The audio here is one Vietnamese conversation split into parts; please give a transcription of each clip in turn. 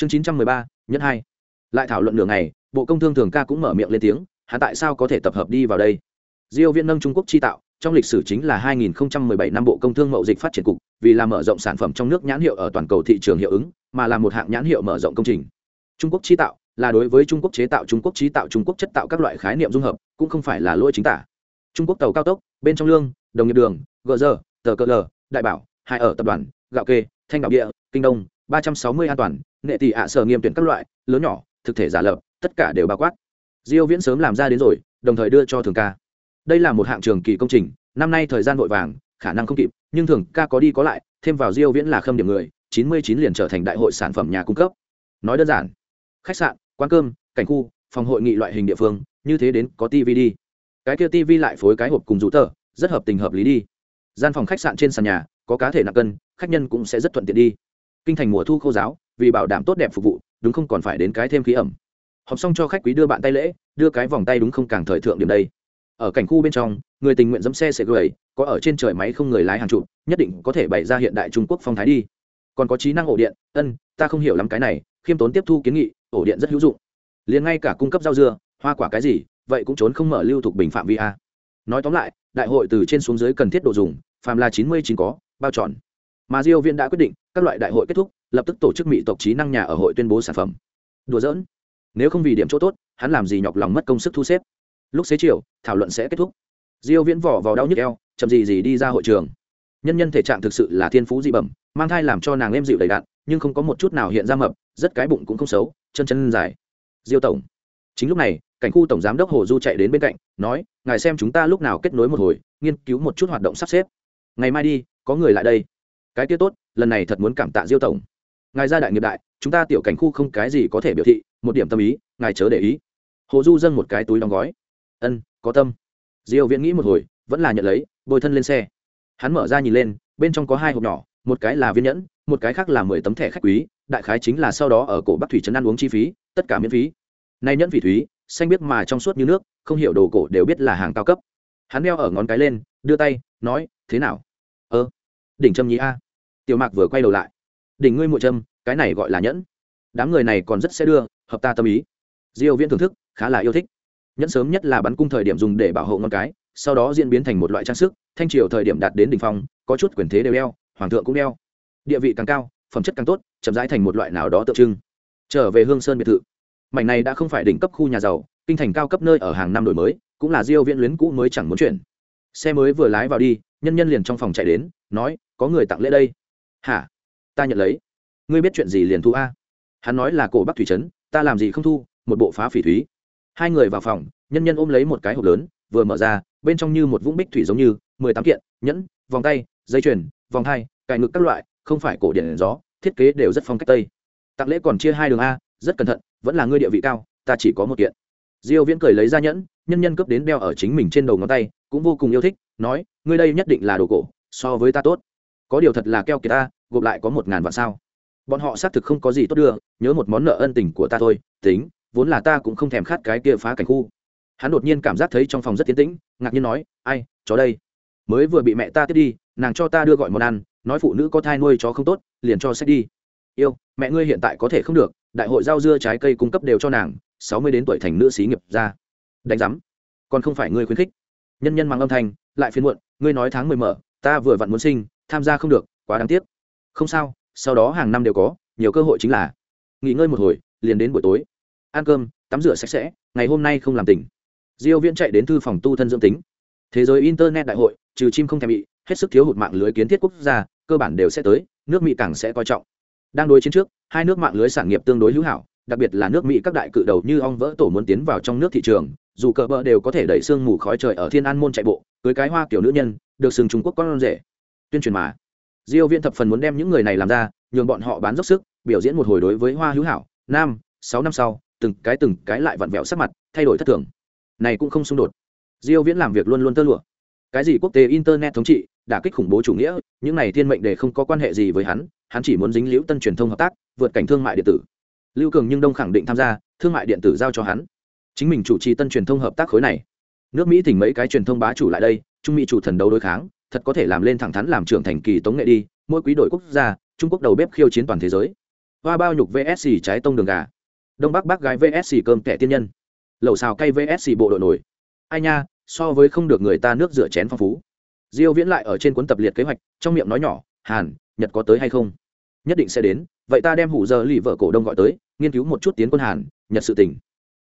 chương chín trăm mười ba nhất hai. Lại thảo luận nửa ngày, bộ công thương thường ca cũng mở miệng lên tiếng hạ tại sao có thể tập hợp đi vào đây? Diêu viễn nâng trung quốc chi tạo, trong lịch sử chính là 2017 năm bộ công thương mậu dịch phát triển cục, vì là mở rộng sản phẩm trong nước nhãn hiệu ở toàn cầu thị trường hiệu ứng, mà là một hạng nhãn hiệu mở rộng công trình. Trung quốc chi tạo, là đối với trung quốc chế tạo, trung quốc chế tạo, trung quốc chất tạo các loại khái niệm dung hợp, cũng không phải là lỗi chính tả. Trung quốc tàu cao tốc, bên trong lương, đồng nghiệp đường, gờ giờ tờ cờ lờ, đại bảo, hai ở tập đoàn, gạo kê, thanh đạo địa, kinh đông, ba trăm sáu mươi an toàn nệ tỷ ạ sở nghiêm tuyển các loại, lớn nhỏ, thực thể giả lập, tất cả đều bao quát. Diêu viễn sớm làm ra đến rồi, đồng thời đưa cho thường ca. Đây là một hạng trường kỳ công trình, năm nay thời gian vội vàng, khả năng không kịp, nhưng thường ca có đi có lại, thêm vào diêu viễn là khâm điểm người 99 liền trở thành đại hội sản phẩm nhà cung cấp. Nói đơn giản, khách sạn, quán cơm, cảnh khu, phòng hội nghị loại hình địa phương, như thế đến có tv đi. Cái kia tv lại phối cái hộp cùng rủ tờ, rất hợp tình hợp lý đi. Gian phòng khách sạn trên sàn nhà, có cá thể nặng cân, khách nhân cũng sẽ rất thuận tiện đi. Kinh thành mùa thu khô giáo vì bảo đảm tốt đẹp phục vụ, đúng không còn phải đến cái thêm khí ẩm. Học xong cho khách quý đưa bạn tay lễ, đưa cái vòng tay đúng không càng thời thượng điểm đây. Ở cảnh khu bên trong, người tình nguyện dẫm xe sẽ gửi, có ở trên trời máy không người lái hàng chục nhất định có thể bày ra hiện đại trung quốc phong thái đi. Còn có trí năng ổ điện, ân, ta không hiểu lắm cái này, khiêm tốn tiếp thu kiến nghị, ổ điện rất hữu dụng. Liền ngay cả cung cấp rau dưa, hoa quả cái gì, vậy cũng trốn không mở lưu thuộc bình phạm vi a. Nói tóm lại, đại hội từ trên xuống dưới cần thiết độ dùng, phàm là chín mươi chín có, bao tròn mà diêu viên đã quyết định, các loại đại hội kết thúc lập tức tổ chức mỹ tộc trí năng nhà ở hội tuyên bố sản phẩm. Đùa giỡn. Nếu không vì điểm chỗ tốt, hắn làm gì nhọc lòng mất công sức thu xếp. Lúc xế chiều, thảo luận sẽ kết thúc. Diêu viễn vỏ vào đau nhức eo, chậm gì gì đi ra hội trường. Nhân nhân thể trạng thực sự là thiên phú dị bẩm, mang thai làm cho nàng em dịu đầy đạn nhưng không có một chút nào hiện ra mập, rất cái bụng cũng không xấu, chân chân dài. Diêu tổng. Chính lúc này, cảnh khu tổng giám đốc hồ du chạy đến bên cạnh, nói, ngài xem chúng ta lúc nào kết nối một hồi, nghiên cứu một chút hoạt động sắp xếp. Ngày mai đi, có người lại đây. Cái kia tốt, lần này thật muốn cảm tạ diêu tổng ngài ra đại nghiệp đại, chúng ta tiểu cảnh khu không cái gì có thể biểu thị, một điểm tâm ý, ngài chớ để ý. Hồ du dâng một cái túi đóng gói. Ân, có tâm. Diêu viễn nghĩ một hồi, vẫn là nhận lấy, bồi thân lên xe. Hắn mở ra nhìn lên, bên trong có hai hộp nhỏ, một cái là viên nhẫn, một cái khác là mười tấm thẻ khách quý, đại khái chính là sau đó ở cổ bắc thủy trấn ăn uống chi phí, tất cả miễn phí. Nay nhẫn phỉ thúy, xanh biết mà trong suốt như nước, không hiểu đồ cổ đều biết là hàng cao cấp. Hắn đeo ở ngón cái lên, đưa tay, nói, thế nào? Ơ, đỉnh trâm nhí a. Tiểu mạc vừa quay đầu lại. Đỉnh ngươi mộ trâm cái này gọi là nhẫn. Đám người này còn rất sẽ đưa, hợp ta tâm ý. Diêu viễn thưởng thức, khá là yêu thích. Nhẫn sớm nhất là bắn cung thời điểm dùng để bảo hộ ngon cái, sau đó diễn biến thành một loại trang sức, thanh triều thời điểm đạt đến đỉnh phong, có chút quyền thế đều đeo, hoàng thượng cũng đeo. Địa vị càng cao, phẩm chất càng tốt, chậm rãi thành một loại nào đó tượng trưng. Trở về hương sơn biệt thự. Mảnh này đã không phải đỉnh cấp khu nhà giàu, kinh thành cao cấp nơi ở hàng năm đổi mới, cũng là diêu viễn luyến cũ mới chẳng muốn chuyển. Xe mới vừa lái vào đi, nhân nhân liền trong phòng chạy đến, nói, có người tặng lễ đây. Hả? Ta nhận lấy ngươi biết chuyện gì liền thu a? Hắn nói là cổ bắc thủy trấn, ta làm gì không thu, một bộ phá phỉ thúy. Hai người vào phòng, nhân nhân ôm lấy một cái hộp lớn, vừa mở ra, bên trong như một vũng bích thủy giống như, mười tám kiện, nhẫn, vòng tay, dây chuyền, vòng hai cài ngực các loại, không phải cổ điển gió, thiết kế đều rất phong cách tây. Tặng lễ còn chia hai đường a, rất cẩn thận, vẫn là ngươi địa vị cao, ta chỉ có một kiện. Diêu viễn cười lấy ra nhẫn, nhân nhân cướp đến đeo ở chính mình trên đầu ngón tay, cũng vô cùng yêu thích, nói, ngươi đây nhất định là đồ cổ, so với ta tốt. Có điều thật là keo kiệt ta, gộp lại có một ngàn vạn sao bọn họ xác thực không có gì tốt đưa, nhớ một món nợ ân tình của ta thôi, tính, vốn là ta cũng không thèm khát cái kia phá cảnh khu. Hắn đột nhiên cảm giác thấy trong phòng rất tiến tĩnh, ngạc nhiên nói, ai, chó đây? Mới vừa bị mẹ ta tiếp đi, nàng cho ta đưa gọi món ăn, nói phụ nữ có thai nuôi chó không tốt, liền cho sách đi. Yêu, mẹ ngươi hiện tại có thể không được, đại hội giao dưa trái cây cung cấp đều cho nàng, sáu mươi đến tuổi thành nữ xí nghiệp ra. Đánh giám, còn không phải ngươi khuyến khích. Nhân nhân mang âm thanh, lại phiên muộn, ngươi nói tháng mười mở, ta vừa vặn muốn sinh, tham gia không được, quá đáng tiếc. Không sao sau đó hàng năm đều có, nhiều cơ hội chính là nghỉ ngơi một hồi, liền đến buổi tối. Ăn cơm, tắm rửa sạch sẽ, ngày hôm nay không làm tỉnh. Diêu viễn chạy đến thư phòng tu thân dưỡng tính. Thế giới internet đại hội, trừ chim không thèm bị, hết sức thiếu hụt mạng lưới kiến thiết quốc gia, cơ bản đều sẽ tới, nước mỹ càng sẽ coi trọng. Đang đối chiến trước, hai nước mạng lưới sản nghiệp tương đối hữu hảo, đặc biệt là nước mỹ các đại cự đầu như ong vỡ tổ muốn tiến vào trong nước thị trường, dù cờ bờ đều có thể đẩy sương mù khói trời ở thiên an môn chạy bộ, cưới cái hoa kiểu nữ nhân, được sừng trung quốc con rể. Tuyên truyền mà diêu viễn thập phần muốn đem những người này làm ra, nhường bọn họ bán dốc sức, biểu diễn một hồi đối với hoa hữu hảo, nam, sáu năm sau, từng cái từng cái lại vặn vẹo sắc mặt, thay đổi thất thường. Này cũng không xung đột. Diêu viễn làm việc luôn luôn tơ lụa. Cái gì quốc tế internet thống trị, đả kích khủng bố chủ nghĩa, những này thiên mệnh đề không có quan hệ gì với hắn hắn chỉ muốn dính liễu tân truyền thông hợp tác, vượt cảnh thương mại điện tử. Lưu cường nhưng đông khẳng định tham gia, thương mại điện tử giao cho hắn. Chính mình chủ trì tân truyền thông hợp tác khối này. Nước mỹ thỉnh mấy cái truyền thông bá chủ lại đây, trung mỹ chủ thần đấu đối kháng thật có thể làm lên thẳng thắn làm trưởng thành kỳ tống nghệ đi, mỗi quý đội quốc gia, trung quốc đầu bếp khiêu chiến toàn thế giới. Hoa bao nhục vsc trái tông đường gà. Đông bắc bắc gái vsc cơm kẻ tiên nhân. Lẩu xào cay vsc bộ đội nổi. Ai nha, so với không được người ta nước rửa chén phong phú. Diêu viễn lại ở trên cuốn tập liệt kế hoạch, trong miệng nói nhỏ, hàn, nhật có tới hay không? Nhất định sẽ đến, vậy ta đem hủ giờ lì vợ cổ đông gọi tới, nghiên cứu một chút tiến quân hàn, nhật sự tình.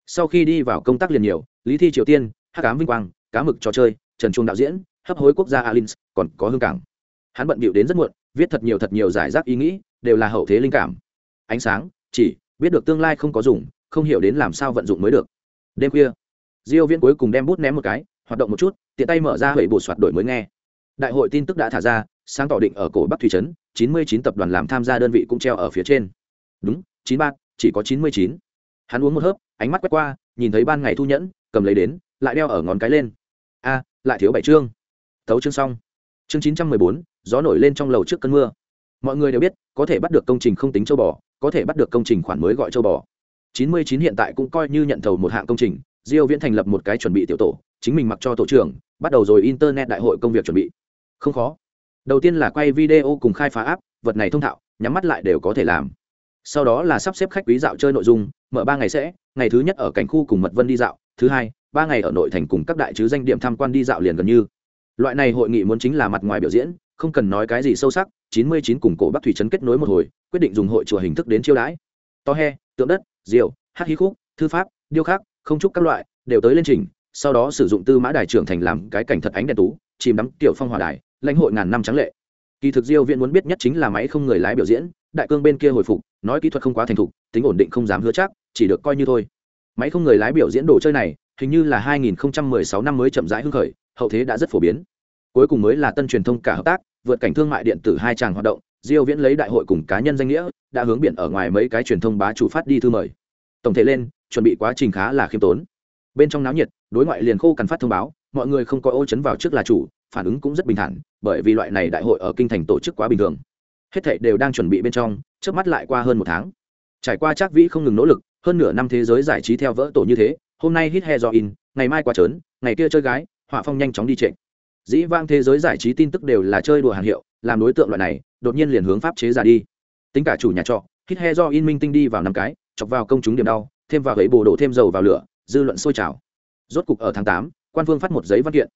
Sau khi đi vào công tác liền nhiều, lý thi triều tiên, hắc ám vinh quang, cá mực trò chơi, trần trung đạo diễn hấp hối quốc gia alins, còn có hương cảng. Hắn bận bịu đến rất muộn, viết thật nhiều thật nhiều giải rác ý nghĩ, đều là hậu thế linh cảm. Ánh sáng, chỉ, biết được tương lai không có dùng, không hiểu đến làm sao vận dụng mới được. Đêm khuya, diêu viễn cuối cùng đem bút ném một cái, hoạt động một chút, tiện tay mở ra hủy bổ soạt đổi mới nghe. Đại hội tin tức đã thả ra, sáng tỏ định ở cổ bắc thủy trấn 99 tập đoàn làm tham gia đơn vị cũng treo ở phía trên. Đúng, chín ba, chỉ có 99. hắn uống một hớp, ánh mắt quét qua, nhìn thấy ban ngày thu nhẫn, cầm lấy đến, lại đeo ở ngón cái lên. A, lại thiếu bảy chương thấu chương xong. Chương 914, gió nổi lên trong lầu trước cơn mưa. Mọi người đều biết có thể bắt được công trình không tính châu bò có thể bắt được công trình khoản mới gọi châu bò. 99 hiện tại cũng coi như nhận thầu một hạng công trình diêu viễn thành lập một cái chuẩn bị tiểu tổ chính mình mặc cho tổ trưởng bắt đầu rồi internet đại hội công việc chuẩn bị. Không khó. Đầu tiên là quay video cùng khai phá app vật này thông thạo nhắm mắt lại đều có thể làm. Sau đó là sắp xếp khách quý dạo chơi nội dung mở ba ngày sẽ ngày thứ nhất ở cảnh khu cùng mật vân đi dạo thứ hai ba ngày ở nội thành cùng các đại chứ danh điểm tham quan đi dạo liền gần như loại này hội nghị muốn chính là mặt ngoài biểu diễn, không cần nói cái gì sâu sắc 99 cùng cổ bắc thủy trấn kết nối một hồi, quyết định dùng hội chùa hình thức đến chiêu đãi. To he, tượng đất, diều, hát hí khúc, thư pháp, điêu khắc, không trúc các loại, đều tới lên trình, sau đó sử dụng tư mã đài trưởng thành làm cái cảnh thật ánh đèn tú, chìm đắm tiểu phong hòa đài, lãnh hội ngàn năm trắng lệ. Kỳ thực diêu viện muốn biết nhất chính là máy không người lái biểu diễn, đại cương bên kia hồi phục, nói kỹ thuật không quá thành thục, tính ổn định không dám hứa chắc, chỉ được coi như thôi. Máy không người lái biểu diễn đồ chơi này, hình như là 2016 năm mới chậm rãi hưng khởi hậu thế đã rất phổ biến. Cuối cùng mới là tân truyền thông cả hợp tác, vượt cảnh thương mại điện tử hai tràng hoạt động, diêu viễn lấy đại hội cùng cá nhân danh nghĩa, đã hướng biển ở ngoài mấy cái truyền thông bá chủ phát đi thư mời. Tổng thể lên, chuẩn bị quá trình khá là khiêm tốn. Bên trong náo nhiệt, đối ngoại liền khô cần phát thông báo, mọi người không có ô chấn vào trước là chủ, phản ứng cũng rất bình thản, bởi vì loại này đại hội ở kinh thành tổ chức quá bình thường. Hết thảy đều đang chuẩn bị bên trong trước mắt lại qua hơn một tháng. Trải qua chắc vĩ không ngừng nỗ lực, hơn nửa năm thế giới giải trí theo vỡ tổ như thế, hôm nay hit he do in, ngày mai qua trớn, ngày kia chơi gái họa phong nhanh chóng đi trệ. Dĩ vang thế giới giải trí tin tức đều là chơi đùa hàng hiệu, làm đối tượng loại này, đột nhiên liền hướng pháp chế ra đi. Tính cả chủ nhà trọ, hít he do in minh tinh đi vào năm cái, chọc vào công chúng điểm đau, thêm vào gậy bồ đổ thêm dầu vào lửa, dư luận sôi trào. Rốt cục ở tháng tám, quan phương phát một giấy văn kiện,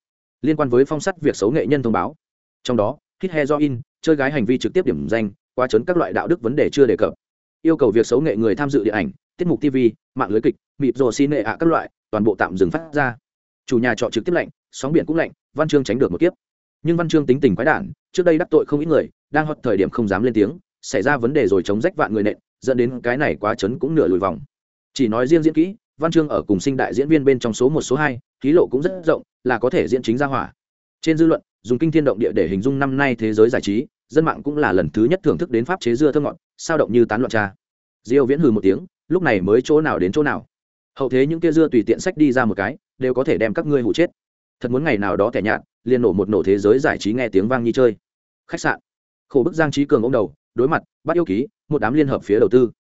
liên quan với phong sắt việc xấu nghệ nhân thông báo. Trong đó, hít he do in, chơi gái hành vi trực tiếp điểm danh qua chấn các loại đạo đức vấn đề chưa đề cập. Yêu cầu việc xấu nghệ người tham dự điện ảnh, tiết mục tv mạng lưới kịch, mịp rồ xin nệ ạ các loại, toàn bộ tạm dừng phát ra chủ nhà trọ trực tiếp lệnh sóng biển cũng lạnh, văn chương tránh được một kiếp. Nhưng văn chương tính tình quái đản, trước đây đắc tội không ít người, đang hót thời điểm không dám lên tiếng, xảy ra vấn đề rồi chống rách vạn người nện, dẫn đến cái này quá chấn cũng nửa lùi vòng. Chỉ nói riêng diễn kỹ, văn chương ở cùng sinh đại diễn viên bên trong số một, số hai, khí lộ cũng rất rộng, là có thể diễn chính ra hỏa. Trên dư luận, dùng kinh thiên động địa để hình dung năm nay thế giới giải trí, dân mạng cũng là lần thứ nhất thưởng thức đến pháp chế dưa thơ ngọt, sao động như tán loạn cha. Diêu viễn hừ một tiếng, lúc này mới chỗ nào đến chỗ nào? Hậu thế những kia dưa tùy tiện sách đi ra một cái, đều có thể đem các ngươi hụ chết. Thật muốn ngày nào đó tẻ nhạt, liền nổ một nổ thế giới giải trí nghe tiếng vang như chơi. Khách sạn. Khổ bức giang trí cường ông đầu, đối mặt, bắt yêu ký, một đám liên hợp phía đầu tư.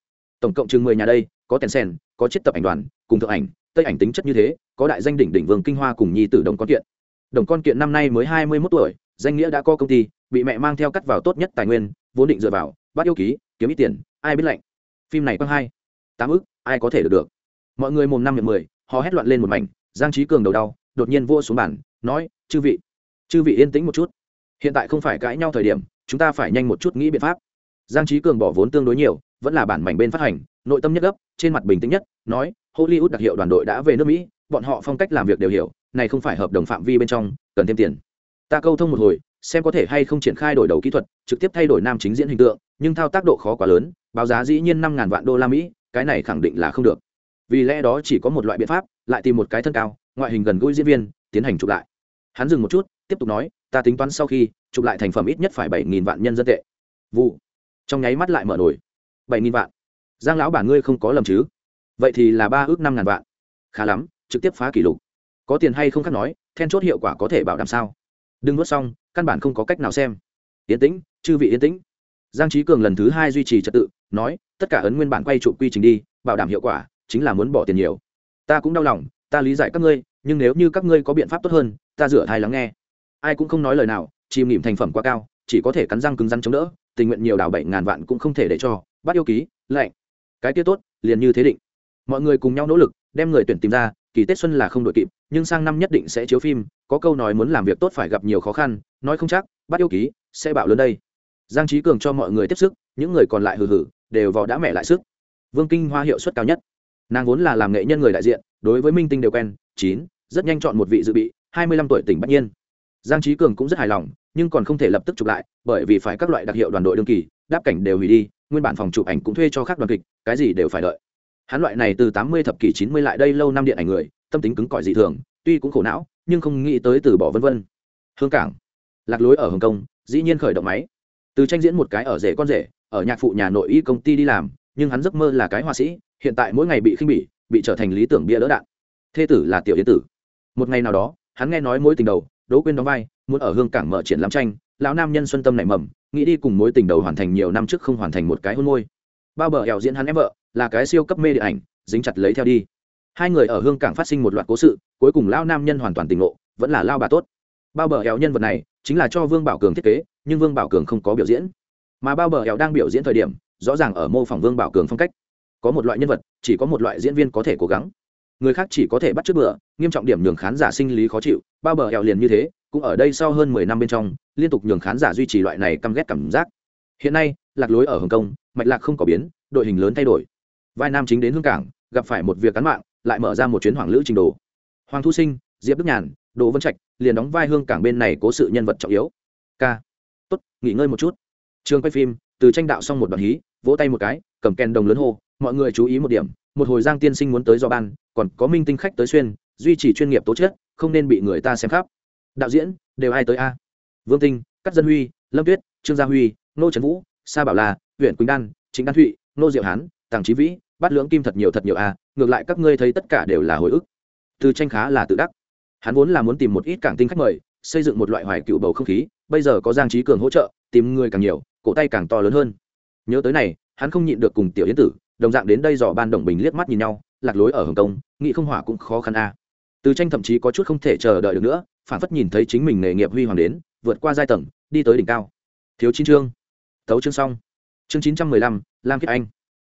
Tổng cộng chừng mười nhà đây, có tèn sen, có chiết tập ảnh đoàn, cùng thượng ảnh, tây ảnh tính chất như thế, có đại danh đỉnh đỉnh vương kinh hoa cùng nhi tử đồng con kiện. Đồng con kiện năm nay mới hai mươi mốt tuổi, danh nghĩa đã có công ty, bị mẹ mang theo cắt vào tốt nhất tài nguyên, vốn định dựa vào, bắt yêu ký, kiếm ít tiền, ai biết lạnh. Phim này quăng hai, tám ức, ai có thể được được? Mọi người mồm năm miệng mười họ hét loạn lên một mảnh, giang trí cường đầu đau, đột nhiên vua xuống bàn, nói, chư vị chư vị yên tĩnh một chút. Hiện tại không phải cãi nhau thời điểm, chúng ta phải nhanh một chút nghĩ biện pháp. Giang trí cường bỏ vốn tương đối nhiều, vẫn là bản mảnh bên phát hành, nội tâm nhất gấp, trên mặt bình tĩnh nhất, nói, hollywood đặc hiệu đoàn đội đã về nước mỹ, bọn họ phong cách làm việc đều hiểu, này không phải hợp đồng phạm vi bên trong, cần thêm tiền. Ta câu thông một hồi, xem có thể hay không triển khai đổi đầu kỹ thuật, trực tiếp thay đổi nam chính diễn hình tượng, nhưng thao tác độ khó quá lớn, báo giá dĩ nhiên năm ngàn vạn đô la mỹ, cái này khẳng định là không được vì lẽ đó chỉ có một loại biện pháp, lại tìm một cái thân cao, ngoại hình gần gũi diễn viên, tiến hành chụp lại. Hắn dừng một chút, tiếp tục nói, ta tính toán sau khi chụp lại thành phẩm ít nhất phải bảy nghìn vạn nhân dân tệ. Vụ. Trong nháy mắt lại mở nổi. bảy nghìn vạn. Giang lão bản ngươi không có lầm chứ? Vậy thì là ba ước năm ngàn vạn. Khá lắm, trực tiếp phá kỷ lục. Có tiền hay không khác nói, then chốt hiệu quả có thể bảo đảm sao? Đừng nuốt xong, căn bản không có cách nào xem. Yên tĩnh, chư vị yên tĩnh. Giang trí cường lần thứ hai duy trì trật tự, nói, tất cả ấn nguyên bản quay trụ quy trình đi, bảo đảm hiệu quả chính là muốn bỏ tiền nhiều. Ta cũng đau lòng, ta lý giải các ngươi, nhưng nếu như các ngươi có biện pháp tốt hơn, ta rửa thai lắng nghe. Ai cũng không nói lời nào, chìm nghỉm thành phẩm quá cao, chỉ có thể cắn răng cứng rắn chống đỡ, tình nguyện nhiều đào bảy ngàn vạn cũng không thể để cho. Bắt yêu ký lạnh cái kia tốt, liền như thế định. Mọi người cùng nhau nỗ lực, đem người tuyển tìm ra, kỳ tết xuân là không đội kịp, nhưng sang năm nhất định sẽ chiếu phim, có câu nói muốn làm việc tốt phải gặp nhiều khó khăn, nói không chắc, bắt yêu ký, sẽ bạo lớn đây. Giang trí cường cho mọi người tiếp sức, những người còn lại hừ hừ, đều vò đã mẹ lại sức. Vương kinh hoa hiệu suất cao nhất nàng vốn là làm nghệ nhân người đại diện, đối với minh tinh đều quen, chín, rất nhanh chọn một vị dự bị, hai mươi lăm tuổi tỉnh bách nhiên. Giang trí cường cũng rất hài lòng, nhưng còn không thể lập tức chụp lại, bởi vì phải các loại đặc hiệu đoàn đội đương kỳ, đáp cảnh đều hủy đi, nguyên bản phòng chụp ảnh cũng thuê cho các đoàn kịch, cái gì đều phải đợi. Hắn loại này từ tám mươi thập kỷ chín mươi lại đây lâu năm điện ảnh người, tâm tính cứng cỏi dị thường, tuy cũng khổ não, nhưng không nghĩ tới từ bỏ vân vân. Hương cảng, lạc lối ở hồng kông, dĩ nhiên khởi động máy. Từ tranh diễn một cái ở rể con rể, ở nhạc phụ nhà nội y công ty đi làm nhưng hắn giấc mơ là cái họa sĩ, hiện tại mỗi ngày bị khinh bỉ, bị trở thành lý tưởng bia đỡ đạn. Thê tử là tiểu yến tử. Một ngày nào đó, hắn nghe nói mối tình đầu đỗ quyên đóng vai, muốn ở hương cảng mở triển lãm tranh, lão nam nhân xuân tâm nảy mầm, nghĩ đi cùng mối tình đầu hoàn thành nhiều năm trước không hoàn thành một cái hôn môi. Bao bờ ẻo diễn hắn em vợ, là cái siêu cấp mê điện ảnh, dính chặt lấy theo đi. Hai người ở hương cảng phát sinh một loạt cố sự, cuối cùng lão nam nhân hoàn toàn tỉnh ngộ, vẫn là lao bà tốt. Bao bờ ẻo nhân vật này, chính là cho vương bảo cường thiết kế, nhưng vương bảo cường không có biểu diễn. Mà bao bờ ẻo đang biểu diễn thời điểm rõ ràng ở mô phỏng vương bảo cường phong cách. Có một loại nhân vật, chỉ có một loại diễn viên có thể cố gắng. Người khác chỉ có thể bắt trước bữa, nghiêm trọng điểm nhường khán giả sinh lý khó chịu, bao bờ hẹo liền như thế, cũng ở đây sau hơn mười năm bên trong, liên tục nhường khán giả duy trì loại này căm ghét cảm giác. Hiện nay, lạc lối ở hồng kông, mạch lạc không có biến, đội hình lớn thay đổi. Vai nam chính đến hương cảng, gặp phải một việc cán mạng, lại mở ra một chuyến hoàng lữ trình đồ hoàng thu sinh, diệp đức nhàn, Đỗ vân trạch liền đóng vai hương cảng bên này cố sự nhân vật trọng yếu. K tốt, nghỉ ngơi một chút. Trường quay phim từ tranh đạo xong một đoạn hí, vỗ tay một cái, cầm kèn đồng lớn hô, mọi người chú ý một điểm, một hồi giang tiên sinh muốn tới do ban, còn có minh tinh khách tới xuyên, duy trì chuyên nghiệp tố chất, không nên bị người ta xem khắp. Đạo diễn, đều ai tới a? Vương tinh, cắt dân huy, lâm tuyết, trương gia huy nô trần vũ, sa bảo la huyện quỳnh đan chính đan thụy nô diệu hán tàng trí vĩ bắt lưỡng kim thật nhiều thật nhiều a, ngược lại các ngươi thấy tất cả đều là hồi ức. Từ tranh khá là tự đắc. Hắn vốn là muốn tìm một ít cảng tinh khách mời, xây dựng một loại hoài cựu bầu không khí bây giờ có giang trí cường hỗ trợ, tìm người càng nhiều, cổ tay càng to lớn hơn. Nhớ tới này, hắn không nhịn được cùng tiểu yến tử, đồng dạng đến đây dò ban đồng bình liếc mắt nhìn nhau, lạc lối ở hồng kông nghị không hỏa cũng khó khăn a. Từ tranh thậm chí có chút không thể chờ đợi được nữa, phản phất nhìn thấy chính mình nghề nghiệp huy hoàng đến, vượt qua giai tầng, đi tới đỉnh cao. Thiếu chín chương. Thấu chương xong. Chương chín trăm mười lăm, lam kiếp anh.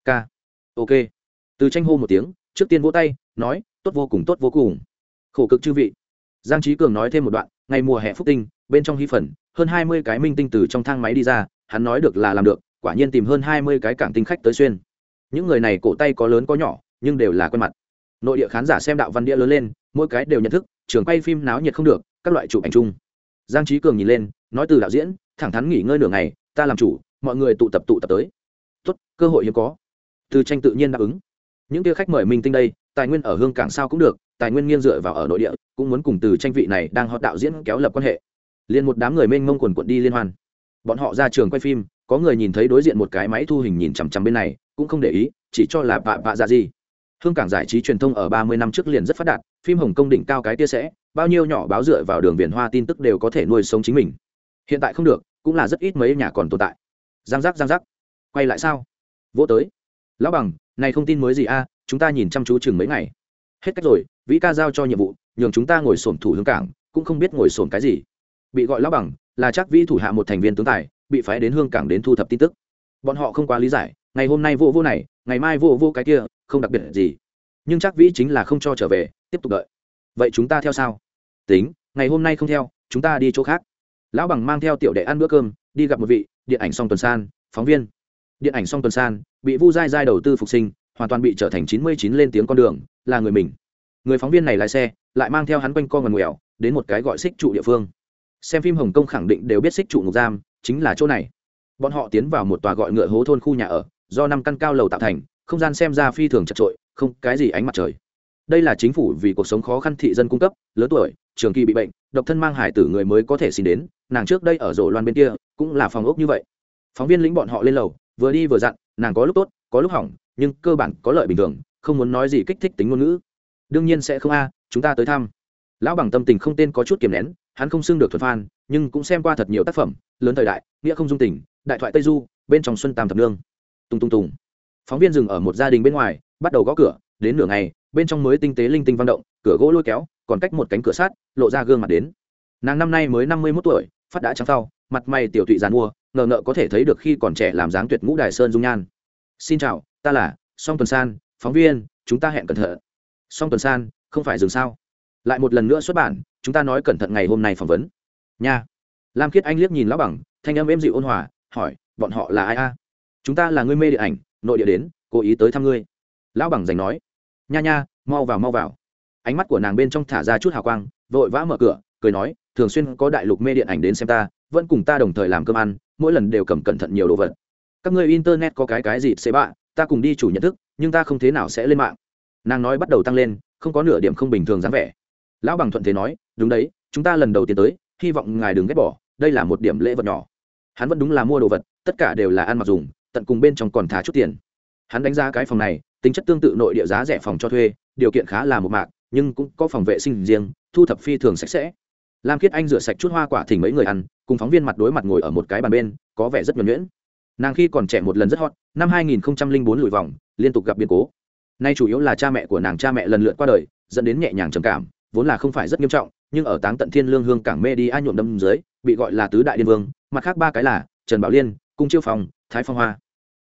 K. Ok. Từ tranh hô một tiếng, trước tiên vỗ tay, nói, tốt vô cùng, tốt vô cùng. Khổ cực chư vị. Giang trí cường nói thêm một đoạn, ngày mùa hè phúc tinh, bên trong hy phần hơn hai mươi cái minh tinh từ trong thang máy đi ra, hắn nói được là làm được, quả nhiên tìm hơn hai mươi cái cảng tinh khách tới xuyên. Những người này cổ tay có lớn có nhỏ, nhưng đều là quen mặt. Nội địa khán giả xem đạo văn đĩa lớn lên, mỗi cái đều nhận thức, trường quay phim náo nhiệt không được, các loại chụp ảnh chung. Giang trí cường nhìn lên, nói từ đạo diễn, thẳng thắn nghỉ ngơi nửa ngày, ta làm chủ, mọi người tụ tập tụ tập tới. Tốt, cơ hội hiếm có. Từ tranh tự nhiên đáp ứng. Những kia khách mời minh tinh đây, tài nguyên ở hương cảng sao cũng được, tài nguyên nghiêng dựa vào ở nội địa, cũng muốn cùng từ tranh vị này đang họ đạo diễn kéo lập quan hệ liền một đám người mênh mông quần quận đi liên hoan. Bọn họ ra trường quay phim, có người nhìn thấy đối diện một cái máy thu hình nhìn chằm chằm bên này, cũng không để ý, chỉ cho là bạ bạ dạ gì hương cảng giải trí truyền thông ở ba mươi năm trước liền rất phát đạt, phim hồng công đỉnh cao cái tia sẽ, bao nhiêu nhỏ báo dựa vào đường viền hoa tin tức đều có thể nuôi sống chính mình. Hiện tại không được, cũng là rất ít mấy nhà còn tồn tại. Giang giác giang giác. Quay lại sao? Vỗ tới. Lão bằng, này không tin mới gì a, chúng ta nhìn chăm chú chừng mấy ngày. Hết cách rồi, vĩ ca giao cho nhiệm vụ, nhường chúng ta ngồi sổm thủ hương cảng, cũng không biết ngồi sổm cái gì bị gọi lão bằng, là chắc vĩ thủ hạ một thành viên tướng tài, bị phái đến hương cảng đến thu thập tin tức. Bọn họ không quá lý giải, ngày hôm nay vô vô này, ngày mai vô vô cái kia, không đặc biệt gì. Nhưng chắc vĩ chính là không cho trở về, tiếp tục đợi. Vậy chúng ta theo sao? Tính, ngày hôm nay không theo, chúng ta đi chỗ khác. Lão bằng mang theo tiểu đệ ăn bữa cơm, đi gặp một vị, điện ảnh song tuần san, phóng viên. Điện ảnh song tuần san, bị vu dai dai đầu tư phục sinh, hoàn toàn bị trở thành chín mươi chín lên tiếng con đường, là người mình. Người phóng viên này lái xe, lại mang theo hắn quanh co ngần nguẻo đến một cái gọi xích trụ địa phương xem phim hồng kông khẳng định đều biết xích trụ ngục giam, chính là chỗ này. Bọn họ tiến vào một tòa gọi ngựa hố thôn khu nhà ở, do năm căn cao lầu tạo thành, không gian xem ra phi thường chật trội, không cái gì ánh mặt trời. Đây là chính phủ vì cuộc sống khó khăn thị dân cung cấp, lớn tuổi, trường kỳ bị bệnh, độc thân mang hải tử người mới có thể xin đến, nàng trước đây ở rổ loan bên kia, cũng là phòng ốc như vậy. Phóng viên lĩnh bọn họ lên lầu, vừa đi vừa dặn, nàng có lúc tốt, có lúc hỏng, nhưng cơ bản có lợi bình thường, không muốn nói gì kích thích tính ngôn ngữ. Đương nhiên sẽ không a, chúng ta tới thăm. Lão bằng tâm tình không tên có chút kiềm nén hắn không xưng được thuật phan nhưng cũng xem qua thật nhiều tác phẩm, lớn thời đại, nghĩa không dung tình, đại thoại tây du, bên trong xuân tam thập nương. Tung tung tùng. Phóng viên dừng ở một gia đình bên ngoài, bắt đầu gõ cửa, đến nửa ngày, bên trong mới tinh tế linh tinh văn động, cửa gỗ lôi kéo, còn cách một cánh cửa sát lộ ra gương mặt đến. Nàng năm nay mới năm mươi mốt tuổi, phát đã trắng sau mặt mày tiểu thụy giàn mua, ngờ ngợ có thể thấy được khi còn trẻ làm dáng tuyệt ngũ đài sơn dung nhan. Xin chào, ta là song tuần san, phóng viên, chúng ta hẹn cẩn thận. Song tuần san, không phải dừng sao? Lại một lần nữa xuất bản chúng ta nói cẩn thận ngày hôm nay phỏng vấn. Nha. Lam khiết anh liếc nhìn lão bằng, thanh âm êm dịu ôn hòa, hỏi, bọn họ là ai a? Chúng ta là người mê điện ảnh, nội địa đến, cố ý tới thăm ngươi. Lão bằng giành nói. Nha nha, mau vào mau vào. Ánh mắt của nàng bên trong thả ra chút hào quang, vội vã mở cửa, cười nói, thường xuyên có đại lục mê điện ảnh đến xem ta, vẫn cùng ta đồng thời làm cơm ăn, mỗi lần đều cầm cẩn thận nhiều đồ vật. Các ngươi internet có cái cái gì xế bạ, ta cùng đi chủ nhận thức, nhưng ta không thế nào sẽ lên mạng. Nàng nói bắt đầu tăng lên, không có nửa điểm không bình thường dáng vẻ lão bằng thuận thế nói, đúng đấy, chúng ta lần đầu tiên tới, hy vọng ngài đừng ghét bỏ, đây là một điểm lễ vật nhỏ. Hắn vẫn đúng là mua đồ vật, tất cả đều là ăn mặc dùng, tận cùng bên trong còn thả chút tiền. Hắn đánh giá cái phòng này, tính chất tương tự nội địa giá rẻ phòng cho thuê, điều kiện khá là một mạc, nhưng cũng có phòng vệ sinh riêng, thu thập phi thường sạch sẽ. Lam khiết anh rửa sạch chút hoa quả thỉnh mấy người ăn, cùng phóng viên mặt đối mặt ngồi ở một cái bàn bên, có vẻ rất nhuẩn nhuyễn. Nàng khi còn trẻ một lần rất hot, năm 2004 lùi vòng, liên tục gặp biến cố. Nay chủ yếu là cha mẹ của nàng cha mẹ lần lượt qua đời, dẫn đến nhẹ nhàng trầm cảm vốn là không phải rất nghiêm trọng, nhưng ở táng tận thiên lương hương cảng mê đi a nhuộm đâm dưới, bị gọi là tứ đại điên vương, mặt khác ba cái là trần bảo liên, cung chiêu phòng thái phong hoa.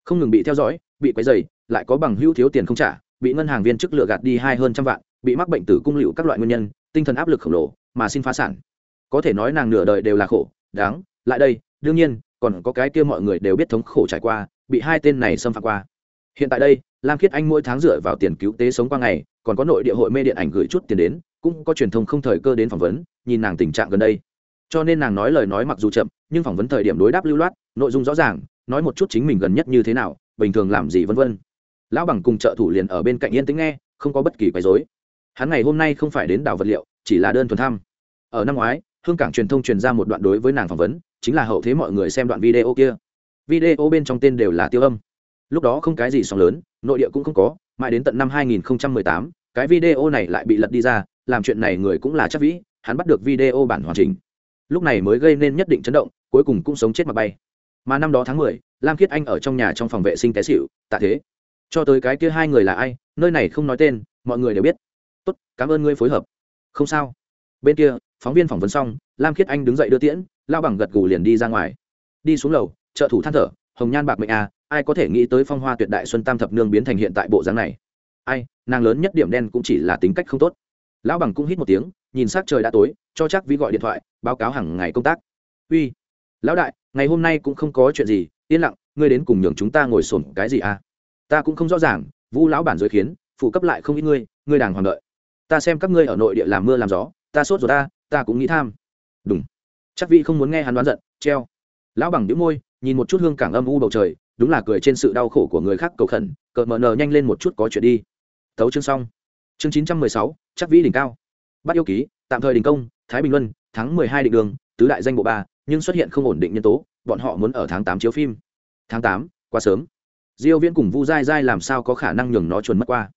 Không ngừng bị theo dõi, bị quấy dày lại có bằng hữu thiếu tiền không trả, bị ngân hàng viên chức lựa gạt đi hai hơn trăm vạn, bị mắc bệnh tử cung liệu các loại nguyên nhân, tinh thần áp lực khổng lồ, mà xin phá sản. Có thể nói nàng nửa đời đều là khổ, đáng, lại đây, đương nhiên, còn có cái kia mọi người đều biết thống khổ trải qua, bị hai tên này xâm phạm qua. Hiện tại đây, lam khiết anh mỗi tháng dựa vào tiền cứu tế sống qua ngày, còn có nội địa hội mê điện ảnh gửi chút tiền đến cũng có truyền thông không thời cơ đến phỏng vấn nhìn nàng tình trạng gần đây. Cho nên nàng nói lời nói mặc dù chậm nhưng phỏng vấn thời điểm đối đáp lưu loát nội dung rõ ràng nói một chút chính mình gần nhất như thế nào bình thường làm gì vân vân. Lão bằng cùng trợ thủ liền ở bên cạnh yên tĩnh nghe không có bất kỳ quấy rối. Hắn ngày hôm nay không phải đến đảo vật liệu chỉ là đơn thuần thăm. Ở năm ngoái hương cảng truyền thông truyền ra một đoạn đối với nàng phỏng vấn chính là hậu thế mọi người xem đoạn video kia. Video bên trong tên đều là tiêu âm. Lúc đó không cái gì sóng lớn nội địa cũng không có mãi đến tận năm 2018, cái video này lại bị lật đi ra làm chuyện này người cũng là chắc vĩ hắn bắt được video bản hoàn chỉnh. Lúc này mới gây nên nhất định chấn động cuối cùng cũng sống chết mà bay. Mà năm đó tháng 10, lam khiết anh ở trong nhà trong phòng vệ sinh té xịu tạ thế. Cho tới cái kia hai người là ai nơi này không nói tên mọi người đều biết. Tốt cảm ơn ngươi phối hợp. Không sao. Bên kia phóng viên phỏng vấn xong lam khiết anh đứng dậy đưa tiễn lao bằng gật gù liền đi ra ngoài. Đi xuống lầu trợ thủ than thở hồng nhan bạc mệnh à ai có thể nghĩ tới phong hoa tuyệt đại xuân tam thập nương biến thành hiện tại bộ dáng này? Ai nàng lớn nhất điểm đen cũng chỉ là tính cách không tốt lão bằng cũng hít một tiếng, nhìn s á c trời đã tối, cho chắc vi gọi điện thoại, báo cáo hàng ngày công tác. Uy, lão đại, ngày hôm nay cũng không có chuyện gì, yên lặng, ngươi đến cùng nhường chúng ta ngồi sổm cái gì à? Ta cũng không rõ ràng vu lão bản giới khiến, phụ cấp lại không ít ngươi ngươi đàng hoàng đợi. Ta xem các ngươi ở nội địa làm mưa làm gió, ta sốt rồi ta ta cũng nghĩ tham. Đúng chắc vi không muốn nghe hắn đoán giận, treo. Lão bằng đĩu môi, nhìn một chút hương cảng âm u bầu trời, đúng là cười trên sự đau khổ của người khác cầu khẩn, cợt mờ nờ nhanh lên một chút có chuyện đi. Tấu chương xong chương chín trăm mười sáu, chắc vĩ đỉnh cao. Bắt yêu ký, tạm thời đình công, thái bình luân, tháng mười hai định đường, tứ đại danh bộ ba, nhưng xuất hiện không ổn định nhân tố, bọn họ muốn ở tháng tám chiếu phim. Tháng tám, quá sớm. Diêu viễn cùng vu dai dai làm sao có khả năng nhường nó chuồn mất qua?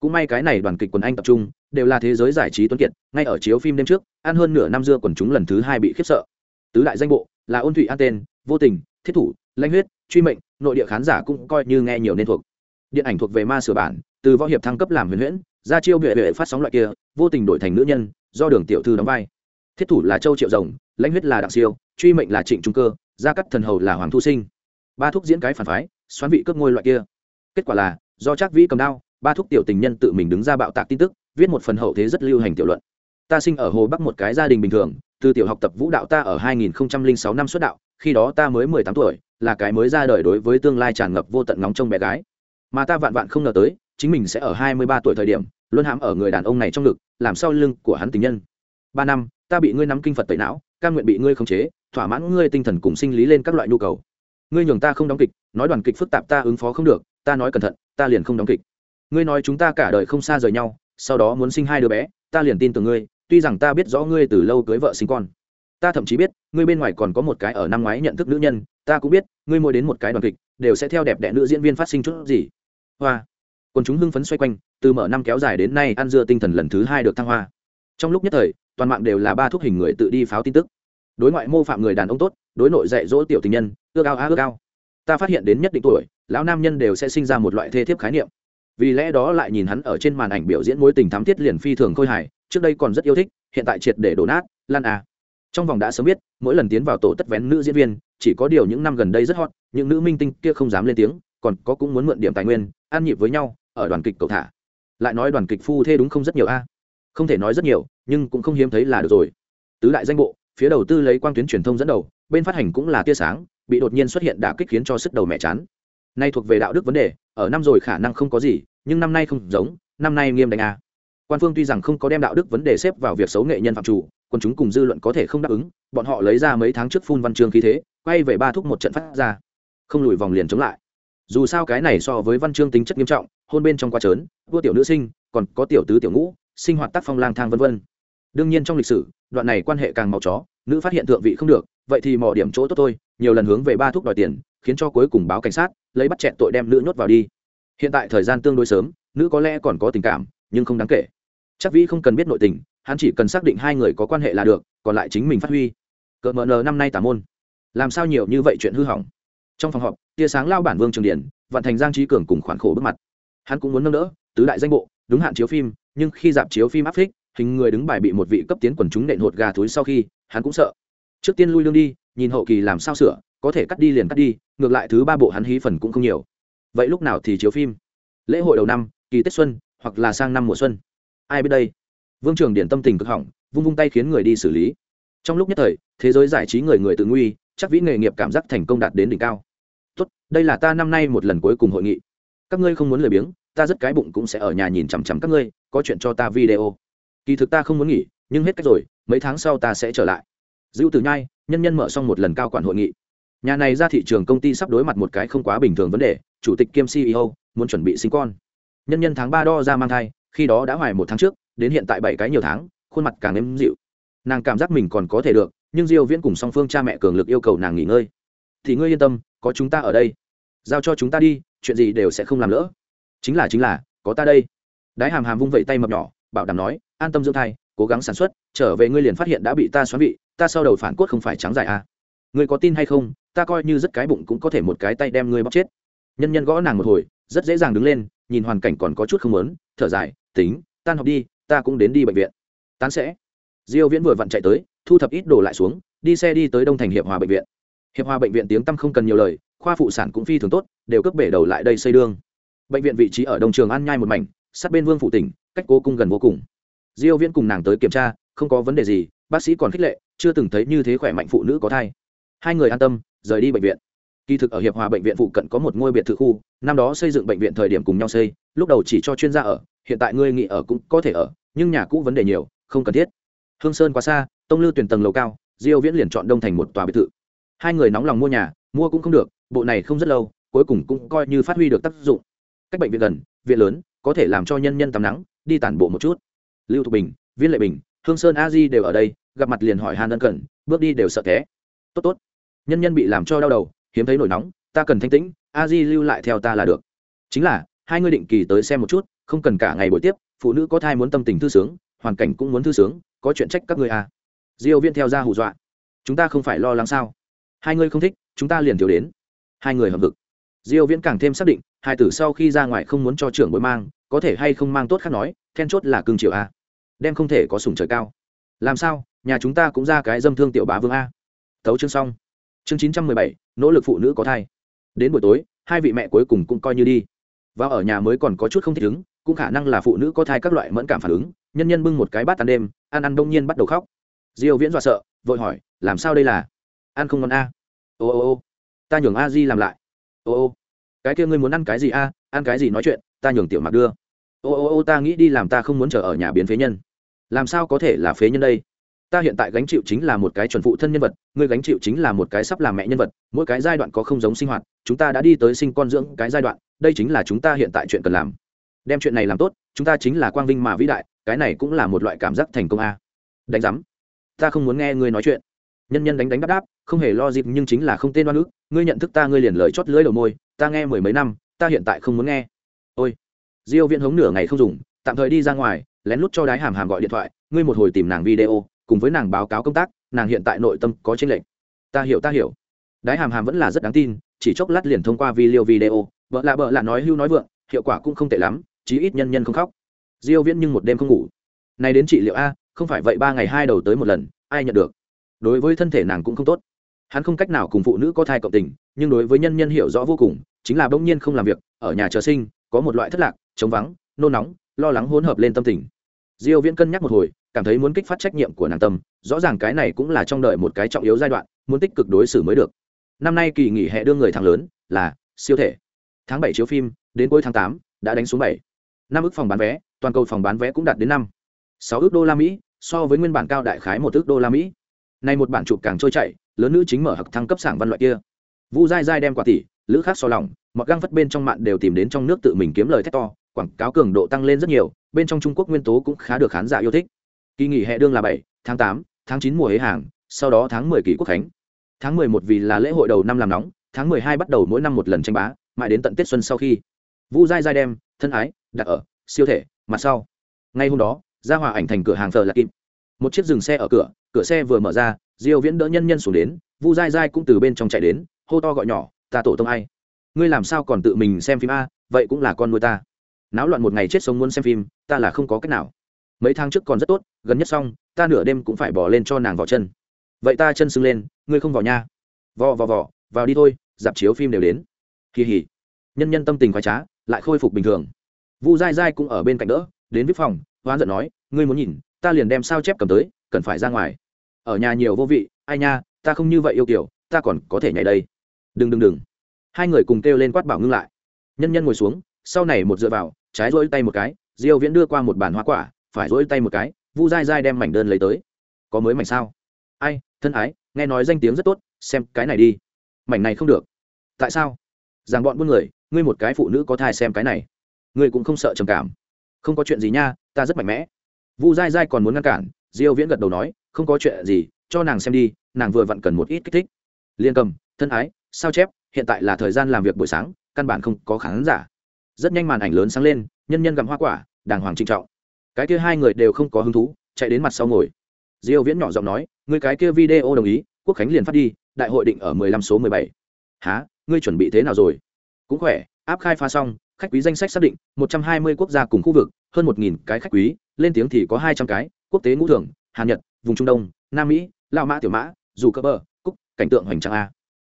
Cũng may cái này đoàn kịch quần anh tập trung, đều là thế giới giải trí tuấn kiệt, ngay ở chiếu phim đêm trước, ăn hơn nửa năm dưa quần chúng lần thứ hai bị khiếp sợ. Tứ đại danh bộ, là ôn thụy an tên, vô tình, thiết thủ lãnh huyết, truy mệnh, nội địa khán giả cũng coi như nghe nhiều nên thuộc. Điện ảnh thuộc về ma sửa bản, từ võ hiệp thăng cấp làm huyền huyễn ra chiêu bệ bệ phát sóng loại kia, vô tình đổi thành nữ nhân, do đường tiểu thư đóng vai. Thiết thủ là châu triệu rồng, lãnh huyết là đặng siêu, truy mệnh là trịnh trung cơ, gia cắt thần hầu là hoàng thu sinh. Ba thúc diễn cái phản phái xoắn vị cướp ngôi loại kia. Kết quả là, do trác vĩ cầm đao, ba thúc tiểu tình nhân tự mình đứng ra bạo tạc tin tức, viết một phần hậu thế rất lưu hành tiểu luận. Ta sinh ở hồ bắc một cái gia đình bình thường, từ tiểu học tập vũ đạo ta ở 2006 năm xuất đạo, khi đó ta mới 18 tuổi, là cái mới ra đời đối với tương lai tràn ngập vô tận ngóng trông bé gái. Mà ta vạn vạn không ngờ tới chính mình sẽ ở 23 tuổi thời điểm, luôn hãm ở người đàn ông này trong ngực, làm sau lưng của hắn tình nhân. Ba năm, ta bị ngươi nắm kinh phật tẩy não ca nguyện bị ngươi khống chế, thỏa mãn ngươi tinh thần cùng sinh lý lên các loại nhu cầu. Ngươi nhường ta không đóng kịch, nói đoàn kịch phức tạp ta ứng phó không được, ta nói cẩn thận, ta liền không đóng kịch. Ngươi nói chúng ta cả đời không xa rời nhau, sau đó muốn sinh hai đứa bé, ta liền tin tưởng ngươi, tuy rằng ta biết rõ ngươi từ lâu cưới vợ sinh con. Ta thậm chí biết, ngươi bên ngoài còn có một cái ở năm ngoái nhận thức nữ nhân, ta cũng biết, ngươi mỗi đến một cái đoàn kịch, đều sẽ theo đẹp đẽ nữ diễn viên phát sinh chút gì. Hoa. Quân chúng hưng phấn xoay quanh, từ mở năm kéo dài đến nay ăn dưa tinh thần lần thứ hai được thăng hoa. Trong lúc nhất thời, toàn mạng đều là ba thuốc hình người tự đi pháo tin tức. Đối ngoại mô phạm người đàn ông tốt, đối nội dạy dỗ tiểu tình nhân, ước ao á ước ao. Ta phát hiện đến nhất định tuổi, lão nam nhân đều sẽ sinh ra một loại thê thiếp khái niệm. Vì lẽ đó lại nhìn hắn ở trên màn ảnh biểu diễn mối tình thắm thiết liền phi thường khôi hài, trước đây còn rất yêu thích, hiện tại triệt để đổ nát, lan à. Trong vòng đã sớm biết, mỗi lần tiến vào tổ tất vén nữ diễn viên, chỉ có điều những năm gần đây rất hot, những nữ minh tinh kia không dám lên tiếng, còn có cũng muốn mượn điểm tài nguyên, ăn nhịp với nhau ở đoàn kịch cầu thả. Lại nói đoàn kịch phu thê đúng không rất nhiều a? Không thể nói rất nhiều, nhưng cũng không hiếm thấy là được rồi. Tứ đại danh bộ, phía đầu tư lấy quang tuyến truyền thông dẫn đầu, bên phát hành cũng là tia sáng, bị đột nhiên xuất hiện đả kích khiến cho sức đầu mẹ chán. Nay thuộc về đạo đức vấn đề, ở năm rồi khả năng không có gì, nhưng năm nay không giống, năm nay nghiêm đánh a. Quan phương tuy rằng không có đem đạo đức vấn đề xếp vào việc xấu nghệ nhân phạm chủ quần chúng cùng dư luận có thể không đáp ứng, bọn họ lấy ra mấy tháng trước phun văn chương khí thế, quay về ba thúc một trận phát ra. Không lùi vòng liền chống lại. Dù sao cái này so với văn chương tính chất nghiêm trọng hôn bên trong quá trớn, vua tiểu nữ sinh, còn có tiểu tứ tiểu ngũ, sinh hoạt tác phong lang thang vân vân. Đương nhiên trong lịch sử, đoạn này quan hệ càng màu chó, nữ phát hiện thượng vị không được, vậy thì mò điểm chỗ tốt thôi, nhiều lần hướng về ba thúc đòi tiền, khiến cho cuối cùng báo cảnh sát, lấy bắt chẹn tội đem nữ nhốt vào đi. Hiện tại thời gian tương đối sớm, nữ có lẽ còn có tình cảm, nhưng không đáng kể. Chắc vĩ không cần biết nội tình, hắn chỉ cần xác định hai người có quan hệ là được, còn lại chính mình phát huy. Cỡ mờ nờ năm nay tả môn. Làm sao nhiều như vậy chuyện hư hỏng? Trong phòng họp, tia sáng lao bản vương trường điển vạn thành giang trí cường cùng khoản khổ bước mặt hắn cũng muốn nâng đỡ, tứ đại danh bộ, đúng hạn chiếu phim, nhưng khi dạp chiếu phim áp phích hình người đứng bài bị một vị cấp tiến quần chúng nện hột gà thối sau khi, hắn cũng sợ. Trước tiên lui lương đi, nhìn hậu kỳ làm sao sửa, có thể cắt đi liền cắt đi, ngược lại thứ ba bộ hắn hí phần cũng không nhiều. Vậy lúc nào thì chiếu phim? Lễ hội đầu năm, kỳ tết xuân, hoặc là sang năm mùa xuân. Ai biết đây? Vương trường điển tâm tình cực hỏng, vung vung tay khiến người đi xử lý. Trong lúc nhất thời, thế giới giải trí người người tự nguy, chắc vĩ nghề nghiệp cảm giác thành công đạt đến đỉnh cao. Tốt, đây là ta năm nay một lần cuối cùng hội nghị. Các ngươi không muốn lười biếng ta rất cái bụng cũng sẽ ở nhà nhìn chằm chằm các ngươi, có chuyện cho ta video. Kỳ thực ta không muốn nghỉ, nhưng hết cách rồi, mấy tháng sau ta sẽ trở lại. Dữ từ nhai, nhân nhân mở xong một lần cao quản hội nghị. Nhà này ra thị trường công ty sắp đối mặt một cái không quá bình thường vấn đề, chủ tịch kiêm ceo muốn chuẩn bị sinh con. Nhân nhân tháng ba đo ra mang thai, khi đó đã hoài một tháng trước, đến hiện tại bảy cái nhiều tháng, khuôn mặt càng êm dịu. Nàng cảm giác mình còn có thể được, nhưng diêu viễn cùng song phương cha mẹ cường lực yêu cầu nàng nghỉ ngơi. Thì ngươi yên tâm, có chúng ta ở đây. Giao cho chúng ta đi, chuyện gì đều sẽ không làm lỡ chính là chính là, có ta đây. Đái hàm hàm vung vẩy tay mập nhỏ, bảo đảm nói, an tâm dưỡng thai, cố gắng sản xuất, trở về ngươi liền phát hiện đã bị ta xoắn vị, ta sau đầu phản cốt không phải trắng dài à. ngươi có tin hay không, ta coi như rất cái bụng cũng có thể một cái tay đem ngươi bóc chết. Nhân nhân gõ nàng một hồi, rất dễ dàng đứng lên, nhìn hoàn cảnh còn có chút không lớn thở dài, tính, tan học đi, ta cũng đến đi bệnh viện. Tán sẽ. Diêu viễn vừa vặn chạy tới, thu thập ít đồ lại xuống, đi xe đi tới đông thành hiệp hòa bệnh viện. Hiệp hòa bệnh viện tiếng tăm không cần nhiều lời, khoa phụ sản cũng phi thường tốt, đều cướp bể đầu lại đây xây đường bệnh viện vị trí ở đông trường an nhai một mảnh, sát bên vương phụ tỉnh, cách cố cung gần vô cùng. Diêu viễn cùng nàng tới kiểm tra, không có vấn đề gì, bác sĩ còn khích lệ, chưa từng thấy như thế khỏe mạnh phụ nữ có thai. Hai người an tâm, rời đi bệnh viện. Kỳ thực ở hiệp hòa bệnh viện phụ cận có một ngôi biệt thự khu, năm đó xây dựng bệnh viện thời điểm cùng nhau xây, lúc đầu chỉ cho chuyên gia ở, hiện tại ngươi nghỉ ở cũng có thể ở, nhưng nhà cũ vấn đề nhiều, không cần thiết. Hương sơn quá xa, tông lư tuyển tầng lầu cao, diêu viễn liền chọn đông thành một tòa biệt thự. Hai người nóng lòng mua nhà, mua cũng không được, bộ này không rất lâu, cuối cùng cũng coi như phát huy được tác dụng cách bệnh viện gần, viện lớn, có thể làm cho nhân nhân tắm nắng, đi tản bộ một chút. Lưu thục bình, viên lệ bình, hương sơn a di đều ở đây, gặp mặt liền hỏi hàn ân cần, bước đi đều sợ té. Tốt tốt. Nhân nhân bị làm cho đau đầu, hiếm thấy nổi nóng, ta cần thanh tĩnh, a di lưu lại theo ta là được. Chính là, hai người định kỳ tới xem một chút, không cần cả ngày buổi tiếp, phụ nữ có thai muốn tâm tình thư sướng, hoàn cảnh cũng muốn thư sướng, có chuyện trách các ngươi à diêu viên theo ra hù dọa. Chúng ta không phải lo lắng sao? Hai người không thích, chúng ta liền thiếu đến. Hai người hợp lực diêu viễn càng thêm xác định hai tử sau khi ra ngoài không muốn cho trưởng bối mang có thể hay không mang tốt khác nói then chốt là cương triều a. Đem không thể có sủng trời cao. Làm sao nhà chúng ta cũng ra cái dâm thương tiểu bá vương a. Tấu chương xong. Chương 917, nỗ lực phụ nữ có thai. Đến buổi tối hai vị mẹ cuối cùng cũng coi như đi. Vào ở nhà mới còn có chút không thích ứng cũng khả năng là phụ nữ có thai các loại mẫn cảm phản ứng nhân nhân bưng một cái bát ăn đêm ăn ăn đông nhiên bắt đầu khóc. Diêu viễn dọa sợ vội hỏi làm sao đây là? Ăn không ngon a? Ô ô ô ta nhường a di làm lại. Ô ô cái kia ngươi muốn ăn cái gì a, ăn cái gì nói chuyện, ta nhường tiểu mặc đưa. Ô ô ô, ta nghĩ đi làm ta không muốn chờ ở nhà biến phế nhân. Làm sao có thể là phế nhân đây? Ta hiện tại gánh chịu chính là một cái chuẩn phụ thân nhân vật, ngươi gánh chịu chính là một cái sắp làm mẹ nhân vật, mỗi cái giai đoạn có không giống sinh hoạt, chúng ta đã đi tới sinh con dưỡng cái giai đoạn, đây chính là chúng ta hiện tại chuyện cần làm. Đem chuyện này làm tốt, chúng ta chính là quang vinh mà vĩ đại, cái này cũng là một loại cảm giác thành công a. Đánh giám, ta không muốn nghe ngươi nói chuyện. Nhân nhân đánh đánh đáp đáp, không hề lo dịp nhưng chính là không tên oan ức, ngươi nhận thức ta, ngươi liền lời chót lưỡi đầu môi ta nghe mười mấy năm, ta hiện tại không muốn nghe. Ôi, diêu viễn hống nửa ngày không dùng, tạm thời đi ra ngoài, lén lút cho đái hàm hàm gọi điện thoại, ngươi một hồi tìm nàng video, cùng với nàng báo cáo công tác, nàng hiện tại nội tâm có chênh lệch. Ta hiểu ta hiểu. Đái hàm hàm vẫn là rất đáng tin, chỉ chốc lát liền thông qua video video vợ lạ vợ lạ nói hưu nói vượng, hiệu quả cũng không tệ lắm, chí ít nhân nhân không khóc. Diêu viễn nhưng một đêm không ngủ. Nay đến trị liệu a, không phải vậy ba ngày hai đầu tới một lần, ai nhận được? Đối với thân thể nàng cũng không tốt. Hắn không cách nào cùng phụ nữ có thai cộng tình nhưng đối với nhân nhân hiểu rõ vô cùng, chính là bỗng nhiên không làm việc, ở nhà chờ sinh, có một loại thất lạc chống vắng, nôn nóng, lo lắng hỗn hợp lên tâm tình. Diêu viễn cân nhắc một hồi, cảm thấy muốn kích phát trách nhiệm của nàng tâm, rõ ràng cái này cũng là trong đời một cái trọng yếu giai đoạn, muốn tích cực đối xử mới được. Năm nay kỳ nghỉ hè đưa người thằng lớn, là siêu thể. Tháng 7 chiếu phim, đến cuối tháng 8 đã đánh xuống 7. năm ước phòng bán vé, toàn cầu phòng bán vé cũng đạt đến năm. 6 ước đô la mỹ, so với nguyên bản cao đại khái một ước đô la mỹ. Nay một bản chụp càng trôi chảy, lớn nữ chính mở hặc thăng cấp sảng văn loại kia vu dai dai đem quả tỷ, lữ khác so lòng, mọi găng phất bên trong mạng đều tìm đến trong nước tự mình kiếm lời thét to, quảng cáo cường độ tăng lên rất nhiều, bên trong trung quốc nguyên tố cũng khá được khán giả yêu thích. Kỳ nghỉ hè đương là bảy, tháng tám, tháng chín mùa hế hàng, sau đó tháng mười kỷ quốc khánh. Tháng mười một vì là lễ hội đầu năm làm nóng, tháng mười hai bắt đầu mỗi năm một lần tranh bá, mãi đến tận tết xuân sau khi. Vu dai dai đem, thân ái, đặt ở, siêu thể, mặt sau. Ngay hôm đó, ra hòa ảnh thành cửa hàng thờ là kim một chiếc dừng xe ở cửa cửa xe vừa mở ra, diêu viễn đỡ nhân nhân xuống đến, vu dai dai cũng từ bên trong chạy đến hô to gọi nhỏ, ta tổ tông ai? Ngươi làm sao còn tự mình xem phim a? Vậy cũng là con nuôi ta. Náo loạn một ngày chết sống muốn xem phim, ta là không có cách nào. Mấy tháng trước còn rất tốt, gần nhất xong, ta nửa đêm cũng phải bỏ lên cho nàng vào chân. Vậy ta chân sưng lên, ngươi không vào nha. Vò vò vò, vào đi thôi, dạp chiếu phim đều đến. Kỳ hỉ. Nhân nhân tâm tình khoái trá, lại khôi phục bình thường. Vu dai dai cũng ở bên cạnh đỡ, đến viết phòng, hoán giận nói, ngươi muốn nhìn, ta liền đem sao chép cầm tới, cần phải ra ngoài. Ở nhà nhiều vô vị, ai nha, ta không như vậy yêu kiểu, ta còn có thể nhảy đây đừng đừng đừng. Hai người cùng kêu lên quát bảo ngưng lại. Nhân nhân ngồi xuống, sau này một dựa vào, trái rỗi tay một cái, diêu viễn đưa qua một bàn hoa quả, phải rỗi tay một cái, vu dai dai đem mảnh đơn lấy tới. Có mới mảnh sao? Ai, thân ái, nghe nói danh tiếng rất tốt, xem cái này đi. Mảnh này không được. Tại sao? Rằng bọn buôn người, ngươi một cái phụ nữ có thai xem cái này. Ngươi cũng không sợ trầm cảm. Không có chuyện gì nha, ta rất mạnh mẽ. Vu dai dai còn muốn ngăn cản, diêu viễn gật đầu nói, không có chuyện gì, cho nàng xem đi, nàng vừa vặn cần một ít kích thích. Liên cầm, thân ái sao chép, hiện tại là thời gian làm việc buổi sáng, căn bản không có khán giả. Rất nhanh màn ảnh lớn sáng lên, nhân nhân gặm hoa quả, đàng hoàng trinh trọng. Cái kia hai người đều không có hứng thú, chạy đến mặt sau ngồi. Diêu viễn nhỏ giọng nói người cái kia video đồng ý, quốc khánh liền phát đi, đại hội định ở 15 số 17. há ngươi chuẩn bị thế nào rồi? Cũng khỏe, áp khai phá xong, khách quý danh sách xác định 120 quốc gia cùng khu vực, hơn 1.000 cái khách quý, lên tiếng thì có 200 cái, quốc tế ngũ thường hàn nhật, vùng trung đông, nam mỹ, lao mã tiểu mã, dù cơ bờ, cúc, cảnh tượng hoành tráng a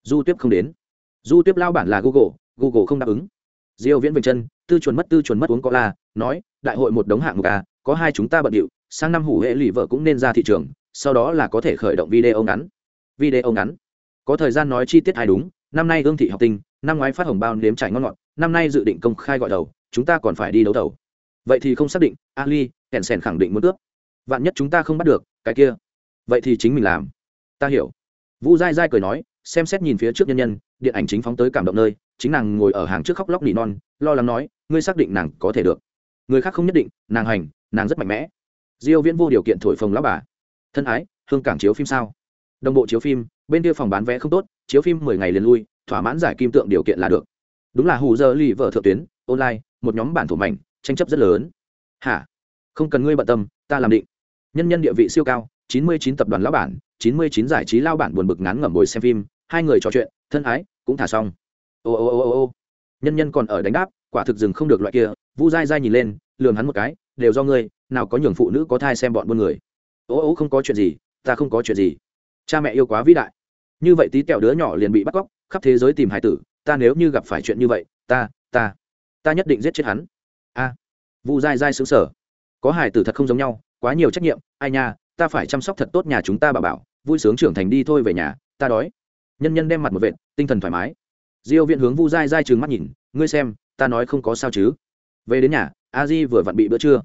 du tiếp không đến. Du tiếp lao bản là google google không đáp ứng. Diêu viễn vinh chân, tư chuẩn mất, tư chuẩn mất uống có la nói, đại hội một đống hạng mục à có hai chúng ta bận điệu, sang năm hủ hệ lì vợ cũng nên ra thị trường, sau đó là có thể khởi động video ngắn. Video ngắn. Có thời gian nói chi tiết ai đúng, năm nay ương thị học tinh, năm ngoái phát hồng bao nếm trải ngon ngọt, năm nay dự định công khai gọi đầu, chúng ta còn phải đi đấu đầu vậy thì không xác định, ali, kèn sèn khẳng định muốn cướp. Vạn nhất chúng ta không bắt được, cái kia. Vậy thì chính mình làm. Ta hiểu. Vũ dai dai cười nói xem xét nhìn phía trước nhân nhân, điện ảnh chính phóng tới cảm động nơi, chính nàng ngồi ở hàng trước khóc lóc nỉ non, lo lắng nói, ngươi xác định nàng có thể được. Người khác không nhất định, nàng hành, nàng rất mạnh mẽ. Diêu viễn vô điều kiện thổi phồng lão bà. Thân ái, hương cảng chiếu phim sao? Đồng bộ chiếu phim, bên kia phòng bán vé không tốt, chiếu phim 10 ngày liền lui, thỏa mãn giải kim tượng điều kiện là được. Đúng là hù giờ lì vợ thượng tuyến, online, một nhóm bản thủ mảnh, tranh chấp rất lớn. Hả? Không cần ngươi bận tâm, ta làm định. Nhân nhân địa vị siêu cao 99 tập đoàn lão bản 99 giải trí lao bản buồn bực ngán ngẩm ngồi xem phim hai người trò chuyện, thân ái, cũng thả xong. Ô ô ô ô ô. Nhân nhân còn ở đánh đáp, quả thực dừng không được loại kia. Vu dai dai nhìn lên lường hắn một cái, đều do ngươi, nào có nhường phụ nữ có thai xem bọn buôn người. Ô ô, không có chuyện gì, ta không có chuyện gì. Cha mẹ yêu quá vĩ đại. Như vậy tí tẹo đứa nhỏ liền bị bắt cóc, khắp thế giới tìm hải tử, ta nếu như gặp phải chuyện như vậy, ta ta ta nhất định giết chết hắn. A. Vu dai dai xứng sở có hải tử thật không giống nhau, quá nhiều trách nhiệm, ai nha, ta phải chăm sóc thật tốt nhà chúng ta bà bảo, vui sướng trưởng thành đi thôi về nhà, ta đói nhân nhân đem mặt một vệt, tinh thần thoải mái. Diêu viện hướng vu dai dai trừng mắt nhìn, ngươi xem, ta nói không có sao chứ? Về đến nhà, a di vừa vặn bị bữa trưa.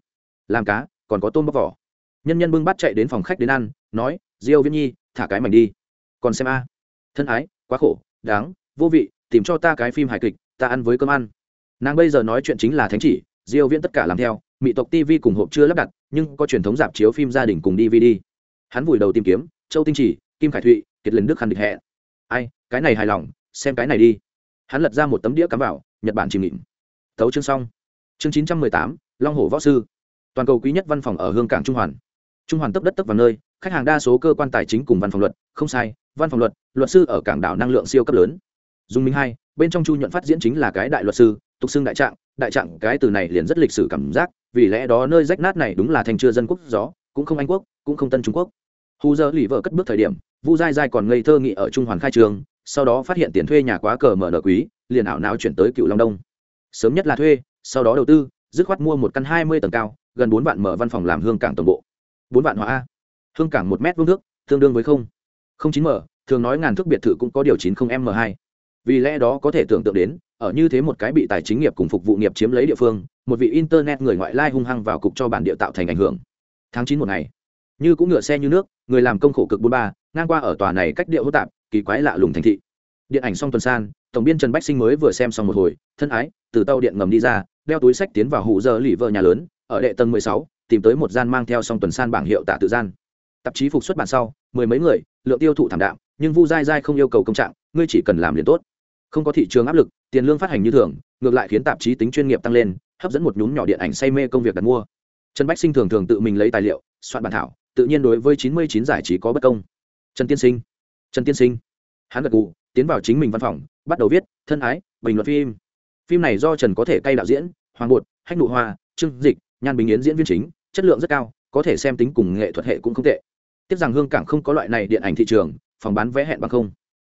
Làm cá, còn có tôm bóc vỏ. Nhân nhân bưng bắt chạy đến phòng khách đến ăn, nói, diêu viễn nhi, thả cái mảnh đi. Còn xem a. Thân ái, quá khổ, đáng, vô vị, tìm cho ta cái phim hài kịch, ta ăn với cơm ăn. Nàng bây giờ nói chuyện chính là thánh chỉ, diêu viễn tất cả làm theo, mỹ tộc tv cùng hộp chưa lắp đặt, nhưng có truyền thống dạp chiếu phim gia đình cùng dvd hắn vùi đầu tìm kiếm, châu tinh chỉ, kim khải thụy, kiệt lần đức khăn địch hẹn ai, cái này hài lòng, xem cái này đi. Hắn lật ra một tấm đĩa cắm vào, nhật bản chìm nghịm thấu chương xong. Chương chín trăm mười tám, long hồ võ sư. Toàn cầu quý nhất văn phòng ở hương cảng trung hoàn. Trung hoàn tấp đất tấp vào nơi, khách hàng đa số cơ quan tài chính cùng văn phòng luật, không sai, văn phòng luật luật sư ở cảng đảo năng lượng siêu cấp lớn. Dung minh hai, bên trong chu nhuận phát diễn chính là cái đại luật sư, tục xưng đại trạng đại trạng cái từ này liền rất lịch sử cảm giác, vì lẽ đó nơi rách nát này đúng là thành chưa dân quốc gió, cũng không anh quốc, cũng không tân trung quốc. Hù giờ lì vợ cất bước thời điểm vu dai dai còn ngây thơ nghị ở trung hoàn khai trường, sau đó phát hiện tiền thuê nhà quá cờ mở nợ quý, liền ảo não chuyển tới cựu long đông. Sớm nhất là thuê, sau đó đầu tư, dứt khoát mua một căn hai mươi tầng cao, gần bốn vạn mở văn phòng làm hương cảng tổng bộ. Bốn vạn hóa a. Hương cảng một mét vuông thước, tương đương với không. Không chín m thường nói ngàn thước biệt thự cũng có điều chín không m hai. Vì lẽ đó có thể tưởng tượng đến, ở như thế một cái bị tài chính nghiệp cùng phục vụ nghiệp chiếm lấy địa phương, một vị internet người ngoại lai hung hăng vào cục cho bản địa tạo thành ảnh hưởng. Tháng chín một ngày, như cũng ngựa xe như nước, người làm công khổ cực bốn ba ngang qua ở tòa này cách điệu hô tạp, kỳ quái lạ lùng thành thị. Điện ảnh xong tuần san, tổng biên trần bách sinh mới vừa xem xong một hồi, thân ái, từ tàu điện ngầm đi ra, đeo túi sách tiến vào hụ giờ lì vợ nhà lớn, ở đệ tầng mười sáu, tìm tới một gian mang theo xong tuần san bảng hiệu tạ tự gian. Tạp chí phục xuất bản sau, mười mấy người, lượng tiêu thụ thảm đạm, nhưng vu dai dai không yêu cầu công trạng, ngươi chỉ cần làm liền tốt. Không có thị trường áp lực, tiền lương phát hành như thường, ngược lại khiến tạp chí tính chuyên nghiệp tăng lên, hấp dẫn một nhúm nhỏ điện ảnh say mê công việc đặt mua. Trần bách sinh thường thường tự mình lấy tài liệu, soạn bản thảo, tự nhiên đối với chín mươi chín giải trí có bất công trần tiên sinh. Trần tiên sinh. Hắn gật gù, tiến vào chính mình văn phòng bắt đầu viết thân ái bình luận phim. Phim này do trần có thể cay đạo diễn hoàng bột hách nụ hoa trương dịch nhan bình yến diễn viên chính chất lượng rất cao có thể xem tính cùng nghệ thuật hệ cũng không tệ. Tiếc rằng hương cảng không có loại này điện ảnh thị trường phòng bán vé hẹn bằng không.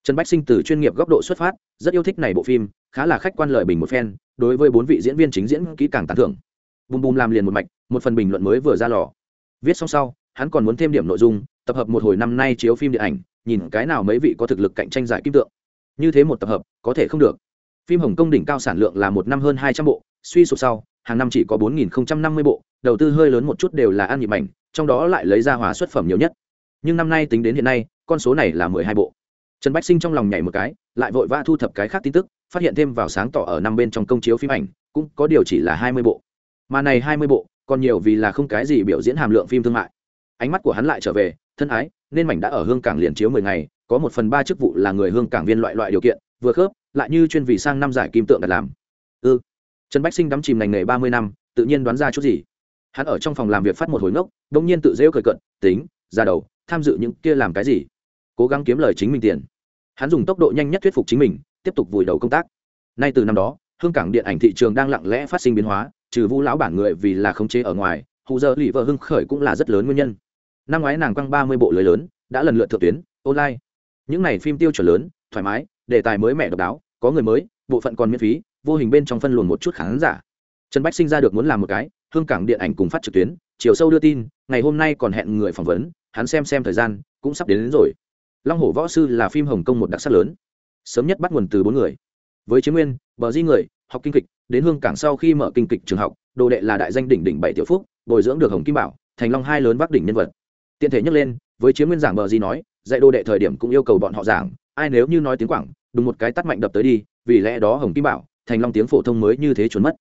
Trần bách sinh từ chuyên nghiệp góc độ xuất phát rất yêu thích này bộ phim khá là khách quan lời bình một phen đối với bốn vị diễn viên chính diễn kỹ càng tán thưởng. Bùm bùm làm liền một mạch một phần bình luận mới vừa ra lò. Viết xong sau hắn còn muốn thêm điểm nội dung tập hợp một hồi năm nay chiếu phim điện ảnh, nhìn cái nào mấy vị có thực lực cạnh tranh giải kim tượng. Như thế một tập hợp, có thể không được. Phim hồng kông đỉnh cao sản lượng là một năm hơn hai trăm bộ, suy sụp sau, hàng năm chỉ có bốn nghìn năm mươi bộ, đầu tư hơi lớn một chút đều là ăn nhịp mảnh, trong đó lại lấy ra hòa xuất phẩm nhiều nhất. Nhưng năm nay tính đến hiện nay, con số này là mười hai bộ. Trần bách sinh trong lòng nhảy một cái, lại vội vã thu thập cái khác tin tức, phát hiện thêm vào sáng tỏ ở năm bên trong công chiếu phim ảnh, cũng có điều chỉ là hai mươi bộ. Mà này hai mươi bộ, còn nhiều vì là không cái gì biểu diễn hàm lượng phim thương mại. Ánh mắt của hắn lại trở về thân ái, nên mảnh đã ở hương cảng liền chiếu mười ngày, có một phần ba chức vụ là người hương cảng viên loại loại điều kiện, vừa khớp, lại như chuyên vị sang năm giải kim tượng đặt làm. Ư ừ. trần bách sinh đắm chìm ngành nghề ba mươi năm, tự nhiên đoán ra chút gì. Hắn ở trong phòng làm việc phát một hồi ngốc đ ỗ n g nhiên tự rêu cười cận tính, ra đầu, tham dự những kia làm cái gì? Cố gắng kiếm lời chính mình tiền. Hắn dùng tốc độ nhanh nhất thuyết phục chính mình, tiếp tục vùi đầu công tác. Nay từ năm đó, hương cảng điện ảnh thị trường đang lặng lẽ phát sinh biến hóa, trừ vũ lão bản người vì là khống chế ở ngoài hụ giờ lì vợ hưng khởi cũng là rất lớn nguyên nhân năm ngoái nàng quăng ba mươi bộ lưới lớn đã lần lượt thượng tuyến online. Những này phim tiêu chuẩn lớn thoải mái đề tài mới mẻ độc đáo có người mới bộ phận còn miễn phí vô hình bên trong phân luồn một chút khán giả. Trần bách sinh ra được muốn làm một cái hương cảng điện ảnh cùng phát trực tuyến chiều sâu đưa tin ngày hôm nay còn hẹn người phỏng vấn hắn xem xem thời gian cũng sắp đến, đến rồi. Long hổ võ sư là phim hồng kông một đặc sắc lớn. Sớm nhất bắt nguồn từ bốn người. Với chiến nguyên bờ di người học kinh kịch đến hương cảng sau khi mở kinh kịch trường học đồ đệ là đại danh đỉnh đỉnh bảy tiểu phúc bồi dưỡng được hồng kim bảo thành long hai lớn vác đỉnh nhân vật tiện thể nhắc lên, với chiếm nguyên giảng bờ gì nói, dạy đồ đệ thời điểm cũng yêu cầu bọn họ giảng, ai nếu như nói tiếng quảng, đúng một cái tắt mạnh đập tới đi, vì lẽ đó hồng kim bảo, thành long tiếng phổ thông mới như thế trốn mất.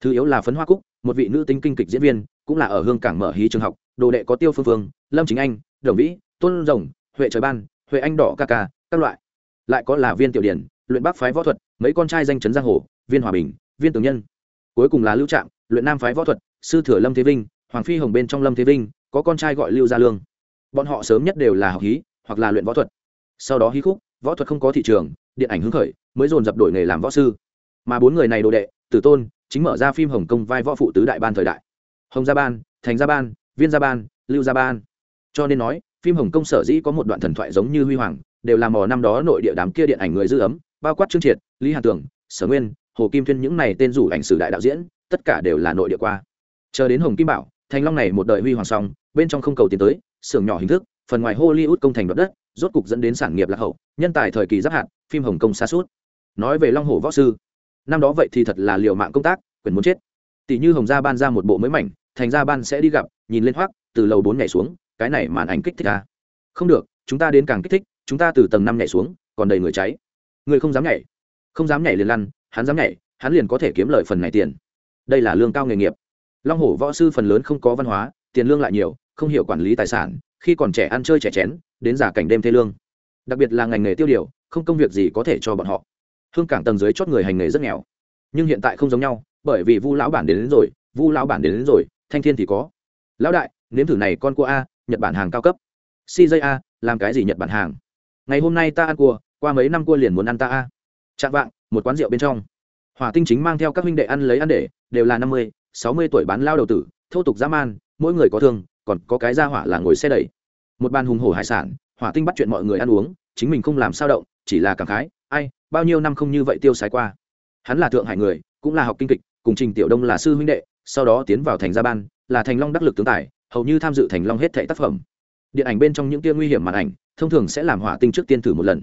Thứ yếu là phấn hoa cúc, một vị nữ tính kinh kịch diễn viên, cũng là ở hương cảng mở hí trường học, đồ đệ có tiêu phương phương, lâm chính anh, đồng vĩ, tôn rồng, huệ trời ban, huệ anh đỏ ca ca, các loại. Lại có là viên tiểu điển, luyện bác phái võ thuật, mấy con trai danh chấn giang hồ, viên hòa bình, viên tường nhân. Cuối cùng là lưu trạm, luyện nam phái võ thuật, sư thừa lâm thế vinh, hoàng phi hồng bên trong lâm thế vinh có con trai gọi lưu gia lương. Bọn họ sớm nhất đều là học hí hoặc là luyện võ thuật. Sau đó hí khúc, võ thuật không có thị trường, điện ảnh hứng khởi, mới dồn dập đổi nghề làm võ sư. Mà bốn người này đồ đệ, tử tôn, chính mở ra phim hồng kông vai võ phụ tứ đại ban thời đại. Hồng gia ban, thành gia ban, viên gia ban, lưu gia ban. Cho nên nói, phim hồng kông sở dĩ có một đoạn thần thoại giống như huy hoàng, đều là mò năm đó nội địa đám kia điện ảnh người dư ấm, bao quát trương triệt, lý hà tường sở nguyên, hồ kim thuyên những này tên rủ ảnh sử đại đạo diễn, tất cả đều là nội địa qua. Chờ đến hồng kim bảo, thành long này một đời huy hoàng xong bên trong không cầu tiến tới, xưởng nhỏ hình thức, phần ngoài hollywood công thành đoạt đất, rốt cục dẫn đến sản nghiệp lạc hậu, nhân tài thời kỳ giáp hạn phim hồng kông xa suốt. Nói về long hồ võ sư, năm đó vậy thì thật là liều mạng công tác, quyền muốn chết. Tỷ như hồng gia ban ra một bộ mới mảnh, thành gia ban sẽ đi gặp, nhìn lên hoác, từ lầu bốn nhảy xuống, cái này màn ảnh kích thích ta không được, chúng ta đến càng kích thích, chúng ta từ tầng năm nhảy xuống, còn đầy người cháy. Người không dám nhảy, không dám nhảy liền lăn, hắn dám nhảy, hắn liền có thể kiếm lợi phần này tiền. Đây là lương cao nghề nghiệp. Long hổ võ sư phần lớn không có văn hóa, tiền lương lại nhiều không hiểu quản lý tài sản khi còn trẻ ăn chơi trẻ chén đến giả cảnh đêm thê lương. Đặc biệt là ngành nghề tiêu điều không công việc gì có thể cho bọn họ. Hương cảng tầng dưới chót người hành nghề rất nghèo. Nhưng hiện tại không giống nhau bởi vì vu lão bản đến, đến rồi vu lão bản đến, đến rồi thanh thiên thì có. Lão đại nếm thử này con cua a nhật bản hàng cao cấp. Cja làm cái gì nhật bản hàng? Ngày hôm nay ta ăn cua qua mấy năm cua liền muốn ăn ta a. Chạm vạng một quán rượu bên trong. Hỏa tinh chính mang theo các huynh đệ ăn lấy ăn để đều là năm mươi sáu mươi tuổi bán lao đầu tử thô tục dã man mỗi người có thương còn có cái ra hỏa là ngồi xe đẩy. Một bàn hùng hổ hải sản, hỏa tinh bắt chuyện mọi người ăn uống, chính mình không làm sao động, chỉ là cảm khái, ai, bao nhiêu năm không như vậy tiêu sái qua. Hắn là thượng hải người, cũng là học kinh kịch, cùng trình tiểu đông là sư huynh đệ, sau đó tiến vào thành gia ban, là thành long đắc lực tướng tài, hầu như tham dự thành long hết thệ tác phẩm. Điện ảnh bên trong những tia nguy hiểm màn ảnh, thông thường sẽ làm hỏa tinh trước tiên thử một lần.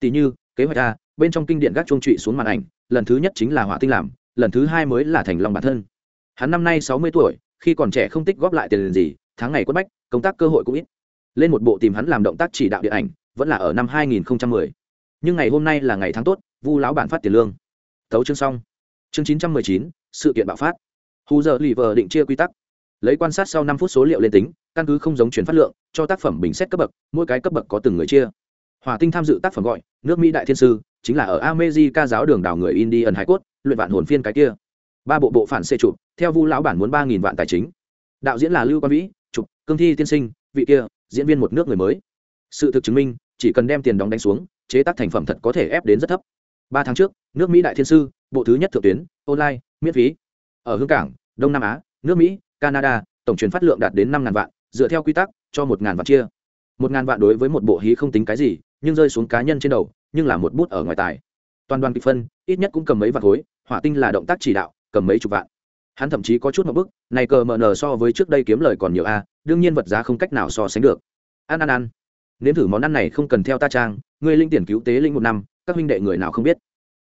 Tỷ như, kế hoạch a, bên trong kinh điện gác chuông trụy xuống màn ảnh, lần thứ nhất chính là hỏa tinh làm, lần thứ hai mới là thành long bản thân. Hắn năm nay sáu mươi tuổi, khi còn trẻ không tích góp lại tiền gì tháng ngày quất bách công tác cơ hội cũng ít. Lên một bộ tìm hắn làm động tác chỉ đạo điện ảnh vẫn là ở năm 2010. nhưng ngày hôm nay là ngày tháng tốt vu lão bản phát tiền lương. Thấu chương xong. Chương 919, sự kiện bạo phát. Hù giờ lì vờ định chia quy tắc. Lấy quan sát sau năm phút số liệu lên tính căn cứ không giống chuyển phát lượng cho tác phẩm bình xét cấp bậc mỗi cái cấp bậc có từng người chia. Hòa tinh tham dự tác phẩm gọi nước mỹ đại thiên sư chính là ở ameji ca giáo đường đảo người indian hải cốt luyện vạn hồn phiên cái kia. Ba bộ bộ phản xê chụp theo vu lão bản muốn ba nghìn vạn tài chính. Đạo diễn là lưu quan vĩ cương thi tiên sinh, vị kia, diễn viên một nước người mới. Sự thực chứng minh, chỉ cần đem tiền đóng đánh xuống, chế tác thành phẩm thật có thể ép đến rất thấp. Ba tháng trước, nước mỹ đại thiên sư, bộ thứ nhất thượng tuyến, online, miễn phí. Ở hương cảng, đông nam á, nước mỹ, canada, tổng truyền phát lượng đạt đến năm ngàn vạn, dựa theo quy tắc, cho một ngàn vạn chia. Một ngàn vạn đối với một bộ hí không tính cái gì, nhưng rơi xuống cá nhân trên đầu, nhưng là một bút ở ngoài tài. Toàn đoàn kịch phân, ít nhất cũng cầm mấy vạn khối, hỏa tinh là động tác chỉ đạo, cầm mấy chục vạn. Hắn thậm chí có chút một bức này cờ mờ nờ so với trước đây kiếm lời còn nhiều a, đương nhiên vật giá không cách nào so sánh được. Ăn ăn ăn. Nếm thử món ăn này không cần theo ta trang, ngươi linh tiền cứu tế linh một năm, các huynh đệ người nào không biết.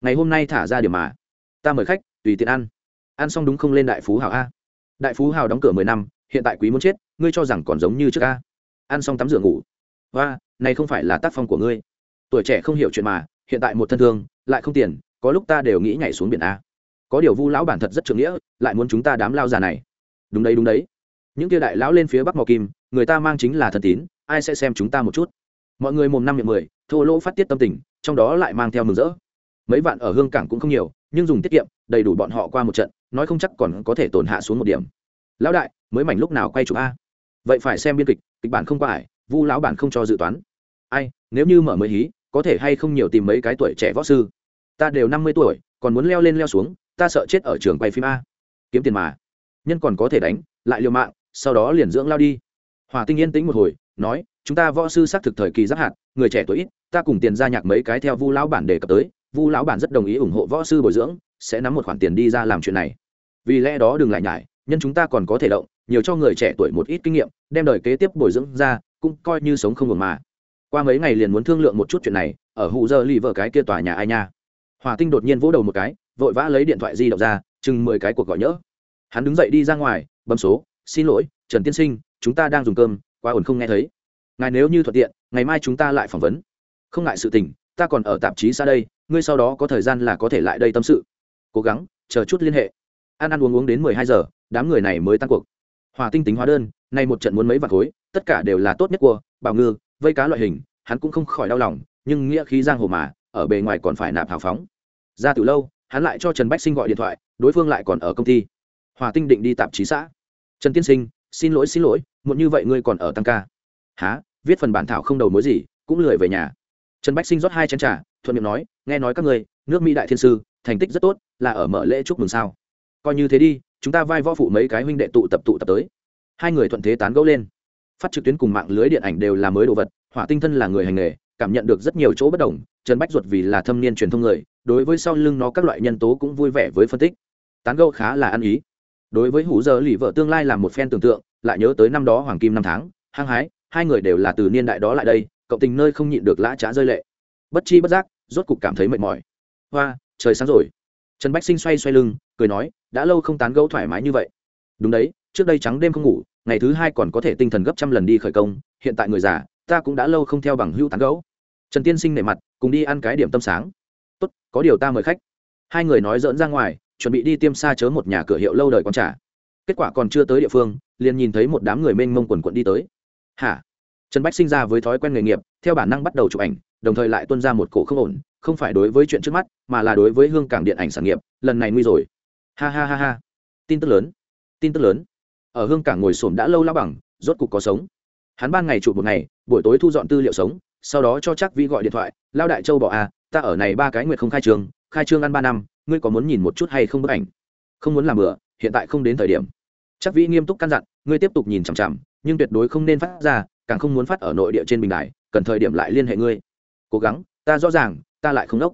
Ngày hôm nay thả ra điểm mà. Ta mời khách, tùy tiện ăn. Ăn xong đúng không lên đại phú hào a? Đại phú hào đóng cửa mười năm, hiện tại quý muốn chết, ngươi cho rằng còn giống như trước a? Ăn xong tắm rửa ngủ. Và này không phải là tác phong của ngươi. Tuổi trẻ không hiểu chuyện mà, hiện tại một thân thương, lại không tiền, có lúc ta đều nghĩ nhảy xuống biển a. Có điều vu lão bản thật rất trưởng nghĩa, lại muốn chúng ta đám lao già này đúng đấy đúng đấy. Những kia đại lão lên phía bắc mò kim, người ta mang chính là thần tín, ai sẽ xem chúng ta một chút? Mọi người mồm năm miệng mười, thô lỗ phát tiết tâm tình, trong đó lại mang theo mừng rỡ. Mấy vạn ở hương cảng cũng không nhiều, nhưng dùng tiết kiệm, đầy đủ bọn họ qua một trận, nói không chắc còn có thể tổn hạ xuống một điểm. Lão đại, mới mảnh lúc nào quay chụp a? Vậy phải xem biên kịch kịch bản không qua ải, vu lão bản không cho dự toán. Ai, nếu như mở mới hí, có thể hay không nhiều tìm mấy cái tuổi trẻ võ sư? Ta đều năm mươi tuổi, còn muốn leo lên leo xuống, ta sợ chết ở trường quay phim a. Kiếm tiền mà nhân còn có thể đánh, lại liều mạng, sau đó liền dưỡng lao đi. Hòa tinh yên tĩnh một hồi, nói, chúng ta võ sư xác thực thời kỳ giáp hạt, người trẻ tuổi ít, ta cùng tiền ra nhạc mấy cái theo vu lão bản đề cập tới, vu lão bản rất đồng ý ủng hộ võ sư bồi dưỡng, sẽ nắm một khoản tiền đi ra làm chuyện này. Vì lẽ đó đừng lại nhải, nhân chúng ta còn có thể động, nhiều cho người trẻ tuổi một ít kinh nghiệm, đem đời kế tiếp bồi dưỡng ra, cũng coi như sống không ngừng mà. Qua mấy ngày liền muốn thương lượng một chút chuyện này, ở hụ giờ lì vợ cái kia tòa nhà ai nha. Hòa tinh đột nhiên vỗ đầu một cái, vội vã lấy điện thoại di động ra, chừng mười cái cuộc gọi nhỡ hắn đứng dậy đi ra ngoài, bấm số, xin lỗi, trần tiên sinh, chúng ta đang dùng cơm, quá ổn không nghe thấy. Ngài nếu như thuận tiện, ngày mai chúng ta lại phỏng vấn. Không ngại sự tình, ta còn ở tạp chí xa đây, ngươi sau đó có thời gian là có thể lại đây tâm sự. Cố gắng, chờ chút liên hệ. Ăn ăn uống uống đến mười hai giờ, đám người này mới tăng cuộc. Hòa tinh tính hóa đơn, nay một trận muốn mấy vạt khối, tất cả đều là tốt nhất của bào ngư, vây cá loại hình, hắn cũng không khỏi đau lòng, nhưng nghĩa khí giang hồ mà, ở bề ngoài còn phải nạp hào phóng. Ra từ lâu, hắn lại cho trần bách sinh gọi điện thoại, đối phương lại còn ở công ty hòa tinh định đi tạp chí xã. Trần tiên sinh, xin lỗi xin lỗi, muộn như vậy ngươi còn ở tăng ca. Há viết phần bản thảo không đầu mối gì, cũng lười về nhà. Trần bách sinh rót hai chén t r à thuận miệng nói, nghe nói các ngươi, nước mỹ đại thiên sư, thành tích rất tốt, là ở mở lễ chúc mừng sao? Coi như thế đi, chúng ta vai võ phụ mấy cái huynh đệ tụ tập tụ tập tới. Hai người thuận thế tán gẫu lên. Phát trực tuyến cùng mạng lưới điện ảnh đều là mới đồ vật, hỏa tinh thân là người hành nghề, cảm nhận được rất nhiều chỗ bất đồng, trần bách ruột vì là thâm niên truyền thông người, đối với sau lưng nó các loại nhân tố cũng vui vẻ với phân tích. Tán gẫu khá là ăn ý đối với hủ giờ lì vợ tương lai là một phen tưởng tượng, lại nhớ tới năm đó hoàng kim năm tháng, hăng hái, hai người đều là từ niên đại đó lại đây, cộng tình nơi không nhịn được lã trá rơi lệ. Bất chi bất giác, rốt cục cảm thấy mệt mỏi. Hoa, trời sáng rồi. Trần bách sinh xoay xoay lưng, cười nói, đã lâu không tán gẫu thoải mái như vậy. Đúng đấy, trước đây trắng đêm không ngủ, ngày thứ hai còn có thể tinh thần gấp trăm lần đi khởi công, hiện tại người già, ta cũng đã lâu không theo bằng hữu tán gẫu. Trần tiên sinh nể mặt, cùng đi ăn cái điểm tâm sáng. Tốt, có điều ta mời khách. Hai người nói dỡn ra ngoài chuẩn bị đi tiêm xa chớ một nhà cửa hiệu lâu đời con trả kết quả còn chưa tới địa phương, liền nhìn thấy một đám người mênh mông quần quận đi tới. Hả? Trần bách sinh ra với thói quen nghề nghiệp, theo bản năng bắt đầu chụp ảnh, đồng thời lại tuân ra một cổ không ổn, không phải đối với chuyện trước mắt, mà là đối với hương cảng điện ảnh sản nghiệp, lần này nguy rồi. Ha ha ha ha. Tin tức lớn. Tin tức lớn. Ở hương cảng ngồi xổm đã lâu lao bằng, rốt cục có sống. Hắn ban ngày chụp một ngày, buổi tối thu dọn tư liệu sống, sau đó cho chắc vi gọi điện thoại, lao đại châu bỏ à ta ở này ba cái nguyệt không khai trường khai trương ăn ba năm, ngươi có muốn nhìn một chút hay không bức ảnh? Không muốn làm bừa, hiện tại không đến thời điểm. Chắc vĩ nghiêm túc căn dặn, ngươi tiếp tục nhìn chằm chằm, nhưng tuyệt đối không nên phát ra, càng không muốn phát ở nội địa trên bình đài, cần thời điểm lại liên hệ ngươi. Cố gắng, ta rõ ràng, ta lại không đốc.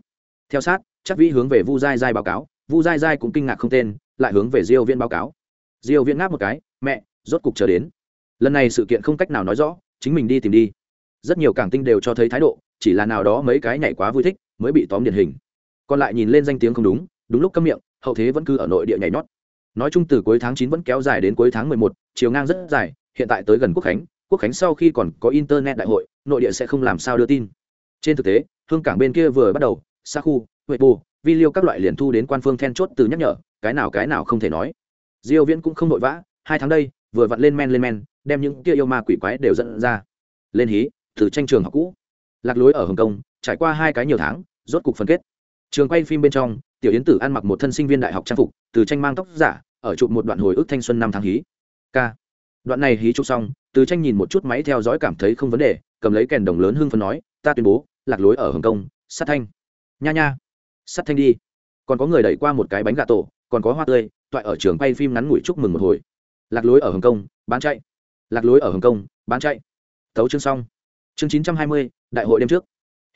Theo sát, chắc vĩ hướng về vu dai dai báo cáo, vu dai dai cũng kinh ngạc không tên, lại hướng về diêu viễn báo cáo. Diêu viễn ngáp một cái, mẹ, rốt cục chờ đến. Lần này sự kiện không cách nào nói rõ, chính mình đi tìm đi. Rất nhiều cảng tinh đều cho thấy thái độ, chỉ là nào đó mấy cái nhảy quá vui thích, mới bị tóm điển hình còn lại nhìn lên danh tiếng không đúng đúng lúc câm miệng hậu thế vẫn cứ ở nội địa nhảy nhót. Nói chung từ cuối tháng chín vẫn kéo dài đến cuối tháng mười một, chiều ngang rất dài hiện tại tới gần quốc khánh quốc khánh sau khi còn có internet đại hội nội địa sẽ không làm sao đưa tin. Trên thực tế hương cảng bên kia vừa bắt đầu xa khu huệ bù video các loại liền thu đến quan phương then chốt từ nhắc nhở cái nào cái nào không thể nói. Diêu viễn cũng không nội vã hai tháng đây vừa vặn lên men lên men đem những kia yêu ma quỷ quái đều dẫn ra. Lên hí từ tranh trường học cũ. Lạc lối ở hồng kông trải qua hai cái nhiều tháng rốt cục phân kết trường quay phim bên trong, tiểu yến tử ăn mặc một thân sinh viên đại học trang phục, từ tranh mang tóc giả, ở chụp một đoạn hồi ức thanh xuân năm tháng hí. K. Đoạn này hí chụp xong, từ tranh nhìn một chút máy theo dõi cảm thấy không vấn đề, cầm lấy kèn đồng lớn hưng phấn nói, ta tuyên bố, lạc lối ở hồng kông, sát thanh. Nha nha, sát thanh đi. Còn có người đẩy qua một cái bánh gà tổ, còn có hoa tươi, toại ở trường quay phim ngắn ngủi chúc mừng một hồi. Lạc lối ở hồng kông, bán chạy. Lạc lối ở hồng kông, bán chạy. Tấu chương xong. Chương chín trăm hai mươi, đại hội đêm trước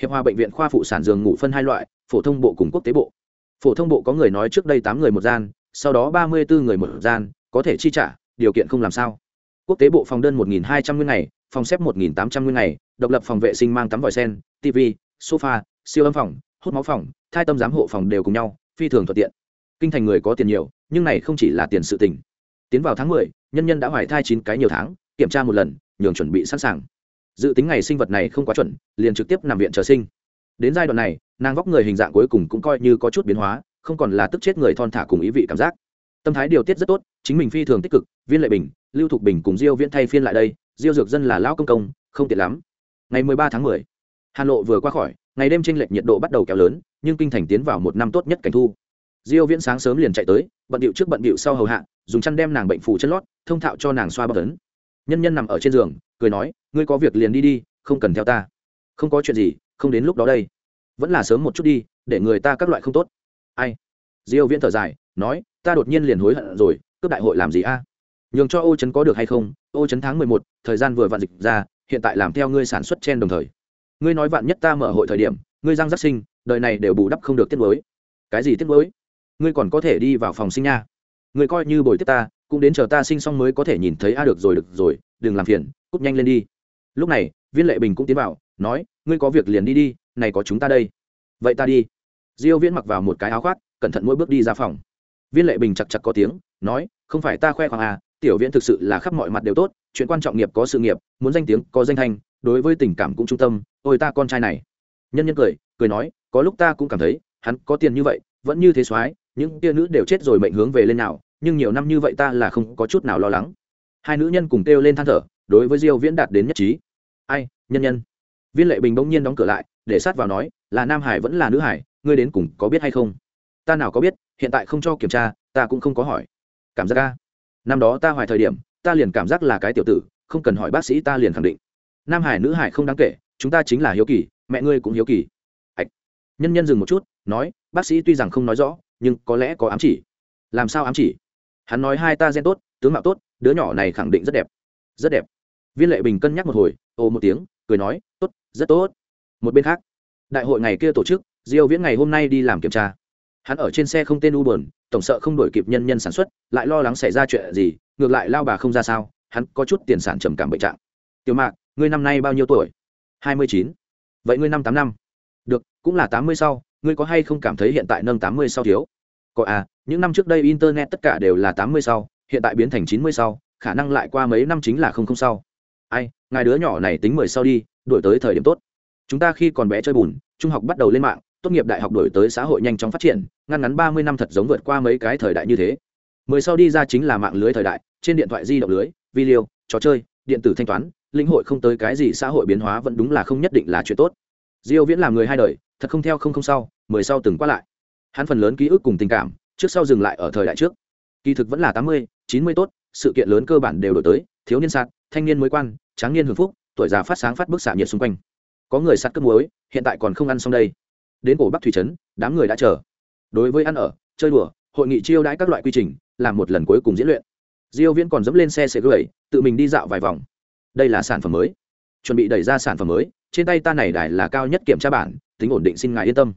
hiệp hòa bệnh viện khoa phụ sản giường ngủ phân hai loại, phổ thông bộ cùng quốc tế bộ. Phổ thông bộ có người nói trước đây tám người một gian, sau đó ba mươi bốn người một gian, có thể chi trả, điều kiện không làm sao. Quốc tế bộ phòng đơn một nghìn hai trăm nguyên ngày, phòng xếp một nghìn tám trăm nguyên ngày, độc lập phòng vệ sinh mang tắm vòi sen tv sofa, siêu âm phòng, hút máu phòng, thai tâm giám hộ phòng đều cùng nhau, phi thường thuận tiện. Kinh thành người có tiền nhiều, nhưng này không chỉ là tiền sự tình. Tiến vào tháng mười, nhân nhân đã hoài thai chín cái nhiều tháng, kiểm tra một lần, nhường chuẩn bị sẵn sàng dự tính ngày sinh vật này không quá chuẩn liền trực tiếp nằm viện chờ sinh. Đến giai đoạn này nàng vóc người hình dạng cuối cùng cũng coi như có chút biến hóa không còn là tức chết người thon thả cùng ý vị cảm giác. Tâm thái điều tiết rất tốt chính mình phi thường tích cực viên lệ bình lưu thục bình cùng diêu viễn thay phiên lại đây diêu dược dân là lão công công không tiện lắm. Ngày 13 tháng 10, hà nội vừa qua khỏi ngày đêm tranh lệch nhiệt độ bắt đầu kéo lớn nhưng kinh thành tiến vào một năm tốt nhất cảnh thu. Diêu viễn sáng sớm liền chạy tới bận điệu trước bận điệu sau hầu hạ dùng chăn đem nàng bệnh phủ chân lót thông thạo cho nàng xoa bắp tấn nhân nhân nằm ở trên giường cười nói ngươi có việc liền đi đi không cần theo ta. Không có chuyện gì không đến lúc đó đây. Vẫn là sớm một chút đi để người ta các loại không tốt. Ai? Diêu viễn thở dài nói ta đột nhiên liền hối hận rồi cướp đại hội làm gì a? Nhường cho ô chấn có được hay không? Ô chấn tháng 11, thời gian vừa vạn dịch ra hiện tại làm theo ngươi sản xuất trên đồng thời. Ngươi nói vạn nhất ta mở hội thời điểm ngươi răng giác sinh đời này đều bù đắp không được tiết mới. Cái gì tiết mới? Ngươi còn có thể đi vào phòng sinh nha. Ngươi coi như bồi tiếp ta cũng đến chờ ta sinh xong mới có thể nhìn thấy a à được rồi được rồi, đừng làm phiền cúp nhanh lên đi. Lúc này, viên lệ bình cũng tiến vào, nói, ngươi có việc liền đi đi, này có chúng ta đây. Vậy ta đi. Diêu viễn mặc vào một cái áo khoác, cẩn thận mỗi bước đi ra phòng. Viên lệ bình chặt chặt có tiếng, nói, không phải ta khoe khoang à tiểu viễn thực sự là khắp mọi mặt đều tốt, chuyện quan trọng nghiệp có sự nghiệp, muốn danh tiếng có danh thanh, đối với tình cảm cũng trung tâm, ôi ta con trai này. Nhân nhân cười cười nói, có lúc ta cũng cảm thấy, hắn có tiền như vậy, vẫn như thế soái, những tia nữ đều chết rồi mệnh hướng về lên nào nhưng nhiều năm như vậy ta là không có chút nào lo lắng. Hai nữ nhân cùng kêu lên than thở, đối với diêu viễn đạt đến nhất trí. Ai, nhân nhân. Viên lệ bình bỗng nhiên đóng cửa lại, để sát vào nói, là nam hải vẫn là nữ hải, ngươi đến cùng có biết hay không? Ta nào có biết, hiện tại không cho kiểm tra, ta cũng không có hỏi. Cảm giác ca năm đó ta hoài thời điểm, ta liền cảm giác là cái tiểu tử, không cần hỏi bác sĩ ta liền khẳng định. Nam hải nữ hải không đáng kể, chúng ta chính là hiếu kỳ, mẹ ngươi cũng hiếu kỳ. Ạch nhân nhân dừng một chút, nói, bác sĩ tuy rằng không nói rõ, nhưng có lẽ có ám chỉ. Làm sao ám chỉ? Hắn nói hai ta gen tốt tướng mạo tốt đứa nhỏ này khẳng định rất đẹp. Rất đẹp. Viên lệ bình cân nhắc một hồi ồ một tiếng cười nói tốt rất tốt. Một bên khác đại hội ngày kia tổ chức diêu viễn ngày hôm nay đi làm kiểm tra. Hắn ở trên xe không tên u buồn, tổng sợ không đổi kịp nhân nhân sản xuất lại lo lắng xảy ra chuyện gì ngược lại lao bà không ra sao hắn có chút tiền sản trầm cảm bệnh trạng. Tiểu mạc ngươi năm nay bao nhiêu tuổi? Hai mươi chín. Vậy ngươi năm tám năm. Được cũng là tám mươi sau ngươi có hay không cảm thấy hiện tại nâng tám mươi sau thiếu? Có à những năm trước đây internet tất cả đều là tám mươi sau, hiện tại biến thành chín mươi sau, khả năng lại qua mấy năm chính là không không sau. Ai, ngài đứa nhỏ này tính mười sau đi, đổi tới thời điểm tốt. Chúng ta khi còn bé chơi bùn, trung học bắt đầu lên mạng, tốt nghiệp đại học đổi tới xã hội nhanh chóng phát triển, ngăn ngắn ba mươi năm thật giống vượt qua mấy cái thời đại như thế. Mười sau đi ra chính là mạng lưới thời đại, trên điện thoại di động lưới, video, trò chơi, điện tử thanh toán, lĩnh hội không tới cái gì xã hội biến hóa vẫn đúng là không nhất định là chuyện tốt. Diêu viễn là người hai đời, thật không theo không không sau, mười sau từng qua lại hắn phần lớn ký ức cùng tình cảm, trước sau dừng lại ở thời đại trước. Kỳ thực vẫn là tám mươi, chín mươi tốt, sự kiện lớn cơ bản đều đổi tới, thiếu niên sạt, thanh niên mới quan, tráng niên hưởng phúc, tuổi già phát sáng phát bức xạ nhiệt xung quanh. Có người sạt cướp muối, hiện tại còn không ăn xong đây. Đến cổ bắc thủy trấn, đám người đã chờ. Đối với ăn ở, chơi đùa, hội nghị chiêu đãi các loại quy trình, làm một lần cuối cùng diễn luyện. Diêu viễn còn dẫm lên xe xe gửi, tự mình đi dạo vài vòng. Đây là sản phẩm mới. Chuẩn bị đẩy ra sản phẩm mới, trên tay ta này đài là cao nhất kiểm tra bản, tính ổn định xin ngài yên tâm.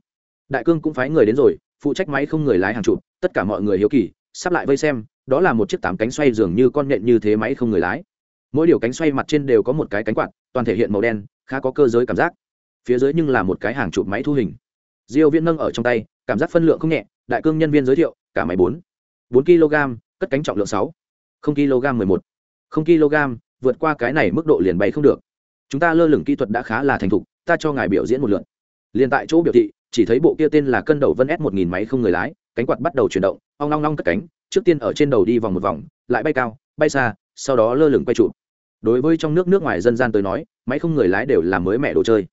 Đại cương cũng phái người đến rồi phụ trách máy không người lái hàng chục, tất cả mọi người hiếu kỳ, sắp lại vây xem, đó là một chiếc tám cánh xoay dường như con nện như thế máy không người lái. Mỗi điều cánh xoay mặt trên đều có một cái cánh quạt, toàn thể hiện màu đen, khá có cơ giới cảm giác. Phía dưới nhưng là một cái hàng chụp máy thu hình. Diêu viễn nâng ở trong tay, cảm giác phân lượng không nhẹ, đại cương nhân viên giới thiệu, cả máy 4 4 kg, cất cánh trọng lượng 6 0 kg 11 0 kg, vượt qua cái này mức độ liền bay không được. Chúng ta lơ lửng kỹ thuật đã khá là thành thục, ta cho ngài biểu diễn một lượt. Liền tại chỗ biểu thị chỉ thấy bộ kia tên là cân đầu vân s 1000 máy không người lái, cánh quạt bắt đầu chuyển động, ong long long cất cánh, trước tiên ở trên đầu đi vòng một vòng, lại bay cao, bay xa, sau đó lơ lửng quay trụ. Đối với trong nước nước ngoài dân gian tới nói, máy không người lái đều là mới mẹ đồ chơi.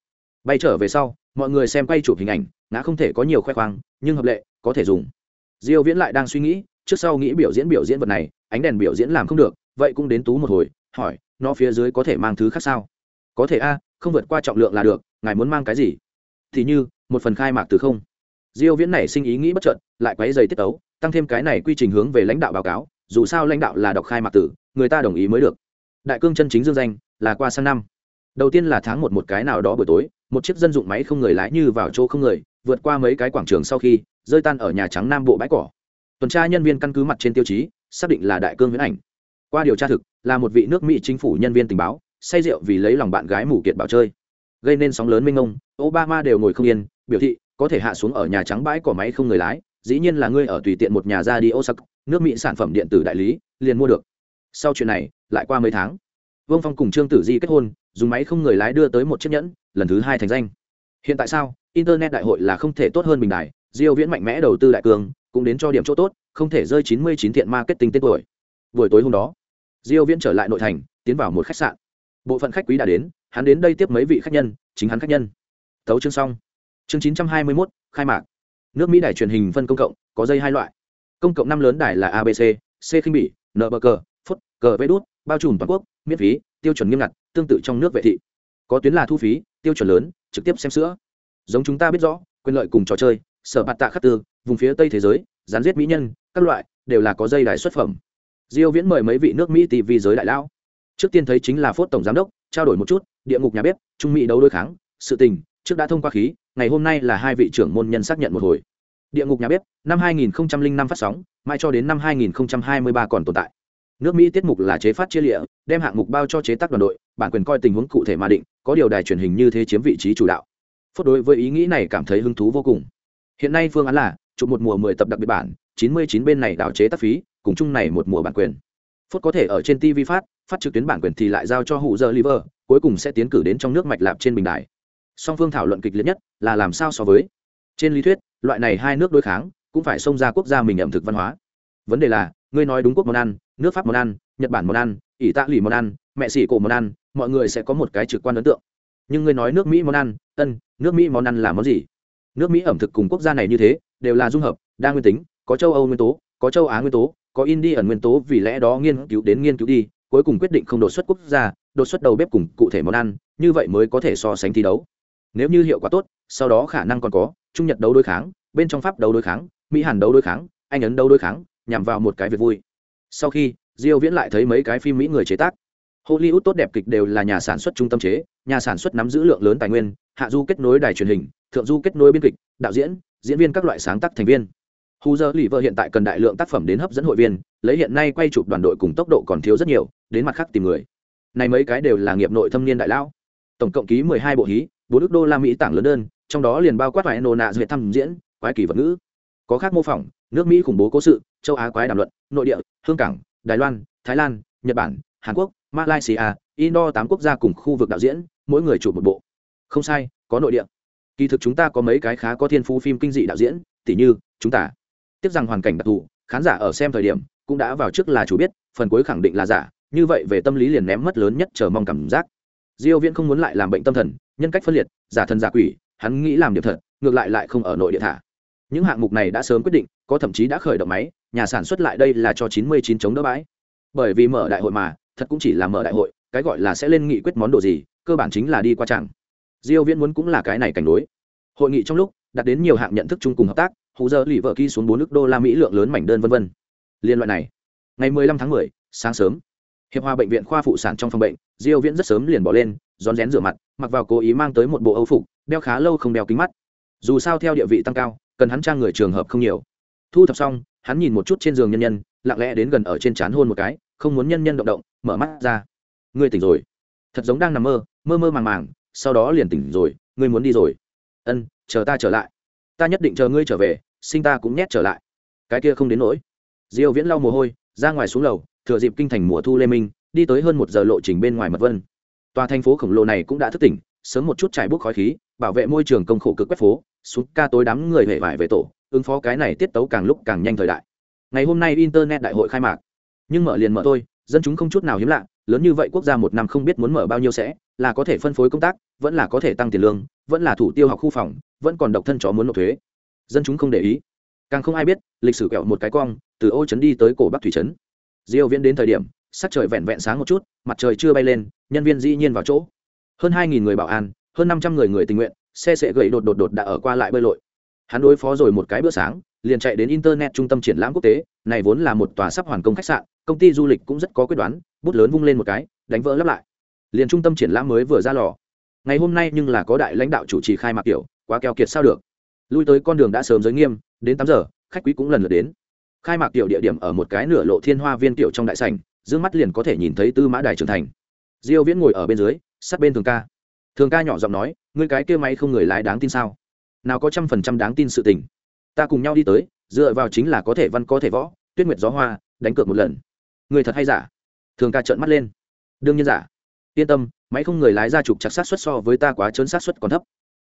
Bay trở về sau, mọi người xem quay chụp hình ảnh, ngã không thể có nhiều khoe khoang, nhưng hợp lệ, có thể dùng. Diêu viễn lại đang suy nghĩ, trước sau nghĩ biểu diễn biểu diễn vật này, ánh đèn biểu diễn làm không được, vậy cũng đến tú một hồi, hỏi, nó phía dưới có thể mang thứ khác sao? Có thể a, không vượt qua trọng lượng là được, ngài muốn mang cái gì? Thì như một phần khai mạc từ không. Diêu viễn này sinh ý nghĩ bất chợt, lại quấy giày tiết tấu, tăng thêm cái này quy trình hướng về lãnh đạo báo cáo, dù sao lãnh đạo là đọc khai mạc tử, người ta đồng ý mới được. Đại cương chân chính dương danh, là qua sang năm. Đầu tiên là tháng một một cái nào đó buổi tối, một chiếc dân dụng máy không người lái như vào chỗ không người, vượt qua mấy cái quảng trường sau khi, rơi tan ở nhà trắng nam bộ bãi cỏ. Tuần tra nhân viên căn cứ mặt trên tiêu chí, xác định là đại cương Viễn ảnh. Qua điều tra thực, là một vị nước mỹ chính phủ nhân viên tình báo, say rượu vì lấy lòng bạn gái mù kiệt bảo chơi. Gây nên sóng lớn minh ông obama đều ngồi không yên biểu thị, có thể hạ xuống ở nhà trắng bãi cỏ máy không người lái, dĩ nhiên là ngươi ở tùy tiện một nhà ra đi osaka, nước mỹ sản phẩm điện tử đại lý, liền mua được. Sau chuyện này, lại qua mấy tháng, vương phong cùng trương tử di kết hôn, dùng máy không người lái đưa tới một chiếc nhẫn, lần thứ hai thành danh. Hiện tại sao? Internet đại hội là không thể tốt hơn bình đại diêu viễn mạnh mẽ đầu tư đại cường, cũng đến cho điểm chỗ tốt, không thể rơi 99 thiện marketing tên tuổi. Buổi tối hôm đó, diêu viễn trở lại nội thành, tiến vào một khách sạn. Bộ phận khách quý đã đến, hắn đến đây tiếp mấy vị khách nhân, chính hắn khách nhân. Thấu chương xong chương 921, khai mạc. Nước mỹ đài truyền hình phân công cộng có dây hai loại. Công cộng năm lớn đài là abc c khinh bỉ nbg phút cờ vê đút bao trùm toàn quốc miễn phí tiêu chuẩn nghiêm ngặt tương tự trong nước vệ thị. Có tuyến là thu phí tiêu chuẩn lớn trực tiếp xem sữa. Giống chúng ta biết rõ quyền lợi cùng trò chơi sở bạt tạ khắc tư vùng phía tây thế giới gián giết mỹ nhân các loại đều là có dây đài xuất phẩm. Diêu viễn mời mấy vị nước mỹ tv giới đại lão. Trước tiên thấy chính là phốt tổng giám đốc trao đổi một chút địa ngục nhà bếp trung mỹ đấu đối kháng sự tình trước đã thông qua khí ngày hôm nay là hai vị trưởng môn nhân xác nhận một hồi. Địa ngục nhà bếp, năm 2005 phát sóng, mãi cho đến năm 2023 còn tồn tại. Nước mỹ tiết mục là chế phát chia lịa, đem hạng mục bao cho chế tác đoàn đội, bản quyền coi tình huống cụ thể mà định, có điều đài truyền hình như thế chiếm vị trí chủ đạo. Phốt đối với ý nghĩ này cảm thấy hứng thú vô cùng. Hiện nay phương án là, chụp một mùa mười tập đặc biệt bản, chín mươi chín bên này đảo chế tác phí, cùng chung này một mùa bản quyền. Phốt có thể ở trên tv phát phát trực tuyến bản quyền thì lại giao cho hụ giờ liver, cuối cùng sẽ tiến cử đến trong nước mạch lạp trên bình đài song phương thảo luận kịch liệt nhất là làm sao so với. Trên lý thuyết, loại này hai nước đối kháng cũng phải xông ra quốc gia mình ẩm thực văn hóa. Vấn đề là, ngươi nói đúng quốc món ăn, nước pháp món ăn, nhật bản món ăn ỷ tạ lì món ăn mẹ xỉ cổ món ăn, mọi người sẽ có một cái trực quan ấn tượng. Nhưng ngươi nói nước mỹ món ăn, ân, nước mỹ món ăn là món gì? Nước mỹ ẩm thực cùng quốc gia này như thế, đều là dung hợp, đa nguyên tính, có châu âu nguyên tố, có châu á nguyên tố, có indi ẩn nguyên tố, vì lẽ đó nghiên cứu đến nghiên cứu đi, cuối cùng quyết định không đột xuất quốc gia, đột xuất đầu bếp cùng cụ thể món ăn, như vậy mới có thể so sánh thi đấu nếu như hiệu quả tốt, sau đó khả năng còn có, trung nhật đấu đối kháng, bên trong pháp đấu đối kháng, mỹ hàn đấu đối kháng, anh ấn đấu đối kháng, nhằm vào một cái việc vui. Sau khi, diêu viễn lại thấy mấy cái phim mỹ người chế tác. Hollywood tốt đẹp kịch đều là nhà sản xuất trung tâm chế, nhà sản xuất nắm giữ lượng lớn tài nguyên, hạ du kết nối đài truyền hình, thượng du kết nối biên kịch, đạo diễn diễn viên các loại sáng tác thành viên. Hu giờ lì vợ hiện tại cần đại lượng tác phẩm đến hấp dẫn hội viên, lấy hiện nay quay chụp đoàn đội cùng tốc độ còn thiếu rất nhiều, đến mặt khác tìm người. Này mấy cái đều là nghiệp nội thâm niên đại lão. Tổng cộng ký 12 bộ hí bốn ước đô la mỹ tảng lớn đơn, trong đó liền bao quát vài nô nạ duyệt thăm diễn, quái kỳ vật ngữ. Có khác mô phỏng, nước mỹ khủng bố cố sự, châu á quái đàm luận, nội địa, hương cảng, đài loan, thái lan, nhật bản, hàn quốc, malaysia, indo tám quốc gia cùng khu vực đạo diễn, mỗi người chụp một bộ. Không sai, có nội địa. Kỳ thực chúng ta có mấy cái khá có thiên phú phim kinh dị đạo diễn, tỉ như, chúng ta. Tiếc rằng hoàn cảnh đặc thù, khán giả ở xem thời điểm, cũng đã vào trước là chủ biết, phần cuối khẳng định là giả, như vậy về tâm lý liền ném mất lớn nhất chờ mong cảm giác. Diêu viễn không muốn lại làm bệnh tâm thần nhân cách phân liệt giả thần giả quỷ hắn nghĩ làm điểm thật ngược lại lại không ở nội địa thả. Những hạng mục này đã sớm quyết định có thậm chí đã khởi động máy nhà sản xuất lại đây là cho 99 chống đỡ bãi. Bởi vì mở đại hội mà thật cũng chỉ là mở đại hội cái gọi là sẽ lên nghị quyết món đồ gì cơ bản chính là đi qua chẳng. Diêu viễn muốn cũng là cái này cảnh đối. Hội nghị trong lúc đạt đến nhiều hạng nhận thức chung cùng hợp tác hú giờ lì vợ ký xuống bốn nước đô la mỹ lượng lớn mảnh đơn vân vân. Liên loại này ngày 15 tháng 10, sáng sớm hiệp hòa bệnh viện khoa phụ sản trong phòng bệnh diêu viễn rất sớm liền bỏ lên rón rén rửa mặt, mặc vào cố ý mang tới một bộ âu phục, đeo khá lâu không đeo kính mắt. Dù sao theo địa vị tăng cao, cần hắn trang người trường hợp không nhiều. Thu thập xong, hắn nhìn một chút trên giường nhân nhân, lặng lẽ đến gần ở trên trán hôn một cái, không muốn nhân nhân động động, mở mắt ra. Ngươi tỉnh rồi. Thật giống đang nằm mơ mơ mơ màng màng, sau đó liền tỉnh rồi, ngươi muốn đi rồi. Ân, chờ ta trở lại. Ta nhất định chờ ngươi trở về, sinh ta cũng nhét trở lại. Cái kia không đến nỗi. Diêu viễn lau mồ hôi, ra ngoài xuống lầu, thừa dịp kinh thành mùa thu lê minh, đi tới hơn một giờ lộ trình bên ngoài mật vân tòa thành phố khổng lồ này cũng đã thức tỉnh, sớm một chút trải bốc khói khí, bảo vệ môi trường công khổ cực quét phố, xuống ca tối đám người hệ vải về tổ, ứng phó cái này tiết tấu càng lúc càng nhanh thời đại. Ngày hôm nay internet đại hội khai mạc. Nhưng mở liền mở thôi, dân chúng không chút nào hiếm lạ, lớn như vậy quốc gia một năm không biết muốn mở bao nhiêu sẽ, là có thể phân phối công tác, vẫn là có thể tăng tiền lương, vẫn là thủ tiêu học khu phòng, vẫn còn độc thân chó muốn nộp thuế. Dân chúng không để ý. Càng không ai biết, lịch sử kẹo một cái cong, từ ô trấn đi tới cổ bắc thủy trấn. Diêu viễn đến thời điểm sắc trời vẹn vẹn sáng một chút, mặt trời chưa bay lên, nhân viên dĩ nhiên vào chỗ. Hơn 2.000 người bảo an, hơn 500 người người tình nguyện, xe sẽ gậy đột đột đột đã ở qua lại bơi lội. Hắn đối phó rồi một cái bữa sáng, liền chạy đến internet trung tâm triển lãm quốc tế, này vốn là một tòa sắp hoàn công khách sạn, công ty du lịch cũng rất có quyết đoán, bút lớn vung lên một cái, đánh vỡ lấp lại. Liền trung tâm triển lãm mới vừa ra lò. Ngày hôm nay nhưng là có đại lãnh đạo chủ trì khai mạc kiểu, quá keo kiệt sao được. Lui tới con đường đã sớm giới nghiêm, đến tám giờ, khách quý cũng lần lượt đến. Khai mạc tiểu địa điểm ở một cái nửa lộ thiên hoa viên tiểu trong đại sảnh dương mắt liền có thể nhìn thấy tư mã đài trưởng thành. Diêu viễn ngồi ở bên dưới, sát bên thường ca. Thường ca nhỏ giọng nói, ngươi cái kia máy không người lái đáng tin sao? Nào có trăm phần trăm đáng tin sự tình. Ta cùng nhau đi tới, dựa vào chính là có thể văn, có thể võ, tuyết nguyệt gió hoa, đánh cược một lần. Người thật hay giả? Thường ca trợn mắt lên. Đương nhiên giả. Yên tâm, máy không người lái ra trục chặt sát xuất so với ta quá trớn sát xuất còn thấp.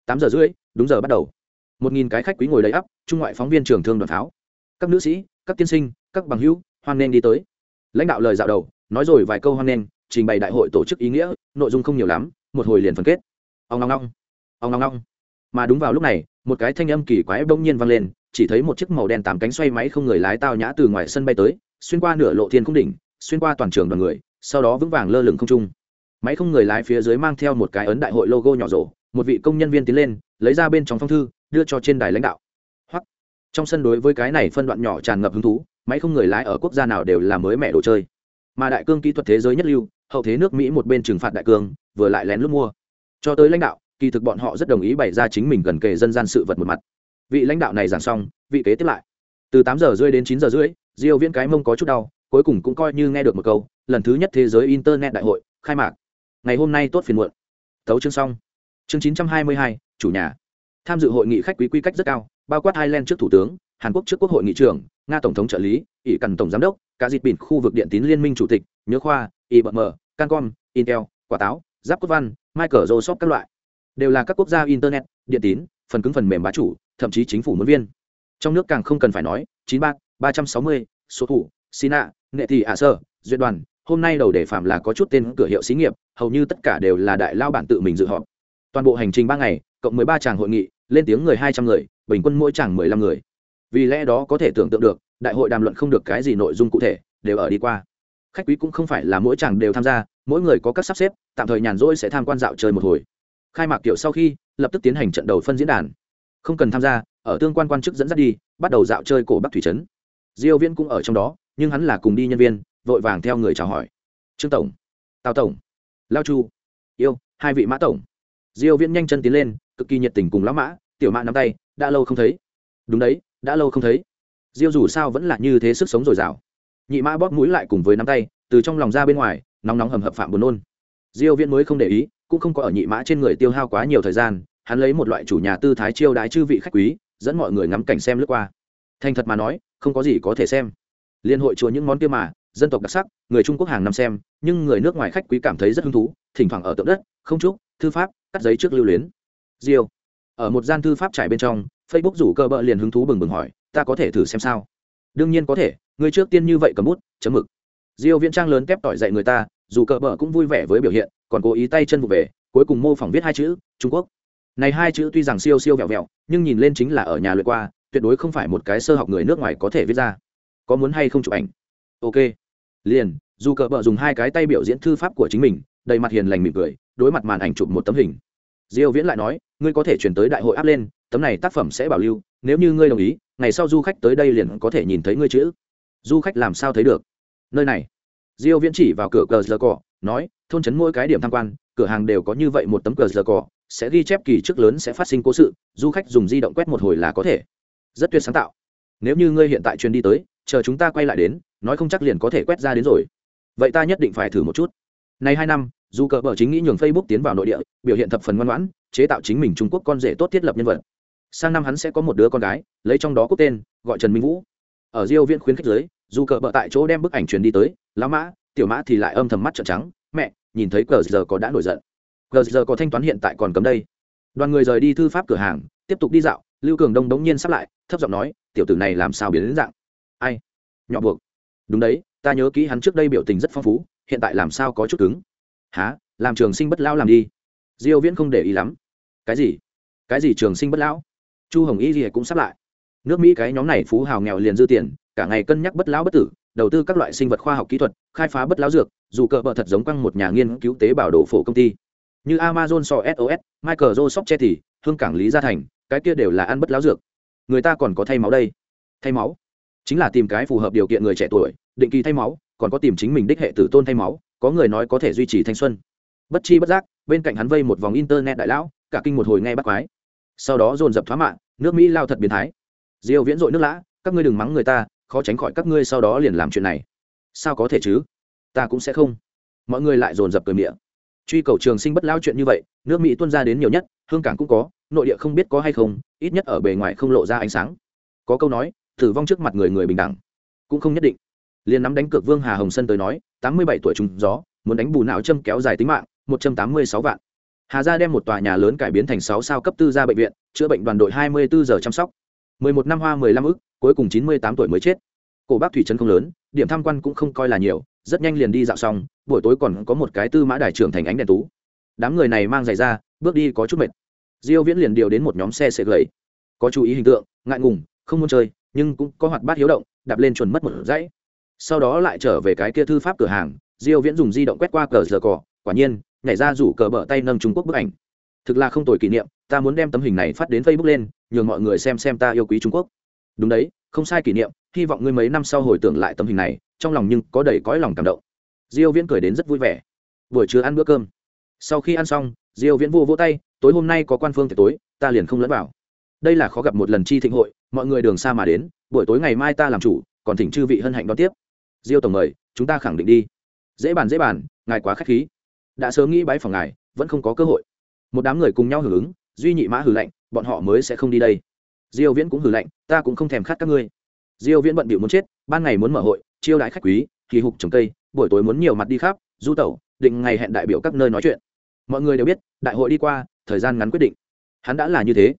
Tám giờ rưỡi, đúng giờ bắt đầu. Một nghìn cái khách quý ngồi đầy ắp, trung ngoại phóng viên trường thương đoàn pháo. Các nữ sĩ, các tiên sinh, các bằng hữu, hoan nên đi tới lãnh đạo lời dạo đầu, nói rồi vài câu hoan nghênh, trình bày đại hội tổ chức ý nghĩa, nội dung không nhiều lắm, một hồi liền phân kết. Ông ngong ngong ông ngong ngong mà đúng vào lúc này, một cái thanh âm kỳ quái bỗng nhiên vang lên, chỉ thấy một chiếc màu đen tám cánh xoay máy không người lái tao nhã từ ngoài sân bay tới, xuyên qua nửa lộ thiên cung đỉnh, xuyên qua toàn trường đoàn người, sau đó vững vàng lơ lửng không trung. Máy không người lái phía dưới mang theo một cái ấn đại hội logo nhỏ rổ một vị công nhân viên tiến lên, lấy ra bên trong phong thư, đưa cho trên đài lãnh đạo. Hoặc trong sân đối với cái này phân đoạn nhỏ tràn ngập hứng thú máy không người lái ở quốc gia nào đều là mới mẻ đồ chơi. Mà đại cương kỹ thuật thế giới nhất lưu hậu thế nước mỹ một bên trừng phạt đại cương vừa lại lén lút mua. Cho tới lãnh đạo kỳ thực bọn họ rất đồng ý bày ra chính mình gần kề dân gian sự vật một mặt. Vị lãnh đạo này giảng xong vị kế tiếp lại. Từ tám giờ rưỡi đến chín giờ rưỡi diêu viễn cái mông có chút đau cuối cùng cũng coi như nghe được một câu lần thứ nhất thế giới internet đại hội khai mạc. Ngày hôm nay tốt phiền muộn. Tấu chương xong. Chương 922, chủ nhà. Tham dự hội nghị khách quý quy cách rất cao bao quát Ireland trước thủ tướng, Hàn Quốc trước quốc hội nghị trưởng, Nga tổng thống trợ lý, ỷ cần tổng giám đốc, cả dịp bỉn khu vực điện tín liên minh chủ tịch, nhớ khoa ibm cancom, intel, quả táo, giáp cốt văn, michael joseph các loại. Đều là các quốc gia internet, điện tín, phần cứng phần mềm bá chủ, thậm chí chính phủ muốn viên. Trong nước càng không cần phải nói, chín ba ba trăm sáu mươi, số thủ, sina, nghệ thị ả sơ, duyệt đoàn, hôm nay đầu đề phạm là có chút tên cửa hiệu xí nghiệp, hầu như tất cả đều là đại lao bản tự mình dự họp. Toàn bộ hành trình ba ngày, cộng mười ba tràng hội nghị lên tiếng người hai trăm người, bình quân mỗi tràng mười lăm người. Vì lẽ đó có thể tưởng tượng được, đại hội đàm luận không được cái gì nội dung cụ thể, đều ở đi qua. Khách quý cũng không phải là mỗi chẳng đều tham gia, mỗi người có các sắp xếp, tạm thời nhàn rỗi sẽ tham quan dạo chơi một hồi. Khai mạc kiểu sau khi, lập tức tiến hành trận đầu phân diễn đàn. Không cần tham gia, ở tương quan quan chức dẫn dắt đi, bắt đầu dạo chơi cổ bắc thủy trấn. Diêu viễn cũng ở trong đó, nhưng hắn là cùng đi nhân viên, vội vàng theo người chào hỏi. Trương tổng, tào tổng, lao chu, yêu, hai vị mã tổng. Diêu viễn nhanh chân tiến lên cực kỳ nhiệt tình cùng lão mã, tiểu mã nắm tay, đã lâu không thấy. Đúng đấy, đã lâu không thấy. Diêu dù sao vẫn là như thế sức sống dồi dào. Nhị mã bóp mũi lại cùng với nắm tay, từ trong lòng ra bên ngoài, nóng nóng hầm hập phạm buồn nôn. Diêu viễn mới không để ý, cũng không có ở nhị mã trên người tiêu hao quá nhiều thời gian, hắn lấy một loại chủ nhà tư thái chiêu đái chư vị khách quý, dẫn mọi người ngắm cảnh xem lướt qua. Thành thật mà nói, không có gì có thể xem. Liên hội chùa những món kia mà, dân tộc đặc sắc, người trung quốc hàng năm xem, nhưng người nước ngoài khách quý cảm thấy rất hứng thú, thỉnh thoảng ở tượng đất, không trúc, thư pháp, cắt giấy trước lưu luyến diêu. Ở một gian thư pháp trải bên trong, facebook rủ cơ bợ liền hứng thú bừng bừng hỏi, ta có thể thử xem sao? Đương nhiên có thể người trước tiên như vậy cầm bút, chấm mực. Diêu viễn trang lớn kép tỏi dạy người ta, dù cờ bợ cũng vui vẻ với biểu hiện, còn cố ý tay chân vụ về, cuối cùng mô phỏng viết hai chữ, trung quốc. Này hai chữ tuy rằng siêu siêu vẹo vẹo, nhưng nhìn lên chính là ở nhà luyện qua, tuyệt đối không phải một cái sơ học người nước ngoài có thể viết ra. Có muốn hay không chụp ảnh? Ok. Liền, dù cờ bợ dùng hai cái tay biểu diễn thư pháp của chính mình, đầy mặt hiền lành mỉm cười, đối mặt màn ảnh chụp một tấm hình diêu viễn lại nói, ngươi có thể chuyển tới đại hội áp lên, tấm này tác phẩm sẽ bảo lưu, nếu như ngươi đồng ý, ngày sau du khách tới đây liền có thể nhìn thấy ngươi chữ. Du khách làm sao thấy được? Nơi này. Diêu viễn chỉ vào cửa cờ giờ cỏ nói, thôn trấn mỗi cái điểm tham quan, cửa hàng đều có như vậy một tấm cờ giờ cỏ sẽ ghi chép kỳ trước lớn sẽ phát sinh cố sự, du khách dùng di động quét một hồi là có thể. Rất tuyệt sáng tạo. Nếu như ngươi hiện tại truyền đi tới, chờ chúng ta quay lại đến, nói không chắc liền có thể quét ra đến rồi. Vậy ta nhất định phải thử một chút. Này hai năm dù cờ bờ chính nghĩ nhường facebook tiến vào nội địa, biểu hiện thập phần ngoan ngoãn, chế tạo chính mình trung quốc con rể tốt thiết lập nhân vật. Sang năm hắn sẽ có một đứa con gái, lấy trong đó quốc tên, gọi trần minh vũ. Ở diêu viên khuyến khích giới, dù cờ bờ tại chỗ đem bức ảnh truyền đi tới lá mã, tiểu mã thì lại âm thầm mắt trợn trắng, mẹ, nhìn thấy cờ giờ có đã nổi giận. Cờ giờ có thanh toán hiện tại còn cấm đây. Đoàn người rời đi thư pháp cửa hàng, tiếp tục đi dạo, lưu cường đông đống nhiên sắp lại, thấp giọng nói, tiểu tử này làm sao biến đến dạng? Ai? Nhỏ buộc. Đúng đấy, ta nhớ kỹ hắn trước đây biểu tình rất phong phú, hiện tại làm sao có chút cứng? Há làm trường sinh bất lão làm đi. Diêu viễn không để ý lắm. Cái gì? Cái gì trường sinh bất lão? Chu hồng y gì cũng sắp lại. Nước mỹ cái nhóm này phú hào nghèo liền dư tiền, cả ngày cân nhắc bất lão bất tử, đầu tư các loại sinh vật khoa học kỹ thuật, khai phá bất lão dược, dù cờ bờ thật giống quăng một nhà nghiên cứu tế bào đồ phổ công ty. Như amazon so sos michael joseph che thì hương cảng lý gia thành, cái kia đều là ăn bất lão dược. Người ta còn có thay máu đây. Thay máu? Chính là tìm cái phù hợp điều kiện người trẻ tuổi, định kỳ thay máu, còn có tìm chính mình đích hệ tử tôn thay máu có người nói có thể duy trì thanh xuân. Bất chi bất giác, bên cạnh hắn vây một vòng internet đại lão, cả kinh một hồi nghe bắt quái. Sau đó dồn dập thoá mạng, nước mỹ lao thật biến thái. Diêu viễn dội nước lã, các ngươi đừng mắng người ta, khó tránh khỏi các ngươi sau đó liền làm chuyện này. Sao có thể chứ? Ta cũng sẽ không. Mọi người lại dồn dập cười miệng. Truy cầu trường sinh bất lao chuyện như vậy, nước mỹ tuân ra đến nhiều nhất, hương cảng cũng có, nội địa không biết có hay không, ít nhất ở bề ngoài không lộ ra ánh sáng. Có câu nói, tử vong trước mặt người người bình đẳng, cũng không nhất định liền nắm đánh cược vương hà hồng sân tới nói, tám mươi bảy tuổi trùng gió, muốn đánh bù não châm kéo dài tính mạng, một trăm tám mươi sáu vạn. Hà gia đem một tòa nhà lớn cải biến thành sáu sao cấp tư gia bệnh viện, chữa bệnh đoàn đội hai mươi bốn giờ chăm sóc. mười một năm hoa, mười lăm ức, cuối cùng chín mươi tám tuổi mới chết. Cổ bác thủy trấn không lớn, điểm tham quan cũng không coi là nhiều, rất nhanh liền đi dạo xong, buổi tối còn có một cái tư mã đài trưởng thành ánh đèn tú. Đám người này mang giày ra, bước đi có chút mệt. Diêu viễn liền điều đến một nhóm xe xe gầy. Có chú ý hình tượng, ngại ngùng, không muốn chơi, nhưng cũng có hoạt bát hiếu động, đạp lên chuẩn mất một dãy sau đó lại trở về cái kia thư pháp cửa hàng, diêu viễn dùng di động quét qua cờ giờ cỏ quả nhiên, nhảy ra rủ cờ bờ tay nâng trung quốc bức ảnh. Thực là không tồi kỷ niệm, ta muốn đem tấm hình này phát đến facebook lên, nhường mọi người xem xem ta yêu quý trung quốc. Đúng đấy, không sai kỷ niệm, hy vọng ngươi mấy năm sau hồi tưởng lại tấm hình này, trong lòng nhưng có đầy cõi lòng cảm động. Diêu viễn cười đến rất vui vẻ. Buổi trưa ăn bữa cơm. Sau khi ăn xong, diêu viễn vô vỗ tay, tối hôm nay có quan phương thì tối, ta liền không lẫn vào. Đây là khó gặp một lần chi thịnh hội, mọi người đường xa mà đến, buổi tối ngày mai ta làm chủ, còn thỉnh chư vị hân hạnh đón tiếp diêu tổng mời, chúng ta khẳng định đi. Dễ bàn dễ bàn, ngài quá khách khí. Đã sớm nghĩ bái phòng ngài, vẫn không có cơ hội. Một đám người cùng nhau hưởng ứng, duy nhị mã hử lạnh, bọn họ mới sẽ không đi đây. Diêu viễn cũng hử lạnh, ta cũng không thèm khát các ngươi. Diêu viễn bận bịu muốn chết, ban ngày muốn mở hội, chiêu đãi khách quý, kỳ hục trồng cây, buổi tối muốn nhiều mặt đi khắp, du tẩu, định ngày hẹn đại biểu các nơi nói chuyện. Mọi người đều biết, đại hội đi qua, thời gian ngắn quyết định. Hắn đã là như thế.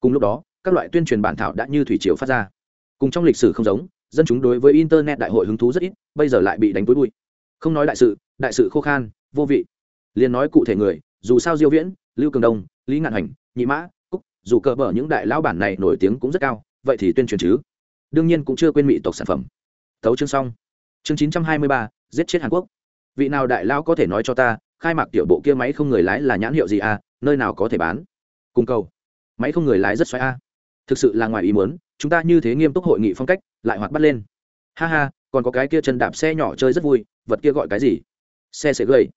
Cùng lúc đó, các loại tuyên truyền bản thảo đã như thủy triều phát ra. Cùng trong lịch sử không giống dân chúng đối với internet đại hội hứng thú rất ít bây giờ lại bị đánh túi bụi. Không nói đại sự đại sự khô khan vô vị. Liền nói cụ thể người dù sao diêu viễn lưu cường đông lý ngạn hành nhị mã cúc dù cờ bở những đại lão bản này nổi tiếng cũng rất cao vậy thì tuyên truyền chứ. Đương nhiên cũng chưa quên mỹ tộc sản phẩm. Thấu chương xong. Chương 923, giết chết hàn quốc. Vị nào đại lão có thể nói cho ta khai mạc tiểu bộ kia máy không người lái là nhãn hiệu gì à nơi nào có thể bán? Cùng cầu. Máy không người lái rất xoáy a. À. thực sự là ngoài ý muốn chúng ta như thế nghiêm túc hội nghị phong cách, lại hoạt bắt lên. Ha ha, còn có cái kia chân đạp xe nhỏ chơi rất vui, vật kia gọi cái gì? Xe sẽ gầy.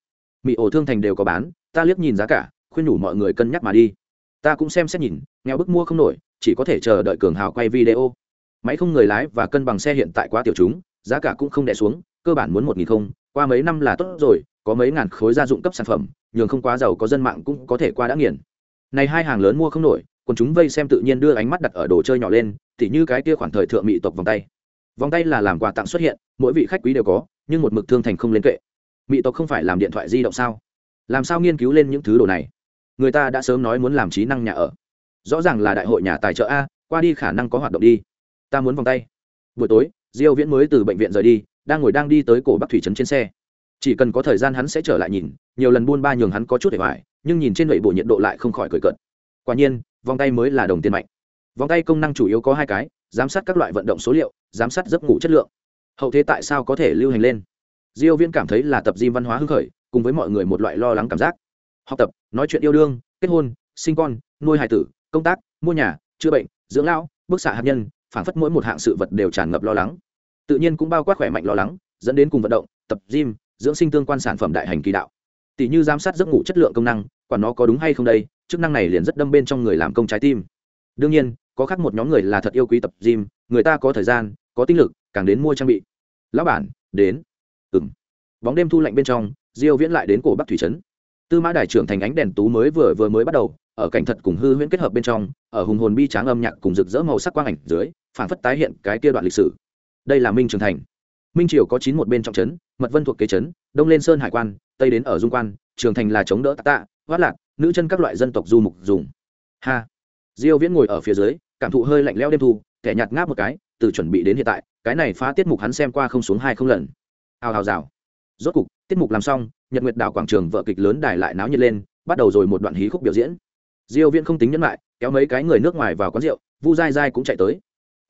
Mỹ ổ thương thành đều có bán, ta liếc nhìn giá cả, khuyên nhủ mọi người cân nhắc mà đi. Ta cũng xem xét nhìn, nghèo bức mua không nổi, chỉ có thể chờ đợi cường hào quay video. Máy không người lái và cân bằng xe hiện tại quá tiểu chúng, giá cả cũng không đẻ xuống, cơ bản muốn một nghìn không, qua mấy năm là tốt rồi, có mấy ngàn khối gia dụng cấp sản phẩm, nhường không quá giàu có dân mạng cũng có thể qua đã nghiền. Này hai hàng lớn mua không nổi còn chúng vây xem tự nhiên đưa ánh mắt đặt ở đồ chơi nhỏ lên thì như cái kia khoản thời thượng mỹ tộc vòng tay. Vòng tay là làm quà tặng xuất hiện, mỗi vị khách quý đều có, nhưng một mực thương thành không lên kệ. Mỹ tộc không phải làm điện thoại di động sao? Làm sao nghiên cứu lên những thứ đồ này? Người ta đã sớm nói muốn làm trí năng nhà ở. Rõ ràng là đại hội nhà tài trợ a, qua đi khả năng có hoạt động đi. Ta muốn vòng tay. Buổi tối, diêu viễn mới từ bệnh viện rời đi, đang ngồi đang đi tới cổ bắc thủy trấn trên xe. Chỉ cần có thời gian hắn sẽ trở lại nhìn, nhiều lần buôn ba nhường hắn có chút hề hoài nhưng nhìn trên vậy bộ nhiệt độ lại không khỏi cười cợt. Quả nhiên, vòng tay mới là đồng tiền mạnh vòng tay công năng chủ yếu có hai cái, giám sát các loại vận động số liệu, giám sát giấc ngủ chất lượng. Hậu thế tại sao có thể lưu hành lên? Diêu viễn cảm thấy là tập gym văn hóa hưng khởi, cùng với mọi người một loại lo lắng cảm giác. Học tập, nói chuyện yêu đương, kết hôn, sinh con, nuôi hài tử, công tác, mua nhà, chữa bệnh, dưỡng lão, bức xạ hạt nhân phản phất mỗi một hạng sự vật đều tràn ngập lo lắng. Tự nhiên cũng bao quát khỏe mạnh lo lắng, dẫn đến cùng vận động, tập gym, dưỡng sinh tương quan sản phẩm đại hành kỳ đạo. Tỷ như giám sát giấc ngủ chất lượng công năng, quản nó có đúng hay không đây, chức năng này liền rất đâm bên trong người làm công trái tim. Đương nhiên có khác một nhóm người là thật yêu quý tập gym, người ta có thời gian, có tinh lực, càng đến mua trang bị. Lão bản, đến. Ừ m bóng đêm thu lạnh bên trong, diêu viễn lại đến cổ bắc thủy trấn. Tư mã đại trưởng thành ánh đèn tú mới vừa vừa mới bắt đầu, ở cảnh thật cùng hư huyễn kết hợp bên trong, ở hùng hồn bi tráng âm nhạc cùng rực rỡ màu sắc quang ảnh dưới phản phất tái hiện cái kia đoạn lịch sử. Đây là minh trường thành. Minh triều có chín một bên trong trấn, mật vân thuộc kế trấn, đông lên sơn hải quan, tây đến ở dung quan, trường thành là chống đỡ tạ tạ vát lạc, nữ chân các loại dân tộc du mục dùng. Ha. Diêu viễn ngồi ở phía dưới cảm thụ hơi lạnh lẽo đêm thu, kẻ nhạt ngáp một cái, từ chuẩn bị đến hiện tại, cái này phá tiết mục hắn xem qua không xuống hai không lần. Hào hào rào. Rốt cục, tiết mục làm xong, nhật nguyệt đảo quảng trường vợ kịch lớn đài lại náo nhiệt lên, bắt đầu rồi một đoạn hí khúc biểu diễn. Diêu viễn không tính nhẫn lại kéo mấy cái người nước ngoài vào quán rượu, vu dai dai cũng chạy tới.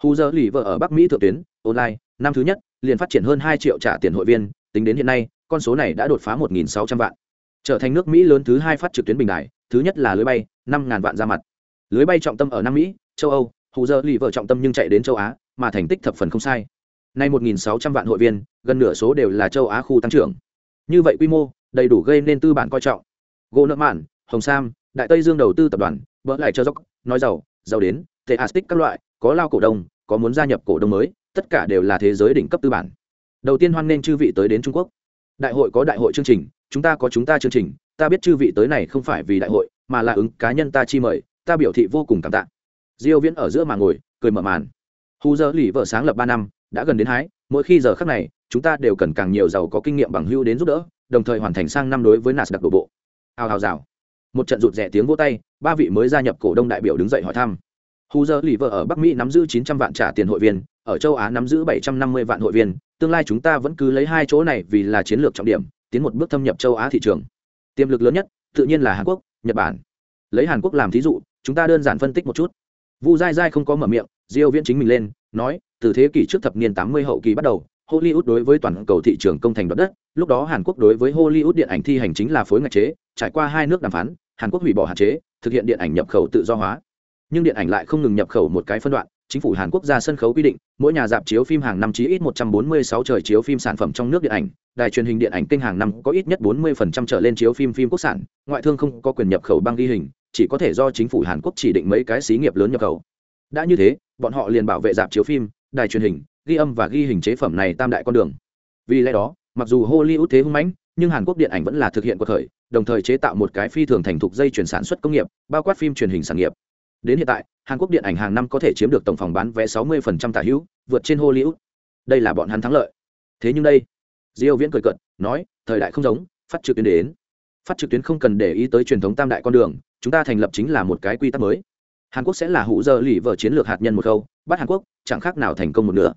Hù giờ lì vợ ở bắc mỹ thượng tuyến, online, năm thứ nhất, liền phát triển hơn hai triệu trả tiền hội viên, tính đến hiện nay, con số này đã đột phá một sáu trăm vạn. Trở thành nước mỹ lớn thứ hai phát trực tuyến bình đại thứ nhất là lưới bay, năm ngàn vạn ra mặt. Lưới bay trọng tâm ở nam mỹ châu âu, hù giờ lì vợ trọng tâm nhưng chạy đến châu á, mà thành tích thập phần không sai. Nay một sáu trăm vạn hội viên, gần nửa số đều là châu á khu tăng trưởng. Như vậy quy mô, đầy đủ gây nên tư bản coi trọng. Gỗ nợ mạn, hồng sam, đại tây dương đầu tư tập đoàn vỡ lại cho dốc, nói giàu giàu đến, tệ astic các loại, có lao cổ đông, có muốn gia nhập cổ đông mới, tất cả đều là thế giới đỉnh cấp tư bản. Đầu tiên hoan nghênh chư vị tới đến trung quốc. Đại hội có đại hội chương trình, chúng ta có chúng ta chương trình, ta biết chư vị tới này không phải vì đại hội, mà là ứng cá nhân ta chi mời, ta biểu thị vô cùng cảm tạ diêu viễn ở giữa mà ngồi, cười mở màn. Hù giờ lì vợ sáng lập ba năm, đã gần đến hái, mỗi khi giờ khắc này, chúng ta đều cần càng nhiều giàu có kinh nghiệm bằng hưu đến giúp đỡ, đồng thời hoàn thành sang năm đối với nas đặc đổ bộ. Hào hào rào. Một trận rụt rẻ tiếng vỗ tay, ba vị mới gia nhập cổ đông đại biểu đứng dậy hỏi thăm. Hù giờ lì vợ ở bắc mỹ nắm giữ 900 vạn trả tiền hội viên, ở châu á nắm giữ 750 vạn hội viên, tương lai chúng ta vẫn cứ lấy hai chỗ này vì là chiến lược trọng điểm, tiến một bước thâm nhập châu á thị trường. Tiềm lực lớn nhất, tự nhiên là hàn quốc, nhật bản. Lấy hàn quốc làm thí dụ, chúng ta đơn giản phân tích một chút vu dai dai không có mở miệng, diêu viễn chính mình lên, nói, từ thế kỷ trước thập niên 80 hậu kỳ bắt đầu, hollywood đối với toàn cầu thị trường công thành đoạt đất, lúc đó hàn quốc đối với hollywood điện ảnh thi hành chính là phối ngạch chế, trải qua hai nước đàm phán, hàn quốc hủy bỏ hạn chế, thực hiện điện ảnh nhập khẩu tự do hóa. Nhưng điện ảnh lại không ngừng nhập khẩu một cái phân đoạn, chính phủ hàn quốc ra sân khấu quy định, mỗi nhà dạp chiếu phim hàng năm chí ít 146 trời chiếu phim sản phẩm trong nước điện ảnh, đài truyền hình điện ảnh kênh hàng năm có ít nhất 40% trở lên chiếu phim phim quốc sản, ngoại thương không có quyền nhập khẩu băng ghi hình chỉ có thể do chính phủ hàn quốc chỉ định mấy cái xí nghiệp lớn nhập khẩu. Đã như thế, bọn họ liền bảo vệ dạp chiếu phim, đài truyền hình, ghi âm và ghi hình chế phẩm này tam đại con đường. Vì lẽ đó, mặc dù hollywood thế hung mãnh, nhưng hàn quốc điện ảnh vẫn là thực hiện cuộc khởi, đồng thời chế tạo một cái phi thường thành thục dây chuyển sản xuất công nghiệp, bao quát phim truyền hình sản nghiệp. Đến hiện tại, hàn quốc điện ảnh hàng năm có thể chiếm được tổng phòng bán vé 60% tả hữu, vượt trên hollywood. Đây là bọn hắn thắng lợi. Thế nhưng đây, diêu viễn cười cợt, nói, thời đại không giống, phát trực tuyến đến. Phát trực tuyến không cần để ý tới truyền thống tam đại con đường chúng ta thành lập chính là một cái quy tắc mới. Hàn quốc sẽ là hữu dơ lì vợ chiến lược hạt nhân một khâu, bắt hàn quốc, chẳng khác nào thành công một nửa.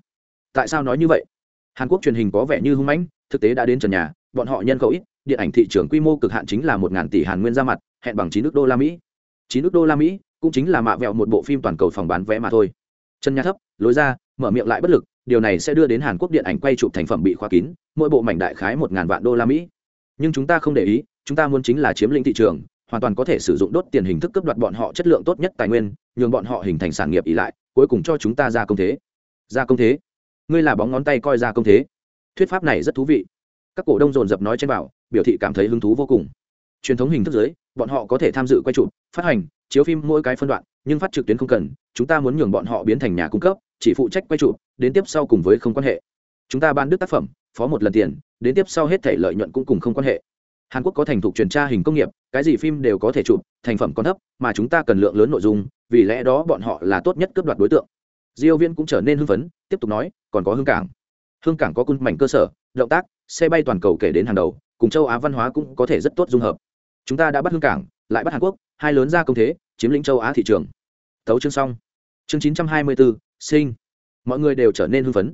Tại sao nói như vậy? Hàn quốc truyền hình có vẻ như hung mãnh, thực tế đã đến trần nhà, bọn họ nhân khẩu ít, điện ảnh thị trường quy mô cực hạn chính là một ngàn tỷ hàn nguyên ra mặt, hẹn bằng chín nước đô la mỹ. Chín nước đô la mỹ cũng chính là mạ vẹo một bộ phim toàn cầu phòng bán vé mà thôi. Chân nhà thấp, lối ra, mở miệng lại bất lực, điều này sẽ đưa đến hàn quốc điện ảnh quay chụp thành phẩm bị khóa kín, mỗi bộ mảnh đại khái một ngàn vạn đô la mỹ. Nhưng chúng ta không để ý, chúng ta muốn chính là chiếm lĩnh thị trường hoàn toàn có thể sử dụng đốt tiền hình thức cướp đoạt bọn họ chất lượng tốt nhất tài nguyên, nhường bọn họ hình thành sản nghiệp ỉ lại, cuối cùng cho chúng ta ra công thế. Ra công thế? Ngươi là bóng ngón tay coi ra công thế. Thuyết pháp này rất thú vị. Các cổ đông dồn dập nói trên bảo, biểu thị cảm thấy hứng thú vô cùng. Truyền thống hình thức giới, bọn họ có thể tham dự quay chụp, phát hành, chiếu phim mỗi cái phân đoạn, nhưng phát trực tuyến không cần, chúng ta muốn nhường bọn họ biến thành nhà cung cấp, chỉ phụ trách quay chụp, đến tiếp sau cùng với không quan hệ. Chúng ta ban đức tác phẩm, phó một lần tiền, đến tiếp sau hết thể lợi nhuận cũng cùng không quan hệ hàn quốc có thành thục truyền tra hình công nghiệp cái gì phim đều có thể chụp thành phẩm còn thấp mà chúng ta cần lượng lớn nội dung vì lẽ đó bọn họ là tốt nhất cướp đoạt đối tượng. Diêu viên cũng trở nên hưng phấn tiếp tục nói còn có hương cảng. Hương cảng có cung mảnh cơ sở động tác xe bay toàn cầu kể đến hàng đầu cùng châu á văn hóa cũng có thể rất tốt dung hợp. Chúng ta đã bắt hương cảng lại bắt hàn quốc hai lớn ra công thế chiếm lĩnh châu á thị trường. Tấu chương xong. Chương 924, sinh mọi người đều trở nên hưng phấn.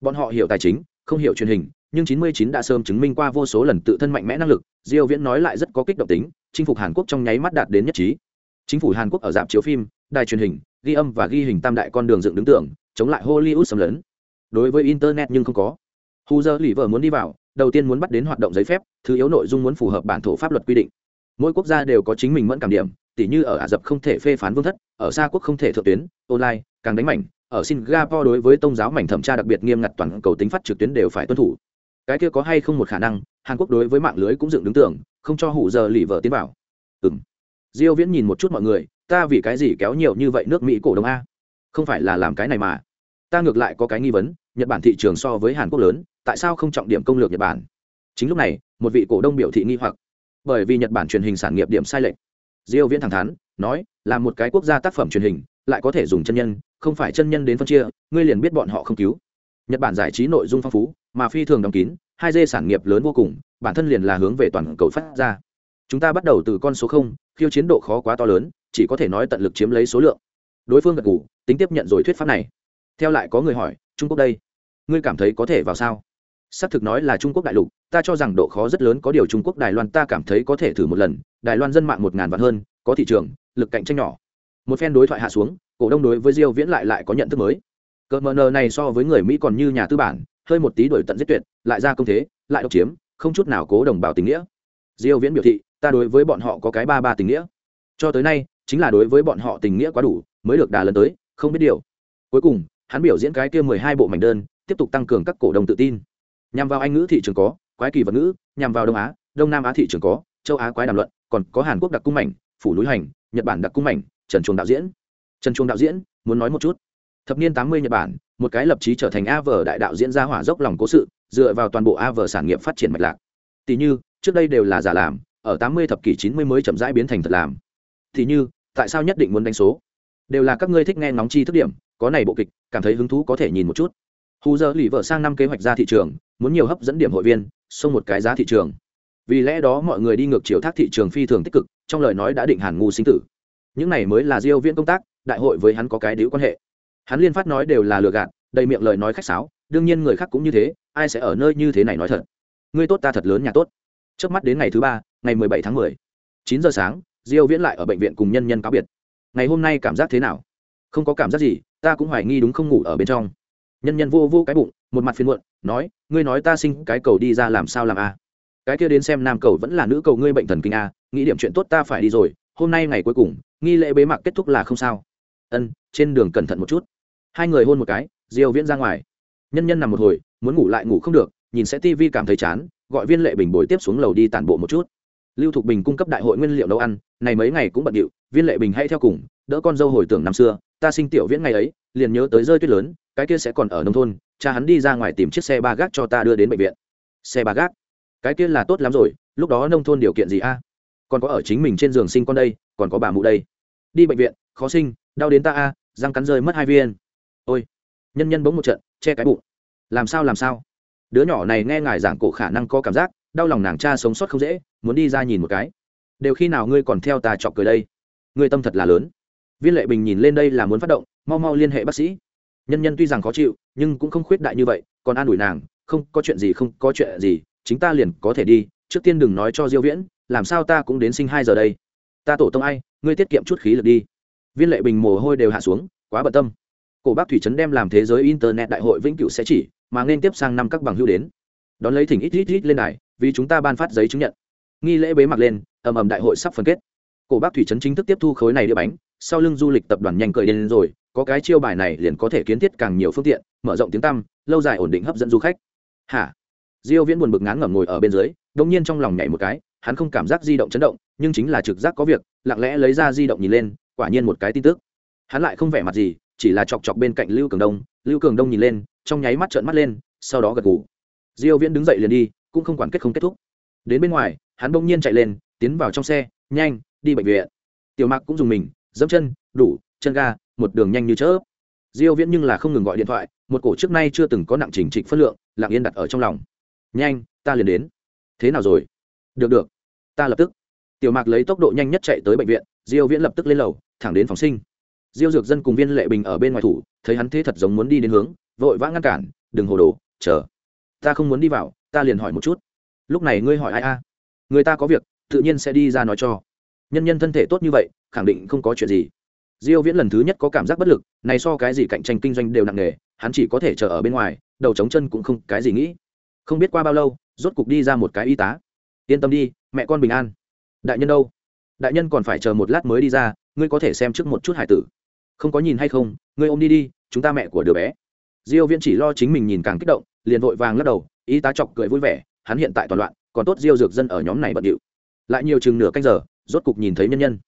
Bọn họ hiểu tài chính không hiểu truyền hình nhưng 99 đã sớm chứng minh qua vô số lần tự thân mạnh mẽ năng lực diêu viễn nói lại rất có kích động tính chinh phục hàn quốc trong nháy mắt đạt đến nhất trí. Chính phủ hàn quốc ở dạp chiếu phim đài truyền hình ghi âm và ghi hình tam đại con đường dựng đứng tượng, chống lại hollywood xâm lấn. Đối với internet nhưng không có. Hu giờ lì vợ muốn đi vào đầu tiên muốn bắt đến hoạt động giấy phép thứ yếu nội dung muốn phù hợp bản thổ pháp luật quy định. Mỗi quốc gia đều có chính mình mẫn cảm điểm tỉ như ở ả rập không thể phê phán vương thất ở xa quốc không thể thượng tuyến online càng đánh mạnh, ở singapore đối với tôn giáo mảnh thẩm tra đặc biệt nghiêm ngặt toàn cầu tính phát trực tuyến đều phải tuân thủ cái kia có hay không một khả năng, hàn quốc đối với mạng lưới cũng dựng đứng tưởng, không cho hủ giờ lì vợ tiến vào. Ừ m diêu viễn nhìn một chút mọi người, ta vì cái gì kéo nhiều như vậy nước mỹ cổ đông a? Không phải là làm cái này mà. Ta ngược lại có cái nghi vấn, nhật bản thị trường so với hàn quốc lớn, tại sao không trọng điểm công lược nhật bản? Chính lúc này, một vị cổ đông biểu thị nghi hoặc. Bởi vì nhật bản truyền hình sản nghiệp điểm sai lệch. Diêu viễn thẳng thắn, nói, là một cái quốc gia tác phẩm truyền hình, lại có thể dùng chân nhân, không phải chân nhân đến phân chia, ngươi liền biết bọn họ không cứu. Nhật bản giải trí nội dung phong phú mà phi thường đóng kín, hai dê sản nghiệp lớn vô cùng, bản thân liền là hướng về toàn cầu phát ra. Chúng ta bắt đầu từ con số không, khiêu chiến độ khó quá to lớn, chỉ có thể nói tận lực chiếm lấy số lượng. Đối phương gật ngủ tính tiếp nhận rồi thuyết pháp này. Theo lại có người hỏi, trung quốc đây, ngươi cảm thấy có thể vào sao? Xác thực nói là trung quốc đại lục, ta cho rằng độ khó rất lớn, có điều trung quốc đài loan ta cảm thấy có thể thử một lần, đài loan dân mạng một ngàn vạn hơn, có thị trường, lực cạnh tranh nhỏ. Một phen đối thoại hạ xuống, cổ đông đối với diêu viễn lại lại có nhận thức mới. Cờ mờ nờ này so với người mỹ còn như nhà tư bản hơi một tí đổi tận giết tuyệt, lại ra công thế, lại độc chiếm, không chút nào cố đồng bào tình nghĩa. Diêu viễn biểu thị, ta đối với bọn họ có cái ba ba tình nghĩa. Cho tới nay, chính là đối với bọn họ tình nghĩa quá đủ, mới được đà lần tới, không biết điều. Cuối cùng, hắn biểu diễn cái kia 12 bộ mảnh đơn, tiếp tục tăng cường các cổ đồng tự tin. Nhằm vào anh ngữ thị trường có, quái kỳ vật ngữ, nhằm vào đông á, đông nam á thị trường có, châu á quái đàm luận, còn có hàn quốc đặc cung mảnh, phủ núi hành, nhật bản đặc cung mảnh, trần chuồng đạo diễn. Trần chuồng đạo diễn, muốn nói một chút. Thập niên 80 nhật bản một cái lập chí trở thành a vờ đại đạo diễn ra hỏa dốc lòng cố sự, dựa vào toàn bộ a vờ sản nghiệp phát triển mạch lạc. Tỷ như, trước đây đều là giả làm, ở 80 thập kỷ 90 mới chậm rãi biến thành thật làm. Thì như, tại sao nhất định muốn đánh số? Đều là các ngươi thích nghe ngóng chi thức điểm, có này bộ kịch, cảm thấy hứng thú có thể nhìn một chút. Hù giờ lì vợ sang năm kế hoạch ra thị trường, muốn nhiều hấp dẫn điểm hội viên, xông một cái giá thị trường. Vì lẽ đó mọi người đi ngược chiều thác thị trường phi thường tích cực, trong lời nói đã định hàn ngu sinh tử. Những này mới là diêu viễn công tác, đại hội với hắn có cái điếu quan hệ hắn liên phát nói đều là lừa gạt, đầy miệng lời nói khách sáo, đương nhiên người khác cũng như thế, ai sẽ ở nơi như thế này nói thật. Ngươi tốt ta thật lớn nhà tốt. Trước mắt đến ngày thứ ba, ngày 17 tháng 10. 9 giờ sáng, diêu viễn lại ở bệnh viện cùng nhân nhân cáo biệt. Ngày hôm nay cảm giác thế nào? Không có cảm giác gì, ta cũng hoài nghi đúng không ngủ ở bên trong. Nhân nhân vô vô cái bụng, một mặt phiền muộn, nói, ngươi nói ta sinh cái cầu đi ra làm sao làm a? Cái kia đến xem nam cầu vẫn là nữ cầu ngươi bệnh thần kinh a, nghĩ điểm chuyện tốt ta phải đi rồi, hôm nay ngày cuối cùng, nghi lễ bế mạc kết thúc là không sao. Ân, trên đường cẩn thận một chút hai người hôn một cái, diêu viễn ra ngoài. Nhân nhân nằm một hồi, muốn ngủ lại ngủ không được, nhìn sẽ tivi cảm thấy chán, gọi viên lệ bình bồi tiếp xuống lầu đi tản bộ một chút. Lưu thục bình cung cấp đại hội nguyên liệu nấu ăn, này mấy ngày cũng bận điệu, viên lệ bình hãy theo cùng, đỡ con dâu hồi tưởng năm xưa, ta sinh tiểu viễn ngày ấy, liền nhớ tới rơi tuyết lớn, cái kia sẽ còn ở nông thôn, cha hắn đi ra ngoài tìm chiếc xe ba gác cho ta đưa đến bệnh viện. Xe ba gác? Cái kia là tốt lắm rồi, lúc đó nông thôn điều kiện gì a? Còn có ở chính mình trên giường sinh con đây, còn có bà mụ đây. Đi bệnh viện, khó sinh, đau đến ta a, răng cắn rơi mất hai viên ôi, nhân nhân bỗng một trận, che cái bụng. Làm sao làm sao? Đứa nhỏ này nghe ngài giảng cổ khả năng có cảm giác, đau lòng nàng cha sống sót không dễ, muốn đi ra nhìn một cái. Đều khi nào ngươi còn theo ta chọc cười đây? Ngươi tâm thật là lớn. Viên lệ bình nhìn lên đây là muốn phát động, mau mau liên hệ bác sĩ. Nhân nhân tuy rằng khó chịu, nhưng cũng không khuyết đại như vậy, còn an ủi nàng, không, có chuyện gì không, có chuyện gì, chính ta liền có thể đi, trước tiên đừng nói cho diêu viễn, làm sao ta cũng đến sinh hai giờ đây. Ta tổ tông ai, ngươi tiết kiệm chút khí lực đi. Viên lệ bình mồ hôi đều hạ xuống, quá bận tâm cổ bác thủy trấn đem làm thế giới internet đại hội vĩnh cửu sẽ chỉ mà nên tiếp sang năm các bằng hưu đến. Đón lấy thỉnh ít ít ít lên đài, vì chúng ta ban phát giấy chứng nhận. Nghi lễ bế mạc lên ầm ầm đại hội sắp phân kết. Cổ bác thủy trấn chính thức tiếp thu khối này đĩa bánh sau lưng du lịch tập đoàn nhanh cười lên rồi có cái chiêu bài này liền có thể kiến thiết càng nhiều phương tiện mở rộng tiếng tăm lâu dài ổn định hấp dẫn du khách. Hả? Diêu viễn buồn bực ngán ngẩm ngồi ở bên dưới đống nhiên trong lòng nhảy một cái hắn không cảm giác di động chấn động nhưng chính là trực giác có việc lặng lẽ lấy ra di động nhìn lên quả nhiên một cái tin tức. Hắn lại không vẻ mặt gì chỉ là chọc chọc bên cạnh lưu cường đông. Lưu cường đông nhìn lên, trong nháy mắt trợn mắt lên, sau đó gật gù. Diêu viễn đứng dậy liền đi, cũng không quản kết không kết thúc. Đến bên ngoài, hắn bỗng nhiên chạy lên, tiến vào trong xe, nhanh, đi bệnh viện. Tiểu mạc cũng dùng mình, dẫm chân, đủ, chân ga, một đường nhanh như chớp. Diêu viễn nhưng là không ngừng gọi điện thoại, một cổ trước nay chưa từng có nặng chỉnh trịch phân lượng, lặng yên đặt ở trong lòng. Nhanh, ta liền đến. Thế nào rồi? Được được. Ta lập tức. Tiểu mạc lấy tốc độ nhanh nhất chạy tới bệnh viện, diêu viễn lập tức lên lầu, thẳng đến phòng sinh diêu dược dân cùng viên lệ bình ở bên ngoài thủ, thấy hắn thế thật giống muốn đi đến hướng, vội vã ngăn cản, đừng hồ đồ, chờ. Ta không muốn đi vào, ta liền hỏi một chút. Lúc này ngươi hỏi ai a? Người ta có việc, tự nhiên sẽ đi ra nói cho. Nhân nhân thân thể tốt như vậy, khẳng định không có chuyện gì. Diêu viễn lần thứ nhất có cảm giác bất lực, này so cái gì cạnh tranh kinh doanh đều nặng nề, hắn chỉ có thể chờ ở bên ngoài, đầu chống chân cũng không cái gì nghĩ. Không biết qua bao lâu, rốt cục đi ra một cái y tá. Yên tâm đi, mẹ con bình an. Đại nhân đâu? Đại nhân còn phải chờ một lát mới đi ra, ngươi có thể xem trước một chút hải tử không có nhìn hay không ngươi ôm đi đi chúng ta mẹ của đứa bé. Diêu viễn chỉ lo chính mình nhìn càng kích động liền vội vàng lắc đầu y tá chọc cười vui vẻ hắn hiện tại toàn loạn còn tốt diêu dược dân ở nhóm này bận điệu. Lại nhiều chừng nửa canh giờ rốt cục nhìn thấy nhân nhân.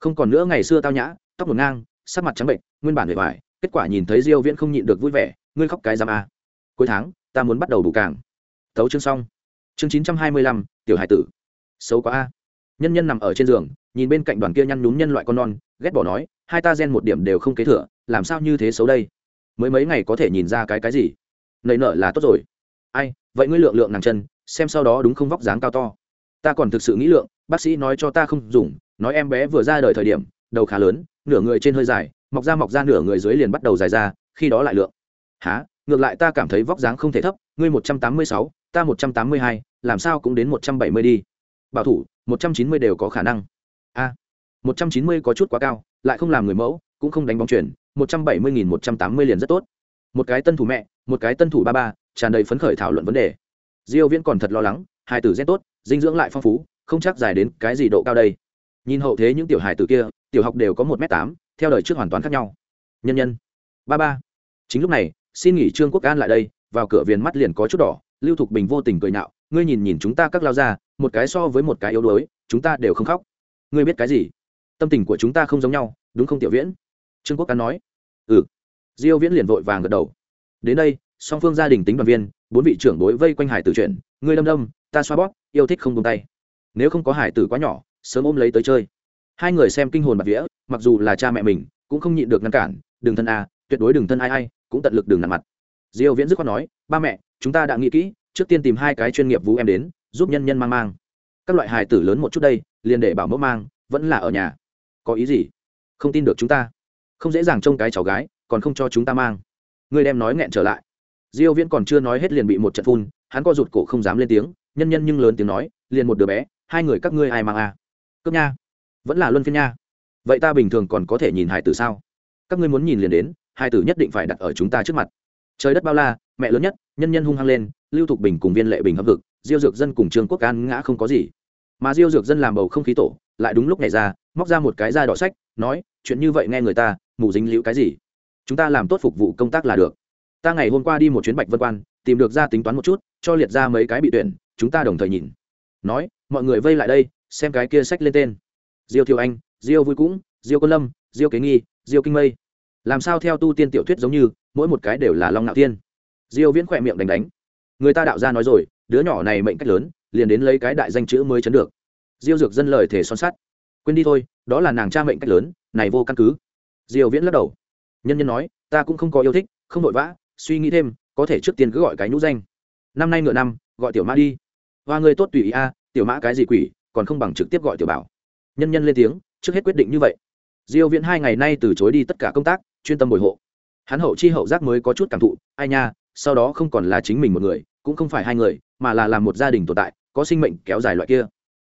Không còn nữa ngày xưa tao nhã tóc ngổn ngang sắc mặt trắng bệnh nguyên bản bề ngoài kết quả nhìn thấy diêu viễn không nhịn được vui vẻ ngươi khóc cái giam a. Cuối tháng ta muốn bắt đầu bù càng. Tấu chương xong. Chương 925, tiểu hải tử. Xấu quá a. Nhân nhân nằm ở trên giường nhìn bên cạnh đoàn kia nhăn nhúm nhân loại con non ghét bỏ nói, hai ta gen một điểm đều không kế thừa, làm sao như thế xấu đây? Mới mấy ngày có thể nhìn ra cái cái gì? Nảy nở là tốt rồi. Ai, vậy ngươi lượng lượng nàng chân, xem sau đó đúng không vóc dáng cao to. Ta còn thực sự nghĩ lượng, bác sĩ nói cho ta không dùng, nói em bé vừa ra đời thời điểm, đầu khá lớn, nửa người trên hơi dài, mọc ra mọc ra nửa người dưới liền bắt đầu dài ra, khi đó lại lượng. Há ngược lại ta cảm thấy vóc dáng không thể thấp, ngươi một trăm tám mươi sáu, ta một trăm tám mươi hai, làm sao cũng đến một trăm bảy mươi đi. Bảo thủ, một trăm chín mươi đều có khả năng. A một trăm chín mươi có chút quá cao, lại không làm người mẫu, cũng không đánh bóng chuyển một trăm bảy mươi nghìn một trăm tám mươi liền rất tốt. Một cái tân thủ mẹ, một cái tân thủ ba ba, tràn đầy phấn khởi thảo luận vấn đề. Diêu viễn còn thật lo lắng hai tử gen tốt, dinh dưỡng lại phong phú, không chắc dài đến cái gì độ cao đây. Nhìn hậu thế những tiểu hài tử kia, tiểu học đều có một m tám, theo đời trước hoàn toàn khác nhau. Nhân nhân. Ba ba. Chính lúc này, xin nghỉ trương quốc an lại đây, vào cửa viền mắt liền có chút đỏ, lưu thục bình vô tình cười nhạo, ngươi nhìn nhìn chúng ta các lao ra một cái so với một cái yếu đuối, chúng ta đều không khóc. Ngươi biết cái gì? Tâm tình của chúng ta không giống nhau, đúng không tiểu viễn? Trương quốc cán nói. Ừ. Diêu viễn liền vội vàng gật đầu. Đến đây, song phương gia đình tính đoàn viên, bốn vị trưởng đối vây quanh hải tử chuyện. Ngươi đâm đâm ta xoa bóp, yêu thích không tung tay. Nếu không có hải tử quá nhỏ, sớm ôm lấy tới chơi. Hai người xem kinh hồn bạc vía, mặc dù là cha mẹ mình, cũng không nhịn được ngăn cản. Đừng thân a, tuyệt đối đừng thân ai ai, cũng tận lực đừng nằm mặt. Diêu viễn dứt khoát nói, ba mẹ, chúng ta đã nghĩ kỹ, trước tiên tìm hai cái chuyên nghiệp vũ em đến, giúp nhân nhân mang mang. Các loại hài tử lớn một chút đây, liền để bảo mẫu mang, vẫn là ở nhà có ý gì? Không tin được chúng ta. Không dễ dàng trông cái cháu gái, còn không cho chúng ta mang. Người đem nói nghẹn trở lại. Diêu viễn còn chưa nói hết liền bị một trận phun, hắn co rụt cổ không dám lên tiếng, nhân nhân nhưng lớn tiếng nói, liền một đứa bé, hai người các ngươi ai mang à? Cướp nha. Vẫn là luân phiên nha. Vậy ta bình thường còn có thể nhìn hài tử sao? Các ngươi muốn nhìn liền đến hai tử nhất định phải đặt ở chúng ta trước mặt. Trời đất bao la, mẹ lớn nhất, nhân nhân hung hăng lên, lưu thục bình cùng viên lệ bình hấp vực, diêu dược dân cùng trương quốc an ngã không có gì. Mà diêu dược dân làm bầu không khí tổ, lại đúng lúc này ra móc ra một cái da đỏ sách, nói, chuyện như vậy nghe người ta, mù dính liễu cái gì? Chúng ta làm tốt phục vụ công tác là được. Ta ngày hôm qua đi một chuyến bạch vân quan, tìm được ra tính toán một chút, cho liệt ra mấy cái bị tuyển, chúng ta đồng thời nhìn. Nói, mọi người vây lại đây, xem cái kia sách lên tên. Diêu thiêu anh, diêu vui cũng, diêu quân lâm, diêu kế nghi, diêu kinh mây. Làm sao theo tu tiên tiểu thuyết giống như, mỗi một cái đều là long nạo tiên. Diêu viễn khỏe miệng đánh đánh. Người ta đạo ra nói rồi, đứa nhỏ này mệnh cách lớn, liền đến lấy cái đại danh chữ mới chấn được. Diêu dược dân lời thể son sắt quên đi thôi, đó là nàng cha mệnh cách lớn, này vô căn cứ. Diêu viễn lắc đầu. Nhân nhân nói, ta cũng không có yêu thích, không vội vã, suy nghĩ thêm, có thể trước tiên cứ gọi cái nhũ danh. Năm nay ngựa năm, gọi tiểu mã đi. Hoa người tốt tùy ý a, tiểu mã cái gì quỷ, còn không bằng trực tiếp gọi tiểu bảo. Nhân nhân lên tiếng, trước hết quyết định như vậy. Diêu viễn hai ngày nay từ chối đi tất cả công tác, chuyên tâm bồi hộ. Hắn hậu chi hậu giác mới có chút cảm thụ, ai nha, sau đó không còn là chính mình một người, cũng không phải hai người, mà là làm một gia đình tồn tại, có sinh mệnh kéo dài loại kia.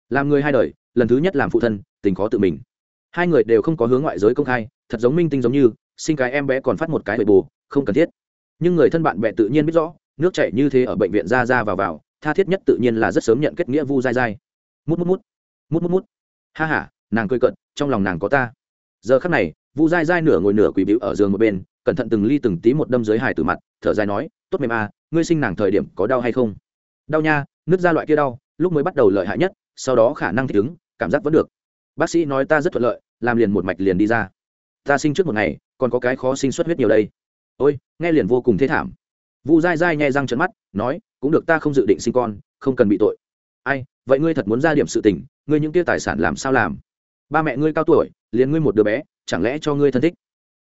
Làm người hai đời, lần thứ nhất làm phụ thân tình khó tự mình. Hai người đều không có hướng ngoại giới công khai, thật giống minh tinh giống như, sinh cái em bé còn phát một cái bệ bù không cần thiết. Nhưng người thân bạn bè tự nhiên biết rõ, nước chảy như thế ở bệnh viện ra ra vào vào, tha thiết nhất tự nhiên là rất sớm nhận kết nghĩa vu dai dai. Mút mút mút mút mút mút. Ha h a nàng cười cận trong lòng nàng có ta. Giờ khắc này, vu dai dai nửa ngồi nửa quỳ bĩu ở giường một bên, cẩn thận từng ly từng tí một đâm dưới hải từ mặt, thở dài nói, tốt mềm à ngươi sinh nàng thời điểm có đau hay không? Đau nha nước ra loại kia đau, lúc mới bắt đầu lợi hại nhất, sau đó khả năng thích ứng, cảm giác vẫn được bác sĩ nói ta rất thuận lợi, làm liền một mạch liền đi ra. Ta sinh trước một ngày, còn có cái khó sinh xuất huyết nhiều đây. Ôi, nghe liền vô cùng thế thảm. Vu dai dai nhai răng trận mắt, nói, cũng được ta không dự định sinh con, không cần bị tội. Ai, vậy ngươi thật muốn ra điểm sự tình, ngươi những kia tài sản làm sao làm? Ba mẹ ngươi cao tuổi, liền ngươi một đứa bé, chẳng lẽ cho ngươi thân thích?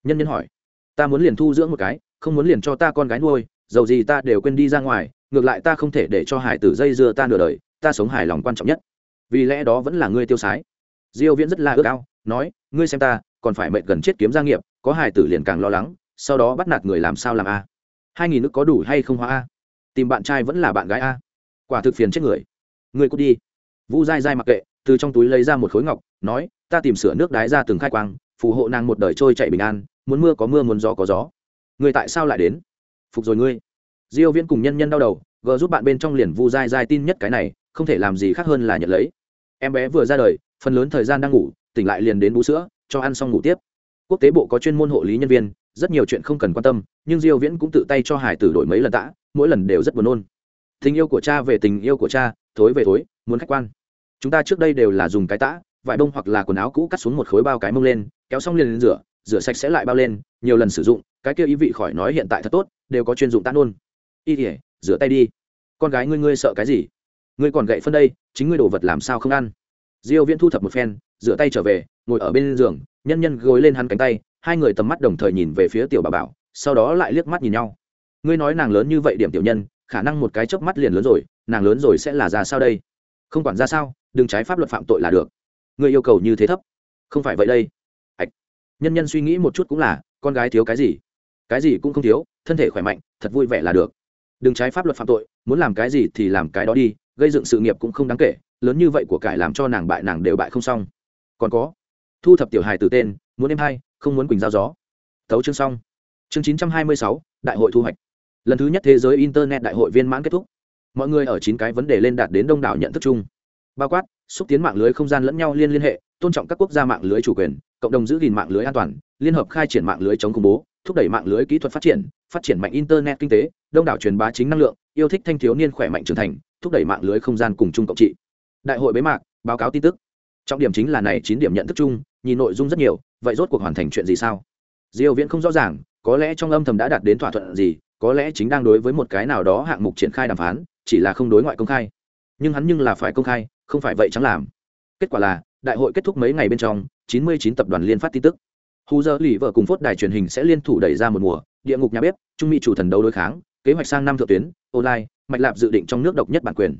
Nhân nhân hỏi. Ta muốn liền thu dưỡng một cái, không muốn liền cho ta con gái nuôi, dầu gì ta đều quên đi ra ngoài, ngược lại ta không thể để cho hải tử dây dưa ta nửa đời, ta sống hài lòng quan trọng nhất. Vì lẽ đó vẫn là ngươi tiêu sái diêu viễn rất là ước ao, nói, ngươi xem ta, còn phải mệt gần chết kiếm gia nghiệp, có hài tử liền càng lo lắng, sau đó bắt nạt người làm sao làm a? Hai nghìn nước có đủ hay không hóa a? Tìm bạn trai vẫn là bạn gái a? Quả thực phiền chết người. Ngươi cút đi. Vu dai dai mặc kệ, từ trong túi lấy ra một khối ngọc, nói, ta tìm sửa nước đái ra từng khai quang, phù hộ nàng một đời trôi chạy bình an, muốn mưa có mưa muốn gió có gió. Người tại sao lại đến? Phục rồi ngươi. Diêu viễn cùng nhân nhân đau đầu, gờ giúp bạn bên trong liền vu dai dai tin nhất cái này, không thể làm gì khác hơn là nhận lấy em bé vừa ra đời, phần lớn thời gian đang ngủ, tỉnh lại liền đến bú sữa, cho ăn xong ngủ tiếp. Quốc tế bộ có chuyên môn hộ lý nhân viên, rất nhiều chuyện không cần quan tâm, nhưng diêu viễn cũng tự tay cho hải tử đổi mấy lần tã, mỗi lần đều rất buồn nôn. Tình yêu của cha về tình yêu của cha, thối về thối, muốn khách quan. Chúng ta trước đây đều là dùng cái tã, vải bông hoặc là quần áo cũ cắt xuống một khối bao cái mông lên, kéo xong liền lên rửa rửa sạch sẽ lại bao lên, nhiều lần sử dụng, cái kia ý vị khỏi nói hiện tại thật tốt, đều có chuyên dụng tã luôn. y tỉa rửa tay đi. Con gái ngươi ngươi sợ cái gì? Ngươi còn gậy phân đây, chính ngươi đồ vật làm sao không ăn? Diêu viễn thu thập một phen, rửa tay trở về, ngồi ở bên giường, nhân nhân gối lên hắn cánh tay, hai người tầm mắt đồng thời nhìn về phía tiểu bà bảo, sau đó lại liếc mắt nhìn nhau. Ngươi nói nàng lớn như vậy điểm tiểu nhân, khả năng một cái chớp mắt liền lớn rồi, nàng lớn rồi sẽ là ra sao đây? Không quản ra sao, đừng trái pháp luật phạm tội là được. Ngươi yêu cầu như thế thấp. Không phải vậy đây. Ạch nhân nhân suy nghĩ một chút cũng là, con gái thiếu cái gì? Cái gì cũng không thiếu, thân thể khỏe mạnh, thật vui vẻ là được. Đừng trái pháp luật phạm tội, muốn làm cái gì thì làm cái đó đi gây dựng sự nghiệp cũng không đáng kể, lớn như vậy của cải làm cho nàng bại nàng đều bại không xong. Còn có, thu thập tiểu hài từ tên, muốn em hay không muốn quỳnh giao gió. Thấu chương xong. Chương chín trăm hai mươi sáu, đại hội thu hoạch. Lần thứ nhất thế giới internet đại hội viên mãn kết thúc. Mọi người ở chín cái vấn đề lên đạt đến đông đảo nhận thức chung. Bao quát, xúc tiến mạng lưới không gian lẫn nhau liên liên hệ, tôn trọng các quốc gia mạng lưới chủ quyền, cộng đồng giữ gìn mạng lưới an toàn, liên hợp khai triển mạng lưới chống khủng bố, thúc đẩy mạng lưới kỹ thuật phát triển phát triển mạnh internet kinh tế, đông đảo truyền bá chính năng lượng, yêu thích thanh thiếu niên khỏe mạnh trưởng thành thúc đẩy mạng lưới không gian cùng chung cộng trị. Đại hội bế mạc, báo cáo tin tức. Trọng điểm chính là này chín điểm nhận thức chung, nhìn nội dung rất nhiều, vậy rốt cuộc hoàn thành chuyện gì sao? Diêu viễn không rõ ràng, có lẽ trong âm thầm đã đạt đến thỏa thuận gì, có lẽ chính đang đối với một cái nào đó hạng mục triển khai đàm phán, chỉ là không đối ngoại công khai. Nhưng hắn nhưng là phải công khai, không phải vậy chẳng làm. Kết quả là, đại hội kết thúc mấy ngày bên trong 99 tập đoàn liên phát tin tức. Hù giờ lì vợ cùng phốt đài truyền hình sẽ liên thủ đẩy ra một mùa, địa ngục nhà bếp, trung mỹ chủ thần đấu đối kháng, kế hoạch sang năm thượng tuyến, online mạch lạp dự định trong nước độc nhất bản quyền.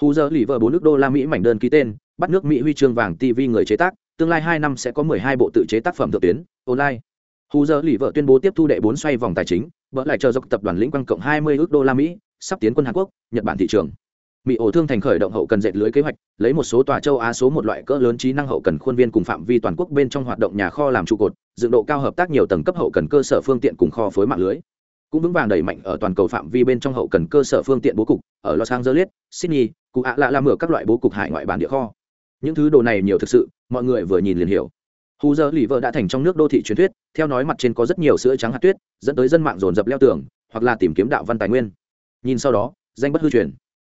Hù giờ lì vợ bốn nước đô la mỹ mảnh đơn ký tên, bắt nước mỹ huy chương vàng tv người chế tác, tương lai hai năm sẽ có 12 bộ tự chế tác phẩm thượng tuyến, online. Hù giờ lì vợ tuyên bố tiếp thu đệ bốn xoay vòng tài chính, vợ lại chờ dọc tập đoàn lĩnh quang cộng 20 ước đô la mỹ, sắp tiến quân hàn quốc, nhật bản thị trường. Mỹ ổ thương thành khởi động hậu cần dệt lưới kế hoạch, lấy một số tòa châu á số một loại cỡ lớn trí năng hậu cần khuôn viên cùng phạm vi toàn quốc bên trong hoạt động nhà kho làm trụ cột, dựng độ cao hợp tác nhiều tầng cấp hậu cần cơ sở phương tiện cùng kho phối mạng lưới cũng vững vàng đẩy mạnh ở toàn cầu phạm vi bên trong hậu cần cơ sở phương tiện bố cục, ở los angeles, sydney cụ ạ lạ làm ở các loại bố cục hải ngoại bản địa kho. Những thứ đồ này nhiều thực sự, mọi người vừa nhìn liền hiểu. Hù giờ lì vợ đã thành trong nước đô thị truyền thuyết, theo nói mặt trên có rất nhiều sữa trắng hạt tuyết, dẫn tới dân mạng dồn dập leo tường, hoặc là tìm kiếm đạo văn tài nguyên. Nhìn sau đó, danh bất hư truyền.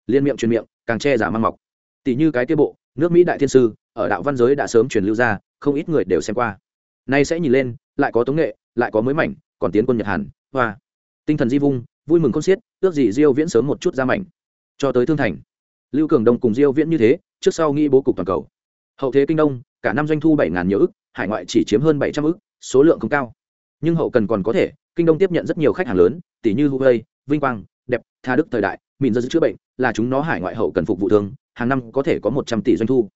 Liên miệng truyền miệng, càng che giả mang mọc. Tỷ như cái kia bộ, nước mỹ đại thiên sư, ở đạo văn giới đã sớm truyền lưu ra, không ít người đều xem qua. Nay sẽ nhìn lên, lại có tống nghệ, lại có mới mảnh, còn tiến quân nhật hàn, hoa tinh thần di vung, vui mừng con xiết, ước gì diêu viễn sớm một chút ra mảnh. Cho tới thương thành, lưu cường đông cùng diêu viễn như thế, trước sau nghĩ bố cục toàn cầu. Hậu thế kinh đông, cả năm doanh thu bảy ngàn nhiều ức, hải ngoại chỉ chiếm hơn bảy trăm ức, số lượng không cao. Nhưng hậu cần còn có thể, kinh đông tiếp nhận rất nhiều khách hàng lớn, tỷ như huawei, vinh quang, đẹp, tha đức thời đại mìn dân chữa bệnh, là chúng nó hải ngoại hậu cần phục vụ thương, hàng năm có thể có một trăm tỷ doanh thu.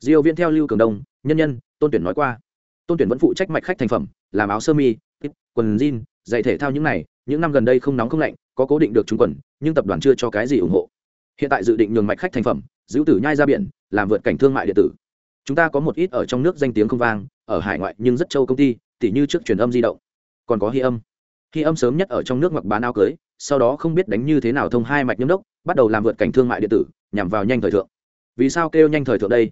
Diêu viễn theo lưu cường đông, nhân nhân, tôn tuyển nói qua, tôn tuyển vẫn phụ trách mạch khách thành phẩm, làm áo sơ mi, quần jean giày thể thao những này, những năm gần đây không nóng không lạnh, có cố định được trúng quần, nhưng tập đoàn chưa cho cái gì ủng hộ. Hiện tại dự định nhường mạch khách thành phẩm, giữ tử nhai ra biển, làm vượt cảnh thương mại điện tử. Chúng ta có một ít ở trong nước danh tiếng không vang, ở hải ngoại nhưng rất châu công ty, tỉ như trước truyền âm di động. Còn có hy âm. Hy âm sớm nhất ở trong nước mặc bán áo cưới, sau đó không biết đánh như thế nào thông hai mạch nhâm đốc, bắt đầu làm vượt cảnh thương mại điện tử, nhằm vào nhanh thời thượng. Vì sao kêu nhanh thời thượng đây?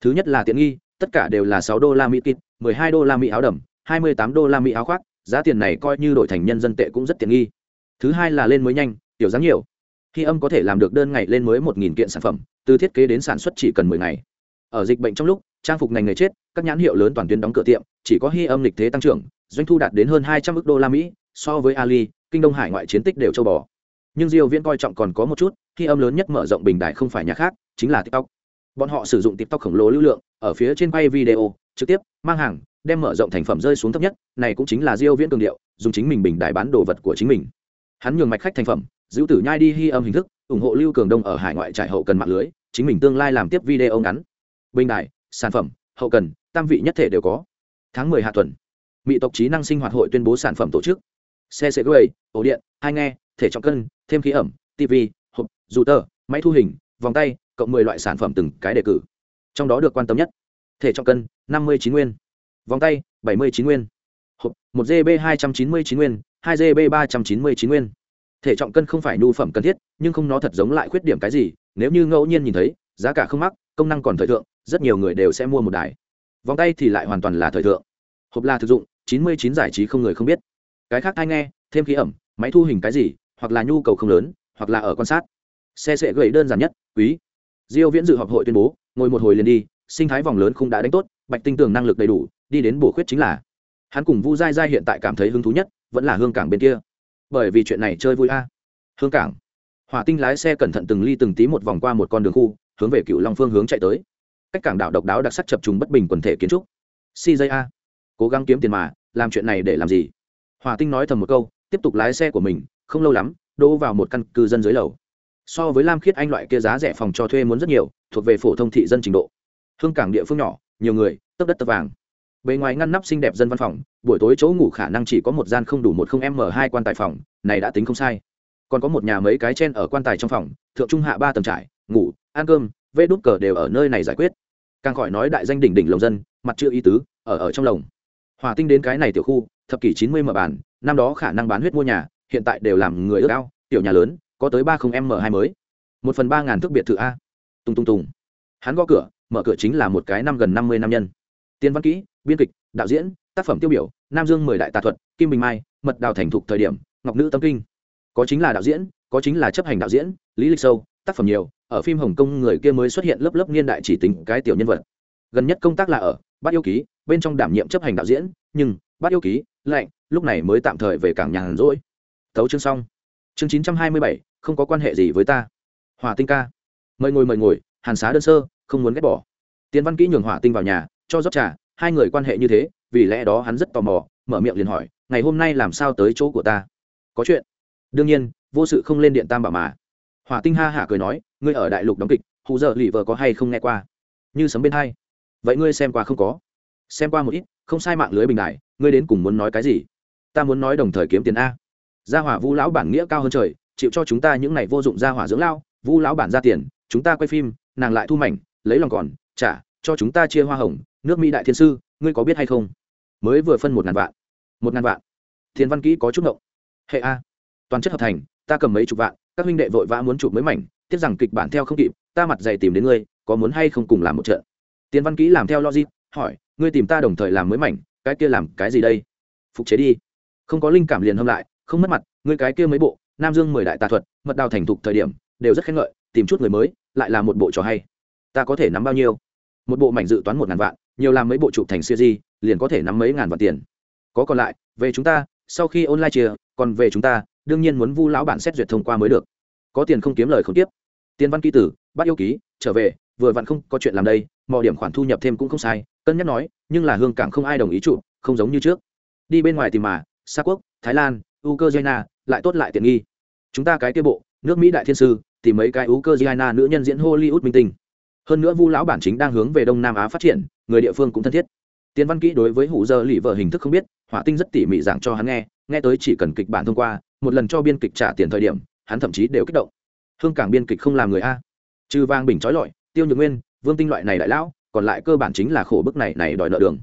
Thứ nhất là tiện nghi, tất cả đều là sáu đô la mỹ kit, mười hai đô la mỹ áo đầm, hai mươi tám đô la mỹ áo khoác giá tiền này coi như đổi thành nhân dân tệ cũng rất tiện nghi. Thứ hai là lên mới nhanh, tiểu dáng nhiều. Khi âm có thể làm được đơn ngày lên mới một nghìn kiện sản phẩm, từ thiết kế đến sản xuất chỉ cần mười ngày. Ở dịch bệnh trong lúc, trang phục ngành nghề chết, các nhãn hiệu lớn toàn tuyến đóng cửa tiệm, chỉ có hy âm lịch thế tăng trưởng, doanh thu đạt đến hơn hai trăm ước đô la mỹ, so với ali, kinh đông hải ngoại chiến tích đều châu bò. Nhưng diêu viễn coi trọng còn có một chút khi âm lớn nhất mở rộng bình đại không phải nhà khác, chính là tiktok. Bọn họ sử dụng tiktok khổng lồ lưu lượng, ở phía trên quay video, trực tiếp, mang hàng đem mở rộng thành phẩm rơi xuống thấp nhất, này cũng chính là diêu viễn cường điệu, dùng chính mình bình đại bán đồ vật của chính mình. Hắn nhường mạch khách thành phẩm, giữ tử nhai đi hy âm hình thức, ủng hộ lưu cường đông ở hải ngoại trải hậu cần mạng lưới, chính mình tương lai làm tiếp video ngắn. Bình đại sản phẩm, hậu cần, tam vị nhất thể đều có. Tháng 10 hạ tuần, mỹ tộc trí năng sinh hoạt hội tuyên bố sản phẩm tổ chức. Xe xe gây ổ điện, hai nghe, thể trọng cân, thêm khí ẩm tv hộp, dù tờ, máy thu hình, vòng tay, cộng 10 loại sản phẩm từng cái đề cử. Trong đó được quan tâm nhất, thể trọng cân 59 nguyên vòng tay 79 nguyên. Hộp, một gb 299 nguyên, hai gb 399 nguyên. Thể trọng cân không phải nhu phẩm cần thiết, nhưng không nó thật giống lại khuyết điểm cái gì, nếu như ngẫu nhiên nhìn thấy, giá cả không mắc, công năng còn thời thượng, rất nhiều người đều sẽ mua một đài. Vòng tay thì lại hoàn toàn là thời thượng. Hộp là thực dụng 99 giải trí không người không biết. Cái khác ai nghe, thêm khí ẩm, máy thu hình cái gì, hoặc là nhu cầu không lớn, hoặc là ở quan sát. Xe sẽ gầy đơn giản nhất, quý. Diêu viễn dự họp hội tuyên bố, ngồi một hồi liền đi, sinh thái vòng lớn không đã đánh tốt, bạch tinh tường năng lực đầy đủ đi đến bổ khuyết chính là hắn cùng vu dai dai hiện tại cảm thấy hứng thú nhất vẫn là hương cảng bên kia bởi vì chuyện này chơi vui a hương cảng hỏa tinh lái xe cẩn thận từng ly từng tí một vòng qua một con đường khu hướng về cựu long phương hướng chạy tới cách cảng đảo độc đáo đặc sắc chập trùng bất bình quần thể kiến trúc a cố gắng kiếm tiền mà làm chuyện này để làm gì hỏa tinh nói thầm một câu tiếp tục lái xe của mình không lâu lắm đỗ vào một căn cư dân dưới lầu so với lam khiết anh loại kia giá rẻ phòng cho thuê muốn rất nhiều thuộc về phổ thông thị dân trình độ hương cảng địa phương nhỏ nhiều người tấp đất tấp vàng bề ngoài ngăn nắp xinh đẹp dân văn phòng, buổi tối chỗ ngủ khả năng chỉ có một gian không đủ một không m hai quan tài phòng, này đã tính không sai. Còn có một nhà mấy cái chen ở quan tài trong phòng, thượng trung hạ ba tầng trải, ngủ, ăn cơm, vê đút cờ đều ở nơi này giải quyết. Càng khỏi nói đại danh đỉnh đỉnh lồng dân, mặt chưa ý tứ, ở ở trong lồng. Hòa tinh đến cái này tiểu khu, thập kỷ chín mươi mở bàn năm đó khả năng bán huyết mua nhà, hiện tại đều làm người ước ao, tiểu nhà lớn, có tới ba không m hai mới. Một phần ba ngàn thước biệt thự a. Tung tung tùng hắn gõ cửa, mở cửa chính là một cái năm gần năm mươi năm nhân. Tiên văn kỹ biên kịch, đạo diễn, tác phẩm tiêu biểu, nam dương mười đại tà thuật, kim bình mai, mật đào thành thục thời điểm, ngọc nữ tâm kinh. Có chính là đạo diễn, có chính là chấp hành đạo diễn, lý lịch sâu, tác phẩm nhiều, ở phim hồng kông người kia mới xuất hiện lớp lớp niên đại chỉ tính cái tiểu nhân vật. Gần nhất công tác là ở bát yêu ký, bên trong đảm nhiệm chấp hành đạo diễn, nhưng bát yêu ký, lạnh, lúc này mới tạm thời về cảng nhàn rỗi thấu chương xong. Chương chín trăm hai mươi bảy, không có quan hệ gì với ta. Hòa tinh ca. Mời ngồi mời ngồi, hàn xá đơn sơ, không muốn ghét bỏ. Tiến văn kỹ nhường hỏa tinh vào nhà, cho rót trà hai người quan hệ như thế, vì lẽ đó hắn rất tò mò, mở miệng liền hỏi, ngày hôm nay làm sao tới chỗ của ta? Có chuyện. Đương nhiên, vô sự không lên điện tam bảo mà. Hỏa tinh ha hả cười nói, ngươi ở đại lục đóng kịch, hù giờ lì vợ có hay không nghe qua? Như sấm bên hai. Vậy ngươi xem qua không có? Xem qua một ít, không sai mạng lưới bình đại ngươi đến cùng muốn nói cái gì? Ta muốn nói đồng thời kiếm tiền a. Gia hỏa vu lão bản nghĩa cao hơn trời, chịu cho chúng ta những này vô dụng gia hỏa dưỡng lao, vu lão bản ra tiền, chúng ta quay phim, nàng lại thu mảnh, lấy lòng còn, trả, cho chúng ta chia hoa hồng nước mỹ đại thiên sư ngươi có biết hay không mới vừa phân một ngàn vạn một ngàn vạn thiên văn kỹ có chút ngộng hệ a toàn chất hợp thành ta cầm mấy chục vạn các huynh đệ vội vã muốn chụp mới mảnh tiếc rằng kịch bản theo không kịp ta mặt dày tìm đến ngươi có muốn hay không cùng làm một trận tiến văn kỹ làm theo logic hỏi ngươi tìm ta đồng thời làm mới mảnh cái kia làm cái gì đây phục chế đi không có linh cảm liền hâm lại không mất mặt ngươi cái kia mấy bộ nam dương mười đại tà thuật mật đào thành thục thời điểm đều rất khen ngợi tìm chút người mới lại là một bộ trò hay ta có thể nắm bao nhiêu một bộ mảnh dự toán một ngàn vạn nhiều làm mấy bộ chụp thành siêu di liền có thể nắm mấy ngàn vạn tiền. Có còn lại, về chúng ta, sau khi online chia, còn về chúng ta, đương nhiên muốn vu lão bản xét duyệt thông qua mới được. Có tiền không kiếm lời không tiếp. Tiền văn ký tử, bắt yêu ký, trở về, vừa vặn không có chuyện làm đây mọi điểm khoản thu nhập thêm cũng không sai, cân nhắc nói, nhưng là hương cảng không ai đồng ý trụ không giống như trước. Đi bên ngoài tìm mà xa quốc, thái lan, ukraine, lại tốt lại tiện nghi. Chúng ta cái kia bộ, nước mỹ đại thiên sư, tìm mấy cái ukraine nữ nhân diễn hollywood minh tinh. Hơn nữa vu lão bản chính đang hướng về đông nam á phát triển người địa phương cũng thân thiết. Tiến văn kỹ đối với hủ dơ lì vợ hình thức không biết, hỏa tinh rất tỉ mỉ giảng cho hắn nghe nghe tới chỉ cần kịch bản thông qua, một lần cho biên kịch trả tiền thời điểm, hắn thậm chí đều kích động. Hương cảng biên kịch không làm người a. Trừ vang bình trói lọi, tiêu nhược nguyên, vương tinh loại này đại lão, còn lại cơ bản chính là khổ bức này này đòi nợ đường.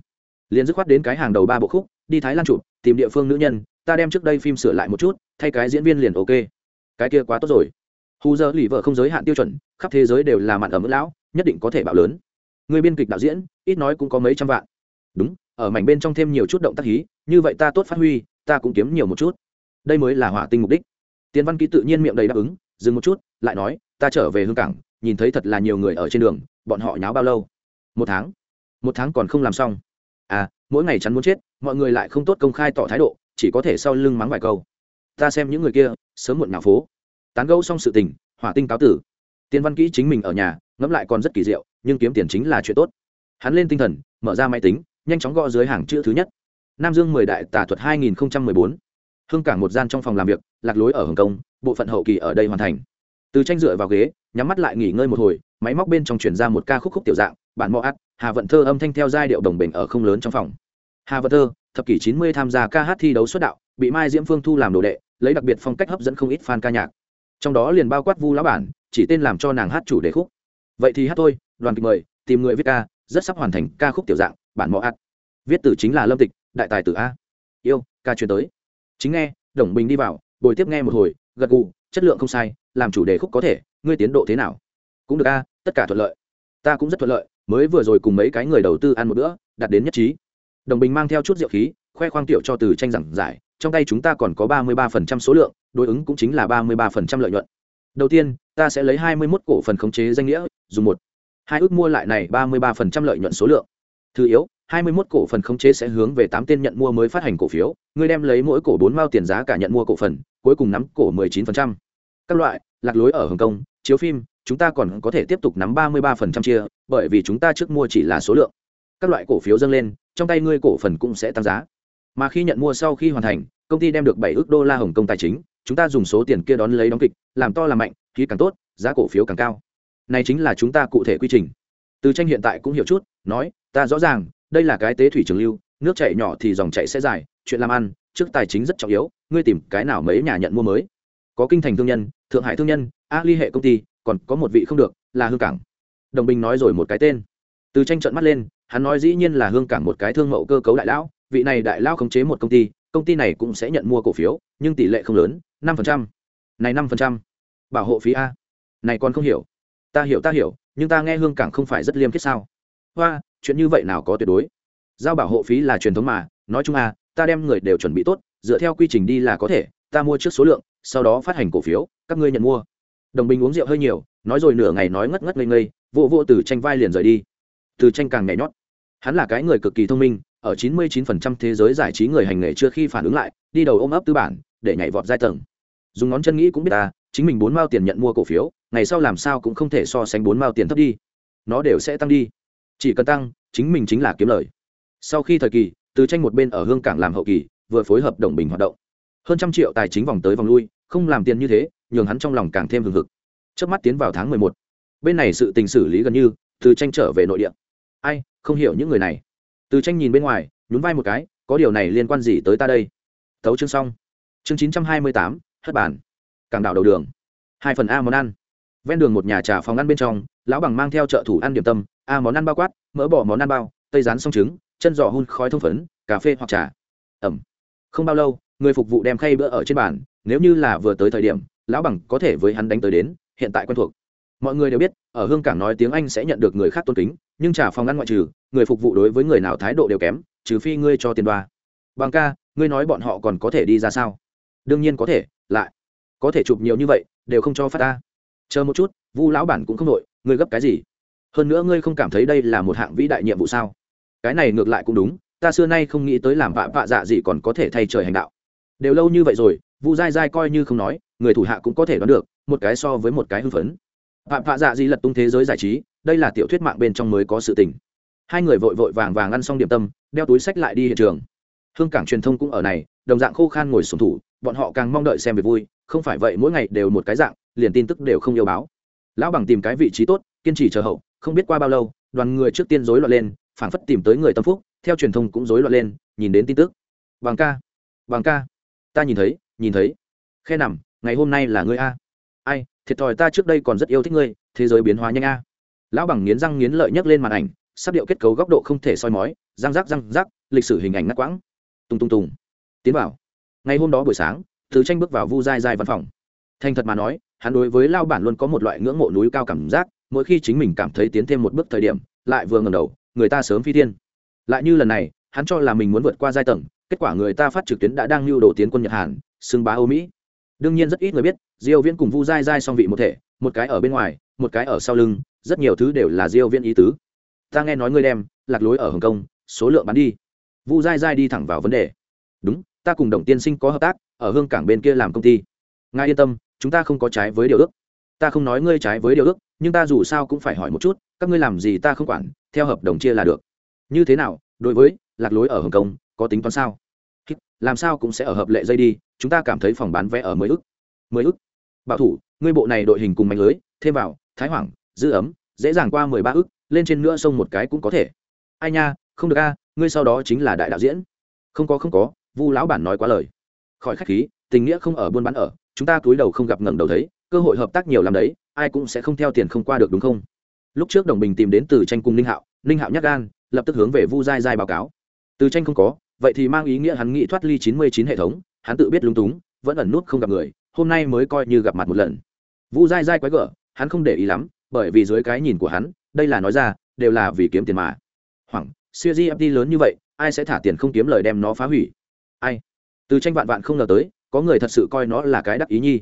Liền dứt khoát đến cái hàng đầu ba bộ khúc, đi thái lan chụp, tìm địa phương nữ nhân, ta đem trước đây phim sửa lại một chút, thay cái diễn viên liền ok. Cái kia quá tốt rồi. Hù giờ lì vợ không giới hạn tiêu chuẩn, khắp thế giới đều là mặn ở mức lão, nhất định có thể bạo lớn người biên kịch đạo diễn, ít nói cũng có mấy trăm vạn. Đúng, ở mảnh bên trong thêm nhiều chút động tác hí, như vậy ta tốt phát huy, ta cũng kiếm nhiều một chút. Đây mới là hỏa tinh mục đích. Tiến văn ký tự nhiên miệng đầy đáp ứng, dừng một chút, lại nói, ta trở về hương cảng, nhìn thấy thật là nhiều người ở trên đường, bọn họ nháo bao lâu? Một tháng. Một tháng còn không làm xong. À mỗi ngày chắn muốn chết, mọi người lại không tốt công khai tỏ thái độ, chỉ có thể sau lưng mắng vài câu. Ta xem những người kia, sớm muộn nào phố. Tán gẫu xong sự tình, hỏa tinh cáo tử. Tiên văn kỹ chính mình ở nhà, ngẫm lại còn rất kỳ diệu nhưng kiếm tiền chính là chuyện tốt. Hắn lên tinh thần, mở ra máy tính, nhanh chóng gõ dưới hàng chữ thứ nhất. Nam dương mười đại tà thuật hai nghìn bốn. Hương cảng một gian trong phòng làm việc, lạc lối ở hồng kông, bộ phận hậu kỳ ở đây hoàn thành. Từ tranh dựa vào ghế, nhắm mắt lại nghỉ ngơi một hồi, máy móc bên trong chuyển ra một ca khúc khúc tiểu dạng, bản mò ắt, hà vận thơ âm thanh theo giai điệu đồng bình ở không lớn trong phòng. Hà vận thơ, thập kỷ chín mươi tham gia ca hát thi đấu xuất đạo, bị mai diễm phương thu làm đồ đệ, lấy đặc biệt phong cách hấp dẫn không ít fan ca nhạc. Trong đó liền bao quát vu lão bản, chỉ tên làm cho nàng hát chủ đề khúc. Vậy thì hát thôi đoàn kịch mời, tìm người viết ca, rất sắp hoàn thành ca khúc tiểu dạng, bản mò ắt. Viết từ chính là lâm tịch, đại tài tử a. Yêu, ca chuyển tới. Chính nghe, đồng bình đi vào, bồi tiếp nghe một hồi, gật gù, chất lượng không sai, làm chủ đề khúc có thể, ngươi tiến độ thế nào? Cũng được a, tất cả thuận lợi. Ta cũng rất thuận lợi, mới vừa rồi cùng mấy cái người đầu tư ăn một bữa, đạt đến nhất trí. Đồng bình mang theo chút rượu khí, khoe khoang tiểu cho từ tranh giảng giải, trong tay chúng ta còn có ba mươi ba phần trăm số lượng, đối ứng cũng chính là ba mươi ba phần trăm lợi nhuận. Đầu tiên, ta sẽ lấy hai mươi mốt cổ phần khống chế danh nghĩa, dùng một hai ước mua lại này ba mươi ba phần trăm lợi nhuận số lượng. Thứ yếu, hai mươi 21 cổ phần khống chế sẽ hướng về tám tên nhận mua mới phát hành cổ phiếu, Người đem lấy mỗi cổ bốn mao tiền giá cả nhận mua cổ phần, cuối cùng nắm cổ mười chín phần trăm. Các loại, lạc lối ở hồng kông, chiếu phim, chúng ta còn có thể tiếp tục nắm ba mươi ba phần trăm chia, bởi vì chúng ta trước mua chỉ là số lượng. Các loại cổ phiếu dâng lên, trong tay ngươi cổ phần cũng sẽ tăng giá. Mà khi nhận mua sau khi hoàn thành, công ty đem được bảy ước đô la hồng kông tài chính, chúng ta dùng số tiền kia đón lấy đóng kịch, làm to làm mạnh, khí càng tốt, giá cổ phiếu càng cao này chính là chúng ta cụ thể quy trình. Từ tranh hiện tại cũng hiểu chút, nói, ta rõ ràng, đây là cái tế thủy trường lưu, nước chảy nhỏ thì dòng chảy sẽ dài, chuyện làm ăn, trước tài chính rất trọng yếu, ngươi tìm cái nào mấy nhà nhận mua mới. Có kinh thành thương nhân, thượng hải thương nhân, a ly hệ công ty, còn có một vị không được, là hương cảng. Đồng bình nói rồi một cái tên. Từ tranh trận mắt lên, hắn nói dĩ nhiên là hương cảng một cái thương mẫu cơ cấu đại lão, vị này đại lao khống chế một công ty công ty này cũng sẽ nhận mua cổ phiếu, nhưng tỷ lệ không lớn, năm phần trăm. Này năm phần trăm. Bảo hộ phí a. Này còn không hiểu ta hiểu ta hiểu, nhưng ta nghe hương cảng không phải rất liêm khiết sao? Hoa, chuyện như vậy nào có tuyệt đối. Giao bảo hộ phí là truyền thống mà, nói chung à ta đem người đều chuẩn bị tốt, dựa theo quy trình đi là có thể, ta mua trước số lượng, sau đó phát hành cổ phiếu, các ngươi nhận mua. Đồng bình uống rượu hơi nhiều, nói rồi nửa ngày nói ngất ngất ngây ngây, vô vô từ tranh vai liền rời đi. Từ tranh càng nhảy nhót. Hắn là cái người cực kỳ thông minh, ở 99% thế giới giải trí người hành nghề chưa khi phản ứng lại, đi đầu ôm ấp tư bản, để nhảy vọt giai tầng. Dùng ngón chân nghĩ cũng biết ta chính mình bốn mao tiền nhận mua cổ phiếu, ngày sau làm sao cũng không thể so sánh bốn mao tiền thấp đi. Nó đều sẽ tăng đi. Chỉ cần tăng, chính mình chính là kiếm lời. Sau khi thời kỳ, từ tranh một bên ở hương cảng làm hậu kỳ, vừa phối hợp đồng bình hoạt động. Hơn trăm triệu tài chính vòng tới vòng lui, không làm tiền như thế, nhường hắn trong lòng càng thêm hừng hực. Trước mắt tiến vào tháng mười một. Bên này sự tình xử lý gần như, từ tranh trở về nội địa. Ai, không hiểu những người này. Từ tranh nhìn bên ngoài, nhún vai một cái, có điều này liên quan gì tới ta đây? Thấu chương xong. Chương chín trăm hai mươi tám, hất bản càng đảo đầu đường. Hai phần a món ăn. Ven đường một nhà trà phòng ăn bên trong, lão bằng mang theo trợ thủ ăn điểm tâm, a món ăn bao quát, mỡ bỏ món ăn bao, tây rán xong trứng, chân giò hun khói thông phấn, cà phê hoặc trà. Ẩm. Không bao lâu, người phục vụ đem khay bữa ở trên bàn, nếu như là vừa tới thời điểm, lão bằng có thể với hắn đánh tới đến, hiện tại quen thuộc. Mọi người đều biết, ở hương cảng nói tiếng anh sẽ nhận được người khác tôn kính, nhưng trả phòng ăn ngoại trừ, người phục vụ đối với người nào thái độ đều kém, trừ phi ngươi cho tiền đoa. Bằng ca, ngươi nói bọn họ còn có thể đi ra sao? Đương nhiên có thể, lại có thể chụp nhiều như vậy, đều không cho phát ta. Chờ một chút, vu lão bản cũng không đội ngươi gấp cái gì? Hơn nữa ngươi không cảm thấy đây là một hạng vĩ đại nhiệm vụ sao? Cái này ngược lại cũng đúng, ta xưa nay không nghĩ tới làm vạ vạ dạ gì còn có thể thay trời hành đạo. Đều lâu như vậy rồi, vu dai dai coi như không nói, người thủ hạ cũng có thể đoán được, một cái so với một cái hưng phấn. Vạ vạ dạ gì lật tung thế giới giải trí, đây là tiểu thuyết mạng bên trong mới có sự tình. Hai người vội vội vàng vàng ăn xong điểm tâm, đeo túi sách lại đi hiện trường. Hương cảng truyền thông cũng ở này, đồng dạng khô khan ngồi sùng thủ, bọn họ càng mong đợi xem về vui không phải vậy mỗi ngày đều một cái dạng, liền tin tức đều không yêu báo. Lão bằng tìm cái vị trí tốt, kiên trì chờ hậu, không biết qua bao lâu, đoàn người trước tiên rối loạn lên, phảng phất tìm tới người tâm phúc, theo truyền thông cũng rối loạn lên, nhìn đến tin tức. Bằng ca bằng ca, ta nhìn thấy nhìn thấy. Khe nằm, ngày hôm nay là ngươi a. Ai, thiệt thòi ta trước đây còn rất yêu thích ngươi, thế giới biến hóa nhanh a. Lão bằng nghiến răng nghiến lợi nhấc lên màn ảnh, sắp điệu kết cấu góc độ không thể soi mói, răng rắc răng rắc, lịch sử hình ảnh ngắt quãng. Tung tung tùng. Tiến vào. Ngày hôm đó buổi sáng thứ tranh bước vào vu dai dai văn phòng. Thành thật mà nói, hắn đối với lao bản luôn có một loại ngưỡng mộ núi cao cảm giác, mỗi khi chính mình cảm thấy tiến thêm một bước thời điểm, lại vừa ngầm đầu, người ta sớm phi thiên. Lại như lần này, hắn cho là mình muốn vượt qua giai tầng, kết quả người ta phát trực tuyến đã đang lưu đồ tiến quân nhật hàn, xưng bá âu mỹ. Đương nhiên rất ít người biết, diêu viễn cùng vu dai dai song vị một thể, một cái ở bên ngoài, một cái ở sau lưng, rất nhiều thứ đều là diêu viễn ý tứ. Ta nghe nói ngươi đem lạc lối ở hồng kông, số lượng bán đi. Vu dai dai đi thẳng vào vấn đề. Đúng ta cùng đồng tiên sinh có hợp tác ở hương cảng bên kia làm công ty. Ngài yên tâm chúng ta không có trái với điều ước. Ta không nói ngươi trái với điều ước nhưng ta dù sao cũng phải hỏi một chút các ngươi làm gì ta không quản theo hợp đồng chia là được. Như thế nào đối với lạc lối ở hồng kông có tính toán sao? Làm sao cũng sẽ ở hợp lệ dây đi chúng ta cảm thấy phòng bán vé ở mười ức. Mười ức? Bảo thủ ngươi bộ này đội hình cùng mạnh lưới thêm vào thái hoảng, giữ ấm dễ dàng qua mười ba ức lên trên nữa xông một cái cũng có thể. Ai nha không được a ngươi sau đó chính là đại đạo diễn. Không có không có vu lão bản nói quá lời. Khỏi khách khí, tình nghĩa không ở buôn bán ở, chúng ta túi đầu không gặp ngẩng đầu thấy, cơ hội hợp tác nhiều làm đấy, ai cũng sẽ không theo tiền không qua được đúng không? Lúc trước đồng bình tìm đến từ tranh cung ninh hạo ninh hạo nhắc gan, lập tức hướng về vu dai dai báo cáo. Từ tranh không có, vậy thì mang ý nghĩa hắn nghĩ thoát ly chín mươi chín hệ thống, hắn tự biết lung túng, vẫn ẩn nút không gặp người, hôm nay mới coi như gặp mặt một lần. Vu dai dai quái gở, hắn không để ý lắm, bởi vì dưới cái nhìn của hắn, đây là nói ra, đều là vì kiếm tiền mà. Hoảng, siêu gfd lớn như vậy, ai sẽ thả tiền không kiếm lời đem nó phá hủy? Ai? Từ tranh vạn vạn không ngờ tới, có người thật sự coi nó là cái đắc ý nhi.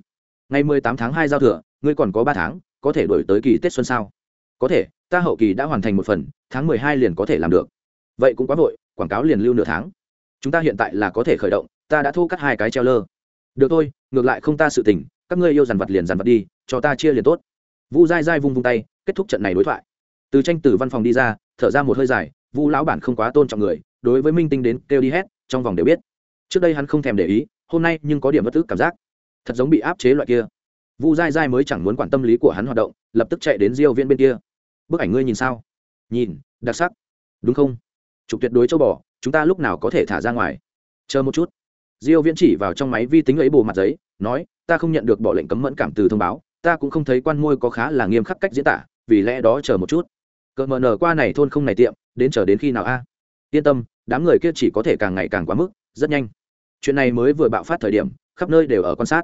Ngày mười tám tháng hai giao thừa, ngươi còn có ba tháng, có thể đổi tới kỳ tết xuân sao? Có thể, ta hậu kỳ đã hoàn thành một phần, tháng mười hai liền có thể làm được. Vậy cũng quá vội, quảng cáo liền lưu nửa tháng. Chúng ta hiện tại là có thể khởi động, ta đã thu cắt hai cái treo lơ. Được thôi, ngược lại không ta sự tình, các ngươi yêu dàn vật liền dàn vật đi, cho ta chia liền tốt. Vu dai dai vung vung tay, kết thúc trận này đối thoại. Từ tranh từ văn phòng đi ra, thở ra một hơi dài, vu lão bản không quá tôn trọng người, đối với minh tinh đến kêu đi hết, trong vòng đều biết trước đây hắn không thèm để ý, hôm nay nhưng có điểm bất tức cảm giác. Thật giống bị áp chế loại kia. Vu dai dai mới chẳng muốn quản tâm lý của hắn hoạt động, lập tức chạy đến diêu viên bên kia. Bức ảnh ngươi nhìn sao? Nhìn, đặc sắc. Đúng không? Chụp tuyệt đối châu bò, chúng ta lúc nào có thể thả ra ngoài? Chờ một chút. Diêu viễn chỉ vào trong máy vi tính ấy bù mặt giấy, nói, ta không nhận được bỏ lệnh cấm mẫn cảm từ thông báo, ta cũng không thấy quan môi có khá là nghiêm khắc cách diễn tả, vì lẽ đó chờ một chút. Cỡ mờ nở qua này thôn không này tiệm, đến chờ đến khi nào a? Yên tâm, đám người kia chỉ có thể càng ngày càng quá mức, rất nhanh chuyện này mới vừa bạo phát thời điểm, khắp nơi đều ở quan sát.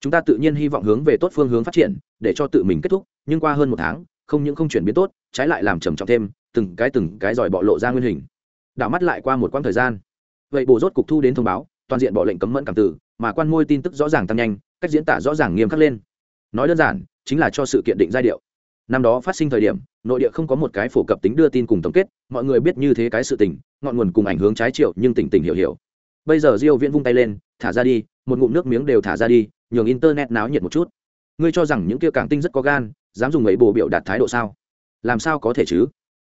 Chúng ta tự nhiên hy vọng hướng về tốt phương hướng phát triển, để cho tự mình kết thúc, nhưng qua hơn một tháng, không những không chuyển biến tốt, trái lại làm trầm trọng thêm, từng cái từng cái giỏi bọ lộ ra nguyên hình. Đảo mắt lại qua một quãng thời gian. Vậy bồ rốt cục thu đến thông báo, toàn diện bỏ lệnh cấm mẫn cảm tử, mà quan môi tin tức rõ ràng tăng nhanh, cách diễn tả rõ ràng nghiêm khắc lên. Nói đơn giản, chính là cho sự kiện định giai điệu. Năm đó phát sinh thời điểm, nội địa không có một cái phổ cập tính đưa tin cùng tổng kết, mọi người biết như thế cái sự tình, ngọn nguồn cùng ảnh hướng trái chiều, nhưng tỉnh tỉnh hiểu hiểu bây giờ diêu viễn vung tay lên, thả ra đi, một ngụm nước miếng đều thả ra đi, nhường internet náo nhiệt một chút. Ngươi cho rằng những kia càng tinh rất có gan, dám dùng ấy bồ biểu đạt thái độ sao? Làm sao có thể chứ?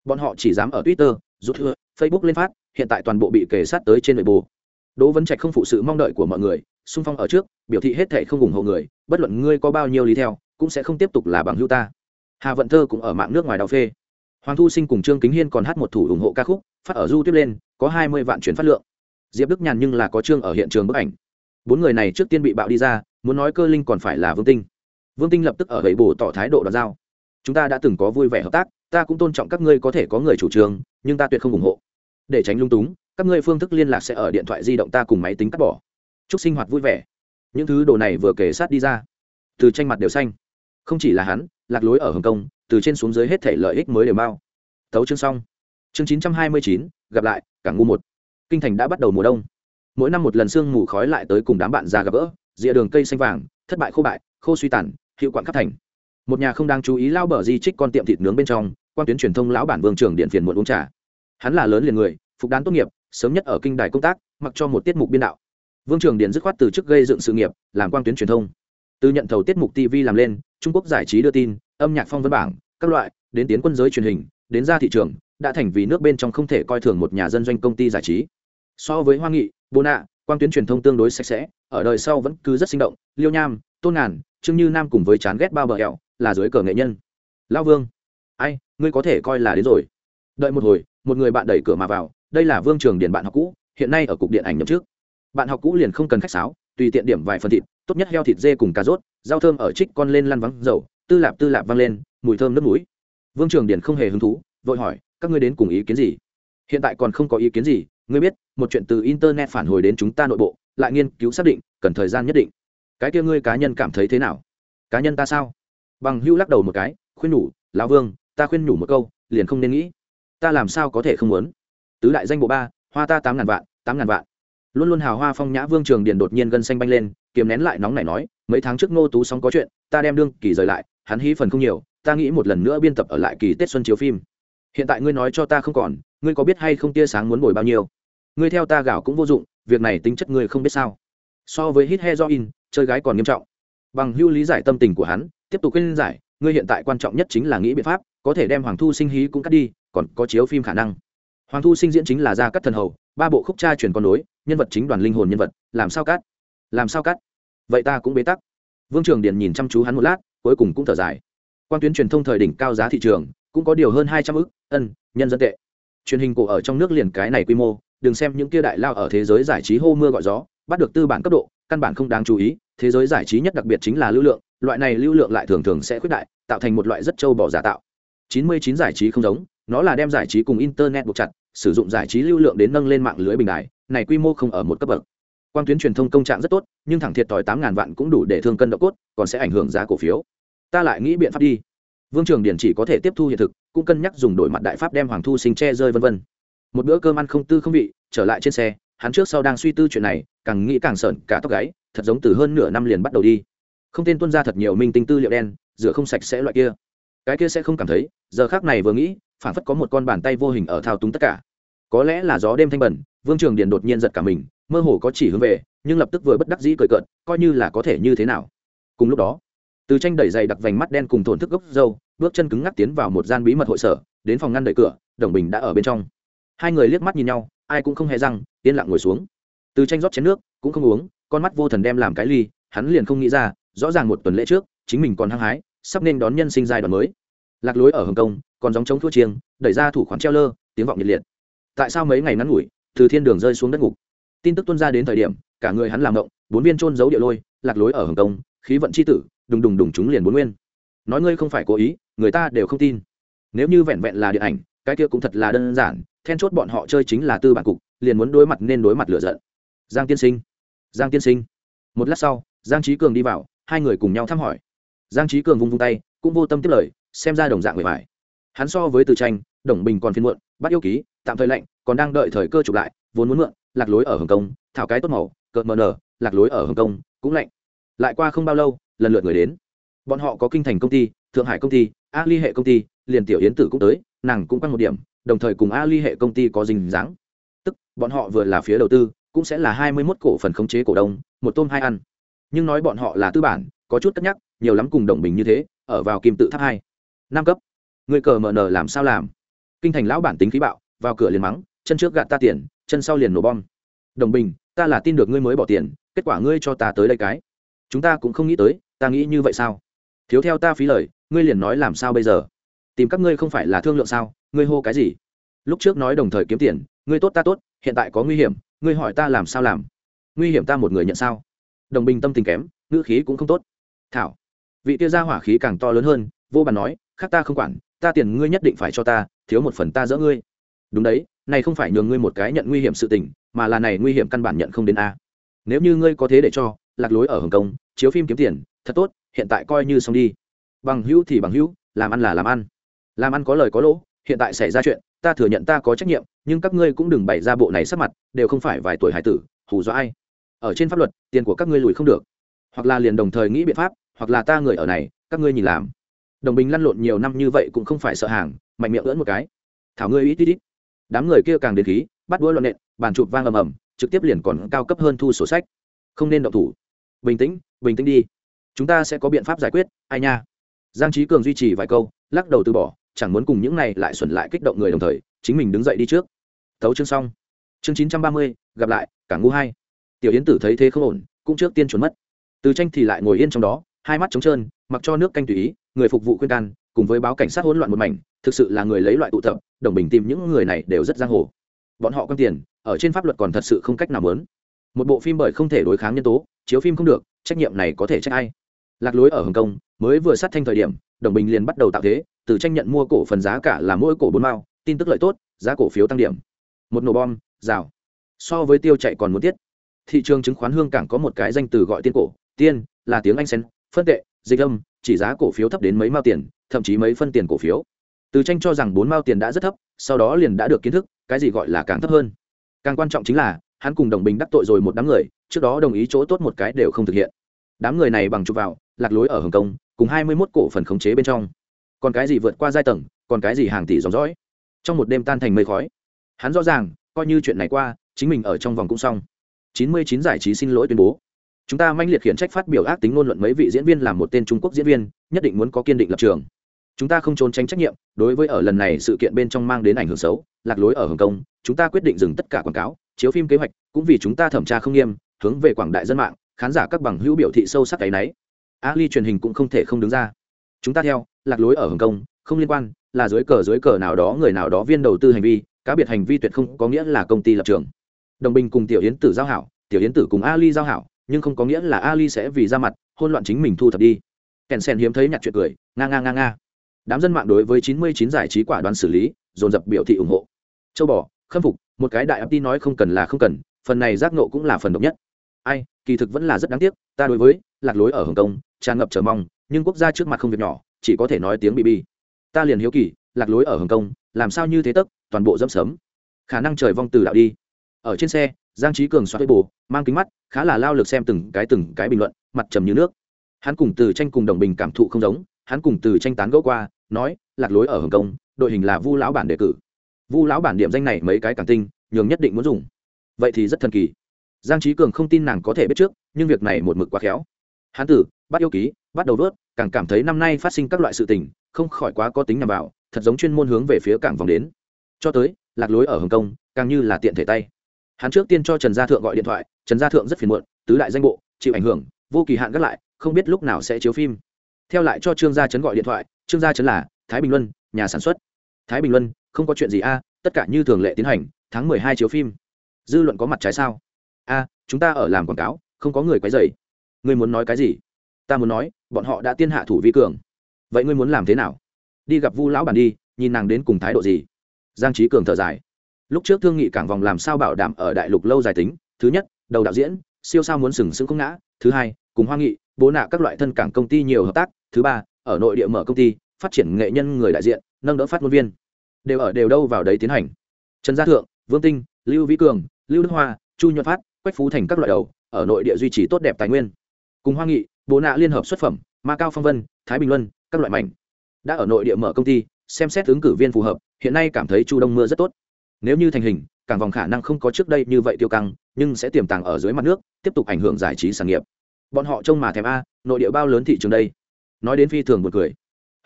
Bọn họ chỉ dám ở twitter, rút thưa, facebook lên phát, hiện tại toàn bộ bị kề sát tới trên nội bộ đỗ vấn trạch không phụ sự mong đợi của mọi người, xung phong ở trước, biểu thị hết thể không ủng hộ người, bất luận ngươi có bao nhiêu lý theo, cũng sẽ không tiếp tục là bằng hữu ta. Hà vận thơ cũng ở mạng nước ngoài đào phê. Hoàng thu sinh cùng trương kính hiên còn hát một thủ ủng hộ ca khúc, phát ở du tiếp lên, có hai mươi vạn chuyển phát lượng diệp đức nhàn nhưng là có trương ở hiện trường bức ảnh. Bốn người này trước tiên bị bạo đi ra, muốn nói cơ linh còn phải là vương tinh. Vương tinh lập tức ở gậy bồ tỏ thái độ đoạt giao. Chúng ta đã từng có vui vẻ hợp tác, ta cũng tôn trọng các ngươi có thể có người chủ trương, nhưng ta tuyệt không ủng hộ. Để tránh lung túng, các ngươi phương thức liên lạc sẽ ở điện thoại di động ta cùng máy tính cắt bỏ. Chúc sinh hoạt vui vẻ. Những thứ đồ này vừa kể sát đi ra. Từ tranh mặt đều xanh. Không chỉ là hắn, lạc lối ở hồng kông, từ trên xuống dưới hết thể lợi ích mới đều bao. Thấu chương xong. Chương chín trăm hai mươi chín, gặp lại cảng ngu một kinh thành đã bắt đầu mùa đông. Mỗi năm một lần sương mù khói lại tới cùng đám bạn già gặp gỡ, rìa đường cây xanh vàng, thất bại khô bại, khô suy tàn, hiệu quặn khắp thành. Một nhà không đang chú ý lao bờ di trích con tiệm thịt nướng bên trong, quan tuyến truyền thông lão bản vương trường điện phiền muộn uống trà. Hắn là lớn liền người, phục đán tốt nghiệp, sớm nhất ở kinh đài công tác, mặc cho một tiết mục biên đạo. Vương trường điện dứt khoát từ chức gây dựng sự nghiệp, làm quan tuyến truyền thông. Từ nhận thầu tiết mục tv làm lên, trung quốc giải trí đưa tin, âm nhạc phong văn bảng, các loại, đến tiến quân giới truyền hình, đến ra thị trường, đã thành vì nước bên trong không thể coi thường một nhà dân doanh công ty giải trí so với hoa nghị, bồ nạ quan tuyến truyền thông tương đối sạch sẽ, ở đời sau vẫn cứ rất sinh động, liêu nham, tôn ngàn, trương như nam cùng với chán ghét bao bờ hẹo là dưới cờ nghệ nhân. Lao vương, ai, ngươi có thể coi là đến rồi. Đợi một hồi, một người bạn đẩy cửa mà vào, đây là vương trường điền bạn học cũ, hiện nay ở cục điện ảnh nhậm trước bạn học cũ liền không cần khách sáo, tùy tiện điểm vài phần thịt, tốt nhất heo thịt dê cùng cà rốt, rau thơm ở trích con lên lăn vắng dầu, tư lạp tư lạp văng lên, mùi thơm nước mũi. Vương trường điền không hề hứng thú, vội hỏi, các ngươi đến cùng ý kiến gì? Hiện tại còn không có ý kiến gì ngươi biết, một chuyện từ internet phản hồi đến chúng ta nội bộ, lại nghiên cứu xác định, cần thời gian nhất định. Cái kia ngươi cá nhân cảm thấy thế nào? Cá nhân ta sao? Bằng hữu lắc đầu một cái, khuyên nhủ, lão vương, ta khuyên nhủ một câu, liền không nên nghĩ. Ta làm sao có thể không muốn? Tứ đại danh bộ ba, hoa ta tám ngàn vạn, tám ngàn vạn. Luôn luôn hào hoa phong nhã vương trường điền đột nhiên gân xanh banh lên, kiềm nén lại nóng này nói, mấy tháng trước ngô tú sóng có chuyện, ta đem đương kỳ rời lại, hắn hí phần không nhiều, ta nghĩ một lần nữa biên tập ở lại kỳ tết xuân chiếu phim. Hiện tại ngươi nói cho ta không còn, ngươi có biết hay không tia sáng muốn bồi bao nhiêu? Ngươi theo ta gạo cũng vô dụng việc này tính chất ngươi không biết sao. So với hit in, chơi gái còn nghiêm trọng. Bằng hưu lý giải tâm tình của hắn tiếp tục khuyên giải ngươi hiện tại quan trọng nhất chính là nghĩ biện pháp có thể đem hoàng thu sinh hí cũng cắt đi còn có chiếu phim khả năng. Hoàng thu sinh diễn chính là gia cắt thần hầu ba bộ khúc tra truyền con nối nhân vật chính đoàn linh hồn nhân vật làm sao cắt? Làm sao cắt? Vậy ta cũng bế tắc. Vương trường điền nhìn chăm chú hắn một lát cuối cùng cũng thở dài. Quan tuyến truyền thông thời đỉnh cao giá thị trường cũng có điều hơn hai trăm ức ân nhân dân tệ. Truyền hình cổ ở trong nước liền cái này quy mô đừng xem những kia đại lao ở thế giới giải trí hô mưa gọi gió, bắt được tư bản cấp độ, căn bản không đáng chú ý, thế giới giải trí nhất đặc biệt chính là lưu lượng, loại này lưu lượng lại thường thường sẽ khuyết đại, tạo thành một loại rất trâu bỏ giả tạo. 99 giải trí không giống, nó là đem giải trí cùng internet buộc chặt, sử dụng giải trí lưu lượng đến nâng lên mạng lưới bình đại này quy mô không ở một cấp bậc. Quan tuyến truyền thông công trạng rất tốt, nhưng thẳng thiệt thòi tám ngàn vạn cũng đủ để thương cân độ cốt, còn sẽ ảnh hưởng giá cổ phiếu. Ta lại nghĩ biện pháp đi. Vương trường điển chỉ có thể tiếp thu hiện thực, cũng cân nhắc dùng đổi mặt đại pháp đem hoàng thu sinh che rơi vân vân một bữa cơm ăn không tư không vị, trở lại trên xe, hắn trước sau đang suy tư chuyện này, càng nghĩ càng sợn cả tóc gáy, thật giống từ hơn nửa năm liền bắt đầu đi. Không tên tuân ra thật nhiều minh tinh tư liệu đen, rửa không sạch sẽ loại kia. Cái kia sẽ không cảm thấy, giờ khác này vừa nghĩ phản phất có một con bàn tay vô hình ở thao túng tất cả. Có lẽ là gió đêm thanh bẩn, vương trường điền đột nhiên giật cả mình, mơ hồ có chỉ hướng về, nhưng lập tức vừa bất đắc dĩ cười cợt, coi như là có thể như thế nào. Cùng lúc đó, từ tranh đẩy dày đặc vành mắt đen cùng thổn thức gốc dâu bước chân cứng ngắc tiến vào một gian bí mật hội sở, đến phòng ngăn đẩy cửa, đồng bình đã ở bên trong hai người liếc mắt nhìn nhau, ai cũng không hề răng, yên lặng ngồi xuống. Từ tranh rót chén nước, cũng không uống, con mắt vô thần đem làm cái ly, hắn liền không nghĩ ra, rõ ràng một tuần lễ trước, chính mình còn hăng hái, sắp nên đón nhân sinh giai đoạn mới. Lạc lối ở hồng kông, còn dòng chống thua chiêng, đẩy ra thủ khoản treo lơ, tiếng vọng nhiệt liệt. Tại sao mấy ngày ngắn ngủi, từ thiên đường rơi xuống đất ngục? Tin tức tuân ra đến thời điểm, cả người hắn làm động, bốn viên trôn giấu địa lôi, lạc lối ở hồng kông, khí vận c h i tử, đùng đùng đùng chúng liền bốn nguyên. Nói ngươi không phải cố ý, người ta đều không tin. Nếu như vẹn vẹn là điện ảnh, cái kia cũng thật là đơn giản then chốt bọn họ chơi chính là tư bản cục, liền muốn đối mặt nên đối mặt lựa giận. Giang tiên sinh, giang tiên sinh. Một lát sau, giang trí cường đi vào, hai người cùng nhau thăm hỏi. Giang trí cường vung vung tay, cũng vô tâm tiếp lời, xem ra đồng dạng người phải. Hắn so với từ tranh, đồng bình còn phiên muộn, bắt yêu ký, tạm thời lạnh còn đang đợi thời cơ chụp lại, vốn muốn mượn, lạc lối ở hồng kông, thảo cái tốt màu, cợt mờ nở, lạc lối ở hồng kông, cũng lạnh lại qua không bao lâu, lần lượt người đến. Bọn họ có kinh thành công ty, thượng hải công ty, a ly hệ công ty, liền tiểu yến tử cũng tới, nàng cũng quăng một điểm đồng thời cùng Ali hệ công ty có dình dáng. Tức, bọn họ vừa là phía đầu tư, cũng sẽ là hai mươi 21 cổ phần khống chế cổ đông, một tôm hai ăn. Nhưng nói bọn họ là tư bản, có chút cất nhắc, nhiều lắm cùng đồng bình như thế, ở vào kim tự tháp hai. Năm cấp. Người cờ mờ nờ làm sao làm? Kinh thành lão bản tính khí bạo, vào cửa liền mắng, chân trước gạt ta tiền, chân sau liền nổ bom. Đồng bình, ta là tin được ngươi mới bỏ tiền, kết quả ngươi cho ta tới đây cái. Chúng ta cũng không nghĩ tới, ta nghĩ như vậy sao? Thiếu theo ta phí lời, ngươi liền nói làm sao bây giờ? Tìm các ngươi không phải là thương lượng sao? Ngươi hô cái gì? Lúc trước nói đồng thời kiếm tiền, ngươi tốt ta tốt, hiện tại có nguy hiểm, ngươi hỏi ta làm sao làm? Nguy hiểm ta một người nhận sao? Đồng bình tâm tình kém, ngữ khí cũng không tốt. Thảo, vị tia ra hỏa khí càng to lớn hơn, vô bàn nói, khác ta không quản, ta tiền ngươi nhất định phải cho ta, thiếu một phần ta dỡ ngươi. Đúng đấy, này không phải nhường ngươi một cái nhận nguy hiểm sự tình, mà là này nguy hiểm căn bản nhận không đến a. Nếu như ngươi có thế để cho, lạc lối ở hồng kông, chiếu phim kiếm tiền, thật tốt, hiện tại coi như xong đi. Bằng hữu thì bằng hữu, làm ăn là làm ăn làm ăn có lời có lỗ, hiện tại xảy ra chuyện, ta thừa nhận ta có trách nhiệm, nhưng các ngươi cũng đừng bày ra bộ này sắp mặt, đều không phải vài tuổi hải tử, hù dọa ai. Ở trên pháp luật, tiền của các ngươi lùi không được. Hoặc là liền đồng thời nghĩ biện pháp, hoặc là ta người ở này, các ngươi nhìn làm. Đồng bình lăn lộn nhiều năm như vậy cũng không phải sợ hàng, mạnh miệng ưỡn một cái. Thảo ngươi ít ít ít. Đám người kia càng đến khí, bắt đuôi loạn nện, bàn chụp vang ầm ầm, trực tiếp liền còn cao cấp hơn thu sổ sách. Không nên động thủ. Bình tĩnh bình tĩnh đi. Chúng ta sẽ có biện pháp giải quyết, ai nha. Giang trí cường duy trì vài câu, lắc đầu từ bỏ chẳng muốn cùng những này lại xuẩn lại kích động người đồng thời, chính mình đứng dậy đi trước. Thấu chương xong. Chương chín trăm ba mươi, gặp lại, cả ngu hai. Tiểu yến tử thấy thế không ổn, cũng trước tiên chuẩn mất. Từ tranh thì lại ngồi yên trong đó, hai mắt trống trơn, mặc cho nước canh tùy ý, người phục vụ khuyên can, cùng với báo cảnh sát hỗn loạn một mảnh, thực sự là người lấy loại tụ tập, đồng bình tìm những người này đều rất giang hồ. Bọn họ quan tiền, ở trên pháp luật còn thật sự không cách nào lớn một bộ phim bởi không thể đối kháng nhân tố, chiếu phim không được, trách nhiệm này có thể trách ai? Lạc lối ở hồng kông, mới vừa sát thanh thời điểm, đồng bình liền bắt đầu tạo thế từ tranh nhận mua cổ phần giá cả là mỗi cổ bốn mao, tin tức lợi tốt, giá cổ phiếu tăng điểm. Một nổ bom, rào. So với tiêu chạy còn muốn tiết. Thị trường chứng khoán hương cảng có một cái danh từ gọi tiên cổ, tiên là tiếng anh sen, phân tệ, dịch âm, chỉ giá cổ phiếu thấp đến mấy mao tiền, thậm chí mấy phân tiền cổ phiếu. Từ tranh cho rằng bốn mao tiền đã rất thấp, sau đó liền đã được kiến thức, cái gì gọi là càng thấp hơn. Càng quan trọng chính là, hắn cùng đồng bình đắc tội rồi một đám người, trước đó đồng ý chỗ tốt một cái đều không thực hiện. Đám người này bằng chụp vào, lạc lối ở hồng kông, cùng hai mươi mốt cổ phần khống chế bên trong còn cái gì vượt qua giai tầng, còn cái gì hàng tỷ dòng dõi. Trong một đêm tan thành mây khói, hắn rõ ràng, coi như chuyện này qua, chính mình ở trong vòng cũng xong. Chín mươi chín giải trí xin lỗi tuyên bố. Chúng ta manh liệt khiển trách phát biểu ác tính ngôn luận mấy vị diễn viên làm một tên trung quốc diễn viên, nhất định muốn có kiên định lập trường. Chúng ta không trốn tránh trách nhiệm, đối với ở lần này sự kiện bên trong mang đến ảnh hưởng xấu, lạc lối ở hồng kông, chúng ta quyết định dừng tất cả quảng cáo, chiếu phim kế hoạch, cũng vì chúng ta thẩm tra không nghiêm, hướng về quảng đại dân mạng, khán giả các bằng hữu biểu thị sâu sắc cái náy. Ali truyền hình cũng không thể không đứng ra chúng ta theo, lạc lối ở hồng kông, không liên quan, là dưới cờ dưới cờ nào đó người nào đó viên đầu tư hành vi, cá biệt hành vi tuyệt không có nghĩa là công ty lập trường. Đồng bình cùng tiểu yến tử giao hảo, tiểu yến tử cùng ali giao hảo, nhưng không có nghĩa là ali sẽ vì ra mặt hôn loạn chính mình thu thập đi. Kèn sen hiếm thấy nhặt chuyện cười, nga nga nga nga. Đám dân mạng đối với 99 giải trí quả đoán xử lý, dồn dập biểu thị ủng hộ. Châu bò, khâm phục, một cái đại ấp đi nói không cần là không cần, phần này giác nộ cũng là phần độc nhất. Ai, kỳ thực vẫn là rất đáng tiếc, ta đối với, lạc lối ở hồng kông, tràn ngập chờ mong nhưng quốc gia trước mặt không việc nhỏ, chỉ có thể nói tiếng bị bi ta liền hiếu kỳ, lạc lối ở hồng kông, làm sao như thế tấc, toàn bộ dẫm sớm khả năng trời vong từ đạo đi. Ở trên xe, giang trí cường xoát bồ, mang kính mắt, khá là lao lực xem từng cái từng cái bình luận, mặt trầm như nước. Hắn cùng từ tranh cùng đồng bình cảm thụ không giống, hắn cùng từ tranh tán gẫu qua, nói, lạc lối ở hồng kông, đội hình là vu lão bản đề cử. Vu lão bản điểm danh này mấy cái càng tinh, nhường nhất định muốn dùng. Vậy thì rất thần kỳ. Giang trí cường không tin nàng có thể biết trước, nhưng việc này một mực quá khéo hán tử, bắt yêu ký, bắt đầu vớt, càng cảm thấy năm nay phát sinh các loại sự tình, không khỏi quá có tính nhằm vào, thật giống chuyên môn hướng về phía cảng vòng đến. Cho tới, lạc lối ở hồng kông, càng như là tiện thể tay. Hắn trước tiên cho trần gia thượng gọi điện thoại, trần gia thượng rất phiền muộn, tứ đại danh bộ, chịu ảnh hưởng, vô kỳ hạn gắt lại, không biết lúc nào sẽ chiếu phim. Theo lại cho trương gia Trấn gọi điện thoại, trương gia Trấn là, thái bình luân, nhà sản xuất. Thái bình luân, không có chuyện gì a, tất cả như thường lệ tiến hành, tháng mười hai chiếu phim. Dư luận có mặt trái sao? A, chúng ta ở làm quảng cáo, không có người quấy dày ngươi muốn nói cái gì? Ta muốn nói, bọn họ đã tiên hạ thủ vi cường. Vậy ngươi muốn làm thế nào? Đi gặp vu lão bản đi, nhìn nàng đến cùng thái độ gì? Giang trí cường thở dài. Lúc trước thương nghị cảng vòng làm sao bảo đảm ở đại lục lâu dài tính? Thứ nhất, đầu đạo diễn, siêu sao muốn sừng sững không ngã. Thứ hai, cùng hoa nghị, bố nạ các loại thân cảng công ty nhiều hợp tác. Thứ ba, ở nội địa mở công ty, phát triển nghệ nhân người đại diện, nâng đỡ phát ngôn viên. Đều ở đều đâu vào đấy tiến hành. Trần gia thượng, vương tinh, lưu vĩ cường, lưu đức hoa, chu nhuận phát, quách phú thành các loại đầu, ở nội địa duy trì tốt đẹp tài nguyên cùng hoa nghị bộ nạ liên hợp xuất phẩm, ma cao phong vân, thái bình luân, các loại mảnh. Đã ở nội địa mở công ty, xem xét ứng cử viên phù hợp, hiện nay cảm thấy chu đông mưa rất tốt. Nếu như thành hình, càng vòng khả năng không có trước đây như vậy tiêu căng, nhưng sẽ tiềm tàng ở dưới mặt nước, tiếp tục ảnh hưởng giải trí sản nghiệp. Bọn họ trông mà thèm a, nội địa bao lớn thị trường đây. Nói đến phi thường một cười.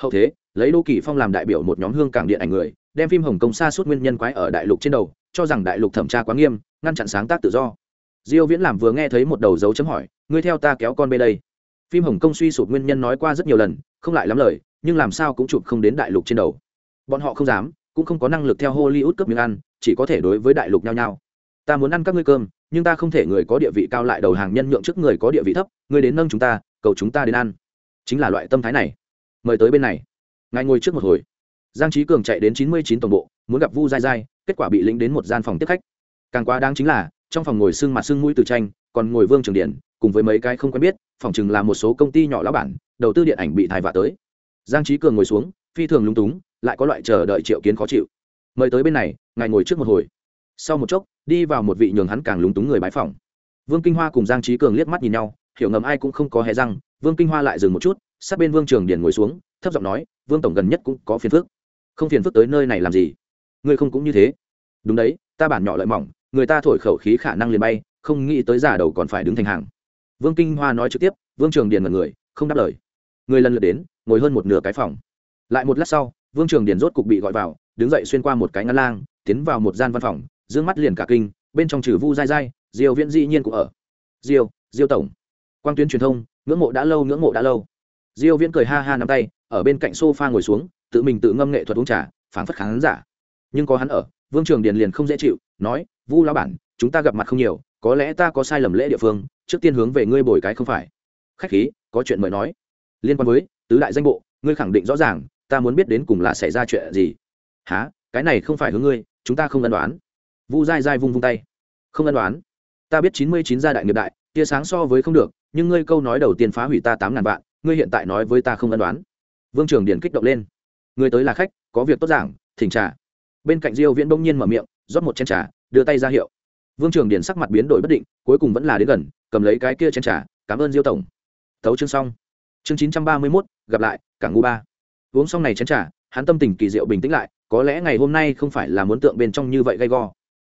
Hậu thế, lấy đô kỳ phong làm đại biểu một nhóm hương cảng điện ảnh người, đem phim hồng kông xa suốt nguyên nhân quái ở đại lục trên đầu, cho rằng đại lục thẩm tra quá nghiêm, ngăn chặn sáng tác tự do. Diêu viễn làm vừa nghe thấy một đầu dấu chấm hỏi ngươi theo ta kéo con bê đây. Phim hồng kông suy sụp nguyên nhân nói qua rất nhiều lần, không lại lắm lời, nhưng làm sao cũng chụp không đến đại lục trên đầu. Bọn họ không dám, cũng không có năng lực theo hollywood cấp miếng ăn, chỉ có thể đối với đại lục nhau nhau ta muốn ăn các ngươi cơm, nhưng ta không thể người có địa vị cao lại đầu hàng nhân nhượng trước người có địa vị thấp, ngươi đến nâng chúng ta, cầu chúng ta đến ăn. Chính là loại tâm thái này. Mời tới bên này. Ngài ngồi trước một hồi. Giang trí cường chạy đến chín mươi chín tổng bộ, muốn gặp vu dai dai kết quả bị lính đến một gian phòng tiếp khách. Càng quá đáng chính là, trong phòng ngồi xương mặt xương mũi từ tranh còn ngồi vương trường điện cùng với mấy cái không quen biết phòng chừng là một số công ty nhỏ lão bản, đầu tư điện ảnh bị thai vạ tới. Giang trí cường ngồi xuống, phi thường lúng túng, lại có loại chờ đợi triệu kiến khó chịu. Mời tới bên này, ngài ngồi trước một hồi. Sau một chốc, đi vào một vị nhường hắn càng lúng túng người bái phòng vương kinh hoa cùng giang trí cường liếc mắt nhìn nhau, hiểu ngầm ai cũng không có hề răng, vương kinh hoa lại dừng một chút, sát bên vương trường điền ngồi xuống, thấp giọng nói, vương tổng gần nhất cũng có phiền phức. Không phiền phức tới nơi này làm gì? Ngươi không cũng như thế. Đúng đấy, ta bản nhỏ lợi mỏng, người ta thổi khẩu khí khả năng liền bay không nghĩ tới giả đầu còn phải đứng thành hàng. Vương kinh hoa nói trực tiếp, vương trường điền mật người, không đáp lời. Người lần lượt đến, ngồi hơn một nửa cái phòng. Lại một lát sau, vương trường điền rốt cục bị gọi vào, đứng dậy xuyên qua một cái ngăn lang, tiến vào một gian văn phòng d mắt liền cả kinh, bên trong trừ vu dai dai diều viễn dĩ nhiên cũng ở. Diêu diêu tổng. Quang tuyến truyền thông, ngưỡng mộ đã lâu, ngưỡng mộ đã lâu. Diêu viễn cười ha ha nắm tay, ở bên cạnh sofa ngồi xuống, tự mình tự ngâm nghệ thuật uống trà, phảng phất khán giả. Nhưng có hắn ở, vương trường điền liền không dễ chịu, nói, vu lão bản, chúng ta gặp mặt không nhiều có lẽ ta có sai lầm lễ địa phương, trước tiên hướng về ngươi bồi cái không phải. Khách khí, có chuyện mời nói. Liên quan với, tứ đại danh bộ, ngươi khẳng định rõ ràng, ta muốn biết đến cùng là xảy ra chuyện gì. Há cái này không phải hướng ngươi, chúng ta không ân đoán. Vu dai dai vung vung tay. Không ân đoán. Ta biết chín mươi chín gia đại nghiệp đại, tia sáng so với không được, nhưng ngươi câu nói đầu tiên phá hủy ta tám ngàn vạn, ngươi hiện tại nói với ta không ân đoán. Vương trường điển kích động lên. Người tới là khách, có việc tốt giảng, thỉnh trà. Bên cạnh diêu viễn bỗng nhiên mở miệng, rót một chén trà, đưa tay ra hiệu vương trường điển sắc mặt biến đổi bất định cuối cùng vẫn là đến gần cầm lấy cái kia chén trà cảm ơn diêu tổng. Tấu chương xong. Chương chín trăm ba mươi 931, gặp lại cảng ngu ba. Uống xong này chén trà hắn tâm tình kỳ diệu bình tĩnh lại có lẽ ngày hôm nay không phải là muốn tượng bên trong như vậy gay go.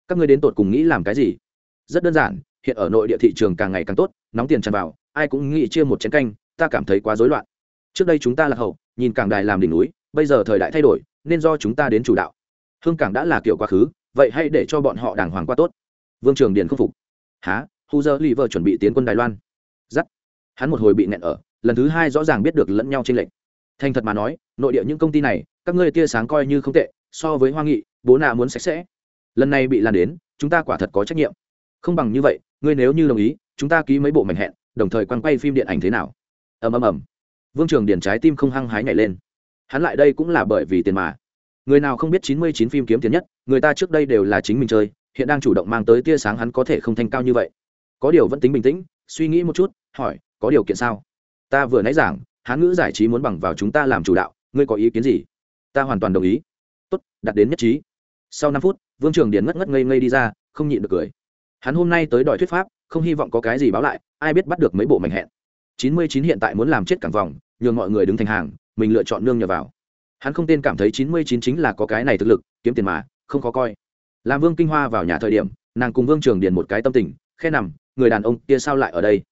Các ngươi đến tột cùng nghĩ làm cái gì? Rất đơn giản hiện ở nội địa thị trường càng ngày càng tốt nóng tiền tràn vào ai cũng nghĩ chia một chén canh ta cảm thấy quá rối loạn. Trước đây chúng ta là hậu nhìn cảng đài làm đỉnh núi bây giờ thời đại thay đổi nên do chúng ta đến chủ đạo. Hương cảng đã là kiểu quá khứ vậy hãy để cho bọn họ đàng hoàng qua tốt vương trường điền không phục. Há, hu dơ lì vợ chuẩn bị tiến quân đài loan. Giắt. Hắn một hồi bị nẹn ở, lần thứ hai rõ ràng biết được lẫn nhau trên lệnh thành thật mà nói, nội địa những công ty này, các ngươi tia sáng coi như không tệ, so với hoa nghị, bố nạ muốn sạch sẽ. Lần này bị lan đến, chúng ta quả thật có trách nhiệm. Không bằng như vậy, ngươi nếu như đồng ý, chúng ta ký mấy bộ mảnh hẹn, đồng thời quăng quay phim điện ảnh thế nào? Ầm ầm ầm. Vương trường Điền trái tim không hăng hái nhảy lên. Hắn lại đây cũng là bởi vì tiền mà. Người nào không biết chín mươi chín phim kiếm tiền nhất, người ta trước đây đều là chính mình chơi hiện đang chủ động mang tới tia sáng hắn có thể không thanh cao như vậy. Có điều vẫn tính bình tĩnh, suy nghĩ một chút, hỏi, có điều kiện sao? Ta vừa nãy giảng, hán ngữ giải trí muốn bằng vào chúng ta làm chủ đạo, ngươi có ý kiến gì? Ta hoàn toàn đồng ý. Tốt, đặt đến nhất trí. Sau năm phút, vương trường điền ngất ngất ngây ngây đi ra, không nhịn được cười. Hắn hôm nay tới đòi thuyết pháp, không hy vọng có cái gì báo lại, ai biết bắt được mấy bộ mảnh hẹn. Chín mươi chín hiện tại muốn làm chết cảng vòng, nhường mọi người đứng thành hàng, mình lựa chọn nương nhờ vào. Hắn không tên cảm thấy chín mươi chín chính là có cái này thực lực, kiếm tiền mà, không khó coi làm vương kinh hoa vào nhà thời điểm, nàng cùng vương trường điền một cái tâm tình, khe nằm, người đàn ông kia sao lại ở đây?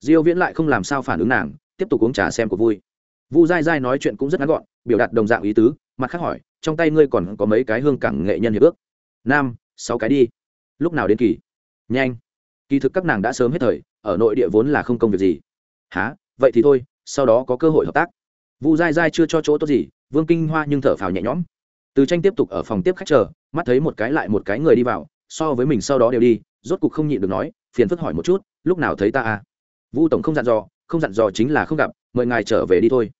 Diêu viễn lại không làm sao phản ứng nàng, tiếp tục uống trà xem của vui. Vu dai dai nói chuyện cũng rất ngắn gọn, biểu đạt đồng dạng ý tứ, mặt khác hỏi, trong tay ngươi còn có mấy cái hương cảng nghệ nhân hiệp ước? Nam, sáu cái đi. Lúc nào đến kỳ? Nhanh. Kỳ thực các nàng đã sớm hết thời, ở nội địa vốn là không công việc gì. Há vậy thì thôi, sau đó có cơ hội hợp tác. Vu dai dai chưa cho chỗ tốt gì, vương kinh hoa nhưng thở phào nhẹ nhõm. Từ tranh tiếp tục ở phòng tiếp khách chờ mắt thấy một cái lại một cái người đi vào, so với mình sau đó đều đi, rốt cục không nhịn được nói, phiền phức hỏi một chút, lúc nào thấy ta à? Vu tổng không dặn dò, không dặn dò chính là không gặp, mời ngài trở về đi thôi.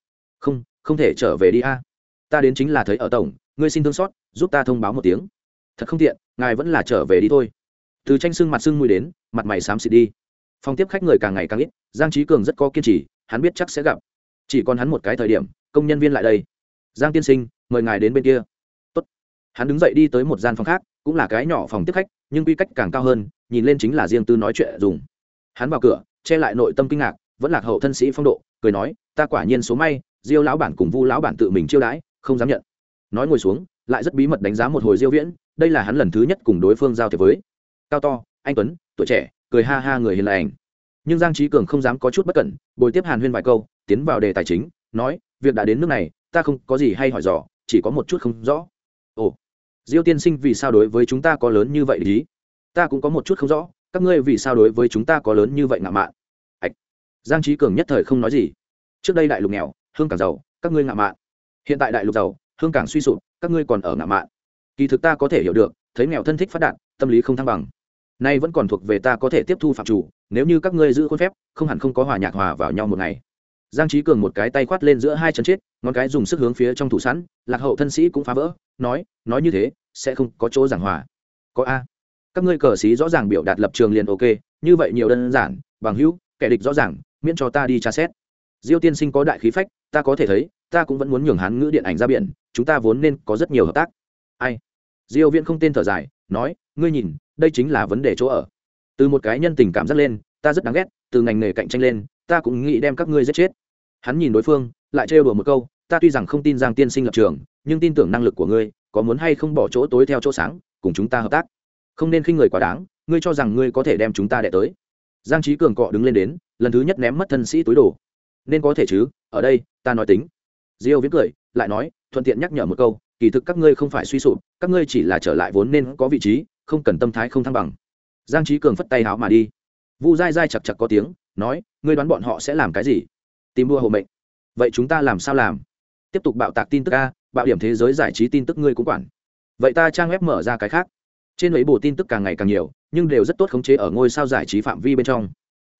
Không không thể trở về đi a. Ta đến chính là thấy ở tổng, ngươi xin thương xót, giúp ta thông báo một tiếng. Thật không tiện, ngài vẫn là trở về đi thôi. Từ tranh sưng mặt sưng mùi đến, mặt mày xám xịt đi. Phòng tiếp khách người càng ngày càng ít, giang trí cường rất có kiên trì, hắn biết chắc sẽ gặp. Chỉ còn hắn một cái thời điểm, công nhân viên lại đây. Giang tiên sinh, mời ngài đến bên kia hắn đứng dậy đi tới một gian phòng khác, cũng là cái nhỏ phòng tiếp khách, nhưng quy cách càng cao hơn, nhìn lên chính là riêng tư nói chuyện dùng. Hắn vào cửa, che lại nội tâm kinh ngạc, vẫn lạc hậu thân sĩ phong độ, cười nói, ta quả nhiên số may, diêu lão bản cùng vu lão bản tự mình chiêu đãi, không dám nhận. Nói ngồi xuống, lại rất bí mật đánh giá một hồi diêu viễn, đây là hắn lần thứ nhất cùng đối phương giao thiệp với. Cao to, anh tuấn, tuổi trẻ, cười ha ha người hiền lành. Nhưng giang trí cường không dám có chút bất cẩn, bồi tiếp hàn huyên vài câu, tiến vào đề tài chính, nói, việc đã đến nước này, ta không có gì hay hỏi dò, chỉ có một chút không rõ diêu tiên sinh vì sao đối với chúng ta có lớn như vậy ý? Ta cũng có một chút không rõ, các ngươi vì sao đối với chúng ta có lớn như vậy ngạo mạn? Ạch, giang trí cường nhất thời không nói gì. Trước đây đại lục nghèo, hương cảng giàu, các ngươi ngạo mạn. Hiện tại đại lục giàu, hương cảng suy sụp, các ngươi còn ở ngạo mạn. Kỳ thực ta có thể hiểu được, thấy nghèo thân thích phát đạt, tâm lý không thăng bằng. Nay vẫn còn thuộc về ta có thể tiếp thu phạm chủ, nếu như các ngươi giữ khuôn phép, không hẳn không có hòa nhạc hòa vào nhau một ngày giang trí cường một cái tay khoát lên giữa hai chân chết, ngón cái dùng sức hướng phía trong thủ sẵn, lạc hậu thân sĩ cũng phá vỡ, nói nói như thế, sẽ không có chỗ giảng hòa. Có a. Các ngươi cờ sĩ rõ ràng biểu đạt lập trường liền ok, như vậy nhiều đơn giản, bằng hữu, kẻ địch rõ ràng, miễn cho ta đi tra xét. Diêu tiên sinh có đại khí phách, ta có thể thấy, ta cũng vẫn muốn nhường hắn ngữ điện ảnh ra biển, chúng ta vốn nên có rất nhiều hợp tác. Ai? Diêu viễn không tên thở dài, nói, ngươi nhìn, đây chính là vấn đề chỗ ở. Từ một cái nhân tình cảm giác lên ta rất đáng ghét, từ ngành nghề cạnh tranh lên, ta cũng nghĩ đem các ngươi giết chết. Hắn nhìn đối phương, lại trêu đùa một câu, ta tuy rằng không tin giang tiên sinh lập trường, nhưng tin tưởng năng lực của ngươi, có muốn hay không bỏ chỗ tối theo chỗ sáng, cùng chúng ta hợp tác. Không nên khinh người quá đáng, ngươi cho rằng ngươi có thể đem chúng ta đẻ tới. Giang trí cường cọ đứng lên đến, lần thứ nhất ném mất thân sĩ túi đồ. Nên có thể chứ, ở đây, ta nói tính. Diêu viết cười, lại nói, thuận tiện nhắc nhở một câu, kỳ thực các ngươi không phải suy sụp, các ngươi chỉ là trở lại vốn nên có vị trí, không cần tâm thái không thăng bằng. Giang trí cường phất tay háo mà đi vu dai dai chặt chặt có tiếng, nói, ngươi đoán bọn họ sẽ làm cái gì? Tìm đua hộ mệnh. Vậy chúng ta làm sao làm? Tiếp tục bạo tạc tin tức a, bạo điểm thế giới giải trí tin tức ngươi cũng quản. Vậy ta trang web mở ra cái khác. Trên ấy bộ tin tức càng ngày càng nhiều, nhưng đều rất tốt khống chế ở ngôi sao giải trí phạm vi bên trong.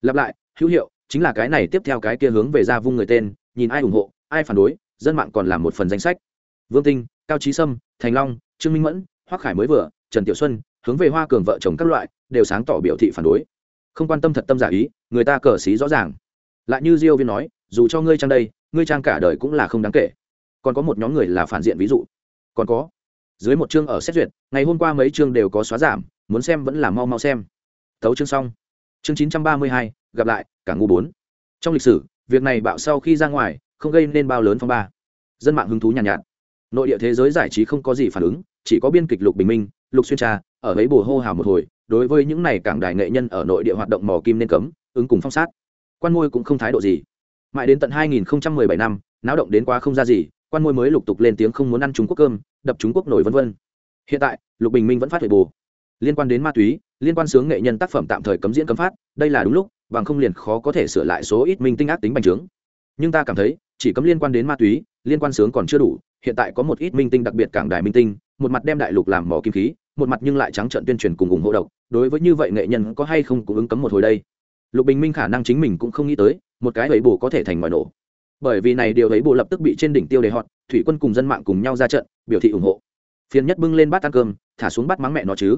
Lặp lại, hữu hiệu, chính là cái này tiếp theo cái kia hướng về ra vung người tên, nhìn ai ủng hộ, ai phản đối, dân mạng còn làm một phần danh sách. Vương tinh, cao trí sâm, thành long, trương minh mẫn, hoắc khải mới vừa, trần tiểu xuân, hướng về hoa cường vợ chồng các loại, đều sáng tỏ biểu thị phản đối không quan tâm thật tâm giả ý người ta cờ xí rõ ràng. Lại như diêu viên nói dù cho ngươi trang đây ngươi trang cả đời cũng là không đáng kể. Còn có một nhóm người là phản diện ví dụ. Còn có dưới một chương ở xét duyệt ngày hôm qua mấy chương đều có xóa giảm muốn xem vẫn là mau mau xem. Thấu chương xong. Chương 932, gặp lại cả ngu bốn. Trong lịch sử việc này bạo sau khi ra ngoài không gây nên bao lớn phong ba. Dân mạng hứng thú nhàn nhạt, nhạt. Nội địa thế giới giải trí không có gì phản ứng chỉ có biên kịch lục bình minh lục xuyên trà ở ấy bồ hô hào một hồi, đối với những này cảng đài nghệ nhân ở nội địa hoạt động mò kim nên cấm, ứng cùng phong sát. Quan môi cũng không thái độ gì. Mãi đến tận 2017 năm, náo động đến quá không ra gì, quan môi mới lục tục lên tiếng không muốn ăn trung quốc cơm, đập trung quốc nổi vân vân. Hiện tại, lục bình minh vẫn phát huệ bù liên quan đến ma túy, liên quan sướng nghệ nhân tác phẩm tạm thời cấm diễn cấm phát, đây là đúng lúc, bằng không liền khó có thể sửa lại số ít minh tinh ác tính bành trướng. Nhưng ta cảm thấy, chỉ cấm liên quan đến ma túy, liên quan sướng còn chưa đủ, hiện tại có một ít minh tinh đặc biệt cảng đài minh tinh, một mặt đem đại lục làm mỏ kim khí một mặt nhưng lại trắng trợn tuyên truyền cùng ủng hộ độc, đối với như vậy nghệ nhân có hay không cũng ứng cấm một hồi đây. Lục bình minh khả năng chính mình cũng không nghĩ tới, một cái ấy bù có thể thành mọi nổ. Bởi vì này điều ấy bù lập tức bị trên đỉnh tiêu đề họt, thủy quân cùng dân mạng cùng nhau ra trận, biểu thị ủng hộ. Phiền nhất bưng lên bát ăn cơm, thả xuống bát mắng mẹ nó chứ.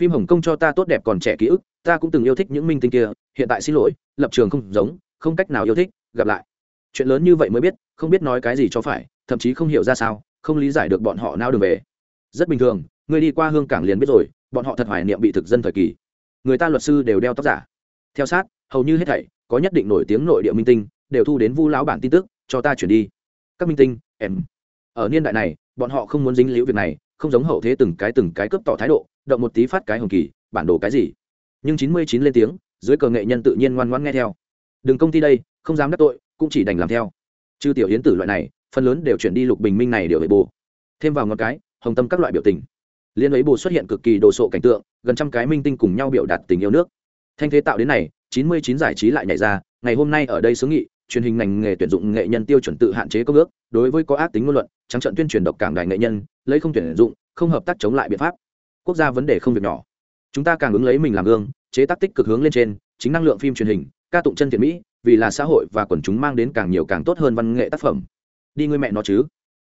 Phim hồng kông cho ta tốt đẹp còn trẻ ký ức, ta cũng từng yêu thích những minh tinh kia, hiện tại xin lỗi, lập trường không giống, không cách nào yêu thích, gặp lại. Chuyện lớn như vậy mới biết, không biết nói cái gì cho phải, thậm chí không hiểu ra sao, không lý giải được bọn họ nao đường về. Rất bình thường người đi qua hương cảng liền biết rồi, bọn họ thật hoài niệm bị thực dân thời kỳ. Người ta luật sư đều đeo tóc giả. Theo sát, hầu như hết thảy, có nhất định nổi tiếng nội địa minh tinh, đều thu đến vu lão bản tin tức, cho ta chuyển đi. Các minh tinh, em. Ở niên đại này, bọn họ không muốn dính liễu việc này, không giống hậu thế từng cái từng cái cướp tỏ thái độ, động một tí phát cái hồng kỳ, bản đồ cái gì. Nhưng chín mươi chín lên tiếng, dưới cờ nghệ nhân tự nhiên ngoan ngoãn nghe theo. Đừng công ty đây, không dám đắc tội, cũng chỉ đành làm theo. Chư tiểu yến tử loại này, phần lớn đều chuyển đi lục bình minh này đều về bù. Thêm vào ngọn cái, hồng tâm các loại biểu tình liên ấy bù xuất hiện cực kỳ đồ sộ cảnh tượng, gần trăm cái minh tinh cùng nhau biểu đạt tình yêu nước. Thanh thế tạo đến này, chín mươi chín giải trí lại nhảy ra, ngày hôm nay ở đây xứ nghị, truyền hình ngành nghề tuyển dụng nghệ nhân tiêu chuẩn tự hạn chế công ước, đối với có ác tính ngôn luận, trắng trận tuyên truyền độc cảng đài nghệ nhân, lấy không tuyển dụng, không hợp tác chống lại biện pháp. Quốc gia vấn đề không việc nhỏ. Chúng ta càng ứng lấy mình làm gương, chế tác tích cực hướng lên trên, chính năng lượng phim truyền hình, ca tụng chân thiện mỹ, vì là xã hội và quần chúng mang đến càng nhiều càng tốt hơn văn nghệ tác phẩm. Đi ngươi mẹ nó chứ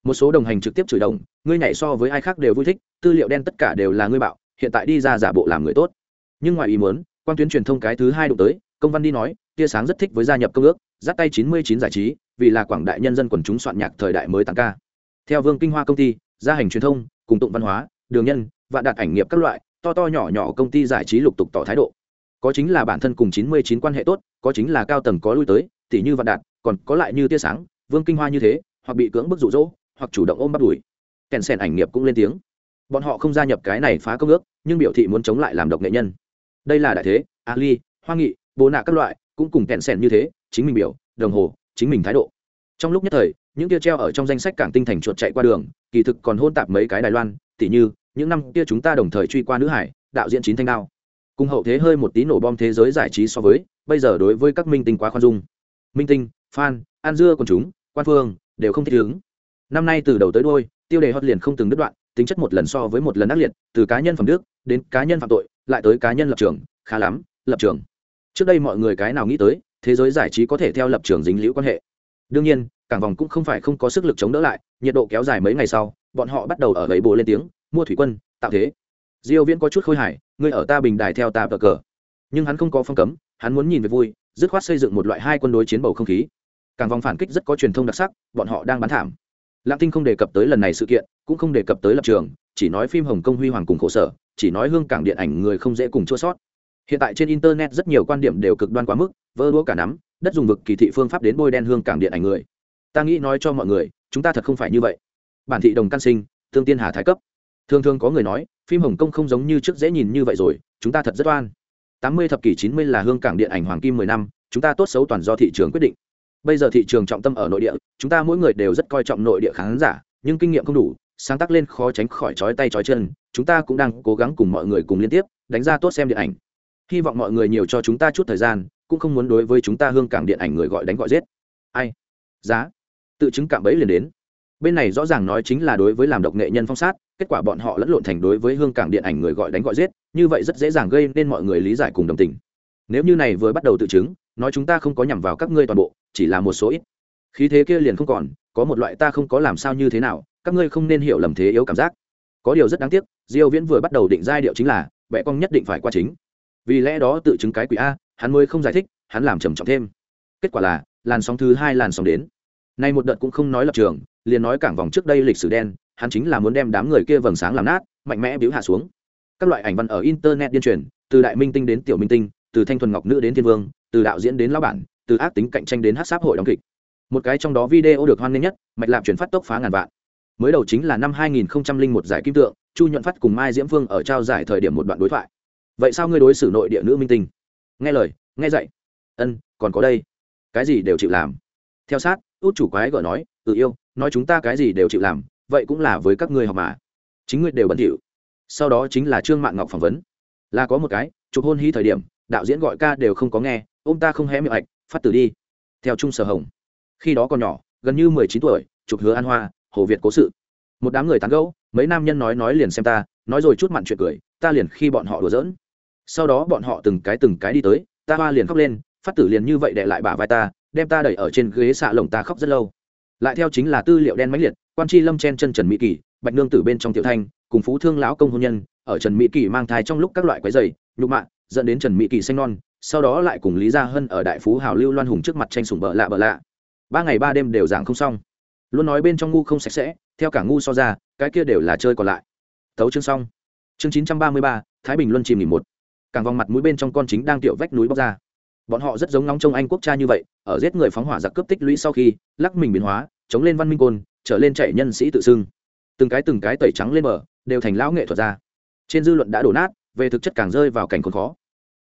một số đồng hành trực tiếp chửi đồng, ngươi nhảy so với ai khác đều vui thích, tư liệu đen tất cả đều là ngươi bạo, hiện tại đi ra giả bộ làm người tốt. Nhưng ngoài ý muốn quan tuyến truyền thông cái thứ hai đụng tới, công văn đi nói, tia sáng rất thích với gia nhập công ước, giáp tay chín mươi chín giải trí, vì là quảng đại nhân dân quần chúng soạn nhạc thời đại mới tăng ca. Theo vương kinh hoa công ty, gia hành truyền thông, cùng tụng văn hóa, đường nhân và đạt ảnh nghiệp các loại, to to nhỏ nhỏ công ty giải trí lục tục tỏ thái độ. Có chính là bản thân cùng chín mươi chín quan hệ tốt, có chính là cao tầng có lui tới tỷ như vạn đạt, còn có lại như tia sáng, vương kinh hoa như thế, hoặc bị cưỡng bức rụ rỗ hoặc chủ động ôm bắt đuổi kèn sèn ảnh nghiệp cũng lên tiếng. Bọn họ không gia nhập cái này phá công ước, nhưng biểu thị muốn chống lại làm độc nghệ nhân. Đây là đại thế, ali, hoa nghị, bố nạ các loại cũng cùng kèn sèn như thế, chính mình biểu, đồng hồ, chính mình thái độ. Trong lúc nhất thời, những tia treo ở trong danh sách cảng tinh thành chuột chạy qua đường, kỳ thực còn hôn tạp mấy cái đài loan, tỉ như, những năm kia chúng ta đồng thời truy qua nữ hải, đạo diễn chín thanh đao. Cùng hậu thế hơi một tí nổ bom thế giới giải trí so với, bây giờ đối với các minh tinh quá khoan dung. Minh tinh, fan an dưa còn chúng, quan phương, đều không thích ứng năm nay từ đầu tới đôi tiêu đề hot liền không từng đứt đoạn, tính chất một lần so với một lần ác liệt, từ cá nhân phẩm đức, đến cá nhân phạm tội, lại tới cá nhân lập trường, khá lắm, lập trường. Trước đây mọi người cái nào nghĩ tới, thế giới giải trí có thể theo lập trường dính liễu quan hệ. Đương nhiên, cảng vòng cũng không phải không có sức lực chống đỡ lại, nhiệt độ kéo dài mấy ngày sau, bọn họ bắt đầu ở lấy bồ lên tiếng, mua thủy quân, tạo thế. Diêu viễn có chút khôi hài, ngươi ở ta bình đài theo ta bờ cờ. Nhưng hắn không có phong cấm, hắn muốn nhìn về vui, dứt khoát xây dựng một loại hai quân đối chiến bầu không khí. Càng vòng phản kích rất có truyền thông đặc sắc, bọn họ đang bán thảm lạng tinh không đề cập tới lần này sự kiện, cũng không đề cập tới lập trường, chỉ nói phim hồng kông huy hoàng cùng khổ sở, chỉ nói hương cảng điện ảnh người không dễ cùng chua sót. Hiện tại trên internet rất nhiều quan điểm đều cực đoan quá mức, vơ đũa cả nắm, đất dùng vực kỳ thị phương pháp đến bôi đen hương cảng điện ảnh người. Ta nghĩ nói cho mọi người, chúng ta thật không phải như vậy. Bản thị đồng căn sinh, thương tiên hà thái cấp. Thường thường có người nói, phim hồng kông không giống như trước dễ nhìn như vậy rồi, chúng ta thật rất oan. Tám mươi thập kỷ chín mươi là hương cảng điện ảnh hoàng kim mười năm, chúng ta tốt xấu toàn do thị trường quyết định bây giờ thị trường trọng tâm ở nội địa, chúng ta mỗi người đều rất coi trọng nội địa khán giả, nhưng kinh nghiệm không đủ, sáng tác lên khó tránh khỏi chói tay chói chân, chúng ta cũng đang cố gắng cùng mọi người cùng liên tiếp, đánh ra tốt xem điện ảnh. Hy vọng mọi người nhiều cho chúng ta chút thời gian, cũng không muốn đối với chúng ta hương cảng điện ảnh người gọi đánh gọi giết. Ai? Giá. Tự chứng cạm bẫy liền đến. Bên này rõ ràng nói chính là đối với làm độc nghệ nhân phong sát, kết quả bọn họ lẫn lộn thành đối với hương cảng điện ảnh người gọi đánh gọi giết, như vậy rất dễ dàng gây nên mọi người lý giải cùng đồng tình. Nếu như này vừa bắt đầu tự chứng nói chúng ta không có nhằm vào các ngươi toàn bộ, chỉ là một số ít. Khí thế kia liền không còn, có một loại ta không có làm sao như thế nào, các ngươi không nên hiểu lầm thế yếu cảm giác. Có điều rất đáng tiếc, diêu viễn vừa bắt đầu định giai điệu chính là bệ con nhất định phải qua chính. Vì lẽ đó tự chứng cái quỷ a, hắn mới không giải thích, hắn làm trầm trọng thêm. Kết quả là, làn sóng thứ hai làn sóng đến. Nay một đợt cũng không nói lập trường, liền nói cảng vòng trước đây lịch sử đen, hắn chính là muốn đem đám người kia vầng sáng làm nát, mạnh mẽ biếu hạ xuống. Các loại ảnh văn ở internet điên truyền, từ đại minh tinh đến tiểu minh tinh, từ thanh thuần ngọc nữ đến thiên vương từ đạo diễn đến lão bản, từ ác tính cạnh tranh đến hát sáp hội đóng kịch. Một cái trong đó video được hoan nghênh nhất, mạch lạp chuyển phát tốc phá ngàn vạn. Mới đầu chính là năm 2001 giải kim tượng, chu nhuận phát cùng mai diễm phương ở trao giải thời điểm một đoạn đối thoại. Vậy sao ngươi đối xử nội địa nữ minh tinh? Nghe lời, nghe dạy. Ân, còn có đây. Cái gì đều chịu làm. Theo sát, út chủ quái gọi nói tự yêu, nói chúng ta cái gì đều chịu làm, vậy cũng là với các ngươi học mà. Chính ngươi đều bẩn thỉu. Sau đó chính là trương mạng ngọc phỏng vấn. Là có một cái, chụp hôn hí thời điểm, đạo diễn gọi ca đều không có nghe ô m ta không hé miệng ạch, phát tử đi. Theo trung sở hồng. Khi đó còn nhỏ, gần như mười chín tuổi, chụp hứa an hoa, hồ việt cố sự. Một đám người tán gẫu, mấy nam nhân nói nói liền xem ta, nói rồi chút mặn chuyện cười, ta liền khi bọn họ đùa giỡn. Sau đó bọn họ từng cái từng cái đi tới, ta hoa liền khóc lên, phát tử liền như vậy để lại bả vai ta, đem ta đẩy ở trên ghế xạ lồng ta khóc rất lâu. Lại theo chính là tư liệu đen mãnh liệt, quan tri lâm chen chân trần mỹ kỳ, bạch nương tử bên trong tiểu thanh, cùng phú thương lão công hôn nhân, ở trần mỹ kỳ mang thai trong lúc các loại quái dày nhục mạ, dẫn đến trần mỹ kỳ xanh non sau đó lại cùng lý gia hân ở đại phú hào lưu loan hùng trước mặt tranh sủng bợ lạ bợ lạ. Ba ngày ba đêm đều giảng không xong. Luôn nói bên trong ngu không sạch sẽ, theo cả ngu so ra, cái kia đều là chơi còn lại. Tấu chương xong. Chương chín trăm ba mươi ba, thái bình luân chìm nghỉ một. Càng vòng mặt mũi bên trong con chính đang tiểu vách núi bóc ra. Bọn họ rất giống nóng trong anh quốc cha như vậy, ở giết người phóng hỏa giặc cướp tích lũy sau khi, lắc mình biến hóa, chống lên văn minh côn, trở lên chạy nhân sĩ tự xưng. Từng cái từng cái tẩy trắng lên bờ, đều thành lão nghệ thuật ra trên dư luận đã đổ nát, về thực chất càng rơi vào cảnh còn khó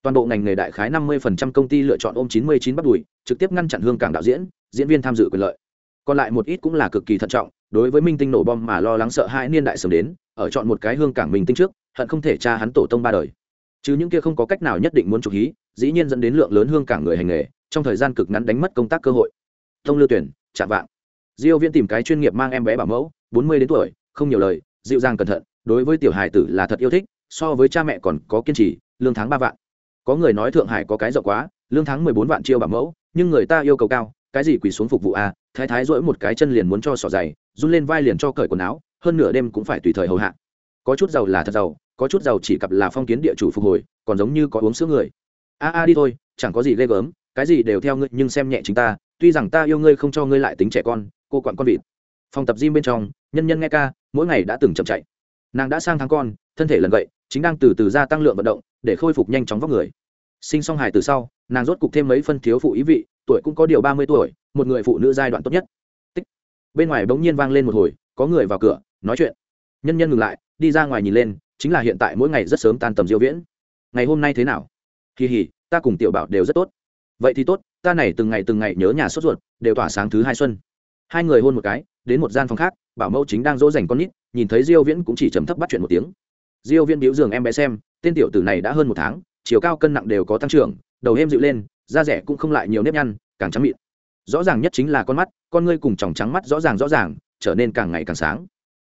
toàn bộ ngành nghề đại khái năm 50% công ty lựa chọn ôm 99 bắt đùi, trực tiếp ngăn chặn hương cảng đạo diễn diễn viên tham dự quyền lợi. Còn lại một ít cũng là cực kỳ thận trọng, đối với minh tinh nổ bom mà lo lắng sợ hãi niên đại sớm đến, ở chọn một cái hương cảng minh tinh trước, hận không thể tra hắn tổ tông ba đời. Chứ những kia không có cách nào nhất định muốn trục hí, dĩ nhiên dẫn đến lượng lớn hương cảng người hành nghề, trong thời gian cực ngắn đánh mất công tác cơ hội. Thông lưu tuyển chạm vạng diêu viễn tìm cái chuyên nghiệp mang em bé bảo mẫu 40 đến tuổi, không nhiều lời, dịu dàng cẩn thận, đối với tiểu hài tử là thật yêu thích, so với cha mẹ còn có kiên trì, lương tháng ba vạn có người nói thượng hải có cái rộng quá lương tháng 14 vạn chiêu bảo mẫu nhưng người ta yêu cầu cao cái gì quỳ xuống phục vụ a à, thái thái dỗi một cái chân liền muốn cho sỏ giày run lên vai liền cho cởi quần áo hơn nửa đêm cũng phải tùy thời hầu hạ. Có chút giàu là thật giàu có chút giàu chỉ cặp là phong kiến địa chủ phục hồi còn giống như có uống sữa người. A a đi thôi chẳng có gì ghê gớm cái gì đều theo ngươi nhưng xem nhẹ chính ta tuy rằng ta yêu ngươi không cho ngươi lại tính trẻ con cô quặn con vịt. Phòng tập gym bên trong nhân nhân nghe ca mỗi ngày đã từng chậm chạy. Nàng đã sang tháng con thân thể lần vậy chính đang từ từ gia tăng lượng vận động để khôi phục nhanh chóng vóc người. Sinh xong hài từ sau, nàng rốt cục thêm mấy phân thiếu phụ ý vị, tuổi cũng có điều ba mươi tuổi, một người phụ nữ giai đoạn tốt nhất. Tích. bên ngoài bỗng nhiên vang lên một hồi, có người vào cửa, nói chuyện. Nhân nhân ngừng lại, đi ra ngoài nhìn lên, chính là hiện tại mỗi ngày rất sớm tan tầm diêu viễn. Ngày hôm nay thế nào? Kỳ hỉ, ta cùng tiểu bảo đều rất tốt. Vậy thì tốt, ta này từng ngày từng ngày nhớ nhà sốt ruột, đều tỏa sáng thứ hai xuân. Hai người hôn một cái, đến một gian phòng khác, bảo mẫu chính đang dỗ dành con nít, nhìn thấy diêu viễn cũng chỉ trầm thấp bắt chuyện một tiếng. Diêu viễn biểu giường em bé xem tên tiểu tử này đã hơn một tháng, chiều cao cân nặng đều có tăng trưởng, đầu êm dịu lên, da rẻ cũng không lại nhiều nếp nhăn, càng trắng mịn. Rõ ràng nhất chính là con mắt, con ngươi cùng tròng trắng mắt rõ ràng rõ ràng, trở nên càng ngày càng sáng.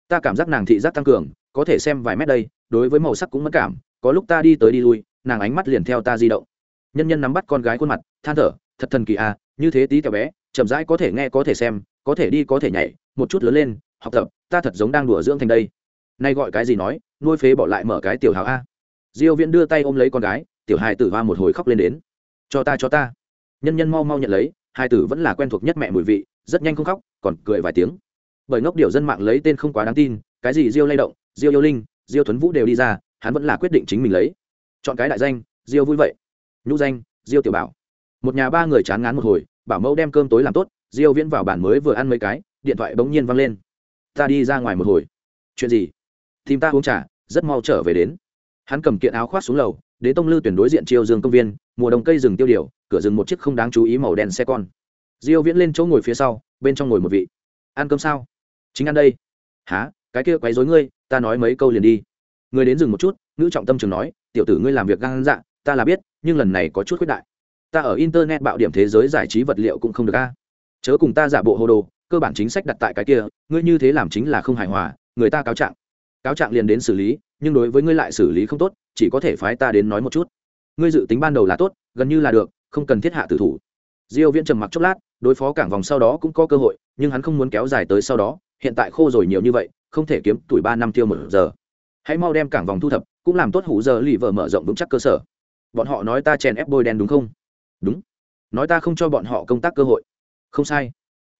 Ta cảm giác nàng thị giác tăng cường, có thể xem vài mét đây, đối với màu sắc cũng mất cảm, có lúc ta đi tới đi lui, nàng ánh mắt liền theo ta di động. Nhân nhân nắm bắt con gái khuôn mặt, than thở, thật thần kỳ à như thế tí tẹo bé, chậm rãi có thể nghe, có thể xem, có thể đi, có thể nhảy, một chút lớn lên, học tập, ta thật giống đang đùa dưỡng thành đây. Nay gọi cái gì nói, nuôi phế bỏ lại mở cái tiểu hào a diêu viễn đưa tay ôm lấy con gái, tiểu hài tử hoa một hồi khóc lên đến. Cho ta cho ta. Nhân nhân mau mau nhận lấy hai tử vẫn là quen thuộc nhất mẹ mùi vị, rất nhanh không khóc, còn cười vài tiếng. Bởi ngốc điều dân mạng lấy tên không quá đáng tin, cái gì diêu lay động, diêu yêu linh, diêu thuấn vũ đều đi ra, hắn vẫn là quyết định chính mình lấy. Chọn cái đại danh, diêu vui vậy. Nhũ danh, diêu tiểu bảo. Một nhà ba người chán ngán một hồi, bảo mẫu đem cơm tối làm tốt, diêu viễn vào bàn mới vừa ăn mấy cái, điện thoại bỗng nhiên vang lên. Ta đi ra ngoài một hồi. Chuyện gì? Tìm ta uống trà, rất mau trở về đến hắn cầm kiện áo khoác xuống lầu đến tông lư tuyển đối diện chiêu dương công viên, mùa đông cây rừng tiêu điều, cửa rừng một chiếc không đáng chú ý màu đen xe con. Diêu viễn lên chỗ ngồi phía sau, bên trong ngồi một vị. Ăn cơm sao? Chính ăn đây. Há cái kia quấy rối ngươi, ta nói mấy câu liền đi. Người đến dừng một chút nữ trọng tâm trường nói, tiểu tử ngươi làm việc gan dạ ta là biết, nhưng lần này có chút khuyết đại. Ta ở internet bạo điểm thế giới giải trí vật liệu cũng không được a. Chớ cùng ta giả bộ hồ đồ, cơ bản chính sách đặt tại cái kia, ngươi như thế làm chính là không hài hòa, người ta cáo trạng. Cáo trạng liền đến xử lý nhưng đối với ngươi lại xử lý không tốt, chỉ có thể phái ta đến nói một chút. Ngươi dự tính ban đầu là tốt, gần như là được, không cần thiết hạ tử thủ. Diêu viễn trầm mặc chốc lát, đối phó cảng vòng sau đó cũng có cơ hội, nhưng hắn không muốn kéo dài tới sau đó, hiện tại khô rồi nhiều như vậy, không thể kiếm tuổi ba năm tiêu một giờ. Hãy mau đem cảng vòng thu thập, cũng làm tốt hủ giờ lì vợ mở rộng vững chắc cơ sở. Bọn họ nói ta chèn ép bôi đen đúng không? Đúng. Nói ta không cho bọn họ công tác cơ hội. Không sai.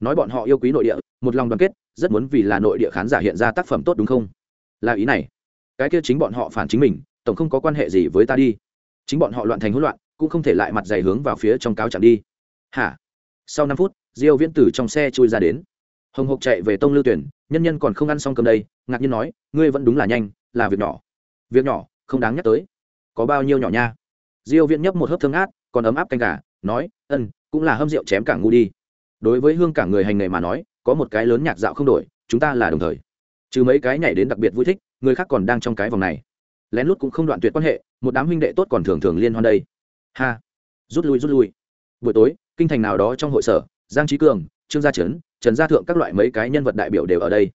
Nói bọn họ yêu quý nội địa, một lòng đoàn kết, rất muốn vì là nội địa khán giả hiện ra tác phẩm tốt đúng không? Là ý này cái kia chính bọn họ phản chính mình, tổng không có quan hệ gì với ta đi. Chính bọn họ loạn thành hỗn loạn, cũng không thể lại mặt dày hướng vào phía trong cáo chẳng đi. Hả? Sau năm phút, diêu viễn tử trong xe chui ra đến. Hồng hộc chạy về tông lưu tuyển, nhân nhân còn không ăn xong cơm đây, ngạc nhiên nói, ngươi vẫn đúng là nhanh, là việc nhỏ. Việc nhỏ, không đáng nhắc tới. Có bao nhiêu nhỏ nha? Diêu viễn nhấp một hớp thương át còn ấm áp canh gà, nói ân cũng là hâm rượu chém cả ngu đi. Đối với hương cả người hành nghề mà nói, có một cái lớn nhạc dạo không đổi, chúng ta là đồng thời. Trừ mấy cái nhảy đến đặc biệt vui thích người khác còn đang trong cái vòng này. Lén lút cũng không đoạn tuyệt quan hệ, một đám huynh đệ tốt còn thường thường liên hoan đây. Ha! Rút lui rút lui. Buổi tối, kinh thành nào đó trong hội sở, giang trí cường, trương gia trấn, trần gia thượng các loại mấy cái nhân vật đại biểu đều ở đây.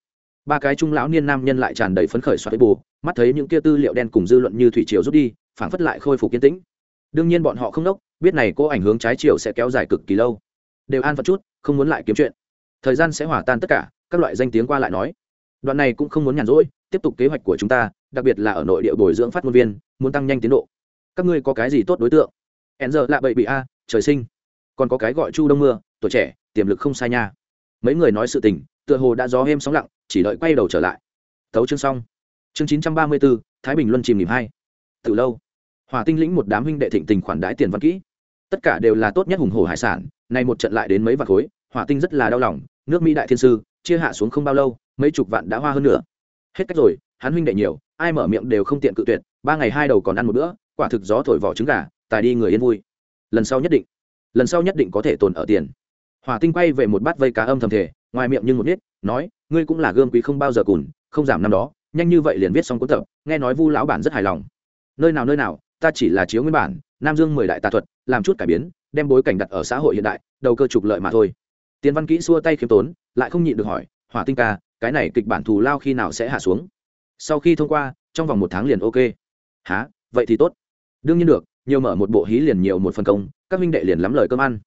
Ba cái trung lão niên nam nhân lại tràn đầy phấn khởi xoáy bù, mắt thấy những kia tư liệu đen cùng dư luận như thủy triều rút đi, phảng phất lại khôi phục kiên tĩnh. Đương nhiên bọn họ không đốc, biết này cô ảnh hướng trái chiều sẽ kéo dài cực kỳ lâu. Đều an phận chút, không muốn lại kiếm chuyện. Thời gian sẽ hỏa tan tất cả, các loại danh tiếng qua lại nói. Đoạn này cũng không muốn nhàn rỗi tiếp tục kế hoạch của chúng ta, đặc biệt là ở nội địa bồi dưỡng phát ngôn viên, muốn tăng nhanh tiến độ. Các ngươi có cái gì tốt đối tượng? Hẹn giờ lạ bậy bị a, trời sinh. Còn có cái gọi chu đông mưa, tuổi trẻ, tiềm lực không sai nha. Mấy người nói sự tình, tựa hồ đã gió êm sóng lặng, chỉ đợi quay đầu trở lại. Tấu chương xong. Chương chín trăm ba mươi bốn thái bình luân chìm nghỉm hai. Từ lâu, hòa tinh lĩnh một đám huynh đệ thịnh tình khoản đãi tiền văn kỹ. Tất cả đều là tốt nhất hùng hồ hải sản, nay một trận lại đến mấy vạt khối hỏa tinh rất là đau lòng, nước mỹ đại thiên sư, chia hạ xuống không bao lâu, mấy chục vạn đã hoa hơn nữa hết cách rồi hắn huynh đệ nhiều ai mở miệng đều không tiện cự tuyệt ba ngày hai đầu còn ăn một bữa quả thực gió thổi vỏ trứng gà tài đi người yên vui. Lần sau nhất định lần sau nhất định có thể tồn ở tiền. Hỏa tinh quay về một bát vây cá âm thầm thể ngoài miệng nhưng một biết, nói ngươi cũng là gươm quý không bao giờ cùn không giảm năm đó nhanh như vậy liền viết xong cuốn tập nghe nói vu lão bản rất hài lòng. Nơi nào nơi nào ta chỉ là chiếu nguyên bản nam dương mười đại tà thuật làm chút cải biến đem bối cảnh đặt ở xã hội hiện đại đầu cơ trục lợi mà thôi. Tiến văn kỹ xua tay khiêm tốn lại không nhịn được hỏi hỏa tinh ca cái này kịch bản thù lao khi nào sẽ hạ xuống? Sau khi thông qua, trong vòng một tháng liền ok. Há vậy thì tốt. Đương nhiên được, nhiều mở một bộ hí liền nhiều một phần công, các minh đệ liền lắm lời cơm ăn.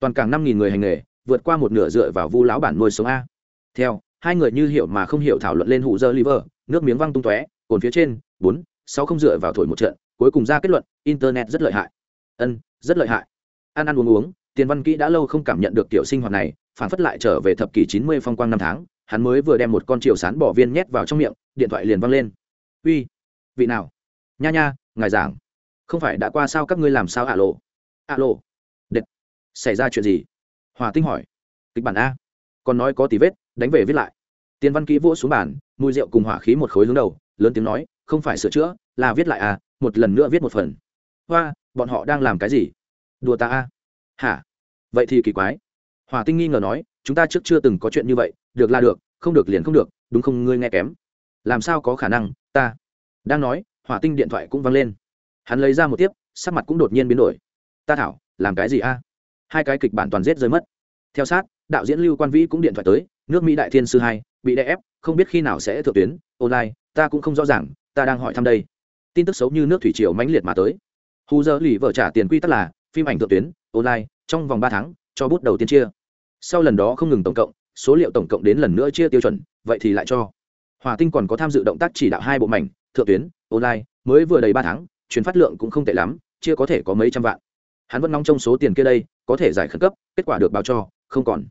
Toàn càng năm nghìn người hành nghề, vượt qua một nửa dựa vào vu lão bản nuôi sống a. Theo, hai người như hiểu mà không hiểu thảo luận lên hụ dơ liver nước miếng văng tung tóe, cồn phía trên, bốn, sáu không dựa vào thổi một trận, cuối cùng ra kết luận, internet rất lợi hại. Ân, rất lợi hại. Ăn ăn uống uống, tiền văn kỹ đã lâu không cảm nhận được tiểu sinh hoạt này, phản phất lại trở về thập kỷ chín mươi phong quang năm tháng hắn mới vừa đem một con triều sán bỏ viên nhét vào trong miệng, điện thoại liền văng lên. Uy, vị nào? Nha nha, ngài giảng. Không phải đã qua sao các ngươi làm sao ạ lộ? Ạ lộ. Đệt xảy ra chuyện gì? Hòa tinh hỏi. Kịch bản a. Còn nói có tí vết, đánh về viết lại. Tiền văn kỹ vỗ xuống bản mùi rượu cùng hỏa khí một khối hướng đầu, lớn tiếng nói, không phải sửa chữa, là viết lại à một lần nữa viết một phần. Hoa, bọn họ đang làm cái gì? Đùa ta a. Hả? Vậy thì kỳ quái. Hòa tinh nghi ngờ nói chúng ta trước chưa từng có chuyện như vậy, được là được, không được liền không được, đúng không ngươi nghe kém? Làm sao có khả năng, ta? Đang nói, hỏa tinh điện thoại cũng văng lên. Hắn lấy ra một tiếp, sắc mặt cũng đột nhiên biến đổi. Ta thảo, làm cái gì a? Hai cái kịch bản toàn rết rơi mất. Theo sát, đạo diễn lưu quan vĩ cũng điện thoại tới, nước mỹ đại thiên sư hai, bị đè ép, không biết khi nào sẽ thượng tuyến, online, ta cũng không rõ ràng, ta đang hỏi thăm đây. Tin tức xấu như nước thủy triều mãnh liệt mà tới. Hù giờ lì vợ trả tiền quy tắc là, phim ảnh thượng tuyến, online, trong vòng ba tháng, cho bút đầu tiên chia sau lần đó không ngừng tổng cộng, số liệu tổng cộng đến lần nữa chia tiêu chuẩn, vậy thì lại cho. Hòa tinh còn có tham dự động tác chỉ đạo hai bộ mảnh, thượng tuyến, online, mới vừa đầy ba tháng chuyến phát lượng cũng không tệ lắm, chia có thể có mấy trăm vạn. Hắn vẫn nóng trong số tiền kia đây, có thể giải khẩn cấp, kết quả được báo cho, không còn.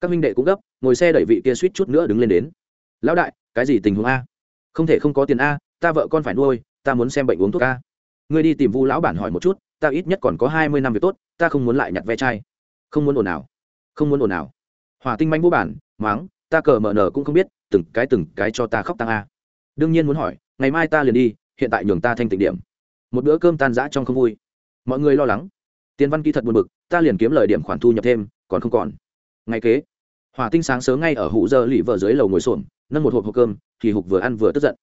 Các minh đệ cũng gấp, ngồi xe đẩy vị kia suýt chút nữa đứng lên đến. Lão đại, cái gì tình huống a? Không thể không có tiền a, ta vợ con phải nuôi, ta muốn xem bệnh uống thuốc a. Ngươi đi tìm vu lão bản hỏi một chút, ta ít nhất còn có hai mươi năm việc tốt, ta không muốn lại nhặt ve chai. Không muốn ồn ào không muốn ồn ào. Hòa tinh manh vô bản, máng, ta cờ mở nở cũng không biết, từng cái từng cái cho ta khóc tăng a. Đương nhiên muốn hỏi, ngày mai ta liền đi, hiện tại nhường ta thanh tịnh điểm. Một bữa cơm tan rã trong không vui. Mọi người lo lắng. Tiền văn kỹ thật buồn bực, ta liền kiếm lời điểm khoản thu nhập thêm, còn không còn. Ngày kế hòa tinh sáng sớm ngay ở hụ giờ lì vợ dưới lầu ngồi xổm, nâng một hộp hộp cơm, thì hục vừa ăn vừa tức giận.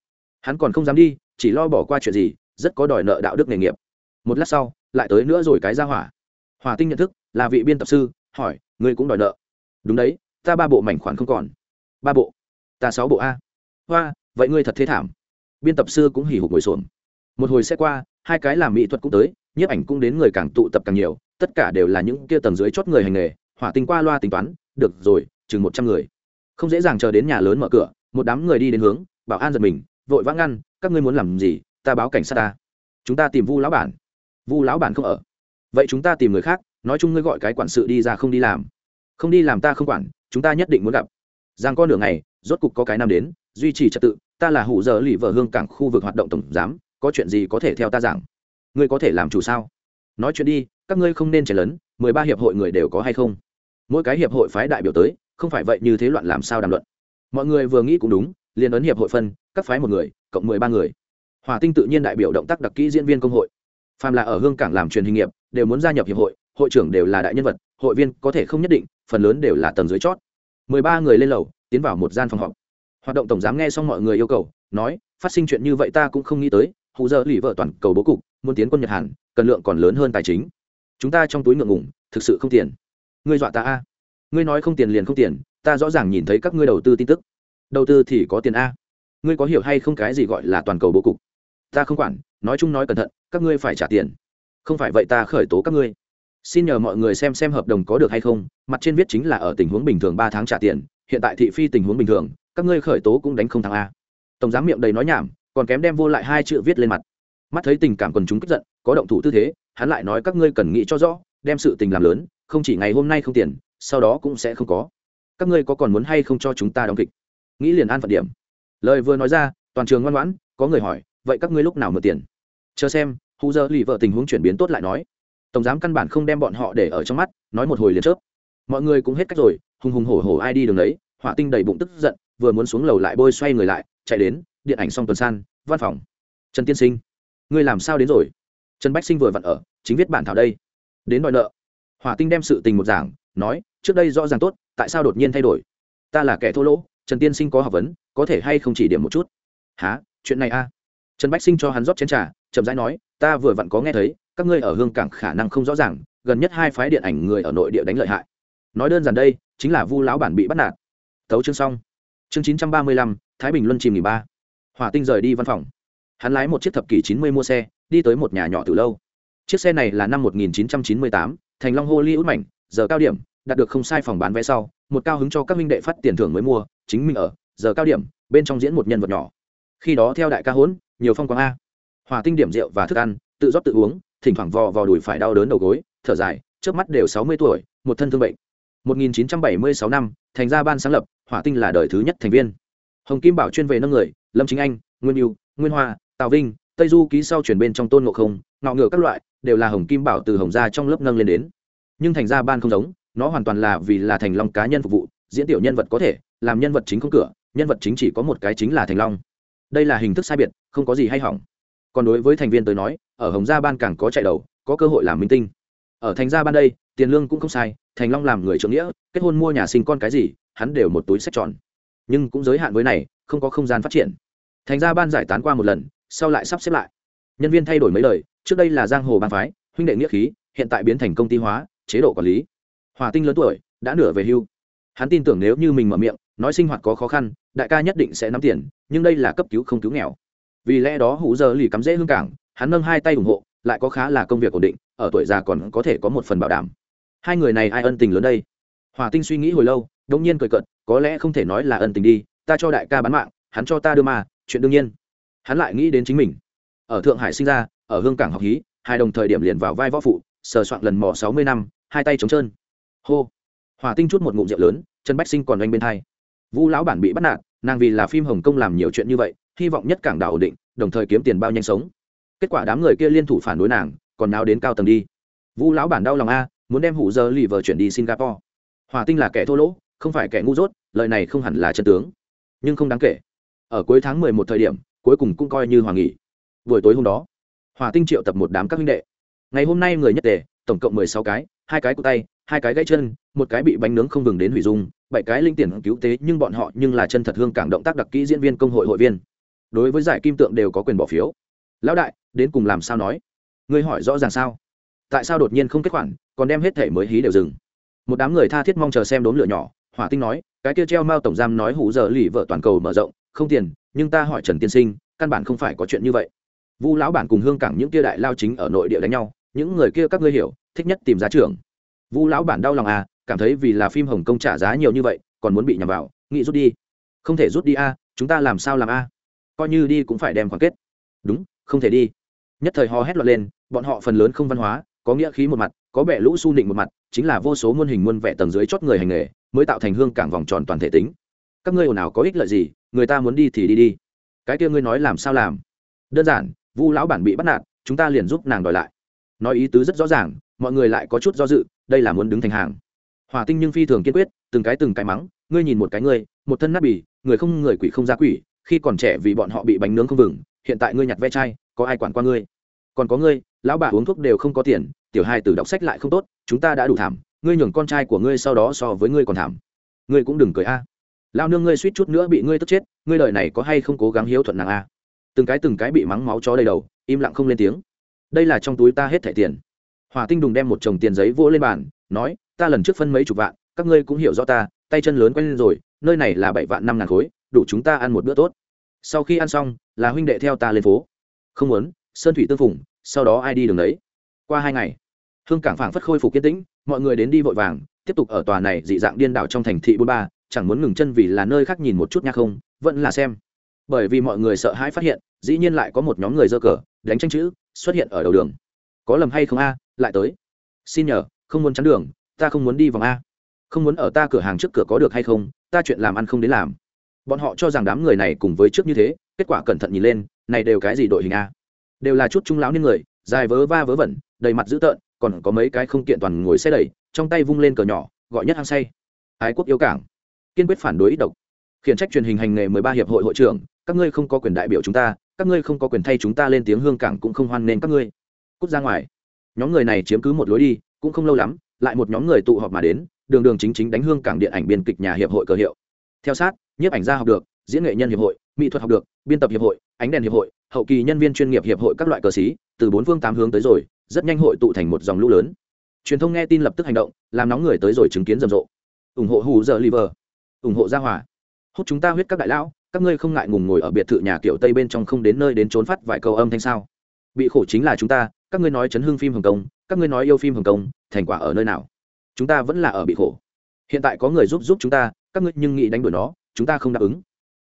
Hắn còn không dám đi, chỉ lo bỏ qua chuyện gì, rất có đòi nợ đạo đức nghề nghiệp. Một lát sau, lại tới nữa rồi cái ra hỏa. Hòa tinh nhận thức, là vị biên tập sư, hỏi ngươi cũng đòi nợ. Đúng đấy, ta ba bộ mảnh khoản không còn. Ba bộ. Ta sáu bộ a. Hoa, vậy ngươi thật thế thảm. Biên tập sư cũng hỉ hục ngồi xuồng một hồi sẽ qua, hai cái làm mỹ thuật cũng tới, nhiếp ảnh cũng đến người càng tụ tập càng nhiều, tất cả đều là những kia tầng dưới chót người hành nghề, hỏa tinh qua loa tính toán, được rồi, chừng một trăm người. Không dễ dàng chờ đến nhà lớn mở cửa, một đám người đi đến hướng, bảo an giật mình, vội vã ngăn, các ngươi muốn làm gì, ta báo cảnh sát ta. Chúng ta tìm vu lão bản. Vu lão bản không ở. Vậy chúng ta tìm người khác nói chung ngươi gọi cái quản sự đi ra không đi làm. Không đi làm ta không quản, chúng ta nhất định muốn gặp. Giang con đường này rốt cục có cái năm đến, duy trì trật tự, ta là hủ giờ lì vợ hương cảng khu vực hoạt động tổng giám, có chuyện gì có thể theo ta giảng? Ngươi có thể làm chủ sao? Nói chuyện đi, các ngươi không nên chảy lớn mười ba hiệp hội người đều có hay không? Mỗi cái hiệp hội phái đại biểu tới, không phải vậy như thế loạn làm sao đàm luận. Mọi người vừa nghĩ cũng đúng liên ấn hiệp hội phân, các phái một người, cộng mười ba người. Hòa tinh tự nhiên đại biểu động tác đặc kỹ diễn viên công hội. Phàm là ở hương cảng làm truyền hình nghiệp, đều muốn gia nhập hiệp hội hội trưởng đều là đại nhân vật, hội viên có thể không nhất định, phần lớn đều là tầng dưới chót. Mười ba người lên lầu, tiến vào một gian phòng họp. Hoạt động tổng giám nghe xong mọi người yêu cầu, nói, phát sinh chuyện như vậy ta cũng không nghĩ tới, hù giờ lì vợ toàn cầu bố cục, muốn tiến quân nhật hàn, cần lượng còn lớn hơn tài chính. Chúng ta trong túi ngượng ngủng thực sự không tiền. Ngươi dọa ta a? Ngươi nói không tiền liền không tiền, ta rõ ràng nhìn thấy các ngươi đầu tư tin tức. Đầu tư thì có tiền a. Ngươi có hiểu hay không cái gì gọi là toàn cầu bố cục? Ta không quản, nói chung nói cẩn thận, các ngươi phải trả tiền. Không phải vậy ta khởi tố các ngươi xin nhờ mọi người xem xem hợp đồng có được hay không, mặt trên viết chính là ở tình huống bình thường ba tháng trả tiền, hiện tại thị phi tình huống bình thường, các ngươi khởi tố cũng đánh không thắng a. Tổng giám miệng đầy nói nhảm, còn kém đem vô lại hai chữ viết lên mặt. Mắt thấy tình cảm quần chúng kích giận, có động thủ tư thế, hắn lại nói các ngươi cần nghĩ cho rõ, đem sự tình làm lớn, không chỉ ngày hôm nay không tiền, sau đó cũng sẽ không có. Các ngươi có còn muốn hay không cho chúng ta đóng kịch? Nghĩ liền an phận điểm. Lời vừa nói ra, toàn trường ngoan ngoãn, có người hỏi, vậy các ngươi lúc nào mượn tiền? Chờ xem hù giờ lì vợ tình huống chuyển biến tốt lại nói tổng giám căn bản không đem bọn họ để ở trong mắt, nói một hồi liền chớp. Mọi người cũng hết cách rồi, hùng hùng hổ hổ ai đi đường đấy họa tinh đầy bụng tức giận, vừa muốn xuống lầu lại bôi xoay người lại, chạy đến, điện ảnh xong tuần san, văn phòng. Trần tiên sinh, ngươi làm sao đến rồi? Trần bách sinh vừa vặn ở, chính viết bản thảo đây. Đến đòi nợ. Hỏa tinh đem sự tình một giảng, nói, trước đây rõ ràng tốt, tại sao đột nhiên thay đổi? Ta là kẻ thô lỗ, trần tiên sinh có học vấn, có thể hay không chỉ điểm một chút? Há chuyện này a? Trần bách sinh cho hắn rót chén t r à chậm rãi nói, ta vừa vặn có nghe thấy các ngươi ở hương cảng khả năng không rõ ràng, gần nhất hai phái điện ảnh người ở nội địa đánh lợi hại. Nói đơn giản đây, chính là vu lão bản bị bắt nạt. Tấu chương xong. Chương chín trăm ba mươi lăm, thái bình luân chìm nghỉ ba. Hỏa tinh rời đi văn phòng. Hắn lái một chiếc thập kỷ chín mươi mua xe, đi tới một nhà nhỏ từ lâu. Chiếc xe này là năm một nghìn chín trăm chín mươi tám, thành long hollywood mảnh, giờ cao điểm, đạt được không sai phòng bán vé sau, một cao hứng cho các minh đệ phát tiền thưởng mới mua, chính mình ở, giờ cao điểm, bên trong diễn một nhân vật nhỏ. Khi đó theo đại ca hỗn nhiều phong quang a. Hòa tinh điểm rượu và thức ăn, tự rót tự uống thỉnh thoảng vò vò đùi phải đau đớn đầu gối, thở dài trước mắt đều sáu mươi tuổi, một thân thương bệnh. 1976 năm, thành ra ban sáng lập, hỏa tinh là đời thứ nhất thành viên. Hồng kim bảo chuyên về nâng người, lâm chính anh, nguyên yêu nguyên hoa, tào vinh, tây du ký sau chuyển bên trong tôn ngộ không, ngọ ngựa các loại, đều là hồng kim bảo từ hồng gia trong lớp nâng lên đến. Nhưng thành ra ban không giống, nó hoàn toàn là vì là thành long cá nhân phục vụ, diễn tiểu nhân vật có thể, làm nhân vật chính không cửa, nhân vật chính chỉ có một cái chính là thành long. Đây là hình thức sai biệt, không có gì hay hỏng còn đối với thành viên tới nói, ở hồng gia ban càng có chạy đầu, có cơ hội làm minh tinh. Ở thành gia ban đây, tiền lương cũng không sai, thành long làm người trưởng nghĩa, kết hôn mua nhà sinh con cái gì, hắn đều một túi sách tròn. Nhưng cũng giới hạn với này, không có không gian phát triển. Thành gia ban giải tán qua một lần, sau lại sắp xếp lại. Nhân viên thay đổi mấy lời, trước đây là giang hồ ban phái, huynh đệ nghĩa khí, hiện tại biến thành công ty hóa, chế độ quản lý. Hòa tinh lớn tuổi, đã nửa về hưu. Hắn tin tưởng nếu như mình mở miệng, nói sinh hoạt có khó khăn, đại ca nhất định sẽ nắm tiền, nhưng đây là cấp cứu không cứu nghèo vì lẽ đó hủ giờ lì cắm dễ hương cảng, hắn nâng hai tay ủng hộ, lại có khá là công việc ổn định, ở tuổi già còn có thể có một phần bảo đảm. Hai người này ai ân tình lớn đây? Hòa tinh suy nghĩ hồi lâu đông nhiên cười cận có lẽ không thể nói là ân tình đi, ta cho đại ca bán mạng, hắn cho ta đưa mà, chuyện đương nhiên. Hắn lại nghĩ đến chính mình. Ở thượng hải sinh ra, ở hương cảng học hí, hai đồng thời điểm liền vào vai võ phụ, sờ soạn lần mò sáu mươi năm, hai tay trống trơn. Hô. Hòa tinh chút một ngụm rượu lớn, chân bách sinh còn oanh bên thai. Vu lão bản bị bắt nạt, nàng vì là phim hồng kông làm nhiều chuyện như vậy hy vọng nhất cảng đảo ổn định, đồng thời kiếm tiền bao nhanh sống. Kết quả đám người kia liên thủ phản đối nàng, còn nào đến cao tầng đi. Vu lão bản đau lòng a, muốn đem hủ giờ lì vờ chuyển đi singapore. Hòa tinh là kẻ thô lỗ, không phải kẻ ngu dốt, lời này không hẳn là chân tướng. Nhưng không đáng kể. Ở cuối tháng mười một thời điểm, cuối cùng cũng coi như hòa nghỉ. Buổi tối hôm đó, hòa tinh triệu tập một đám các huynh đệ. Ngày hôm nay người nhất đề tổng cộng mười sáu cái, hai cái cụ tay, hai cái gãy chân, một cái bị bánh nướng không vừng đến hủy dung, bảy cái linh tiền cứu tế, nhưng bọn họ nhưng là chân thật hương cảng động tác đặc kỹ diễn viên công hội hội viên đối với giải kim tượng đều có quyền bỏ phiếu. Lão đại, đến cùng làm sao nói? Ngươi hỏi rõ ràng sao? Tại sao đột nhiên không kết khoản, còn đem hết thể mới hí đều dừng? Một đám người tha thiết mong chờ xem đốn lửa nhỏ, hỏa tinh nói, cái kia treo mao tổng giam nói hủ giờ lì vợ toàn cầu mở rộng, không tiền, nhưng ta hỏi trần tiên sinh, căn bản không phải có chuyện như vậy. Vu lão bản cùng hương cảng những kia đại lao chính ở nội địa đánh nhau, những người kia các ngươi hiểu, thích nhất tìm giá trưởng. Vu lão bản đau lòng à cảm thấy vì là phim hồng kông trả giá nhiều như vậy, còn muốn bị nhầm vào, nghĩ rút đi. Không thể rút đi a chúng ta làm sao làm a coi như đi cũng phải đem khoảng kết. Đúng, không thể đi. Nhất thời hò hét loạt lên, bọn họ phần lớn không văn hóa, có nghĩa khí một mặt, có bẻ lũ su nịnh một mặt, chính là vô số muôn hình muôn vẻ tầng dưới chót người hành nghề, mới tạo thành hương cảng vòng tròn toàn thể tính. Các ngươi ồn ào có ích lợi gì, người ta muốn đi thì đi đi. Cái kia ngươi nói làm sao làm? Đơn giản, vu lão bản bị bắt nạt, chúng ta liền giúp nàng đòi lại. Nói ý tứ rất rõ ràng, mọi người lại có chút do dự, đây là muốn đứng thành hàng. Hòa tinh nhưng phi thường kiên quyết, từng cái từng cái mắng, ngươi nhìn một cái ngươi, một thân nát bì, người không người quỷ không ra quỷ khi còn trẻ vì bọn họ bị bánh nướng không vừng, hiện tại ngươi nhặt ve chai, có ai quản qua ngươi? Còn có ngươi, lão bà uống thuốc đều không có tiền, tiểu hai tử đọc sách lại không tốt, chúng ta đã đủ thảm, ngươi nhường con trai của ngươi sau đó so với ngươi còn thảm. Ngươi cũng đừng cười a. À. lao nương ngươi suýt chút nữa bị ngươi tức chết, ngươi đời này có hay không cố gắng hiếu thuận nàng a? Từng cái từng cái bị mắng máu chó đầy đầu, im lặng không lên tiếng. Đây là trong túi ta hết thẻ tiền. Hòa tinh đùng đem một chồng tiền giấy vỗ lên bàn, nói, ta lần trước phân mấy chục vạn, các ngươi cũng hiểu rõ ta, tay chân lớn quen lên rồi, nơi này là bảy vạn năm ngàn khối đủ chúng ta ăn một bữa tốt. Sau khi ăn xong, là huynh đệ theo ta lên phố. Không muốn, sơn thủy tương phùng, sau đó ai đi đường đấy? Qua hai ngày, hương cảng phảng phất khôi phục kiên tĩnh, mọi người đến đi vội vàng, tiếp tục ở tòa này dị dạng điên đảo trong thành thị bôn ba, chẳng muốn ngừng chân vì là nơi khác nhìn một chút nha không, vẫn là xem. Bởi vì mọi người sợ hãi phát hiện, dĩ nhiên lại có một nhóm người dơ cờ, đánh tranh chữ, xuất hiện ở đầu đường. Có lầm hay không a, lại tới. Xin nhờ, không muốn chắn đường, ta không muốn đi vòng a. Không muốn ở ta cửa hàng trước cửa có được hay không, ta chuyện làm ăn không đến làm bọn họ cho rằng đám người này cùng với trước như thế, kết quả cẩn thận nhìn lên, này đều cái gì đội hình a? Đều là chút trung lão niên người, dài vớ va vớ vẩn, đầy mặt dữ tợn, còn có mấy cái không kiện toàn ngồi xe đẩy, trong tay vung lên cờ nhỏ, gọi nhất hăng say. Ái quốc yêu cảng. Kiên quyết phản đối ít độc. Khiển trách truyền hình hành nghề mười ba hiệp hội hội trưởng, các ngươi không có quyền đại biểu chúng ta, các ngươi không có quyền thay chúng ta lên tiếng hương cảng cũng không hoan nghênh các ngươi. Cút ra ngoài. Nhóm người này chiếm cứ một lối đi, cũng không lâu lắm, lại một nhóm người tụ họp mà đến, đường đường chính chính đánh hương cảng điện ảnh biên kịch nhà hiệp hội cờ hiệu. Theo sát nhiếp ảnh gia học được, diễn nghệ nhân hiệp hội, mỹ thuật học được, biên tập hiệp hội, ánh đèn hiệp hội, hậu kỳ nhân viên chuyên nghiệp hiệp hội các loại cờ xí từ bốn phương tám hướng tới rồi, rất nhanh hội tụ thành một dòng lũ lớn. Truyền thông nghe tin lập tức hành động, làm nóng người tới rồi chứng kiến rầm rộ. Ủng hộ hù giờ liver, ủng hộ gia hòa. Hút chúng ta huyết các đại lão, các ngươi không ngại ngùng ngồi ở biệt thự nhà kiểu tây bên trong không đến nơi đến trốn phát vài câu âm thanh sao? Bị khổ chính là chúng ta, các ngươi nói chấn hương phim hồng kông, các ngươi nói yêu phim hồng kông, thành quả ở nơi nào? Chúng ta vẫn là ở bị khổ. Hiện tại có người giúp giúp chúng ta, các ngươi nhưng nghĩ đánh đuổi nó chúng ta không đáp ứng.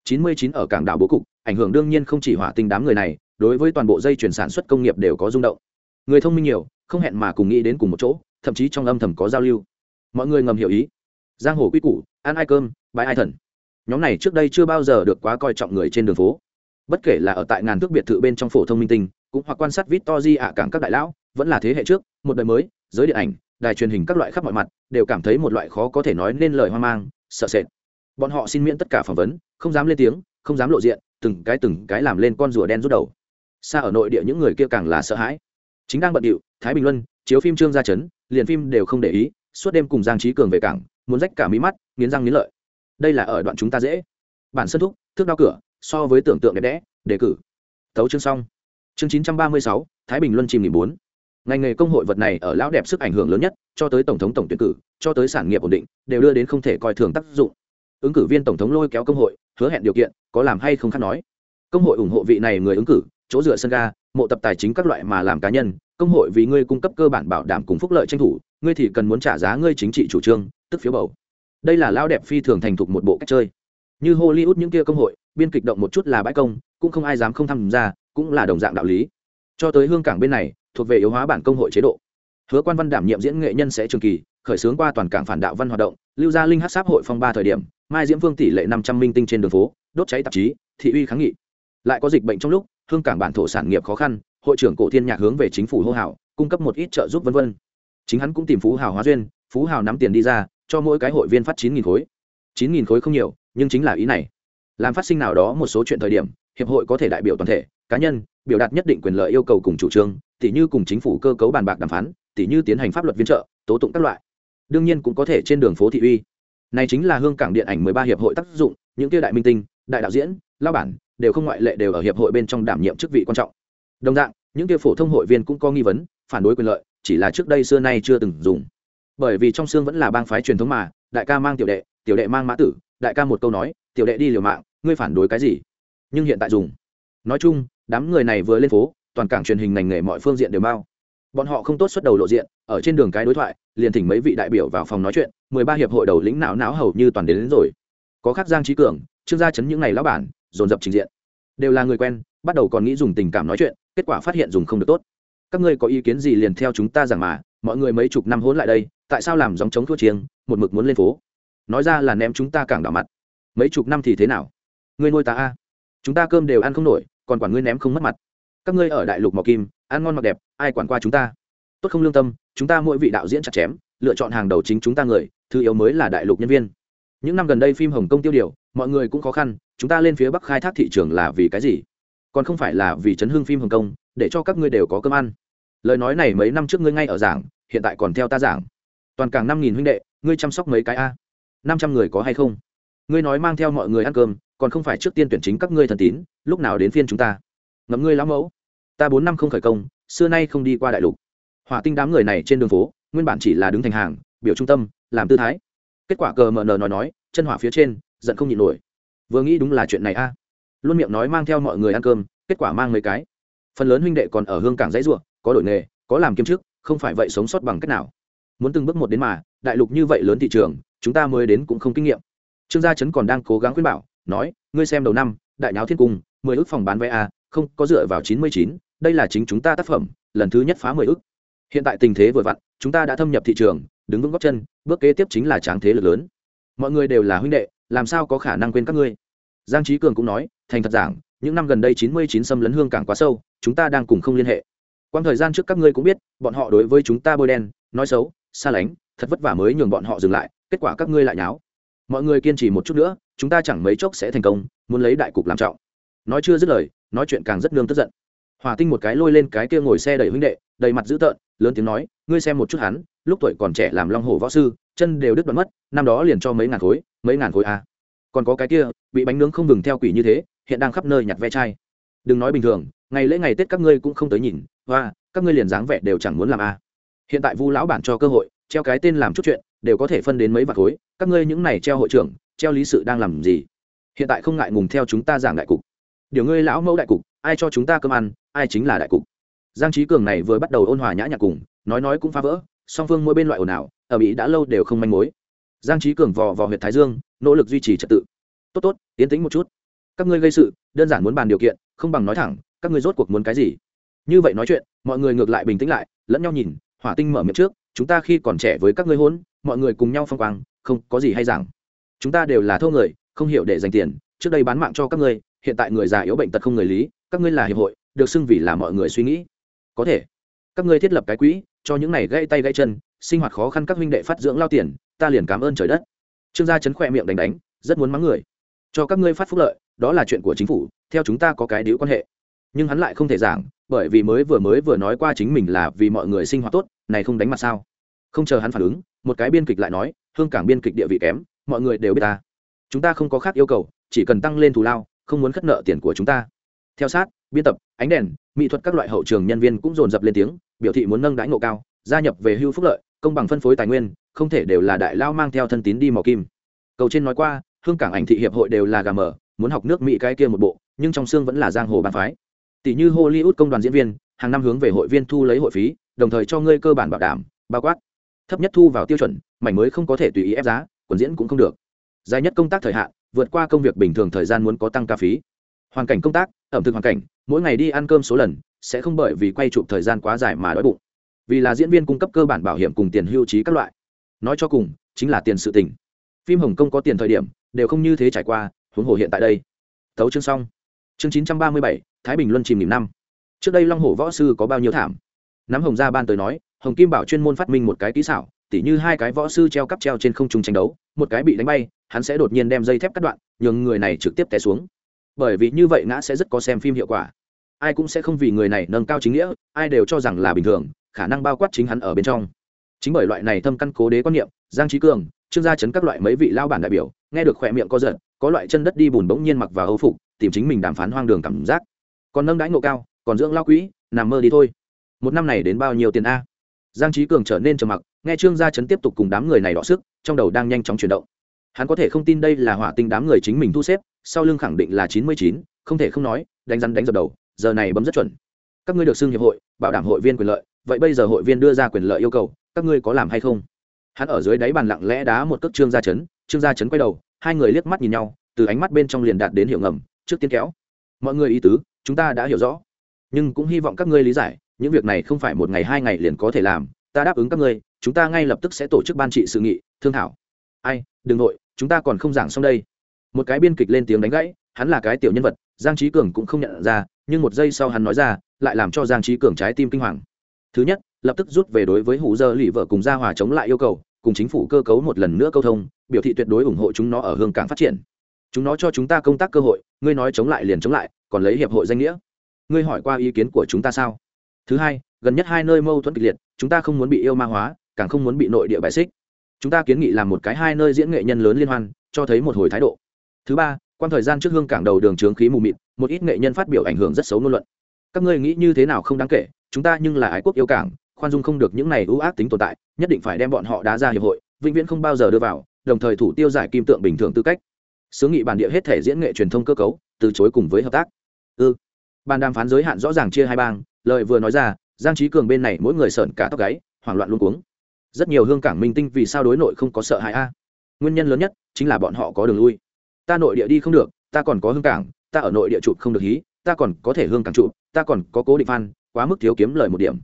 99 ở cảng đảo bố cục, ảnh hưởng đương nhiên không chỉ hỏa tinh đám người này, đối với toàn bộ dây chuyển sản xuất công nghiệp đều có rung động. Người thông minh nhiều, không hẹn mà cùng nghĩ đến cùng một chỗ, thậm chí trong âm thầm có giao lưu. Mọi người ngầm hiểu ý. Giang hồ quy củ, ăn ai cơm bãi ai thần. Nhóm này trước đây chưa bao giờ được quá coi trọng người trên đường phố. Bất kể là ở tại ngàn thước biệt thự bên trong phổ thông minh tinh, cũng hoặc quan sát vít to di ạ cảng các đại lão, vẫn là thế hệ trước, một đời mới, giới điện ảnh, đài truyền hình các loại khắp mọi mặt, đều cảm thấy một loại khó có thể nói nên lời hoang mang, sợ sệt bọn họ xin miễn tất cả phỏng vấn, không dám lên tiếng, không dám lộ diện, từng cái từng cái làm lên con rùa đen rút đầu. Xa ở nội địa những người kia càng là sợ hãi. Chính đang bận điệu, thái bình luân, chiếu phim trương gia chấn liền phim đều không để ý, suốt đêm cùng giang trí cường về cảng, muốn rách cả mí mắt, nghiến răng nghiến lợi. Đây là ở đoạn chúng ta dễ. Bản sân thúc, thước đao cửa, so với tưởng tượng đẹp đẽ, đề cử. Tấu chương xong. Chương chín trăm ba mươi sáu, thái bình luân chìm nghỉ bốn. Ngành nghề công hội vật này ở lão đẹp sức ảnh hưởng lớn nhất, cho tới tổng thống tổng tuyển cử, cho tới sản nghiệp ổn định, đều đưa đến không thể coi thường tác dụng ứng cử viên tổng thống lôi kéo công hội, hứa hẹn điều kiện, có làm hay không khác nói. Công hội ủng hộ vị này người ứng cử, chỗ dựa sân ga, mộ tập tài chính các loại mà làm cá nhân, công hội vì ngươi cung cấp cơ bản bảo đảm cùng phúc lợi tranh thủ, ngươi thì cần muốn trả giá ngươi chính trị chủ trương, tức phiếu bầu. Đây là lao đẹp phi thường thành thục một bộ cách chơi. Như hollywood những kia công hội, biên kịch động một chút là bãi công, cũng không ai dám không tham gia, cũng là đồng dạng đạo lý. Cho tới hương cảng bên này, thuộc về yếu hóa bản công hội chế độ. Hứa quan văn đảm nhiệm diễn nghệ nhân sẽ trường kỳ, khởi xướng qua toàn cảng phản đạo văn hoạt động, lưu gia linh hát sáp hội phong ba thời điểm mai diễm vương tỷ lệ năm trăm minh tinh trên đường phố, đốt cháy tạp chí, thị uy kháng nghị. Lại có dịch bệnh trong lúc, hương cảng bản thổ sản nghiệp khó khăn, hội trưởng cổ thiên nhạc hướng về chính phủ hô hào, cung cấp một ít trợ giúp vân vân. Chính hắn cũng tìm phú hào hóa duyên, phú hào nắm tiền đi ra, cho mỗi cái hội viên phát chín nghìn khối. Chín nghìn khối không nhiều, nhưng chính là ý này. Làm phát sinh nào đó một số chuyện thời điểm, hiệp hội có thể đại biểu toàn thể, cá nhân, biểu đạt nhất định quyền lợi yêu cầu cùng chủ trương, tỉ như cùng chính phủ cơ cấu bàn bạc đàm phán, tỉ như tiến hành pháp luật viên trợ, tố tụng các loại. Đương nhiên cũng có thể trên đường phố thị uy này chính là hương cảng điện ảnh mười ba hiệp hội tác dụng, những kia đại minh tinh, đại đạo diễn lao bản, đều không ngoại lệ đều ở hiệp hội bên trong đảm nhiệm chức vị quan trọng. Đồng dạng, những kia phổ thông hội viên cũng có nghi vấn, phản đối quyền lợi, chỉ là trước đây xưa nay chưa từng dùng. Bởi vì trong xương vẫn là bang phái truyền thống mà, đại ca mang tiểu đệ tiểu đệ mang mã tử, đại ca một câu nói, tiểu đệ đi liều mạng, ngươi phản đối cái gì? Nhưng hiện tại dùng. Nói chung, đám người này vừa lên phố, toàn cảng truyền hình ngành nghề mọi phương diện đều bao bọn họ không tốt xuất đầu lộ diện, ở trên đường cái đối thoại liền thỉnh mấy vị đại biểu vào phòng nói chuyện mười ba hiệp hội đầu lĩnh não não hầu như toàn đến, đến rồi. Có khác giang trí cường trương gia chấn những ngày lão bản dồn dập trình diện. Đều là người quen bắt đầu còn nghĩ dùng tình cảm nói chuyện kết quả phát hiện dùng không được tốt. Các ngươi có ý kiến gì liền theo chúng ta rằng mà mọi người mấy chục năm hỗn lại đây tại sao làm dòng chống thua chiêng một mực muốn lên phố? Nói ra là ném chúng ta càng đỏ mặt. Mấy chục năm thì thế nào? Ngươi nuôi ta a. Chúng ta cơm đều ăn không nổi còn quản ngươi ném không mất mặt. Các ngươi ở đại lục mỏ kim ăn ngon mặc đẹp ai quản qua chúng ta? Tốt không lương tâm chúng ta mỗi vị đạo diễn chặt chém, lựa chọn hàng đầu chính chúng ta người, thứ yếu mới là đại lục nhân viên. Những năm gần đây phim hồng kông tiêu điều, mọi người cũng khó khăn, chúng ta lên phía bắc khai thác thị trường là vì cái gì? Còn không phải là vì chấn hương phim hồng kông, để cho các ngươi đều có cơm ăn. Lời nói này mấy năm trước ngươi ngay ở giảng, hiện tại còn theo ta giảng. Toàn càng năm nghìn huynh đệ, ngươi chăm sóc mấy cái a? Năm trăm người có hay không? Ngươi nói mang theo mọi người ăn cơm, còn không phải trước tiên tuyển chính các ngươi thần tín, lúc nào đến phiên chúng ta? Ngẫm ngươi lão mẫu. Ta bốn năm không khởi công, xưa nay không đi qua đại lục hỏa tinh đám người này trên đường phố, nguyên bản chỉ là đứng thành hàng, biểu trung tâm, làm tư thái. Kết quả cờ mờ nờ nói nói, chân hỏa phía trên, giận không nhịn nổi. Vừa nghĩ đúng là chuyện này a. Luôn miệng nói mang theo mọi người ăn cơm, kết quả mang mấy cái. Phần lớn huynh đệ còn ở hương cảng dãy ruộng, có đổi nghề, có làm kiêm chức không phải vậy sống sót bằng cách nào. Muốn từng bước một đến mà, đại lục như vậy lớn thị trường, chúng ta mới đến cũng không kinh nghiệm. Trương gia trấn còn đang cố gắng khuyên bảo, nói, ngươi xem đầu năm, đại nháo thiên cung, mười ước phòng bán vé a, không có dựa vào chín mươi chín, đây là chính chúng ta tác phẩm, lần thứ nhất phá mười ước hiện tại tình thế vừa vặn, chúng ta đã thâm nhập thị trường, đứng vững góc chân, bước kế tiếp chính là tráng thế lực lớn. Mọi người đều là huynh đệ, làm sao có khả năng quên các ngươi? Giang trí cường cũng nói, thành thật giảng, những năm gần đây chín mươi chín xâm lấn hương cảng quá sâu, chúng ta đang cùng không liên hệ. Quang thời gian trước các ngươi cũng biết, bọn họ đối với chúng ta bôi đen, nói xấu, xa lánh, thật vất vả mới nhường bọn họ dừng lại, kết quả các ngươi lại nháo. Mọi người kiên trì một chút nữa, chúng ta chẳng mấy chốc sẽ thành công, muốn lấy đại cục làm trọng. Nói chưa dứt lời, nói chuyện càng rất nương tức giận. Hòa tinh một cái lôi lên cái kia ngồi xe đẩy huynh đệ đầy mặt dữ tợn, lớn tiếng nói, ngươi xem một chút hắn, lúc tuổi còn trẻ làm long hổ võ sư, chân đều đứt đoạn mất, năm đó liền cho mấy ngàn khối, mấy ngàn khối à. còn có cái kia, bị bánh nướng không ngừng theo quỷ như thế, hiện đang khắp nơi nhặt ve chai đừng nói bình thường, ngày lễ ngày tết các ngươi cũng không tới nhìn và các ngươi liền dáng vẻ đều chẳng muốn làm à. hiện tại vu lão bản cho cơ hội, treo cái tên làm chút chuyện, đều có thể phân đến mấy vạt khối, các ngươi những này treo hội trưởng, treo lý sự đang làm gì hiện tại không ngại ngùng theo chúng ta giảng đại cục điều ngươi lão mẫu đại cục, ai cho chúng ta cơm ăn, ai chính là đại cục giang trí cường này vừa bắt đầu ôn hòa nhã nhạc cùng, nói nói cũng phá vỡ, song phương mỗi bên loại ồn ào, ở mỹ đã lâu đều không manh mối. Giang trí cường vò vò huyện thái dương, nỗ lực duy trì trật tự. Tốt tốt, tiến tĩnh một chút. Các ngươi gây sự, đơn giản muốn bàn điều kiện, không bằng nói thẳng, các ngươi rốt cuộc muốn cái gì? Như vậy nói chuyện, mọi người ngược lại bình tĩnh lại, lẫn nhau nhìn, hỏa tinh mở miệng trước, chúng ta khi còn trẻ với các ngươi hôn, mọi người cùng nhau phong quang, không có gì hay rằng chúng ta đều là thô người, không hiểu để dành tiền, trước đây bán mạng cho các ngươi, hiện tại người già yếu bệnh tật không người lý, các ngươi là hiệp hội, được xưng vì là mọi người suy nghĩ có thể. Các ngươi thiết lập cái quỹ, cho những này gãy tay gãy chân, sinh hoạt khó khăn các huynh đệ phát dưỡng lao tiền, ta liền cảm ơn trời đất. Trương gia chấn khỏe miệng đánh đánh, rất muốn mắng người. Cho các ngươi phát phúc lợi, đó là chuyện của chính phủ, theo chúng ta có cái điếu quan hệ. Nhưng hắn lại không thể giảng, bởi vì mới vừa mới vừa nói qua chính mình là vì mọi người sinh hoạt tốt, này không đánh mặt sao? Không chờ hắn phản ứng, một cái biên kịch lại nói, hương cảng biên kịch địa vị kém, mọi người đều biết ta. Chúng ta không có khác yêu cầu, chỉ cần tăng lên thù lao, không muốn khất nợ tiền của chúng ta. Theo sát, biên tập, ánh đèn mỹ thuật các loại hậu trường nhân viên cũng dồn dập lên tiếng, biểu thị muốn nâng đãi ngộ cao, gia nhập về hưu phúc lợi, công bằng phân phối tài nguyên, không thể đều là đại lao mang theo thân tín đi mò kim. Cầu trên nói qua, hương cảng ảnh thị hiệp hội đều là gà mờ muốn học nước mỹ cái kia một bộ, nhưng trong xương vẫn là giang hồ bàn phái. Tỷ như hollywood công đoàn diễn viên, hàng năm hướng về hội viên thu lấy hội phí, đồng thời cho ngươi cơ bản bảo đảm, bao quát. Thấp nhất thu vào tiêu chuẩn, mảnh mới không có thể tùy ý ép giá, quần diễn cũng không được. Dài nhất công tác thời hạn, vượt qua công việc bình thường thời gian muốn có tăng ca phí hoàn cảnh công tác, ẩm thực hoàn cảnh, mỗi ngày đi ăn cơm số lần, sẽ không bởi vì quay chụp thời gian quá dài mà đói bụng. Vì là diễn viên cung cấp cơ bản bảo hiểm cùng tiền hưu trí các loại. Nói cho cùng, chính là tiền sự tình. phim hồng kông có tiền thời điểm, đều không như thế trải qua, huống hồ hiện tại đây. Thấu chương xong. Chương chín trăm ba mươi bảy, thái bình luân chìm nghìn năm. Trước đây long hồ võ sư có bao nhiêu thảm? Nắm hồng gia ban tới nói, hồng kim bảo chuyên môn phát minh một cái kỹ xảo, tỉ như hai cái võ sư treo cắp treo trên không trung tranh đấu, một cái bị đánh bay, hắn sẽ đột nhiên đem dây thép cắt đoạn, nhường người này trực tiếp té xuống bởi vì như vậy ngã sẽ rất có xem phim hiệu quả. Ai cũng sẽ không vì người này nâng cao chính nghĩa, ai đều cho rằng là bình thường, khả năng bao quát chính hắn ở bên trong. Chính bởi loại này thâm căn cố đế quan niệm, giang trí cường, trương gia chấn các loại mấy vị lao bản đại biểu, nghe được khỏe miệng co giật, có loại chân đất đi bùn bỗng nhiên mặc và hấu phục, tìm chính mình đàm phán hoang đường cảm giác. Còn nâng đãi ngộ cao, còn dưỡng lao quỹ, nằm mơ đi thôi. Một năm này đến bao nhiêu tiền a? Giang trí cường trở nên trầm mặc, nghe trương gia chấn tiếp tục cùng đám người này đọ sức, trong đầu đang nhanh chóng chuyển động hắn có thể không tin đây là hỏa tinh đám người chính mình thu xếp, sau lưng khẳng định là chín mươi chín, không thể không nói, đánh rắn đánh dập đầu, giờ này bấm rất chuẩn. Các ngươi được xưng hiệp hội, bảo đảm hội viên quyền lợi, vậy bây giờ hội viên đưa ra quyền lợi yêu cầu, các ngươi có làm hay không? Hắn ở dưới đáy bàn lặng lẽ đá một cước trương gia chấn, trương gia chấn quay đầu, hai người liếc mắt nhìn nhau, từ ánh mắt bên trong liền đạt đến hiệu ngầm, trước tiên kéo. Mọi người ý tứ, chúng ta đã hiểu rõ. Nhưng cũng hy vọng các ngươi lý giải, những việc này không phải một ngày hai ngày liền có thể làm, ta đáp ứng các ngươi, chúng ta ngay lập tức sẽ tổ chức ban trị sự nghị, thương thảo ai, đừng nội, chúng ta còn không giảng xong đây. Một cái biên kịch lên tiếng đánh gãy, hắn là cái tiểu nhân vật, giang trí cường cũng không nhận ra, nhưng một giây sau hắn nói ra, lại làm cho giang trí cường trái tim kinh hoàng. Thứ nhất, lập tức rút về đối với hủ dơ lì vợ cùng gia hòa chống lại yêu cầu, cùng chính phủ cơ cấu một lần nữa câu thông, biểu thị tuyệt đối ủng hộ chúng nó ở hương cảng phát triển. Chúng nó cho chúng ta công tác cơ hội, ngươi nói chống lại liền chống lại, còn lấy hiệp hội danh nghĩa. Ngươi hỏi qua ý kiến của chúng ta sao? Thứ hai, gần nhất hai nơi mâu thuẫn kịch liệt, chúng ta không muốn bị yêu ma hóa, càng không muốn bị nội địa bại xích chúng ta kiến nghị làm một cái hai nơi diễn nghệ nhân lớn liên hoan, cho thấy một hồi thái độ. Thứ ba quan thời gian trước hương cảng đầu đường trướng khí mù mịt, một ít nghệ nhân phát biểu ảnh hưởng rất xấu ngôn luận. Các ngươi nghĩ như thế nào không đáng kể, chúng ta nhưng là ái quốc yêu cảng, khoan dung không được những này ưu ác tính tồn tại, nhất định phải đem bọn họ đá ra hiệp hội, vĩnh viễn không bao giờ đưa vào, đồng thời thủ tiêu giải kim tượng bình thường tư cách. Sứ nghị bản địa hết thể diễn nghệ truyền thông cơ cấu, từ chối cùng với hợp tác. Ư. Ừ. ban đàm phán giới hạn rõ ràng chia hai bang, lời vừa nói ra, giang trí cường bên này mỗi người sợn cả tóc gáy, hoảng loạn luôn cuống rất nhiều hương cảng minh tinh vì sao đối nội không có sợ hãi a? Nguyên nhân lớn nhất chính là bọn họ có đường lui. Ta nội địa đi không được, ta còn có hương cảng, ta ở nội địa chụp không được hí, ta còn có thể hương cảng chụp, ta còn có cố định phan, quá mức thiếu kiếm lời một điểm.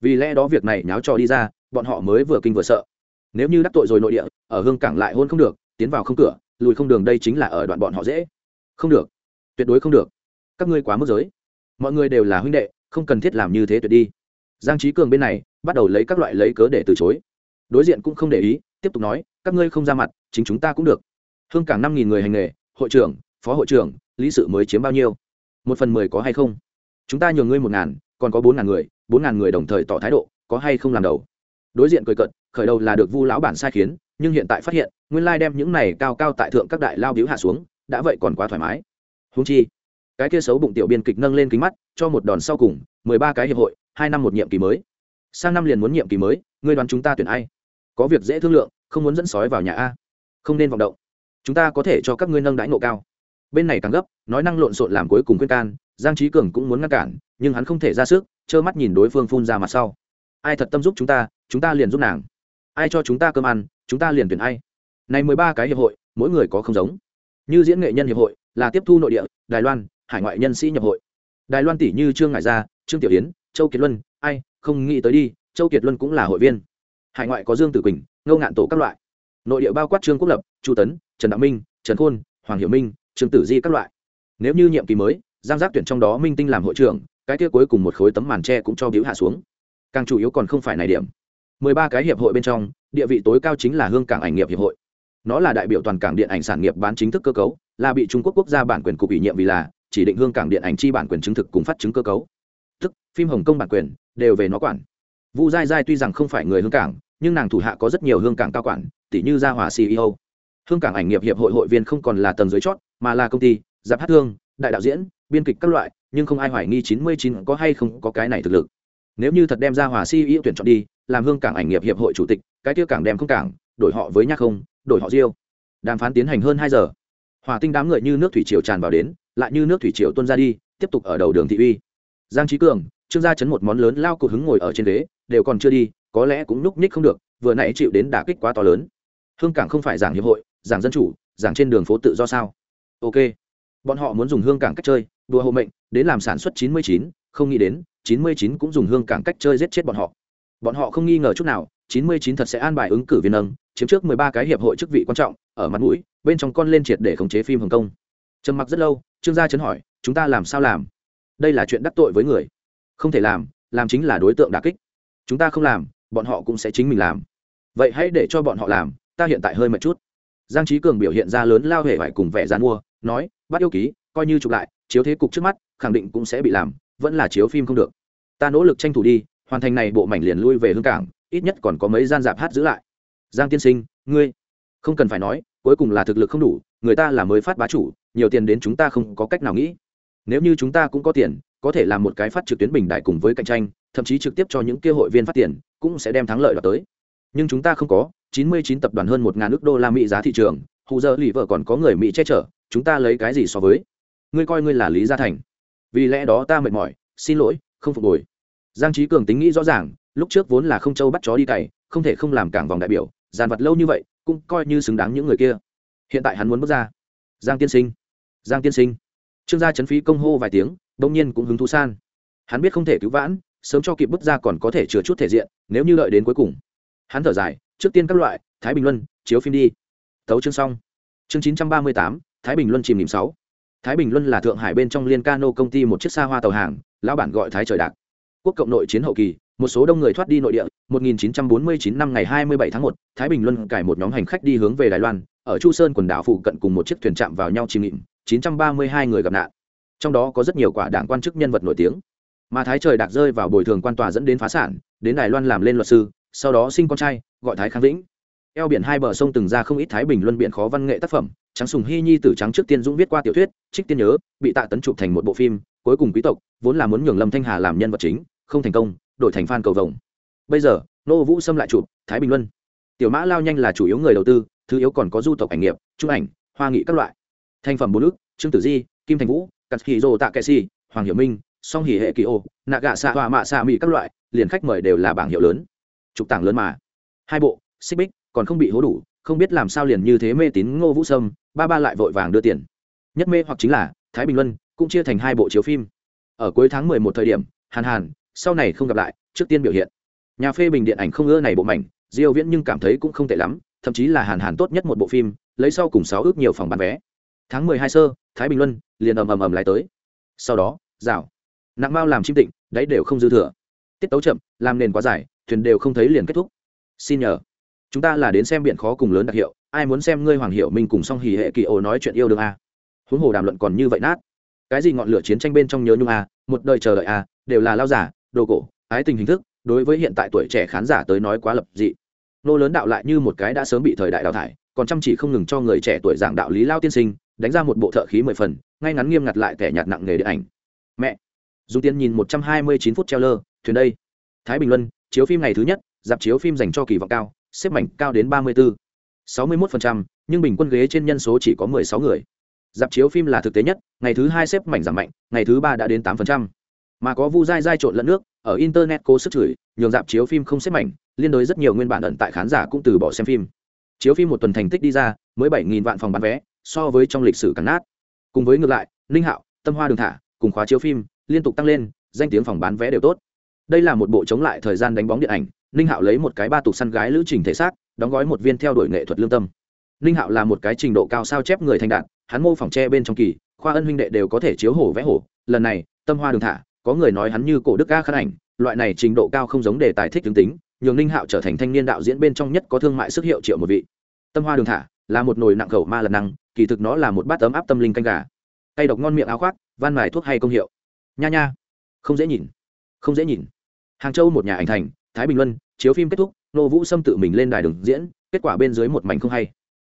Vì lẽ đó việc này nháo trò đi ra, bọn họ mới vừa kinh vừa sợ. Nếu như đắc tội rồi nội địa, ở hương cảng lại hôn không được, tiến vào không cửa, lùi không đường đây chính là ở đoạn bọn họ dễ. Không được. Tuyệt đối không được. Các ngươi quá mức giới. Mọi người đều là huynh đệ, không cần thiết làm như thế tuyệt đi. Giang trí cường bên này bắt đầu lấy các loại lấy cớ để từ chối. Đối diện cũng không để ý, tiếp tục nói, các ngươi không ra mặt, chính chúng ta cũng được. Hương cảng năm nghìn người hành nghề, hội trưởng, phó hội trưởng, lý sự mới chiếm bao nhiêu? Một phần mười có hay không? Chúng ta nhường ngươi một ngàn, còn có bốn ngàn người, bốn ngàn người đồng thời tỏ thái độ, có hay không làm đầu? Đối diện cười cận khởi đầu là được vu lão bản sai khiến, nhưng hiện tại phát hiện, nguyên lai đem những này cao cao tại thượng các đại lao biếu hạ xuống, đã vậy còn quá thoải mái. Húng chi, cái kia xấu bụng tiểu biên kịch nâng lên kính mắt, cho một đòn sau cùng, mười ba cái hiệp hội, hai năm một nhiệm kỳ mới sang năm liền muốn nhiệm kỳ mới, ngươi đoán chúng ta tuyển ai? Có việc dễ thương lượng, không muốn dẫn sói vào nhà a. Không nên vọng động. Chúng ta có thể cho các ngươi nâng đãi nộ cao. Bên này càng gấp, nói năng lộn xộn làm cuối cùng khuyên can, giang trí cường cũng muốn ngăn cản, nhưng hắn không thể ra sức, trơ mắt nhìn đối phương phun ra mặt sau. Ai thật tâm giúp chúng ta chúng ta liền giúp nàng. Ai cho chúng ta cơm ăn, chúng ta liền tuyển ai. Này mười ba cái hiệp hội, mỗi người có không giống. Như diễn nghệ nhân hiệp hội, là tiếp thu nội địa, đài loan, hải ngoại nhân sĩ nhập hội. Đài loan tỷ như trương Ngải gia, trương tiểu yến, châu kiệt luân, ai không nghĩ tới đi, châu kiệt luân cũng là hội viên. Hải ngoại có dương tử quỳnh, ngô ngạn tổ các loại. Nội địa bao quát trương quốc lập, chu tấn, trần đạo minh, trần khôn, hoàng hiểu minh, trương tử di các loại. Nếu như nhiệm kỳ mới, giang giác tuyển trong đó minh tinh làm hội trưởng, cái kia cuối cùng một khối tấm màn tre cũng cho biểu hạ xuống. Càng chủ yếu còn không phải này điểm. Mười ba cái hiệp hội bên trong, địa vị tối cao chính là hương cảng ảnh nghiệp hiệp hội. Nó là đại biểu toàn cảng điện ảnh sản nghiệp bán chính thức cơ cấu, là bị trung quốc quốc gia bản quyền cục ủy nhiệm vì là, chỉ định hương cảng điện ảnh chi bản quyền chứng thực cùng phát chứng cơ cấu phim hồng kông bản quyền, đều về nó quản. Vu dai dai tuy rằng không phải người hương cảng, nhưng nàng thủ hạ có rất nhiều hương cảng cao quản tỷ như gia hòa ceo hương cảng ảnh nghiệp hiệp hội hội viên không còn là tầng dưới chót, mà là công ty, giáp hát thương, đại đạo diễn, biên kịch các loại, nhưng không ai hoài nghi chín mươi chín có hay không có cái này thực lực. Nếu như thật đem ra hòa ceo tuyển chọn đi, làm hương cảng ảnh nghiệp hiệp hội chủ tịch, cái tiêu cảng đem không cảng, đổi họ với nhắc không, đổi họ riêu đàm phán tiến hành hơn hai giờ. Hòa tinh đám người như nước thủy triều tràn vào đến, lại như nước thủy triều tuân ra đi, tiếp tục ở đầu đường thị uy. Giang trí cường trương gia chấn một món lớn lao cột hứng ngồi ở trên ghế, đều còn chưa đi, có lẽ cũng núp ních không được, vừa nãy chịu đến đả kích quá to lớn. Hương cảng không phải giảng hiệp hội, giảng dân chủ, giảng trên đường phố tự do sao? Ok. Bọn họ muốn dùng hương cảng cách chơi, đùa hộ mệnh, đến làm sản xuất chín mươi chín, không nghĩ đến, chín mươi chín cũng dùng hương cảng cách chơi giết chết bọn họ. Bọn họ không nghi ngờ chút nào, chín mươi chín thật sẽ an bài ứng cử viên nâng, chiếm trước mười ba cái hiệp hội chức vị quan trọng, ở mặt mũi, bên trong con lên triệt để khống chế phim hồng kông. Trầm mặc rất lâu, trương gia chấn hỏi, chúng ta làm sao làm? Đây là chuyện đắc tội với người không thể làm làm chính là đối tượng đà kích. Chúng ta không làm, bọn họ cũng sẽ chính mình làm. Vậy hãy để cho bọn họ làm, ta hiện tại hơi mệt chút. Giang trí cường biểu hiện ra lớn lao hề phải cùng vẻ gian mua, nói, bắt yêu ký, coi như chụp lại, chiếu thế cục trước mắt, khẳng định cũng sẽ bị làm, vẫn là chiếu phim không được. Ta nỗ lực tranh thủ đi, hoàn thành này bộ mảnh liền lui về hương cảng, ít nhất còn có mấy gian dạp hát giữ lại. Giang tiên sinh, ngươi, không cần phải nói, cuối cùng là thực lực không đủ, người ta là mới phát bá chủ, nhiều tiền đến chúng ta không có cách nào nghĩ. Nếu như chúng ta cũng có tiền có thể làm một cái phát trực tuyến bình đại cùng với cạnh tranh, thậm chí trực tiếp cho những kia hội viên phát tiền, cũng sẽ đem thắng lợi đoạt tới. Nhưng chúng ta không có 99 tập đoàn hơn 1 ngàn nước đô la mỹ giá thị trường, hù giờ lì vợ còn có người mỹ che chở, chúng ta lấy cái gì so với? Ngươi coi ngươi là lý gia thành. Vì lẽ đó ta mệt mỏi, xin lỗi, không phục hồi. Giang trí cường tính nghĩ rõ ràng, lúc trước vốn là không châu bắt chó đi cày, không thể không làm cảng vòng đại biểu giàn vật lâu như vậy, cũng coi như xứng đáng những người kia. Hiện tại hắn muốn bước ra. Giang tiên sinh. Giang tiên sinh. Trương gia chấn phí công hô vài tiếng đông nhiên cũng hứng thú san. Hắn biết không thể cứu vãn sớm cho kịp bước ra còn có thể chừa chút thể diện nếu như đợi đến cuối cùng. Hắn thở dài trước tiên các loại thái bình luân chiếu phim đi. Thấu chương xong. Chương chín trăm ba mươi tám thái bình luân chìm nghìn sáu. Thái bình luân là thượng hải bên trong liên cano công ty một chiếc xa hoa tàu hàng lão bản gọi thái trời đạc. Quốc cộng nội chiến hậu kỳ một số đông người thoát đi nội địa 1949 năm ngày 27 tháng 1, thái bình luân cải một nhóm hành khách đi hướng về đài loan ở chu sơn quần đảo phụ cận cùng một chiếc thuyền chạm vào nhau chìm nghịm 932 người gặp nạn trong đó có rất nhiều quả đảng quan chức nhân vật nổi tiếng. Mà thái trời đạc rơi vào bồi thường quan tòa dẫn đến phá sản, đến đài loan làm lên luật sư, sau đó sinh con trai, gọi thái khang vĩnh. Eo biển hai bờ sông từng ra không ít thái bình luân biện khó văn nghệ tác phẩm trắng sùng hy nhi từ trắng trước tiên dũng viết qua tiểu thuyết, trích tiên nhớ, bị tạ tấn chụp thành một bộ phim, cuối cùng quý tộc, vốn là muốn nhường lâm thanh hà làm nhân vật chính, không thành công, đổi thành phan cầu vồng. Bây giờ, nô vũ xâm lại chụp, thái bình luân. Tiểu mã lao nhanh là chủ yếu người đầu tư, thứ yếu còn có du tộc ảnh nghiệp, trung ảnh, hoa nghị các loại. Thành phẩm bốn nước trương tử di, kim thành vũ cắt hì rồ tạ kệ si hoàng hiểu minh, song hỉ hệ kỳ ô nạ gạ xạ hòa mạ xạ mỹ các loại, liền khách mời đều là bảng hiệu lớn. Trục tảng lớn mà. Hai bộ, xích bích, còn không bị hố đủ, không biết làm sao liền như thế mê tín ngô vũ sâm, ba ba lại vội vàng đưa tiền. Nhất mê hoặc chính là, thái bình luân, cũng chia thành hai bộ chiếu phim. Ở cuối tháng mười một thời điểm, hàn hàn, sau này không gặp lại, trước tiên biểu hiện. Nhà phê bình điện ảnh không ưa này bộ mảnh, diêu viễn nhưng cảm thấy cũng không tệ lắm, thậm chí là hàn hàn tốt nhất một bộ phim, lấy sau cùng sáu ước nhiều phòng bán vé tháng mười hai sơ, thái bình luân liền ầm ầm ầm lại tới. Sau đó, rào, nặng mao làm chim tịnh đấy đều không dư thừa. Tiết tấu chậm, làm nền quá dài, thuyền đều không thấy liền kết thúc. Xin nhờ, chúng ta là đến xem biển khó cùng lớn đặc hiệu, ai muốn xem ngươi hoàng Hiệu minh cùng song hỉ hệ kỳ ô nói chuyện yêu đương a? Huống hồ đàm luận còn như vậy nát. Cái gì ngọn lửa chiến tranh bên trong nhớ nhung a, một đời chờ đợi a, đều là lao giả, đồ cổ, ái tình hình thức, đối với hiện tại tuổi trẻ khán giả tới nói quá lập dị. Nô lớn đạo lại như một cái đã sớm bị thời đại đào thải còn chăm chỉ không ngừng cho người trẻ tuổi giảng đạo lý lao tiên sinh, đánh ra một bộ thợ khí mười phần, ngay ngắn nghiêm ngặt lại kẻ nhạt nặng nghề điện ảnh. Mẹ dù tiên nhìn một trăm hai mươi chín phút treo lơ thuyền đây. Thái bình luân, chiếu phim ngày thứ nhất, dạp chiếu phim dành cho kỳ vọng cao, xếp mảnh cao đến ba mươi bốn sáu mươi một nhưng bình quân ghế trên nhân số chỉ có mười sáu người. Dạp chiếu phim là thực tế nhất, ngày thứ hai xếp mảnh giảm mạnh, ngày thứ ba đã đến tám mà có vu dai dai trộn lẫn nước, ở internet cố sức chửi, nhường dạp chiếu phim không xếp mảnh, liên đối rất nhiều nguyên bản ẩn tại khán giả cũng từ bỏ xem phim chiếu phim một tuần thành tích đi ra, mới bảy nghìn vạn phòng bán vé, so với trong lịch sử cắn nát. Cùng với ngược lại, ninh hạo, tâm hoa đường thả cùng khóa chiếu phim liên tục tăng lên, danh tiếng phòng bán vé đều tốt. Đây là một bộ chống lại thời gian đánh bóng điện ảnh, ninh hạo lấy một cái ba tục săn gái lữ trình thể xác, đóng gói một viên theo đuổi nghệ thuật lương tâm. Ninh hạo là một cái trình độ cao sao chép người thành đạt, hắn mô phỏng tre bên trong kỳ, khoa ân huynh đệ đều có thể chiếu hổ vẽ hổ. Lần này, tâm hoa đường thả, có người nói hắn như cổ đức ca khăn ảnh, loại này trình độ cao không giống đề tài thích tướng tính nhường ninh hạo trở thành thanh niên đạo diễn bên trong nhất có thương mại sức hiệu triệu một vị. Tâm hoa đường thả là một nồi nặng khẩu ma lần năng, kỳ thực nó là một bát ấm áp tâm linh canh gà. Tay độc ngon miệng áo khoác, van mài thuốc hay công hiệu. Nha nha. Không dễ nhìn. Không dễ nhìn. Hàng châu một nhà ảnh thành, thái bình luân, chiếu phim kết thúc, nô vũ xâm tự mình lên đài đường diễn, kết quả bên dưới một mảnh không hay.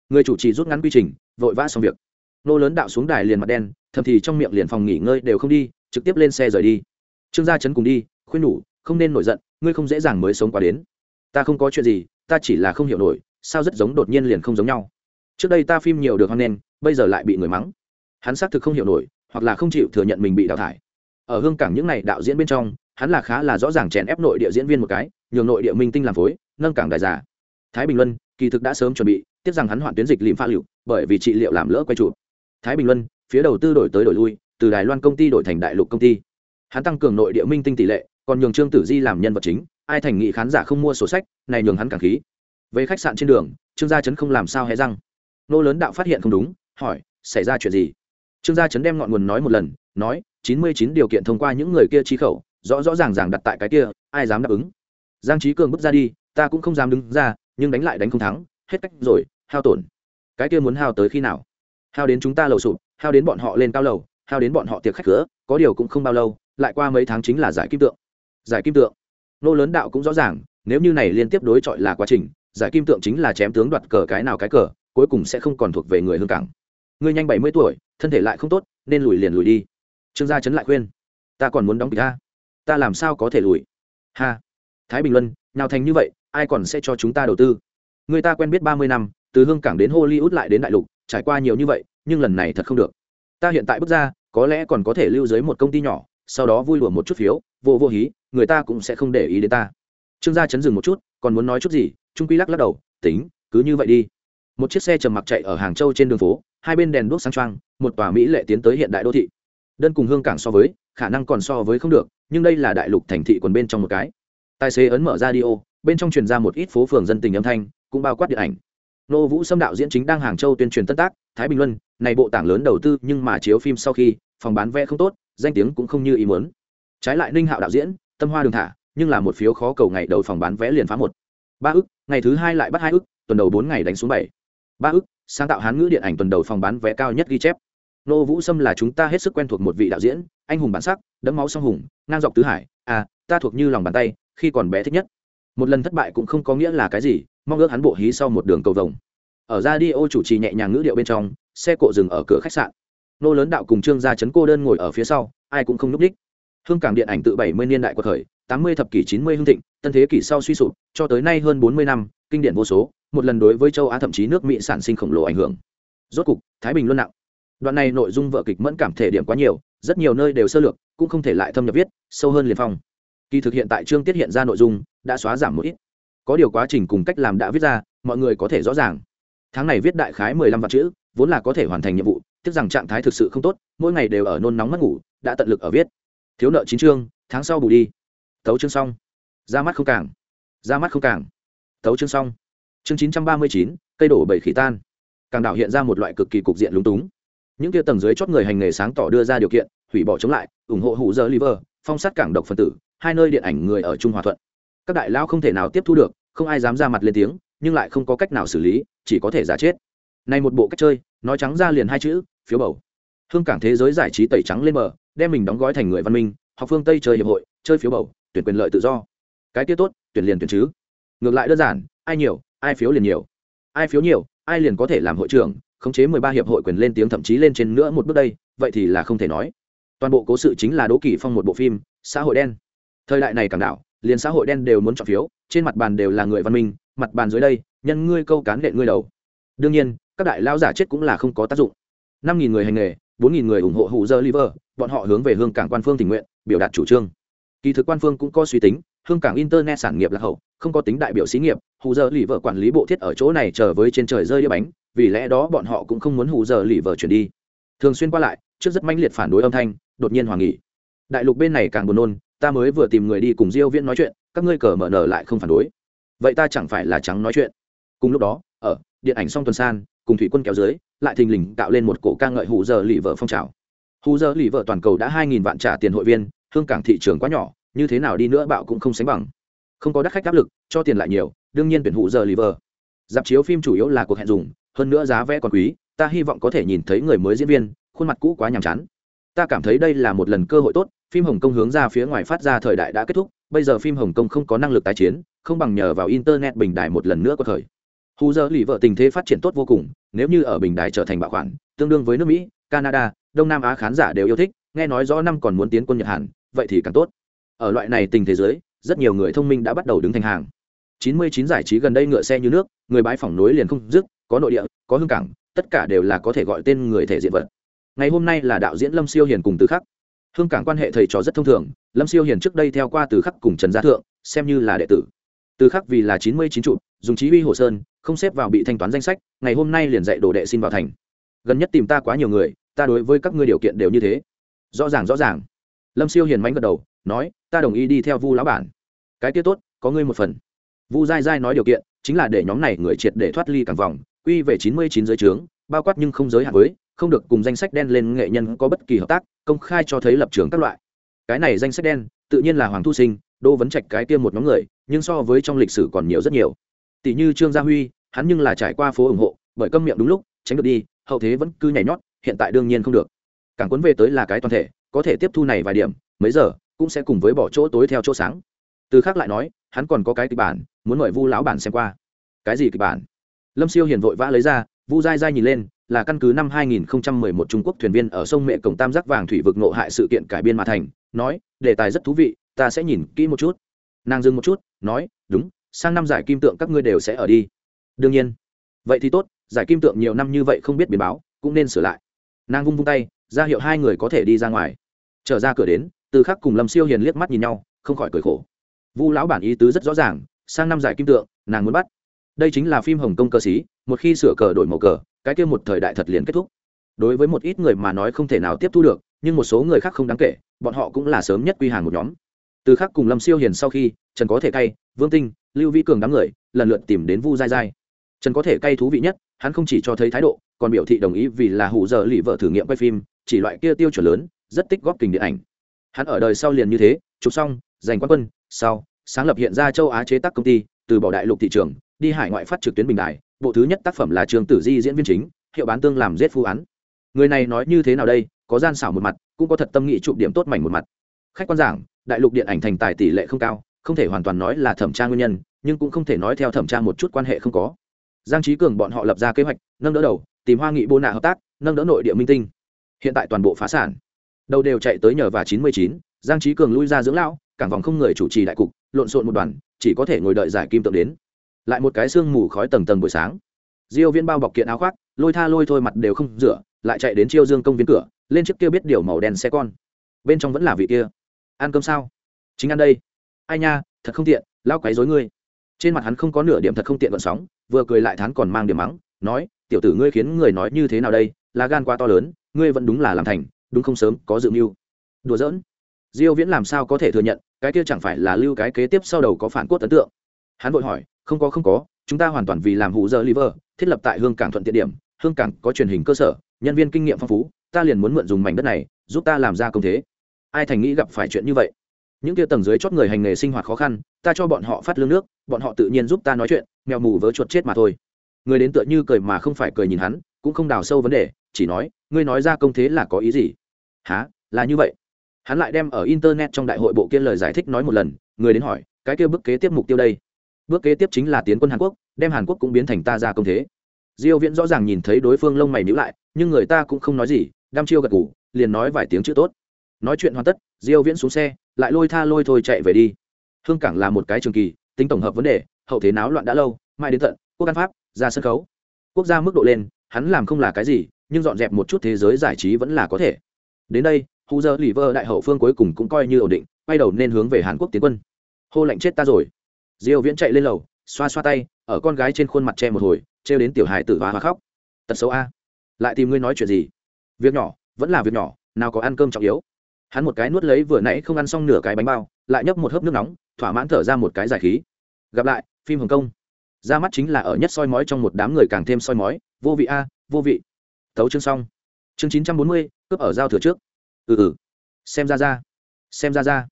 Người chủ trì rút ngắn quy trình, vội vã xong việc. Nô lớn đạo xuống đài liền mặt đen, thậm thì trong miệng liền phòng nghỉ ngơi đều không đi, trực tiếp lên xe rời đi. Trương gia chấn cùng đi, khuyên nhủ không nên nổi giận, ngươi không dễ dàng mới sống qua đến. Ta không có chuyện gì, ta chỉ là không hiểu nổi, sao rất giống đột nhiên liền không giống nhau. Trước đây ta phim nhiều được hoan nghênh, bây giờ lại bị người mắng. Hắn xác thực không hiểu nổi, hoặc là không chịu thừa nhận mình bị đào thải. Ở hương cảng những n à y đạo diễn bên trong, hắn là khá là rõ ràng chèn ép nội địa diễn viên một cái, nhường nội địa minh tinh làm phối, nâng cảng đại giả thái bình luân, kỳ thực đã sớm chuẩn bị tiếc rằng hắn hoạn tuyến dịch lìm pha liệu bởi vì trị liệu làm lỡ quay trụ thái bình luân, phía đầu tư đổi tới đổi lui, từ đài loan công ty đổi thành đại lục công ty. Hắn tăng cường nội địa minh tinh tỷ lệ còn nhường trương tử di làm nhân vật chính, ai thành nghị khán giả không mua sổ sách, này nhường hắn càng khí. Về khách sạn trên đường, trương gia chấn không làm sao hé răng. Nô lớn đạo phát hiện không đúng, hỏi, xảy ra chuyện gì? Trương gia chấn đem ngọn nguồn nói một lần, nói, chín mươi chín điều kiện thông qua những người kia chi khẩu, rõ rõ ràng ràng đặt tại cái kia, ai dám đáp ứng? Giang trí cường bước ra đi, ta cũng không dám đứng ra, nhưng đánh lại đánh không thắng, hết cách rồi, hao tổn. Cái kia muốn hao tới khi nào? Hao đến chúng ta lầu sụp, hao đến bọn họ lên cao lầu, hao đến bọn họ tiệc khách cửa, có điều cũng không bao lâu, lại qua mấy tháng chính là giải kim tượng giải kim tượng. Nô lớn đạo cũng rõ ràng, nếu như này liên tiếp đối chọi là quá trình, giải kim tượng chính là chém tướng đoạt cờ cái nào cái cờ, cuối cùng sẽ không còn thuộc về người hương cảng. Ngươi nhanh bảy mươi tuổi, thân thể lại không tốt, nên lùi liền lùi đi. Trương gia chấn lại khuyên, ta còn muốn đóng kịch ta. Ta làm sao có thể lùi? Ha. Thái bình luân nào thành như vậy, ai còn sẽ cho chúng ta đầu tư? Người ta quen biết ba mươi năm, từ hương cảng đến hollywood lại đến đại lục, trải qua nhiều như vậy, nhưng lần này thật không được. Ta hiện tại bước ra, có lẽ còn có thể lưu dưới một công ty nhỏ, sau đó vui lùa một chút phiếu, vô vô hí người ta cũng sẽ không để ý đến ta. Trương gia chấn dừng một chút, còn muốn nói chút gì, trung quy lắc lắc đầu, tính, cứ như vậy đi. Một chiếc xe trầm mặc chạy ở hàng châu trên đường phố, hai bên đèn đuốc sang trang một tòa mỹ lệ tiến tới hiện đại đô thị. Đơn cùng hương cảng so với, khả năng còn so với không được, nhưng đây là đại lục thành thị còn bên trong một cái. Tài xế ấn mở ra đi ô bên trong truyền ra một ít phố phường dân tình âm thanh, cũng bao quát điện ảnh. Nô vũ xâm đạo diễn chính đang hàng châu tuyên truyền tân tác, thái bình luân, này bộ tảng lớn đầu tư nhưng mà chiếu phim sau khi, phòng bán vé không tốt, danh tiếng cũng không như ý muốn. Trái lại ninh hạo đạo diễn tâm hoa đường thả, nhưng là một phiếu khó cầu ngày đầu phòng bán vé liền phá một. Ba ức, ngày thứ hai lại bắt hai ức, tuần đầu bốn ngày đánh xuống bảy. Ba ức, sáng tạo hán ngữ điện ảnh tuần đầu phòng bán vé cao nhất ghi chép. Nô vũ sâm là chúng ta hết sức quen thuộc một vị đạo diễn, anh hùng bản sắc, đẫm máu song hùng, ngang dọc tứ hải. À ta thuộc như lòng bàn tay, khi còn bé thích nhất. Một lần thất bại cũng không có nghĩa là cái gì, mong ước hắn bộ hí sau một đường cầu vồng. Ở ra đi ô chủ trì nhẹ nhàng ngữ điệu bên trong, xe cộ dừng ở cửa khách sạn. Nô lớn đạo cùng trương gia chấn cô đơn ngồi ở phía sau, ai cũng không núp đích hương cảng điện ảnh tự bảy mươi niên đại của thời, tám mươi thập kỷ chín mươi hương thịnh, tân thế kỷ sau suy sụp, cho tới nay hơn bốn mươi năm, kinh điển vô số, một lần đối với châu á thậm chí nước mỹ sản sinh khổng lồ ảnh hưởng. Rốt cục, thái bình luân nặng. Đoạn này nội dung vợ kịch mẫn cảm thể điểm quá nhiều, rất nhiều nơi đều sơ lược, cũng không thể lại thâm nhập viết, sâu hơn liền phong. Kỳ thực hiện tại chương tiết hiện ra nội dung, đã xóa giảm một ít. Có điều quá trình cùng cách làm đã viết ra, mọi người có thể rõ ràng. Tháng này viết đại khái mười lăm vạn chữ, vốn là có thể hoàn thành nhiệm vụ, tiếc rằng trạng thái thực sự không tốt, mỗi ngày đều ở nôn nóng mất ngủ, đã tận lực ở viết thiếu nợ chín chương, tháng sau bù đi. Tấu chương xong. Ra mắt không càng. Ra mắt không càng. Tấu chương xong. Chương chín trăm ba mươi chín, cây đổ bảy khí tan. Càng đảo hiện ra một loại cực kỳ cục diện lúng túng. Những kia tầng dưới chót người hành nghề sáng tỏ đưa ra điều kiện, hủy bỏ chống lại, ủng hộ hụ giờ liver, phong sát cảng độc phân tử, hai nơi điện ảnh người ở trung hòa thuận. Các đại lao không thể nào tiếp thu được, không ai dám ra mặt lên tiếng, nhưng lại không có cách nào xử lý, chỉ có thể giả chết. Này một bộ cách chơi, nói trắng ra liền hai chữ, phiếu bầu. Hương cảng thế giới giải trí tẩy trắng lên bờ đem mình đóng gói thành người văn minh, học phương tây chơi hiệp hội, chơi phiếu bầu, tuyển quyền lợi tự do. Cái tiết tốt, tuyển liền tuyển chứ. Ngược lại đơn giản, ai nhiều, ai phiếu liền nhiều. Ai phiếu nhiều, ai liền có thể làm hội trưởng, khống chế mười ba hiệp hội quyền lên tiếng thậm chí lên trên nữa một bước đây, vậy thì là không thể nói. Toàn bộ cố sự chính là đỗ kỳ phong một bộ phim, xã hội đen. Thời đại này cảm đảo, liền xã hội đen đều muốn chọn phiếu, trên mặt bàn đều là người văn minh, mặt bàn dưới đây, nhân ngươi câu cán lệ ngươi đầu. Đương nhiên, các đại lao giả chết cũng là không có tác dụng. năm nghìn người hành nghề bốn nghìn người ủng hộ hụ dơ liver, bọn họ hướng về hương cảng quan phương tình nguyện, biểu đạt chủ trương. Kỳ thực quan phương cũng có suy tính, hương cảng internet sản nghiệp là hậu, không có tính đại biểu xí nghiệp, hù giờ lì vợ quản lý bộ thiết ở chỗ này chờ với trên trời rơi đĩa bánh, vì lẽ đó bọn họ cũng không muốn hù giờ lì vợ chuyển đi. Thường xuyên qua lại, trước rất mãnh liệt phản đối âm thanh, đột nhiên hoàng nghỉ. Đại lục bên này càng buồn nôn, ta mới vừa tìm người đi cùng diêu viễn nói chuyện, các ngươi cờ mở nở lại không phản đối. Vậy ta chẳng phải là trắng nói chuyện. Cùng lúc đó, ở, điện ảnh song tuần san cùng thủy quân kéo dưới, lại thình lình tạo lên một cổ ca ngợi hù giờ lì vợ phong trào. Hù giờ lì vợ toàn cầu đã hai nghìn vạn trả tiền hội viên, hương cảng thị trường quá nhỏ, như thế nào đi nữa bạo cũng không sánh bằng. Không có đắt khách áp lực, cho tiền lại nhiều, đương nhiên tuyển hù giờ liver dạp chiếu phim chủ yếu là cuộc hẹn dùng, hơn nữa giá vé còn quý, ta hy vọng có thể nhìn thấy người mới diễn viên, khuôn mặt cũ quá nhàm chán. Ta cảm thấy đây là một lần cơ hội tốt, phim hồng kông hướng ra phía ngoài phát ra thời đại đã kết thúc, bây giờ phim hồng kông không có năng lực tái chiến, không bằng nhờ vào internet bình đài một lần nữa có thời hù giờ lì vợ tình thế phát triển tốt vô cùng, nếu như ở bình đài trở thành bảo khoản tương đương với nước mỹ, canada, đông nam á khán giả đều yêu thích, nghe nói rõ năm còn muốn tiến quân nhật hàn, vậy thì càng tốt. Ở loại này tình thế giới, rất nhiều người thông minh đã bắt đầu đứng thành hàng. 99 giải trí gần đây ngựa xe như nước, người bãi phỏng nối liền không dứt, có nội địa, có hương cảng, tất cả đều là có thể gọi tên người thể diện vật. Ngày hôm nay là đạo diễn lâm siêu hiền cùng từ khắc. Hương cảng quan hệ thầy trò rất thông thường, lâm siêu hiền trước đây theo qua từ khắc cùng trần gia thượng, xem như là đệ tử. Từ khắc vì là 99 trụ, dùng chí uy hồ sơn không xếp vào bị thanh toán danh sách, ngày hôm nay liền dạy đồ đệ xin vào thành. Gần nhất tìm ta quá nhiều người, ta đối với các ngươi điều kiện đều như thế. Rõ ràng rõ ràng. Lâm siêu hiền mánh gật đầu, nói, ta đồng ý đi theo vu lão bản. Cái kia tốt, có ngươi một phần. Vu dai dai nói điều kiện, chính là để nhóm này người triệt để thoát ly càng vòng, quy về chín mươi chín giới trướng, bao quát nhưng không giới hạn với, không được cùng danh sách đen lên nghệ nhân có bất kỳ hợp tác, công khai cho thấy lập trường các loại. Cái này danh sách đen, tự nhiên là hoàng thu sinh đô vấn trạch cái kia một nhóm người, nhưng so với trong lịch sử còn nhiều rất nhiều. Tỷ như trương gia huy hắn nhưng là trải qua phố ủng hộ bởi câm miệng đúng lúc tránh được đi hậu thế vẫn cứ nhảy nhót hiện tại đương nhiên không được càng cuốn về tới là cái toàn thể có thể tiếp thu này vài điểm mấy giờ cũng sẽ cùng với bỏ chỗ tối theo chỗ sáng từ khác lại nói hắn còn có cái kịch bản muốn mời vu lão bản xem qua cái gì kịch bản lâm siêu hiền vội vã lấy ra vu dai dai nhìn lên là căn cứ năm 2011 Trung Quốc thuyền viên ở sông Mẹ Cổng Tam Giác Vàng thủy vực nộ hại sự kiện cải biên mà thành, nói, đề tài rất thú vị, ta sẽ nhìn kỹ một chút. Nàng dừng một chút, nói, đúng, sang năm giải kim tượng các ngươi đều sẽ ở đi. Đương nhiên. Vậy thì tốt, giải kim tượng nhiều năm như vậy không biết biến báo, cũng nên sửa lại. Nàng vung vung tay, ra hiệu hai người có thể đi ra ngoài. Trở ra cửa đến, Từ Khắc cùng Lâm Siêu Hiền liếc mắt nhìn nhau, không khỏi cười khổ vu lão bản ý tứ rất rõ ràng sang năm giải kim tượng nàng muốn bắt đây chính là phim hồng kông cơ sĩ một khi sửa cờ đổi màu cờ cái kia một thời đại thật liền kết thúc đối với một ít người mà nói không thể nào tiếp thu được nhưng một số người khác không đáng kể bọn họ cũng là sớm nhất quy hàng một nhóm từ khắc cùng lâm siêu hiền sau khi trần có thể cay vương tinh lưu vĩ cường đám người lần lượt tìm đến vu dai dai trần có thể cay thú vị nhất, hắn không chỉ cho thấy thái độ, còn biểu thị đồng ý vì là hủ giờ lì vợ thử nghiệm quay phim, chỉ loại kia tiêu chuẩn lớn, rất tích góp kình điện ảnh. Hắn ở đời sau liền như thế, chụp xong, giành quán quân, sau, sáng lập hiện ra châu á chế tác công ty, từ bỏ đại lục thị trường, đi hải ngoại phát trực tuyến bình đại bộ thứ nhất tác phẩm là trường tử di diễn viên chính, hiệu bán tương làm giết phu án. Người này nói như thế nào đây, có gian xảo một mặt, cũng có thật tâm nghị chụp điểm tốt mảnh một mặt. Khách quan giảng, đại lục điện ảnh thành tài tỷ lệ không cao, không thể hoàn toàn nói là thẩm tra nguyên nhân, nhưng cũng không thể nói theo thẩm tra một chút quan hệ không có giang trí cường bọn họ lập ra kế hoạch, nâng đỡ đầu, tìm hoa nghị bô nạ hợp tác, nâng đỡ nội địa minh tinh. Hiện tại toàn bộ phá sản. Đầu đều chạy tới nhờ và chín mươi chín, giang trí cường lui ra dưỡng lão, cảng vòng không người chủ trì đại cục, lộn xộn một đoàn, chỉ có thể ngồi đợi giải kim tượng đến. Lại một cái sương mù khói tầng tầng buổi sáng. Diêu viên bao bọc kiện áo khoác, lôi tha lôi thôi mặt đều không rửa, lại chạy đến chiêu dương công viên cửa, lên chiếc kia biết điều màu đen xe con. Bên trong vẫn là vị kia. Ăn cơm sao? Chính ăn đây. Ai nha, thật không tiện lao quấy rối ngươi trên mặt hắn không có nửa điểm thật không tiện vận sóng, vừa cười lại thán còn mang điểm mắng, nói, tiểu tử ngươi khiến người nói như thế nào đây? Là gan quá to lớn, ngươi vẫn đúng là làm thành, đúng không sớm, có dự mưu. Đùa giỡn. Diêu viễn làm sao có thể thừa nhận, cái kia chẳng phải là lưu cái kế tiếp sau đầu có phản cốt ấn tượng? Hắn vội hỏi, không có không có, chúng ta hoàn toàn vì làm hụ giờ liver, thiết lập tại hương cảng thuận tiện điểm, hương cảng có truyền hình cơ sở, nhân viên kinh nghiệm phong phú, ta liền muốn mượn dùng mảnh đất này, giúp ta làm ra công thế. Ai thành nghĩ gặp phải chuyện như vậy? Những kia tầng dưới chót người hành nghề sinh hoạt khó khăn, ta cho bọn họ phát lương nước, bọn họ tự nhiên giúp ta nói chuyện, mèo mù vớ chuột chết mà thôi. Người đến tựa như cười mà không phải cười nhìn hắn, cũng không đào sâu vấn đề, chỉ nói, ngươi nói ra công thế là có ý gì? Há là như vậy. Hắn lại đem ở internet trong đại hội bộ kia lời giải thích nói một lần, người đến hỏi, cái kia bước kế tiếp mục tiêu đây? Bước kế tiếp chính là tiến quân hàn quốc, đem hàn quốc cũng biến thành ta ra công thế. Diêu viễn rõ ràng nhìn thấy đối phương lông mày nhíu lại, nhưng người ta cũng không nói gì, đăm chiêu gật gù, liền nói vài tiếng chữ tốt. Nói chuyện hoàn tất, diêu viễn xuống xe lại lôi tha lôi thôi chạy về đi. Hương cảng là một cái trường kỳ, tính tổng hợp vấn đề, hậu thế náo loạn đã lâu, mai đến tận, quốc an pháp, ra sân khấu. Quốc gia mức độ lên, hắn làm không là cái gì, nhưng dọn dẹp một chút thế giới giải trí vẫn là có thể. Đến đây, hù giờ lì vơ đại hậu phương cuối cùng cũng coi như ổn định, quay đầu nên hướng về hàn quốc tiến quân. Hô lạnh chết ta rồi. Diêu viễn chạy lên lầu, xoa xoa tay, ở con gái trên khuôn mặt che một hồi treo đến tiểu hài tử và hoa khóc. Tật xấu a. Lại tìm ngươi nói chuyện gì? Việc nhỏ, vẫn là việc nhỏ, nào có ăn cơm trọng yếu hắn một cái nuốt lấy vừa nãy không ăn xong nửa cái bánh bao, lại nhấp một hớp nước nóng, thỏa mãn thở ra một cái giải khí. Gặp lại, phim hồng kông. Ra mắt chính là ở nhất soi mói trong một đám người càng thêm soi mói, vô vị a, vô vị. Thấu chương xong. Chương chín trăm bốn mươi, cướp ở giao thừa trước. Ừ ừ. Xem ra ra. Xem ra ra.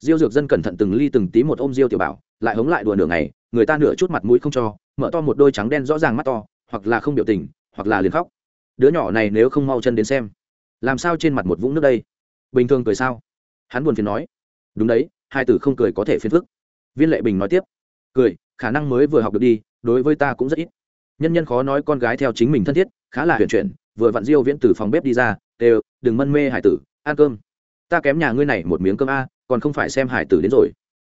Diêu dược dân cẩn thận từng ly từng tí một ôm diêu tiểu bảo, lại hống lại đùa nửa ngày, người ta nửa chút mặt mũi không cho, mở to một đôi trắng đen rõ ràng mắt to, hoặc là không biểu tình, hoặc là liền khóc. Đứa nhỏ này nếu không mau chân đến xem, làm sao trên mặt một vũng nước đây? Bình thường cười sao? Hắn buồn phiền nói. Đúng đấy, hai tử không cười có thể phiền phức. Viên lệ bình nói tiếp. Cười, khả năng mới vừa học được đi, đối với ta cũng rất ít. Nhân nhân khó nói con gái theo chính mình thân thiết, khá là huyền chuyển, vừa vặn diêu viễn từ phòng bếp đi ra đều đừng mân mê hải tử, ăn cơm. Ta kém nhà ngươi này một miếng cơm a, còn không phải xem hải tử đến rồi.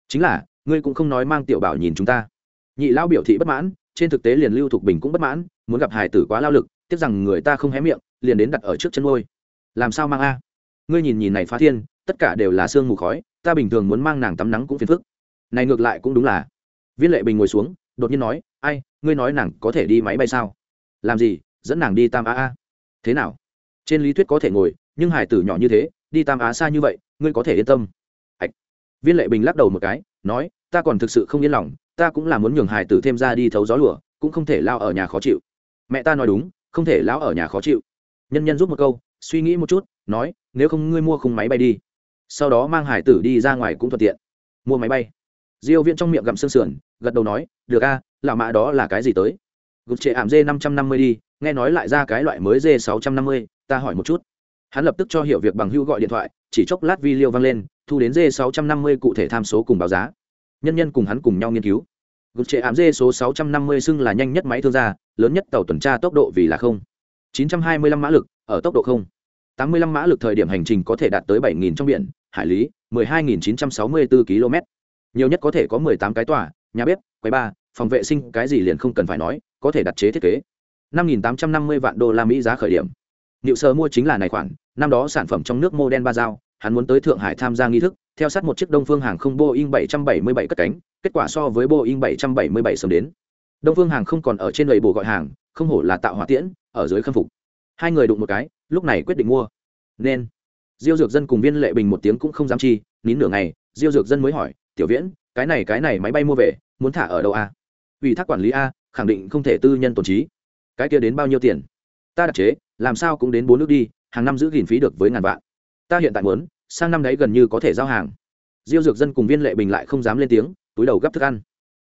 Chính là, ngươi cũng không nói mang tiểu bảo nhìn chúng ta. Nhị lão biểu thị bất mãn, trên thực tế liền lưu thục bình cũng bất mãn, muốn gặp hải tử quá lao lực, tiếc rằng người ta không hé miệng, liền đến đặt ở trước chân ngôi. Làm sao mang a? Ngươi nhìn nhìn này phá thiên, tất cả đều là sương mù khói, ta bình thường muốn mang nàng tắm nắng cũng phiền phức. Này ngược lại cũng đúng là. Viên lệ bình ngồi xuống, đột nhiên nói, ai, ngươi nói nàng có thể đi máy bay sao? Làm gì? Dẫn nàng đi tam Á. a. Thế nào? Trên lý thuyết có thể ngồi, nhưng hải tử nhỏ như thế, đi tam á xa như vậy, ngươi có thể yên tâm. Ạch. Viên lệ bình lắc đầu một cái, nói, ta còn thực sự không yên lòng, ta cũng là muốn nhường hải tử thêm ra đi thấu gió lửa cũng không thể lao ở nhà khó chịu. Mẹ ta nói đúng, không thể lao ở nhà khó chịu. Nhân nhân giúp một câu, suy nghĩ một chút, nói nếu không ngươi mua khung máy bay đi. Sau đó mang hải tử đi ra ngoài cũng thuận tiện. Mua máy bay. Diêu viễn trong miệng gặm xương sườn, gật đầu nói, được a, lão mã đó là cái gì tới? Gục trệ ảm d 550 đi, nghe nói lại ra cái loại mới d 650 ta hỏi một chút. Hắn lập tức cho hiểu việc bằng hưu gọi điện thoại, chỉ chốc lát video vang lên, thu đến d 650 cụ thể tham số cùng báo giá. Nhân nhân cùng hắn cùng nhau nghiên cứu. Gục trệ ảm d số 650 xưng là nhanh nhất máy thương gia, lớn nhất tàu tuần tra tốc độ vì là không. 925 mã lực, ở tốc độ không. 85 mã lực thời điểm hành trình có thể đạt tới 7.000 trong biển hải lý 12.964 km nhiều nhất có thể có 18 cái tòa nhà bếp quầy bar phòng vệ sinh cái gì liền không cần phải nói có thể đặt chế thiết kế 5.850 vạn đô la mỹ giá khởi điểm Niệu sơ mua chính là này khoản, năm đó sản phẩm trong nước modern ba dao, hắn muốn tới Thượng Hải tham gia nghi thức, theo sát một chiếc Đông Phương hàng không Boeing 777 cất cánh, kết quả so với Boeing 777 sớm đến. Đông Phương hàng không còn ở trên lầy bổ gọi hàng, không hổ là tạo hỏa tiễn, ở dưới khâm phục. Hai người đụng một cái, lúc này quyết định mua. Nên. Diêu Dược Dân cùng Viên Lệ Bình một tiếng cũng không dám chi, nín nửa ngày, Diêu Dược Dân mới hỏi, "Tiểu Viễn, cái này cái này máy bay mua về, muốn thả ở đâu a?" Ủy thác quản lý a, khẳng định không thể tư nhân tổn trí. Cái kia đến bao nhiêu tiền? Ta đặt chế, làm sao cũng đến bốn nước đi hàng năm giữ gìn phí được với ngàn vạn ta hiện tại muốn sang năm đấy gần như có thể giao hàng diêu dược dân cùng viên lệ bình lại không dám lên tiếng túi đầu gấp thức ăn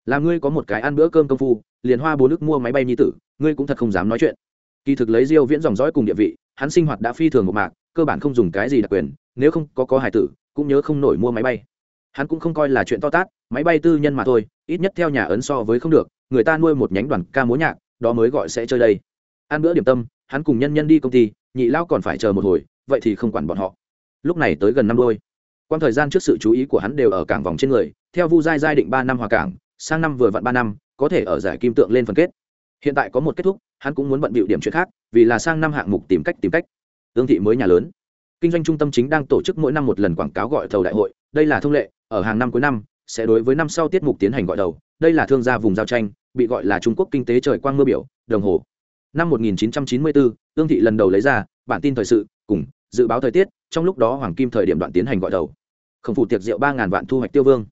là ngươi có một cái ăn bữa cơm công phu liền hoa bốn nước mua máy bay nhi tử ngươi cũng thật không dám nói chuyện kỳ thực lấy diêu viễn dòng dõi cùng địa vị hắn sinh hoạt đã phi thường một mạc, cơ bản không dùng cái gì đặc quyền, nếu không có có hài tử, cũng nhớ không nổi mua máy bay. Hắn cũng không coi là chuyện to tát, máy bay tư nhân mà thôi, ít nhất theo nhà ấn so với không được, người ta nuôi một nhánh đoàn ca múa nhạc, đó mới gọi sẽ chơi đây. Ăn bữa điểm tâm, hắn cùng nhân nhân đi công ty, nhị lao còn phải chờ một hồi, vậy thì không quản bọn họ. Lúc này tới gần năm đôi. Quan thời gian trước sự chú ý của hắn đều ở cảng vòng trên người, theo vu giai giai định ba năm hòa cảng, sang năm vừa vặn ba năm, có thể ở giải kim tượng lên phần kết hiện tại có một kết thúc hắn cũng muốn bận bịu điểm chuyện khác vì là sang năm hạng mục tìm cách tìm cách. Ương thị mới nhà lớn. Kinh doanh trung tâm chính đang tổ chức mỗi năm một lần quảng cáo gọi thầu đại hội đây là thông lệ ở hàng năm cuối năm sẽ đối với năm sau tiết mục tiến hành gọi đầu đây là thương gia vùng giao tranh bị gọi là trung quốc kinh tế trời quang mưa biểu đồng hồ. Năm 1994, ương thị lần đầu lấy ra bản tin thời sự cùng dự báo thời tiết trong lúc đó hoàng kim thời điểm đoạn tiến hành gọi đầu. Không phụ tiệc rượu ba ngàn vạn thu hoạch tiêu vương.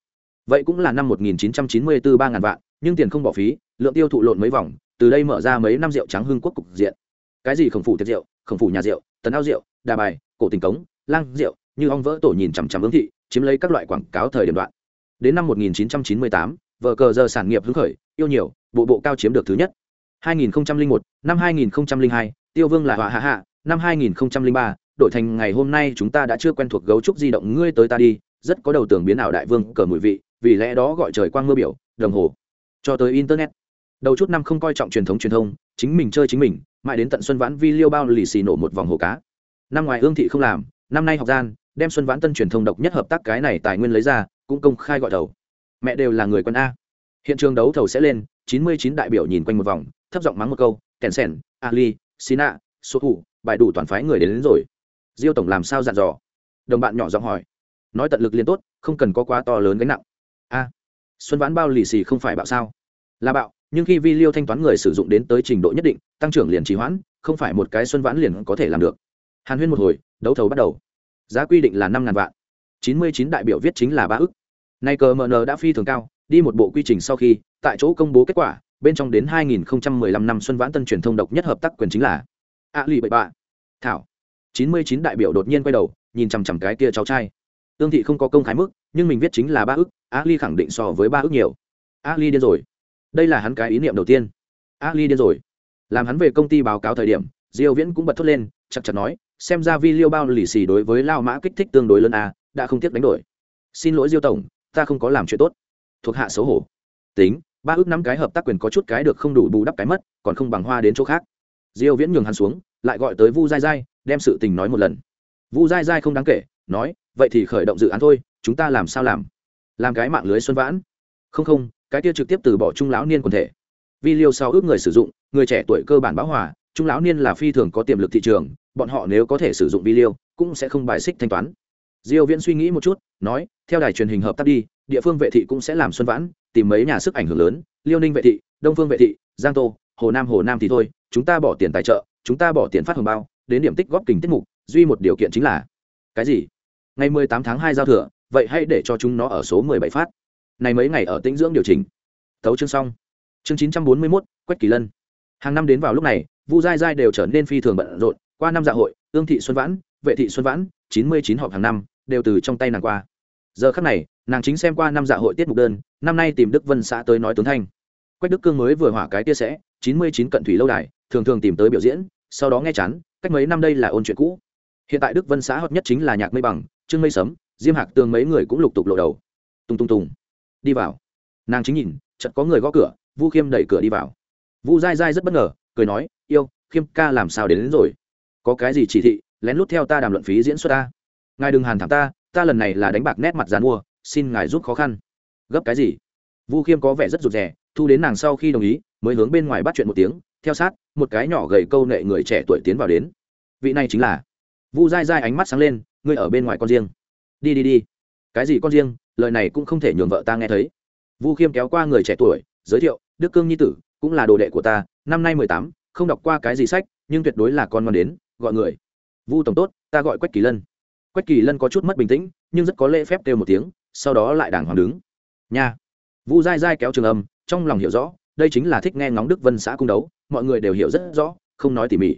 Vậy cũng là năm 1994 ba ngàn vạn nhưng tiền không bỏ phí lượng tiêu thụ lộn mấy vòng từ đây mở ra mấy năm rượu trắng hưng quốc cục diện. Cái gì khổng phủ tiệc rượu khổng phủ nhà rượu tấn ao rượu đà bài cổ tình cống lang rượu như ong vỡ tổ nhìn chằm chằm ứng thị chiếm lấy các loại quảng cáo thời điểm đoạn. Đến năm 1998, vợ cờ giờ sản nghiệp hứng khởi yêu nhiều bộ bộ cao chiếm được thứ nhất. 2001, năm 2002, tiêu vương là họa hạ hạ năm 2003, đổi thành ngày hôm nay chúng ta đã chưa quen thuộc gấu trúc di động ngươi tới ta đi rất có đầu tưởng biến ảo đại vương cờ mùi vị vì lẽ đó gọi trời quang mưa biểu đồng hồ. Cho tới internet đầu chút năm không coi trọng truyền thống truyền thông chính mình chơi chính mình mãi đến tận xuân vãn vi liêu bao lì xì nổ một vòng hồ cá. Năm ngoài ương thị không làm năm nay học gian đem xuân vãn tân truyền thông độc nhất hợp tác cái này tài nguyên lấy ra cũng công khai gọi thầu mẹ đều là người quân a. Hiện trường đấu thầu sẽ lên chín mươi chín đại biểu nhìn quanh một vòng thấp giọng mắng một câu kèn sèn ali sina số thủ bài đủ toàn phái người đến, đến rồi. Diêu tổng làm sao dặn dò? Đồng bạn nhỏ giọng hỏi. Nói tận lực liên tốt không cần có quá to lớn gánh nặng. A xuân vãn bao lì xì không phải bạo sao? Là bạo nhưng khi vi liêu thanh toán người sử dụng đến tới trình độ nhất định, tăng trưởng liền trì hoãn, không phải một cái xuân vãn liền có thể làm được. Hàn huyên một hồi, đấu thầu bắt đầu. Giá quy định là năm ngàn vạn. Chín mươi chín đại biểu viết chính là ba ức. Nay cờ mn đã phi thường cao, đi một bộ quy trình sau khi, tại chỗ công bố kết quả, bên trong đến 2015 năm xuân vãn tân truyền thông độc nhất hợp tác quyền chính là a lì bậy bạ. Thảo. 99 đại biểu đột nhiên quay đầu, nhìn chằm chằm cái kia cháu trai. Tương thị không có công khái mức, nhưng mình viết chính là ba ức, a ly khẳng định so với ba ức nhiều. A ly điên rồi đây là hắn cái ý niệm đầu tiên. A ly điên rồi. Làm hắn về công ty báo cáo thời điểm, diêu viễn cũng bật thốt lên, chặt chặt nói, xem ra vi liêu bao lì xì đối với lao mã kích thích tương đối lớn a, đã không tiếc đánh đổi. Xin lỗi diêu tổng, ta không có làm chuyện tốt. Thuộc hạ xấu hổ. Tính, ba ước năm cái hợp tác quyền có chút cái được không đủ bù đắp cái mất, còn không bằng hoa đến chỗ khác. Diêu viễn nhường hắn xuống, lại gọi tới vu dai dai đem sự tình nói một lần. Vu dai dai không đáng kể, nói, vậy thì khởi động dự án thôi, chúng ta làm sao làm? Làm cái mạng lưới xuân vãn. Không không cái kia trực tiếp từ bỏ trung lão niên quần thể. Vi liêu sau ước người sử dụng, người trẻ tuổi cơ bản bão hòa, trung lão niên là phi thường có tiềm lực thị trường, bọn họ nếu có thể sử dụng vi liêu, cũng sẽ không bài xích thanh toán. Diêu viễn suy nghĩ một chút, nói, theo đài truyền hình hợp tác đi, địa phương vệ thị cũng sẽ làm xuân vãn, tìm mấy nhà sức ảnh hưởng lớn, liêu ninh vệ thị, đông phương vệ thị, giang tô, hồ nam hồ nam thì thôi, chúng ta bỏ tiền tài trợ, chúng ta bỏ tiền phát hồng bao, đến điểm tích góp kình tiết mục, duy một điều kiện chính là, cái gì? Ngày 18 tháng 2 giao thừa, vậy hãy để cho chúng nó ở số 17 phát này mấy ngày ở tĩnh dưỡng điều chỉnh. Tấu chương xong. Chương 941, quách kỳ lân. Hàng năm đến vào lúc này vu giai giai đều trở nên phi thường bận rộn. Qua năm dạ hội ương thị xuân vãn vệ thị xuân vãn 99 họp hàng năm đều từ trong tay nàng qua. Giờ khắc này nàng chính xem qua năm dạ hội tiết mục đơn năm nay tìm đức vân xã tới nói tướng thanh. Quách đức cương mới vừa hỏa cái tia sẽ chín mươi chín cận thủy lâu đài thường thường tìm tới biểu diễn sau đó nghe chán cách mấy năm đây là ôn chuyện cũ. Hiện tại đức vân xã hợp nhất chính là nhạc mây bằng trương mây sấm diêm hạc tường mấy người cũng lục tục lộ đầu. Tùng tùng tùng đi vào. Nàng chính nhìn chợt có người gõ cửa vu khiêm đẩy cửa đi vào. Vu dai dai rất bất ngờ cười nói yêu khiêm ca làm sao đến, đến rồi? Có cái gì chỉ thị lén lút theo ta đàm luận phí diễn xuất ta. Ngài đừng hàn thẳng ta ta lần này là đánh bạc nét mặt dàn mua xin ngài giúp khó khăn. Gấp cái gì? Vu khiêm có vẻ rất rụt rè thu đến nàng sau khi đồng ý mới hướng bên ngoài bắt chuyện một tiếng theo sát một cái nhỏ gầy câu nệ người trẻ tuổi tiến vào đến. Vị này chính là vu dai dai ánh mắt sáng lên ngươi ở bên ngoài con riêng. Đi đi đi. Cái gì con riêng? Lời này cũng không thể nhường vợ ta nghe thấy. Vu khiêm kéo qua người trẻ tuổi, giới thiệu, đức cương nhi tử, cũng là đồ đệ của ta, năm nay mười tám, không đọc qua cái gì sách, nhưng tuyệt đối là con ngon đến, gọi người. Vu tổng tốt, ta gọi quách kỳ lân. Quách kỳ lân có chút mất bình tĩnh, nhưng rất có lễ phép kêu một tiếng, sau đó lại đàng hoàng đứng. Nha. Vu dai dai kéo trường âm, trong lòng hiểu rõ, đây chính là thích nghe ngóng đức vân xã cung đấu, mọi người đều hiểu rất rõ, không nói tỉ mỉ.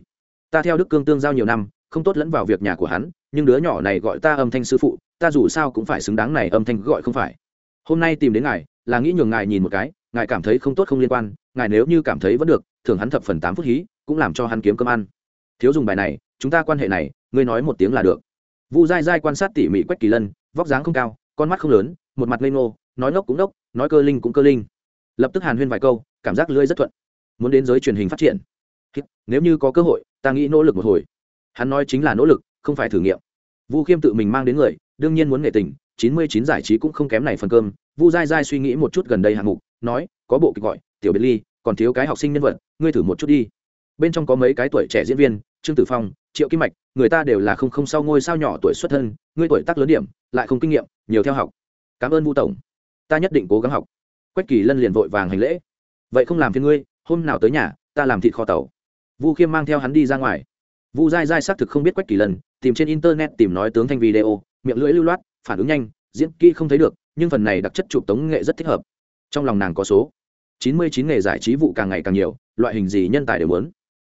Ta theo đức cương tương giao nhiều năm, không tốt lẫn vào việc nhà của hắn, nhưng đứa nhỏ này gọi ta âm thanh sư phụ ta dù sao cũng phải xứng đáng này âm thanh gọi không phải. Hôm nay tìm đến ngài, là nghĩ nhường ngài nhìn một cái, ngài cảm thấy không tốt không liên quan, ngài nếu như cảm thấy vẫn được thường hắn thập phần tám phút hí, cũng làm cho hắn kiếm cơm ăn. Thiếu dùng bài này, chúng ta quan hệ này, ngươi nói một tiếng là được. Vu dai dai quan sát tỉ mỉ quách kỳ lân, vóc dáng không cao, con mắt không lớn, một mặt ngây ngô, nói ngốc cũng ngốc, nói cơ linh cũng cơ linh. Lập tức hàn huyên vài câu, cảm giác lưỡi rất thuận. Muốn đến giới truyền hình phát triển. Nếu như có cơ hội, ta nghĩ nỗ lực một hồi. Hắn nói chính là nỗ lực, không phải thử nghiệm vu khiêm tự mình mang đến người, đương nhiên muốn nghệ tình, chín mươi chín giải trí cũng không kém này phần cơm. Vu dai dai suy nghĩ một chút gần đây hạng mục, nói, có bộ kịch gọi, tiểu biệt ly, còn thiếu cái học sinh nhân vật, ngươi thử một chút đi. Bên trong có mấy cái tuổi trẻ diễn viên, trương tử phong, triệu kim mạch, người ta đều là không không sau ngôi sao nhỏ tuổi xuất thân, ngươi tuổi tác lớn điểm, lại không kinh nghiệm, nhiều theo học. Cảm ơn vu tổng. Ta nhất định cố gắng học. Quách kỳ lân liền vội vàng hành lễ. Vậy không làm phiền ngươi, hôm nào tới nhà, ta làm thịt kho tàu. Vu khiêm mang theo hắn đi ra ngoài. Vu dai dai xác thực không biết quách kỳ lân tìm trên internet tìm nói tướng thanh video, miệng lưỡi lưu loát, phản ứng nhanh, diễn kỹ không thấy được, nhưng phần này đặc chất chụp tống nghệ rất thích hợp. Trong lòng nàng có số. Chín mươi chín nghề giải trí vụ càng ngày càng nhiều, loại hình gì nhân tài đều muốn.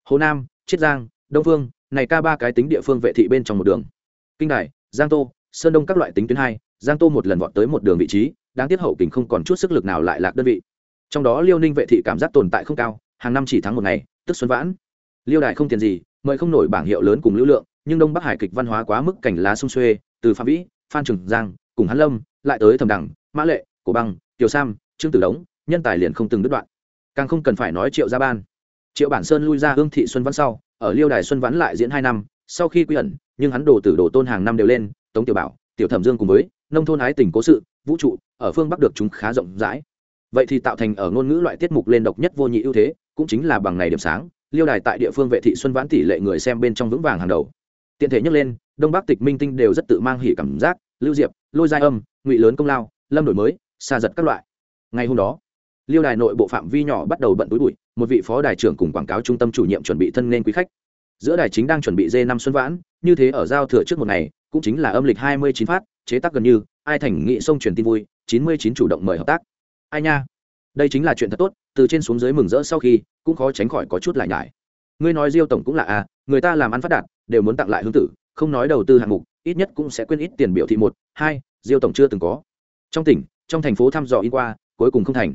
Hồ nam, chiết giang, đông phương, này ca ba cái tính địa phương vệ thị bên trong một đường. Kinh đài, giang tô, sơn đông các loại tính tuyến hai, giang tô một lần vọt tới một đường vị trí, đáng tiếc hậu kình không còn chút sức lực nào lại lạc đơn vị. Trong đó liêu ninh vệ thị cảm giác tồn tại không cao, hàng năm chỉ thắng một ngày, tức xuân vãn. Liêu đại không tiền gì, mời không nổi bảng hiệu lớn cùng lưu lượng nhưng đông bắc hải kịch văn hóa quá mức cảnh lá sung xuê, từ phạm vĩ, phan trường giang, cùng hán lâm, lại tới thầm đẳng mã lệ, cổ băng, tiểu sam, trương tử đống, nhân tài liền không từng đứt đoạn. Càng không cần phải nói triệu gia ban. Triệu bản sơn lui ra hương thị xuân văn sau, ở liêu đài xuân vãn lại diễn hai năm, sau khi quy ẩn, nhưng hắn đồ tử đồ tôn hàng năm đều lên, tống tiểu bảo, tiểu thẩm dương cùng với nông thôn ái tình cố sự, vũ trụ, ở phương bắc được chúng khá rộng rãi. Vậy thì tạo thành ở ngôn ngữ loại tiết mục lên độc nhất vô nhị ưu thế, cũng chính là bằng này điểm sáng, liêu đài tại địa phương vệ thị xuân vãn tỷ lệ người xem bên trong vững vàng hàng đầu tiện thể nhắc lên, đông bắc tịch minh tinh đều rất tự mang hỉ cảm giác, lưu diệp, lôi giai âm, ngụy lớn công lao, lâm đổi mới, xa giật các loại. Ngày hôm đó, liêu đài nội bộ phạm vi nhỏ bắt đầu bận túi bụi, một vị phó đài trưởng cùng quảng cáo trung tâm chủ nhiệm chuẩn bị thân nên quý khách. Giữa đài chính đang chuẩn bị dê năm xuân vãn, như thế ở giao thừa trước một ngày, cũng chính là âm lịch hai mươi chín phát, chế tác gần như, ai thành nghị sông truyền tin vui, chín mươi chín chủ động mời hợp tác. Ai nha? Đây chính là chuyện thật tốt, từ trên xuống dưới mừng rỡ sau khi, cũng khó tránh khỏi có chút lại nhải. Ngươi nói diêu tổng cũng là à người ta làm ăn phát đạt đều muốn tặng lại hương tử, không nói đầu tư hạng mục, ít nhất cũng sẽ quên ít tiền biểu thị một, hai, diêu tổng chưa từng có. Trong tỉnh, trong thành phố thăm dò in qua, cuối cùng không thành.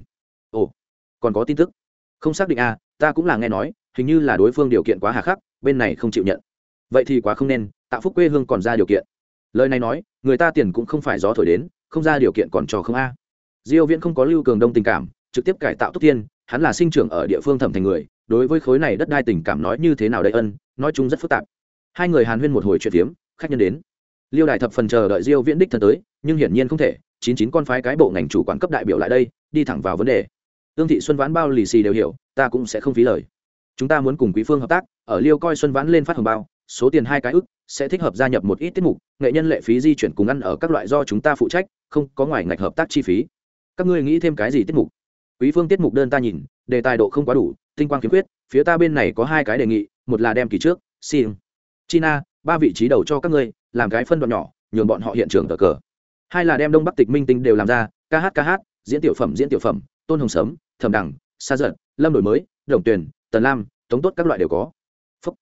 Ồ, còn có tin tức. Không xác định à ta cũng là nghe nói, hình như là đối phương điều kiện quá hà khắc, bên này không chịu nhận. Vậy thì quá không nên tạo phúc quê hương còn ra điều kiện. Lời này nói, người ta tiền cũng không phải gió thổi đến, không ra điều kiện còn trò không a. Diêu viễn không có lưu cường đông tình cảm, trực tiếp cải tạo túc tiên hắn là sinh trưởng ở địa phương thẩm thành người, đối với khối này đất đai tình cảm nói như thế nào đây ân, nói chung rất phức tạp hai người hàn huyên một hồi chuyện tiếm khách nhân đến. Liêu đại thập phần chờ đợi diêu viễn đích thân tới, nhưng hiển nhiên không thể, chín chín con phái cái bộ ngành chủ quản cấp đại biểu lại đây, đi thẳng vào vấn đề. Tương thị xuân vãn bao lì xì đều hiểu, ta cũng sẽ không phí lời. Chúng ta muốn cùng quý phương hợp tác, ở liêu coi xuân vãn lên phát hồng bao, số tiền hai cái ức, sẽ thích hợp gia nhập một ít tiết mục, nghệ nhân lệ phí di chuyển cùng ăn ở các loại do chúng ta phụ trách, không có ngoài ngạch hợp tác chi phí. Các ngươi nghĩ thêm cái gì tiết mục? Quý phương tiết mục đơn ta nhìn, đề tài độ không quá đủ, tinh quang kiếm quyết, phía ta bên này có hai cái đề nghị, một là đem kỳ trước, xin china ba vị trí đầu cho các ngươi làm cái phân đoạn nhỏ nhường bọn họ hiện trường cờ cờ. Hai là đem đông bắc tịch minh tinh đều làm ra ca hát ca hát diễn tiểu phẩm diễn tiểu phẩm tôn hồng Sấm, thẩm đẳng sa giận lâm đổi mới đồng tuyền tần lam tống tốt các loại đều có. Phó,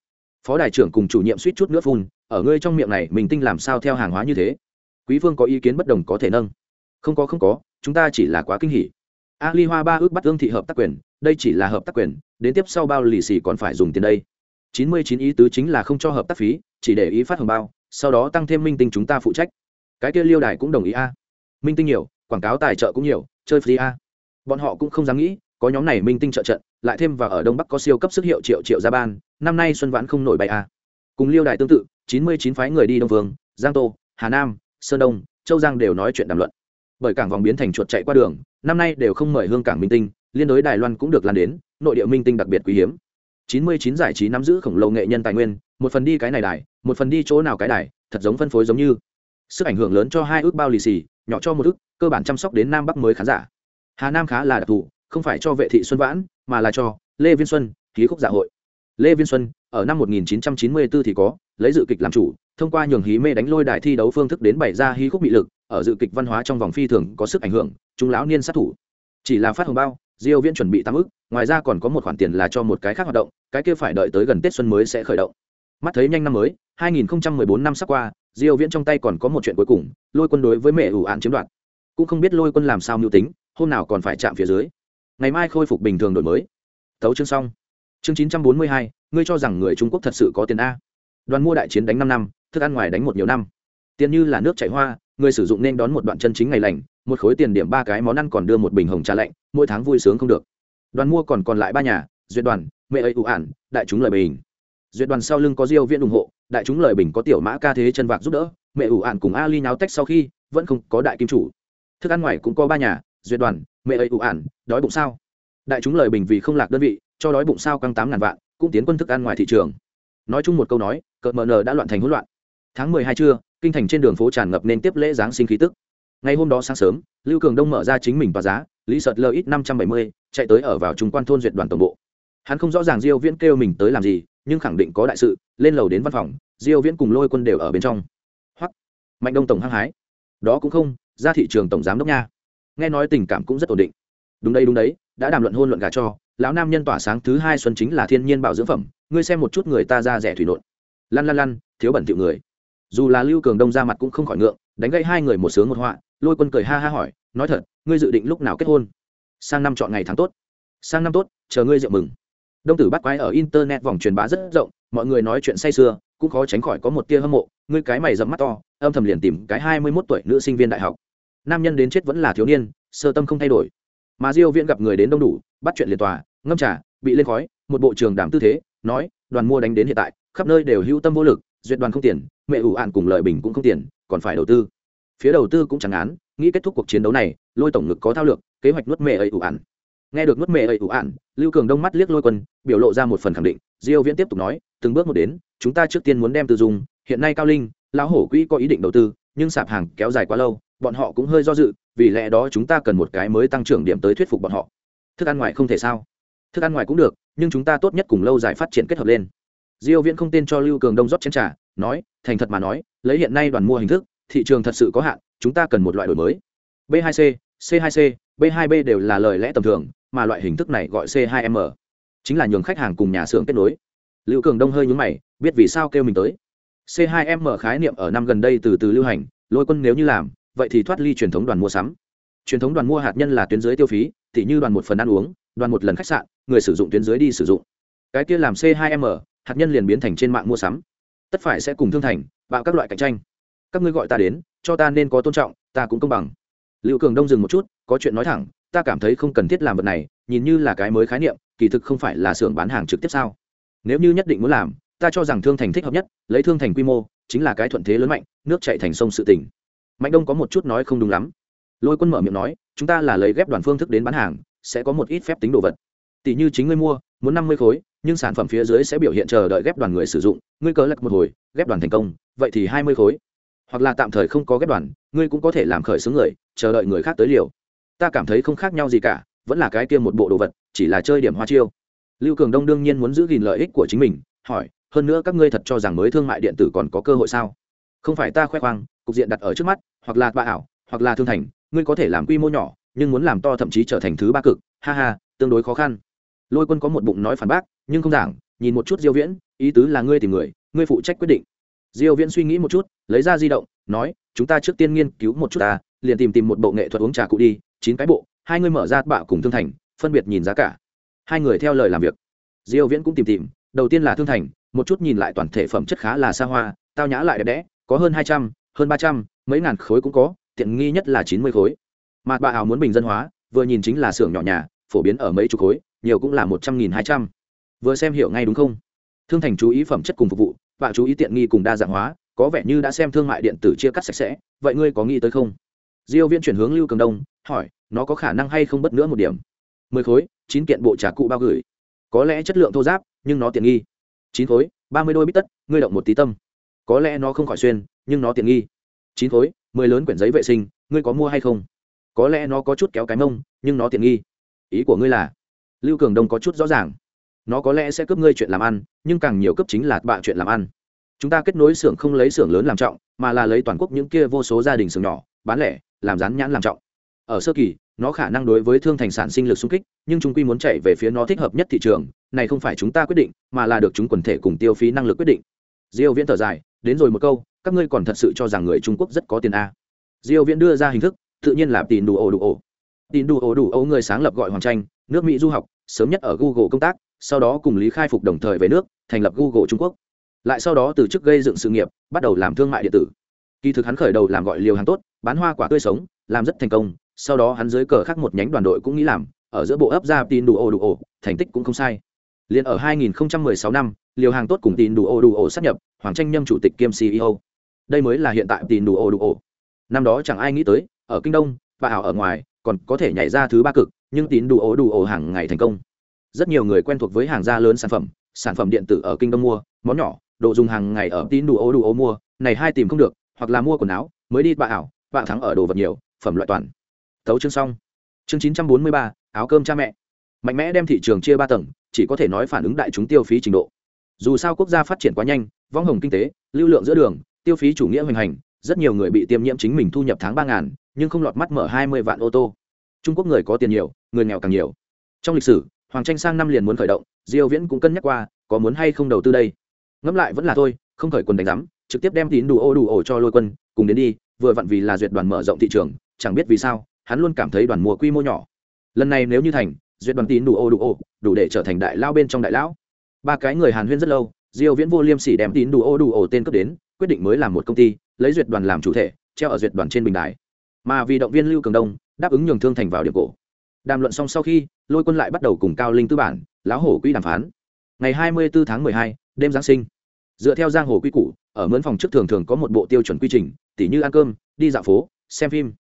phó đại trưởng cùng chủ nhiệm suýt chút nữa phun ở ngươi trong miệng này mình tinh làm sao theo hàng hóa như thế? Quý phương có ý kiến bất đồng có thể nâng. Không có không có chúng ta chỉ là quá kinh hỉ. A ly hoa ba ước bắt ương thị hợp tác quyền đây chỉ là hợp tác quyền đến tiếp sau bao lì xì còn phải dùng tiền đây chín mươi chín ý tứ chính là không cho hợp tác phí, chỉ để ý phát hồng bao, sau đó tăng thêm minh tinh chúng ta phụ trách. Cái kia liêu đài cũng đồng ý a. Minh tinh nhiều, quảng cáo tài trợ cũng nhiều, chơi free a. Bọn họ cũng không dám nghĩ, có nhóm này minh tinh trợ trận, lại thêm và ở đông bắc có siêu cấp sức hiệu triệu triệu gia ban, năm nay xuân vãn không nổi bài a. Cùng liêu đài tương tự, chín mươi chín phái người đi đông vương, giang tô, hà nam, sơn đông, châu giang đều nói chuyện đàm luận. Bởi cảng vòng biến thành chuột chạy qua đường, năm nay đều không mời hương cảng minh tinh, liên đối đài loan cũng được lan đến, nội địa minh tinh đặc biệt quý hiếm chín mươi chín giải trí nắm giữ khổng lồ nghệ nhân tài nguyên, một phần đi cái này đài, một phần đi chỗ nào cái đài, thật giống phân phối giống như. Sức ảnh hưởng lớn cho hai ước bao lì xì, nhỏ cho một ước, cơ bản chăm sóc đến nam bắc mới khán giả. Hà nam khá là đặc thù, không phải cho vệ thị xuân vãn, mà là cho lê viên xuân, ký khúc dạ hội. Lê viên xuân, ở năm 1994 thì có, lấy dự kịch làm chủ, thông qua nhường hí mê đánh lôi đài thi đấu phương thức đến bày ra hí khúc bị lực, ở dự kịch văn hóa trong vòng phi thường có sức ảnh hưởng, chúng lão niên sát thủ. Chỉ là phát hồng bao diêu viễn chuẩn bị tăng ức ngoài ra còn có một khoản tiền là cho một cái khác hoạt động cái kia phải đợi tới gần tết xuân mới sẽ khởi động. Mắt thấy nhanh năm mới 2014 năm sắp qua diêu viễn trong tay còn có một chuyện cuối cùng lôi quân đối với mẹ ủ án chiếm đoạt. Cũng không biết lôi quân làm sao mưu tính hôm nào còn phải chạm phía dưới. Ngày mai khôi phục bình thường đổi mới. Tấu chương xong. Chương 942, ngươi cho rằng người trung quốc thật sự có tiền a. Đoàn mua đại chiến đánh năm năm thức ăn ngoài đánh một nhiều năm. Tiền như là nước chảy hoa người sử dụng nên đón một đoạn chân chính ngày lành, một khối tiền điểm ba cái món ăn còn đưa một bình hồng trà lạnh, mỗi tháng vui sướng không được. Đoàn mua còn còn lại ba nhà, duyệt đoàn, mẹ ấy ủ ản, đại chúng lời bình. Duyệt đoàn sau lưng có diêu viễn ủng hộ, đại chúng lời bình có tiểu mã ca thế chân vạc giúp đỡ, mẹ ủ ản cùng ali nháo tách sau khi, vẫn không có đại kim chủ. Thức ăn ngoài cũng có ba nhà, duyệt đoàn, mẹ ấy ủ ản, đói bụng sao? Đại chúng lời bình vì không lạc đơn vị, cho đói bụng sao căng tám ngàn vạn, cũng tiến quân thức ăn ngoài thị trường. Nói chung một câu nói cợt mờ nờ đã loạn thành hỗn loạn. Tháng mười hai trưa kinh thành trên đường phố tràn ngập nên tiếp lễ giáng sinh khí tức. Ngày hôm đó sáng sớm, lưu cường đông mở ra chính mình tòa giá, lý sợt lơ ít năm trăm bảy mươi, chạy tới ở vào trung quan thôn duyệt đoàn tổng bộ. Hắn không rõ ràng diêu viễn kêu mình tới làm gì, nhưng khẳng định có đại sự, lên lầu đến văn phòng, diêu viễn cùng lôi quân đều ở bên trong. Hoặc mạnh đông tổng hăng hái. Đó cũng không, ra thị trường tổng giám đốc nha. Nghe nói tình cảm cũng rất ổn định. Đúng đây đúng đấy, đã đàm luận hôn luận gà cho, lão nam nhân tỏa sáng thứ hai xuân chính là thiên nhiên bảo dưỡng phẩm, ngươi xem một chút người ta ra rẻ thủy nộn. Lăn lăn lăn, thiếu bẩn tiểu người dù là lưu cường đông ra mặt cũng không khỏi ngượng, đánh gây hai người một sướng một họa, lôi quân cười ha ha hỏi, nói thật, ngươi dự định lúc nào kết hôn? Sang năm chọn ngày tháng tốt. Sang năm tốt, chờ ngươi rượu mừng. Đông tử bắt quái ở internet vòng truyền bá rất rộng, mọi người nói chuyện say sưa, cũng khó tránh khỏi có một tia hâm mộ, ngươi cái mày dẫm mắt to, âm thầm liền tìm cái hai mươi mốt tuổi nữ sinh viên đại học. Nam nhân đến chết vẫn là thiếu niên, sơ tâm không thay đổi. Mà diêu viễn gặp người đến đông đủ, bắt chuyện liền tòa, ngâm trà, bị lên khói, một bộ trường đảm tư thế, nói, đoàn mua đánh đến hiện tại, khắp nơi đều hữu tâm vô lực, duyệt đoàn không tiền mẹ ủ ạn cùng lợi bình cũng không tiền, còn phải đầu tư. Phía đầu tư cũng chẳng án, nghĩ kết thúc cuộc chiến đấu này, lôi tổng ngực có thao lược, kế hoạch nuốt mẹ ấy ủ ạn. Nghe được nuốt mẹ ấy ủ ạn, lưu cường đông mắt liếc lôi quân, biểu lộ ra một phần khẳng định, diêu viễn tiếp tục nói, từng bước một đến, chúng ta trước tiên muốn đem từ dùng hiện nay cao linh, lão hổ quỹ có ý định đầu tư, nhưng sạp hàng kéo dài quá lâu, bọn họ cũng hơi do dự, vì lẽ đó chúng ta cần một cái mới tăng trưởng điểm tới thuyết phục bọn họ. Thức ăn ngoài không thể sao? Thức ăn ngoài cũng được, nhưng chúng ta tốt nhất cùng lâu dài phát triển kết hợp lên. Diêu viễn không tên cho lưu cường đông rót chén trà nói, thành thật mà nói, lấy hiện nay đoàn mua hình thức, thị trường thật sự có hạn, chúng ta cần một loại đổi mới. B 2 c c 2 c, b 2 b đều là lời lẽ tầm thường, mà loại hình thức này gọi c 2 m. Chính là nhường khách hàng cùng nhà xưởng kết nối. Lưu cường đông hơi nhúng mày, biết vì sao kêu mình tới. C 2 m khái niệm ở năm gần đây từ từ lưu hành, lôi quân nếu như làm, vậy thì thoát ly truyền thống đoàn mua sắm. Truyền thống đoàn mua hạt nhân là tuyến dưới tiêu phí, tỉ như đoàn một phần ăn uống, đoàn một lần khách sạn, người sử dụng tuyến dưới đi sử dụng. Cái kia làm c 2 m, hạt nhân liền biến thành trên mạng mua sắm tất phải sẽ cùng thương thành, bạo các loại cạnh tranh. Các ngươi gọi ta đến, cho ta nên có tôn trọng, ta cũng công bằng. Liệu cường đông dừng một chút, có chuyện nói thẳng, ta cảm thấy không cần thiết làm vật này, nhìn như là cái mới khái niệm, kỳ thực không phải là xưởng bán hàng trực tiếp sao? Nếu như nhất định muốn làm, ta cho rằng thương thành thích hợp nhất, lấy thương thành quy mô, chính là cái thuận thế lớn mạnh, nước chạy thành sông sự tỉnh mạnh đông có một chút nói không đúng lắm. Lôi quân mở miệng nói, chúng ta là lấy ghép đoàn phương thức đến bán hàng, sẽ có một ít phép tính đồ vật. Tỷ như chính ngươi mua, muốn năm mươi khối nhưng sản phẩm phía dưới sẽ biểu hiện chờ đợi ghép đoàn người sử dụng, ngươi cớ lật một hồi, ghép đoàn thành công, vậy thì hai mươi khối. Hoặc là tạm thời không có ghép đoàn, ngươi cũng có thể làm khởi xướng người, chờ đợi người khác tới liều. Ta cảm thấy không khác nhau gì cả, vẫn là cái tiêm một bộ đồ vật, chỉ là chơi điểm hoa chiêu. Lưu cường đông đương nhiên muốn giữ gìn lợi ích của chính mình, hỏi, hơn nữa các ngươi thật cho rằng mới thương mại điện tử còn có cơ hội sao? Không phải ta khoe khoang, cục diện đặt ở trước mắt, hoặc là bà ảo, hoặc là thương thành, ngươi có thể làm quy mô nhỏ, nhưng muốn làm to thậm chí trở thành thứ ba cực, ha ha, tương đối khó khăn. Lôi quân có một bụng nói phản bác nhưng không giảng nhìn một chút diêu viễn ý tứ là ngươi tìm người ngươi phụ trách quyết định. Diêu viễn suy nghĩ một chút lấy ra di động nói chúng ta trước tiên nghiên cứu một chút ta liền tìm tìm một bộ nghệ thuật uống trà cụ đi chín cái bộ hai người mở ra bạ cùng thương thành phân biệt nhìn giá cả. Hai người theo lời làm việc. Diêu viễn cũng tìm tìm đầu tiên là thương thành một chút nhìn lại toàn thể phẩm chất khá là xa hoa tao nhã lại đẹp đẽ có hơn 200, hơn 300, mấy ngàn khối cũng có tiện nghi nhất là 90 khối. Mà bà hào muốn bình dân hóa vừa nhìn chính là xưởng nhỏ nhà phổ biến ở mấy chục khối nhiều cũng là một trăm nghìn hai trăm vừa xem hiểu ngay đúng không? Thương thành chú ý phẩm chất cùng phục vụ, và chú ý tiện nghi cùng đa dạng hóa, có vẻ như đã xem thương mại điện tử chia cắt sạch sẽ, vậy ngươi có nghĩ tới không? Diêu viên chuyển hướng lưu cường đông, hỏi, nó có khả năng hay không bất nữa một điểm? Mười khối, chín kiện bộ trà cụ bao gửi. Có lẽ chất lượng thô giáp, nhưng nó tiện nghi. Chín khối, ba mươi đôi bít tất, ngươi động một tí tâm. Có lẽ nó không khỏi xuyên, nhưng nó tiện nghi. Chín khối, mười lớn quyển giấy vệ sinh, ngươi có mua hay không? Có lẽ nó có chút kéo cái mông, nhưng nó tiện nghi. Ý của ngươi là? Lưu cường đông có chút rõ ràng nó có lẽ sẽ cướp ngươi chuyện làm ăn, nhưng càng nhiều cấp chính là bạ chuyện làm ăn. Chúng ta kết nối xưởng không lấy xưởng lớn làm trọng, mà là lấy toàn quốc những kia vô số gia đình xưởng nhỏ, bán lẻ, làm rán nhãn làm trọng. Ở sơ kỳ, nó khả năng đối với thương thành sản sinh lực xung kích, nhưng chúng quy muốn chạy về phía nó thích hợp nhất thị trường, này không phải chúng ta quyết định, mà là được chúng quần thể cùng tiêu phí năng lực quyết định. Diêu viễn thở dài, đến rồi một câu, các ngươi còn thật sự cho rằng người trung quốc rất có tiền a? Diêu viễn đưa ra hình thức, tự nhiên là tìm đủ ổ đủ ổ. Tìm đủ ổ đủ ổ người sáng lập gọi hoàng tranh nước mỹ du học, sớm nhất ở google công tác sau đó cùng lý khai phục đồng thời về nước thành lập google trung quốc. Lại sau đó từ chức gây dựng sự nghiệp bắt đầu làm thương mại điện tử. Kỳ thực hắn khởi đầu làm gọi liều hàng tốt bán hoa quả tươi sống làm rất thành công sau đó hắn dưới cờ khác một nhánh đoàn đội cũng nghĩ làm ở giữa bộ ấp ra tin đủ ồ đủ ồ, thành tích cũng không sai. Liền ở 2016 năm liều hàng tốt cùng tin đủ ồ đủ ồ sát nhập hoàng tranh nhâm chủ tịch kiêm ceo đây mới là hiện tại tin đủ ồ đủ ồ. năm đó chẳng ai nghĩ tới ở kinh đông và ảo ở ngoài còn có thể nhảy ra thứ ba cực nhưng tín đủ ổ đủ ổ hàng ngày thành công rất nhiều người quen thuộc với hàng gia lớn sản phẩm sản phẩm điện tử ở kinh đông mua, món nhỏ, đồ dùng hàng ngày ở tín đủ ô đủ ô mua, này hai tìm không được, hoặc là mua quần áo, mới đi bạ ảo, bạ thắng ở đồ vật nhiều, phẩm loại toàn. Thấu chương xong. Chương chín trăm bốn mươi ba, áo cơm cha mẹ. Mạnh mẽ đem thị trường chia ba tầng, chỉ có thể nói phản ứng đại chúng tiêu phí trình độ. Dù sao quốc gia phát triển quá nhanh, vong hồng kinh tế, lưu lượng giữa đường, tiêu phí chủ nghĩa hoành hành, rất nhiều người bị tiêm nhiễm chính mình thu nhập tháng ba ngàn, nhưng không lọt mắt mở hai mươi vạn ô tô. Trung quốc người có tiền nhiều, người nghèo càng nhiều. Trong lịch sử hoàng tranh sang năm liền muốn khởi động, diêu viễn cũng cân nhắc qua, có muốn hay không đầu tư đây. Ngẫm lại vẫn là thôi, không khởi quân đánh giám, trực tiếp đem tín đủ ô đủ ổ cho lôi quân, cùng đến đi, vừa vặn vì là duyệt đoàn mở rộng thị trường, chẳng biết vì sao, hắn luôn cảm thấy đoàn mùa quy mô nhỏ. Lần này nếu như thành, duyệt đoàn tín đủ ô đủ ổ, đủ để trở thành đại lao bên trong đại lão. Ba cái người hàn huyên rất lâu, diêu viễn vô liêm sỉ đem tín đủ ô đủ ổ tên cấp đến, quyết định mới làm một công ty, lấy duyệt đoàn làm chủ thể, treo ở duyệt đoàn trên bình đài. Mà vì động viên lưu cường đông, đáp ứng nhường thương thành vào điểm cổ đàm luận xong sau khi lôi quân lại bắt đầu cùng cao linh tư bản lão hổ quỹ đàm phán. Ngày 24 tháng 12, đêm giáng sinh. Dựa theo giang hồ quy củ ở mướn phòng trước thường thường có một bộ tiêu chuẩn quy trình tỉ như ăn cơm đi dạo phố xem phim.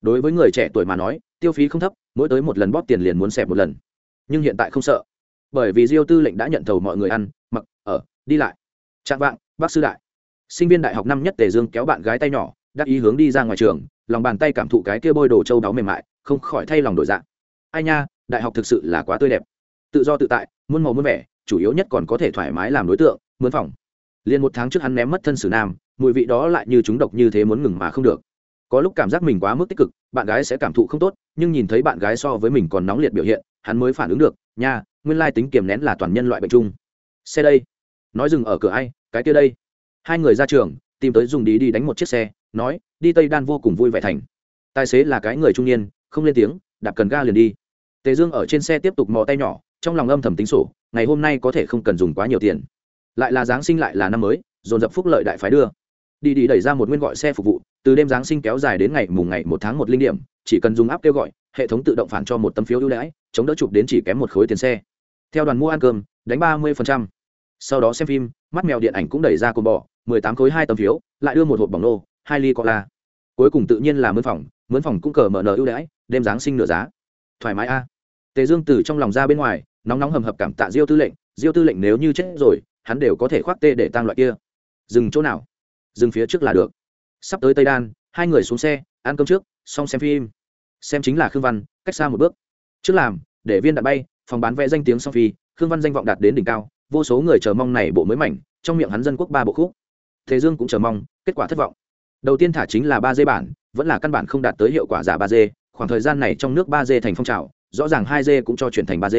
Đối với người trẻ tuổi mà nói tiêu phí không thấp mỗi tới một lần bóp tiền liền muốn xẹp một lần. Nhưng hiện tại không sợ. Bởi vì diêu tư lệnh đã nhận thầu mọi người ăn mặc ở đi lại. Trạng vạng bác sư đại. Sinh viên đại học năm nhất tề dương kéo bạn gái tay nhỏ đắc ý hướng đi ra ngoài trường lòng bàn tay cảm thụ cái kia bôi đồ châu đáo mềm mại không khỏi thay lòng đổi dạng ai nha, đại học thực sự là quá tươi đẹp. Tự do tự tại, muôn màu muôn vẻ, chủ yếu nhất còn có thể thoải mái làm đối tượng, mướn phòng. Liền một tháng trước hắn ném mất thân sử nam, mùi vị đó lại như chúng độc như thế muốn ngừng mà không được. Có lúc cảm giác mình quá mức tích cực, bạn gái sẽ cảm thụ không tốt, nhưng nhìn thấy bạn gái so với mình còn nóng liệt biểu hiện, hắn mới phản ứng được, nha, nguyên lai tính kiềm nén là toàn nhân loại bệnh chung. Xe đây. Nói dừng ở cửa ai, cái kia đây. Hai người ra trường, tìm tới dùng đi đi đánh một chiếc xe, nói, đi tây đan vô cùng vui vẻ thành. Tài xế là cái người trung niên, không lên tiếng, đạp cần ga liền đi tề dương ở trên xe tiếp tục mò tay nhỏ, trong lòng âm thầm tính sổ, ngày hôm nay có thể không cần dùng quá nhiều tiền. Lại là giáng sinh lại là năm mới, dồn dập phúc lợi đại phái đưa. Đi đi đẩy ra một nguyên gọi xe phục vụ, từ đêm giáng sinh kéo dài đến ngày mùng ngày một tháng một linh điểm, chỉ cần dùng áp kêu gọi, hệ thống tự động phản cho một tấm phiếu ưu đãi, chống đỡ chụp đến chỉ kém một khối tiền xe. Theo đoàn mua ăn cơm, đánh ba mươi sau đó xem phim, mắt mèo điện ảnh cũng đẩy ra cồn bò, mười tám khối hai tấm phiếu, lại đưa một hộp bỏng nô, hai ly cola. Cuối cùng tự nhiên là mướn phòng mướn phòng cũng cờ mở nở ưu đãi, đêm giáng sinh nửa giá. Thoải mái a tề dương từ trong lòng ra bên ngoài, nóng nóng hầm hập cảm tạ diêu tư lệnh, diêu tư lệnh nếu như chết rồi, hắn đều có thể khoác tê để tăng loại kia. Dừng chỗ nào? Dừng phía trước là được. Sắp tới tây đan, hai người xuống xe, ăn cơm trước, xong xem phim. Xem chính là khương văn, cách xa một bước. Trước làm, để viên đạn bay, phòng bán vẽ danh tiếng song phi, khương văn danh vọng đạt đến đỉnh cao, vô số người chờ mong này bộ mới mảnh, trong miệng hắn dân quốc ba bộ khúc. Thế dương cũng chờ mong, kết quả thất vọng. Đầu tiên thả chính là ba d bản, vẫn là căn bản không đạt tới hiệu quả giả ba d khoảng thời gian này trong nước ba d thành phong trào rõ ràng hai d cũng cho chuyển thành ba d.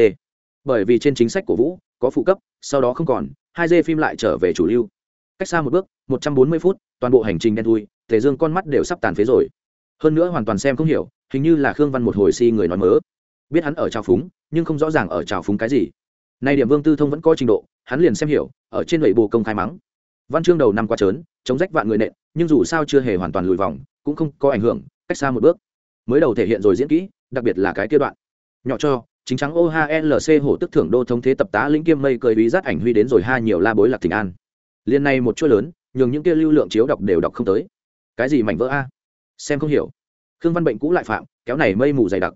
Bởi vì trên chính sách của vũ, có phụ cấp, sau đó không còn, hai d phim lại trở về chủ lưu. Cách xa một bước, một trăm bốn mươi phút, toàn bộ hành trình đen thui thể dương con mắt đều sắp tàn phế rồi. Hơn nữa hoàn toàn xem không hiểu, hình như là khương văn một hồi si người nói mớ. Biết hắn ở trào phúng, nhưng không rõ ràng ở trào phúng cái gì. Nay điểm vương tư thông vẫn có trình độ, hắn liền xem hiểu, ở trên lệ bồ công khai mắng. Văn chương đầu năm qua trớn, chống rách vạn người nện, nhưng dù sao chưa hề hoàn toàn lùi vòng, cũng không có ảnh hưởng, cách xa một bước. Mới đầu thể hiện rồi diễn kỹ, đặc biệt là cái kia đoạn nhỏ cho, chính trắng ohlc hổ tức thưởng đô thống thế tập tá lĩnh kiêm mây cười bí rát ảnh huy đến rồi hai nhiều la bối lạc thịnh an. Liên này một chuỗi lớn, nhường những kia lưu lượng chiếu đọc đều đọc không tới. Cái gì mảnh vỡ a? Xem không hiểu. Khương văn bệnh cũ lại phạm, kéo này mây mù dày đặc.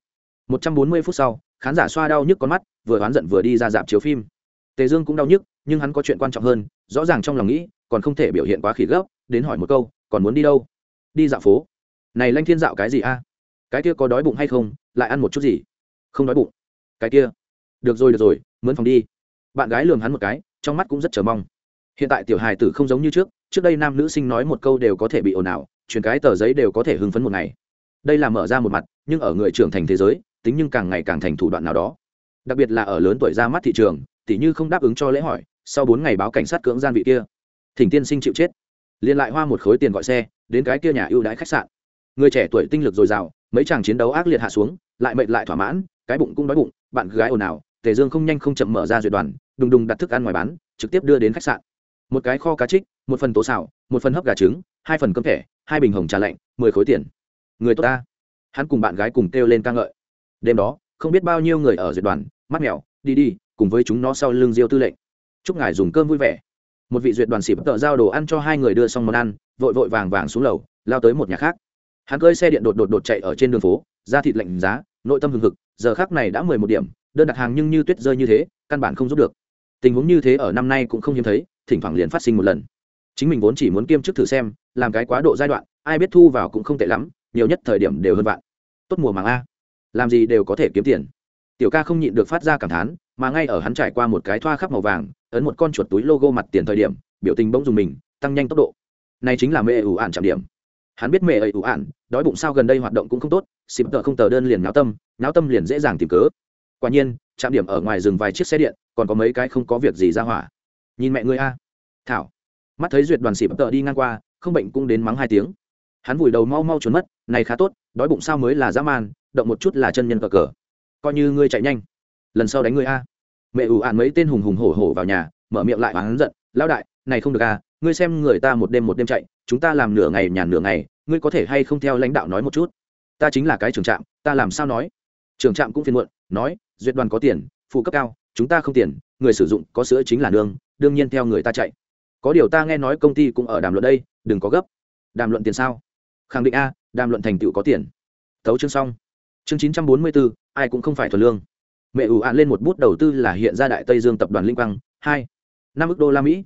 Một trăm bốn mươi phút sau, khán giả xoa đau nhức con mắt, vừa oán giận vừa đi ra dạp chiếu phim. Tề dương cũng đau nhức, nhưng hắn có chuyện quan trọng hơn, rõ ràng trong lòng nghĩ, còn không thể biểu hiện quá khỉ gấp, đến hỏi một câu, còn muốn đi đâu? Đi dạo phố. Này lanh thiên dạo cái gì a? Cái kia có đói bụng hay không? Lại ăn một chút gì? Không đói bụng. Cái kia. Được rồi được rồi, mướn phòng đi. Bạn gái lường hắn một cái, trong mắt cũng rất chờ mong. Hiện tại tiểu hài tử không giống như trước trước đây nam nữ sinh nói một câu đều có thể bị ồn ào chuyển cái tờ giấy đều có thể hưng phấn một ngày. Đây là mở ra một mặt, nhưng ở người trưởng thành thế giới, tính nhưng càng ngày càng thành thủ đoạn nào đó. Đặc biệt là ở lớn tuổi ra mắt thị trường, tỉ như không đáp ứng cho lễ hỏi, sau bốn ngày báo cảnh sát cưỡng gian vị kia, thỉnh tiên sinh chịu chết. Liền lại hoa một khối tiền gọi xe, đến cái kia nhà ưu đãi khách sạn người trẻ tuổi tinh lực dồi dào, mấy chàng chiến đấu ác liệt hạ xuống, lại mệt lại thỏa mãn, cái bụng cũng đói bụng, bạn gái ồn ào, tề dương không nhanh không chậm mở ra duyệt đoàn, đùng đùng đặt thức ăn ngoài bán, trực tiếp đưa đến khách sạn. Một cái kho cá trích, một phần tố xào, một phần hấp gà trứng, hai phần cơm thẻ, hai bình hồng trà lạnh, mười khối tiền. Người tốt ta. Hắn cùng bạn gái cùng kêu lên ca ngợi. Đêm đó, không biết bao nhiêu người ở duyệt đoàn, mắt mèo, đi đi, cùng với chúng nó sau lưng diêu tư lệnh. Chúc ngài dùng cơm vui vẻ. Một vị duyệt đoàn xịp tợ giao đồ ăn cho hai người đưa xong món ăn, vội vội vàng vàng xuống lầu, lao tới một nhà khác hắn cơi xe điện đột đột đột chạy ở trên đường phố ra thịt lạnh giá, nội tâm hừng hực, giờ khác này đã mười một điểm, đơn đặt hàng nhưng như tuyết rơi như thế, căn bản không giúp được. Tình huống như thế ở năm nay cũng không hiếm thấy, thỉnh thoảng liền phát sinh một lần. Chính mình vốn chỉ muốn kiêm chức thử xem, làm cái quá độ giai đoạn, ai biết thu vào cũng không tệ lắm, nhiều nhất thời điểm đều hơn vạn. Tốt mùa màng a. Làm gì đều có thể kiếm tiền. Tiểu ca không nhịn được phát ra cảm thán, mà ngay ở hắn trải qua một cái thoa khắp màu vàng, ấn một con chuột túi logo mặt tiền thời điểm, biểu tình bỗng dùng mình, tăng nhanh tốc độ. Này chính là mê ủ ạn chạm điểm hắn biết mê ủ ạn, đói bụng sao gần đây hoạt động cũng không tốt, xịp tờ không tờ đơn liền náo tâm náo tâm liền dễ dàng tìm cớ. Quả nhiên, trạm điểm ở ngoài dừng vài chiếc xe điện, còn có mấy cái không có việc gì ra hỏa. Nhìn mẹ ngươi a. Thảo. Mắt thấy duyệt đoàn xịp tờ đi ngang qua, không bệnh cũng đến mắng hai tiếng. Hắn vùi đầu mau mau trốn mất, này khá tốt, đói bụng sao mới là dã man, động một chút là chân nhân cờ cờ. Coi như ngươi chạy nhanh. Lần sau đánh ngươi a. Mẹ ủ ạn mấy tên hùng hùng hổ hổ vào nhà, mở miệng lại hắn giận, lão đại, này không được à ngươi xem người ta một đêm một đêm chạy, chúng ta làm nửa ngày nhàn nửa ngày, ngươi có thể hay không theo lãnh đạo nói một chút? Ta chính là cái trưởng trạm, ta làm sao nói? Trưởng trạm cũng phiền muộn, nói, duyệt đoàn có tiền, phụ cấp cao, chúng ta không tiền, người sử dụng có sữa chính là nương, đương nhiên theo người ta chạy. Có điều ta nghe nói công ty cũng ở đàm luận đây, đừng có gấp. Đàm luận tiền sao? Khẳng định a, đàm luận thành tựu có tiền. Tấu chương xong. Chương chín trăm bốn mươi bốn ai cũng không phải thuần lương. Mẹ ủ ạn lên một bút đầu tư là hiện ra đại tây dương tập đoàn linh quang, hai. năm ước đô la mỹ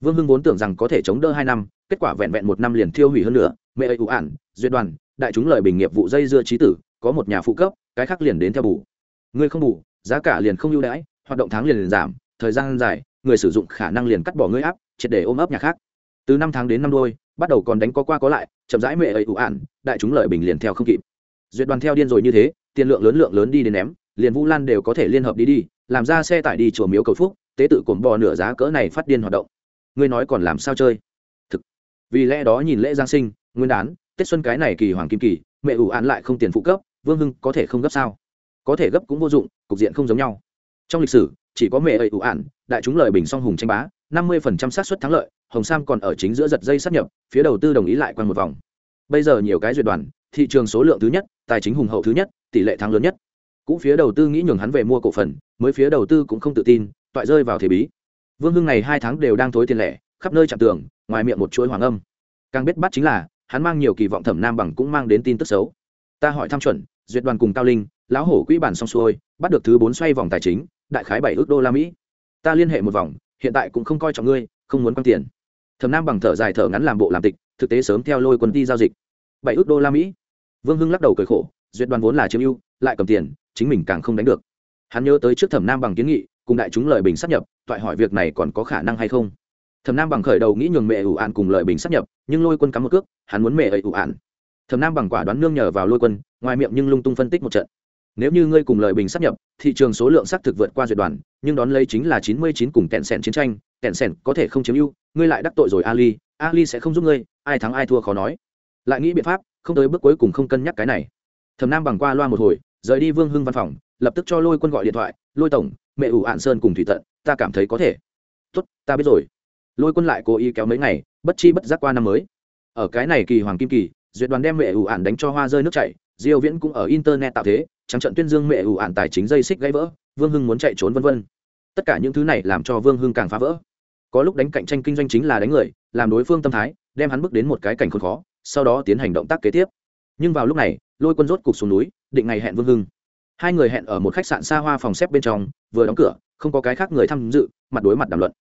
vương hưng vốn tưởng rằng có thể chống đỡ hai năm kết quả vẹn vẹn một năm liền thiêu hủy hơn nữa. Mẹ ấy ủ ản duyệt đoàn đại chúng lời bình nghiệp vụ dây dưa trí tử có một nhà phụ cấp cái khác liền đến theo bù. Người không bù giá cả liền không ưu đãi hoạt động tháng liền, liền giảm thời gian dài người sử dụng khả năng liền cắt bỏ ngươi áp triệt để ôm ấp nhà khác. Từ năm tháng đến năm đôi bắt đầu còn đánh có qua có lại chậm rãi mẹ ấy ủ ản đại chúng lợi bình liền theo không kịp. Duyệt đoàn theo điên rồi như thế tiền lượng lớn lượng lớn đi đến ném liền vũ lan đều có thể liên hợp đi đi làm ra xe tải đi chùa miếu cầu phúc tế tự cồn bò nửa giá cỡ này phát điên hoạt động ngươi nói còn làm sao chơi? Thực, vì lẽ đó nhìn lễ giáng sinh, nguyên đán, tết xuân cái này kỳ hoàng kim kỳ, mẹ ủ án lại không tiền phụ cấp, vương hưng có thể không gấp sao? Có thể gấp cũng vô dụng, cục diện không giống nhau. Trong lịch sử, chỉ có mẹ ấy ủ án, đại chúng lời bình song hùng tranh bá, năm mươi phần trăm xác suất thắng lợi, hồng sam còn ở chính giữa giật dây sắp nhập, phía đầu tư đồng ý lại quanh một vòng. Bây giờ nhiều cái duyệt đoàn, thị trường số lượng thứ nhất, tài chính hùng hậu thứ nhất, tỷ lệ thắng lớn nhất. Cũng phía đầu tư nghĩ nhường hắn về mua cổ phần, mới phía đầu tư cũng không tự tin, toại rơi vào thế bí vương hưng này hai tháng đều đang thối tiền lẻ, khắp nơi chạm tường, ngoài miệng một chuỗi hoàng âm. Càng biết bắt chính là, hắn mang nhiều kỳ vọng thẩm nam bằng cũng mang đến tin tức xấu. Ta hỏi tham chuẩn, duyệt đoàn cùng cao linh, lão hổ quỹ bản xong xuôi, bắt được thứ bốn xoay vòng tài chính, đại khái bảy ước đô la mỹ. Ta liên hệ một vòng, hiện tại cũng không coi trọng ngươi, không muốn quan tiền. Thẩm nam bằng thở dài thở ngắn làm bộ làm tịch, thực tế sớm theo lôi quân đi giao dịch. Bảy ước đô la mỹ. Vương hưng lắc đầu cười khổ, duyệt đoàn vốn là chiếm ưu, lại cầm tiền, chính mình càng không đánh được. Hắn nhớ tới trước thẩm nam bằng kiến nghị cùng đại chúng lợi bình sắp nhập, toại hỏi việc này còn có khả năng hay không? Thẩm nam bằng khởi đầu nghĩ nhường mẹ ủ ạn cùng lợi bình sắp nhập, nhưng lôi quân cắm một cước, hắn muốn mẹ ấy ủ ạn. Thẩm nam bằng quả đoán nương nhờ vào lôi quân, ngoài miệng nhưng lung tung phân tích một trận. Nếu như ngươi cùng lợi bình sắp nhập, thị trường số lượng xác thực vượt qua duyệt đoàn nhưng đón lấy chính là chín mươi chín cùng kẹn sẻn chiến tranh, kẹn sẻn có thể không chiếm ưu, ngươi lại đắc tội rồi ali ali sẽ không giúp ngươi, ai thắng ai thua khó nói. Lại nghĩ biện pháp, không tới bước cuối cùng không cân nhắc cái này. Thẩm nam bằng qua loa một hồi, rời đi vương hưng văn phòng, lập tức cho lôi quân gọi điện thoại, lôi tổng mẹ ủ ạn sơn cùng thủy tận, ta cảm thấy có thể. Tốt, ta biết rồi. Lôi quân lại cố ý kéo mấy ngày, bất chi bất giác qua năm mới. Ở cái này kỳ hoàng kim kỳ, duyệt đoàn đem mẹ ủ ạn đánh cho hoa rơi nước chảy, diêu viễn cũng ở internet tạo thế, trắng trận tuyên dương mẹ ủ ạn tài chính dây xích gãy vỡ, vương hưng muốn chạy trốn vân vân. Tất cả những thứ này làm cho vương hưng càng phá vỡ. Có lúc đánh cạnh tranh kinh doanh chính là đánh người, làm đối phương tâm thái, đem hắn bước đến một cái cảnh khốn khó, sau đó tiến hành động tác kế tiếp. Nhưng vào lúc này, lôi quân rốt cục xuống núi, định ngày hẹn vương hưng. Hai người hẹn ở một khách sạn xa hoa phòng xếp bên trong vừa đóng cửa, không có cái khác người tham dự, mặt đối mặt đàm luận.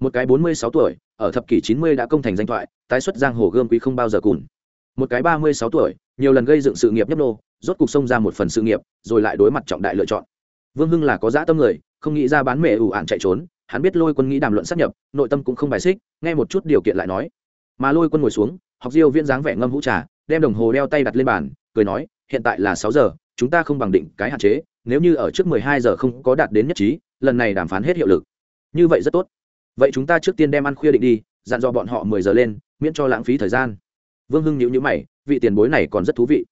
Một cái bốn mươi sáu tuổi, ở thập kỷ chín mươi đã công thành danh thoại, tái xuất giang hồ gươm quý không bao giờ cùn. Một cái ba mươi sáu tuổi, nhiều lần gây dựng sự nghiệp nhấp nô, rốt cục xông ra một phần sự nghiệp, rồi lại đối mặt trọng đại lựa chọn. Vương hưng là có dã tâm người, không nghĩ ra bán mẹ ủ ạn chạy trốn, hắn biết lôi quân nghĩ đàm luận sát nhập, nội tâm cũng không bài xích, nghe một chút điều kiện lại nói. Mà lôi quân ngồi xuống, học diêu viên dáng vẻ ngâm hũ trà, đem đồng hồ đeo tay đặt lên bàn, cười nói, hiện tại là sáu giờ, chúng ta không bằng định cái hạn chế nếu như ở trước mười hai giờ không có đạt đến nhất trí, lần này đàm phán hết hiệu lực. Như vậy rất tốt. Vậy chúng ta trước tiên đem ăn khuya định đi, dặn dò bọn họ mười giờ lên, miễn cho lãng phí thời gian. Vương hưng nhíu nhíu mày, vị tiền bối này còn rất thú vị.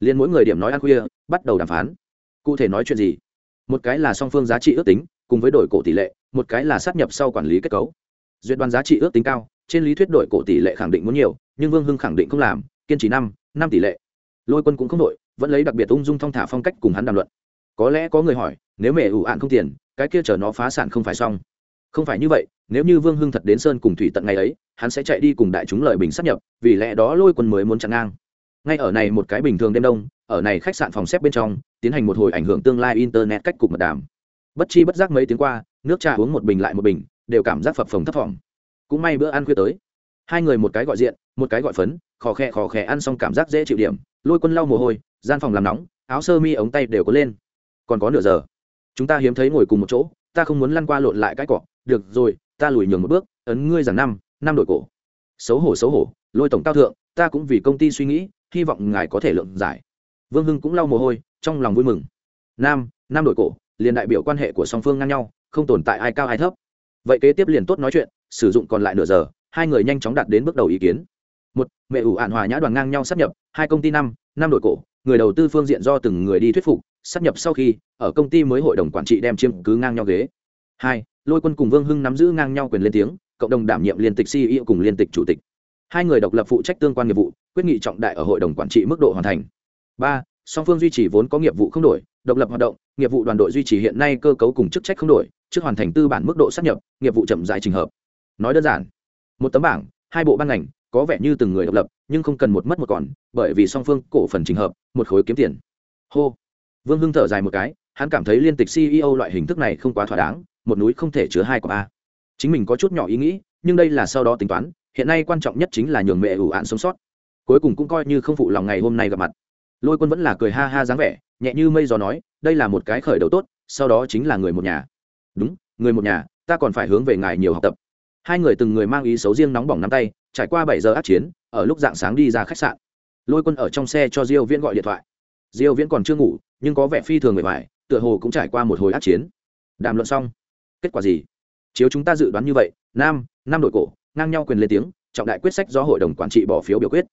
Liền mỗi người điểm nói ăn khuya, bắt đầu đàm phán. Cụ thể nói chuyện gì? Một cái là song phương giá trị ước tính, cùng với đổi cổ tỷ lệ, một cái là sát nhập sau quản lý kết cấu. Duyệt đoàn giá trị ước tính cao, trên lý thuyết đổi cổ tỷ lệ khẳng định muốn nhiều, nhưng vương hưng khẳng định không làm, kiên trì năm năm tỷ lệ. Lôi quân cũng không đổi, vẫn lấy đặc biệt ung dung thong thả phong cách cùng hắn đàm luận có lẽ có người hỏi, nếu mẹ ủ ạn không tiền, cái kia chờ nó phá sản không phải xong. Không phải như vậy, nếu như vương hưng thật đến sơn cùng thủy tận ngày ấy, hắn sẽ chạy đi cùng đại chúng lợi bình sắp nhập, vì lẽ đó lôi quân mới muốn chặn ngang. Ngay ở này một cái bình thường đêm đông, ở này khách sạn phòng xếp bên trong, tiến hành một hồi ảnh hưởng tương lai internet cách cục mật đàm. Bất chi bất giác mấy tiếng qua, nước trà uống một bình lại một bình, đều cảm giác phập phồng thấp phỏng cũng may bữa ăn khuya tới. Hai người một cái gọi diện, một cái gọi phấn, khò khè khò khè ăn xong cảm giác dễ chịu điểm, lôi quân lau mồ hôi, gian phòng làm nóng, áo sơ mi ống tay đều có lên còn có nửa giờ. Chúng ta hiếm thấy ngồi cùng một chỗ, ta không muốn lăn qua lộn lại cái cọ được rồi, ta lùi nhường một bước, ấn ngươi rằng năm năm đổi cổ. Xấu hổ xấu hổ, lôi tổng cao thượng, ta cũng vì công ty suy nghĩ, hy vọng ngài có thể lượng giải. Vương hưng cũng lau mồ hôi, trong lòng vui mừng. Nam Nam đổi cổ, liền đại biểu quan hệ của song phương ngang nhau, không tồn tại ai cao ai thấp. Vậy kế tiếp liền tốt nói chuyện, sử dụng còn lại nửa giờ, hai người nhanh chóng đạt đến bước đầu ý kiến. Một, mẹ ủ ạn hòa nhã đoàn ngang nhau sắp nhập, hai công ty năm năm đội cổ, người đầu tư phương diện do từng người đi thuyết phục sắp nhập sau khi, ở công ty mới hội đồng quản trị đem chiếm cứ ngang nhau ghế. Hai, lôi quân cùng vương hưng nắm giữ ngang nhau quyền lên tiếng, cộng đồng đảm nhiệm liên tịch ceo cùng liên tịch chủ tịch. Hai người độc lập phụ trách tương quan nghiệp vụ, quyết nghị trọng đại ở hội đồng quản trị mức độ hoàn thành. Ba, song phương duy trì vốn có nghiệp vụ không đổi, độc lập hoạt động, nghiệp vụ đoàn đội duy trì hiện nay cơ cấu cùng chức trách không đổi, trước hoàn thành tư bản mức độ sắp nhập, nghiệp vụ chậm dài trình hợp. Nói đơn giản, một tấm bảng, hai bộ ban ngành, có vẻ như từng người độc lập, nhưng không cần một mất một còn, bởi vì song phương cổ phần trình hợp, một khối kiếm tiền. Hô vương hưng thở dài một cái, hắn cảm thấy liên tịch ceo loại hình thức này không quá thỏa đáng, một núi không thể chứa hai quả a. Chính mình có chút nhỏ ý nghĩ, nhưng đây là sau đó tính toán, hiện nay quan trọng nhất chính là nhường mẹ ủ ạn sống sót. Cuối cùng cũng coi như không phụ lòng ngày hôm nay gặp mặt. Lôi quân vẫn là cười ha ha dáng vẻ, nhẹ như mây gió nói, đây là một cái khởi đầu tốt, sau đó chính là người một nhà. Đúng, người một nhà, ta còn phải hướng về ngài nhiều học tập. Hai người từng người mang ý xấu riêng nóng bỏng nắm tay, trải qua bảy giờ át chiến, ở lúc dạng sáng đi ra khách sạn. Lôi quân ở trong xe cho diêu viễn gọi điện thoại. Diêu viễn còn chưa ngủ nhưng có vẻ phi thường người vải tựa hồ cũng trải qua một hồi át chiến. Đàm luận xong, kết quả gì? Chiếu chúng ta dự đoán như vậy, nam năm đội cổ, ngang nhau quyền lên tiếng, trọng đại quyết sách do hội đồng quản trị bỏ phiếu biểu quyết.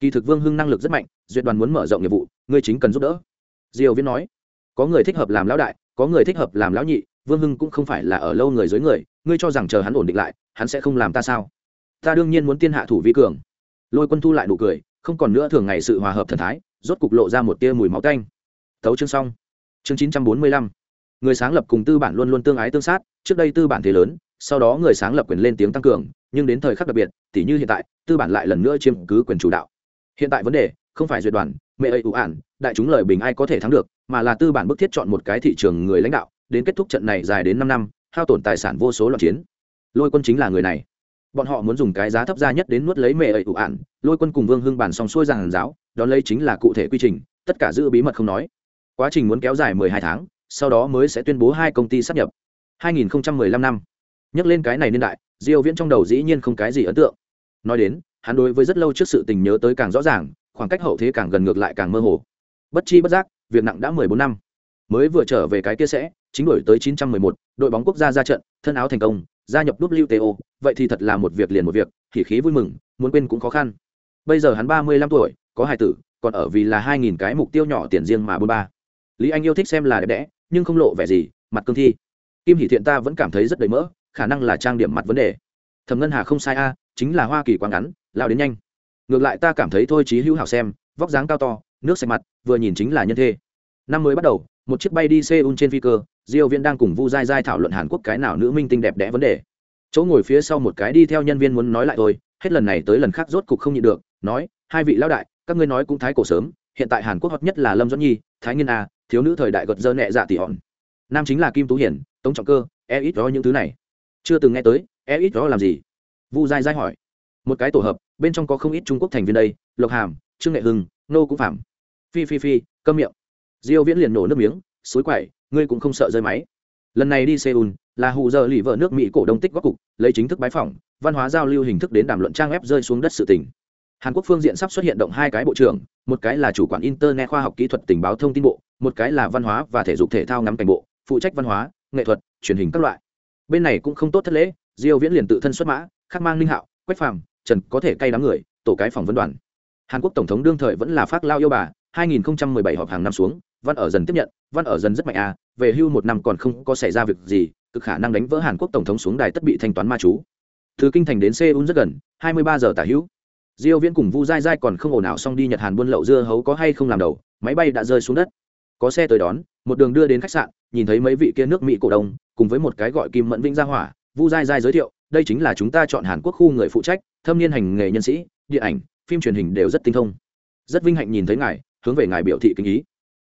Kỳ thực vương hưng năng lực rất mạnh, duyệt đoàn muốn mở rộng nghiệp vụ, ngươi chính cần giúp đỡ. Diều viễn nói, có người thích hợp làm lão đại, có người thích hợp làm lão nhị, vương hưng cũng không phải là ở lâu người dưới người, ngươi cho rằng chờ hắn ổn định lại, hắn sẽ không làm ta sao? Ta đương nhiên muốn tiên hạ thủ vi cường. Lôi quân thu lại nụ cười, không còn nữa thường ngày sự hòa hợp thần thái, rốt cục lộ ra một tia mùi máu tanh thấu chương xong. Chương chín trăm bốn mươi lăm. Người sáng lập cùng tư bản luôn luôn tương ái tương sát, trước đây tư bản thế lớn, sau đó người sáng lập quyền lên tiếng tăng cường, nhưng đến thời khắc đặc biệt, tỉ như hiện tại, tư bản lại lần nữa chiếm cứ quyền chủ đạo. Hiện tại vấn đề, không phải duyệt đoàn, mẹ ấy ủ ản, đại chúng lời bình ai có thể thắng được, mà là tư bản bức thiết chọn một cái thị trường người lãnh đạo, đến kết thúc trận này dài đến năm năm, hao tổn tài sản vô số loạn chiến. Lôi quân chính là người này. Bọn họ muốn dùng cái giá thấp ra nhất đến nuốt lấy mẹ ấy ủ ản, lôi quân cùng vương hưng bản xong xuôi giàn giáo, đón lấy chính là cụ thể quy trình, tất cả giữ bí mật không nói quá trình muốn kéo dài mười hai tháng sau đó mới sẽ tuyên bố hai công ty sáp nhập. 2015 năm. Nhắc lên cái này niên đại diêu viễn trong đầu dĩ nhiên không cái gì ấn tượng. Nói đến hắn đối với rất lâu trước sự tình nhớ tới càng rõ ràng khoảng cách hậu thế càng gần ngược lại càng mơ hồ. Bất chi bất giác việc nặng đã 14 năm. Mới vừa trở về cái kia sẽ chính đổi tới 911, đội bóng quốc gia ra trận thân áo thành công gia nhập WTO vậy thì thật là một việc liền một việc khí khí vui mừng muốn quên cũng khó khăn. Bây giờ hắn 35 tuổi có hài tử còn ở vì là 2.000 cái mục tiêu nhỏ tiền riêng mà bôn ba lý anh yêu thích xem là đẹp đẽ, nhưng không lộ vẻ gì, mặt cương thi. Kim hỷ thiện ta vẫn cảm thấy rất đầy mỡ, khả năng là trang điểm mặt vấn đề. Thẩm ngân hà không sai a, chính là hoa kỳ quá ngắn, lao đến nhanh. Ngược lại ta cảm thấy thôi trí hữu hảo xem, vóc dáng cao to, nước sạch mặt, vừa nhìn chính là nhân thê. Năm mới bắt đầu, một chiếc bay đi seoul trên phi cơ, diêu viên đang cùng vu dai dai thảo luận hàn quốc cái nào nữ minh tinh đẹp đẽ vấn đề. Chỗ ngồi phía sau một cái đi theo nhân viên muốn nói lại thôi, hết lần này tới lần khác rốt cục không nhịn được, nói, hai vị lão đại, các ngươi nói cũng thái cổ sớm, hiện tại hàn quốc hot nhất là lâm doãn nhi, thái nghiên a thiếu nữ thời đại gật dơ nhẹ dạ tỷ hòn. Nam chính là kim tú hiển, tống trọng cơ e ít đó những thứ này. Chưa từng nghe tới e ít đó làm gì? Vu dai dai hỏi. Một cái tổ hợp, bên trong có không ít trung quốc thành viên đây, lộc hàm, trương nghệ hưng, nô cũng phạm. Phi phi phi, câm miệng. Diêu viễn liền nổ nước miếng, suối quậy, ngươi cũng không sợ rơi máy. Lần này đi seoul, là hù giờ lì vợ nước mỹ cổ đông tích góp cục, lấy chính thức bái phỏng, văn hóa giao lưu hình thức đến đàm luận trang web rơi xuống đất sự tình. Hàn quốc phương diện sắp xuất hiện động hai cái bộ trưởng, một cái là chủ quản internet khoa học kỹ thuật tình báo thông tin bộ một cái là văn hóa và thể dục thể thao ngắm cảnh bộ, phụ trách văn hóa, nghệ thuật, truyền hình các loại. Bên này cũng không tốt thất lễ, diêu viễn liền tự thân xuất mã, khắc mang linh hạo, quách phàm, trần có thể cay đám người, tổ cái phòng vấn đoàn. Hàn quốc tổng thống đương thời vẫn là phát lao yêu bà 2017 họp hàng năm xuống, văn ở dần tiếp nhận, văn ở dần rất mạnh à về hưu một năm còn không có xảy ra việc gì, cực khả năng đánh vỡ hàn quốc tổng thống xuống đài tất bị thanh toán ma chú. Từ kinh thành đến seoul rất gần 23 giờ tả hữu. Diêu viễn cùng vu dai dai còn không ổn nào xong đi nhật hàn buôn lậu dưa hấu có hay không làm đầu, máy bay đã rơi xuống đất có xe tới đón, một đường đưa đến khách sạn, nhìn thấy mấy vị kia nước mỹ cổ đông, cùng với một cái gọi kim mẫn vĩnh gia hỏa, vu dai dai giới thiệu, đây chính là chúng ta chọn hàn quốc khu người phụ trách, thâm niên hành nghề nhân sĩ, điện ảnh, phim truyền hình đều rất tinh thông. Rất vinh hạnh nhìn thấy ngài, hướng về ngài biểu thị kinh ý.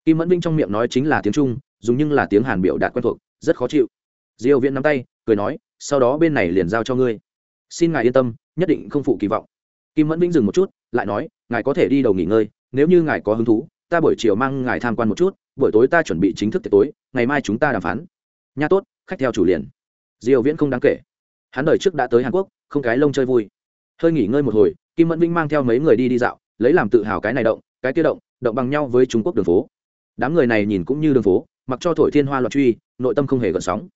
Kim mẫn vinh trong miệng nói chính là tiếng trung, dùng nhưng là tiếng hàn biểu đạt quen thuộc, rất khó chịu. Diêu viễn nắm tay, cười nói, sau đó bên này liền giao cho ngươi. Xin ngài yên tâm, nhất định không phụ kỳ vọng. Kim mẫn vĩnh dừng một chút, lại nói, ngài có thể đi đầu nghỉ ngơi, nếu như ngài có hứng thú, ta buổi chiều mang ngài tham quan một chút buổi tối ta chuẩn bị chính thức tiệc tối, ngày mai chúng ta đàm phán. Nha tốt, khách theo chủ liền. Diều viễn không đáng kể. Hắn đời trước đã tới hàn quốc, không cái lông chơi vui. Hơi nghỉ ngơi một hồi, kim mẫn vinh mang theo mấy người đi đi dạo, lấy làm tự hào cái này động, cái kia động động bằng nhau với trung quốc đường phố. Đám người này nhìn cũng như đường phố, mặc cho thổi thiên hoa loạn truy, nội tâm không hề gợn sóng.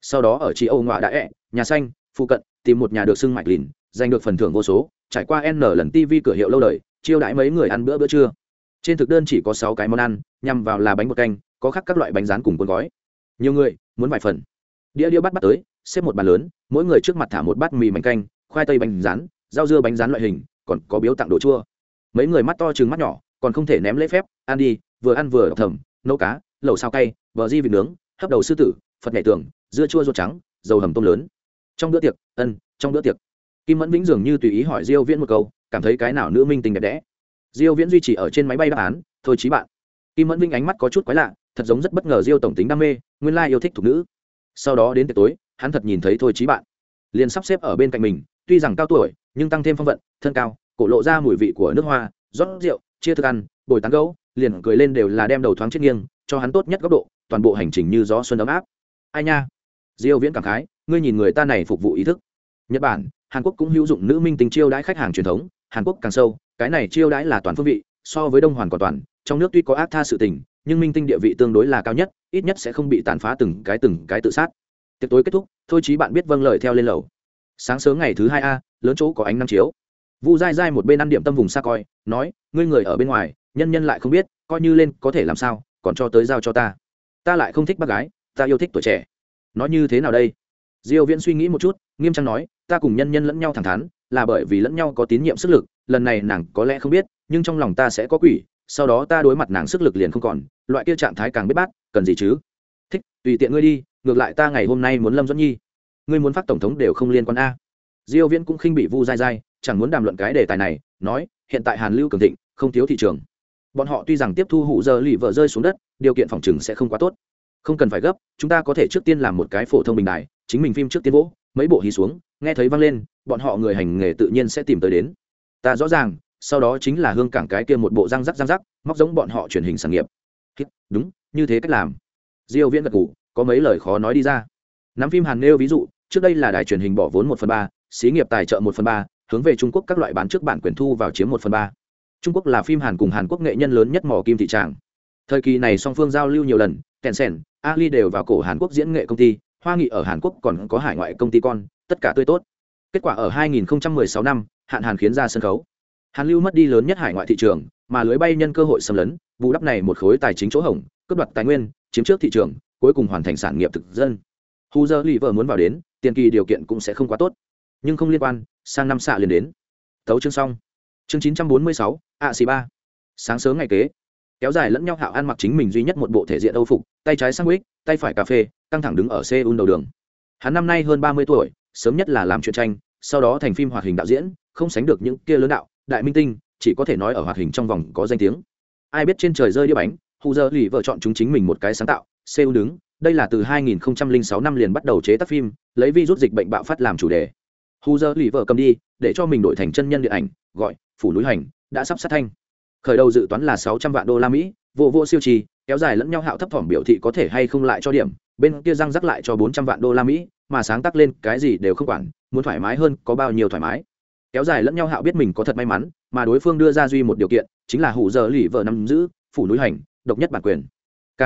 Sau đó ở chị âu ngoại đã ẹ, nhà xanh, phụ cận, tìm một nhà được xưng mạch lìn, giành được phần thưởng vô số, trải qua n lần tv cửa hiệu lâu đời, chiêu đãi mấy người ăn bữa bữa trưa. Trên thực đơn chỉ có sáu cái món ăn nhằm vào là bánh bột canh, có khác các loại bánh rán cùng cuốn gói. Nhiều người, muốn vài phần. Đĩa đĩa bắt bắt tới, xếp một bàn lớn, mỗi người trước mặt thả một bát mì bánh canh, khoai tây bánh rán, rau dưa bánh rán loại hình, còn có biếu tặng đồ chua. Mấy người mắt to chừng mắt nhỏ, còn không thể ném lễ phép, ăn đi, vừa ăn vừa thầm, nấu cá, lẩu sao cay, bờ di vịt nướng, hấp đầu sư tử, phật nhảy tường, dưa chua ruột trắng, dầu hầm tôm lớn. Trong bữa tiệc, ân, trong bữa tiệc. Kim mẫn vĩnh dường như tùy ý hỏi diêu viễn một câu, cảm thấy cái nào nữ minh tình đẹp đẽ. Diêu viễn duy trì ở trên máy bay đáp án, thôi chí bạn kim mẫn vinh ánh mắt có chút quái lạ, thật giống rất bất ngờ diêu tổng tính đam mê, nguyên lai yêu thích thuộc nữ. Sau đó đến tiệc tối, hắn thật nhìn thấy thôi chí bạn. Liền sắp xếp ở bên cạnh mình, tuy rằng cao tuổi, nhưng tăng thêm phong vận, thân cao, cổ lộ ra mùi vị của nước hoa, rót rượu, chia thức ăn, bồi tán gấu, liền cười lên đều là đem đầu thoáng chết nghiêng, cho hắn tốt nhất góc độ, toàn bộ hành trình như gió xuân ấm áp. Ai nha? Diêu viễn cảm khái, ngươi nhìn người ta này phục vụ ý thức. Nhật bản, hàn quốc cũng hữu dụng nữ minh tình chiêu đãi khách hàng truyền thống, hàn quốc càng sâu, cái này chiêu đãi là toàn phương vị, so với đông hoàn còn toàn trong nước tuy có ác tha sự tình, nhưng minh tinh địa vị tương đối là cao nhất, ít nhất sẽ không bị tàn phá từng cái từng cái tự sát. Tiệc tối kết thúc, thôi chí bạn biết vâng lời theo lên lầu. Sáng sớm ngày thứ hai a, lớn chỗ có ánh năm chiếu. Vu dai dai một bên ăn điểm tâm vùng xa coi, nói, ngươi người ở bên ngoài, nhân nhân lại không biết, coi như lên có thể làm sao, còn cho tới giao cho ta. Ta lại không thích bác gái, ta yêu thích tuổi trẻ. Nói như thế nào đây? Diêu viễn suy nghĩ một chút, nghiêm trang nói, ta cùng nhân nhân lẫn nhau thẳng thắn, là bởi vì lẫn nhau có tín nhiệm sức lực, lần này nàng có lẽ không biết, nhưng trong lòng ta sẽ có quỷ sau đó ta đối mặt nàng sức lực liền không còn, loại kia trạng thái càng biết bát, cần gì chứ? Thích, tùy tiện ngươi đi, ngược lại ta ngày hôm nay muốn lâm dẫn nhi. Ngươi muốn phát tổng thống đều không liên quan a. Diêu viễn cũng khinh bị vu dai dai chẳng muốn đàm luận cái đề tài này, nói, hiện tại hàn lưu cường thịnh, không thiếu thị trường. Bọn họ tuy rằng tiếp thu hụ giờ lì vợ rơi xuống đất, điều kiện phòng trừng sẽ không quá tốt. Không cần phải gấp, chúng ta có thể trước tiên làm một cái phổ thông bình đài, chính mình phim trước tiên vỗ, mấy bộ hí xuống, nghe thấy vang lên, bọn họ người hành nghề tự nhiên sẽ tìm tới đến. Ta rõ ràng sau đó chính là hương cảng cái kia một bộ răng rắc răng rắc, móc giống bọn họ truyền hình sản nghiệp. Đúng, như thế cách làm. Diêu viễn gật gù, có mấy lời khó nói đi ra. Nắm phim hàn nêu ví dụ, trước đây là đài truyền hình bỏ vốn một phần ba, xí nghiệp tài trợ một phần ba, hướng về trung quốc các loại bán trước bản quyền thu vào chiếm một phần ba. Trung quốc là phim hàn cùng hàn quốc nghệ nhân lớn nhất mỏ kim thị tràng. Thời kỳ này song phương giao lưu nhiều lần kèn sèn, ali đều vào cổ hàn quốc diễn nghệ công ty, hoa nghị ở hàn quốc còn có hải ngoại công ty con, tất cả tươi tốt. Kết quả ở 2016 năm, hạn hàn khiến ra sân khấu hàn lưu mất đi lớn nhất hải ngoại thị trường, mà lưới bay nhân cơ hội xâm lấn, bù đắp này một khối tài chính chỗ hỏng cướp đoạt tài nguyên, chiếm trước thị trường, cuối cùng hoàn thành sản nghiệp thực dân. Hu giờ lì vợ muốn vào đến, tiền kỳ điều kiện cũng sẽ không quá tốt. Nhưng không liên quan, sang năm xạ liền đến. Thấu chương xong. Chương chín trăm bốn mươi sáu, a xì ba. Sáng sớm ngày kế, kéo dài lẫn nhau hạo ăn mặc chính mình duy nhất một bộ thể diện âu phục, tay trái sang quýt tay phải cà phê, căng thẳng đứng ở seoul un đầu đường. Hắn năm nay hơn ba mươi tuổi, sớm nhất là làm chuyện tranh, sau đó thành phim hoạt hình đạo diễn, không sánh được những kia lớn đạo đại minh tinh, chỉ có thể nói ở hoạt hình trong vòng có danh tiếng. Ai biết trên trời rơi đĩa bánh, hù dơ lì vợ chọn chúng chính mình một cái sáng tạo, seoul đứng. Đây là từ 2006 năm liền bắt đầu chế tác phim, lấy virus dịch bệnh bạo phát làm chủ đề. Hù dơ lì vợ cầm đi, để cho mình đổi thành chân nhân điện ảnh, gọi, phủ núi hành, đã sắp sát thanh. Khởi đầu dự toán là 600 vạn đô la mỹ, vô vô siêu trì, kéo dài lẫn nhau hạo thấp thỏm biểu thị có thể hay không lại cho điểm, bên kia răng rắc lại cho 400 vạn đô la mỹ, mà sáng tác lên cái gì đều không quản, muốn thoải mái hơn có bao nhiêu thoải mái kéo dài lẫn nhau hạo biết mình có thật may mắn, mà đối phương đưa ra duy một điều kiện, chính là hủ giờ lì vợ nắm giữ, phủ núi hành, độc nhất bản quyền. K.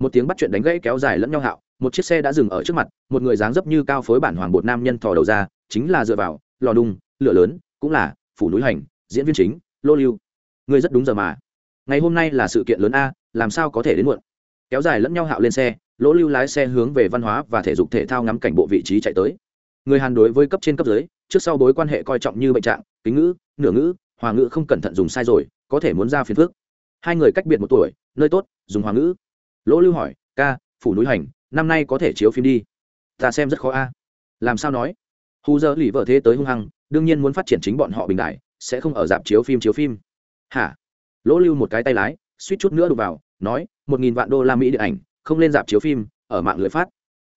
Một tiếng bắt chuyện đánh gãy kéo dài lẫn nhau hạo, một chiếc xe đã dừng ở trước mặt, một người dáng dấp như cao phối bản hoàng bột nam nhân thò đầu ra, chính là dựa vào, lò đung, lửa lớn, cũng là phủ núi hành, diễn viên chính, lô lưu. Ngươi rất đúng giờ mà. Ngày hôm nay là sự kiện lớn a, làm sao có thể đến muộn? Kéo dài lẫn nhau hạo lên xe lỗ lưu lái xe hướng về văn hóa và thể dục thể thao ngắm cảnh bộ vị trí chạy tới người hàn đối với cấp trên cấp dưới, trước sau bối quan hệ coi trọng như bệnh trạng, kính ngữ, nửa ngữ, hòa ngữ không cẩn thận dùng sai rồi, có thể muốn ra phiền phước hai người cách biệt một tuổi, nơi tốt, dùng hòa ngữ. Lỗ lưu hỏi, ca, phủ núi hành, năm nay có thể chiếu phim đi? Ta xem rất khó a. Làm sao nói? Hù giờ lì vợ thế tới hung hăng, đương nhiên muốn phát triển chính bọn họ bình đại, sẽ không ở dạp chiếu phim chiếu phim. Hả? Lỗ lưu một cái tay lái, suýt chút nữa đụng vào, nói, một nghìn vạn đô la mỹ điện ảnh, không lên dạp chiếu phim, ở mạng lưới phát.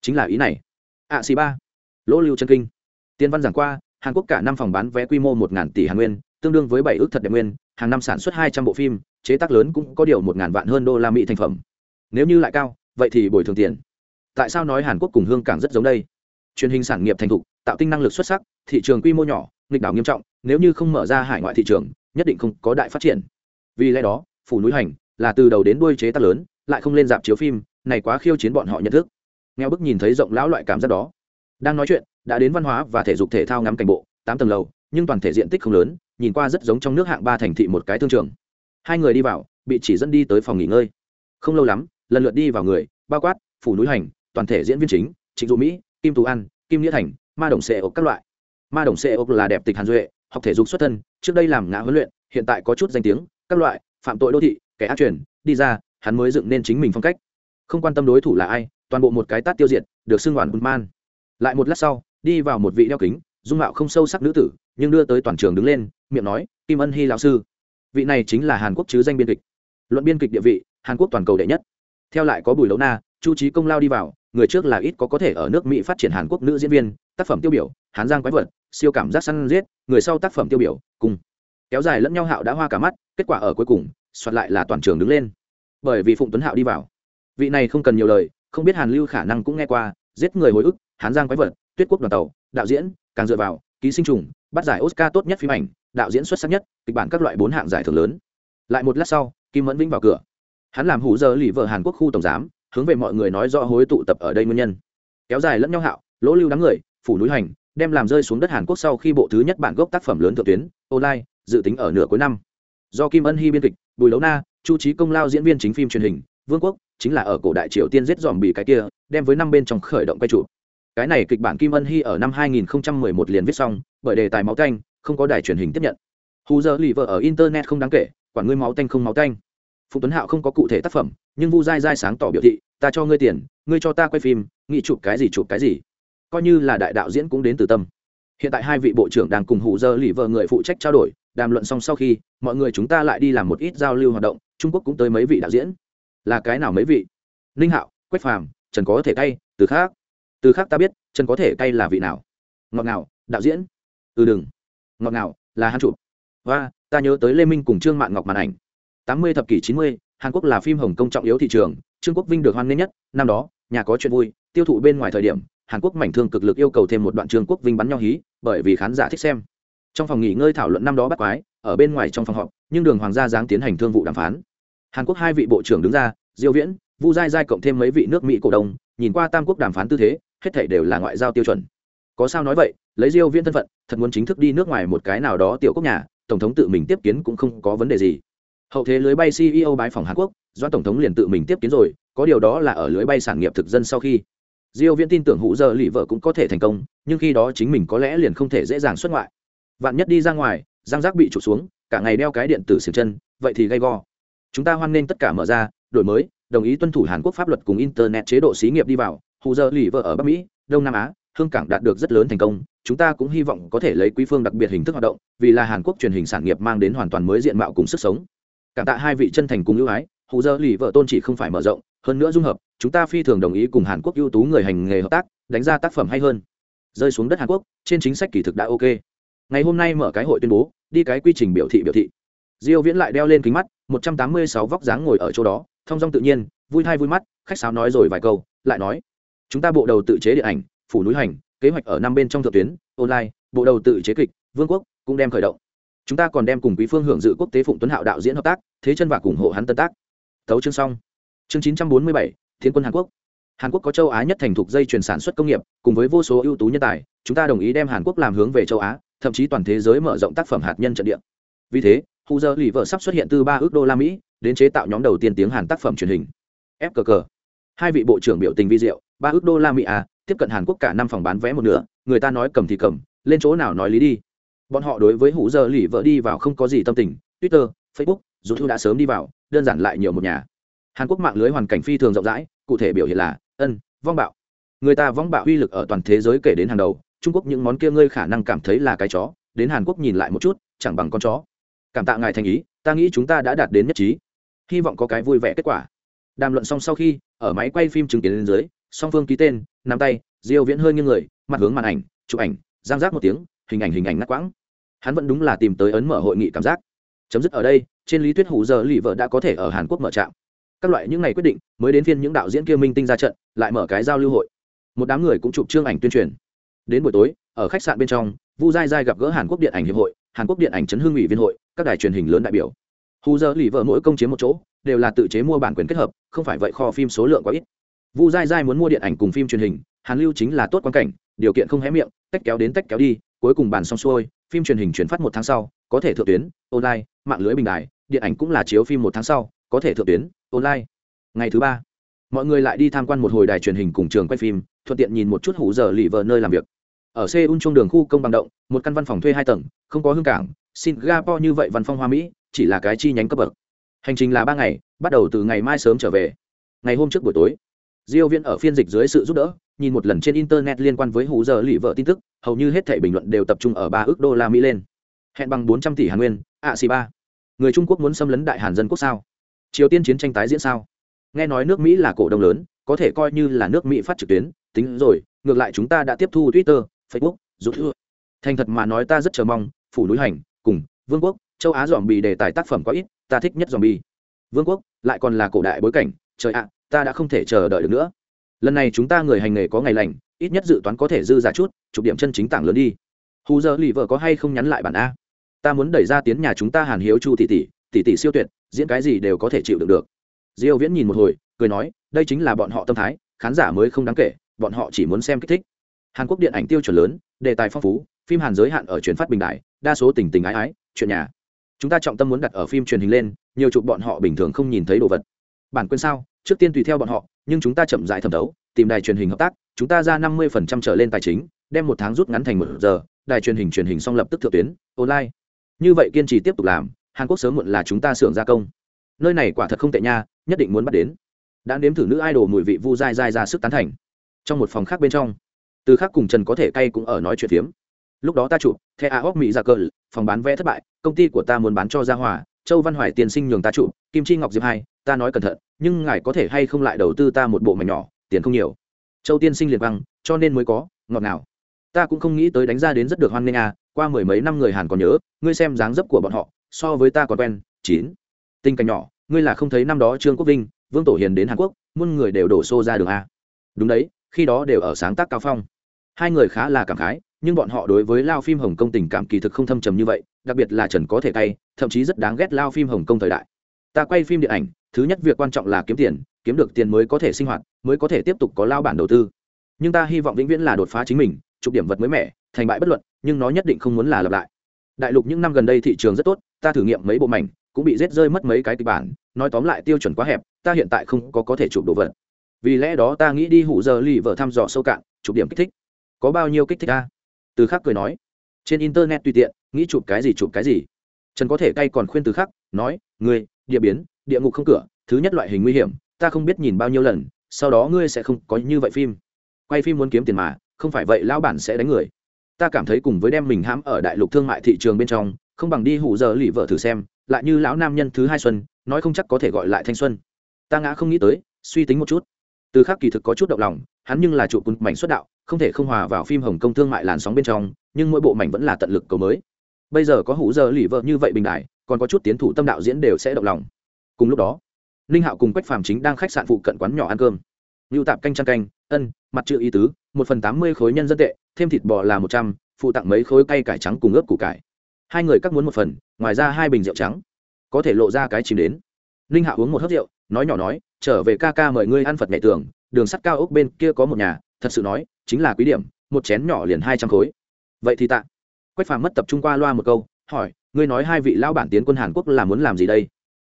Chính là ý này. Ạ xì ba lỗ lưu chân kinh. Tiên văn giảng qua, hàn quốc cả năm phòng bán vé quy mô một tỷ hàn nguyên, tương đương với bảy ước thật đẹp nguyên, hàng năm sản xuất hai trăm bộ phim, chế tác lớn cũng có điều một vạn hơn đô la mỹ thành phẩm. Nếu như lại cao, vậy thì bồi thường tiền. Tại sao nói hàn quốc cùng hương cảng rất giống đây? Truyền hình sản nghiệp thành thục, tạo tinh năng lực xuất sắc, thị trường quy mô nhỏ, nghịch đảo nghiêm trọng, nếu như không mở ra hải ngoại thị trường, nhất định không có đại phát triển. Vì lẽ đó, phủ núi hành là từ đầu đến đuôi chế tác lớn, lại không lên dạp chiếu phim, này quá khiêu chiến bọn họ nhận thức. Nghe bức nhìn thấy rộng lão loại cảm giác đó đang nói chuyện, đã đến văn hóa và thể dục thể thao ngắm cảnh bộ, tám tầng lầu, nhưng toàn thể diện tích không lớn, nhìn qua rất giống trong nước hạng ba thành thị một cái thương trường. Hai người đi vào, bị chỉ dẫn đi tới phòng nghỉ ngơi. Không lâu lắm, lần lượt đi vào người, bao quát, phủ núi hành, toàn thể diễn viên chính, trịnh dụ mỹ, kim tú an, kim nghĩa thành, ma đồng xệ ốc các loại. Ma đồng xệ ốc là đẹp tịch hàn duệ, học thể dục xuất thân, trước đây làm ngã huấn luyện, hiện tại có chút danh tiếng, các loại, phạm tội đô thị, kẻ ác truyền, đi ra, hắn mới dựng nên chính mình phong cách. Không quan tâm đối thủ là ai, toàn bộ một cái tát tiêu diệt, được xưng đoàn man lại một lát sau, đi vào một vị đeo kính, dung mạo không sâu sắc nữ tử, nhưng đưa tới toàn trường đứng lên, miệng nói, kim ân hy lão sư. Vị này chính là hàn quốc chứ danh biên kịch. Luận biên kịch địa vị, hàn quốc toàn cầu đệ nhất. Theo lại có bùi lấu na, chu trí công lao đi vào, người trước là ít có có thể ở nước mỹ phát triển hàn quốc nữ diễn viên, tác phẩm tiêu biểu, hán giang quái vật, siêu cảm giác săn giết, người sau tác phẩm tiêu biểu, cùng kéo dài lẫn nhau hạo đã hoa cả mắt, kết quả ở cuối cùng, soạt lại là toàn trường đứng lên. Bởi vì phụng tuấn hạo đi vào. Vị này không cần nhiều lời, không biết hàn lưu khả năng cũng nghe qua giết người hồi ức, hán giang quái vật, tuyết quốc đoàn tàu, đạo diễn, càng dựa vào, ký sinh trùng, bắt giải oscar tốt nhất phim ảnh, đạo diễn xuất sắc nhất, kịch bản các loại bốn hạng giải thưởng lớn. Lại một lát sau, kim mẫn vĩnh vào cửa. Hắn làm hủ giờ lì vợ hàn quốc khu tổng giám, hướng về mọi người nói rõ hối tụ tập ở đây nguyên nhân. Kéo dài lẫn nhau hạo, lỗ lưu đám người, phủ núi hành, đem làm rơi xuống đất hàn quốc sau khi bộ thứ nhất bản gốc tác phẩm lớn thượng tuyến, online, dự tính ở nửa cuối năm. Do kim ân hy biên kịch, bùi lấu na, chu trí công lao diễn viên chính phim truyền hình, vương quốc chính là ở cổ đại triều tiên giết dòm bị cái kia, đem với năm bên trong khởi động quay trụ. Cái này kịch bản kim ân hy ở năm 2011 liền viết xong, bởi đề tài máu tanh, không có đài truyền hình tiếp nhận. Hù giờ lì vợ ở internet không đáng kể, quản ngươi máu tanh không máu tanh. Phụ tuấn hạo không có cụ thể tác phẩm, nhưng vu dai dai sáng tỏ biểu thị, ta cho ngươi tiền, ngươi cho ta quay phim nghị chụp cái gì chụp cái gì. Coi như là đại đạo diễn cũng đến từ tâm. Hiện tại hai vị bộ trưởng đang cùng hù dơ lì vợ người phụ trách trao đổi, đàm luận xong sau khi, mọi người chúng ta lại đi làm một ít giao lưu hoạt động, trung quốc cũng tới mấy vị đạo diễn là cái nào mấy vị? Ninh hạo, quách phàm, trần có thể cay, từ khác. Từ khác ta biết, trần có thể cay là vị nào. Ngọt ngào, đạo diễn. Ừ đừng. Ngọt ngào, là hắn chụp. Và ta nhớ tới lê minh cùng trương mạn ngọc màn ảnh. Tám mươi thập kỷ chín mươi, hàn quốc là phim hồng công trọng yếu thị trường, trương quốc vinh được hoan nghênh nhất. Năm đó, nhà có chuyện vui, tiêu thụ bên ngoài thời điểm, hàn quốc mảnh thương cực lực yêu cầu thêm một đoạn trương quốc vinh bắn nhau hí, bởi vì khán giả thích xem. Trong phòng nghỉ ngơi thảo luận năm đó bắt quái, ở bên ngoài trong phòng họp, nhưng đường hoàng gia giáng tiến hành thương vụ đàm phán hàn quốc hai vị bộ trưởng đứng ra, diêu viễn, vu giai giai cộng thêm mấy vị nước mỹ cổ đông, nhìn qua tam quốc đàm phán tư thế, hết thảy đều là ngoại giao tiêu chuẩn. Có sao nói vậy, lấy diêu viễn thân phận, thật muốn chính thức đi nước ngoài một cái nào đó tiểu quốc nhà, tổng thống tự mình tiếp kiến cũng không có vấn đề gì. Hậu thế lưới bay ceo bái phòng hàn quốc, do tổng thống liền tự mình tiếp kiến rồi, có điều đó là ở lưới bay sản nghiệp thực dân sau khi. Diêu viễn tin tưởng hụ giờ lì vợ cũng có thể thành công, nhưng khi đó chính mình có lẽ liền không thể dễ dàng xuất ngoại. Vạn nhất đi ra ngoài, răng rác bị trụ xuống, cả ngày đeo cái điện tử xiềng chân, vậy thì gây go chúng ta hoan nghênh tất cả mở ra, đổi mới, đồng ý tuân thủ hàn quốc pháp luật cùng internet chế độ xí nghiệp đi vào. Hù giờ lì vợ ở bắc mỹ, đông nam á, hương cảng đạt được rất lớn thành công. Chúng ta cũng hy vọng có thể lấy quý phương đặc biệt hình thức hoạt động, vì là hàn quốc truyền hình sản nghiệp mang đến hoàn toàn mới diện mạo cùng sức sống. Cảm tạ hai vị chân thành cùng ưu ái, hù dơ lì vợ tôn chỉ không phải mở rộng, hơn nữa dung hợp, chúng ta phi thường đồng ý cùng hàn quốc ưu tú người hành nghề hợp tác, đánh ra tác phẩm hay hơn. Rơi xuống đất hàn quốc, trên chính sách kỳ thực đã ok. Ngày hôm nay mở cái hội tuyên bố, đi cái quy trình biểu thị biểu thị. Diêu viễn lại đeo lên kính mắt 186 vóc dáng ngồi ở chỗ đó thông dong tự nhiên vui thai vui mắt khách sáo nói rồi vài câu lại nói chúng ta bộ đầu tự chế điện ảnh phủ núi hành kế hoạch ở năm bên trong thượng tuyến online bộ đầu tự chế kịch vương quốc cũng đem khởi động. Chúng ta còn đem cùng quý phương hưởng dự quốc tế phụng tuấn hạo đạo diễn hợp tác thế chân và ủng hộ hắn tân tác. Tấu chương xong. Chương 947, thiên quân hàn quốc. Hàn quốc có châu á nhất thành thục dây chuyển sản xuất công nghiệp cùng với vô số ưu tú nhân tài chúng ta đồng ý đem hàn quốc làm hướng về châu á thậm chí toàn thế giới mở rộng tác phẩm hạt nhân trận địa. Vì thế hù giờ lì vợ sắp xuất hiện từ ba ước đô la mỹ, đến chế tạo nhóm đầu tiên tiếng hàn tác phẩm truyền hình. Fkk hai vị bộ trưởng biểu tình vi diệu, ba ước đô la mỹ à tiếp cận hàn quốc cả năm phòng bán vé một nửa, người ta nói cầm thì cầm, lên chỗ nào nói lý đi. Bọn họ đối với hủ giờ lì vợ đi vào không có gì tâm tình, twitter, facebook, dù thu đã sớm đi vào, đơn giản lại nhiều một nhà. Hàn quốc mạng lưới hoàn cảnh phi thường rộng rãi, cụ thể biểu hiện là, ân, vong bạo. Người ta vong bạo uy lực ở toàn thế giới kể đến hàng đầu, trung quốc những món kia ngươi khả năng cảm thấy là cái chó, đến hàn quốc nhìn lại một chút, chẳng bằng con chó cảm tạ ngài thành ý, ta nghĩ chúng ta đã đạt đến nhất trí. Hy vọng có cái vui vẻ kết quả. Đàm luận xong sau khi, ở máy quay phim chứng kiến lên dưới, song phương ký tên, nắm tay, diêu viễn hơi như người, mặt hướng màn ảnh, chụp ảnh, giang giác một tiếng, hình ảnh hình ảnh ngắt quãng. Hắn vẫn đúng là tìm tới ấn mở hội nghị cảm giác. Chấm dứt ở đây, trên lý thuyết hủ giờ lì vợ đã có thể ở hàn quốc mở trạm. Các loại những ngày quyết định, mới đến phiên những đạo diễn kia minh tinh ra trận, lại mở cái giao lưu hội. Một đám người cũng chụp trương ảnh tuyên truyền. Đến buổi tối, ở khách sạn bên trong, vu dai dai gặp gỡ hàn quốc điện ảnh hiệp hội hàn quốc điện ảnh chấn hương ủy viên hội, các đài truyền hình lớn đại biểu. Hù giờ lì vợ mỗi công chiếm một chỗ, đều là tự chế mua bản quyền kết hợp, không phải vậy kho phim số lượng quá ít. Vu dai dai muốn mua điện ảnh cùng phim truyền hình, hàn lưu chính là tốt quan cảnh, điều kiện không hé miệng, tách kéo đến tách kéo đi, cuối cùng bàn xong xuôi, phim truyền hình chuyển phát một tháng sau, có thể thượng tuyến, online, mạng lưới bình đài, điện ảnh cũng là chiếu phim một tháng sau, có thể thượng tuyến, online. Ngày thứ ba, mọi người lại đi tham quan một hồi đài truyền hình cùng trường quay phim, thuận tiện nhìn một chút hủ giờ lì vợ nơi làm việc ở seoul trong đường khu công bằng động, một căn văn phòng thuê hai tầng, không có hương cảng, singapore như vậy văn phong hoa mỹ, chỉ là cái chi nhánh cấp bậc. Hành trình là ba ngày, bắt đầu từ ngày mai sớm trở về. Ngày hôm trước buổi tối, diêu viên ở phiên dịch dưới sự giúp đỡ, nhìn một lần trên internet liên quan với hú giờ lì vợ tin tức, hầu như hết thảy bình luận đều tập trung ở ba ước đô la mỹ lên. Hẹn bằng 400 tỷ hàn nguyên, ạ xì ba. Người trung quốc muốn xâm lấn đại hàn dân quốc sao? Triều tiên chiến tranh tái diễn sao? Nghe nói nước mỹ là cổ đông lớn, có thể coi như là nước mỹ phát trực tuyến, tính rồi, ngược lại chúng ta đã tiếp thu twitter facebook rút thưa thành thật mà nói ta rất chờ mong, phủ núi hành, cùng vương quốc, châu á dòm bì đề tài tác phẩm có ít, ta thích nhất dòm bì vương quốc, lại còn là cổ đại bối cảnh, trời ạ, ta đã không thể chờ đợi được nữa. Lần này chúng ta người hành nghề có ngày lành, ít nhất dự toán có thể dư giả chút, chụp điểm chân chính tảng lớn đi. Hù giờ lì vợ có hay không nhắn lại bản a? Ta muốn đẩy ra tiến nhà chúng ta hàn hiếu chu tỷ tỷ tỷ tỷ siêu tuyệt, diễn cái gì đều có thể chịu được được. Diêu viễn nhìn một hồi, cười nói, đây chính là bọn họ tâm thái, khán giả mới không đáng kể, bọn họ chỉ muốn xem kích thích hàn quốc điện ảnh tiêu chuẩn lớn, đề tài phong phú, phim hàn giới hạn ở truyền phát bình đại, đa số tình tình ái ái, chuyện nhà. Chúng ta trọng tâm muốn đặt ở phim truyền hình lên, nhiều chụp bọn họ bình thường không nhìn thấy đồ vật. Bản quyền sao? Trước tiên tùy theo bọn họ, nhưng chúng ta chậm rãi thẩm thấu, tìm đài truyền hình hợp tác, chúng ta ra năm mươi trở lên tài chính, đem một tháng rút ngắn thành một giờ, đài truyền hình truyền hình xong lập tức thượng tuyến, online. Như vậy kiên trì tiếp tục làm, hàn quốc sớm muộn là chúng ta xưởng gia công. Nơi này quả thật không tệ nha, nhất định muốn bắt đến. Đã nếm thử nữ idol mùi vị vu dai dai ra sức tán thành. Trong một phòng khác bên trong từ khác cùng trần có thể cay cũng ở nói chuyện phiếm. Lúc đó ta chụp, the a hóc mỹ ra cờ, phòng bán vé thất bại, công ty của ta muốn bán cho gia hòa, châu văn hoài tiền sinh nhường ta chụp, kim chi ngọc diệp hai, ta nói cẩn thận, nhưng ngài có thể hay không lại đầu tư ta một bộ mảnh nhỏ, tiền không nhiều. Châu tiên sinh liền băng cho nên mới có, ngọt ngào. Ta cũng không nghĩ tới đánh ra đến rất được hoan nghênh à qua mười mấy năm người hàn còn nhớ, ngươi xem dáng dấp của bọn họ, so với ta còn quen, chín. Tinh cảnh nhỏ, ngươi là không thấy năm đó trương quốc vinh, vương tổ hiền đến hàn quốc, muôn người đều đổ xô ra đường a. Đúng đấy khi đó đều ở sáng tác cao phong. Hai người khá là cảm khái, nhưng bọn họ đối với lao phim hồng kông tình cảm kỳ thực không thâm trầm như vậy, đặc biệt là trần có thể cay, thậm chí rất đáng ghét lao phim hồng kông thời đại. Ta quay phim điện ảnh, thứ nhất việc quan trọng là kiếm tiền, kiếm được tiền mới có thể sinh hoạt, mới có thể tiếp tục có lao bản đầu tư. Nhưng ta hy vọng vĩnh viễn là đột phá chính mình, chụp điểm vật mới mẻ, thành bại bất luận, nhưng nó nhất định không muốn là lặp lại. Đại lục những năm gần đây thị trường rất tốt, ta thử nghiệm mấy bộ mảnh, cũng bị rết rơi mất mấy cái kịch bản, nói tóm lại tiêu chuẩn quá hẹp, ta hiện tại không có có thể chụp đồ vật vì lẽ đó ta nghĩ đi hụ giờ lì vợ thăm dò sâu cạn, chụp điểm kích thích. Có bao nhiêu kích thích ta từ khắc cười nói. Trên internet tùy tiện, nghĩ chụp cái gì chụp cái gì. Trần có thể cay còn khuyên từ khắc, nói, ngươi, địa biến, địa ngục không cửa, thứ nhất loại hình nguy hiểm, ta không biết nhìn bao nhiêu lần, sau đó ngươi sẽ không có như vậy phim. Quay phim muốn kiếm tiền mà, không phải vậy lão bản sẽ đánh người. Ta cảm thấy cùng với đem mình hãm ở đại lục thương mại thị trường bên trong, không bằng đi hụ giờ lì vợ thử xem, lại như lão nam nhân thứ hai xuân, nói không chắc có thể gọi lại thanh xuân. Ta ngã không nghĩ tới, suy tính một chút từ khắc kỳ thực có chút động lòng, hắn nhưng là trụ cột mảnh xuất đạo, không thể không hòa vào phim hồng kông thương mại làn sóng bên trong, nhưng mỗi bộ mảnh vẫn là tận lực cầu mới. Bây giờ có hủ giờ lì vợ như vậy bình đại, còn có chút tiến thủ tâm đạo diễn đều sẽ động lòng. Cùng lúc đó, ninh hạo cùng quách phàm chính đang khách sạn phụ cận quán nhỏ ăn cơm. Lưu tạp canh trăng canh, ân, mặt chữ ý tứ, một phần tám mươi khối nhân dân tệ, thêm thịt bò là một trăm, phụ tặng mấy khối cây cải trắng cùng ướp củ cải. Hai người cắt muốn một phần, ngoài ra hai bình rượu trắng. Có thể lộ ra cái chìm đến. Ninh hạ uống một hớp rượu, nói nhỏ nói trở về ca ca mời ngươi ăn phật nhẹ tường, đường sắt cao ốc bên kia có một nhà, thật sự nói, chính là quý điểm, một chén nhỏ liền hai trăm khối. Vậy thì tạ. Quách phàm mất tập trung qua loa một câu, hỏi, ngươi nói hai vị lão bản tiến quân hàn quốc là muốn làm gì đây?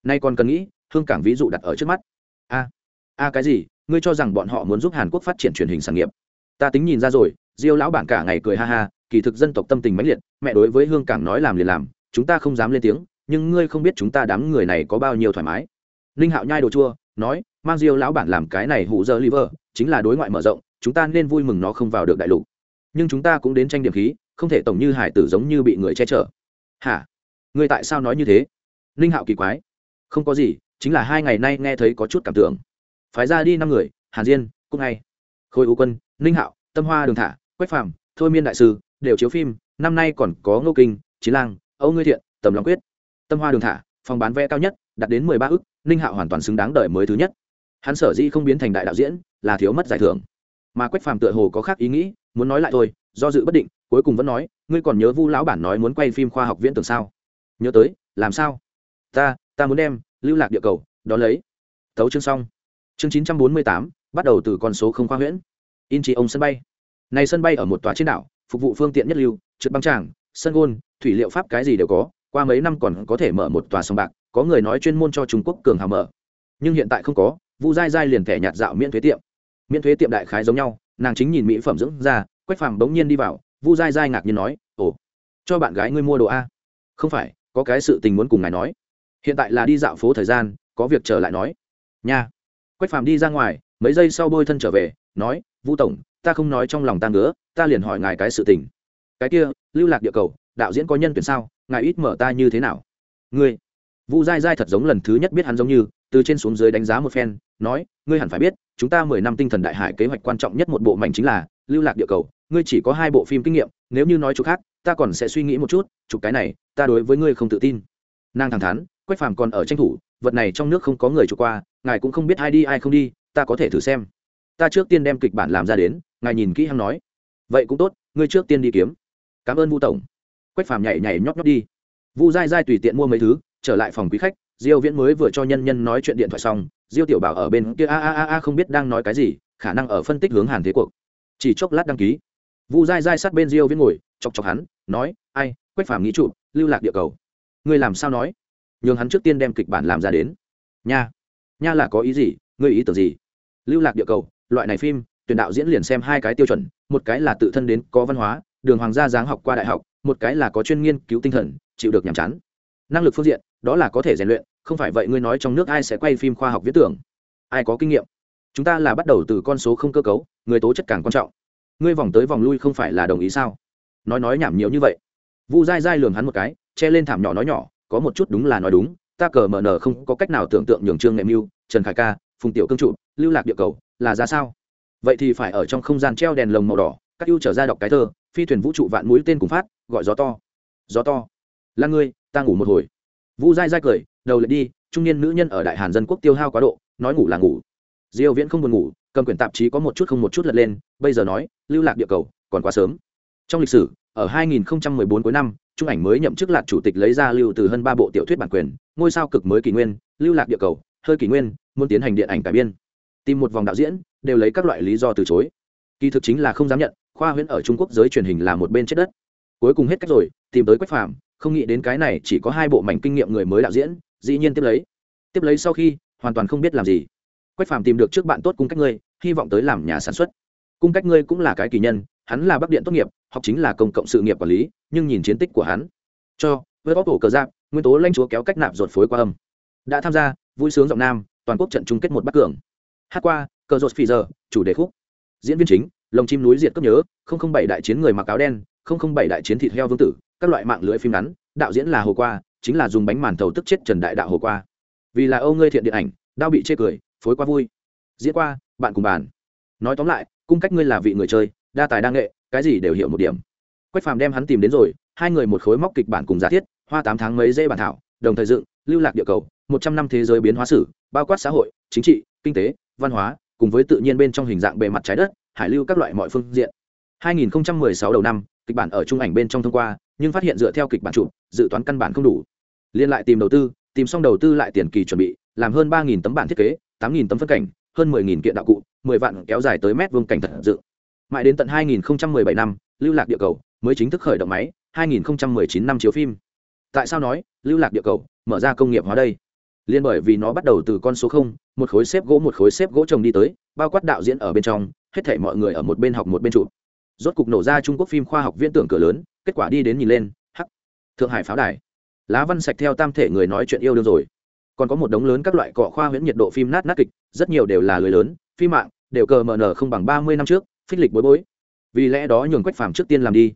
Nay còn cần nghĩ, hương cảng ví dụ đặt ở trước mắt. A a cái gì, ngươi cho rằng bọn họ muốn giúp hàn quốc phát triển truyền hình sản nghiệp? Ta tính nhìn ra rồi, diêu lão bản cả ngày cười ha ha, kỳ thực dân tộc tâm tình mãnh liệt, mẹ đối với hương cảng nói làm liền làm, chúng ta không dám lên tiếng, nhưng ngươi không biết chúng ta đám người này có bao nhiêu thoải mái. Ninh hạo nhai đồ chua nói, mang diêu lão bản làm cái này hụ dơ liver, chính là đối ngoại mở rộng, chúng ta nên vui mừng nó không vào được đại lục. Nhưng chúng ta cũng đến tranh điểm khí, không thể tổng như hải tử giống như bị người che chở. Hả? Ngươi tại sao nói như thế? Ninh hạo kỳ quái. Không có gì, chính là hai ngày nay nghe thấy có chút cảm tưởng. Phái ra đi năm người, hàn diên cũng ngay, khôi u quân, ninh hạo, tâm hoa, đường thả, quách phàm, thôi miên đại sư, đều chiếu phim, năm nay còn có ngô kinh trí lang, âu ngươi thiện, tầm long quyết. Tâm hoa, đường thả, phòng bán vé cao nhất, đạt đến mười ba ức ninh hạo hoàn toàn xứng đáng đời mới thứ nhất. Hắn sở dĩ không biến thành đại đạo diễn là thiếu mất giải thưởng. Mà quách phàm tựa hồ có khác ý nghĩ, muốn nói lại thôi, do dự bất định, cuối cùng vẫn nói, ngươi còn nhớ vu lão bản nói muốn quay phim khoa học viễn tưởng sao? Nhớ tới, làm sao? Ta ta muốn đem lưu lạc địa cầu đó lấy. Thấu chương xong. Chương chín trăm bốn mươi tám, bắt đầu từ con số không khoa huyễn. In chỉ ông sân bay. Này sân bay ở một tòa trên đảo, phục vụ phương tiện nhất lưu, trượt băng tràng, sân gôn, thủy liệu pháp cái gì đều có, qua mấy năm còn có thể mở một tòa sông bạc có người nói chuyên môn cho trung quốc cường hào mở. Nhưng hiện tại không có, vu dai dai liền thẻ nhạt dạo miễn thuế tiệm. Miễn thuế tiệm đại khái giống nhau, nàng chính nhìn mỹ phẩm dưỡng ra quách phàm bỗng nhiên đi vào, vu dai dai ngạc nhiên nói, ồ, cho bạn gái ngươi mua đồ a? Không phải, có cái sự tình muốn cùng ngài nói. Hiện tại là đi dạo phố thời gian, có việc trở lại nói. Nha. Quách phàm đi ra ngoài, mấy giây sau bôi thân trở về, nói, vu tổng, ta không nói trong lòng ta ngứa, ta liền hỏi ngài cái sự tình. Cái kia, lưu lạc địa cầu, đạo diễn có nhân tuyển sao, ngài ít mở ta như thế nào? Ngươi vu dai dai thật giống lần thứ nhất biết hắn giống như, từ trên xuống dưới đánh giá một phen, nói, ngươi hẳn phải biết, chúng ta mười năm tinh thần đại hải kế hoạch quan trọng nhất một bộ mảnh chính là lưu lạc địa cầu. Ngươi chỉ có hai bộ phim kinh nghiệm, nếu như nói chỗ khác, ta còn sẽ suy nghĩ một chút, chụp cái này, ta đối với ngươi không tự tin. Nàng thẳng thắn, quách phàm còn ở tranh thủ, vật này trong nước không có người chụp qua, ngài cũng không biết ai đi ai không đi, ta có thể thử xem. Ta trước tiên đem kịch bản làm ra đến, ngài nhìn kỹ hăng nói. Vậy cũng tốt, ngươi trước tiên đi kiếm. Cảm ơn vu tổng. Quách phàm nhảy nhảy nhóp nhóp đi. Vu dai dai tùy tiện mua mấy thứ trở lại phòng quý khách, diêu viễn mới vừa cho nhân nhân nói chuyện điện thoại xong, diêu tiểu bảo ở bên kia a a a a không biết đang nói cái gì, khả năng ở phân tích hướng hàn thế cuộc. Chỉ chốc lát đăng ký. Vu dai dai sát bên diêu viễn ngồi, chọc chọc hắn, nói, ai, quách phàm nghĩ trụ lưu lạc địa cầu. Ngươi làm sao nói? Nhường hắn trước tiên đem kịch bản làm ra đến. Nha nha là có ý gì, ngươi ý tưởng gì? Lưu lạc địa cầu, loại này phim, tuyển đạo diễn liền xem hai cái tiêu chuẩn, một cái là tự thân đến có văn hóa, đường hoàng gia giáng học qua đại học, một cái là có chuyên nghiên cứu tinh thần, chịu được nhàm chán. Năng lực phương diện đó là có thể rèn luyện, không phải vậy ngươi nói trong nước ai sẽ quay phim khoa học viễn tưởng? Ai có kinh nghiệm? Chúng ta là bắt đầu từ con số không cơ cấu, người tố chất càng quan trọng. Ngươi vòng tới vòng lui không phải là đồng ý sao? Nói nói nhảm nhiều như vậy. Vu dai dai lường hắn một cái, che lên thảm nhỏ nói nhỏ, có một chút đúng là nói đúng, ta cờ mờ nờ không có cách nào tưởng tượng nhường trương nghệ mưu, trần khải ca, phùng tiểu cương trụ, lưu lạc địa cầu, là ra sao? Vậy thì phải ở trong không gian treo đèn lồng màu đỏ, các ưu trở ra đọc cái thơ, phi thuyền vũ trụ vạn mũi tên cùng phát, gọi gió to. Gió to. Là ngươi, ta ngủ một hồi vu dai dai cười, đầu lại đi, trung niên nữ nhân ở đại hàn dân quốc tiêu hao quá độ, nói ngủ là ngủ. Diêu viễn không buồn ngủ, cầm quyển tạp chí có một chút không một chút lật lên, bây giờ nói, lưu lạc địa cầu, còn quá sớm. Trong lịch sử, ở 2014 cuối năm, trung ảnh mới nhậm chức lạc chủ tịch lấy ra lưu từ hơn ba bộ tiểu thuyết bản quyền, ngôi sao cực mới kỷ nguyên, lưu lạc địa cầu, hơi kỷ nguyên, muốn tiến hành điện ảnh cải biên. Tìm một vòng đạo diễn, đều lấy các loại lý do từ chối. Kỳ thực chính là không dám nhận, khoa huyễn ở trung quốc giới truyền hình là một bên chết đất. Cuối cùng hết cách rồi, tìm tới quách phạm không nghĩ đến cái này chỉ có hai bộ mảnh kinh nghiệm người mới đạo diễn, dĩ nhiên tiếp lấy. Tiếp lấy sau khi, hoàn toàn không biết làm gì. Quách phàm tìm được trước bạn tốt cung cách ngươi, hy vọng tới làm nhà sản xuất. Cung cách ngươi cũng là cái kỳ nhân, hắn là bắc điện tốt nghiệp, học chính là công cộng sự nghiệp quản lý, nhưng nhìn chiến tích của hắn. Cho, với bóc cổ cờ giáp, nguyên tố lanh chúa kéo cách nạp ruột phối qua âm. Đã tham gia, vui sướng giọng nam, toàn quốc trận chung kết một bắc cường. Hát qua, cờ rột phi giờ chủ đề khúc. Diễn viên chính, lồng chim núi diệt cấp nhớ, không không bảy đại chiến người mặc áo đen, không không bảy đại chiến thịt heo vương tử các loại mạng lưới phim ngắn, đạo diễn là hồ qua, chính là dùng bánh màn thầu tức chết trần đại đạo hồ qua. Vì là âu ngươi thiện điện ảnh đao bị chê cười, phối qua vui. Diễn qua, bạn cùng bàn nói tóm lại, cung cách ngươi là vị người chơi, đa tài đa nghệ, cái gì đều hiểu một điểm. Quách phàm đem hắn tìm đến rồi, hai người một khối móc kịch bản cùng giả thiết, hoa tám tháng mấy dễ bản thảo, đồng thời dựng, lưu lạc địa cầu, một trăm năm thế giới biến hóa sử, bao quát xã hội, chính trị, kinh tế, văn hóa, cùng với tự nhiên bên trong hình dạng bề mặt trái đất, hải lưu các loại mọi phương diện. 2016 đầu năm, kịch bản ở trung ảnh bên trong thông qua nhưng phát hiện dựa theo kịch bản chụp, dự toán căn bản không đủ. Liên lại tìm đầu tư, tìm xong đầu tư lại tiền kỳ chuẩn bị, làm hơn ba tấm bản thiết kế 8.000 tấm phân cảnh, hơn 10.000 kiện đạo cụ 10 vạn kéo dài tới mét vuông cảnh thật dự. Mãi đến tận 2017 năm, lưu lạc địa cầu mới chính thức khởi động máy 2019 năm chiếu phim. Tại sao nói, lưu lạc địa cầu mở ra công nghiệp hóa đây? Liên bởi vì nó bắt đầu từ con số không, một khối xếp gỗ, một khối xếp gỗ chồng đi tới, bao quát đạo diễn ở bên trong, hết thảy mọi người ở một bên học một bên chụp. Rốt cục nổ ra trung quốc phim khoa học viễn tưởng cửa lớn kết quả đi đến nhìn lên, hắc, thượng hải pháo đài. Lá văn sạch theo tam thể người nói chuyện yêu đương rồi. Còn có một đống lớn các loại cọ khoa huyễn nhiệt độ phim nát nát kịch, rất nhiều đều là lưới lớn, phim mạng, đều cờ mờ nở không bằng ba mươi năm trước, phích lịch bối bối. Vì lẽ đó nhường quách phàm trước tiên làm đi.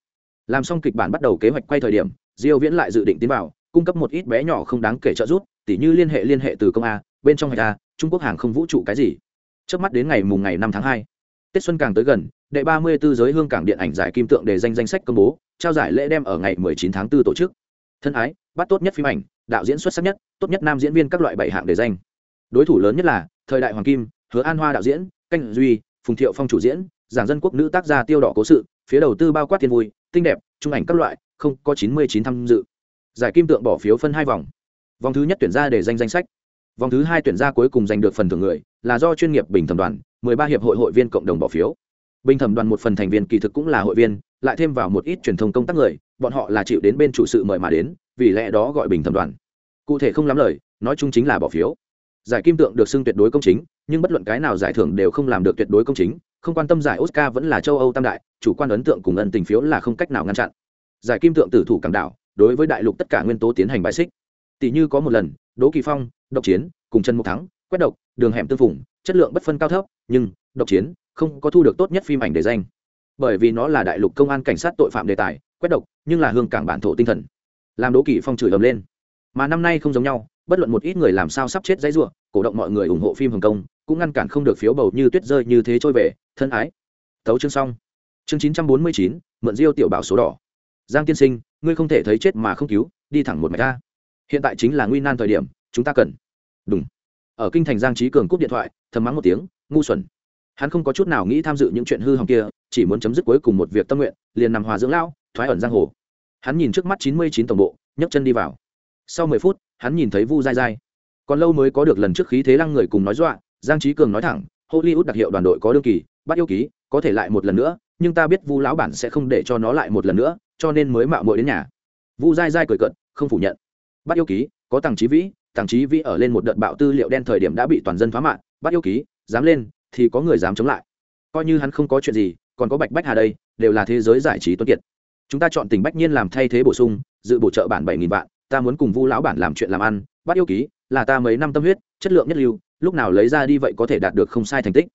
Làm xong kịch bản bắt đầu kế hoạch quay thời điểm, diêu viễn lại dự định tiến vào, cung cấp một ít bé nhỏ không đáng kể trợ giúp, tỉ như liên hệ liên hệ từ công a, bên trong hạch a, trung quốc hàng không vũ trụ cái gì. Trước mắt đến ngày mùng ngày năm tháng hai. Tết xuân càng tới gần, đệ ba mươi 34 giới hương cảng điện ảnh giải kim tượng để danh danh sách công bố trao giải lễ đem ở ngày 19 tháng 4 tổ chức. Thân ái, bắt tốt nhất phim ảnh, đạo diễn xuất sắc nhất, tốt nhất nam diễn viên các loại bảy hạng đề danh. Đối thủ lớn nhất là thời đại hoàng kim, hứa an hoa đạo diễn, canh duy, phùng thiệu phong chủ diễn, giảng dân quốc nữ tác gia tiêu đỏ cố sự, phía đầu tư bao quát tiền vui, tinh đẹp, trung ảnh các loại, không có chín mươi chín tham dự. Giải kim tượng bỏ phiếu phân hai vòng. Vòng thứ nhất tuyển ra để danh danh sách. Vòng thứ hai tuyển ra cuối cùng giành được phần thưởng người, là do chuyên nghiệp bình thẩm đoàn, mười ba hiệp hội hội viên cộng đồng bỏ phiếu. Bình thẩm đoàn một phần thành viên kỳ thực cũng là hội viên lại thêm vào một ít truyền thông công tác người, bọn họ là chịu đến bên chủ sự mời mà đến, vì lẽ đó gọi bình thẩm đoàn. Cụ thể không lắm lời, nói chung chính là bỏ phiếu. Giải kim tượng được xưng tuyệt đối công chính, nhưng bất luận cái nào giải thưởng đều không làm được tuyệt đối công chính, không quan tâm giải oscar vẫn là châu âu tam đại, chủ quan ấn tượng cùng ân tình phiếu là không cách nào ngăn chặn. Giải kim tượng tử thủ cảm đảo, đối với đại lục tất cả nguyên tố tiến hành bài xích. Tỷ như có một lần, đỗ kỳ phong, độc chiến, cùng trần mục thắng, quét độc, đường hẻm tư phủng chất lượng bất phân cao thấp, nhưng độc chiến không có thu được tốt nhất phim ảnh để danh bởi vì nó là đại lục công an cảnh sát tội phạm đề tài, quét độc, nhưng là hương cảng bản thổ tinh thần. Làm đỗ kỳ phong chửi ầm lên. Mà năm nay không giống nhau, bất luận một ít người làm sao sắp chết dãy ruộng cổ động mọi người ủng hộ phim hồng kông, cũng ngăn cản không được phiếu bầu như tuyết rơi như thế trôi về, thân ái. Tấu chương xong. Chương chín trăm bốn mươi chín, mượn diêu tiểu bảo số đỏ. Giang tiên sinh, ngươi không thể thấy chết mà không cứu, đi thẳng một mạch ta hiện tại chính là nguy nan thời điểm, chúng ta cần. Đúng ở kinh thành giang trí cường cúp điện thoại, thầm mắng một tiếng, ngu xuẩn hắn không có chút nào nghĩ tham dự những chuyện hư hỏng kia, chỉ muốn chấm dứt cuối cùng một việc tâm nguyện, liền nằm hòa dưỡng lão, thoái ẩn giang hồ. Hắn nhìn trước mắt chín mươi chín tổng bộ, nhấc chân đi vào. Sau mười phút, hắn nhìn thấy vu dai dai còn lâu mới có được lần trước khí thế lăng người cùng nói dọa, giang trí cường nói thẳng, hollywood đặc hiệu đoàn đội có đương kỳ, bắt yêu ký, có thể lại một lần nữa, nhưng ta biết vu lão bản sẽ không để cho nó lại một lần nữa, cho nên mới mạo muội đến nhà. Vu dai dai cười cận không phủ nhận. Bắt yêu ký, có tàng trí vĩ tàng trí vĩ ở lên một đợt bạo tư liệu đen thời điểm đã bị toàn dân phá mạng, bắt yêu ký, dám lên thì có người dám chống lại. Coi như hắn không có chuyện gì, còn có bạch bách hà đây, đều là thế giới giải trí tuân kiệt. Chúng ta chọn tỉnh bách nhiên làm thay thế bổ sung, dự bổ trợ bản bảy nghìn vạn, ta muốn cùng vu lão bản làm chuyện làm ăn, bắt yêu ký, là ta mấy năm tâm huyết, chất lượng nhất lưu, lúc nào lấy ra đi vậy có thể đạt được không sai thành tích.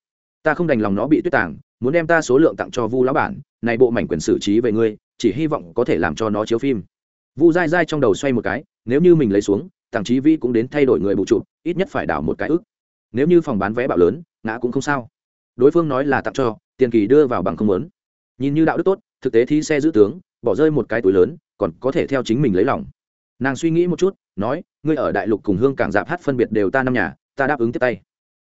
Ta không đành lòng nó bị tuyết tàng, muốn đem ta số lượng tặng cho vu lão bản, này bộ mảnh quyền xử trí về ngươi, chỉ hy vọng có thể làm cho nó chiếu phim. Vu dai dai trong đầu xoay một cái, nếu như mình lấy xuống tàng trí vi cũng đến thay đổi người bù trụ, ít nhất phải đảo một cái ức nếu như phòng bán vé bạo lớn, ngã cũng không sao. Đối phương nói là tặng cho, tiền kỳ đưa vào bằng không lớn nhìn như đạo đức tốt, thực tế thi xe giữ tướng, bỏ rơi một cái túi lớn, còn có thể theo chính mình lấy lòng. Nàng suy nghĩ một chút, nói, ngươi ở đại lục cùng hương cảng dạp hát phân biệt đều ta năm nhà, ta đáp ứng tiếp tay.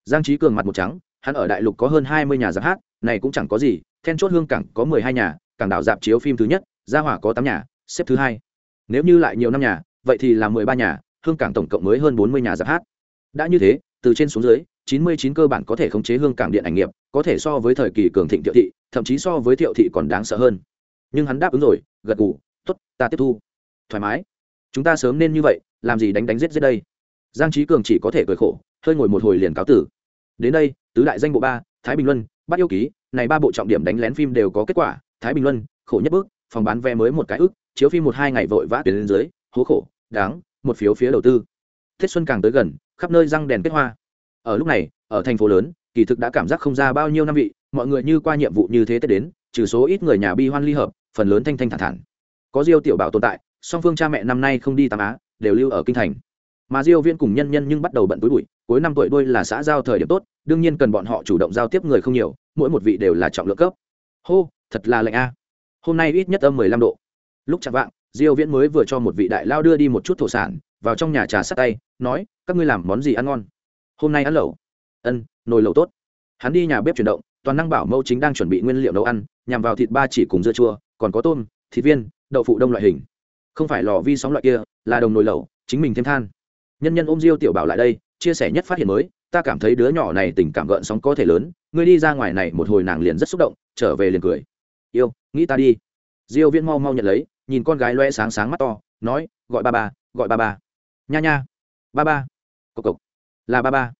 Giang trí cường mặt một trắng, hắn ở đại lục có hơn hai mươi nhà dạp hát, này cũng chẳng có gì, then chốt hương cảng có mười hai nhà, cảng đảo dạp chiếu phim thứ nhất, gia hỏa có tám nhà, xếp thứ hai. Nếu như lại nhiều năm nhà, vậy thì là mười ba nhà, hương cảng tổng cộng mới hơn bốn mươi nhà dạp hát. Đã như thế từ trên xuống dưới, chín mươi chín cơ bản có thể khống chế hương cảng điện ảnh nghiệp, có thể so với thời kỳ cường thịnh thiệu thị, thậm chí so với thiệu thị còn đáng sợ hơn. Nhưng hắn đáp ứng rồi, gật gù t ố t ta tiếp thu. Thoải mái. Chúng ta sớm nên như vậy, làm gì đánh đánh giết giết đây? Giang trí cường chỉ có thể cười khổ, hơi ngồi một hồi liền cáo tử. Đến đây, tứ đại danh bộ ba, thái bình luân bắt yêu ký, này ba bộ trọng điểm đánh lén phim đều có kết quả. Thái bình luân, khổ nhất bước, phòng bán vé mới một cái ức, chiếu phim một hai ngày vội vã tuyến lên dưới, hố khổ, đáng, một phiếu phía đầu tư tết xuân càng tới gần, khắp nơi răng đèn kết hoa. Ở lúc này, ở thành phố lớn, kỳ thực đã cảm giác không ra bao nhiêu năm vị, mọi người như qua nhiệm vụ như thế tết đến, trừ số ít người nhà bi hoan ly hợp, phần lớn thanh thanh thản thản. Có diêu tiểu bảo tồn tại, song phương cha mẹ năm nay không đi tam á, đều lưu ở kinh thành. Mà diêu viên cùng nhân nhân nhưng bắt đầu bận túi bụi, cuối năm tuổi đôi là xã giao thời điểm tốt, đương nhiên cần bọn họ chủ động giao tiếp người không nhiều, mỗi một vị đều là trọng lượng cấp. Hô, thật là lạnh a. Hôm nay ít nhất âm 15 độ. Lúc chạm vạng, diêu viễn mới vừa cho một vị đại lao đưa đi một chút thổ sản, vào trong nhà trà sát tay nói, các ngươi làm món gì ăn ngon? Hôm nay ăn lẩu. Ân, nồi lẩu tốt. Hắn đi nhà bếp chuyển động, toàn năng bảo mẫu chính đang chuẩn bị nguyên liệu nấu ăn, nhằm vào thịt ba chỉ cùng dưa chua, còn có tôm, thịt viên, đậu phụ đông loại hình. Không phải lò vi sóng loại kia, là đồng nồi lẩu, chính mình thêm than. Nhân nhân ôm diêu tiểu bảo lại đây, chia sẻ nhất phát hiện mới, ta cảm thấy đứa nhỏ này tình cảm gợn sóng có thể lớn, ngươi đi ra ngoài này một hồi nàng liền rất xúc động, trở về liền cười. Yêu, nghĩ ta đi. Diêu viễn mau mau nhận lấy, nhìn con gái loe sáng sáng mắt to, nói, gọi ba ba, gọi ba ba. Nha nha ba ba. Cộc cộc. Là ba ba.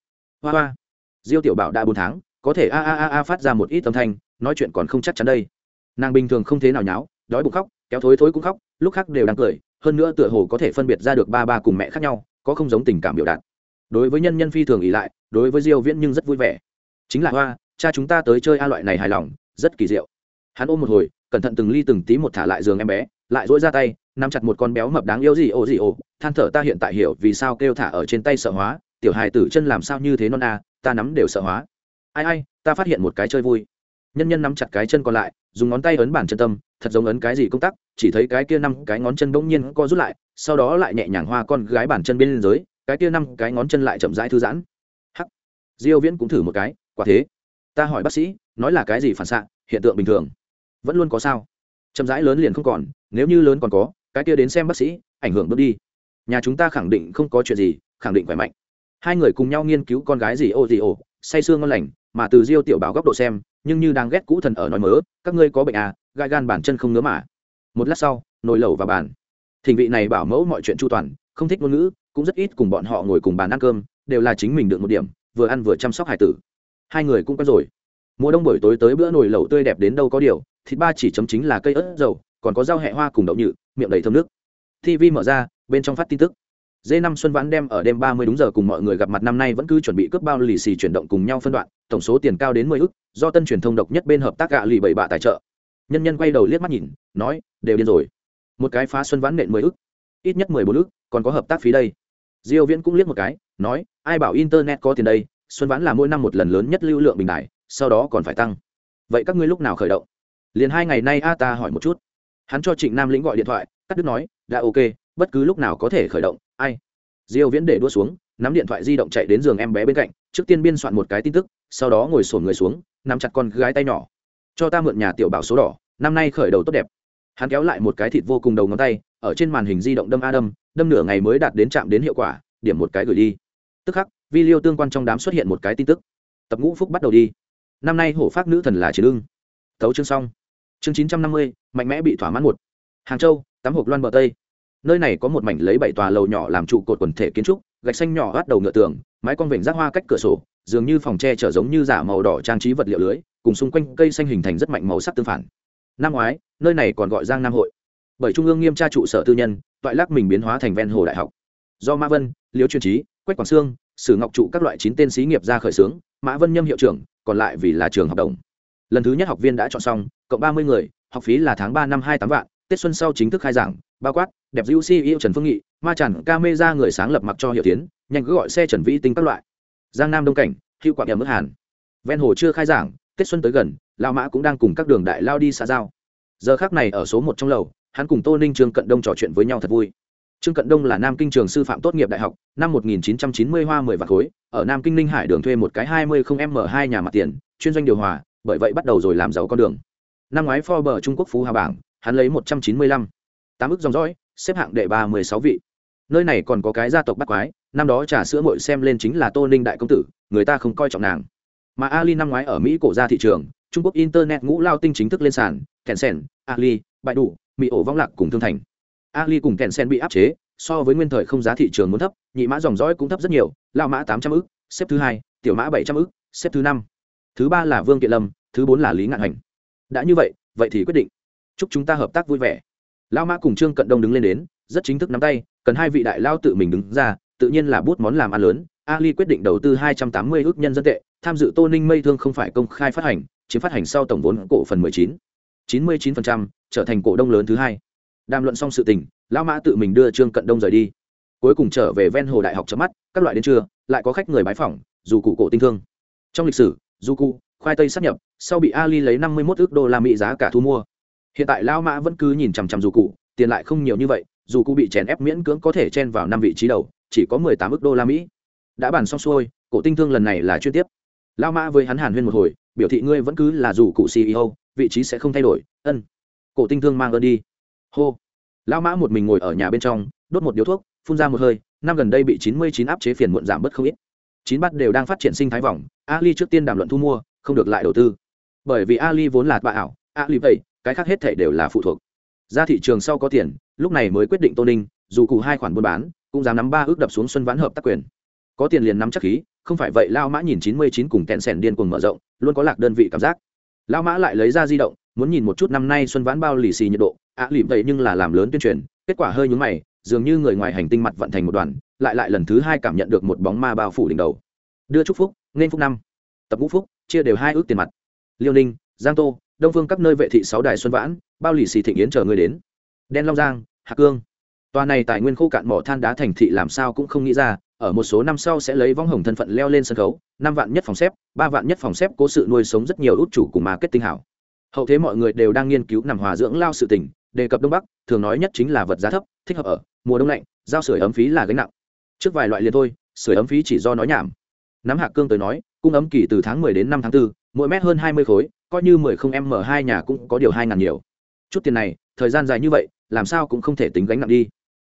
Hoa hoa. Diêu tiểu bảo đã bốn tháng, có thể a a a a phát ra một ít âm thanh, nói chuyện còn không chắc chắn đây. Nàng bình thường không thế nào nháo, đói bụng khóc, kéo thối thối cũng khóc, lúc khác đều đang cười, hơn nữa tựa hồ có thể phân biệt ra được ba ba cùng mẹ khác nhau, có không giống tình cảm biểu đạt. Đối với nhân nhân phi thường ỉ lại, đối với diêu viễn nhưng rất vui vẻ. Chính là hoa, cha chúng ta tới chơi a loại này hài lòng, rất kỳ diệu. Hắn ôm một hồi, cẩn thận từng ly từng tí một thả lại giường em bé lại dỗi ra tay, nắm chặt một con béo mập đáng yêu gì ồ gì ồ than thở ta hiện tại hiểu vì sao kêu thả ở trên tay sợ hóa. Tiểu hài tử chân làm sao như thế non à ta nắm đều sợ hóa. Ai ai, ta phát hiện một cái chơi vui. Nhân nhân nắm chặt cái chân còn lại, dùng ngón tay ấn bản chân tâm, thật giống ấn cái gì công tắc, chỉ thấy cái kia năm cái ngón chân bỗng nhiên co rút lại, sau đó lại nhẹ nhàng hoa con gái bản chân bên dưới, cái kia năm cái ngón chân lại chậm rãi thư giãn. Hắc. Diêu viễn cũng thử một cái, quả thế. Ta hỏi bác sĩ, nói là cái gì phản xạ, hiện tượng bình thường. Vẫn luôn có sao chậm rãi lớn liền không còn, nếu như lớn còn có, cái kia đến xem bác sĩ, ảnh hưởng bước đi. Nhà chúng ta khẳng định không có chuyện gì, khẳng định khỏe mạnh. Hai người cùng nhau nghiên cứu con gái gì ô gì ô, say sương ngon lành, mà từ diêu tiểu bảo góc độ xem, nhưng như đang ghét cũ thần ở nói mớ, các ngươi có bệnh à gai gan bản chân không ngứa mà. Một lát sau, nồi lẩu và bàn. Thỉnh vị này bảo mẫu mọi chuyện chu toàn, không thích ngôn ngữ, cũng rất ít cùng bọn họ ngồi cùng bàn ăn cơm, đều là chính mình được một điểm, vừa ăn vừa chăm sóc hải tử. Hai người cũng có rồi mùa đông buổi tối tới bữa nồi lẩu tươi đẹp đến đâu có điều, thịt ba chỉ chấm chính là cây ớt dầu, còn có rau hẹ hoa cùng đậu nhự, miệng đầy thơm nước. Tv mở ra, bên trong phát tin tức. D năm xuân vãn đem ở đêm ba mươi đúng giờ cùng mọi người gặp mặt năm nay vẫn cứ chuẩn bị cướp bao lì xì chuyển động cùng nhau phân đoạn, tổng số tiền cao đến mười ức, do tân truyền thông độc nhất bên hợp tác gạ lì bảy bạ tài trợ. Nhân nhân quay đầu liếc mắt nhìn, nói, đều điên rồi. Một cái phá xuân vãn nện mười ức, ít nhất mười bốn ức, còn có hợp tác phí đây. Diêu viễn cũng liếc một cái, nói, ai bảo internet có tiền đây, xuân vãn là mỗi năm một lần lớn nhất lưu lượng bình đại sau đó còn phải tăng. Vậy các ngươi lúc nào khởi động? Liền hai ngày nay a ta hỏi một chút. Hắn cho trịnh nam lĩnh gọi điện thoại, cắt đứt nói, đã ok, bất cứ lúc nào có thể khởi động. Ai? Diêu viễn để đua xuống, nắm điện thoại di động chạy đến giường em bé bên cạnh, trước tiên biên soạn một cái tin tức, sau đó ngồi sổn người xuống, nắm chặt con gái tay nhỏ. Cho ta mượn nhà tiểu bảo số đỏ, năm nay khởi đầu tốt đẹp. Hắn kéo lại một cái thịt vô cùng đầu ngón tay, ở trên màn hình di động đâm a đâm đâm nửa ngày mới đạt đến chạm đến hiệu quả, điểm một cái gửi đi. Tức khắc, video tương quan trong đám xuất hiện một cái tin tức. Tập ngũ phúc bắt đầu đi năm nay hổ phát nữ thần là chiến ưng thấu chương xong. Chương chín trăm năm mươi, mạnh mẽ bị thỏa mãn một. Hàng châu, tám hộp loan bờ tây. Nơi này có một mảnh lấy bảy tòa lầu nhỏ làm trụ cột quần thể kiến trúc, gạch xanh nhỏ bắt đầu ngựa tường, mái con vểnh rác hoa cách cửa sổ, dường như phòng tre trở giống như giả màu đỏ trang trí vật liệu lưới, cùng xung quanh cây xanh hình thành rất mạnh màu sắc tương phản. Năm ngoái, nơi này còn gọi giang nam hội. Bởi trung ương nghiêm tra trụ sở tư nhân, toại lắc mình biến hóa thành ven hồ đại học. Do mã vân, liễu truyền trí, quách quảng sương, sử ngọc trụ các loại chín tên sĩ nghiệp ra khởi xướng, mã vân nhâm hiệu trưởng còn lại vì là trường học đồng. Lần thứ nhất học viên đã chọn xong, cộng ba mươi người, học phí là tháng ba năm hai tám vạn, tết xuân sau chính thức khai giảng, bao quát, đẹp dữ ceo trần phương nghị, ma tràn ca mê ra người sáng lập mặc cho hiệu tiến, nhanh cứ gọi xe trần vĩ tinh các loại. Giang nam đông cảnh hữu quạng nhà mức hàn ven hồ chưa khai giảng, tết xuân tới gần lao mã cũng đang cùng các đường đại lao đi xa giao. Giờ khác này ở số một trong lầu, hắn cùng tô ninh trương cận đông trò chuyện với nhau thật vui trương cận đông là nam kinh trường sư phạm tốt nghiệp đại học năm 1990 hoa 10 vạn khối ở nam kinh ninh hải đường thuê một cái 20m2 nhà mặt tiền chuyên doanh điều hòa bởi vậy bắt đầu rồi làm giàu con đường. Năm ngoái Forbes Trung Quốc phú hào bảng hắn lấy 195 tám ức dòng dõi xếp hạng đệ 36 vị. Nơi này còn có cái gia tộc bắt quái năm đó trà sữa muội xem lên chính là tô ninh đại công tử người ta không coi trọng nàng. Mà ali năm ngoái ở mỹ cổ ra thị trường trung quốc internet ngũ lao tinh chính thức lên sàn Tencent, ali bại đủ mỹ ổ vong lạc cùng thương thành ali cùng kèn sen bị áp chế, so với nguyên thời không giá thị trường muốn thấp, nhị mã dòng dõi cũng thấp rất nhiều lao mã tám trăm ức, xếp thứ hai, tiểu mã bảy trăm ức, xếp thứ năm. Thứ ba là vương kiện lâm, thứ bốn là lý ngạn hành. Đã như vậy vậy thì quyết định. Chúc chúng ta hợp tác vui vẻ. Lao mã cùng trương cận đông đứng lên đến, rất chính thức nắm tay, cần hai vị đại lao tự mình đứng ra, tự nhiên là bút món làm ăn lớn. Ali quyết định đầu tư hai trăm tám mươi ước nhân dân tệ, tham dự tô ninh mây thương không phải công khai phát hành chiếm phát hành sau tổng vốn cổ phần mười chín. Chín mươi chín trở thành cổ đông lớn thứ hai đàm luận xong sự tình, lão mã tự mình đưa trương cận đông rời đi. Cuối cùng trở về ven hồ đại học chấm mắt, các loại đến trưa, lại có khách người bái phỏng, dù cụ cổ tinh thương. Trong lịch sử du cụ, khoai tây sắp nhập, sau bị ali lấy năm mươi một ước đô la mỹ giá cả thu mua. Hiện tại lão mã vẫn cứ nhìn chằm chằm dù cụ, tiền lại không nhiều như vậy, dù cụ bị chèn ép miễn cưỡng có thể chen vào năm vị trí đầu, chỉ có mười tám ước đô la mỹ. Đã bàn xong xuôi, cổ tinh thương lần này là chuyên tiếp. Lão mã với hắn hàn huyên một hồi, biểu thị ngươi vẫn cứ là dù cụ ceo vị trí sẽ không thay đổi, ân. Cổ tinh thương mang ơn đi hô. Lão mã một mình ngồi ở nhà bên trong, đốt một điếu thuốc, phun ra một hơi, năm gần đây bị chín mươi chín áp chế phiền muộn giảm bớt không ít. Chín bắt đều đang phát triển sinh thái vòng, ali trước tiên đàm luận thu mua, không được lại đầu tư. Bởi vì ali vốn là bạ ảo, ali vậy, cái khác hết thể đều là phụ thuộc. Ra thị trường sau có tiền, lúc này mới quyết định tô ninh, dù cụ hai khoản buôn bán, cũng dám nắm ba ước đập xuống xuân vãn hợp tác quyền. Có tiền liền nắm chắc khí, không phải vậy lao mã nhìn chín mươi chín cùng kẹn sẻn điên cuồng mở rộng, luôn có lạc đơn vị cảm giác. Lao mã lại lấy ra di động, muốn nhìn một chút năm nay xuân vãn bao lì xì nhiệt độ ạ à, lì vậy nhưng là làm lớn tuyên truyền kết quả hơi nhúng mày dường như người ngoài hành tinh mặt vận thành một đoàn lại lại lần thứ hai cảm nhận được một bóng ma bao phủ đỉnh đầu. Đưa chúc phúc nên phúc năm. Tập ngũ phúc chia đều hai ước tiền mặt. Liêu ninh giang tô đông phương các nơi vệ thị sáu đài xuân vãn bao lì xì thịnh yến chờ người đến. Đen long giang hạ cương. Tòa này tài nguyên khô cạn mỏ than đá thành thị làm sao cũng không nghĩ ra ở một số năm sau sẽ lấy vong hồng thân phận leo lên sân khấu năm vạn nhất phòng xếp ba vạn nhất phòng xếp cố sự nuôi sống rất nhiều út chủ cùng marketing hảo. Hậu thế mọi người đều đang nghiên cứu nằm hòa dưỡng lao sự tỉnh đề cập đông bắc thường nói nhất chính là vật giá thấp thích hợp ở mùa đông lạnh giao sửa ấm phí là gánh nặng. Trước vài loại liền thôi sửa ấm phí chỉ do nói nhảm. Nắm hạc cương tới nói cung ấm kỳ từ tháng 10 đến năm tháng 4, mỗi mét hơn 20 khối coi như 10 không m hai nhà cũng có điều hai ngàn nhiều. Chút tiền này thời gian dài như vậy làm sao cũng không thể tính gánh nặng đi.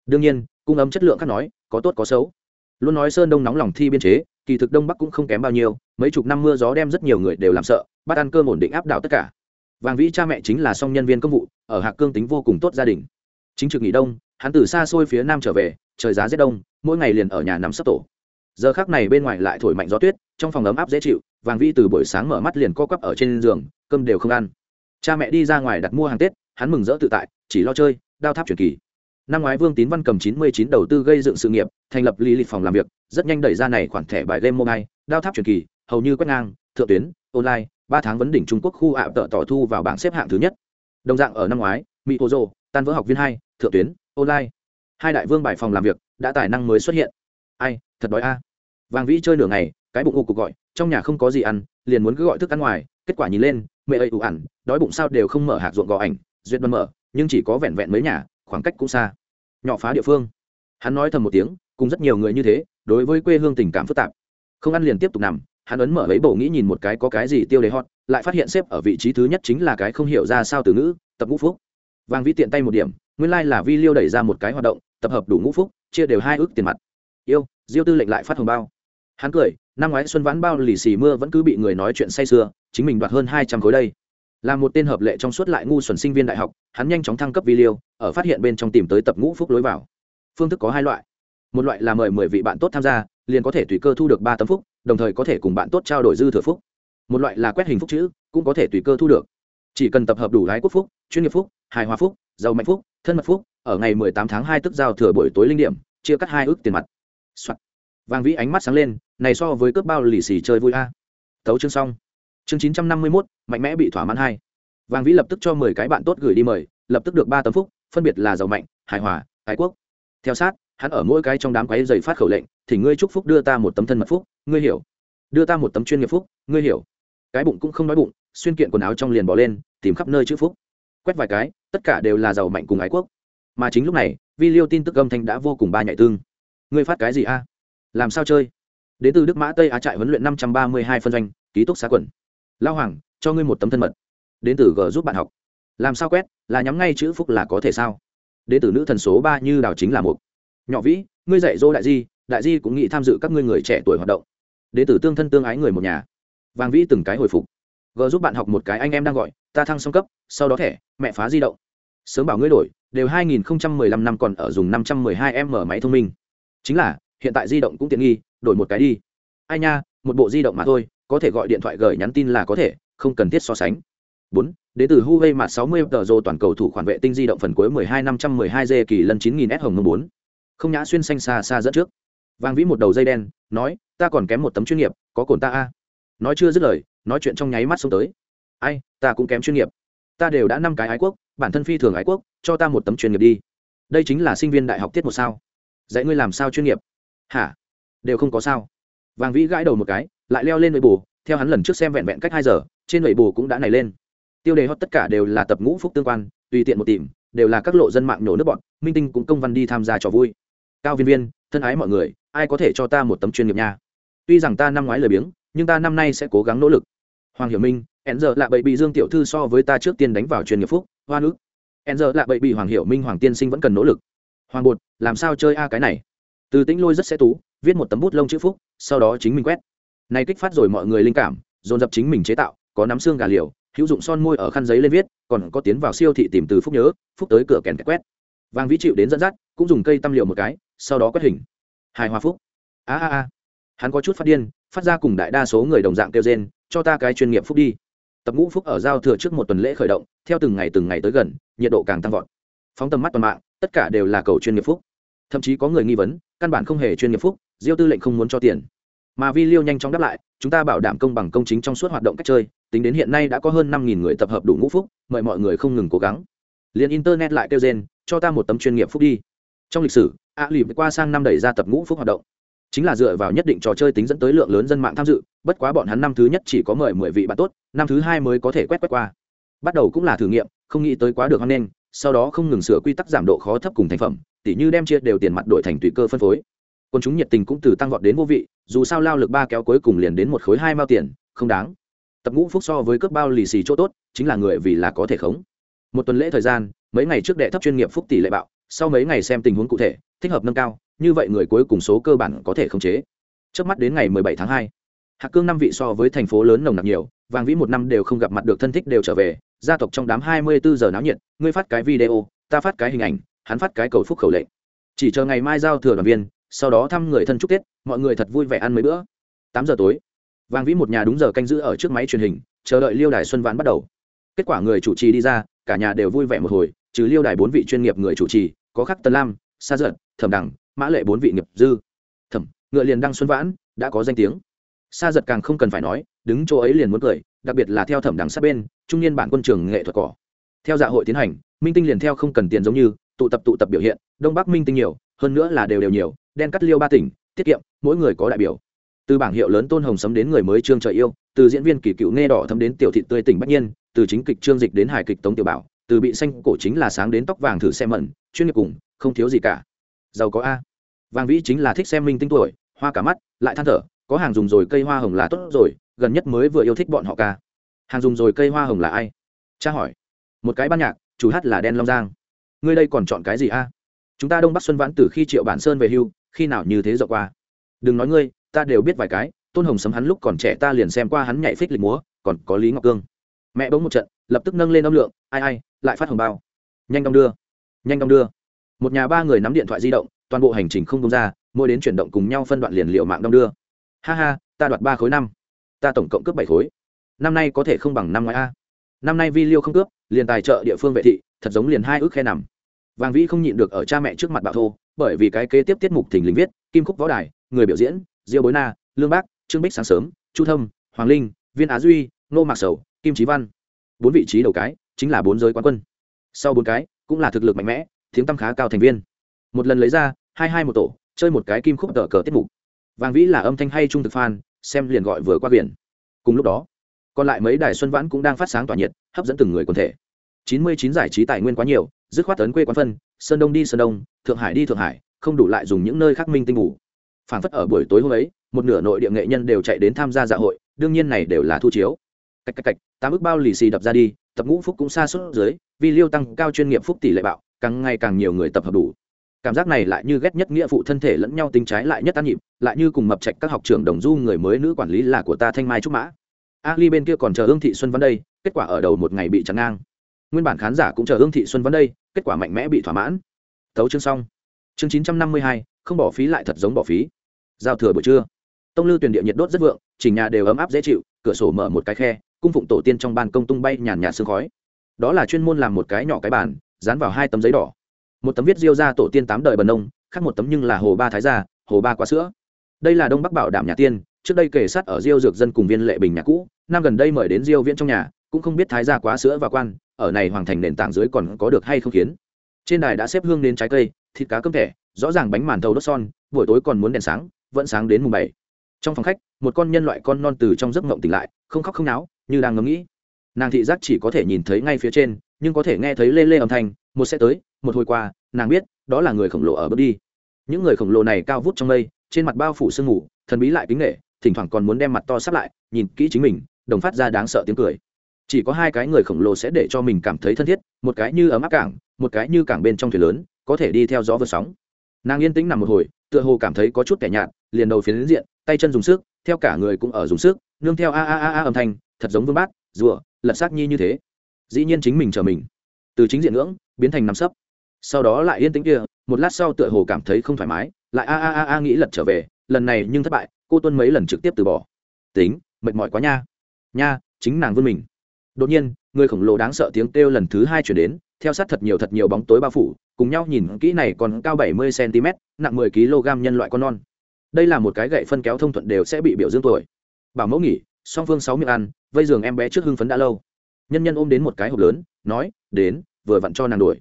Đương nhiên cung ấm chất lượng khác nói có tốt có xấu. Luôn nói sơn đông nóng lòng thi biên chế kỳ thực đông bắc cũng không kém bao nhiêu mấy chục năm mưa gió đem rất nhiều người đều làm sợ bắt ăn cơm ổn định áp đảo tất cả vàng vĩ cha mẹ chính là song nhân viên công vụ, ở hạc cương tính vô cùng tốt gia đình. Chính trực nghỉ đông, hắn từ xa xôi phía nam trở về, trời giá rét đông, mỗi ngày liền ở nhà nằm sấp tổ. Giờ khác này bên ngoài lại thổi mạnh gió tuyết, trong phòng ấm áp dễ chịu, vàng vĩ từ buổi sáng mở mắt liền co quắp ở trên giường, cơm đều không ăn. Cha mẹ đi ra ngoài đặt mua hàng tết, hắn mừng rỡ tự tại, chỉ lo chơi, đao tháp truyền kỳ. Năm ngoái vương tín văn cầm chín mươi chín đầu tư gây dựng sự nghiệp, thành lập lý lịch phòng làm việc, rất nhanh đẩy ra này khoản thẻ bài game mobile, đao tháp truyền kỳ, hầu như quét ngang, thượng tuyến, online ba tháng vấn đỉnh trung quốc khu ạ tợ tỏ thu vào bảng xếp hạng thứ nhất. Đồng dạng ở năm ngoái mỹ hồ dô tan vỡ học viên hai, thượng tuyến, online. Hai đại vương bài phòng làm việc, đã tài năng mới xuất hiện. Ai, thật đói a. Vàng vĩ chơi nửa ngày, cái bụng u cục gọi, trong nhà không có gì ăn, liền muốn cứ gọi thức ăn ngoài, kết quả nhìn lên, mẹ ấy ủ ẩn, đói bụng sao đều không mở hạt ruộng gò ảnh, duyệt bần mở, nhưng chỉ có vẹn vẹn mấy nhà, khoảng cách cũng xa. Nhỏ phá địa phương. Hắn nói thầm một tiếng, cùng rất nhiều người như thế, đối với quê hương tình cảm phức tạp. Không ăn liền tiếp tục nằm hắn ấn mở lấy bổ nghĩ nhìn một cái có cái gì tiêu đề hot, lại phát hiện xếp ở vị trí thứ nhất chính là cái không hiểu ra sao từ ngữ, tập ngũ phúc. Vàng vĩ tiện tay một điểm, nguyên lai、like、là vi liêu đẩy ra một cái hoạt động, tập hợp đủ ngũ phúc, chia đều hai ước tiền mặt. Yêu, diêu tư lệnh lại phát hồng bao. Hắn cười, năm ngoái xuân vãn bao lì xì mưa vẫn cứ bị người nói chuyện say sưa, chính mình đoạt hơn hai trăm khối đây. Là một tên hợp lệ trong suốt lại ngu xuẩn sinh viên đại học, hắn nhanh chóng thăng cấp vi liêu ở phát hiện bên trong tìm tới tập ngũ phúc lối vào. Phương thức có hai loại. Một loại là mời mười vị bạn tốt tham gia, liền có thể tùy cơ thu được ba tấm phúc đồng thời có thể cùng bạn tốt trao đổi dư thừa phúc. Một loại là quét hình phúc chữ, cũng có thể tùy cơ thu được. Chỉ cần tập hợp đủ lái quốc phúc, chuyên nghiệp phúc, hài hòa phúc, giàu mạnh phúc, thân mật phúc, ở ngày mười tám tháng hai tức giao thừa buổi tối linh điểm, chia cắt hai ước tiền mặt、Soạn. vàng vĩ ánh mắt sáng lên, này so với cướp bao lì xì chơi vui a. À. thấu chương xong. Chương chín trăm năm mươi mốt, mạnh mẽ bị thỏa mãn hai. Vàng vĩ lập tức cho mười cái bạn tốt gửi đi mời, lập tức được ba tấm phúc, phân biệt là giàu mạnh, hài hòa ái quốc. Theo sát, hắn ở mỗi cái trong đám quái dày phát khẩu lệnh thì ngươi chúc phúc đưa ta một tấm thân mật phúc, ngươi hiểu. Đưa ta một tấm chuyên nghiệp phúc, ngươi hiểu. Cái bụng cũng không nói bụng, xuyên kiện quần áo trong liền bỏ lên, tìm khắp nơi chữ phúc. Quét vài cái, tất cả đều là giàu mạnh cùng ái quốc. Mà chính lúc này, vi liêu tin tức âm thanh đã vô cùng ba nhạy tương. Ngươi phát cái gì a? Làm sao chơi? Đến từ đức mã tây á trại huấn luyện năm trăm ba mươi hai phân doanh, ký túc xá quần lao hoàng, cho ngươi một tấm thân mật. Đến từ g giúp bạn học. Làm sao quét, là nhắm ngay chữ phúc là có thể sao? Đến từ nữ thần số ba như đào chính là một. Nhỏ vĩ, ngươi dạy dỗ đại di đại di cũng nghĩ tham dự các ngươi người trẻ tuổi hoạt động. Đến từ tương thân tương ái người một nhà. Vàng vĩ từng cái hồi phục. G giúp bạn học một cái anh em đang gọi, ta thăng song cấp, sau đó thẻ, mẹ phá di động. Sớm bảo ngươi đổi, đều 2015 năm còn ở dùng 512 m máy thông minh. Chính là, hiện tại di động cũng tiện nghi, đổi một cái đi. Ai nha, một bộ di động mà thôi, có thể gọi điện thoại gửi nhắn tin là có thể, không cần thiết so sánh. Bốn đến từ Huawei mặt 60 tờ rô toàn cầu thủ khoản vệ tinh di động phần cuối 12 512 g kỳ lần 9000 s hồng mông 4. không nhã xuyên xanh xa xa dẫn trước vang vĩ một đầu dây đen, nói, ta còn kém một tấm chuyên nghiệp, có cồn ta a. Nói chưa dứt lời, nói chuyện trong nháy mắt xông tới. Ai, ta cũng kém chuyên nghiệp. Ta đều đã năm cái ái quốc, bản thân phi thường ái quốc, cho ta một tấm chuyên nghiệp đi. Đây chính là sinh viên đại học tiết một sao. Dạy ngươi làm sao chuyên nghiệp? Hả? Đều không có sao. Vàng vĩ gãi đầu một cái, lại leo lên nội bù theo hắn lần trước xem vẹn vẹn cách hai giờ, trên nội bù cũng đã nảy lên. Tiêu đề hot tất cả đều là tập ngũ phúc tương quan, tùy tiện một tìm, đều là các lộ dân mạng nổ nước bọn, minh tinh cũng công văn đi tham gia trò vui. Cao viên viên, thân ái mọi người ai có thể cho ta một tấm chuyên nghiệp nha? Tuy rằng ta năm ngoái lười biếng, nhưng ta năm nay sẽ cố gắng nỗ lực. Hoàng hiểu minh hẹn giờ là bậy bị dương tiểu thư so với ta trước tiên đánh vào chuyên nghiệp phúc, hoa nữ. hẹn giờ là bậy bị hoàng hiểu minh, hoàng tiên sinh vẫn cần nỗ lực. Hoàng bột, làm sao chơi a cái này? Từ tĩnh lôi rất sẽ tú, viết một tấm bút lông chữ phúc, sau đó chính mình quét. Này kích phát rồi mọi người linh cảm, dồn dập chính mình chế tạo, có nắm xương gà liều, hữu dụng son môi ở khăn giấy lên viết, còn có tiến vào siêu thị tìm từ phúc nhớ, phúc tới cửa kèn quét. Vàng vĩ chịu đến dẫn dắt, cũng dùng cây tăm liều một cái, sau đó quét hình hài hòa phúc. A a a. Hắn có chút phát điên, phát ra cùng đại đa số người đồng dạng kêu gen cho ta cái chuyên nghiệp phúc đi. Tập ngũ phúc ở giao thừa trước một tuần lễ khởi động, theo từng ngày từng ngày tới gần, nhiệt độ càng tăng vọt. Phóng tầm mắt toàn mạng, tất cả đều là cầu chuyên nghiệp phúc. Thậm chí có người nghi vấn, căn bản không hề chuyên nghiệp phúc, diêu tư lệnh không muốn cho tiền. Mà vi liêu nhanh chóng đáp lại, chúng ta bảo đảm công bằng công chính trong suốt hoạt động cách chơi, tính đến hiện nay đã có hơn năm người tập hợp đủ ngũ phúc, mời mọi người không ngừng cố gắng. Liền internet lại kêu gen cho ta một tấm chuyên nghiệp phúc đi. Trong lịch sử ạ lì qua sang năm đẩy ra tập ngũ phúc hoạt động. Chính là dựa vào nhất định trò chơi tính dẫn tới lượng lớn dân mạng tham dự, bất quá bọn hắn năm thứ nhất chỉ có mời mười vị bạn tốt, năm thứ hai mới có thể quét quét qua. Bắt đầu cũng là thử nghiệm, không nghĩ tới quá được hăng lên sau đó không ngừng sửa quy tắc giảm độ khó thấp cùng thành phẩm, tỉ như đem chia đều tiền mặt đổi thành tùy cơ phân phối. Còn chúng nhiệt tình cũng từ tăng vọt đến vô vị, dù sao lao lực ba kéo cuối cùng liền đến một khối hai mao tiền, không đáng. Tập ngũ phúc so với cướp bao lì xì chỗ tốt, chính là người vì là có thể khống. Một tuần lễ thời gian, mấy ngày trước đệ thấp chuyên nghiệp phúc tỷ lệ bạo, sau mấy ngày xem tình huống cụ thể thích hợp nâng cao, như vậy người cuối cùng số cơ bản có thể khống chế. Trước mắt đến ngày mười bảy tháng hai, hạc cương năm vị so với thành phố lớn nồng nặc nhiều, vàng vĩ một năm đều không gặp mặt được thân thích đều trở về, gia tộc trong đám hai mươi bốn giờ náo nhiệt, ngươi phát cái video, ta phát cái hình ảnh, hắn phát cái cầu phúc khẩu lệnh. Chỉ chờ ngày mai giao thừa đoàn viên, sau đó thăm người thân chúc tết, mọi người thật vui vẻ ăn mấy bữa. Tám giờ tối, vàng vĩ một nhà đúng giờ canh giữ ở trước máy truyền hình, chờ đợi liêu đài xuân vãn bắt đầu. Kết quả người chủ trì đi ra, cả nhà đều vui vẻ một hồi, trừ liêu đài bốn vị chuyên nghiệp người chủ trì, có khắc tân lam sa giận thẩm đẳng mã lệ bốn vị nghiệp dư. Thẩm, ngựa liền đăng xuân vãn, đã có danh tiếng. Sa giật càng không cần phải nói, đứng chỗ ấy liền muốn cười, đặc biệt là theo thẩm đẳng sát bên, trung niên bản quân trường nghệ thuật cỏ. Theo dạ hội tiến hành, minh tinh liền theo không cần tiền giống như, tụ tập tụ tập biểu hiện, đông bắc minh tinh nhiều, hơn nữa là đều đều nhiều, đen cắt liêu ba tỉnh, tiết kiệm, mỗi người có đại biểu. Từ bảng hiệu lớn tôn hồng sấm đến người mới trương trời yêu, từ diễn viên kỳ cựu nghe đỏ thấm đến tiểu thị tươi tỉnh bách nhiên, từ chính kịch trương dịch đến hài kịch tống tiểu bảo, từ bị xanh cổ chính là sáng đến tóc vàng thử xem mẩn, chuyên nghiệp cùng không thiếu gì cả. Giàu có a. Vàng vĩ chính là thích xem minh tinh tuổi, hoa cả mắt, lại than thở, có hàng dùng rồi cây hoa hồng là tốt rồi, gần nhất mới vừa yêu thích bọn họ ca. Hàng dùng rồi cây hoa hồng là ai? Cha hỏi. Một cái ban nhạc, chủ hát là đen long giang. Ngươi đây còn chọn cái gì a? Chúng ta đông bắc xuân vãn từ khi triệu bản sơn về hưu, khi nào như thế dọc qua? Đừng nói ngươi, ta đều biết vài cái, tôn hồng sấm hắn lúc còn trẻ ta liền xem qua hắn nhảy phích lịch múa, còn có lý ngọc cương. Mẹ bỗng một trận, lập tức nâng lên âm lượng, ai ai, lại phát hồng bao. Nhanh đong đưa, nhanh đong đưa một nhà ba người nắm điện thoại di động, toàn bộ hành trình không công ra, mỗi đến chuyển động cùng nhau phân đoạn liền liệu mạng đong đưa. Ha ha, ta đoạt ba khối năm. Ta tổng cộng cướp bảy khối. Năm nay có thể không bằng năm ngoái a. Năm nay vi liêu không cướp, liền tài trợ địa phương vệ thị, thật giống liền hai ước khe nằm. Vàng vĩ không nhịn được ở cha mẹ trước mặt bạo thô, bởi vì cái kế tiếp tiết mục thình lình viết, kim khúc võ đài, người biểu diễn, diêu bối na, lương bác, trương bích sáng sớm, chu thâm, hoàng linh, viên á duy nô mạc sầu, kim trí văn. Bốn vị trí đầu cái chính là bốn giới quán quân. Sau bốn cái cũng là thực lực mạnh mẽ tiếng tăm khá cao thành viên. Một lần lấy ra, hai hai một tổ, chơi một cái kim khúc tờ cờ tiết mục. Vàng vĩ là âm thanh hay trung thực fan, xem liền gọi vừa qua biển. Cùng lúc đó, còn lại mấy đài xuân vãn cũng đang phát sáng tỏa nhiệt, hấp dẫn từng người quần thể. Chín mươi chín giải trí tài nguyên quá nhiều, dứt khoát tấn quê quán phân, sơn đông đi sơn đông, thượng hải đi thượng hải, không đủ lại dùng những nơi khác minh tinh ngủ. Phản phất ở buổi tối hôm ấy, một nửa nội địa nghệ nhân đều chạy đến tham gia dạ hội, đương nhiên này đều là thu chiếu. Cạch cạch cạch, tám ước bao lì xì đập ra đi, tập ngũ phúc cũng xa suốt dưới, vì liêu tăng cao chuyên nghiệp phúc tỷ lệ bạo càng ngày càng nhiều người tập hợp đủ. Cảm giác này lại như ghét nhất nghĩa phụ thân thể lẫn nhau tính trái lại nhất tan nhịp, lại như cùng mập trạch các học trưởng đồng du người mới nữ quản lý là của ta thanh mai trúc mã. Ali bên kia còn chờ hương thị xuân văn đây, kết quả ở đầu một ngày bị chắn ngang. Nguyên bản khán giả cũng chờ hương thị xuân văn đây, kết quả mạnh mẽ bị thỏa mãn. Thấu chương xong. Chương chín trăm năm mươi hai, không bỏ phí lại thật giống bỏ phí. Giao thừa buổi trưa. Tông lư tuyển địa nhiệt đốt rất vượng, chỉnh nhà đều ấm áp dễ chịu, cửa sổ mở một cái khe, cung phụng tổ tiên trong ban công tung bay nhàn nhạt sương khói. Đó là chuyên môn làm một cái nhỏ cái bàn dán vào hai tấm giấy đỏ. Một tấm viết diêu ra tổ tiên tám đời bần nông khác một tấm nhưng là hồ ba thái gia, hồ ba quá sữa. Đây là đông bắc bảo đảm nhà tiên, trước đây kể sát ở diêu dược dân cùng viên lệ bình nhà cũ, năm gần đây mời đến diêu viễn trong nhà, cũng không biết thái gia quá sữa và quan, ở này hoàng thành nền tảng dưới còn có được hay không khiến. Trên đài đã xếp hương đến trái cây, thịt cá cơm thẻ, rõ ràng bánh màn thầu đốt son, buổi tối còn muốn đèn sáng, vẫn sáng đến mùng bảy. Trong phòng khách, một con nhân loại con non từ trong giấc mộng tỉnh lại, không khóc không náo, như đang ngẫm nghĩ. Nàng thị giác chỉ có thể nhìn thấy ngay phía trên nhưng có thể nghe thấy lê lê âm thanh, một sẽ tới, một hồi qua, nàng biết, đó là người khổng lồ ở bước đi. Những người khổng lồ này cao vút trong mây, trên mặt bao phủ sương mù, thần bí lại kính nghệ thỉnh thoảng còn muốn đem mặt to sắp lại, nhìn kỹ chính mình, đồng phát ra đáng sợ tiếng cười. Chỉ có hai cái người khổng lồ sẽ để cho mình cảm thấy thân thiết, một cái như ấm áp cảng, một cái như cảng bên trong thuyền lớn, có thể đi theo gió vượt sóng. Nàng yên tĩnh nằm một hồi, tựa hồ cảm thấy có chút kẻ nhạt, liền đầu phiến diện, tay chân dùng sức, theo cả người cũng ở dùng sức, nương theo a a a a âm thanh, thật giống vương bát, rùa, lật xác nhi như thế dĩ nhiên chính mình chờ mình. Từ chính diện ngưỡng, biến thành nằm sấp. Sau đó lại yên tĩnh kia, một lát sau tựa hồ cảm thấy không thoải mái, lại a a a a nghĩ lật trở về, lần này nhưng thất bại, cô tuân mấy lần trực tiếp từ bỏ. Tính, mệt mỏi quá nha. Nha, chính nàng vươn mình. Đột nhiên, người khổng lồ đáng sợ tiếng kêu lần thứ hai chuyển đến, theo sát thật nhiều thật nhiều bóng tối bao phủ, cùng nhau nhìn kỹ này còn cao bảy mươi cm nặng mười kg nhân loại con non. Đây là một cái gậy phân kéo thông thuận đều sẽ bị biểu dương tuổi. Bảo mẫu nghỉ, song phương sáu miệng ăn, vây giường em bé trước hưng phấn đã lâu nhân nhân ôm đến một cái hộp lớn, nói, đến, vừa vặn cho nàng đuổi.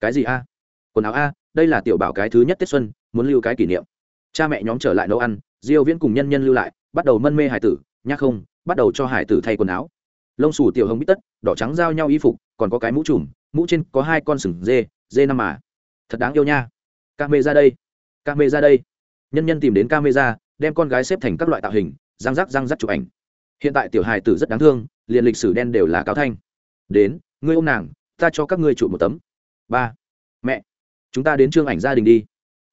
Cái gì a? Quần áo a, đây là tiểu bảo cái thứ nhất tết xuân, muốn lưu cái kỷ niệm. Cha mẹ nhóm trở lại nấu ăn, diêu viễn cùng nhân nhân lưu lại, bắt đầu mân mê hải tử nhắc không, bắt đầu cho hải tử thay quần áo. Lông xù tiểu hồng bít tất, đỏ trắng giao nhau y phục, còn có cái mũ trùm, mũ trên có hai con sừng dê dê năm mà. Thật đáng yêu nha. Ca mê ra đây. Ca mê ra đây. Nhân nhân tìm đến ca mê ra đem con gái xếp thành các loại tạo hình, răng rắc răng rắc chụp ảnh. Hiện tại tiểu hài tử rất đáng thương liền lịch sử đen đều là cáo thanh. Đến, ngươi ô m nàng, ta cho các ngươi chụp một tấm. Ba. Mẹ, chúng ta đến chương ảnh gia đình đi.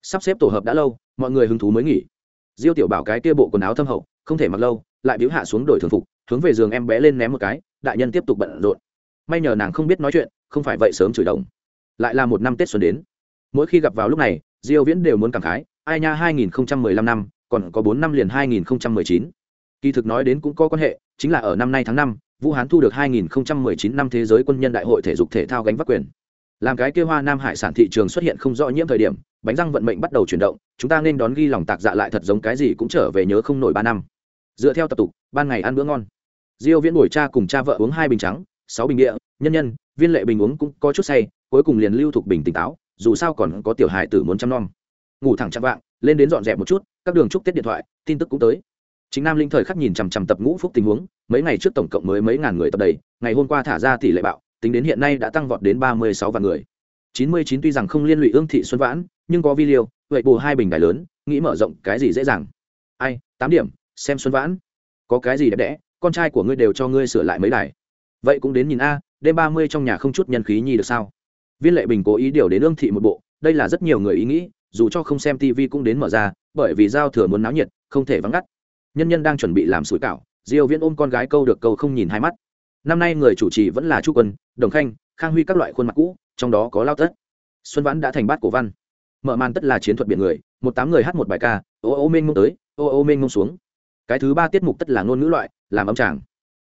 Sắp xếp tổ hợp đã lâu, mọi người hứng thú mới nghỉ. Diêu tiểu bảo cái kia bộ quần áo thâm hậu, không thể mặc lâu, lại biếu hạ xuống đổi thường phục, hướng về giường em bé lên ném một cái, đại nhân tiếp tục bận rộn. May nhờ nàng không biết nói chuyện, không phải vậy sớm chửi đồng. Lại là một năm tết xuân đến. Mỗi khi gặp vào lúc này, diêu viễn đều muốn cảm khái, ai nha 2015 năm, còn có 4 năm liền 2019 kỳ thực nói đến cũng có quan hệ chính là ở năm nay tháng 5, vũ hán thu được 2019 năm thế giới quân nhân đại hội thể dục thể thao gánh vác quyền. Làm cái kia hoa nam hải sản thị trường xuất hiện không rõ nhiễm thời điểm bánh răng vận mệnh bắt đầu chuyển động chúng ta nên đón ghi lòng tạc dạ lại thật giống cái gì cũng trở về nhớ không nổi ba năm. Dựa theo tập tục ban ngày ăn bữa ngon. Diêu viễn buổi cha cùng cha vợ uống hai bình trắng sáu bình địa nhân nhân viên lệ bình uống cũng có chút say cuối cùng liền lưu thuộc bình tỉnh táo dù sao còn có tiểu hài tử muốn chăm nom. Ngủ thẳng chăn vạng lên đến dọn dẹp một chút các đường trúc tiết điện thoại tin tức cũng tới chính nam linh thời khắc nhìn chằm chằm tập ngũ phúc tình huống, mấy ngày trước tổng cộng mới mấy ngàn người tập đầy, ngày hôm qua thả ra tỷ lệ bạo, tính đến hiện nay đã tăng vọt đến ba mươi sáu vạn người. chín mươi chín tuy rằng không liên lụy ương thị xuân vãn, nhưng có video, vậy bù hai bình đài lớn, nghĩ mở rộng cái gì dễ dàng. Ai, tám điểm, xem xuân vãn. Có cái gì đẹp đẽ, con trai của ngươi đều cho ngươi sửa lại mấy đài. Vậy cũng đến nhìn a, đêm ba mươi trong nhà không chút nhân khí nhi được sao? Viên lệ bình cố ý điều đến ương thị một bộ, đây là rất nhiều người ý nghĩ, dù cho không xem tv cũng đến mở ra, bởi vì giao thừa muốn náo nhiệt, không thể vắng ngắt nhân nhân đang chuẩn bị làm sủi cảo, diêu viễn ôm con gái câu được câu không nhìn hai mắt. Năm nay người chủ trì vẫn là chu quân, đồng khanh, khang huy các loại khuôn mặt cũ, trong đó có lao tất. Xuân vãn đã thành bát cổ văn. Mở màn tất là chiến thuật biển người, một tám người hát một bài ca, ô ô mênh mông tới, ô ô mênh mông xuống. Cái thứ ba tiết mục tất là ngôn ngữ loại, làm âm tràng.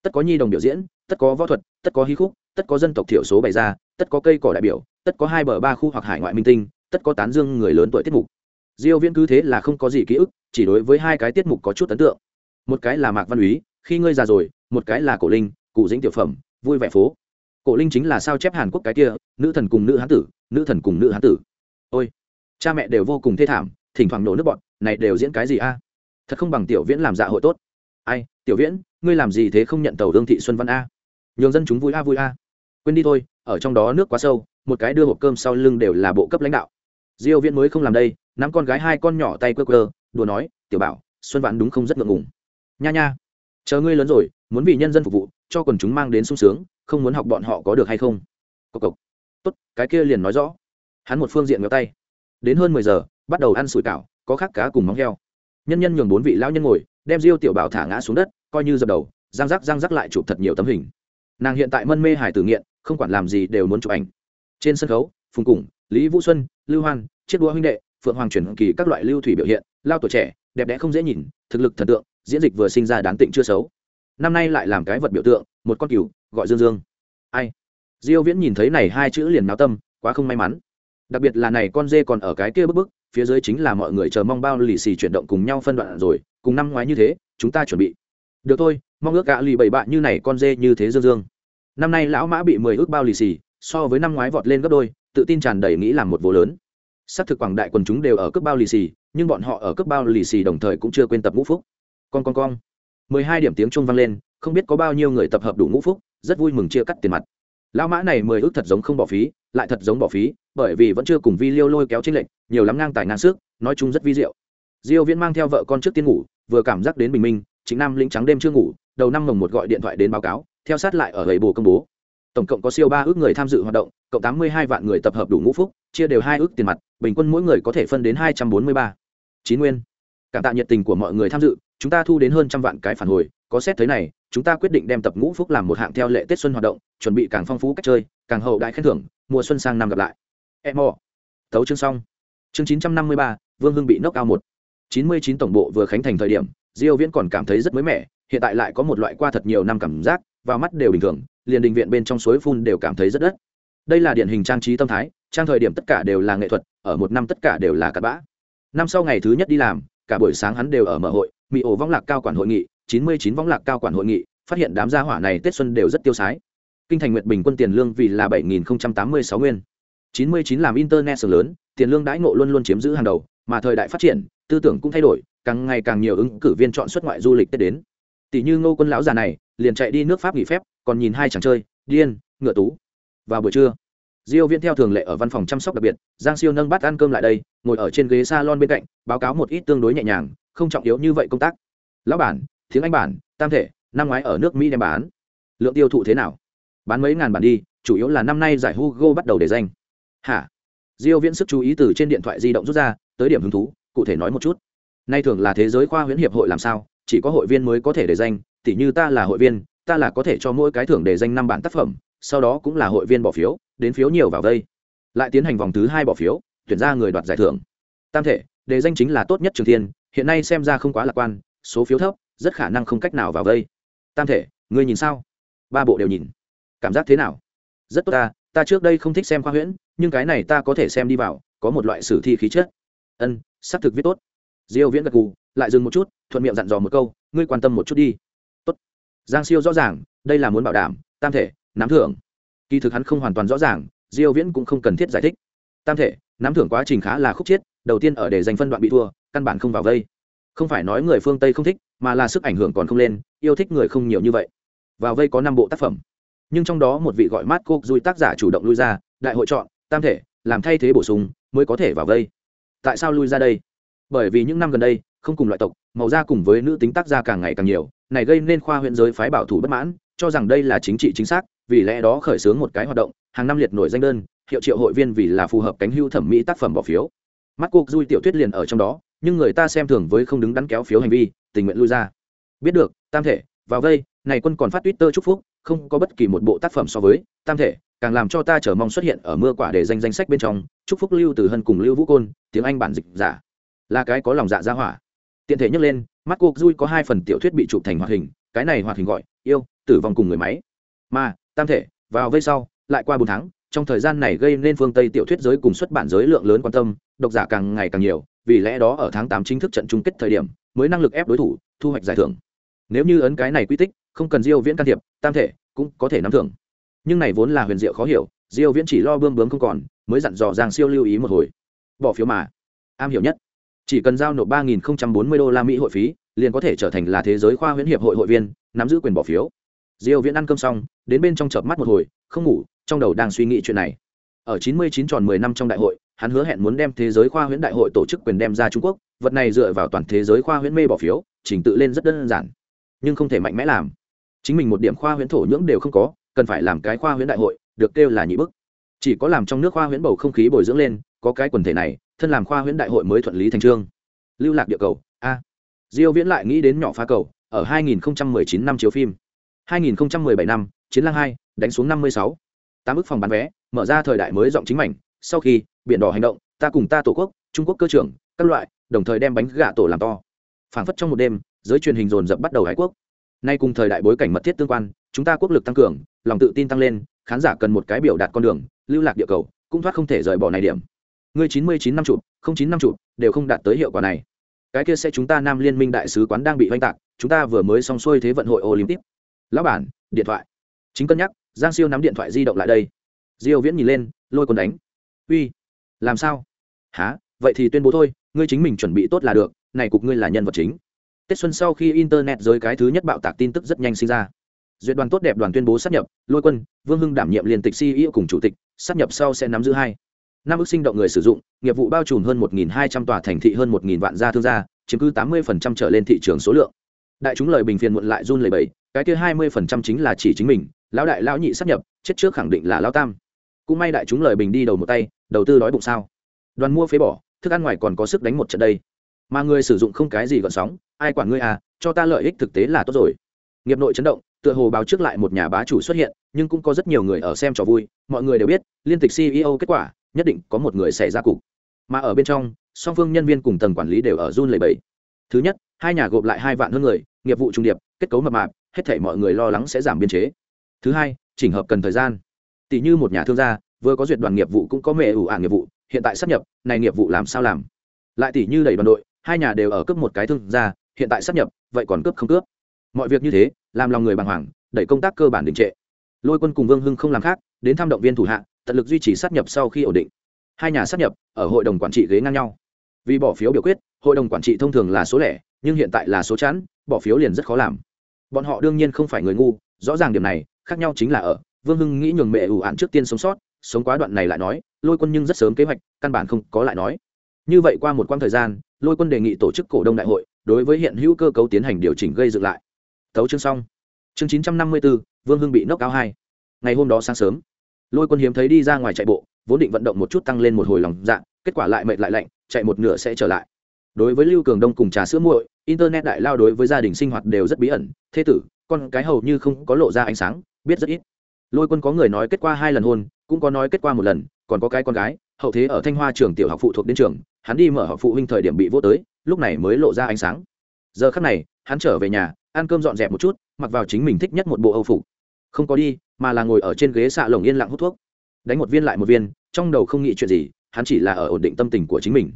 Tất có nhi đồng biểu diễn, tất có võ thuật, tất có hí khúc, tất có dân tộc thiểu số bày ra, tất có cây cỏ đại biểu, tất có hai bờ ba khu hoặc hải ngoại minh tinh, tất có tán dương người lớn tuổi tiết mục. Diêu viễn cứ thế là không có gì ký ức chỉ đối với hai cái tiết mục có chút ấn tượng. Một cái là mạc văn úy, khi ngươi già rồi, một cái là cổ linh, cụ dĩnh tiểu phẩm, vui vẻ phố. Cổ linh chính là sao chép hàn quốc cái kia, nữ thần cùng nữ hán tử, nữ thần cùng nữ hán tử. Ôi, cha mẹ đều vô cùng thê thảm, thỉnh thoảng nổ nước bọn, này đều diễn cái gì a? Thật không bằng tiểu viễn làm dạ hội tốt. Ai, tiểu viễn, ngươi làm gì thế không nhận tàu đương thị xuân văn a? Nhường dân chúng vui a vui a. Quên đi thôi, ở trong đó nước quá sâu, một cái đưa hộp cơm sau lưng đều là bộ cấp lãnh đạo. Diêu viễn mới không làm đây, nắm con gái hai con nhỏ tay quơ quơ đùa nói, tiểu bảo, xuân vãn đúng không rất ngượng ngùng. Nha nha, chờ ngươi lớn rồi, muốn vì nhân dân phục vụ, cho quần chúng mang đến sung sướng, không muốn học bọn họ có được hay không? Cộc cộc. Tốt, cái kia liền nói rõ. Hắn một phương diện ngéo tay. Đến hơn mười giờ, bắt đầu ăn sủi cảo, có khác cá cùng móng heo. Nhân nhân nhường bốn vị lão nhân ngồi, đem diêu tiểu bảo thả ngã xuống đất, coi như dập đầu, răng rắc răng rắc lại chụp thật nhiều tấm hình. Nàng hiện tại mân mê hải tử nghiện, không quản làm gì đều muốn chụp ảnh. Trên sân khấu, phùng củng, lý vũ xuân, lưu hoan, chiếc đũa huynh đệ phượng hoàng truyền kỳ các loại lưu thủy biểu hiện, lao tuổi trẻ, đẹp đẽ không dễ nhìn, thực lực thần tượng, diễn dịch vừa sinh ra đáng tịnh chưa xấu. Năm nay lại làm cái vật biểu tượng, một con cừu, gọi dương dương. Ai? Diêu viễn nhìn thấy này hai chữ liền náo tâm, quá không may mắn. Đặc biệt là này con dê còn ở cái kia bức bức, phía dưới chính là mọi người chờ mong bao lì xì chuyển động cùng nhau phân đoạn rồi, cùng năm ngoái như thế, chúng ta chuẩn bị. Được thôi, mong ước cả lì bảy bạn như này con dê như thế dương dương. Năm nay lão mã bị mười ước bao lì xì, so với năm ngoái vọt lên gấp đôi, tự tin tràn đầy nghĩ làm một vô lớn xác thực quảng đại quần chúng đều ở cấp bao lì xì, nhưng bọn họ ở cấp bao lì xì đồng thời cũng chưa quên tập ngũ phúc. Con con con mười hai điểm tiếng chuông vang lên, không biết có bao nhiêu người tập hợp đủ ngũ phúc, rất vui mừng chia cắt tiền mặt. Lão mã này mười ước thật giống không bỏ phí, lại thật giống bỏ phí, bởi vì vẫn chưa cùng vi liêu lôi kéo tranh lệch, nhiều lắm ngang tài ngang sức nói chung rất vi diệu. Diêu viễn mang theo vợ con trước tiên ngủ, vừa cảm giác đến bình minh chính nam lĩnh trắng đêm chưa ngủ, đầu năm mồng một gọi điện thoại đến báo cáo, theo sát lại ở gầy bù công bố tổng cộng có siêu ba ước người tham dự hoạt động, cộng tám mươi hai vạn người tập hợp đủ ngũ phúc, chia đều hai ước tiền mặt, bình quân mỗi người có thể phân đến hai trăm bốn mươi ba. Chín nguyên. Cảm tạ nhiệt tình của mọi người tham dự, chúng ta thu đến hơn trăm vạn cái phản hồi, có xét thế này, chúng ta quyết định đem tập ngũ phúc làm một hạng theo lệ tết xuân hoạt động, chuẩn bị càng phong phú cách chơi, càng hậu đại khen thưởng, mùa xuân sang năm gặp lại. Em mò. Tấu chương xong. Chương chín trăm năm mươi ba, vương hưng bị nốc ao một. Chín mươi chín tổng bộ vừa khánh thành thời điểm, diêu viễn còn cảm thấy rất mới mẻ, hiện tại lại có một loại qua thật nhiều năm cảm giác, vào mắt đều bình thường liền đình viện bên trong suối phun đều cảm thấy rất đất. Đây là điển hình trang trí tâm thái, trang thời điểm tất cả đều là nghệ thuật, ở một năm tất cả đều là cặp bã. Năm sau ngày thứ nhất đi làm, cả buổi sáng hắn đều ở mở hội mỹ ổ vong lạc cao quản hội nghị, chín mươi chín vong lạc cao quản hội nghị, phát hiện đám gia hỏa này tết xuân đều rất tiêu sái. Kinh thành nguyệt bình quân tiền lương vì là bảy nghìn tám mươi sáu nguyên. chín mươi chín làm internet sở lớn, tiền lương đãi ngộ luôn luôn chiếm giữ hàng đầu, mà thời đại phát triển, tư tưởng cũng thay đổi, càng ngày càng nhiều ứng cử viên chọn xuất ngoại du lịch tết đến. Tỷ như ngô quân lão già này, liền chạy đi nước pháp nghỉ phép còn nhìn hai chàng chơi, điên, ngựa tú. Vào buổi trưa, diêu viễn theo thường lệ ở văn phòng chăm sóc đặc biệt, giang siêu nâng bát ăn cơm lại đây, ngồi ở trên ghế salon bên cạnh, báo cáo một ít tương đối nhẹ nhàng, không trọng yếu như vậy công tác. Lão bản, tiếng anh bản, tam thể, năm ngoái ở nước mỹ đem bán. Lượng tiêu thụ thế nào? Bán mấy ngàn bản đi, chủ yếu là năm nay giải hugo bắt đầu để danh. Hả? Diêu viễn sức chú ý từ trên điện thoại di động rút ra, tới điểm hứng thú, cụ thể nói một chút. Nay thường là thế giới khoa huyễn hiệp hội làm sao, chỉ có hội viên mới có thể để danh, tỉ như ta là hội viên ta là có thể cho mỗi cái thưởng để danh năm bản tác phẩm, sau đó cũng là hội viên bỏ phiếu, đến phiếu nhiều vào vây lại tiến hành vòng thứ hai bỏ phiếu, tuyển ra người đoạt giải thưởng. Tam thể đề danh chính là tốt nhất trường thiên, hiện nay xem ra không quá lạc quan, số phiếu thấp, rất khả năng không cách nào vào vây tam thể, ngươi nhìn sao? Ba bộ đều nhìn. Cảm giác thế nào? Rất tốt ta ta trước đây không thích xem khoa huyễn, nhưng cái này ta có thể xem đi vào, có một loại sử thi khí chất. Ân xác thực viết tốt. Diêu viễn gật gù, lại dừng một chút, thuận miệng dặn dò một câu, ngươi quan tâm một chút đi giang siêu rõ ràng, đây là muốn bảo đảm, tam thể, nắm thưởng. Kỳ thực hắn không hoàn toàn rõ ràng, diêu viễn cũng không cần thiết giải thích. Tam thể, nắm thưởng quá trình khá là khúc chiết, đầu tiên ở để giành phân đoạn bị thua, căn bản không vào vây. Không phải nói người phương tây không thích, mà là sức ảnh hưởng còn không lên, yêu thích người không nhiều như vậy. Vào vây có năm bộ tác phẩm. Nhưng trong đó một vị gọi mát cô dùi tác giả chủ động lui ra, đại hội chọn, tam thể, làm thay thế bổ sung, mới có thể vào vây. Tại sao lui ra đây? Bởi vì những năm gần đây, không cùng loại tộc, màu da cùng với nữ tính tác gia càng ngày càng nhiều này gây nên khoa huyện giới phái bảo thủ bất mãn, cho rằng đây là chính trị chính xác, vì lẽ đó khởi xướng một cái hoạt động, hàng năm liệt nổi danh đơn, hiệu triệu hội viên vì là phù hợp cánh hưu thẩm mỹ tác phẩm bỏ phiếu. Mắt cuộc dui tiểu thuyết liền ở trong đó, nhưng người ta xem thường với không đứng đắn kéo phiếu hành vi, tình nguyện lui ra. Biết được, tam thể, vào vây, này quân còn phát twitter chúc phúc, không có bất kỳ một bộ tác phẩm so với, tam thể, càng làm cho ta chờ mong xuất hiện ở mưa quả để danh danh sách bên trong, chúc phúc lưu từ hân cùng lưu vũ côn, tiếng anh bản dịch giả. Là cái có lòng dạ ra hỏa. Tiện thể nhắc lên mắt cuộc dui có hai phần tiểu thuyết bị chụp thành hoạt hình, cái này hoạt hình gọi, yêu, tử vong cùng người máy. Mà, tam thể, vào vây sau, lại qua bốn tháng, trong thời gian này gây nên phương tây tiểu thuyết giới cùng xuất bản giới lượng lớn quan tâm, độc giả càng ngày càng nhiều, vì lẽ đó ở tháng tám chính thức trận chung kết thời điểm, mới năng lực ép đối thủ, thu hoạch giải thưởng. Nếu như ấn cái này quy tích, không cần diêu viễn can thiệp, tam thể cũng có thể nắm thưởng. Nhưng này vốn là huyền diệu khó hiểu, diêu viễn chỉ lo bươm bướm không còn, mới dặn dò giang siêu lưu ý một hồi. Bỏ phiếu mà. Am hiểu nhất chỉ cần giao nộp 3.040 đô la mỹ hội phí, liền có thể trở thành là thế giới khoa huyễn hiệp hội hội viên, nắm giữ quyền bỏ phiếu. Diêu viễn ăn cơm xong, đến bên trong chợp mắt một hồi, không ngủ, trong đầu đang suy nghĩ chuyện này. Ở 99 tròn 10 năm trong đại hội, hắn hứa hẹn muốn đem thế giới khoa huyễn đại hội tổ chức quyền đem ra trung quốc, vật này dựa vào toàn thế giới khoa huyễn mê bỏ phiếu, trình tự lên rất đơn giản, nhưng không thể mạnh mẽ làm. Chính mình một điểm khoa huyễn thổ nhưỡng đều không có, cần phải làm cái khoa huyễn đại hội, được kêu là nhị bức. Chỉ có làm trong nước khoa huyễn bầu không khí bồi dưỡng lên, có cái quần thể này thân làm khoa huyễn đại hội mới thuận lý thành trương. Lưu lạc địa cầu a. Diêu viễn lại nghĩ đến nhỏ phá cầu ở 2019 năm chiếu phim. 2017 năm chiến lang 2, đánh xuống 56. tám ức phòng bán vé mở ra thời đại mới rộng chính mảnh sau khi biển đỏ hành động ta cùng ta tổ quốc trung quốc cơ trưởng các loại đồng thời đem bánh gà tổ làm to. Phảng phất trong một đêm giới truyền hình dồn dập bắt đầu hải quốc. Nay cùng thời đại bối cảnh mật thiết tương quan chúng ta quốc lực tăng cường lòng tự tin tăng lên khán giả cần một cái biểu đạt con đường lưu lạc địa cầu cũng thoát không thể rời bỏ này điểm. Ngươi chín mươi chín năm chụp, không chín năm chụp, đều không đạt tới hiệu quả này. Cái kia sẽ chúng ta nam liên minh đại sứ quán đang bị oanh tạc, chúng ta vừa mới xong xuôi thế vận hội olympic. Lão bản, điện thoại. Chính cân nhắc, giang siêu nắm điện thoại di động lại đây. Diêu viễn nhìn lên, lôi còn đánh. Uy, làm sao? Há vậy thì tuyên bố thôi, ngươi chính mình chuẩn bị tốt là được, này cục ngươi là nhân vật chính. Tết xuân sau khi internet giới cái thứ nhất bạo tạc tin tức rất nhanh sinh ra. Duyệt đoàn tốt đẹp đoàn tuyên bố sắp nhập, lôi quân, vương hưng đảm nhiệm liên tịch ceo cùng chủ tịch, sắp nhập sau sẽ nắm giữ hai năm ước sinh động người sử dụng nghiệp vụ bao trùm hơn 1.200 tòa thành thị hơn 1.000 vạn gia thương gia chiếm cứ 80% trở lên thị trường số lượng. Đại chúng lời bình phiền muộn lại run lời bảy, cái kia 20% chính là chỉ chính mình lão đại lão nhị sắp nhập chết trước khẳng định là lão tam. Cũng may đại chúng lời bình đi đầu một tay đầu tư đói bụng sao. Đoàn mua phế bỏ thức ăn ngoài còn có sức đánh một trận đây. Mà người sử dụng không cái gì gọn sóng ai quản ngươi à cho ta lợi ích thực tế là tốt rồi. Nghiệp nội chấn động tựa hồ báo trước lại một nhà bá chủ xuất hiện nhưng cũng có rất nhiều người ở xem trò vui mọi người đều biết liên tịch ceo kết quả nhất định có một người xảy ra cục. Mà ở bên trong, song phương nhân viên cùng tầng quản lý đều ở run lầy bẫy thứ nhất, hai nhà gộp lại hai vạn hơn người, nghiệp vụ trung điệp, kết cấu mập mạp, hết thể mọi người lo lắng sẽ giảm biên chế. Thứ hai, chỉnh hợp cần thời gian. Tỷ như một nhà thương gia, vừa có duyệt đoàn nghiệp vụ cũng có mẹ ủ ả nghiệp vụ, hiện tại sắp nhập, này nghiệp vụ làm sao làm? Lại tỷ như đẩy đoàn đội, hai nhà đều ở cấp một cái thương gia, hiện tại sắp nhập, vậy còn cướp không cướp? Mọi việc như thế, làm lòng người bàng hoàng, đẩy công tác cơ bản đình trệ. Lôi quân cùng vương hưng không làm khác, đến thăm động viên thủ hạ tận lực duy trì sát nhập sau khi ổn định. Hai nhà sát nhập ở hội đồng quản trị ghế ngang nhau. Vì bỏ phiếu biểu quyết, hội đồng quản trị thông thường là số lẻ, nhưng hiện tại là số chẵn, bỏ phiếu liền rất khó làm. Bọn họ đương nhiên không phải người ngu, rõ ràng điểm này, khác nhau chính là ở, vương hưng nghĩ nhường mẹ ủ ạn trước tiên sống sót, sống quá đoạn này lại nói, lôi quân nhưng rất sớm kế hoạch, căn bản không có lại nói. Như vậy qua một quãng thời gian, lôi quân đề nghị tổ chức cổ đông đại hội, đối với hiện hữu cơ cấu tiến hành điều chỉnh gây dựng lại. Thấu chương xong. Chương chín trăm năm mươi bốn vương hưng bị nốc cao hai. Ngày hôm đó sáng sớm lôi quân hiếm thấy đi ra ngoài chạy bộ, vốn định vận động một chút tăng lên một hồi lòng dạ kết quả lại mệt lại lạnh, chạy một nửa sẽ trở lại. Đối với lưu cường đông cùng trà sữa muội, internet đại lao đối với gia đình sinh hoạt đều rất bí ẩn. Thế tử, con cái hầu như không có lộ ra ánh sáng, biết rất ít. Lôi quân có người nói kết qua hai lần hôn, cũng có nói kết qua một lần, còn có cái con gái, hậu thế ở thanh hoa trường tiểu học phụ thuộc đến trường, hắn đi mở học phụ huynh thời điểm bị vô tới, lúc này mới lộ ra ánh sáng. Giờ khắc này, hắn trở về nhà, ăn cơm dọn dẹp một chút, mặc vào chính mình thích nhất một bộ âu phục. Không có đi mà là ngồi ở trên ghế xạ lồng yên lặng hút thuốc. Đánh một viên lại một viên, trong đầu không nghĩ chuyện gì, hắn chỉ là ở ổn định tâm tình của chính mình.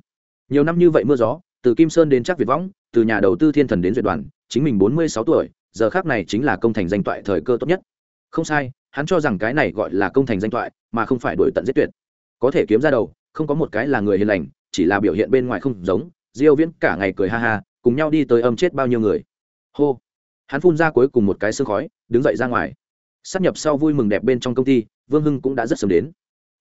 Nhiều năm như vậy mưa gió, từ kim sơn đến chắc việt võng, từ nhà đầu tư thiên thần đến duyệt đoàn, chính mình bốn mươi sáu tuổi, giờ khác này chính là công thành danh toại thời cơ tốt nhất. Không sai, hắn cho rằng cái này gọi là công thành danh toại, mà không phải đổi tận giết tuyệt. Có thể kiếm ra đầu, không có một cái là người hiền lành, chỉ là biểu hiện bên ngoài không giống, diêu viễn cả ngày cười ha ha, cùng nhau đi tới âm chết bao nhiêu người. Hô! Hắn phun ra cuối cùng một cái sương khói, đứng dậy ra ngoài sắp nhập sau vui mừng đẹp bên trong công ty, vương hưng cũng đã rất sớm đến.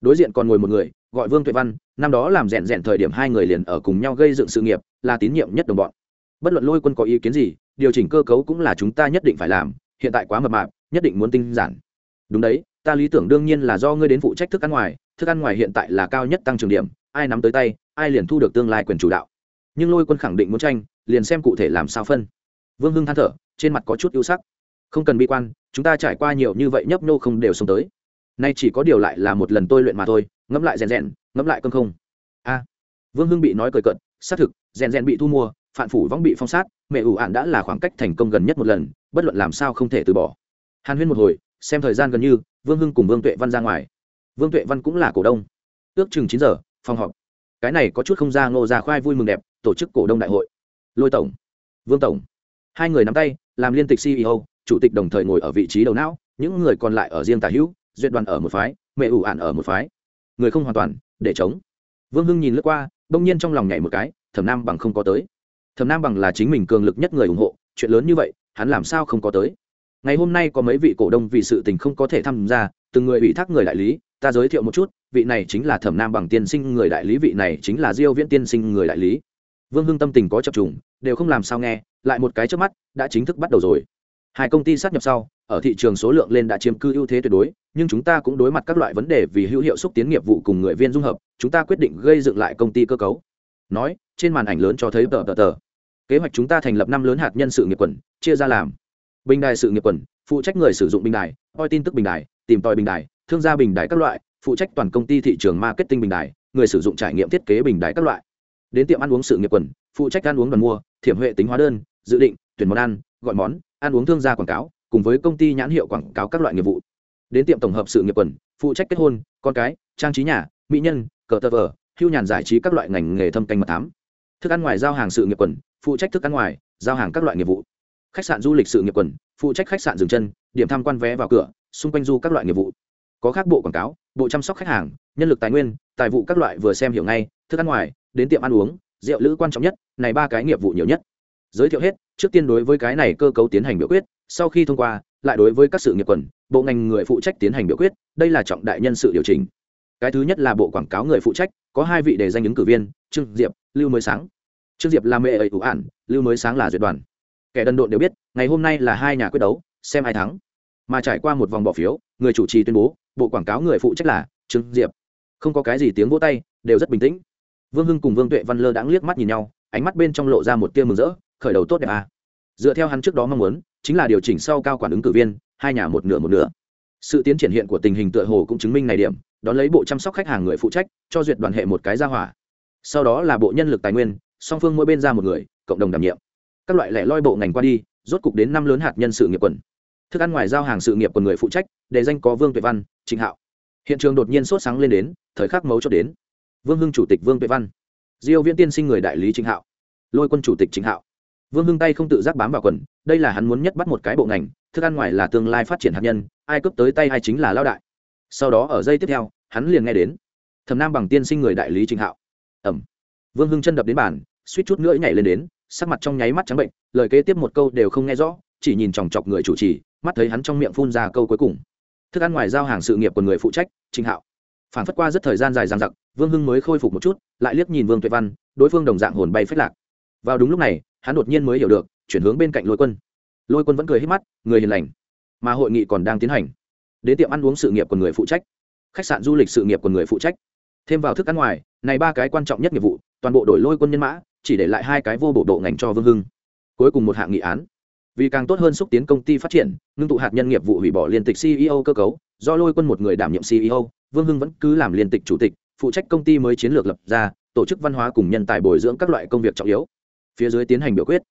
Đối diện còn ngồi một người, gọi vương tuệ văn, năm đó làm rèn rèn thời điểm hai người liền ở cùng nhau gây dựng sự nghiệp, là tín nhiệm nhất đồng bọn. Bất luận lôi quân có ý kiến gì, điều chỉnh cơ cấu cũng là chúng ta nhất định phải làm, hiện tại quá mập mạp, nhất định muốn tinh giản. Đúng đấy, ta lý tưởng đương nhiên là do ngươi đến phụ trách thức ăn ngoài, thức ăn ngoài hiện tại là cao nhất tăng trưởng điểm, ai nắm tới tay, ai liền thu được tương lai quyền chủ đạo. Nhưng lôi quân khẳng định muốn tranh, liền xem cụ thể làm sao phân. Vương hưng than thở, trên mặt có chút ưu sắc. Không cần bi quan chúng ta trải qua nhiều như vậy nhấp nô không đều sống tới. Nay chỉ có điều lại là một lần tôi luyện mà thôi, ngẫm lại rèn rèn, ngẫm lại cơm không. A. Vương hưng bị nói cười cận xác thực, rèn rèn bị thu mua phản phủ võng bị phong sát, mẹ ủ ạn đã là khoảng cách thành công gần nhất một lần, bất luận làm sao không thể từ bỏ. Hàn huyên một hồi, xem thời gian gần như, vương hưng cùng vương tuệ văn ra ngoài. Vương tuệ văn cũng là cổ đông. Ước chừng chín giờ, phòng họp. Cái này có chút không ra ngô ra khoai vui mừng đẹp, tổ chức cổ đông đại hội. Lôi tổng. Vương tổng. Hai người nắm tay, làm liên tịch ceo chủ tịch đồng thời ngồi ở vị trí đầu não, những người còn lại ở riêng tà hữu, duyệt đoàn ở một phái, mẹ ủ ạn ở một phái. Người không hoàn toàn, để chống vương hưng nhìn lướt qua, bỗng nhiên trong lòng nhảy một cái, thẩm nam bằng không có tới. Thẩm nam bằng là chính mình cường lực nhất người ủng hộ, chuyện lớn như vậy, hắn làm sao không có tới? Ngày hôm nay có mấy vị cổ đông vì sự tình không có thể tham gia, từng người ủy thác người đại lý, ta giới thiệu một chút, vị này chính là thẩm nam bằng tiên sinh người đại lý, vị này chính là diêu viễn tiên sinh người đại lý. Vương hưng tâm tình có chập trùng, đều không làm sao nghe, lại một cái trước mắt, đã chính thức bắt đầu rồi hai công ty sát nhập sau, ở thị trường số lượng lên đã chiếm cư ưu thế tuyệt đối, nhưng chúng ta cũng đối mặt các loại vấn đề vì hữu hiệu xúc tiến nghiệp vụ cùng người viên dung hợp, chúng ta quyết định gây dựng lại công ty cơ cấu. Nói, trên màn ảnh lớn cho thấy tờ tờ tờ. Kế hoạch chúng ta thành lập năm lớn hạt nhân sự nghiệp quần, chia ra làm. Bình đài sự nghiệp quần, phụ trách người sử dụng bình đài, coi tin tức bình đài, tìm tòi bình đài, thương gia bình đài các loại, phụ trách toàn công ty thị trường marketing bình đài, người sử dụng trải nghiệm thiết kế bình đài các loại. Đến tiệm ăn uống sự nghiệp quần, phụ trách ăn uống đoàn mua, thiểm huệ tính hóa đơn, dự định, tuyển món ăn, gọi món ăn uống thương gia quảng cáo, cùng với công ty nhãn hiệu quảng cáo các loại nghiệp vụ. Đến tiệm tổng hợp sự nghiệp quần, phụ trách kết hôn, con cái, trang trí nhà, mỹ nhân, cờ tờ vờ, hưu nhàn giải trí các loại ngành nghề thâm canh mật thám. Thức ăn ngoài giao hàng sự nghiệp quần, phụ trách thức ăn ngoài, giao hàng các loại nghiệp vụ. Khách sạn du lịch sự nghiệp quần, phụ trách khách sạn dừng chân, điểm tham quan vé vào cửa, xung quanh du các loại nghiệp vụ. Có khác bộ quảng cáo, bộ chăm sóc khách hàng, nhân lực tài nguyên, tài vụ các loại vừa xem hiểu ngay, thức ăn ngoài, đến tiệm ăn uống, rượu lữ quan trọng nhất, này ba cái nghiệp vụ nhiều nhất giới thiệu hết, trước tiên đối với cái này cơ cấu tiến hành biểu quyết, sau khi thông qua, lại đối với các sự nghiệp quần, bộ ngành người phụ trách tiến hành biểu quyết, đây là trọng đại nhân sự điều chỉnh. Cái thứ nhất là bộ quảng cáo người phụ trách, có hai vị đề danh ứng cử viên, trương diệp, lưu mới sáng. Trương diệp là mẹ ấy ủ ản lưu mới sáng là duyệt đoàn. Kẻ đần độn đều biết, ngày hôm nay là hai nhà quyết đấu, xem ai thắng. Mà trải qua một vòng bỏ phiếu, người chủ trì tuyên bố, bộ quảng cáo người phụ trách là trương diệp. Không có cái gì tiếng vỗ tay, đều rất bình tĩnh. Vương hưng cùng vương tuệ văn lơ đãng liếc mắt nhìn nhau, ánh mắt bên trong lộ ra một tia mừng rỡ khởi đầu tốt đẹp à. dựa theo hắn trước đó mong muốn, chính là điều chỉnh sau cao quản ứng cử viên, hai nhà một nửa một nửa. Sự tiến triển hiện của tình hình tựa hồ cũng chứng minh này điểm, đón lấy bộ chăm sóc khách hàng người phụ trách, cho duyệt đoàn hệ một cái ra hỏa. Sau đó là bộ nhân lực tài nguyên, song phương mỗi bên ra một người, cộng đồng đảm nhiệm. Các loại lẻ loi bộ ngành qua đi, rốt cục đến năm lớn hạt nhân sự nghiệp quần. Thức ăn ngoài giao hàng sự nghiệp của người phụ trách, để danh có vương tuệ văn, trịnh hạo. Hiện trường đột nhiên sốt sáng lên đến, thời khắc mấu chốt đến. Vương hưng chủ tịch vương tuệ văn. Diêu viễn tiên sinh người đại lý trịnh hạo. Lôi quân chủ tịch trịnh hạo vương hưng tay không tự giác bám vào quần, đây là hắn muốn nhất bắt một cái bộ ngành, thức ăn ngoài là tương lai phát triển hạt nhân, ai cướp tới tay ai chính là lao đại. Sau đó ở giây tiếp theo, hắn liền nghe đến thầm nam bằng tiên sinh người đại lý trịnh hạo. Ẩm. Vương hưng chân đập đến bàn, suýt chút nữa nhảy lên đến, sắc mặt trong nháy mắt trắng bệnh, lời kế tiếp một câu đều không nghe rõ, chỉ nhìn chòng chọc người chủ trì, mắt thấy hắn trong miệng phun ra câu cuối cùng. Thức ăn ngoài giao hàng sự nghiệp của người phụ trách trịnh hạo. Phản phất qua rất thời gian dài dằng dặc, vương hưng mới khôi phục một chút, lại liếc nhìn vương tuệ văn, đối phương đồng dạng hồn bay phết lạc. Vào đúng lúc này hắn đột nhiên mới hiểu được, chuyển hướng bên cạnh lôi quân. Lôi quân vẫn cười hết mắt, người hiền lành. Mà hội nghị còn đang tiến hành. Đến tiệm ăn uống sự nghiệp của người phụ trách. Khách sạn du lịch sự nghiệp của người phụ trách. Thêm vào thức ăn ngoài, này ba cái quan trọng nhất nghiệp vụ, toàn bộ đổi lôi quân nhân mã, chỉ để lại hai cái vô bộ độ ngành cho vương hưng. Cuối cùng một hạng nghị án. Vì càng tốt hơn xúc tiến công ty phát triển, ngưng tụ hạt nhân nghiệp vụ hủy bỏ liên tịch ceo cơ cấu, do lôi quân một người đảm nhiệm ceo vương hưng vẫn cứ làm liên tịch chủ tịch, phụ trách công ty mới chiến lược lập ra, tổ chức văn hóa cùng nhân tài bồi dưỡng các loại công việc trọng yếu phía dưới tiến hành biểu quyết.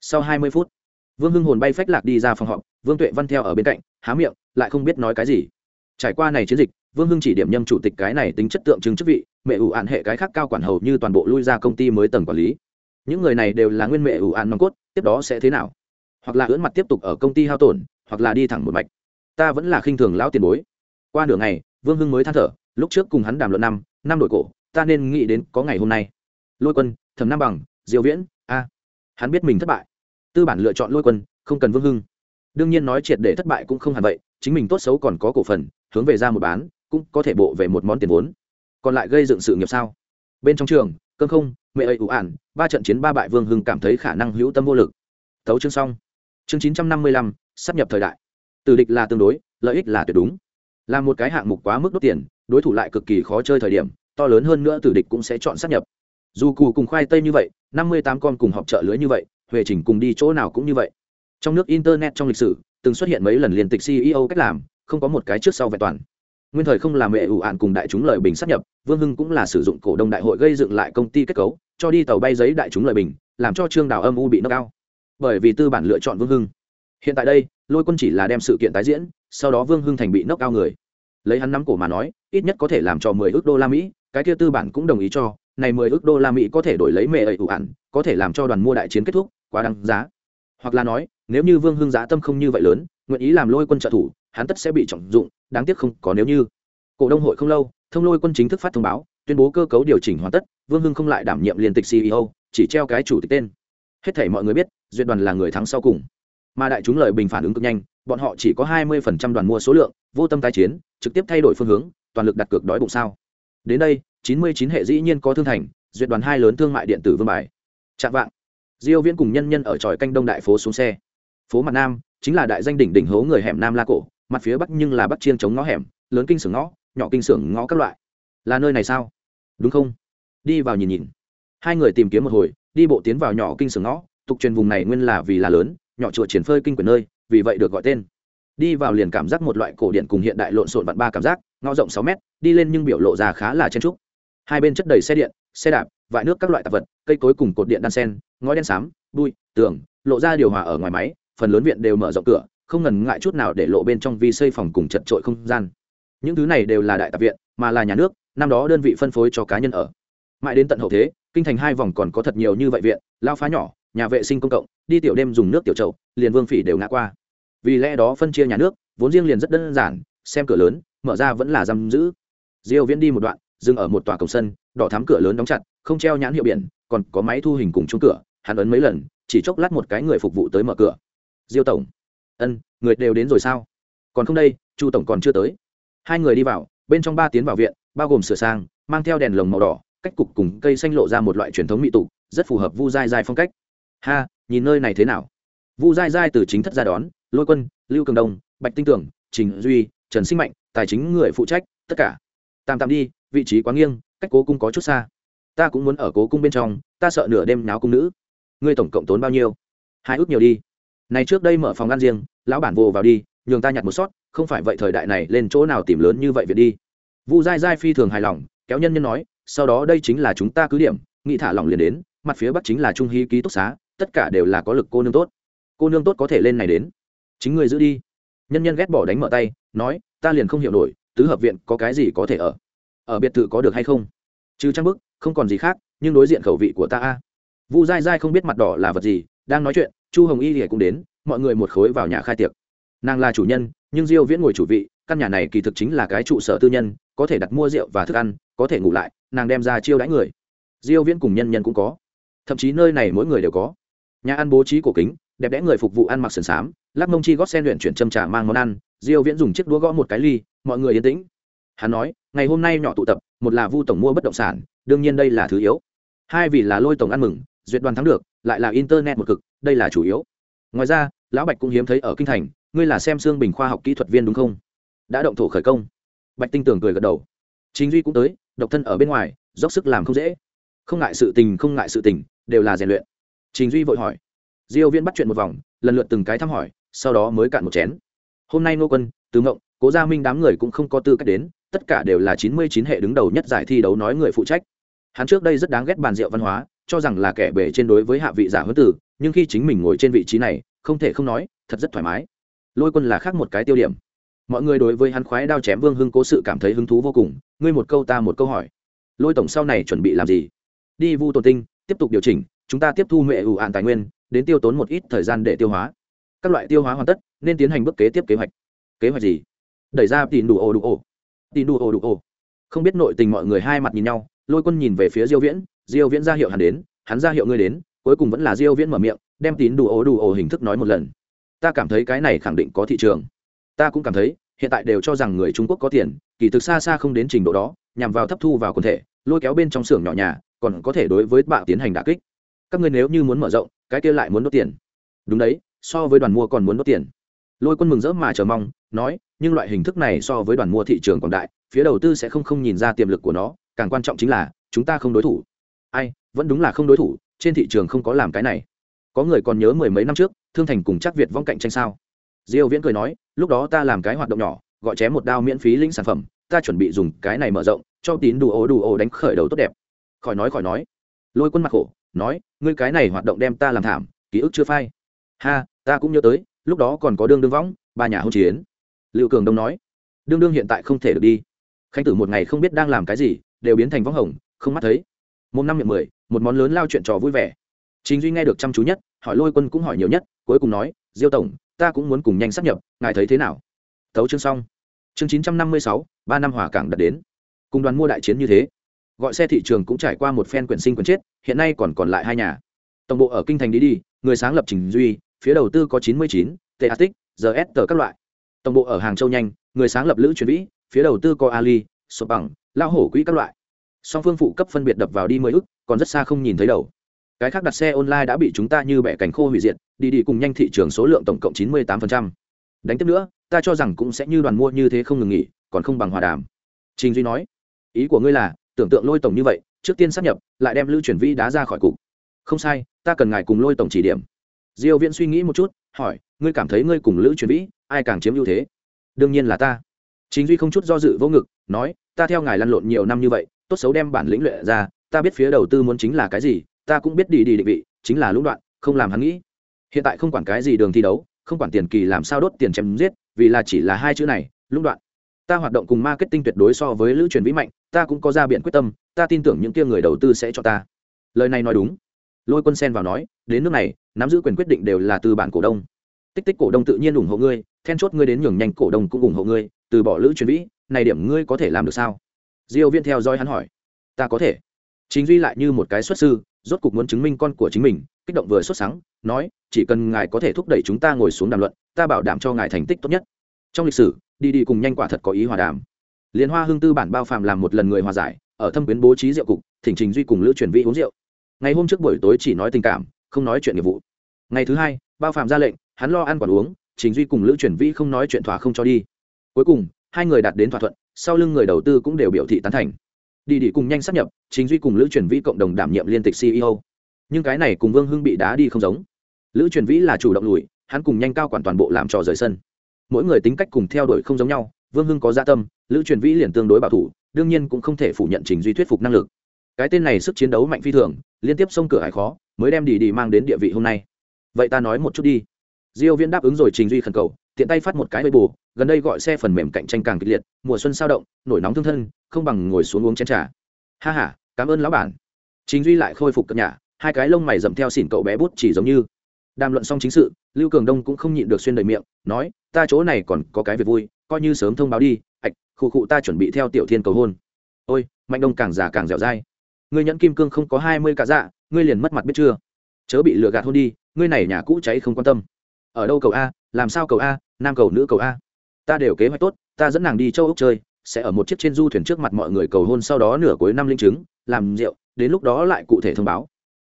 Sau hai mươi phút, vương hưng hồn bay phách lạc đi ra phòng họp, vương tuệ văn theo ở bên cạnh, há miệng, lại không biết nói cái gì. Trải qua này chiến dịch, vương hưng chỉ điểm nhâm chủ tịch cái này tính chất tượng trưng chức vị, mẹ ủ ạn hệ cái khác cao quản hầu như toàn bộ lui ra công ty mới tầng quản lý. Những người này đều là nguyên mẹ ủ ạn nòng cốt, tiếp đó sẽ thế nào? Hoặc là ưỡn mặt tiếp tục ở công ty hao tổn, hoặc là đi thẳng một mạch. Ta vẫn là khinh thường lão tiền bối. Qua nửa ngày, vương hưng mới than thở, lúc trước cùng hắn đàm luận năm năm đổi cổ, ta nên nghĩ đến có ngày hôm nay. Lôi quân, thẩm nam bằng diệu viễn hắn biết mình thất bại. Tư bản lựa chọn lôi quân, không cần vương hưng. Đương nhiên nói triệt để thất bại cũng không hẳn vậy, chính mình tốt xấu còn có cổ phần, hướng về ra một bán, cũng có thể bộ về một món tiền vốn. Còn lại gây dựng sự nghiệp sao? Bên trong trường cơm không, mẹ ấy ủ ản, ba trận chiến ba bại vương hưng cảm thấy khả năng hữu tâm vô lực. Thấu chương xong. Chương chín trăm năm mươi lăm, sắp nhập thời đại. Từ địch là tương đối, lợi ích là tuyệt đúng. Là một cái hạng mục quá mức đốt tiền, đối thủ lại cực kỳ khó chơi thời điểm, to lớn hơn nữa từ địch cũng sẽ chọn sắp nhập. Dù cù cùng khoai tây như vậy năm mươi tám con cùng họp trợ lưới như vậy, huệ chỉnh cùng đi chỗ nào cũng như vậy. Trong nước internet trong lịch sử, từng xuất hiện mấy lần liên tịch ceo cách làm, không có một cái trước sau vẹn toàn. Nguyên thời không làm mẹ ủ ạn cùng đại chúng lợi bình sắp nhập, vương hưng cũng là sử dụng cổ đông đại hội gây dựng lại công ty kết cấu, cho đi tàu bay giấy đại chúng lợi bình, làm cho trương đào âm u bị nâng cao. Bởi vì tư bản lựa chọn vương hưng. Hiện tại đây, lôi quân chỉ là đem sự kiện tái diễn, sau đó vương hưng thành bị nốc cao người. Lấy hắn nắm cổ mà nói, ít nhất có thể làm cho mười ước đô la mỹ, cái kia tư bản cũng đồng ý cho này mười ước đô la mỹ có thể đổi lấy mẹ ấy ủ ạn có thể làm cho đoàn mua đại chiến kết thúc, quá đáng giá. Hoặc là nói, nếu như vương hưng giá tâm không như vậy lớn, nguyện ý làm lôi quân trợ thủ, hắn tất sẽ bị trọng dụng, đáng tiếc không có nếu như. Cổ đông hội không lâu, thông lôi quân chính thức phát thông báo, tuyên bố cơ cấu điều chỉnh hoàn tất, vương hưng không lại đảm nhiệm liên tịch ceo chỉ treo cái chủ tịch tên. Hết thể mọi người biết, duyệt đoàn là người thắng sau cùng. Mà đại chúng lợi bình phản ứng cực nhanh, bọn họ chỉ có hai mươi phần trăm đoàn mua số lượng, vô tâm tái chiến, trực tiếp thay đổi phương hướng, toàn lực đặt cược đói bụng sao. Đến đây chín mươi chín hệ dĩ nhiên có thương thành, duyệt đoàn hai lớn thương mại điện tử vương bài. Chạm vạng. Diêu viễn cùng nhân nhân ở tròi canh đông đại phố xuống xe. Phố mặt nam, chính là đại danh đỉnh đỉnh hố người hẻm nam la cổ, mặt phía bắc nhưng là bắc chiên chống ngõ hẻm, lớn kinh sưởng ngõ, nhỏ kinh sưởng ngõ các loại. Là nơi này sao? Đúng không? Đi vào nhìn nhìn. Hai người tìm kiếm một hồi, đi bộ tiến vào nhỏ kinh sưởng ngõ, tục truyền vùng này nguyên là vì là lớn, nhỏ chùa triển phơi kinh quyển nơi, vì vậy được gọi tên. Đi vào liền cảm giác một loại cổ điện cùng hiện đại lộn xộn vặn ba cảm giác, ngõ rộng sáu mét, đi lên nhưng biểu lộ ra khá là chen trúc hai bên chất đầy xe điện, xe đạp, vại nước các loại tạp vật, cây cối cùng cột điện đan sen, ngói đen xám, bụi, tường, lộ ra điều hòa ở ngoài máy, phần lớn viện đều mở rộng cửa, không ngần ngại chút nào để lộ bên trong vi xây phòng cùng chật trội không gian. Những thứ này đều là đại tạp viện, mà là nhà nước, năm đó đơn vị phân phối cho cá nhân ở. Mãi đến tận hậu thế, kinh thành hai vòng còn có thật nhiều như vậy viện, lao phá nhỏ, nhà vệ sinh công cộng, đi tiểu đêm dùng nước tiểu chậu, liền vương phỉ đều ngã qua. Vì lẽ đó phân chia nhà nước, vốn riêng liền rất đơn giản, xem cửa lớn, mở ra vẫn là giam giữ. Diêu viễn đi một đoạn dừng ở một tòa cổng sân, đỏ thắm cửa lớn đóng chặt, không treo nhãn hiệu biển, còn có máy thu hình cùng chung cửa, hắn ấn mấy lần, chỉ chốc lát một cái người phục vụ tới mở cửa. Diêu tổng. Ân, người đều đến rồi sao? Còn không đây, chu tổng còn chưa tới. Hai người đi vào, bên trong ba tiến vào viện, bao gồm sửa sang, mang theo đèn lồng màu đỏ, cách cục cùng cây xanh lộ ra một loại truyền thống mỹ tục, rất phù hợp vu dai dai phong cách. Ha, nhìn nơi này thế nào? Vu dai dai từ chính thất ra đón, lôi quân, lưu cường đông, bạch tinh tưởng, trình duy, trần sinh mạnh, tài chính người phụ trách, tất cả. Tạm tạm đi vị trí quá nghiêng, cách cố cung có chút xa. Ta cũng muốn ở cố cung bên trong, ta sợ nửa đêm náo cung nữ. Ngươi tổng cộng tốn bao nhiêu? Hai ước nhiều đi. Này trước đây mở phòng ăn riêng, lão bản vồ vào đi, nhường ta nhặt một sót, không phải vậy thời đại này lên chỗ nào tìm lớn như vậy việc đi. Vu dai dai phi thường hài lòng, kéo nhân nhân nói, sau đó đây chính là chúng ta cứ điểm, nghị thả lỏng liền đến, mặt phía bắc chính là trung hí ký túc xá, tất cả đều là có lực cô nương tốt. Cô nương tốt có thể lên này đến. Chính người giữ đi. Nhân nhân ghét bỏ đánh mở tay, nói, ta liền không hiểu nổi, tứ hợp viện có cái gì có thể ở? Ở biệt thự có được hay không? Chứ trang bức, không còn gì khác, nhưng đối diện khẩu vị của ta a. Vu dai dai không biết mặt đỏ là vật gì, đang nói chuyện, chu hồng y thì cũng đến, mọi người một khối vào nhà khai tiệc. Nàng là chủ nhân, nhưng diêu viễn ngồi chủ vị, căn nhà này kỳ thực chính là cái trụ sở tư nhân, có thể đặt mua rượu và thức ăn, có thể ngủ lại, nàng đem ra chiêu đãi người. Diêu viễn cùng nhân nhân cũng có. Thậm chí nơi này mỗi người đều có. Nhà ăn bố trí cổ kính, đẹp đẽ người phục vụ ăn mặc sườn xám, lắc mông chi gót sen luyện chuyển châm trà mang món ăn, diêu viễn dùng chiếc đũa gõ một cái ly, mọi người yên tĩnh hắn nói, ngày hôm nay nhỏ tụ tập, một là vu tổng mua bất động sản, đương nhiên đây là thứ yếu. Hai vì là lôi tổng ăn mừng, duyệt đoàn thắng được, lại là internet một cực, đây là chủ yếu. Ngoài ra, lão bạch cũng hiếm thấy ở kinh thành, ngươi là xem xương bình khoa học kỹ thuật viên đúng không? Đã động thổ khởi công. Bạch tinh tường cười gật đầu. Chính duy cũng tới, độc thân ở bên ngoài, dốc sức làm không dễ. Không ngại sự tình, không ngại sự tình, đều là rèn luyện. Trình duy vội hỏi. Diêu viên bắt chuyện một vòng, lần lượt từng cái thăm hỏi, sau đó mới cạn một chén. Hôm nay nô quân, từ ngộng, cố gia minh đám người cũng không có tư cách đến tất cả đều là 99 hệ đứng đầu nhất giải thi đấu nói người phụ trách. Hắn trước đây rất đáng ghét bàn rượu văn hóa, cho rằng là kẻ bề trên đối với hạ vị giả huấn tử, nhưng khi chính mình ngồi trên vị trí này, không thể không nói, thật rất thoải mái. Lôi quân là khác một cái tiêu điểm. Mọi người đối với hắn khoái đao chém vương hưng cố sự cảm thấy hứng thú vô cùng, ngươi một câu ta một câu hỏi. Lôi tổng sau này chuẩn bị làm gì? Đi vu tồn tinh, tiếp tục điều chỉnh, chúng ta tiếp thu mẹ ủ ạn tài nguyên, đến tiêu tốn một ít thời gian để tiêu hóa. Các loại tiêu hóa hoàn tất, nên tiến hành bước kế tiếp kế hoạch. Kế hoạch gì? Đẩy ra tìm đủ ồ đủ ồ tinu ô ồ đủ không biết nội tình mọi người hai mặt nhìn nhau, lôi quân nhìn về phía diêu viễn diêu viễn ra hiệu hắn đến, hắn ra hiệu ngươi đến, cuối cùng vẫn là diêu viễn mở miệng, đem tín đủ ồ đủ ồ hình thức nói một lần. Ta cảm thấy cái này khẳng định có thị trường. Ta cũng cảm thấy, hiện tại đều cho rằng người trung quốc có tiền, kỳ thực xa xa không đến trình độ đó, nhằm vào thấp thu vào quần thể, lôi kéo bên trong xưởng nhỏ nhà, còn có thể đối với bạo tiến hành đả kích. Các ngươi nếu như muốn mở rộng, cái kia lại muốn đốt tiền. Đúng đấy, so với đoàn mua còn muốn đốt tiền. Lôi quân mừng rỡ mà chờ mong, nói nhưng loại hình thức này so với đoàn mua thị trường còn đại, phía đầu tư sẽ không không nhìn ra tiềm lực của nó, càng quan trọng chính là, chúng ta không đối thủ. Ai, vẫn đúng là không đối thủ, trên thị trường không có làm cái này. Có người còn nhớ mười mấy năm trước, thương thành cùng chắc việt vong cạnh tranh sao? Diêu viễn cười nói, lúc đó ta làm cái hoạt động nhỏ, gọi chém một đao miễn phí lĩnh sản phẩm, ta chuẩn bị dùng cái này mở rộng, cho tín đủ ổ đủ ổ đánh khởi đầu tốt đẹp. Khỏi nói khỏi nói. Lôi quân mặt khổ, nói, ngươi cái này hoạt động đem ta làm thảm, ký ức chưa phai. Ha, ta cũng nhớ tới, lúc đó còn có đương đương võng ba nhà hôn chiến. Lưu cường đông nói. Đương đương hiện tại không thể được đi. Khánh tử một ngày không biết đang làm cái gì, đều biến thành võng hồng, không mắt thấy. Một năm miệng mười, một món lớn lao chuyện trò vui vẻ. Chính duy nghe được chăm chú nhất, hỏi lôi quân cũng hỏi nhiều nhất, cuối cùng nói, diêu tổng, ta cũng muốn cùng nhanh sắp nhập, ngài thấy thế nào? Thấu chương xong. Chương chín trăm năm mươi sáu, ba năm hòa cảng đặt đến. Cùng đoàn mua đại chiến như thế, gọi xe thị trường cũng trải qua một phen quyển sinh quyển chết, hiện nay còn còn lại hai nhà. Tổng bộ ở kinh thành đi đi, người sáng lập trình duy, phía đầu tư có chín mươi chín teatic gs tờ các loại tổng bộ ở hàng châu nhanh, người sáng lập lữ truyền vĩ, phía đầu tư có ali sụp bằng lao hổ quỹ các loại. Song phương phụ cấp phân biệt đập vào đi mười ức, còn rất xa không nhìn thấy đầu. Cái khác đặt xe online đã bị chúng ta như bẻ cành khô hủy diệt, đi đi cùng nhanh thị trường số lượng tổng cộng chín mươi tám đánh tiếp nữa, ta cho rằng cũng sẽ như đoàn mua như thế không ngừng nghỉ, còn không bằng hòa đàm. Trình duy nói, ý của ngươi là, tưởng tượng lôi tổng như vậy, trước tiên sắp nhập, lại đem lưu chuyển vĩ đá ra khỏi cục. Không sai, ta cần ngài cùng lôi tổng chỉ điểm. Diêu viễn suy nghĩ một chút, hỏi, ngươi cảm thấy ngươi cùng lữ chuyển vĩ ai càng chiếm ưu thế? Đương nhiên là ta. Chính duy không chút do dự vô ngực, nói, ta theo ngài lăn lộn nhiều năm như vậy, tốt xấu đem bản lĩnh luyện ra, ta biết phía đầu tư muốn chính là cái gì, ta cũng biết đi đi định vị, chính là lũng đoạn, không làm hắn nghĩ. Hiện tại không quản cái gì đường thi đấu, không quản tiền kỳ làm sao đốt tiền chém giết, vì là chỉ là hai chữ này, lũng đoạn. Ta hoạt động cùng marketing tuyệt đối so với lữ truyền vĩ mạnh, ta cũng có ra biện quyết tâm, ta tin tưởng những kia người đầu tư sẽ cho ta. Lời này nói đúng. Lôi quân sen vào nói, đến nước này, nắm giữ quyền quyết định đều là từ bản cổ đông tích tích cổ đông tự nhiên ủng hộ ngươi, then chốt ngươi đến nhường nhanh cổ đông cũng ủng hộ ngươi, từ bỏ lữ truyền vĩ, này điểm ngươi có thể làm được sao? Diêu viên theo dõi hắn hỏi. Ta có thể. Chính duy lại như một cái xuất sư, rốt cục muốn chứng minh con của chính mình, kích động vừa xuất sáng, nói, chỉ cần ngài có thể thúc đẩy chúng ta ngồi xuống đàm luận, ta bảo đảm cho ngài thành tích tốt nhất. Trong lịch sử, đi đi cùng nhanh quả thật có ý hòa đàm. Liên hoa hương tư bản bao phàm làm một lần người hòa giải, ở thâm quyến bố trí rượu cục, thỉnh trình duy cùng lữ truyền vi uống rượu. Ngày hôm trước buổi tối chỉ nói tình cảm, không nói chuyện nghiệp vụ. Ngày thứ hai, bao phàm ra lệnh hắn lo ăn quả uống, trình duy cùng lữ truyền Vĩ không nói chuyện thỏa không cho đi. Cuối cùng, hai người đạt đến thỏa thuận, sau lưng người đầu tư cũng đều biểu thị tán thành. Đi đi cùng nhanh sắp nhập chính duy cùng lữ truyền vĩ cộng đồng đảm nhiệm liên tịch ceo nhưng cái này cùng vương hưng bị đá đi không giống. Lữ truyền vĩ là chủ động lùi, hắn cùng nhanh cao quản toàn bộ làm trò rời sân. Mỗi người tính cách cùng theo đuổi không giống nhau, vương hưng có gia tâm, lữ truyền vĩ liền tương đối bảo thủ, đương nhiên cũng không thể phủ nhận trình duy thuyết phục năng lực. Cái tên này sức chiến đấu mạnh phi thường, liên tiếp xông cửa hải khó, mới đem đi đi mang đến địa vị hôm nay. Vậy ta nói một chút đi diêu viễn đáp ứng rồi trình duy khẩn cầu, tiện tay phát một cái bê bù gần đây gọi xe phần mềm cạnh tranh càng kịch liệt, mùa xuân sao động, nổi nóng thương thân, không bằng ngồi xuống uống chén trà. Ha ha, cảm ơn lão bản. Trình duy lại khôi phục cập nhà hai cái lông mày dậm theo xỉn cậu bé bút chỉ giống như. Đàm luận xong chính sự, lưu cường đông cũng không nhịn được xuyên đời miệng, nói, ta chỗ này còn có cái việc vui, coi như sớm thông báo đi, ạch, khu cụ ta chuẩn bị theo tiểu thiên cầu hôn. Ôi, mạnh đông càng già càng dẻo dai. Ngươi nhẫn kim cương không có hai mươi cả dạ ngươi liền mất mặt biết chưa? Chớ bị lừa gạt hôn đi, ngươi này nhà cũ cháy không quan tâm ở đâu cầu a, làm sao cầu a, nam cầu nữ cầu a? Ta đều kế hoạch tốt, ta dẫn nàng đi châu úc chơi, sẽ ở một chiếc trên du thuyền trước mặt mọi người cầu hôn sau đó nửa cuối năm linh chứng, làm rượu, đến lúc đó lại cụ thể thông báo.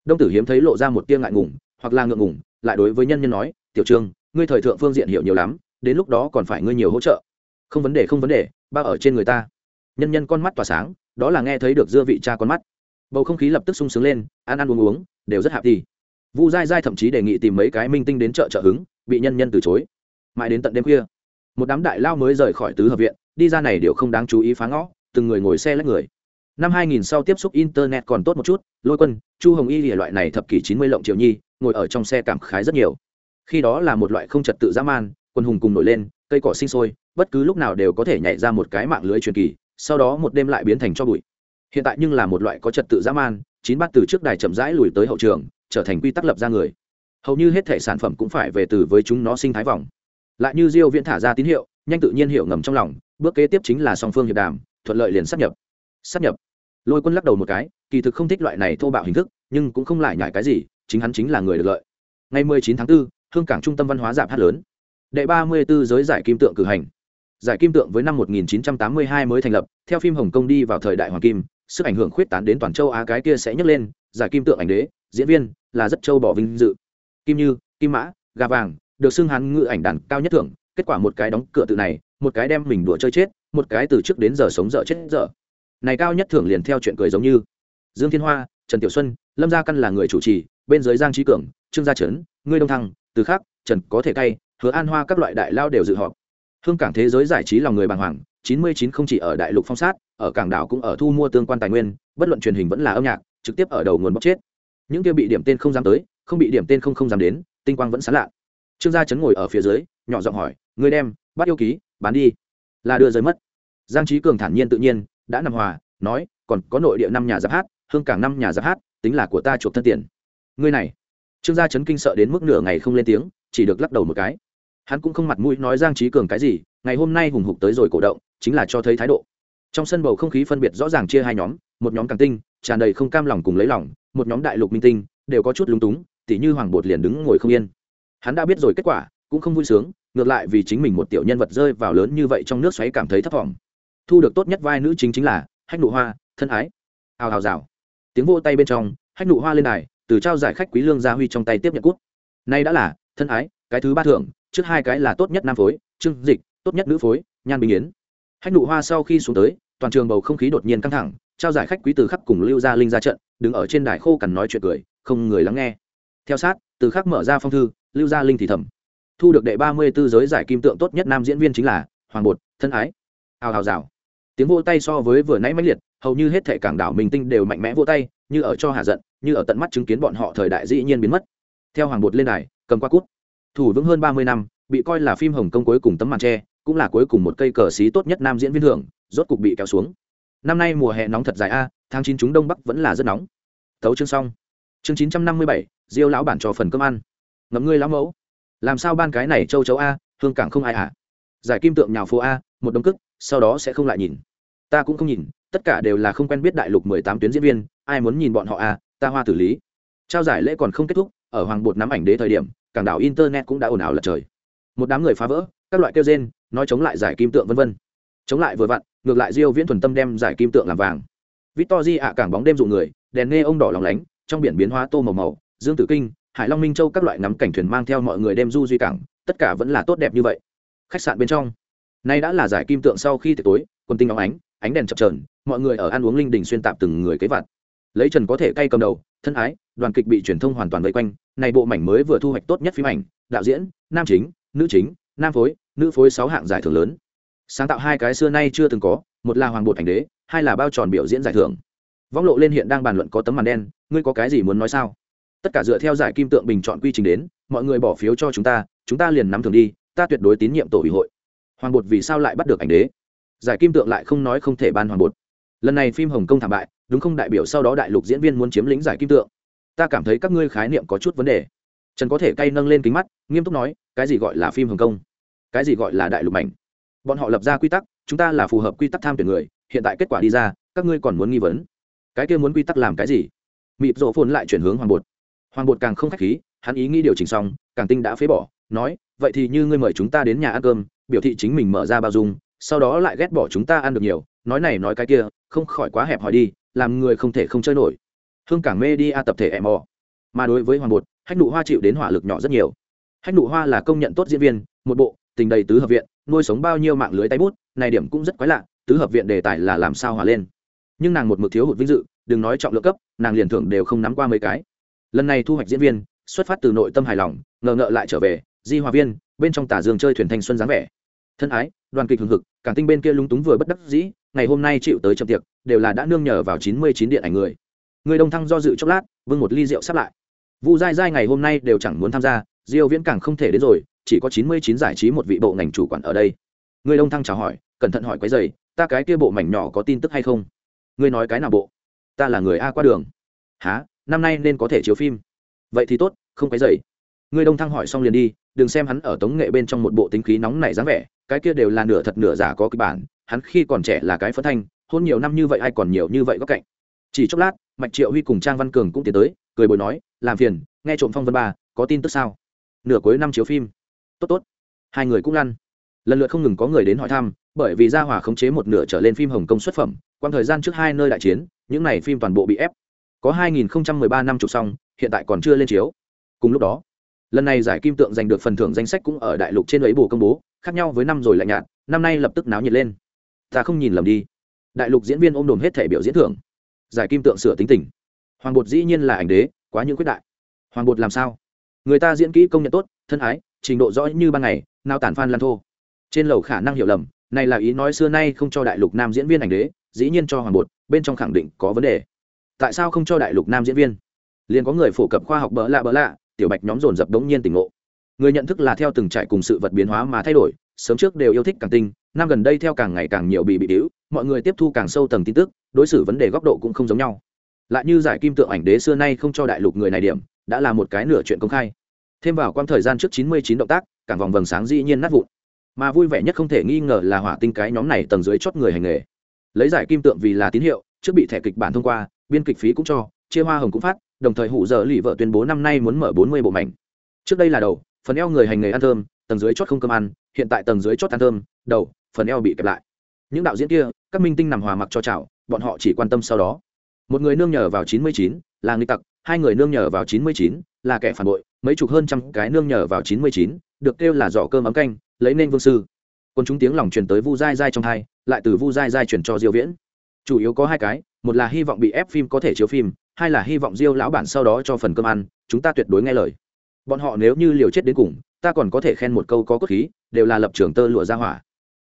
Đông tử hiếm thấy lộ ra một tia ngại ngùng, hoặc là ngượng ngùng, lại đối với nhân nhân nói, tiểu trương, ngươi thời thượng phương diện hiểu nhiều lắm, đến lúc đó còn phải ngươi nhiều hỗ trợ. Không vấn đề, không vấn đề, ba ở trên người ta. Nhân nhân con mắt tỏa sáng, đó là nghe thấy được dưa vị cha con mắt. Bầu không khí lập tức sung sướng lên, ăn ăn uống uống, đều rất hạp đi vu dai dai thậm chí đề nghị tìm mấy cái minh tinh đến chợ trợ hứng bị nhân nhân từ chối. Mãi đến tận đêm khuya, một đám đại lao mới rời khỏi tứ hợp viện, đi ra này đều không đáng chú ý phá ngõ, từng người ngồi xe lách người. Năm 2000 sau tiếp xúc internet còn tốt một chút, lôi quân, chu hồng y lìa loại này thập kỷ 90 lộng triệu nhi, ngồi ở trong xe cảm khái rất nhiều. Khi đó là một loại không trật tự dã man, quân hùng cùng nổi lên, cây cỏ sinh sôi, bất cứ lúc nào đều có thể nhảy ra một cái mạng lưới truyền kỳ, sau đó một đêm lại biến thành cho bụi. Hiện tại nhưng là một loại có trật tự dã man, chín bát từ trước đài chậm rãi lùi tới hậu trường, trở thành quy tắc lập ra người hầu như hết thể sản phẩm cũng phải về từ với chúng nó sinh thái vòng. Lại như diêu viễn thả ra tín hiệu nhanh tự nhiên hiểu ngầm trong lòng bước kế tiếp chính là song phương hiệp đàm thuận lợi liền sắp nhập. Sắp nhập. Lôi quân lắc đầu một cái kỳ thực không thích loại này thô bạo hình thức nhưng cũng không lại nhải cái gì chính hắn chính là người được lợi. Ngày 19 tháng 4, hương cảng trung tâm văn hóa giảm hát lớn. Đệ 34 giới giải kim tượng cử hành. Giải kim tượng với năm 1982 mới thành lập theo phim hồng kông đi vào thời đại hoàng kim sức ảnh hưởng khuyết tán đến toàn châu á cái kia sẽ nhấc lên giải kim tượng ảnh đế diễn viên là rất châu bỏ vinh dự kim như, kim mã, gà vàng, được xưng hắn ngự ảnh đàn cao nhất thưởng. Kết quả một cái đóng cửa tự này, một cái đem mình đùa chơi chết, một cái từ trước đến giờ sống dở chết dở. Này cao nhất thưởng liền theo chuyện cười giống như. Dương thiên hoa, trần tiểu xuân, lâm gia căn là người chủ trì, bên dưới giang trí cường, trương gia trấn, ngươi đông thăng, từ khắc, trần có thể cay, hứa an hoa các loại đại lao đều dự họp. Hương cảng thế giới giải trí lòng người bàng hoàng, chín mươi chín không chỉ ở đại lục phong sát, ở cảng đảo cũng ở thu mua tương quan tài nguyên, bất luận truyền hình vẫn là âm nhạc, trực tiếp ở đầu nguồn bóc chết. Những kia bị điểm tên không dám tới không bị điểm tên không không dám đến, tinh quang vẫn sán lạ. Trương gia chấn ngồi ở phía dưới, nhỏ giọng hỏi người đem, bắt yêu ký, bán đi. Là đưa rơi mất. Giang trí cường thản nhiên tự nhiên, đã nằm hòa, nói, còn có nội địa năm nhà giáp hát, hương cảng năm nhà giáp hát, tính là của ta chuộc thân tiền. Ngươi này. Trương gia chấn kinh sợ đến mức nửa ngày không lên tiếng, chỉ được lắc đầu một cái. Hắn cũng không mặt mũi nói giang trí cường cái gì, ngày hôm nay hùng hục tới rồi cổ động, chính là cho thấy thái độ. Trong sân bầu không khí phân biệt rõ ràng chia hai nhóm, một nhóm càng tinh, tràn đầy không cam lòng cùng lấy lòng, một nhóm đại lục minh tinh, đều có chút lúng túng tỉ như hoàng bột liền đứng ngồi không yên. Hắn đã biết rồi kết quả, cũng không vui sướng, ngược lại vì chính mình một tiểu nhân vật rơi vào lớn như vậy trong nước xoáy cảm thấy thất vọng. Thu được tốt nhất vai nữ chính chính là hách nụ hoa, thân ái. Hào hào rào. Tiếng vô tay bên trong, hách nụ hoa lên đài, từ trao giải khách quý lương gia huy trong tay tiếp nhận cút. Nay đã là, thân ái, cái thứ ba thưởng, trước hai cái là tốt nhất nam phối trưng dịch, tốt nhất nữ phối, nhan bình yến. Hách nụ hoa sau khi xuống tới, toàn trường bầu không khí đột nhiên căng thẳng, trao giải khách quý từ khắp cùng lưu gia linh ra trận, đứng ở trên đài khô cằn nói chuyện cười, không người lắng nghe theo sát, từ khắc mở ra phong thư, lưu gia linh thì thầm. Thu được đệ ba mươi b ố giới giải kim tượng tốt nhất nam diễn viên chính là hoàng bột, thân ái. Hào hào rào. Tiếng vô tay so với vừa nãy mãnh liệt, hầu như hết thể cảng đảo mình tinh đều mạnh mẽ vô tay, như ở cho hạ giận, như ở tận mắt chứng kiến bọn họ thời đại dĩ nhiên biến mất. Theo hoàng bột lên đài, cầm qua cút. Thủ vững hơn ba mươi năm, bị coi là phim hồng kông cuối cùng tấm màn tre, cũng là cuối cùng một cây cờ xí tốt nhất nam diễn viên hưởng rốt cục bị kéo xuống. Năm nay mùa hè nóng thật dài a, tháng chín chúng đông bắc vẫn là rất nóng. Tấu chương xong chương chín trăm năm mươi bảy, diêu lão bản cho phần cơm ăn. Ngậm ngươi lão mẫu. Làm sao ban cái này châu chấu a, hương cảng không ai à? giải kim tượng nhào phố a, một đống cức, sau đó sẽ không lại nhìn. Ta cũng không nhìn, tất cả đều là không quen biết đại lục mười tám tuyến diễn viên, ai muốn nhìn bọn họ a, ta hoa tử lý. Trao giải lễ còn không kết thúc, ở hoàng bột nắm ảnh đế thời điểm, cảng đảo internet cũng đã ồn ào lật trời. Một đám người phá vỡ, các loại kêu gen nói chống lại giải kim tượng vân vân. Chống lại vừa vặn, ngược lại diêu viễn thuần tâm đem giải kim tượng làm vàng. Victory ạ, cảng bóng đêm dụ người, đèn nghe ông đỏ lòng lánh trong biển biến hóa tô màu màu, dương tử kinh, hải long minh châu các loại ngắm cảnh thuyền mang theo mọi người đem du duy cảng, tất cả vẫn là tốt đẹp như vậy. Khách sạn bên trong, nay đã là giải kim tượng sau khi tiệc tối, quần tinh óng ánh ánh đèn chập trờn mọi người ở ăn uống linh đình xuyên tạp từng người kế vặt. Lấy trần có thể cay cầm đầu, thân ái, đoàn kịch bị truyền thông hoàn toàn vây quanh, này bộ mảnh mới vừa thu hoạch tốt nhất phim ảnh, đạo diễn, nam chính, nữ chính, nam phối, nữ phối sáu hạng giải thưởng lớn. Sáng tạo hai cái xưa nay chưa từng có, một là hoàng bột ảnh đế, hai là bao tròn biểu diễn giải thưởng vong lộ lên hiện đang bàn luận có tấm màn đen, ngươi có cái gì muốn nói sao? Tất cả dựa theo giải kim tượng bình chọn quy trình đến, mọi người bỏ phiếu cho chúng ta chúng ta liền nắm thường đi, ta tuyệt đối tín nhiệm tổ ủy hội. Hoàng bột vì sao lại bắt được ảnh đế? Giải kim tượng lại không nói không thể ban hoàng bột. Lần này phim hồng kông thảm bại, đúng không đại biểu sau đó đại lục diễn viên muốn chiếm lĩnh giải kim tượng? Ta cảm thấy các ngươi khái niệm có chút vấn đề. Trần có thể cay nâng lên kính mắt, nghiêm túc nói, cái gì gọi là phim hồng kông? Cái gì gọi là đại lục mảnh? Bọn họ lập ra quy tắc, chúng ta là phù hợp quy tắc tham tuyển người, hiện tại kết quả đi ra, các ngươi còn muốn nghi vấn cái kia muốn quy tắc làm cái gì? Mịp rộ phồn lại chuyển hướng hoàng bột. Hoàng bột càng không k h á c h khí, hắn ý nghĩ điều chỉnh xong, càng tinh đã phế bỏ, nói, vậy thì như ngươi mời chúng ta đến nhà ăn cơm, biểu thị chính mình mở ra bao dung, sau đó lại ghét bỏ chúng ta ăn được nhiều, nói này nói cái kia, không khỏi quá hẹp hòi đi, làm người không thể không chơi nổi. Hương cảng mê đi a tập thể em mò mà đối với hoàng bột, hách nụ hoa chịu đến hỏa lực nhỏ rất nhiều. Hách nụ hoa là công nhận tốt diễn viên, một bộ, tình đầy tứ hợp viện, nuôi sống bao nhiêu mạng lưới tay bút, này điểm cũng rất quái lạ, tứ hợp viện đề tài là làm sao hòa lên nhưng nàng một mực thiếu hụt vinh dự, đừng nói trọng lượng cấp, nàng liền thưởng đều không nắm qua mấy cái. Lần này thu hoạch diễn viên, xuất phát từ nội tâm hài lòng, ngờ ngợ lại trở về, di hòa viên, bên trong tả dương chơi thuyền thanh xuân dáng vẻ. Thân ái, đoàn kịch hừng hực cảng tinh bên kia lúng túng vừa bất đắc dĩ, ngày hôm nay chịu tới chậm tiệc, đều là đã nương nhờ vào chín mươi chín điện ảnh người. Người đông thăng do dự chốc lát vương một ly rượu sắp lại. Vu dai dai ngày hôm nay đều chẳng muốn tham gia, diêu viễn càng không thể đến rồi, chỉ có chín mươi chín giải trí một vị bộ ngành chủ quản ở đây. Người đông thăng chào hỏi, cẩn thận hỏi quấy giày ta cái kia bộ mảnh nhỏ có tin tức hay không? Ngươi nói cái nào bộ? Ta là người a qua đường. Há năm nay nên có thể chiếu phim. Vậy thì tốt, không cái dậy ngươi đông thăng hỏi xong liền đi, đừng xem hắn ở tống nghệ bên trong một bộ tính khí nóng này dáng vẻ, cái kia đều là nửa thật nửa giả có kịch bản, hắn khi còn trẻ là cái phấn thanh, hôn nhiều năm như vậy ai còn nhiều như vậy góc cạnh. Chỉ chốc lát, mạch triệu huy cùng trang văn cường cũng tiến tới, cười bồi nói, làm phiền, nghe trộm phong vân ba, có tin tức sao? Nửa cuối năm chiếu phim. Tốt tốt. Hai người cũng lăn lần lượt không ngừng có người đến hỏi thăm, bởi vì gia hòa khống chế một nửa trở lên phim hồng kông xuất phẩm quan thời gian trước hai nơi đại chiến, những này phim toàn bộ bị ép. Có 2013 năm chụp xong, hiện tại còn chưa lên chiếu. Cùng lúc đó, lần này giải kim tượng giành được phần thưởng danh sách cũng ở đại lục trên ấy bù công bố, khác nhau với năm rồi lạnh nhạt, năm nay lập tức náo nhiệt lên. Ta không nhìn lầm đi. Đại lục diễn viên ôm đồm hết thể biểu diễn thưởng. Giải kim tượng sửa tính tình. Hoàng bột dĩ nhiên là ảnh đế, quá những quyết đại. Hoàng bột làm sao? Người ta diễn kỹ công nhận tốt, thân ái, trình độ rõ như ban ngày nào tản phan lan thô trên lầu khả năng hiểu lầm, này là ý nói xưa nay không cho đại lục nam diễn viên ảnh đế, dĩ nhiên cho hoàng bột, bên trong khẳng định có vấn đề. Tại sao không cho đại lục nam diễn viên? Liền có người phổ cập khoa học bỡ lạ bỡ lạ, tiểu bạch nhóm dồn dập đống nhiên tỉnh ngộ. Người nhận thức là theo từng trải cùng sự vật biến hóa mà thay đổi, sớm trước đều yêu thích càng tinh, năm gần đây theo càng ngày càng nhiều bị bị đĩu mọi người tiếp thu càng sâu tầng tin tức, đối xử vấn đề góc độ cũng không giống nhau. Lại như giải kim tượng ảnh đế xưa nay không cho đại lục người này điểm, đã là một cái nửa chuyện công khai. Thêm vào quãng thời gian trước chín mươi chín động tác, càng vòng vầng sáng dĩ nhiên nát vụn mà vui vẻ nhất không thể nghi ngờ là hỏa tinh cái nhóm này tầng dưới chót người hành nghề. Lấy giải kim tượng vì là tín hiệu, trước bị thẻ kịch bản thông qua, biên kịch phí cũng cho, chia hoa hồng cũng phát, đồng thời hủ giờ lì vợ tuyên bố năm nay muốn mở bốn mươi bộ mảnh. Trước đây là đầu, phần eo người hành nghề ăn thơm, tầng dưới chót không cơm ăn, hiện tại tầng dưới chót ăn thơm, đầu, phần eo bị kẹp lại. Những đạo diễn kia, các minh tinh nằm hòa mặc cho chảo, bọn họ chỉ quan tâm sau đó. Một người nương nhờ vào chín mươi chín, là nghịch tặc, hai người nương nhờ vào chín mươi chín, là kẻ phản bội, mấy chục hơn trăm cái nương nhờ vào chín mươi chín, được kêu là giỏ cơm ấm canh lấy nên vương sư. Còn chúng tiếng lòng truyền tới vu dai dai trong hai, lại từ vu dai dai truyền cho diêu viễn. Chủ yếu có hai cái, một là hy vọng bị ép phim có thể chiếu phim, hai là hy vọng diêu lão bản sau đó cho phần cơm ăn, chúng ta tuyệt đối nghe lời. Bọn họ nếu như liều chết đến cùng, ta còn có thể khen một câu có cốt khí, đều là lập trường tơ lụa ra hỏa.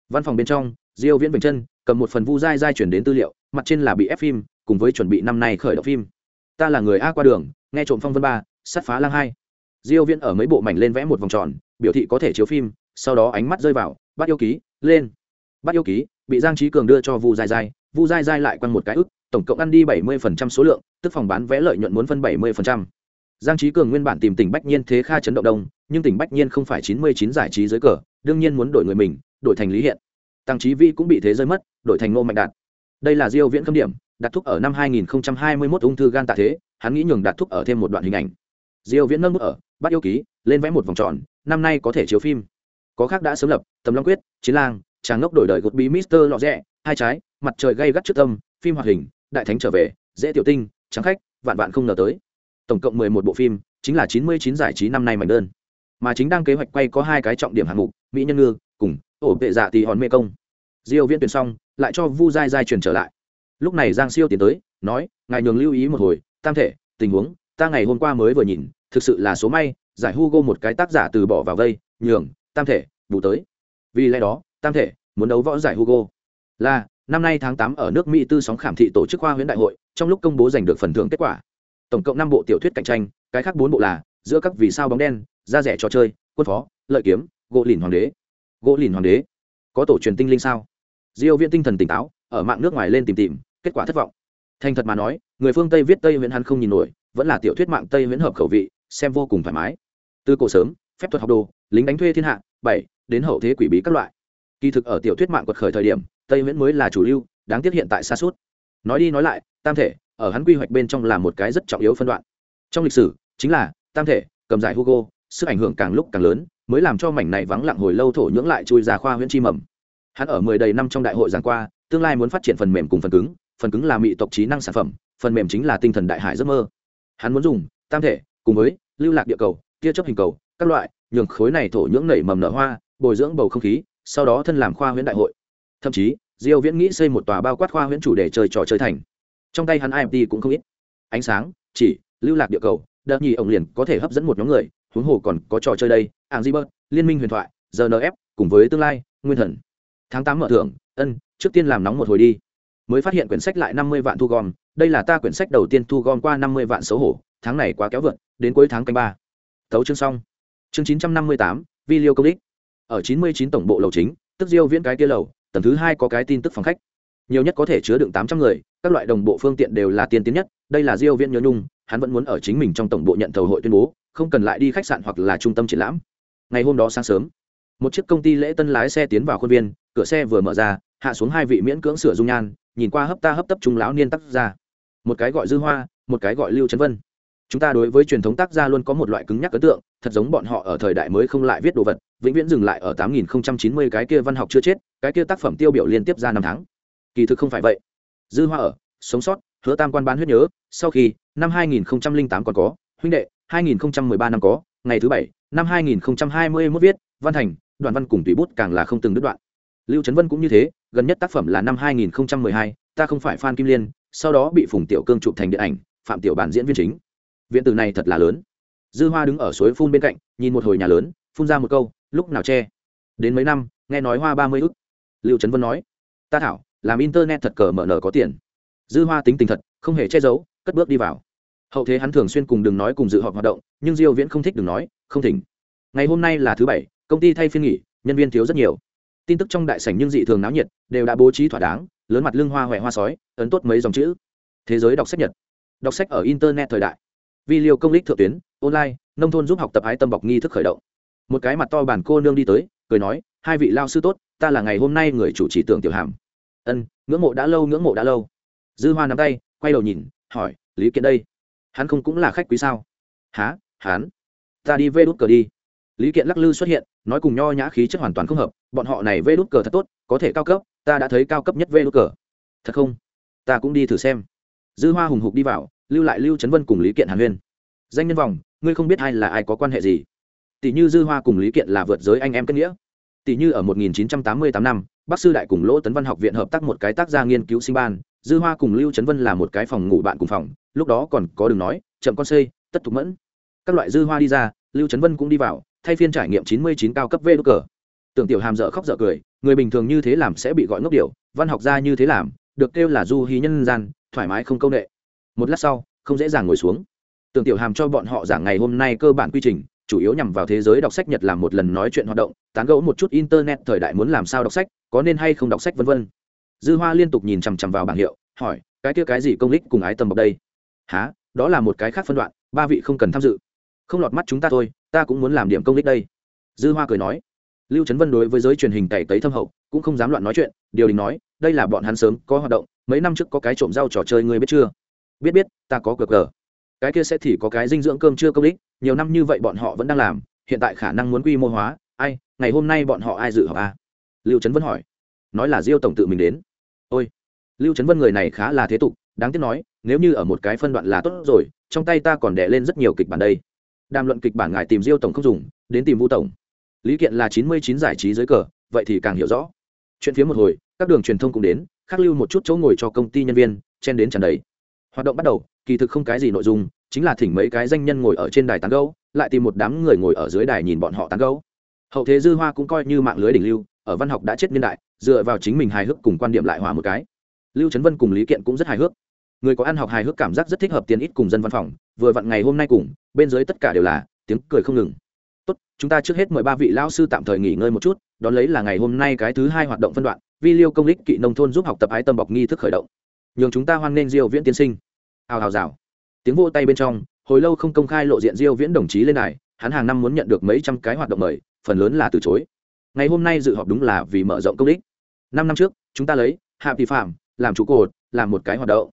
Văn phòng bên trong, diêu viễn bình chân, cầm một phần vu dai dai chuyển đến tư liệu, mặt trên là bị ép phim, cùng với chuẩn bị năm nay khởi động phim. Ta là người a qua đường, nghe trộm phong vân ba, sát phá lang hai. Diêu viễn ở mấy bộ mảnh lên vẽ một vòng tròn, biểu thị có thể chiếu phim sau đó ánh mắt rơi vào bắt yêu ký lên. Bắt yêu ký, bị giang trí cường đưa cho vu dai dai vu dai dai lại quăng một cái ức, tổng cộng ăn đi 70% số lượng, tức phòng bán vé lợi nhuận muốn phân 70%. giang trí cường nguyên bản tìm tỉnh bách nhiên thế kha chấn động đông, nhưng tỉnh bách nhiên không phải 99 giải trí dưới cờ, đương nhiên muốn đổi người mình, đổi thành lý hiện. Tăng trí vi cũng bị thế rơi mất, đổi thành ngô mạnh đạt. Đây là diêu viễn khâm điểm đặt thúc ở năm 2021 ung thư gan tạ thế, hắn nghĩ nhường đặt thúc ở thêm một đoạn hình ảnh. Diêu viễn nâng mức ở, bắt yêu ký, lên vẽ một vòng tròn, năm nay có thể chiếu phim có khác đã sớm lập, tầm long quyết, chiến lang, tràng ngốc đổi đời gột bí mister lọ rẽ hai trái, mặt trời gây gắt trước tâm, phim hoạt hình, đại thánh trở về, dễ tiểu tinh trắng khách, vạn vạn không ngờ tới. Tổng cộng 11 bộ phim, chính là 99 giải trí năm nay mảnh đơn. Mà chính đang kế hoạch quay có hai cái trọng điểm hạng mục, mỹ nhân ngư cùng ổ vệ dạ thì hòn mê công. Diêu viễn tuyển xong, lại cho vu dai dai truyền trở lại. Lúc này giang siêu tiến tới, nói, ngài nhường lưu ý một hồi, tam thể, tình huống, ta ngày hôm qua mới vừa nhìn, thực sự là số may, giải hugo một cái tác giả từ bỏ vào vây, nhường, tam thể bù tới. Vì lẽ đó, tam thể muốn đấu võ giải hugo. Là, năm nay tháng tám ở nước mỹ tư sóng khảm thị tổ chức khoa huyễn đại hội, trong lúc công bố giành được phần thưởng kết quả. Tổng cộng năm bộ tiểu thuyết cạnh tranh, cái khác bốn bộ là giữa các vì sao bóng đen, da rẻ trò chơi, quân phó, lợi kiếm, gỗ lìn hoàng đế. Gỗ lìn hoàng đế? Có tổ truyền tinh linh sao? Diêu viễn tinh thần tỉnh táo, ở mạng nước ngoài lên tìm tìm, kết quả thất vọng. Thành thật mà nói, người phương tây viết tây viễn hắn không nhìn nổi, vẫn là tiểu thuyết mạng tây viễn hợp khẩu vị, xem vô cùng thoải mái. Từ cổ sớm, phép thuật học đồ, lính đánh thuê thiên hạ, bảy đến hậu thế quỷ bí các loại. Kỳ thực ở tiểu thuyết mạng quật khởi thời điểm, tây viễn mới là chủ lưu, đáng tiếc hiện tại xa suốt. Nói đi nói lại, tam thể, ở hắn quy hoạch bên trong là một cái rất trọng yếu phân đoạn. Trong lịch sử, chính là, tam thể, cầm giải hugo, sức ảnh hưởng càng lúc càng lớn, mới làm cho mảnh này vắng lặng hồi lâu thổ nhưỡng lại chui ra khoa huyễn chi mầm. Hắn ở mười đầy năm trong đại hội giảng qua, tương lai muốn phát triển phần mềm cùng phần cứng phần cứng là mỹ tộc trí năng sản phẩm, phần mềm chính là tinh thần đại hải giấc mơ. Hắn muốn dùng, tam thể, cùng với lưu lạc địa cầu, tia chấp hình cầu, các loại, nhường khối này thổ nhưỡng nảy mầm nở hoa bồi dưỡng bầu không khí, sau đó thân làm khoa huyễn đại hội. Thậm chí, diêu viễn nghĩ xây một tòa bao quát khoa huyễn chủ đề chơi trò chơi thành. Trong tay hắn imt cũng không ít. Ánh sáng, chỉ, lưu lạc địa cầu, đợt nhì ổng liền có thể hấp dẫn một nhóm người, huống hồ còn có trò chơi đây, ảng di liên minh huyền thoại rnf cùng với tương lai, nguyên thần. Tháng tám mở thưởng, ân, trước tiên làm nóng một hồi đi. Mới phát hiện quyển sách lại năm mươi vạn thu gom, đây là ta quyển sách đầu tiên thu gom qua năm mươi vạn xấu hổ, tháng này quá kéo vượt, đến cuối tháng canh ba. Thấu chương xong. Chương chín trăm năm mươi tám, video công đích ở chín mươi chín tổng bộ lầu chính, tức diêu viễn cái kia lầu, tầng thứ hai có cái tin tức phòng khách. Nhiều nhất có thể chứa đựng tám trăm người, các loại đồng bộ phương tiện đều là tiên tiến nhất, đây là diêu viễn nhớ nhung, hắn vẫn muốn ở chính mình trong tổng bộ nhận thầu hội tuyên bố, không cần lại đi khách sạn hoặc là trung tâm triển lãm. Ngày hôm đó sáng sớm, một chiếc công ty lễ tân lái xe tiến vào khuôn viên, cửa xe vừa mở ra, hạ xuống hai vị miễn cưỡng sửa dung nhan, nhìn qua hấp ta hấp tấp trung lão niên tắt ra. Một cái gọi dư hoa, một cái gọi lưu trấn vân chúng ta đối với truyền thống tác gia luôn có một loại cứng nhắc ấn tượng, thật giống bọn họ ở thời đại mới không lại viết đồ vật, vĩnh viễn dừng lại ở tám nghìn không trăm chín mươi cái kia văn học chưa chết, cái kia tác phẩm tiêu biểu liên tiếp ra năm tháng. Kỳ thực không phải vậy. Dư hoa ở, sống sót, hứa tam quan bán huyết nhớ, sau khi, năm hai nghìn tám còn có, huynh đệ, hai nghìn ba năm có, ngày thứ bảy, năm hai nghìn hai mươi mốt viết, văn thành, đoàn văn cùng tùy bút càng là không từng đứt đoạn. Lưu trấn vân cũng như thế, gần nhất tác phẩm là năm hai nghìn hai, ta không phải phan kim liên, sau đó bị phùng tiểu cương chụp thành điện ảnh, phạm tiểu bản diễn viên chính viện tử này thật là lớn. Dư hoa đứng ở suối phun bên cạnh, nhìn một hồi nhà lớn, phun ra một câu, lúc nào che? Đến mấy năm, nghe nói hoa ba mươi ức. Liệu trấn vân nói, ta thảo, làm internet thật cờ mở nở có tiền. Dư hoa tính tình thật, không hề che giấu, cất bước đi vào. Hậu thế hắn thường xuyên cùng đừng nói cùng dự họp hoạt động, nhưng diêu viễn không thích đừng nói, không thỉnh. Ngày hôm nay là thứ bảy, công ty thay phiên nghỉ, nhân viên thiếu rất nhiều. Tin tức trong đại sảnh nhưng dị thường náo nhiệt, đều đã bố trí thỏa đáng, lớn mặt lưng hoa huệ hoa sói, ấn tốt mấy dòng chữ. Thế giới đọc sách nhật. Đọc sách ở internet thời đại vi liêu công lích thượng tuyến, online, nông thôn giúp học tập ái tâm bọc nghi thức khởi động. Một cái mặt to bản cô nương đi tới, cười nói, hai vị lao sư tốt, ta là ngày hôm nay người chủ trì tưởng tiểu hàm. Ân, ngưỡng mộ đã lâu, ngưỡng mộ đã lâu. Dư hoa nắm tay, quay đầu nhìn, hỏi, lý kiện đây, hắn không cũng là khách quý sao? Há hắn? Ta đi vê đút cờ đi. Lý kiện lắc lư xuất hiện, nói cùng nho nhã khí chất hoàn toàn không hợp, bọn họ này vê đút cờ thật tốt, có thể cao cấp, ta đã thấy cao cấp nhất vê đút cờ. Thật không? Ta cũng đi thử xem. Dư hoa hùng hục đi vào lưu lại lưu trấn vân cùng lý kiện hàn huyên danh nhân vòng ngươi không biết ai là ai có quan hệ gì tỷ như dư hoa cùng lý kiện là vượt giới anh em kết nghĩa tỷ như ở 1988 năm bác sư đại cùng lỗ tấn văn học viện hợp tác một cái tác gia nghiên cứu sinh ban dư hoa cùng lưu trấn vân là một cái phòng ngủ bạn cùng phòng lúc đó còn có đường nói chậm con xây tất thục mẫn các loại dư hoa đi ra lưu trấn vân cũng đi vào thay phiên trải nghiệm 99 cao cấp vê đ cờ tưởng tiểu hàm dở khóc dở cười người bình thường như thế làm sẽ bị gọi ngốc điệu văn học gia như thế làm được kêu là du hí nhân gian thoải mái không công nghệ một lát sau, không dễ dàng ngồi xuống. Tưởng tiểu hàm cho bọn họ giảng ngày hôm nay cơ bản quy trình, chủ yếu nhằm vào thế giới đọc sách nhật làm một lần nói chuyện hoạt động, tán gẫu một chút internet thời đại muốn làm sao đọc sách, có nên hay không đọc sách vân vân. Dư hoa liên tục nhìn chằm chằm vào bảng hiệu, hỏi, cái kia cái gì công lích cùng ái tầm bọc đây? Há đó là một cái khác phân đoạn, ba vị không cần tham dự. Không lọt mắt chúng ta thôi, ta cũng muốn làm điểm công lích đây. Dư hoa cười nói. Lưu trấn vân đối với giới truyền hình cày tấy thâm hậu, cũng không dám loạn nói chuyện, điều đình nói, đây là bọn hắn sớm có hoạt động, mấy năm trước có cái trộm rau trò chơi ngươi biết chưa? Biết biết, ta có cờ cờ. Cái kia sẽ thì có cái dinh dưỡng cơm chưa công đích nhiều năm như vậy bọn họ vẫn đang làm, hiện tại khả năng muốn quy mô hóa, ai, ngày hôm nay bọn họ ai dự họp à? lưu trấn vân hỏi. Nói là diêu tổng tự mình đến. Ôi, lưu trấn vân người này khá là thế tục, đáng tiếc nói, nếu như ở một cái phân đoạn là tốt rồi, trong tay ta còn đẻ lên rất nhiều kịch bản đây. Đàm luận kịch bản ngài tìm diêu tổng không dùng, đến tìm vũ tổng. Lý kiện là chín mươi chín giải trí dưới cờ, vậy thì càng hiểu rõ. Chuyện phía một hồi, các đường truyền thông cũng đến khắc lưu một chút chỗ ngồi cho công ty nhân viên, chen đến tràn đầy hoạt động bắt đầu, kỳ thực không cái gì nội dung, chính là thỉnh mấy cái danh nhân ngồi ở trên đài tán gấu lại tìm một đám người ngồi ở dưới đài nhìn bọn họ tán gấu hậu thế dư hoa cũng coi như mạng lưới đỉnh lưu, ở văn học đã chết niên đại, dựa vào chính mình hài hước cùng quan điểm lại hòa một cái. Lưu trấn vân cùng lý kiện cũng rất hài hước. Người có ăn học hài hước cảm giác rất thích hợp tiền ít cùng dân văn phòng, vừa vặn ngày hôm nay cùng, bên dưới tất cả đều là, tiếng cười không ngừng. Tốt, chúng ta trước hết mời ba vị lão sư tạm thời nghỉ ngơi một chút, đón lấy là ngày hôm nay cái thứ hai hoạt động phân đoạn vi liêu công lích kỵ nông thôn giúp học tập ái tâm bọc nghi thức khởi động nhường chúng ta hoan nghênh diêu viễn tiên sinh. Hào hào rào. Tiếng vô tay bên trong, hồi lâu không công khai lộ diện diêu viễn đồng chí lên này hắn hàng năm muốn nhận được mấy trăm cái hoạt động mời, phần lớn là từ chối. Ngày hôm nay dự họp đúng là vì mở rộng công đích năm năm trước, chúng ta lấy hạ tỷ phạm, làm trụ cột, làm một cái hoạt động.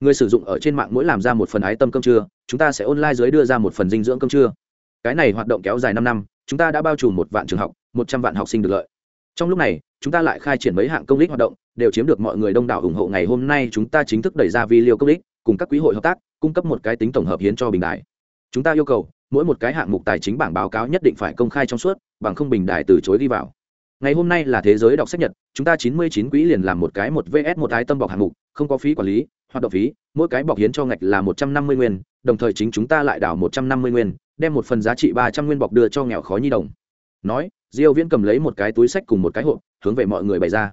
Người sử dụng ở trên mạng mỗi làm ra một phần ái tâm cơm trưa, chúng ta sẽ online dưới đưa ra một phần dinh dưỡng cơm trưa. Cái này hoạt động kéo dài năm năm, chúng ta đã bao trùm một vạn trường học, một trăm vạn học sinh được lợi. Trong lúc này, chúng ta lại khai triển mấy hạng công lý hoạt động đều chiếm được mọi người đông đảo ủng hộ ngày hôm nay chúng ta chính thức đẩy ra video công đích cùng các quý hội hợp tác, cung cấp một cái tính tổng hợp hiến cho bình đại chúng ta yêu cầu, mỗi một cái hạng mục tài chính bảng báo cáo nhất định phải công khai trong suốt, bằng không bình đại từ chối đi vào. Ngày hôm nay là thế giới đọc sách nhật, chúng ta chín mươi chín quỹ liền làm một cái một vs một ái tâm bọc hạng mục, không có phí quản lý, hoạt động phí, mỗi cái bọc hiến cho ngạch là một trăm năm mươi nguyên, đồng thời chính chúng ta lại đảo một trăm năm mươi nguyên, đem một phần giá trị ba trăm nguyên bọc đưa cho nghèo khó nhi đồng. Nói, diêu viễn cầm lấy một cái túi sách cùng một cái hộp, hướng về mọi người bày ra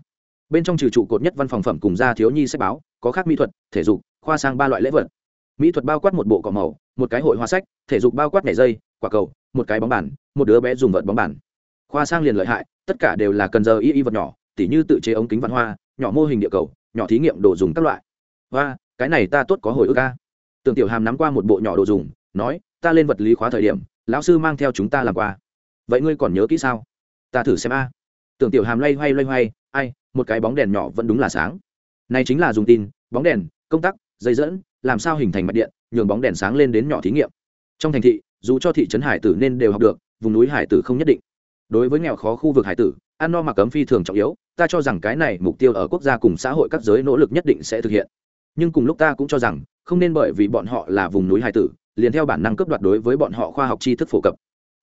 bên trong trừ trụ cột nhất văn phòng phẩm cùng gia thiếu nhi sách báo, có khác mỹ thuật, thể dục, khoa sang ba loại lễ vật. Mỹ thuật bao quát một bộ cỏ màu, một cái hội hoa sách, thể dục bao quát nhảy dây, quả cầu, một cái bóng bàn, một đứa bé dùng vật bóng bàn. Khoa sang liền lợi hại, tất cả đều là cần giờ y y vật nhỏ, tỉ như tự chế ống kính văn hoa, nhỏ mô hình địa cầu, nhỏ thí nghiệm đồ dùng các loại. Và cái này ta tốt có hồi ức ca tưởng tiểu hàm nắm qua một bộ nhỏ đồ dùng, nói, ta lên vật lý khóa thời điểm, lão sư mang theo chúng ta làm qua. Vậy ngươi còn nhớ kỹ sao? Ta thử xem a. Tưởng tiểu hàm loay hoay loay hoay, ai một cái bóng đèn nhỏ vẫn đúng là sáng. Này chính là dùng tin, bóng đèn, công tắc, dây dẫn, làm sao hình thành mạch điện, nhường bóng đèn sáng lên đến nhỏ thí nghiệm. Trong thành thị, dù cho thị trấn hải tử nên đều học được, vùng núi hải tử không nhất định. Đối với nghèo khó khu vực hải tử, ăn no mặc cấm phi thường trọng yếu, ta cho rằng cái này mục tiêu ở quốc gia cùng xã hội các giới nỗ lực nhất định sẽ thực hiện. Nhưng cùng lúc ta cũng cho rằng, không nên bởi vì bọn họ là vùng núi hải tử, liền theo bản năng cướp đoạt đối với bọn họ khoa học tri thức phổ cập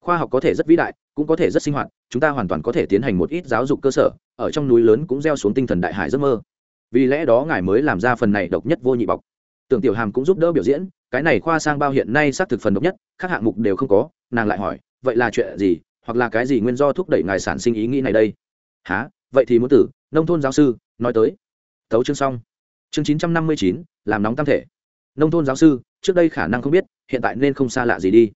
khoa học có thể rất vĩ đại, cũng có thể rất sinh hoạt, chúng ta hoàn toàn có thể tiến hành một ít giáo dục cơ sở, ở trong núi lớn cũng gieo xuống tinh thần đại hải giấc mơ. Vì lẽ đó ngài mới làm ra phần này độc nhất vô nhị bọc. Tưởng tiểu hàm cũng giúp đỡ biểu diễn, cái này khoa sang bao hiện nay xác thực phần độc nhất các hạng mục đều không có, nàng lại hỏi, vậy là chuyện gì, hoặc là cái gì nguyên do thúc đẩy ngài sản sinh ý nghĩ này đây? Há vậy thì muốn tử, nông thôn giáo sư, nói tới. Tấu chương xong. Chương chín trăm năm mươi chín, làm nóng tam thể. Nông thôn giáo sư, trước đây khả năng không biết, hiện tại nên không xa lạ gì đi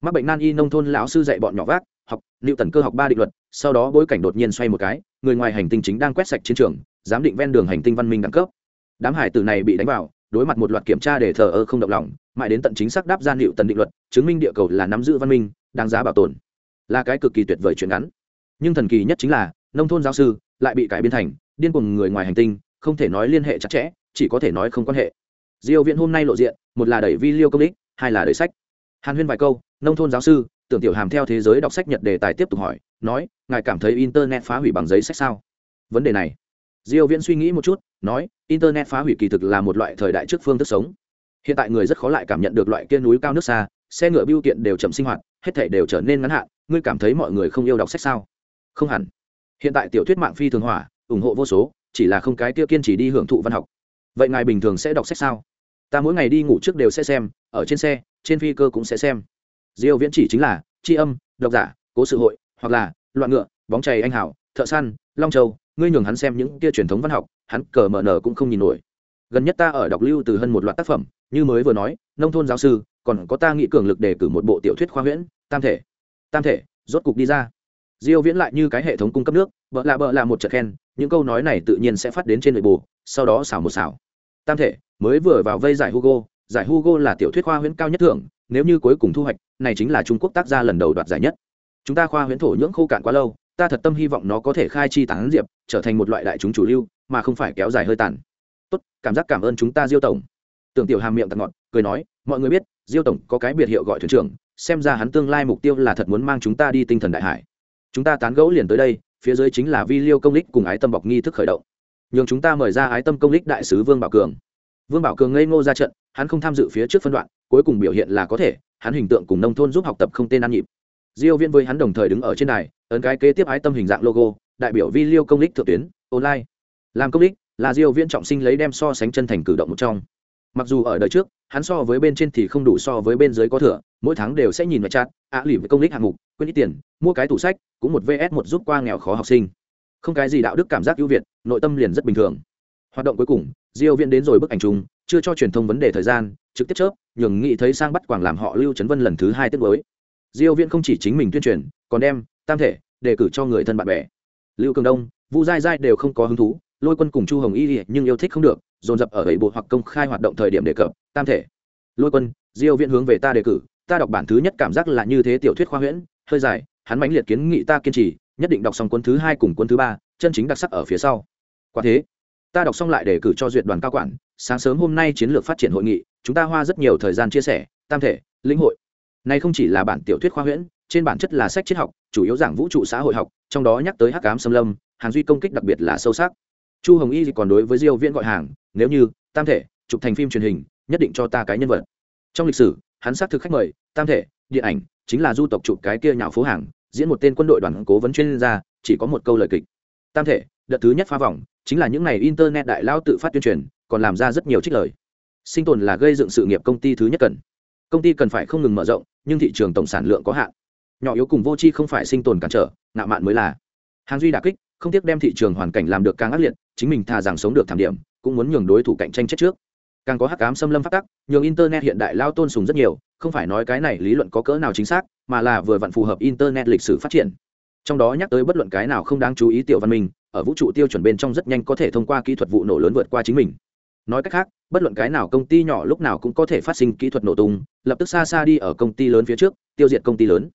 mắc bệnh nan y nông thôn lão sư dạy bọn nhỏ vác, học liệu tần cơ học ba định luật, sau đó bối cảnh đột nhiên xoay một cái, người ngoài hành tinh chính đang quét sạch chiến trường, giám định ven đường hành tinh văn minh đẳng cấp. Đám hải tử này bị đánh vào, đối mặt một loạt kiểm tra để thờ ơ không động lòng, mãi đến tận chính xác đáp gian liệu tần định luật, chứng minh địa cầu là nắm giữ văn minh, đáng giá bảo tồn. Là cái cực kỳ tuyệt vời chuyện ngắn. Nhưng thần kỳ nhất chính là, nông thôn giáo sư lại bị cải biên thành, điên cuồng người ngoài hành tinh, không thể nói liên hệ chặt chẽ, chỉ có thể nói không quan hệ. Diêu viện hôm nay lộ diện, một là đẩy video công đích hai là đẩy sách. Hàn huyên vài câu nông thôn giáo sư, tưởng tiểu hàm theo thế giới đọc sách nhật đề tài tiếp tục hỏi, nói, ngài cảm thấy internet phá hủy bằng giấy sách sao? Vấn đề này, diêu viễn suy nghĩ một chút, nói, internet phá hủy kỳ thực là một loại thời đại trước phương thức sống. Hiện tại người rất khó lại cảm nhận được loại kia núi cao nước xa, xe ngựa biêu kiện đều chậm sinh hoạt, hết thảy đều trở nên ngắn hạn, ngươi cảm thấy mọi người không yêu đọc sách sao? Không hẳn. Hiện tại tiểu thuyết mạng phi thường hỏa, ủng hộ vô số, chỉ là không cái kia kiên trì đi hưởng thụ văn học. Vậy ngài bình thường sẽ đọc sách sao? Ta mỗi ngày đi ngủ trước đều sẽ xem, ở trên xe, trên phi cơ cũng sẽ xem diêu viễn chỉ chính là tri âm, độc giả, cố sự hội, hoặc là loạn ngựa, bóng chày anh hảo thợ săn, long châu, ngươi nhường hắn xem những kia truyền thống văn học, hắn cờ mở nở cũng không nhìn nổi. Gần nhất ta ở đọc lưu từ hơn một loạt tác phẩm, như mới vừa nói, nông thôn giáo sư, còn có ta nghĩ cường lực đề cử một bộ tiểu thuyết khoa huyễn tam thể. Tam thể, rốt cục đi ra. Diêu viễn lại như cái hệ thống cung cấp nước, bợ lạ bợ là một trận khen, những câu nói này tự nhiên sẽ phát đến trên nội bộ, sau đó xảo một xảo. Tam thể, mới vừa vào vây giải hugo giải hugo là tiểu thuyết khoa huyễn cao nhất thưởng nếu như cuối cùng thu hoạch, này chính là trung quốc tác gia lần đầu đoạt giải nhất. Chúng ta khoa huyễn thổ nhưỡng khô cạn quá lâu, ta thật tâm hy vọng nó có thể khai chi tán diệp, trở thành một loại đại chúng chủ lưu, mà không phải kéo dài hơi tàn. Tốt, cảm giác cảm ơn chúng ta diêu tổng. Tưởng tiểu hàm miệng tặng ngọt, cười nói, mọi người biết, diêu tổng có cái biệt hiệu gọi thuyền trưởng, xem ra hắn tương lai mục tiêu là thật muốn mang chúng ta đi tinh thần đại hải. Chúng ta tán gẫu liền tới đây, phía dưới chính là vi liêu công lích cùng ái tâm bọc nghi thức khởi động. Nhường chúng ta mời ra ái tâm công lích đại sứ vương bảo cường vương bảo cường ngây ngô ra trận, hắn không tham dự phía trước phân đoạn, cuối cùng biểu hiện là có thể, hắn hình tượng cùng nông thôn giúp học tập không tên ăn nhịp. Diêu viên với hắn đồng thời đứng ở trên đài, ấn cái kế tiếp ái tâm hình dạng logo, đại biểu vi liêu công lích thượng tuyến, online. Làm công lích là diêu viên trọng sinh lấy đem so sánh chân thành cử động một trong. Mặc dù ở đời trước, hắn so với bên trên thì không đủ so với bên dưới có thừa, mỗi tháng đều sẽ nhìn vào chat, ạ lỉ với công lích hạng mục, quên ít tiền, mua cái tủ sách, cũng một vs một giúp qua nghèo khó học sinh. Không cái gì đạo đức cảm giác ưu việt, nội tâm liền rất bình thường hoạt động cuối cùng, diêu Viễn đến rồi bức ảnh chung, chưa cho truyền thông vấn đề thời gian, trực tiếp chớp, nhường nghị thấy sang bắt quảng làm họ lưu trấn vân lần thứ hai tiết mới. Diêu Viễn không chỉ chính mình tuyên truyền, còn đem tam thể đề cử cho người thân bạn bè. Lưu cường đông, vu giai giai đều không có hứng thú, lôi quân cùng chu hồng y nhưng yêu thích không được, dồn dập ở ấy bộ hoặc công khai hoạt động thời điểm đề cập tam thể. Lôi quân, diêu Viễn hướng về ta đề cử, ta đọc bản thứ nhất cảm giác là như thế tiểu thuyết khoa huyễn, hơi dài, hắn mãnh liệt kiến nghị ta kiên trì, nhất định đọc xong cuốn thứ hai cùng cuốn thứ ba, chân chính đặc sắc ở phía sau. Quả thế ta đọc xong lại đề cử cho duyệt đoàn cao quản, sáng sớm hôm nay chiến lược phát triển hội nghị, chúng ta hoa rất nhiều thời gian chia sẻ, tam thể, lĩnh hội. Này không chỉ là bản tiểu thuyết khoa huyễn, trên bản chất là sách triết học, chủ yếu giảng vũ trụ xã hội học, trong đó nhắc tới hắc cám xâm lâm, hàng duy công kích đặc biệt là sâu sắc. Chu hồng y còn đối với diêu viễn gọi hàng, nếu như, tam thể, chụp thành phim truyền hình, nhất định cho ta cái nhân vật. Trong lịch sử, hắn xác thực khách mời, tam thể, điện ảnh, chính là du tộc chụp cái kia nhạo phố hàng, diễn một tên quân đội đoàn cố vấn chuyên gia, chỉ có một câu lời kịch. Tam thể đợt thứ nhất phá vòng, chính là những ngày internet đại lao tự phát tuyên truyền, còn làm ra rất nhiều trích lời. Sinh tồn là gây dựng sự nghiệp công ty thứ nhất cần. Công ty cần phải không ngừng mở rộng, nhưng thị trường tổng sản lượng có hạn. Nhỏ yếu cùng vô tri không phải sinh tồn cản trở, ngạo mạn mới là. Hàng duy đà kích, không tiếc đem thị trường hoàn cảnh làm được càng ác liệt, chính mình thà rằng sống được thảm điểm, cũng muốn nhường đối thủ cạnh tranh chết trước. Càng có hắc cám xâm lâm phát tắc, nhường internet hiện đại lao tôn sùng rất nhiều, không phải nói cái này lý luận có cỡ nào chính xác, mà là vừa vặn phù hợp internet lịch sử phát triển. Trong đó nhắc tới bất luận cái nào không đáng chú ý tiểu văn minh ở vũ trụ tiêu chuẩn bên trong rất nhanh có thể thông qua kỹ thuật vụ nổ lớn vượt qua chính mình. Nói cách khác, bất luận cái nào công ty nhỏ lúc nào cũng có thể phát sinh kỹ thuật nổ tung, lập tức xa xa đi ở công ty lớn phía trước, tiêu diệt công ty lớn.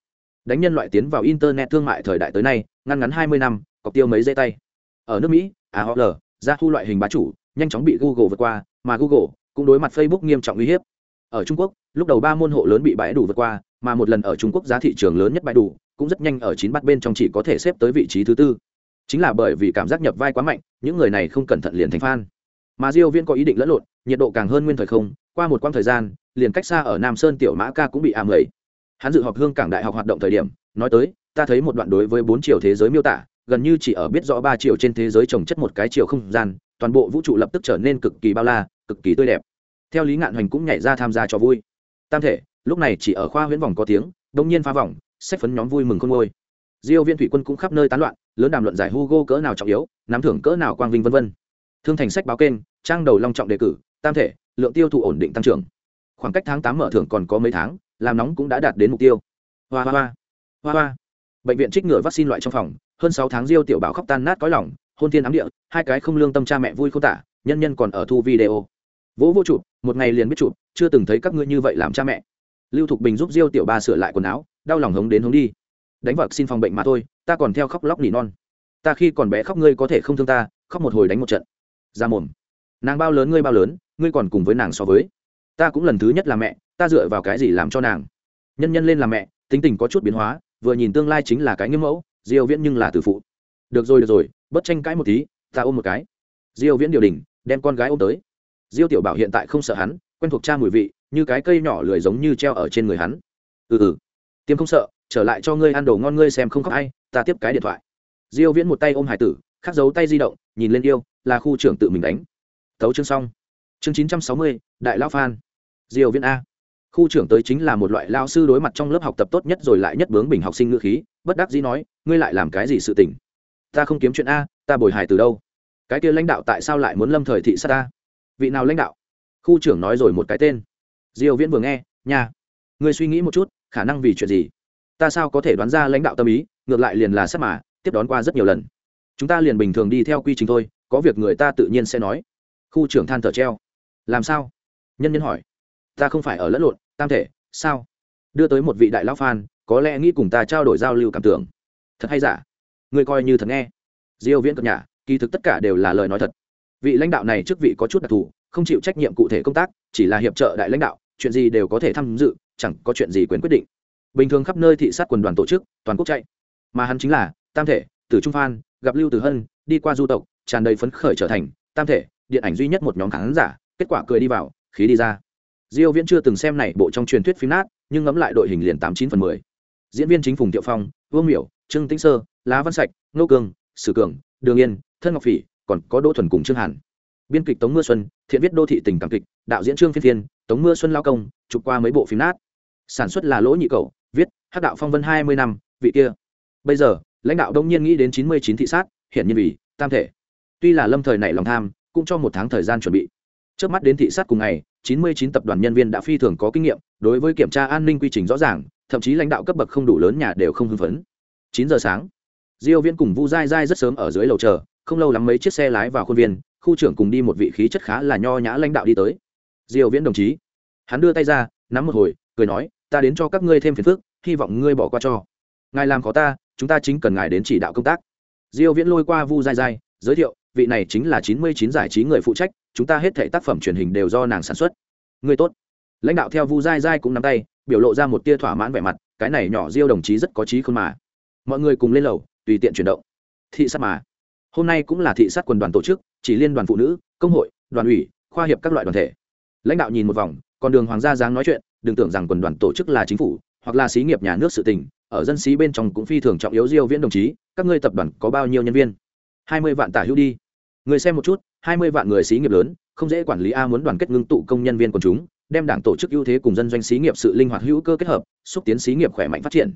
Đánh nhân loại tiến vào internet thương mại thời đại tới nay ngăn ngắn hai mươi năm, cọc tiêu mấy dây tay. Ở nước mỹ aol ra thu loại hình bá chủ, nhanh chóng bị google vượt qua, mà google cũng đối mặt facebook nghiêm trọng uy hiếp. Ở trung quốc, lúc đầu ba môn hộ lớn bị bãi đủ vượt qua, mà một lần ở trung quốc giá thị trường lớn nhất bãi đủ, cũng rất nhanh ở chín bắt bên trong chỉ có thể xếp tới vị trí thứ tư chính là bởi vì cảm giác nhập vai quá mạnh, những người này không cẩn thận liền thành phan mà diêu viên có ý định lẫn lộn, nhiệt độ càng hơn nguyên thời không, qua một quãng thời gian, liền cách xa ở nam sơn tiểu mã ca cũng bị ảm lầy hắn dự họp hương cảng đại học hoạt động thời điểm, nói tới, ta thấy một đoạn đối với bốn chiều thế giới miêu tả, gần như chỉ ở biết rõ ba chiều trên thế giới trồng chất một cái chiều không gian, toàn bộ vũ trụ lập tức trở nên cực kỳ bao la, cực kỳ tươi đẹp. Theo lý ngạn hoành cũng nhảy ra tham gia cho vui. Tam thể, lúc này chỉ ở khoa huyễn vòng có tiếng, đông nhiên phá vòng sách phấn nhóm vui mừng không ngôi diêu viên thủy quân cũng khắp nơi tán loạn lớn đàm luận giải hugo cỡ nào trọng yếu, nắm thưởng cỡ nào quang vinh vân vân. Thương thành sách báo kênh, trang đầu long trọng đề cử, tam thể, lượng tiêu thụ ổn định tăng trưởng. Khoảng cách tháng tám mở thưởng còn có mấy tháng, làm nóng cũng đã đạt đến mục tiêu. Hoa hoa hoa. Hoa hoa. Bệnh viện trích ngừa vaccine loại trong phòng, hơn sáu tháng diêu tiểu bảo khóc tan nát cõi lòng, hôn thiên ám địa, hai cái không lương tâm cha mẹ vui không tả, nhân nhân còn ở thu video. Vỗ vô chụp, một ngày liền biết chụp, chưa từng thấy các ngươi như vậy làm cha mẹ. Lưu thục bình giúp diêu tiểu ba sửa lại quần áo, đau lòng hống đến hống đi đánh vật xin phòng bệnh mà thôi, ta còn theo khóc lóc nỉ non. Ta khi còn bé khóc ngươi có thể không thương ta, khóc một hồi đánh một trận. Ra mồm. Nàng bao lớn ngươi bao lớn, ngươi còn cùng với nàng so với. Ta cũng lần thứ nhất là mẹ, ta dựa vào cái gì làm cho nàng? Nhân nhân lên làm mẹ, tính tình có chút biến hóa, vừa nhìn tương lai chính là cái nghiêm mẫu, diêu viễn nhưng là tử phụ. Được rồi được rồi, bất tranh cãi một tí, ta ôm một cái. Diêu viễn điều đình đem con gái ôm tới. Diêu tiểu bảo hiện tại không sợ hắn, quen thuộc cha mùi vị, như cái cây nhỏ lười giống như treo ở trên người hắn. Ừ ừ. Tiêm không sợ trở lại cho ngươi ăn đồ ngon ngươi xem không khóc ai ta tiếp cái điện thoại. Diêu viễn một tay ôm hải tử khắc giấu tay di động nhìn lên yêu là khu trưởng tự mình đánh. Tấu chương xong. Chương 960, đại lão phan. Diêu viễn a. Khu trưởng tới chính là một loại lao sư đối mặt trong lớp học tập tốt nhất rồi lại nhất bướng bình học sinh ngữ khí bất đắc dĩ nói ngươi lại làm cái gì sự tình? Ta không kiếm chuyện a ta bồi hài từ đâu. Cái kia lãnh đạo tại sao lại muốn lâm thời thị sát ta? Vị nào lãnh đạo? Khu trưởng nói rồi một cái tên. Diêu viễn vừa nghe nha ngươi suy nghĩ một chút khả năng vì chuyện gì? Ta sao có thể đoán ra lãnh đạo tâm ý, ngược lại liền là sắp mà, tiếp đón qua rất nhiều lần. Chúng ta liền bình thường đi theo quy trình thôi, có việc người ta tự nhiên sẽ nói. Khu trưởng than thở treo. Làm sao? Nhân nhân hỏi. Ta không phải ở lẫn lộn, tam thể, sao? Đưa tới một vị đại lão phan, có lẽ nghĩ cùng ta trao đổi giao lưu cảm tưởng. Thật hay giả? Người coi như thật nghe. Diêu viễn cập nhà kỳ thực tất cả đều là lời nói thật. Vị lãnh đạo này trước vị có chút đặc thù, không chịu trách nhiệm cụ thể công tác, chỉ là hiệp trợ đại lãnh đạo, chuyện gì đều có thể tham dự, chẳng có chuyện gì quyền quyết định bình thường khắp nơi thị sát quần đoàn tổ chức, toàn quốc chạy. Mà hắn chính là tam thể, tử trung phan, gặp lưu tử hân, đi qua du tộc, tràn đầy phấn khởi trở thành tam thể, điện ảnh duy nhất một nhóm khán giả, kết quả cười đi vào, khí đi ra. Diêu viễn chưa từng xem này bộ trong truyền thuyết phim nát, nhưng ngẫm lại đội hình liền tám chín phần mười. Diễn viên chính phùng tiệu phong, vương miểu, trương tĩnh sơ, lá văn sạch nô cường, sử cường, đường yên, thân ngọc phỉ, còn có đỗ thuần cùng trương hàn. Biên kịch tống mưa xuân, thiện viết đô thị tình cảm kịch, đạo diễn trương phiên thiên tống mưa xuân lao công, chụp qua mấy bộ phim nát. Sản xuất là lỗ nhị cầu viết, hắc đạo phong vân hai mươi năm, vị kia. Bây giờ, lãnh đạo đông nhiên nghĩ đến chín mươi chín thị sát hiện nhiên vì tam thể. Tuy là lâm thời này lòng tham, cũng cho một tháng thời gian chuẩn bị. Trước mắt đến thị sát cùng ngày, chín mươi chín tập đoàn nhân viên đã phi thường có kinh nghiệm, đối với kiểm tra an ninh quy trình rõ ràng, thậm chí lãnh đạo cấp bậc không đủ lớn nhà đều không hưng phấn. chín giờ sáng, diêu Viên cùng vu dai dai rất sớm ở dưới lầu chờ, không lâu lắm mấy chiếc xe lái vào khuôn viên, khu trưởng cùng đi một vị khí chất khá là nho nhã lãnh đạo đi tới. Diêu viễn đồng chí, hắn đưa tay ra, nắm một hồi, cười nói ta đến cho các ngươi thêm phiền phức, hy vọng ngươi bỏ qua cho. Ngài làm khó ta, chúng ta chính cần ngài đến chỉ đạo công tác. Diêu viễn lôi qua vu dai dai giới thiệu, vị này chính là 99 giải trí người phụ trách, chúng ta hết thảy tác phẩm truyền hình đều do nàng sản xuất. Ngươi tốt. Lãnh đạo theo vu dai dai cũng nắm tay, biểu lộ ra một tia thỏa mãn vẻ mặt, cái này nhỏ diêu đồng chí rất có trí không mà. Mọi người cùng lên lầu, tùy tiện chuyển động. Thị sát mà. Hôm nay cũng là thị sát quần đoàn tổ chức, chỉ liên đoàn phụ nữ, công hội, đoàn ủy, khoa hiệp các loại đoàn thể. Lãnh đạo nhìn một vòng còn đường hoàng gia giáng nói chuyện, đừng tưởng rằng quần đoàn tổ chức là chính phủ, hoặc là xí nghiệp nhà nước sự tình, ở dân xí bên trong cũng phi thường trọng yếu diêu viễn đồng chí, các ngươi tập đoàn có bao nhiêu nhân viên? Hai mươi vạn tả hữu đi. Người xem một chút, hai mươi vạn người xí nghiệp lớn, không dễ quản lý a muốn đoàn kết ngưng tụ công nhân viên của chúng, đem đảng tổ chức ưu thế cùng dân doanh xí nghiệp sự linh hoạt hữu cơ kết hợp, xúc tiến xí nghiệp khỏe mạnh phát triển.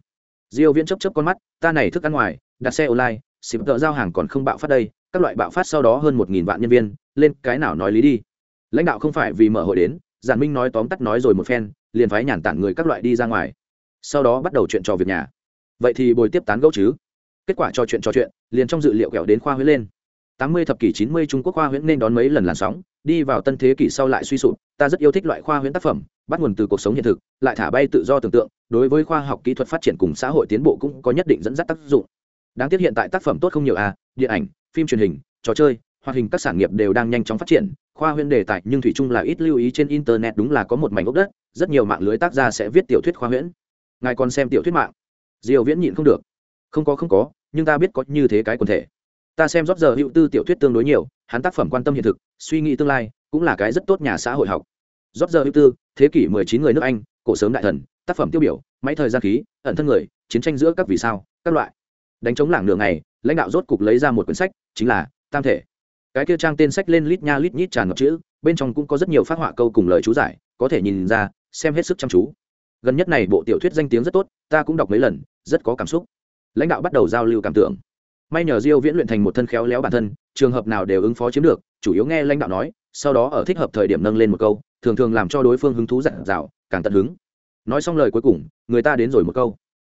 Diêu viễn chớp chớp con mắt, ta này thức ăn ngoài, đặt xe online, xịp tợ giao hàng còn không bạo phát đây, các loại bạo phát sau đó hơn một nghìn vạn nhân viên, lên cái nào nói lý đi. Lãnh đạo không phải vì mở hội đến giản minh nói tóm tắt nói rồi một phen, liền phái nhàn tản người các loại đi ra ngoài. Sau đó bắt đầu chuyện trò việc nhà. Vậy thì bồi tiếp tán gẫu chứ? Kết quả trò chuyện trò chuyện, liền trong dự liệu kẹo đến khoa huyễn lên. Tám mươi thập kỷ chín mươi trung quốc khoa huyễn nên đón mấy lần làn sóng, đi vào tân thế kỷ sau lại suy sụp, ta rất yêu thích loại khoa huyễn tác phẩm, bắt nguồn từ cuộc sống hiện thực, lại thả bay tự do tưởng tượng, đối với khoa học kỹ thuật phát triển cùng xã hội tiến bộ cũng có nhất định dẫn dắt tác dụng. Đáng tiếc hiện tại tác phẩm tốt không nhiều à điện ảnh, phim truyền hình, trò chơi, hoạt hình các sản nghiệp đều đang nhanh chóng phát triển khoa huyễn đề tài, nhưng thủy chung là ít lưu ý trên internet, đúng là có một mảnh ốc đất, rất nhiều mạng lưới tác gia sẽ viết tiểu thuyết khoa huyễn. Ngài còn xem tiểu thuyết mạng? Diều viễn nhịn không được. Không có không có, nhưng ta biết có như thế cái quần thể. Ta xem rót giờ hữu tư tiểu thuyết tương đối nhiều, hắn tác phẩm quan tâm hiện thực, suy nghĩ tương lai, cũng là cái rất tốt nhà xã hội học. Rót giờ hữu tư, thế kỷ 19 người nước anh, cổ sớm đại thần, tác phẩm tiêu biểu, máy thời gian khí, ẩn thân người, chiến tranh giữa các vì sao, các loại. Đánh chống lảng nửa ngày, lãnh đạo rốt cục lấy ra một quyển sách, chính là tam thể cái kia trang tên sách lên lít nha lít nhít tràn ngập chữ, bên trong cũng có rất nhiều phát họa câu cùng lời chú giải, có thể nhìn ra, xem hết sức chăm chú. Gần nhất này bộ tiểu thuyết danh tiếng rất tốt, ta cũng đọc mấy lần, rất có cảm xúc. Lãnh đạo bắt đầu giao lưu cảm tưởng. May nhờ diêu viễn luyện thành một thân khéo léo bản thân, trường hợp nào đều ứng phó chiếm được, chủ yếu nghe lãnh đạo nói, sau đó ở thích hợp thời điểm nâng lên một câu, thường thường làm cho đối phương hứng thú dặn dào, càng tận hứng. Nói xong lời cuối cùng, người ta đến rồi một câu.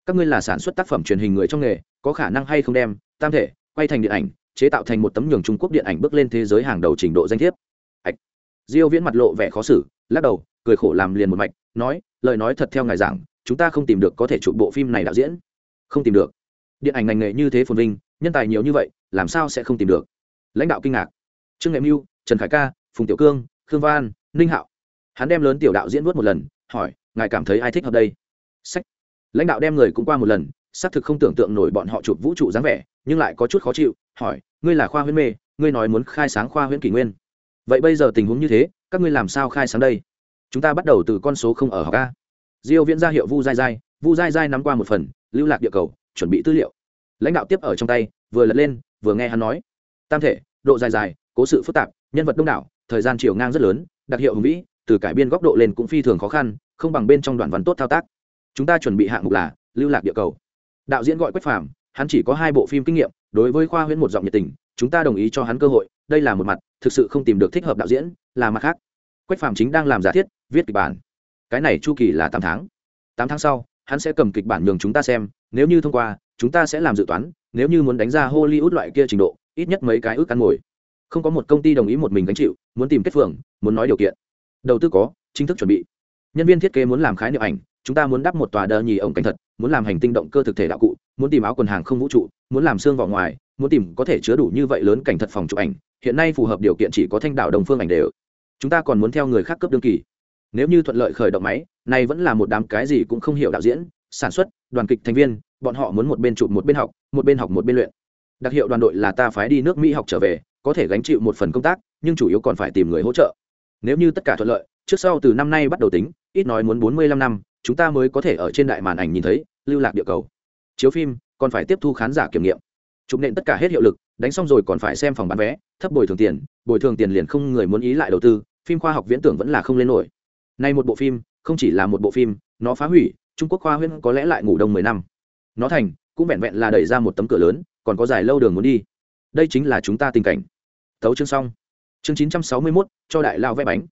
Các ngươi là sản xuất tác phẩm truyền hình người trong nghề, có khả năng hay không đem, tam thể, quay thành điện ảnh chế tạo thành một tấm nhường trung quốc điện ảnh bước lên thế giới hàng đầu trình độ danh thiếp. Ạch. Diêu viễn mặt lộ vẻ khó xử, lắc đầu, cười khổ làm liền một mạch, nói, lời nói thật theo ngài giảng, chúng ta không tìm được có thể chụp bộ phim này đạo diễn. Không tìm được. Điện ảnh ngành nghề như thế phồn vinh, nhân tài nhiều như vậy, làm sao sẽ không tìm được? Lãnh đạo kinh ngạc. Trương nghệ mưu, trần khải ca, phùng tiểu cương, khương văn, ninh hạo. Hắn đem lớn tiểu đạo diễn vuốt một lần, hỏi, ngài cảm thấy ai thích hợp đây? Sách. Lãnh đạo đem người cũng qua một lần xác thực không tưởng tượng nổi bọn họ chụp vũ trụ dáng vẻ, nhưng lại có chút khó chịu, hỏi, ngươi là khoa huyễn mê, ngươi nói muốn khai sáng khoa huyễn kỷ nguyên. Vậy bây giờ tình huống như thế, các ngươi làm sao khai sáng đây? Chúng ta bắt đầu từ con số không ở học a. Diêu viễn ra hiệu vu dai dai vu dai dai nắm qua một phần, lưu lạc địa cầu, chuẩn bị tư liệu. Lãnh đạo tiếp ở trong tay, vừa lật lên, vừa nghe hắn nói, tam thể, độ dài dài, cố sự phức tạp, nhân vật đông đảo, thời gian chiều ngang rất lớn, đặc hiệu hùng vĩ, từ cải biên góc độ lên cũng phi thường khó khăn, không bằng bên trong đoạn văn tốt thao tác. Chúng ta chuẩn bị hạng mục là lưu lạc địa cầu đạo diễn gọi quách phàm, hắn chỉ có hai bộ phim kinh nghiệm, đối với khoa huyễn một giọng nhiệt tình, chúng ta đồng ý cho hắn cơ hội, đây là một mặt, thực sự không tìm được thích hợp đạo diễn, là mặt khác. Quách phàm chính đang làm giả thiết, viết kịch bản. Cái này chu kỳ là tám tháng. Tám tháng sau, hắn sẽ cầm kịch bản nhường chúng ta xem, nếu như thông qua, chúng ta sẽ làm dự toán, nếu như muốn đánh ra hollywood loại kia trình độ, ít nhất mấy cái ước ăn ngồi. Không có một công ty đồng ý một mình gánh chịu, muốn tìm kết phường, muốn nói điều kiện. Đầu tư có, chính thức chuẩn bị. Nhân viên thiết kế muốn làm khái niệm ảnh chúng ta muốn đắp một tòa đờ nhì ổng cảnh thật, muốn làm hành tinh động cơ thực thể đạo cụ, muốn tìm áo quần hàng không vũ trụ, muốn làm xương vỏ ngoài, muốn tìm có thể chứa đủ như vậy lớn cảnh thật phòng chụp ảnh, hiện nay phù hợp điều kiện chỉ có thanh đảo đồng phương ảnh đều. Chúng ta còn muốn theo người khác cấp đương kỳ. Nếu như thuận lợi khởi động máy này vẫn là một đám cái gì cũng không hiểu đạo diễn, sản xuất, đoàn kịch thành viên, bọn họ muốn một bên chụp một bên học, một bên học một bên luyện. Đặc hiệu đoàn đội là ta phái đi nước mỹ học trở về, có thể gánh chịu một phần công tác, nhưng chủ yếu còn phải tìm người hỗ trợ. Nếu như tất cả thuận lợi, trước sau từ năm nay bắt đầu tính, ít nói muốn bốn mươi lăm năm chúng ta mới có thể ở trên đại màn ảnh nhìn thấy lưu lạc địa cầu. Chiếu phim, còn phải tiếp thu khán giả kiểm nghiệm. Chụp nện tất cả hết hiệu lực, đánh xong rồi còn phải xem phòng bán vé, thấp bồi thường tiền, bồi thường tiền liền không người muốn ý lại đầu tư, phim khoa học viễn tưởng vẫn là không lên nổi. Nay một bộ phim, không chỉ là một bộ phim, nó phá hủy, trung quốc khoa huyễn có lẽ lại ngủ đông mười năm. Nó thành, cũng vẹn vẹn là đẩy ra một tấm cửa lớn, còn có dài lâu đường muốn đi. Đây chính là chúng ta tình cảnh. Tấu chương xong. Chương chín trăm sáu mươi mốt, cho đại lao vẽ bánh.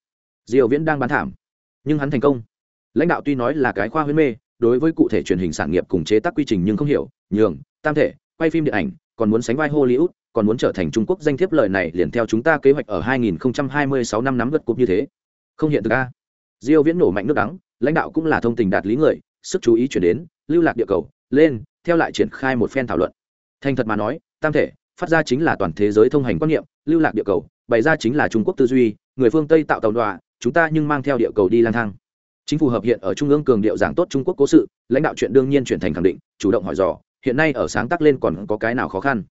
Diều viễn đang bán thảm, nhưng hắn thành công lãnh đạo tuy nói là cái khoa huyễn mê, đối với cụ thể truyền hình sản nghiệp cùng chế tác quy trình nhưng không hiểu, nhường, tam thể, quay phim điện ảnh, còn muốn sánh vai hollywood, còn muốn trở thành trung quốc danh thiếp lời này liền theo chúng ta kế hoạch ở 2026 năm nắm gật cúp như thế. Không hiện thực a. Diêu viễn nổ mạnh nước đắng, lãnh đạo cũng là thông tình đạt lý người, sức chú ý chuyển đến, lưu lạc địa cầu, lên, theo lại triển khai một phen thảo luận. Thành thật mà nói, tam thể, phát ra chính là toàn thế giới thông hành quan niệm, lưu lạc địa cầu, bày ra chính là trung quốc tư duy, người phương tây tạo tàu đọa, chúng ta nhưng mang theo địa cầu đi lang thang chính phủ hợp hiện ở trung ương cường điệu giảng tốt trung quốc cố sự, lãnh đạo chuyện đương nhiên chuyển thành khẳng định, chủ động hỏi dò, hiện nay ở sáng tác lên còn có cái nào khó khăn?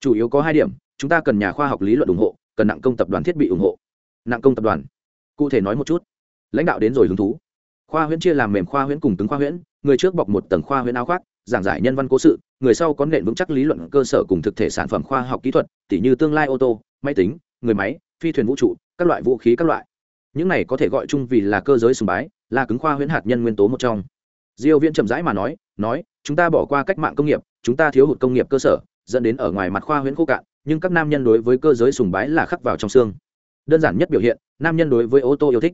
Chủ yếu có hai điểm, chúng ta cần nhà khoa học lý luận ủng hộ, cần nặng công tập đoàn thiết bị ủng hộ. Nặng công tập đoàn. Cụ thể nói một chút. Lãnh đạo đến rồi hứng thú. Khoa huyễn chia làm mềm khoa huyễn cùng cứng khoa huyễn, người trước bọc một tầng khoa huyễn áo khoác, giảng giải nhân văn cố sự, người sau có nền vững chắc lý luận cơ sở cùng thực thể sản phẩm khoa học kỹ thuật, tỉ như tương lai ô tô, máy tính, người máy, phi thuyền vũ trụ, các loại vũ khí các loại. Những này có thể gọi chung vì là cơ giới sùng bái là cứng khoa huyễn hạt nhân nguyên tố một trong. Diêu viễn chậm rãi mà nói nói, chúng ta bỏ qua cách mạng công nghiệp, chúng ta thiếu hụt công nghiệp cơ sở, dẫn đến ở ngoài mặt khoa huyễn khô cạn, nhưng các nam nhân đối với cơ giới sùng bái là khắc vào trong xương. Đơn giản nhất biểu hiện, nam nhân đối với ô tô yêu thích.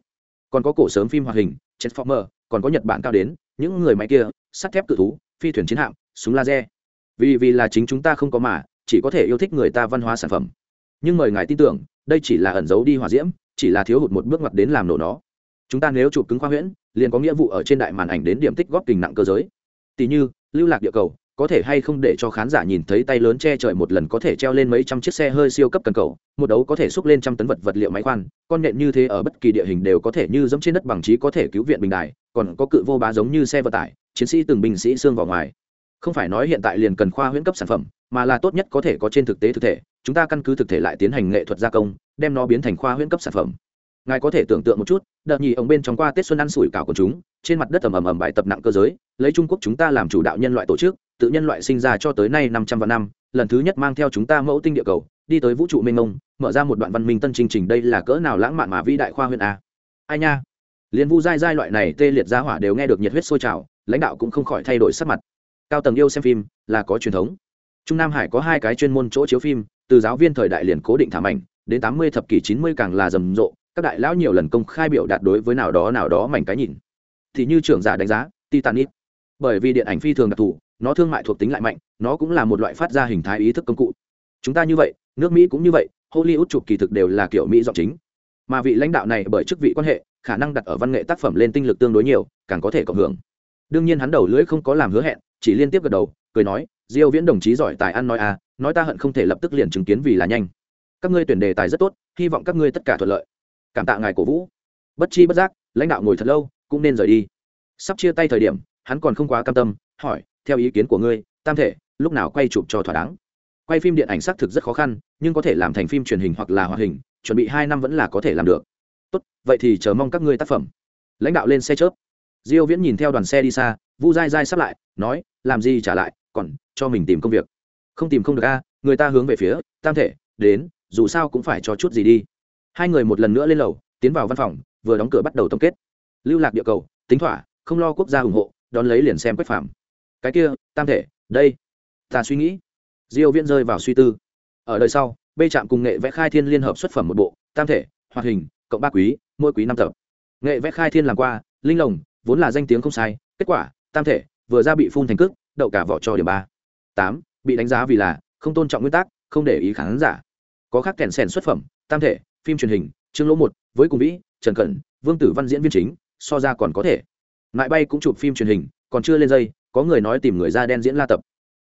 Còn có cổ sớm phim hoạt hình, transformer, còn có nhật bản cao đến, những người máy kia, sắt thép cự thú, phi thuyền chiến hạm, súng laser. Vì vì là chính chúng ta không có mà, chỉ có thể yêu thích người ta văn hóa sản phẩm. Nhưng mời ngài tin tưởng, đây chỉ là ẩn giấu đi hỏa diễm, chỉ là thiếu hụt một bước ngoặt đến làm nổ nó chúng ta nếu chụp cứng khoa huyễn, liền có nghĩa vụ ở trên đại màn ảnh đến điểm tích góp kình nặng cơ giới. Tỷ như, lưu lạc địa cầu, có thể hay không để cho khán giả nhìn thấy tay lớn che trời một lần có thể treo lên mấy trăm chiếc xe hơi siêu cấp cần cầu, một đấu có thể xúc lên trăm tấn vật vật liệu máy khoan, con nhện như thế ở bất kỳ địa hình đều có thể như giống trên đất bằng trí có thể cứu viện bình đài, còn có cự vô bá giống như xe vận tải, chiến sĩ từng binh sĩ xương vào ngoài. Không phải nói hiện tại liền cần khoa huyễn cấp sản phẩm, mà là tốt nhất có thể có trên thực tế thực thể, chúng ta căn cứ thực thể lại tiến hành nghệ thuật gia công, đem nó biến thành khoa huyễn cấp sản phẩm ngài có thể tưởng tượng một chút, đợt nhì ông bên trong qua tết xuân ăn sủi cảo của chúng, trên mặt đất ầm ầm ầm bài tập nặng cơ giới, lấy trung quốc chúng ta làm chủ đạo nhân loại tổ chức, tự nhân loại sinh ra cho tới nay năm trăm vạn năm, lần thứ nhất mang theo chúng ta mẫu tinh địa cầu, đi tới vũ trụ mênh mông, mở ra một đoạn văn minh tân trình trình đây là cỡ nào lãng mạn mà vĩ đại khoa huyện a. Ai nha? Liên vu giai giai loại này tê liệt ra hỏa đều nghe được nhiệt huyết sôi trào, lãnh đạo cũng không khỏi thay đổi sắc mặt. Cao tầng yêu xem phim, là có truyền thống. Trung nam hải có hai cái chuyên môn chỗ chiếu phim, từ giáo viên thời đại liền cố định thảm ảnh, đến tám mươi thập kỷ chín mươi càng là rầm rộ các đại lão nhiều lần công khai biểu đạt đối với nào đó nào đó mảnh cái nhìn. Thì như trưởng giả đánh giá, titanic. Bởi vì điện ảnh phi thường đặc thù, nó thương mại thuộc tính lại mạnh, nó cũng là một loại phát ra hình thái ý thức công cụ. Chúng ta như vậy, nước mỹ cũng như vậy, hollywood chụp kỳ thực đều là kiểu mỹ dọn chính. Mà vị lãnh đạo này bởi chức vị quan hệ, khả năng đặt ở văn nghệ tác phẩm lên tinh lực tương đối nhiều, càng có thể cộng hưởng. Đương nhiên hắn đầu lưỡi không có làm hứa hẹn, chỉ liên tiếp gật đầu, cười nói, diêu viễn đồng chí giỏi tài ăn nói à nói ta hận không thể lập tức liền chứng kiến vì là nhanh. Các ngươi tuyển đề tài rất tốt, hy vọng các ngươi tất cả thuận lợi cảm tạ ngài cổ vũ. Bất chi bất giác, lãnh đạo ngồi thật lâu, cũng nên rời đi. Sắp chia tay thời điểm, hắn còn không quá cam tâm, hỏi, theo ý kiến của ngươi, tam thể, lúc nào quay chụp cho thỏa đáng? Quay phim điện ảnh xác thực rất khó khăn, nhưng có thể làm thành phim truyền hình hoặc là hoạt hình, chuẩn bị hai năm vẫn là có thể làm được. Tốt, vậy thì chờ mong các ngươi tác phẩm. Lãnh đạo lên xe chớp. Diêu viễn nhìn theo đoàn xe đi xa, vu dai dai sắp lại, nói, làm gì trả lại, còn cho mình tìm công việc. Không tìm không được a, người ta hướng về phía, tam thể, đến, dù sao cũng phải cho chút gì đi hai người một lần nữa lên lầu, tiến vào văn phòng, vừa đóng cửa bắt đầu tổng kết. Lưu lạc địa cầu, tính thỏa, không lo quốc gia ủng hộ, đón lấy liền xem quách phạm cái kia, tam thể, đây. Ta suy nghĩ. Diêu viễn rơi vào suy tư. Ở đời sau bê trạm cùng nghệ vẽ khai thiên liên hợp xuất phẩm một bộ, tam thể, hoạt hình, cộng ba quý, mỗi quý năm tập. Nghệ vẽ khai thiên làm qua, linh lồng, vốn là danh tiếng không sai, kết quả, tam thể, vừa ra bị phun thành cước, đậu cả vỏ cho điểm ba. Tám, bị đánh giá vì là, không tôn trọng nguyên tắc, không để ý khán giả. Có khác kèn sèn xuất phẩm, tam thể phim truyền hình, trương lỗ một, với cùng vĩ, trần cẩn, vương tử văn diễn viên chính, so ra còn có thể. Mại bay cũng chụp phim truyền hình, còn chưa lên dây, có người nói tìm người ra đen diễn la tập.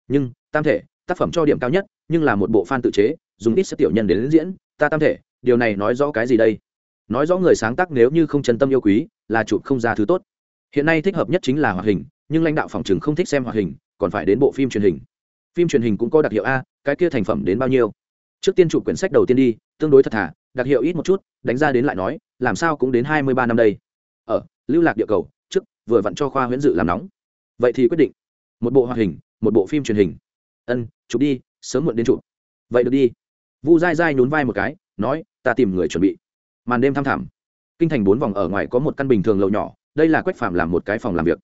Nhưng, tam thể, tác phẩm cho điểm cao nhất, nhưng là một bộ fan tự chế, dùng ít sức tiểu nhân đến diễn, ta tam thể, điều này nói rõ cái gì đây? Nói rõ người sáng tác nếu như không chân tâm yêu quý, là chụp không ra thứ tốt. Hiện nay thích hợp nhất chính là hoạt hình, nhưng lãnh đạo phòng chừng không thích xem hoạt hình, còn phải đến bộ phim truyền hình. Phim truyền hình cũng có đặc hiệu a, cái kia thành phẩm đến bao nhiêu? Trước tiên chụp quyển sách đầu tiên đi, tương đối thật thà đặc hiệu ít một chút, đánh ra đến lại nói, làm sao cũng đến hai mươi ba năm đây. Ở, lưu lạc địa cầu, trước, vừa vặn cho khoa huyễn dự làm nóng. Vậy thì quyết định. Một bộ hoạt hình, một bộ phim truyền hình. Ân, chụp đi, sớm muộn đến chụp. Vậy được đi. Vu dai dai nhún vai một cái, nói, ta tìm người chuẩn bị. Màn đêm thăm thẳm. Kinh thành bốn vòng ở ngoài có một căn bình thường lầu nhỏ, đây là quách phạm làm một cái phòng làm việc.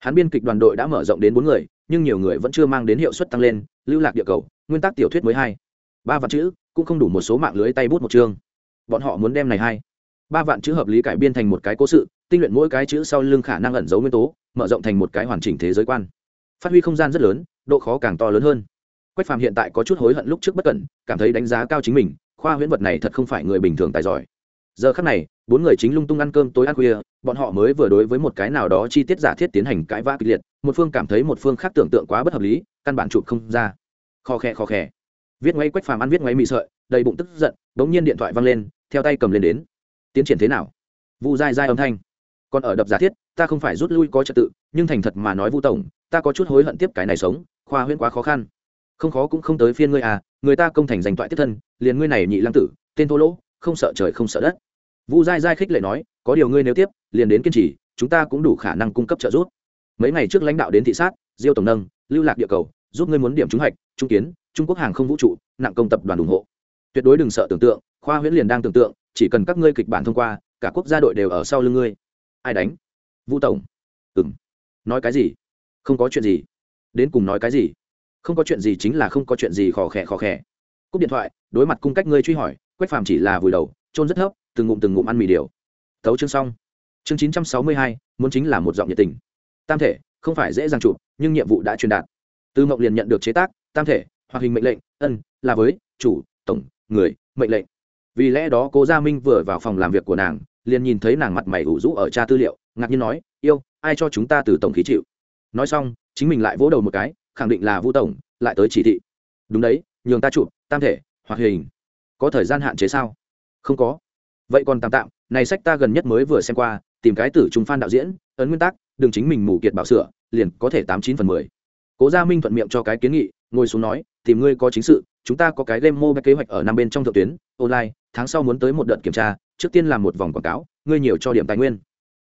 Hắn biên kịch đoàn đội đã mở rộng đến bốn người, nhưng nhiều người vẫn chưa mang đến hiệu suất tăng lên. Lưu lạc địa cầu, nguyên tắc tiểu thuyết mới hai. Ba vạn chữ, cũng không đủ một số mạng lưới tay bút một chương bọn họ muốn đem này hai, ba vạn chữ hợp lý cải biên thành một cái cố sự, tinh luyện mỗi cái chữ sau lưng khả năng ẩn giấu nguyên tố, mở rộng thành một cái hoàn chỉnh thế giới quan. Phát huy không gian rất lớn, độ khó càng to lớn hơn. Quách phàm hiện tại có chút hối hận lúc trước bất cẩn, cảm thấy đánh giá cao chính mình, khoa huyễn vật này thật không phải người bình thường tài giỏi. Giờ khắc này, bốn người chính lung tung ăn cơm tối ăn khuya, bọn họ mới vừa đối với một cái nào đó chi tiết giả thiết tiến hành cãi vã kịch liệt, một phương cảm thấy một phương khác tưởng tượng quá bất hợp lý, căn bản chụp không ra. Kho khe kho khe. Viết ngay quách phàm ăn viết ngay mị sợi, đầy bụng tức giận, bỗng nhiên điện thoại văng lên theo tay cầm lên đến. Tiến triển thế nào? Vu dai dai âm thanh. Còn ở đập giả thiết, ta không phải rút lui có trật tự, nhưng thành thật mà nói vu tổng, ta có chút hối hận tiếp cái này sống, khoa huyễn quá khó khăn. Không khó cũng không tới phiên ngươi à người ta công thành giành toại tiếp thân, liền ngươi này nhị lăng tử, tên thô lỗ, không sợ trời không sợ đất. Vu dai dai khích lệ nói, có điều ngươi nếu tiếp, liền đến kiên trì, chúng ta cũng đủ khả năng cung cấp trợ giúp. Mấy ngày trước lãnh đạo đến thị sát, diêu tổng nâng, lưu lạc địa cầu, giúp ngươi muốn điểm trúng hạch, trung kiến, trung quốc hàng không vũ trụ, nặng công tập đoàn ủng hộ tuyệt đối đừng sợ tưởng tượng, khoa huyễn liền đang tưởng tượng, chỉ cần các ngươi kịch bản thông qua, cả quốc gia đội đều ở sau lưng ngươi. Ai đánh? Vũ tổng. Ừng nói cái gì? Không có chuyện gì. Đến cùng nói cái gì? Không có chuyện gì chính là không có chuyện gì khò khẽ khò khẽ cúp điện thoại, đối mặt cung cách ngươi truy hỏi, quách phàm chỉ là vùi đầu trôn rất thấp, từng ngụm từng ngụm ăn mì điều. Thấu chương xong. Chương chín trăm sáu mươi hai, muốn chính là một giọng nhiệt tình. Tam thể, không phải dễ dàng chụp, nhưng nhiệm vụ đã truyền đạt. Tư mộng liền nhận được chế tác, tam thể, hoặc hình mệnh lệnh, ân, là với, chủ, tổng người, mệnh lệnh. Vì lẽ đó cố gia minh vừa vào phòng làm việc của nàng, liền nhìn thấy nàng mặt mày ủ rũ ở tra tư liệu, ngạc nhiên nói, yêu, ai cho chúng ta từ tổng khí chịu? Nói xong, chính mình lại vỗ đầu một cái, khẳng định là vu tổng, lại tới chỉ thị. Đúng đấy, nhường ta chụp, tam thể, hoặc hình. Có thời gian hạn chế sao? Không có. Vậy còn tạm tạm, này sách ta gần nhất mới vừa xem qua, tìm cái tử trung phan đạo diễn, ấn nguyên tắc, đừng chính mình mù kiệt bảo sửa, liền có thể tám chín phần mười. Cố gia minh thuận miệng cho cái kiến nghị, ngồi xuống nói tìm ngươi có chính sự, chúng ta có cái game mobile kế hoạch ở năm bên trong thượng tuyến, online, tháng sau muốn tới một đợt kiểm tra, trước tiên làm một vòng quảng cáo, ngươi nhiều cho điểm tài nguyên.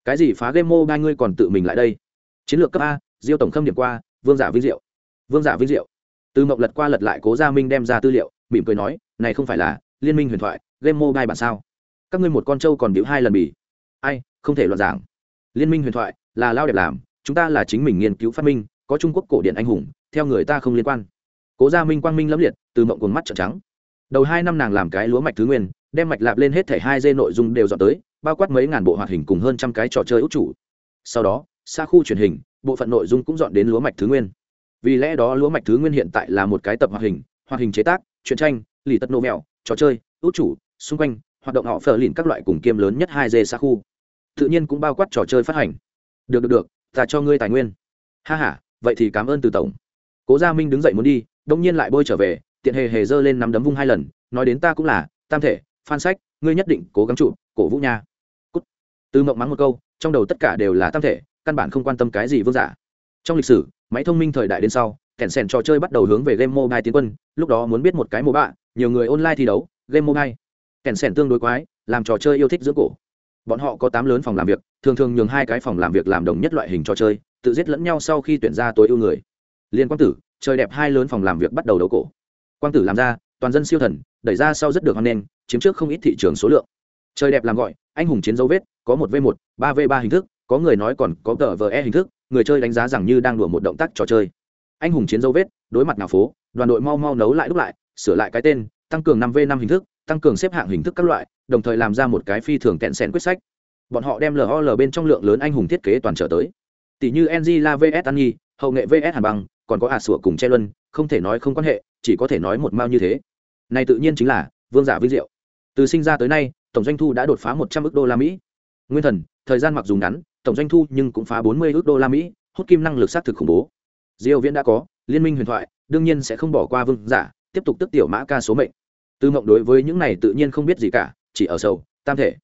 Cái gì phá game mobile ngươi còn tự mình lại đây? Chiến lược cấp a, diêu tổng khâm điểm qua, vương giả vinh diệu. Vương giả vinh diệu. Từ mộng lật qua lật lại cố gia minh đem ra tư liệu, mỉm cười nói, này không phải là liên minh huyền thoại, game mobile bản sao? Các ngươi một con trâu còn biểu hai lần bỉ ai, không thể loạn giảng. Liên minh huyền thoại là lao đẹp làm, chúng ta là chính mình nghiên cứu phát minh, có trung quốc cổ điện anh hùng, theo người ta không liên quan cố gia minh quang minh lẫm liệt, từ mộng cuồng mắt trợn trắng. Đầu hai năm nàng làm cái lúa mạch thứ nguyên, đem mạch lạp lên hết thảy hai dê nội dung đều dọn tới, bao quát mấy ngàn bộ hoạt hình cùng hơn trăm cái trò chơi út chủ. Sau đó, xa khu truyền hình, bộ phận nội dung cũng dọn đến lúa mạch thứ nguyên. Vì lẽ đó lúa mạch thứ nguyên hiện tại là một cái tập hoạt hình hoạt hình chế tác, truyện tranh, lì tất nô mèo trò chơi, út chủ, xung quanh, hoạt động họ phờ lìn các loại cùng kiêm lớn nhất hai dê xa khu. Tự nhiên cũng bao quát trò chơi phát hành. Được được được, ta cho ngươi tài nguyên. Ha h a vậy thì cảm ơn từ tổng. Cố gia minh đứng dậy muốn đi đông nhiên lại bôi trở về, tiện hề hề giơ lên nắm đấm vung hai lần, nói đến ta cũng là, tam thể, phan sách, ngươi nhất định cố gắng trụ, cổ vũ nha. Cút. Từ mộng mắng một câu, trong đầu tất cả đều là tam thể, căn bản không quan tâm cái gì vương giả. Trong lịch sử, máy thông minh thời đại đến sau kẻn sèn trò chơi bắt đầu hướng về game mobile tiến quân, lúc đó muốn biết một cái mô bạ, nhiều người online thi đấu, game mobile. Kẻn sèn tương đối quái, làm trò chơi yêu thích giữa cổ. Bọn họ có tám lớn phòng làm việc, thường thường nhường hai cái phòng làm việc làm đồng nhất loại hình trò chơi, tự giết lẫn nhau sau khi tuyển ra tối ưu người. Liên quang tử trời đẹp hai lớn phòng làm việc bắt đầu đấu cổ. Quang tử làm ra, toàn dân siêu thần, đẩy ra sau rất được hoan nghênh, chiếm trước không ít thị trường số lượng. Trời đẹp làm gọi, anh hùng chiến dấu vết, có một v một, ba v ba hình thức, có người nói còn có tờ vờ e hình thức, người chơi đánh giá rằng như đang đùa một động tác trò chơi. Anh hùng chiến dấu vết, đối mặt nào phố, đoàn đội mau mau nấu lại đúc lại, sửa lại cái tên, tăng cường năm v năm hình thức, tăng cường xếp hạng hình thức các loại, đồng thời làm ra một cái phi thường tẹn sẻn quyết sách. Bọn họ đem lol bên trong lượng lớn anh hùng thiết kế toàn trở tới. Tỷ như ng la vs an nhi hậu nghệ vs hàn băng, còn có ả sủa cùng che luân, không thể nói không quan hệ, chỉ có thể nói một mao như thế. Này tự nhiên chính là vương giả vinh diệu. Từ sinh ra tới nay, tổng doanh thu đã đột phá một trăm ước đô la mỹ. Nguyên thần, thời gian mặc dù ngắn, tổng doanh thu nhưng cũng phá bốn mươi ước đô la mỹ, hút kim năng lực xác thực khủng bố. Diêu viễn đã có, liên minh huyền thoại, đương nhiên sẽ không bỏ qua vương giả, tiếp tục tức tiểu mã ca số mệnh. Tư mộng đối với những này tự nhiên không biết gì cả, chỉ ở sầu, tam thể.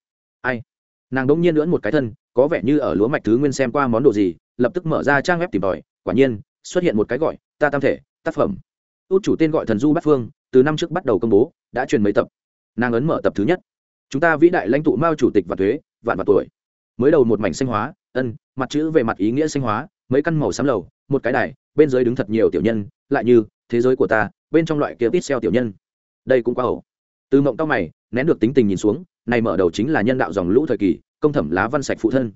Ai? Nàng đỗng nhiên lưỡn một cái thân, có vẻ như ở lúa mạch thứ nguyên xem qua món đồ gì, lập tức mở ra trang web tìm tòi quả nhiên, xuất hiện một cái gọi, ta tam thể, tác phẩm. Út chủ tên gọi thần du bát phương, từ năm trước bắt đầu công bố, đã truyền mấy tập. Nàng ấn mở tập thứ nhất. Chúng ta vĩ đại lãnh tụ mao chủ tịch và thuế, vạn và tuổi. Mới đầu một mảnh xanh hóa, ân, mặt chữ về mặt ý nghĩa xanh hóa, mấy căn màu xám lầu, một cái đài, bên dưới đứng thật nhiều tiểu nhân, lại như thế giới của ta, bên trong loại kia tít xeo tiểu nhân. Đây cũng quá ẩu. Từ mộng tao mày, nén được tính tình nhìn xuống, này mở đầu chính là nhân đạo dòng lũ thời kỳ, công thẩm lá văn sạch phụ thân.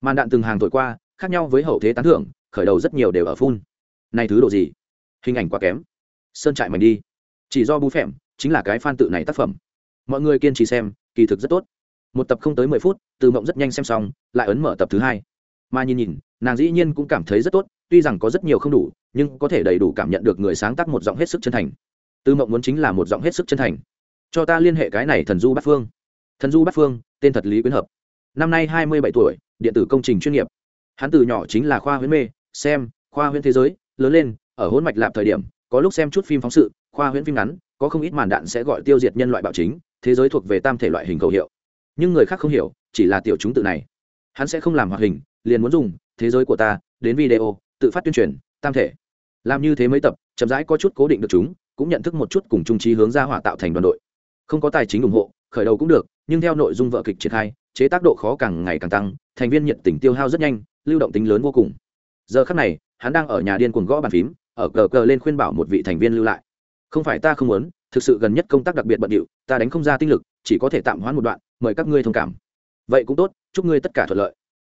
Màn đạn từng hàng thổi qua khác nhau với hậu thế tán thưởng, khởi đầu rất nhiều đều ở phun này thứ độ gì? Hình ảnh quá kém. Sơn trại mình đi. Chỉ do bú phèm, chính là cái phan tự này tác phẩm. Mọi người kiên trì xem, kỳ thực rất tốt. Một tập không tới mười phút, từ mộng rất nhanh xem xong, lại ấn mở tập thứ hai. Mà nhìn nhìn, nàng dĩ nhiên cũng cảm thấy rất tốt, tuy rằng có rất nhiều không đủ, nhưng có thể đầy đủ cảm nhận được người sáng tác một giọng hết sức chân thành. Từ mộng muốn chính là một giọng hết sức chân thành. Cho ta liên hệ cái này thần du bát phương. Thần du bát phương, tên thật lý quyến hợp. Năm nay hai mươi bảy tuổi, điện tử công trình chuyên nghiệp hắn từ nhỏ chính là khoa huyễn mê, xem, khoa huyễn thế giới, lớn lên, ở hôn mạch lạp thời điểm, có lúc xem chút phim phóng sự, khoa huyễn phim ngắn, có không ít màn đạn sẽ gọi tiêu diệt nhân loại bạo chính, thế giới thuộc về tam thể loại hình cầu hiệu. Nhưng người khác không hiểu, chỉ là tiểu chúng tự này. Hắn sẽ không làm hoạt hình, liền muốn dùng thế giới của ta đến video, tự phát tuyên truyền, tam thể. Làm như thế mấy tập, chậm rãi có chút cố định được chúng, cũng nhận thức một chút cùng trung trí hướng ra hỏa tạo thành đoàn đội. Không có tài chính ủng hộ, khởi đầu cũng được, nhưng theo nội dung vợ kịch triển khai, chế tác độ khó càng ngày càng tăng, thành viên nhiệt tình tiêu hao rất nhanh lưu động tính lớn vô cùng. Giờ khắc này, hắn đang ở nhà điên cuồng gõ bàn phím, ở cờ cờ lên khuyên bảo một vị thành viên lưu lại. Không phải ta không muốn, thực sự gần nhất công tác đặc biệt bận điệu, ta đánh không ra tinh lực, chỉ có thể tạm hoãn một đoạn, mời các ngươi thông cảm. Vậy cũng tốt, chúc ngươi tất cả thuận lợi.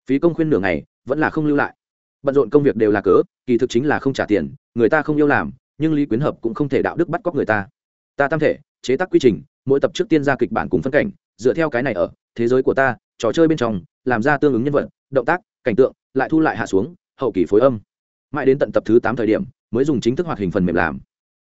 Phí công khuyên nửa ngày, vẫn là không lưu lại. Bận rộn công việc đều là cớ, kỳ thực chính là không trả tiền, người ta không yêu làm, nhưng lý quyến hợp cũng không thể đạo đức bắt cóc người ta. Ta tam thể, chế tác quy trình, mỗi tập trước tiên ra kịch bản cùng phân cảnh, dựa theo cái này ở, thế giới của ta, trò chơi bên trong, làm ra tương ứng nhân vật, động tác cảnh tượng, lại thu lại hạ xuống, hậu kỳ phối âm. Mãi đến tận tập thứ tám thời điểm, mới dùng chính thức hoạt hình phần mềm làm.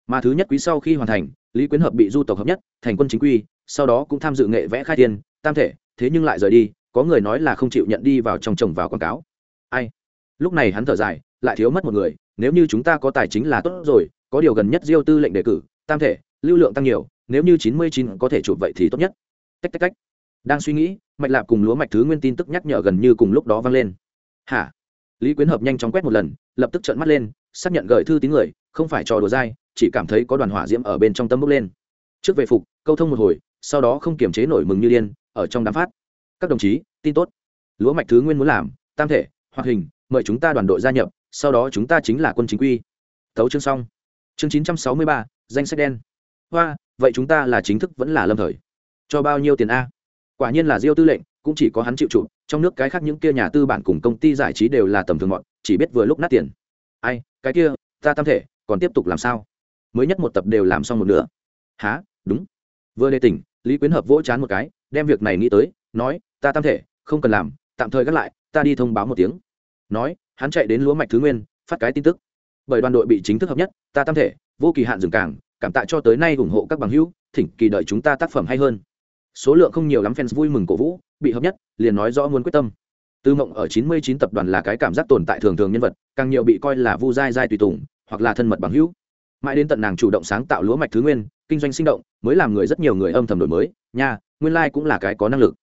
Mà thứ nhất quý sau khi hoàn thành, lý quyến hợp bị du tộc hợp nhất, thành quân chính quy, sau đó cũng tham dự nghệ vẽ khai tiên tam thể, thế nhưng lại rời đi, có người nói là không chịu nhận đi vào trong chồng vào quảng cáo. Ai? Lúc này hắn thở dài, lại thiếu mất một người, nếu như chúng ta có tài chính là tốt rồi, có điều gần nhất diêu tư lệnh đề cử, tam thể, lưu lượng tăng nhiều, nếu như chín mươi chín có thể chụp vậy thì tốt nhất. Tách tách tách. Đang suy nghĩ, mạch lạp cùng lúa mạch thứ nguyên tin tức nhắc nhở gần như cùng lúc đó vang lên hả? Lý quyến hợp nhanh chóng quét một lần, lập tức trợn mắt lên, xác nhận gửi thư tín người, không phải trò đùa dai, chỉ cảm thấy có đoàn hỏa diễm ở bên trong tâm bốc lên. Trước về phục, câu thông một hồi, sau đó không kiềm chế nổi mừng như điên, ở trong đám phát. Các đồng chí, tin tốt. Lúa mạch thứ nguyên muốn làm, tam thể, hoạt hình, mời chúng ta đoàn đội gia nhập, sau đó chúng ta chính là quân chính quy. Tấu chương xong. Chương chín trăm sáu mươi ba, danh sách đen. Hoa, vậy chúng ta là chính thức vẫn là lâm thời. Cho bao nhiêu tiền a? Quả nhiên là diêu tư lệnh cũng chỉ có hắn chịu trụ, trong nước cái khác những kia nhà tư bản cùng công ty giải trí đều là tầm thường mọn chỉ biết vừa lúc nát tiền. Ai, cái kia, ta tam thể, còn tiếp tục làm sao? Mới nhất một tập đều làm xong một nửa. Há đúng. Vừa lê tỉnh, lý quyến hợp vỗ chán một cái, đem việc này nghĩ tới, nói, ta tam thể, không cần làm, tạm thời gác lại, ta đi thông báo một tiếng. Nói, hắn chạy đến lúa mạch thứ nguyên, phát cái tin tức. Bởi đoàn đội bị chính thức hợp nhất, ta tam thể, vô kỳ hạn dừng cảng cảm tạ cho tới nay ủng hộ các bằng hữu, thỉnh kỳ đợi chúng ta tác phẩm hay hơn. Số lượng không nhiều lắm, fans vui mừng cổ vũ bị hợp nhất, liền nói rõ muốn quyết tâm. Tư mộng ở 99 tập đoàn là cái cảm giác tồn tại thường thường nhân vật, càng nhiều bị coi là vu dai dai tùy tùng, hoặc là thân mật bằng hữu. Mãi đến tận nàng chủ động sáng tạo lúa mạch thứ nguyên, kinh doanh sinh động, mới làm người rất nhiều người âm thầm đổi mới. Nha, nguyên lai cũng là cái có năng lực.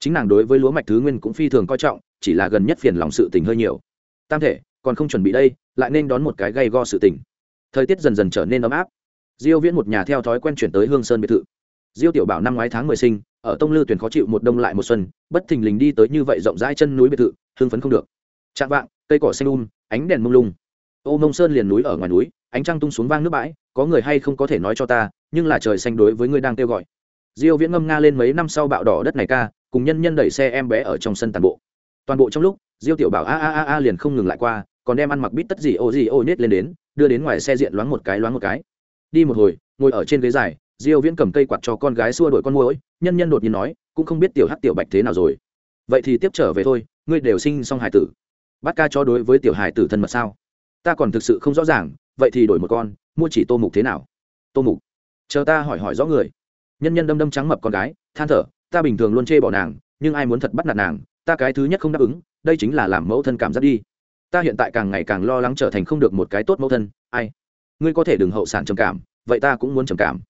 Chính nàng đối với lúa mạch thứ nguyên cũng phi thường coi trọng, chỉ là gần nhất phiền lòng sự tình hơi nhiều. Tam thể, còn không chuẩn bị đây, lại nên đón một cái gây go sự tình. Thời tiết dần dần trở nên ấm áp. Diêu viễn một nhà theo thói quen chuyển tới hương sơn biệt thự diêu tiểu bảo năm ngoái tháng mười sinh, ở tông lư tuyển khó chịu một đông lại một xuân, bất thình lình đi tới như vậy rộng rãi chân núi biệt thự, hưng phấn không được. Chạm vạng, cây cỏ xanh um ánh đèn mông lung. Ô mông sơn liền núi ở ngoài núi, ánh trăng tung xuống vang nước bãi, có người hay không có thể nói cho ta, nhưng là trời xanh đối với người đang kêu gọi. Diêu viễn ngâm nga lên mấy năm sau bạo đỏ đất này ca, cùng nhân nhân đẩy xe em bé ở trong sân toàn bộ. Toàn bộ trong lúc, diêu tiểu bảo a a a a liền không ngừng lại qua, còn đem ăn mặc bít tất gì ô gì ô nết lên đến, đưa đến ngoài xe diện loáng một cái loáng một cái. Đi một hồi, ngồi ở trên ghế dài diêu viễn cầm cây quạt cho con gái xua đuổi con muỗi, nhân nhân đột nhiên nói, cũng không biết tiểu hắc tiểu bạch thế nào rồi. Vậy thì tiếp trở về thôi, ngươi đều sinh xong hải tử. Bắt ca cho đối với tiểu hải tử thân mật sao? Ta còn thực sự không rõ ràng, vậy thì đổi một con, mua chỉ tô mục thế nào? Tô mục, chờ ta hỏi hỏi rõ người. Nhân nhân đâm đâm trắng mập con gái, than thở, ta bình thường luôn chê bỏ nàng, nhưng ai muốn thật bắt nạt nàng, ta cái thứ nhất không đáp ứng, đây chính là làm mẫu thân cảm giác đi. Ta hiện tại càng ngày càng lo lắng trở thành không được một cái tốt mẫu thân, ai? Ngươi có thể đừng hậu sản trầm cảm, vậy ta cũng muốn trầm cảm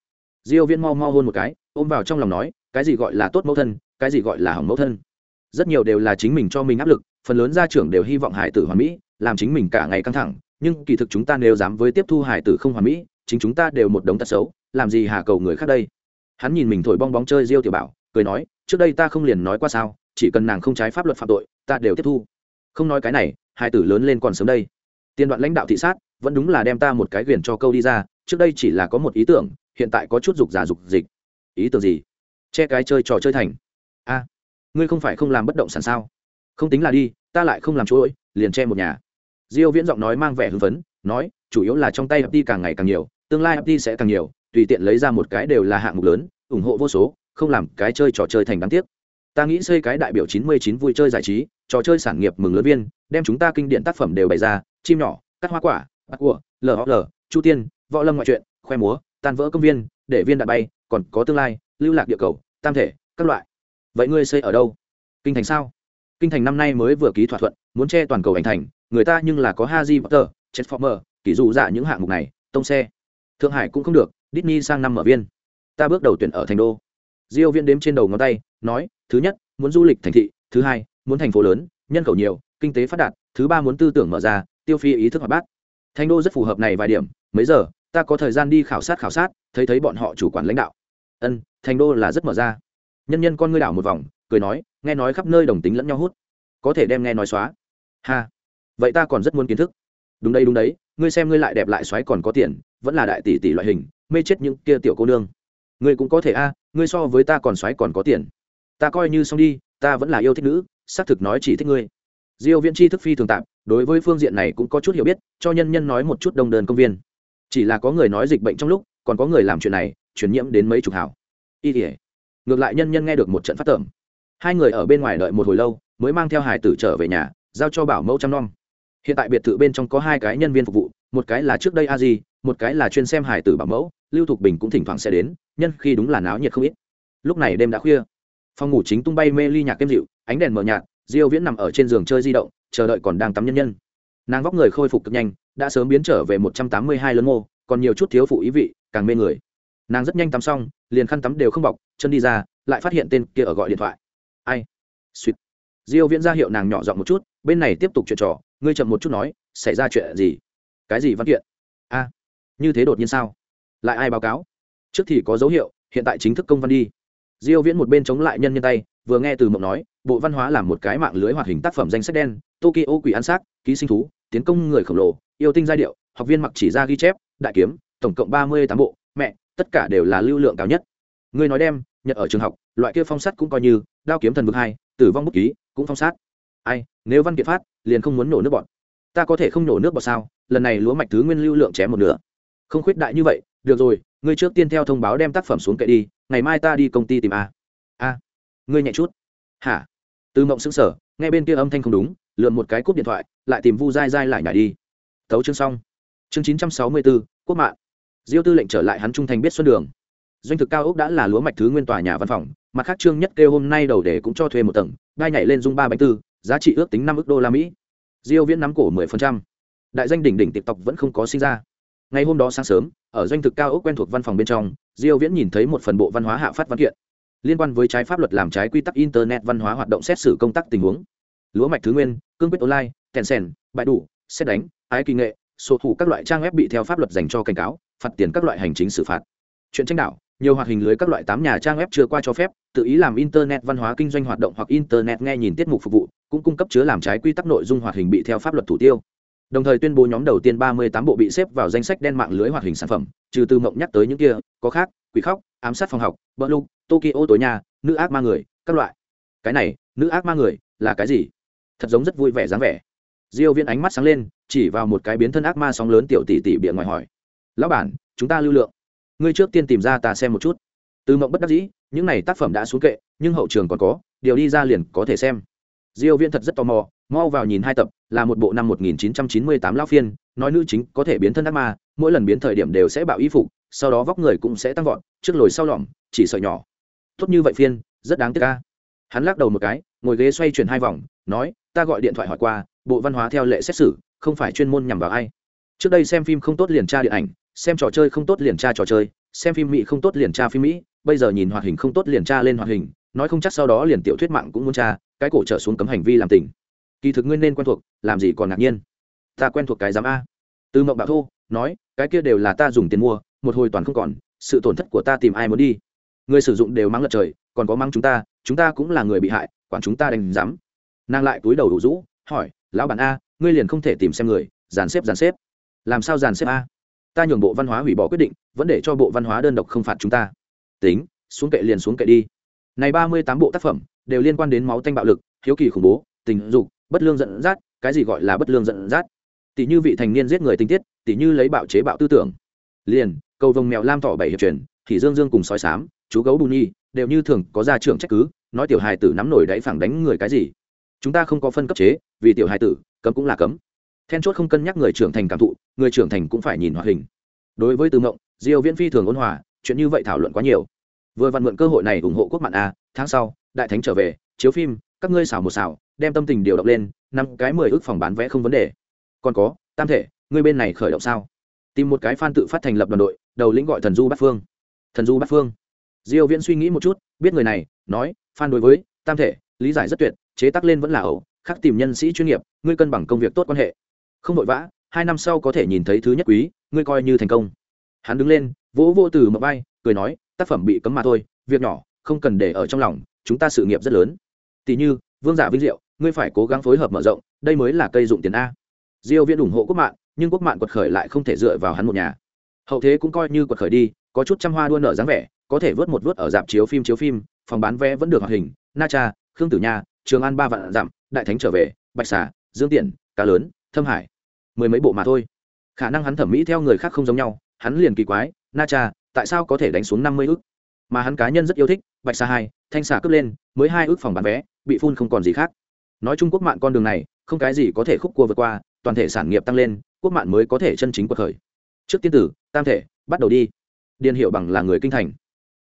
diêu viễn mau mau hôn một cái, ôm vào trong lòng nói, cái gì gọi là tốt mẫu thân, cái gì gọi là hỏng mẫu thân. Rất nhiều đều là chính mình cho mình áp lực, phần lớn gia trưởng đều hy vọng hải tử hoàn mỹ, làm chính mình cả ngày căng thẳng, nhưng kỳ thực chúng ta nếu dám với tiếp thu hải tử không hoàn mỹ, chính chúng ta đều một đống tật xấu, làm gì hà cầu người khác đây? Hắn nhìn mình thổi bong bóng chơi diêu tiểu bảo, cười nói, trước đây ta không liền nói qua sao, chỉ cần nàng không trái pháp luật phạm tội, ta đều tiếp thu. Không nói cái này, hải tử lớn lên còn sớm đây. Tiên đoạn lãnh đạo thị sát, vẫn đúng là đem ta một cái quyền cho câu đi ra, trước đây chỉ là có một ý tưởng hiện tại có chút dục giả dục dịch. Ý tưởng gì? Che cái chơi trò chơi thành. A, ngươi không phải không làm bất động sản sao? Không tính là đi, ta lại không làm chuỗi, liền che một nhà. Diêu viễn giọng nói mang vẻ hưng phấn, nói, chủ yếu là trong tay FT càng ngày càng nhiều, tương lai FT sẽ càng nhiều, tùy tiện lấy ra một cái đều là hạng mục lớn, ủng hộ vô số, không làm cái chơi trò chơi thành đáng tiếc. Ta nghĩ xây cái đại biểu 99 vui chơi giải trí, trò chơi sản nghiệp mừng lớn viên, đem chúng ta kinh điển tác phẩm đều bày ra, chim nhỏ, cắt hoa quả bắt của lờ, chu tiên, võ lâm ngoại truyện, khoe múa tan vỡ công viên, để viên đạn bay, còn có tương lai, lưu lạc địa cầu, tam thể, các loại. Vậy ngươi xây ở đâu? Kinh thành sao? Kinh thành năm nay mới vừa ký thỏa thuận, muốn che toàn cầu ảnh thành, người ta nhưng là có haji potter, transformer, kỷ dụ dạ những hạng mục này, tông xe. Thượng hải cũng không được, Disney sang năm mở viên. Ta bước đầu tuyển ở thành đô. Diêu viên đếm trên đầu ngón tay, nói, thứ nhất, muốn du lịch thành thị, thứ hai, muốn thành phố lớn, nhân khẩu nhiều, kinh tế phát đạt, thứ ba muốn tư tưởng mở ra, tiêu phi ý thức hoạt bát. Thành đô rất phù hợp này vài điểm, mấy giờ ta có thời gian đi khảo sát khảo sát, thấy thấy bọn họ chủ quản lãnh đạo. Ân, thành đô là rất mở ra. Nhân nhân con ngươi đảo một vòng, cười nói, nghe nói khắp nơi đồng tính lẫn nhau hút. Có thể đem nghe nói xóa. Ha. Vậy ta còn rất muốn kiến thức. Đúng đây đúng đấy, ngươi xem ngươi lại đẹp lại xoáy còn có tiền, vẫn là đại tỷ tỷ loại hình, mê chết những kia tiểu cô nương. Ngươi cũng có thể a, ngươi so với ta còn xoáy còn có tiền. Ta coi như xong đi, ta vẫn là yêu thích nữ, xác thực nói chỉ thích ngươi. Diêu viễn chi thức phi thường tạm, đối với phương diện này cũng có chút hiểu biết, cho nhân nhân nói một chút đồng đơn công viên chỉ là có người nói dịch bệnh trong lúc, còn có người làm chuyện này, truyền nhiễm đến mấy chục hảo y tỉa ngược lại nhân nhân nghe được một trận phát tởm. Hai người ở bên ngoài đợi một hồi lâu, mới mang theo hải tử trở về nhà, giao cho bảo mẫu chăm nom. Hiện tại biệt thự bên trong có hai cái nhân viên phục vụ, một cái là trước đây a di, một cái là chuyên xem hải tử bảo mẫu, lưu thục bình cũng thỉnh thoảng sẽ đến, nhân khi đúng là náo nhiệt không ít. Lúc này đêm đã khuya. Phòng ngủ chính tung bay mê ly nhạc kem dịu, ánh đèn mờ nhạt, diêu viễn nằm ở trên giường chơi di động, chờ đợi còn đang tắm nhân nhân nàng vóc người khôi phục cực nhanh, đã sớm biến trở về 182 lớn mô, còn nhiều chút thiếu phụ ý vị, càng mê người. Nàng rất nhanh tắm xong, liền khăn tắm đều không bọc, chân đi ra, lại phát hiện tên kia ở gọi điện thoại. Ai? Suýt diêu viễn ra hiệu nàng nhỏ giọng một chút, bên này tiếp tục chuyện trò, ngươi chậm một chút nói, xảy ra chuyện gì? Cái gì văn kiện? A, như thế đột nhiên sao? Lại ai báo cáo? Trước thì có dấu hiệu, hiện tại chính thức công văn đi. Diêu viễn một bên chống lại nhân nhân tay, vừa nghe từ mộng nói, bộ văn hóa làm một cái mạng lưới hoạt hình tác phẩm danh sách đen, tokyo quỷ ăn xác ký sinh thú, tiến công người khổng lồ, yêu tinh giai điệu, học viên mặc chỉ ra ghi chép, đại kiếm, tổng cộng ba mươi tám bộ, mẹ, tất cả đều là lưu lượng cao nhất. Ngươi nói đem nhật ở trường học, loại kia phong sát cũng coi như, đao kiếm thần vực hai, tử vong bút ký, cũng phong sát. Ai, nếu văn kiện phát, liền không muốn nổ nước bọt. Ta có thể không nổ nước bọt sao? Lần này lúa mạch thứ nguyên lưu lượng chém một nửa. Không khuyết đại như vậy, được rồi, ngươi trước tiên theo thông báo đem tác phẩm xuống kệ đi, ngày mai ta đi công ty tìm a. A, ngươi nhẹ chút. Hả? Từ mộng xứng sở nghe bên kia âm thanh không đúng lượn một cái cúp điện thoại, lại tìm vu dai dai lại nhảy đi. Tấu chương xong. Chương chín trăm sáu mươi bốn quốc mạng diêu tư lệnh trở lại hắn trung thành biết xuân đường. Doanh thực cao ốc đã là lúa mạch thứ nguyên tòa nhà văn phòng, mặt khác trương nhất kêu hôm nay đầu để cũng cho thuê một tầng, đai nhảy lên dung ba bánh tư, giá trị ước tính năm ước đô la mỹ. Diêu viễn nắm cổ 10%. đại danh đỉnh đỉnh tiệp tộc vẫn không có sinh ra. Ngày hôm đó sáng sớm, ở doanh thực cao ốc quen thuộc văn phòng bên trong, diêu viễn nhìn thấy một phần bộ văn hóa hạ phát văn kiện. Liên quan với trái pháp luật làm trái quy tắc internet văn hóa hoạt động xét xử công tác tình huống lúa mạch thứ nguyên, cương quyết online, kèn sèn bại đủ, xét đánh, ái kỳ nghệ, sổ thủ các loại trang web bị theo pháp luật dành cho cảnh cáo, phạt tiền các loại hành chính xử phạt. Chuyện tranh đảo, nhiều hoạt hình lưới các loại tám nhà trang web chưa qua cho phép, tự ý làm internet văn hóa kinh doanh hoạt động hoặc internet nghe nhìn tiết mục phục vụ, cũng cung cấp chứa làm trái quy tắc nội dung hoạt hình bị theo pháp luật thủ tiêu. Đồng thời tuyên bố nhóm đầu tiên ba mươi tám bộ bị xếp vào danh sách đen mạng lưới hoạt hình sản phẩm, trừ từ mộng nhắc tới những kia, có khác, quỷ khóc, ám sát phòng học bỡ lục, tokyo tối nhà, nữ ác ma người, các loại. Cái này, nữ ác ma người, là cái gì? Thật giống rất vui vẻ dáng vẻ. Diêu viên ánh mắt sáng lên, chỉ vào một cái biến thân ác ma sóng lớn tiểu tỷ tỷ bịa ngoài hỏi. Lão bản, chúng ta lưu lượng. Ngươi trước tiên tìm ra ta xem một chút. Từ mộng bất đắc dĩ, những này tác phẩm đã xuống kệ, nhưng hậu trường còn có, điều đi ra liền có thể xem. Diêu viên thật rất tò mò, mau vào nhìn hai tập, là một bộ năm 1998 lão phiên, nói nữ chính có thể biến thân ác ma, mỗi lần biến thời điểm đều sẽ bạo y phục, sau đó vóc người cũng sẽ tăng vọt, trước lồi sau lỏm chỉ sợi nhỏ. Tốt như vậy phiên, rất đáng tiếc ca hắn lắc đầu một cái, ngồi ghế xoay chuyển hai vòng nói, ta gọi điện thoại hỏi qua, bộ văn hóa theo lệ xét xử, không phải chuyên môn nhằm vào ai. Trước đây xem phim không tốt liền tra điện ảnh, xem trò chơi không tốt liền tra trò chơi, xem phim mỹ không tốt liền tra phim mỹ, bây giờ nhìn hoạt hình không tốt liền tra lên hoạt hình, nói không chắc sau đó liền tiểu thuyết mạng cũng muốn tra, cái cổ trở xuống cấm hành vi làm tình. Kỳ thực nguyên nên quen thuộc, làm gì còn ngạc nhiên. Ta quen thuộc cái giám a. Từ mộng bạo thô nói, cái kia đều là ta dùng tiền mua, một hồi toàn không còn, sự tổn thất của ta tìm ai muốn đi. Người sử dụng đều mắng lật trời, còn có mắng chúng ta chúng ta cũng là người bị hại, quản chúng ta đành dám nàng lại túi đầu đủ rũ, hỏi, lão bản a, ngươi liền không thể tìm xem người, dàn xếp dàn xếp. Làm sao dàn xếp a? Ta nhường bộ văn hóa hủy bỏ quyết định, vẫn để cho bộ văn hóa đơn độc không phạt chúng ta. Tính, xuống kệ liền xuống kệ đi. Này ba mươi tám bộ tác phẩm đều liên quan đến máu tanh bạo lực, hiếu kỳ khủng bố, tình dục, bất lương dẫn dắt, cái gì gọi là bất lương dẫn dắt? Tỷ như vị thành niên giết người tinh tiết, tỷ như lấy bạo chế bạo tư tưởng. Liền, cầu vồng mèo lam thỏ bảy hiệp truyền, thì dương dương cùng sói sám, chú gấu bù nhi, đều như thường có gia trưởng trách cứ, nói tiểu hài tử nắm nổi đáy phẳng đánh người cái gì? Chúng ta không có phân cấp chế, vì tiểu hai tử, cấm cũng là cấm. Then chốt không cân nhắc người trưởng thành cảm thụ, người trưởng thành cũng phải nhìn hoạt hình. Đối với từ mộng, diêu viễn phi thường ôn hòa, chuyện như vậy thảo luận quá nhiều. Vừa vặn mượn cơ hội này ủng hộ quốc mạng a, tháng sau, đại thánh trở về, chiếu phim, các ngươi xảo một xảo, đem tâm tình điều động lên, năm cái mười ước phòng bán vé không vấn đề. Còn có, tam thể, ngươi bên này khởi động sao? Tìm một cái fan tự phát thành lập đoàn đội, đầu lĩnh gọi thần du bát phương. Thần du bát phương. Diêu viễn suy nghĩ một chút, biết người này, nói, fan đối với, tam thể, lý giải rất tuyệt chế tác lên vẫn là ẩu, khác tìm nhân sĩ chuyên nghiệp, ngươi cân bằng công việc tốt quan hệ. Không vội vã, hai năm sau có thể nhìn thấy thứ nhất quý, ngươi coi như thành công. Hắn đứng lên, vỗ vô từ mà bay cười nói, tác phẩm bị cấm mà thôi, việc nhỏ, không cần để ở trong lòng, chúng ta sự nghiệp rất lớn. Tỷ như, vương giả vinh diệu, ngươi phải cố gắng phối hợp mở rộng, đây mới là cây dụng tiền a. Diêu viễn ủng hộ quốc mạng, nhưng quốc mạng quật khởi lại không thể dựa vào hắn một nhà. Hậu thế cũng coi như quật khởi đi, có chút trăm hoa đua nở dáng vẻ, có thể vớt một vớt ở dạp chiếu phim chiếu phim, phòng bán vé vẫn được hoạt hình, na cha, khương tử nha trường an ba vạn dặm, đại thánh trở về, bạch xà, dương tiện cá lớn, thâm hải. Mười mấy bộ mà thôi. Khả năng hắn thẩm mỹ theo người khác không giống nhau, hắn liền kỳ quái, na cha, tại sao có thể đánh xuống năm mươi ước mà hắn cá nhân rất yêu thích, bạch xà hai, thanh xà cướp lên, mới hai ước phòng bán vé, bị phun không còn gì khác. Nói trung quốc mạng con đường này, không cái gì có thể khúc cua vượt qua, toàn thể sản nghiệp tăng lên, quốc mạng mới có thể chân chính cuộc khởi. Trước tiên tử, tam thể, bắt đầu đi. Điền hiệu bằng là người kinh thành.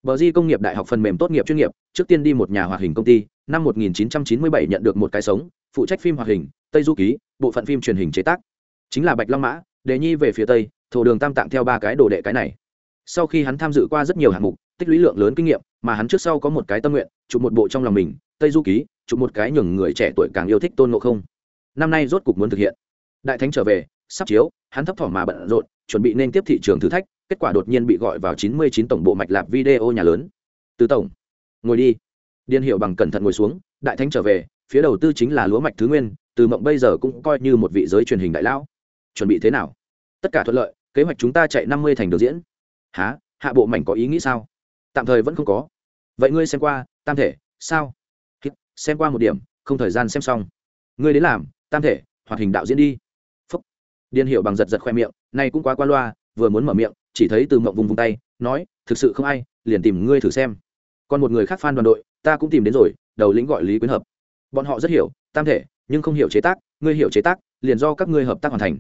Bờ di công nghiệp đại học phần mềm tốt nghiệp chuyên nghiệp, trước tiên đi một nhà hoạt hình công ty năm 1997 nhận được một cái sống, phụ trách phim hoạt hình, tây du ký, bộ phận phim truyền hình chế tác. Chính là bạch long mã đề nhi về phía tây, thổ đường tam tạng theo ba cái đồ đệ cái này. Sau khi hắn tham dự qua rất nhiều hạng mục, tích lũy lượng lớn kinh nghiệm, mà hắn trước sau có một cái tâm nguyện, chụp một bộ trong lòng mình, tây du ký, chụp một cái nhường người trẻ tuổi càng yêu thích tôn ngộ không. Năm nay rốt cục muốn thực hiện. Đại thánh trở về, sắp chiếu, hắn thấp thỏm mà bận rộn, chuẩn bị nên tiếp thị trường thử thách, kết quả đột nhiên bị gọi vào chín mươi chín tổng bộ mạch lạp video nhà lớn. Từ tổng, ngồi đi điên hiệu bằng cẩn thận ngồi xuống, đại thánh trở về, phía đầu tư chính là lúa mạch thứ nguyên, từ mộng bây giờ cũng coi như một vị giới truyền hình đại lão. Chuẩn bị thế nào? Tất cả thuận lợi, kế hoạch chúng ta chạy năm mươi thành được diễn. Há hạ bộ mảnh có ý nghĩ sao? Tạm thời vẫn không có. Vậy ngươi xem qua, tam thể, sao? Xem qua một điểm, không thời gian xem xong. Ngươi đến làm, tam thể, hoạt hình đạo diễn đi. Phúc. Điên hiệu bằng giật giật khoe miệng này cũng quá qua loa, vừa muốn mở miệng, chỉ thấy từ mộng vùng vùng tay, nói, thực sự không ai, liền tìm ngươi thử xem còn một người khác phan đoàn đội, ta cũng tìm đến rồi, đầu lĩnh gọi lý quyến hợp. Bọn họ rất hiểu, tam thể, nhưng không hiểu chế tác, ngươi hiểu chế tác, liền do các ngươi hợp tác hoàn thành.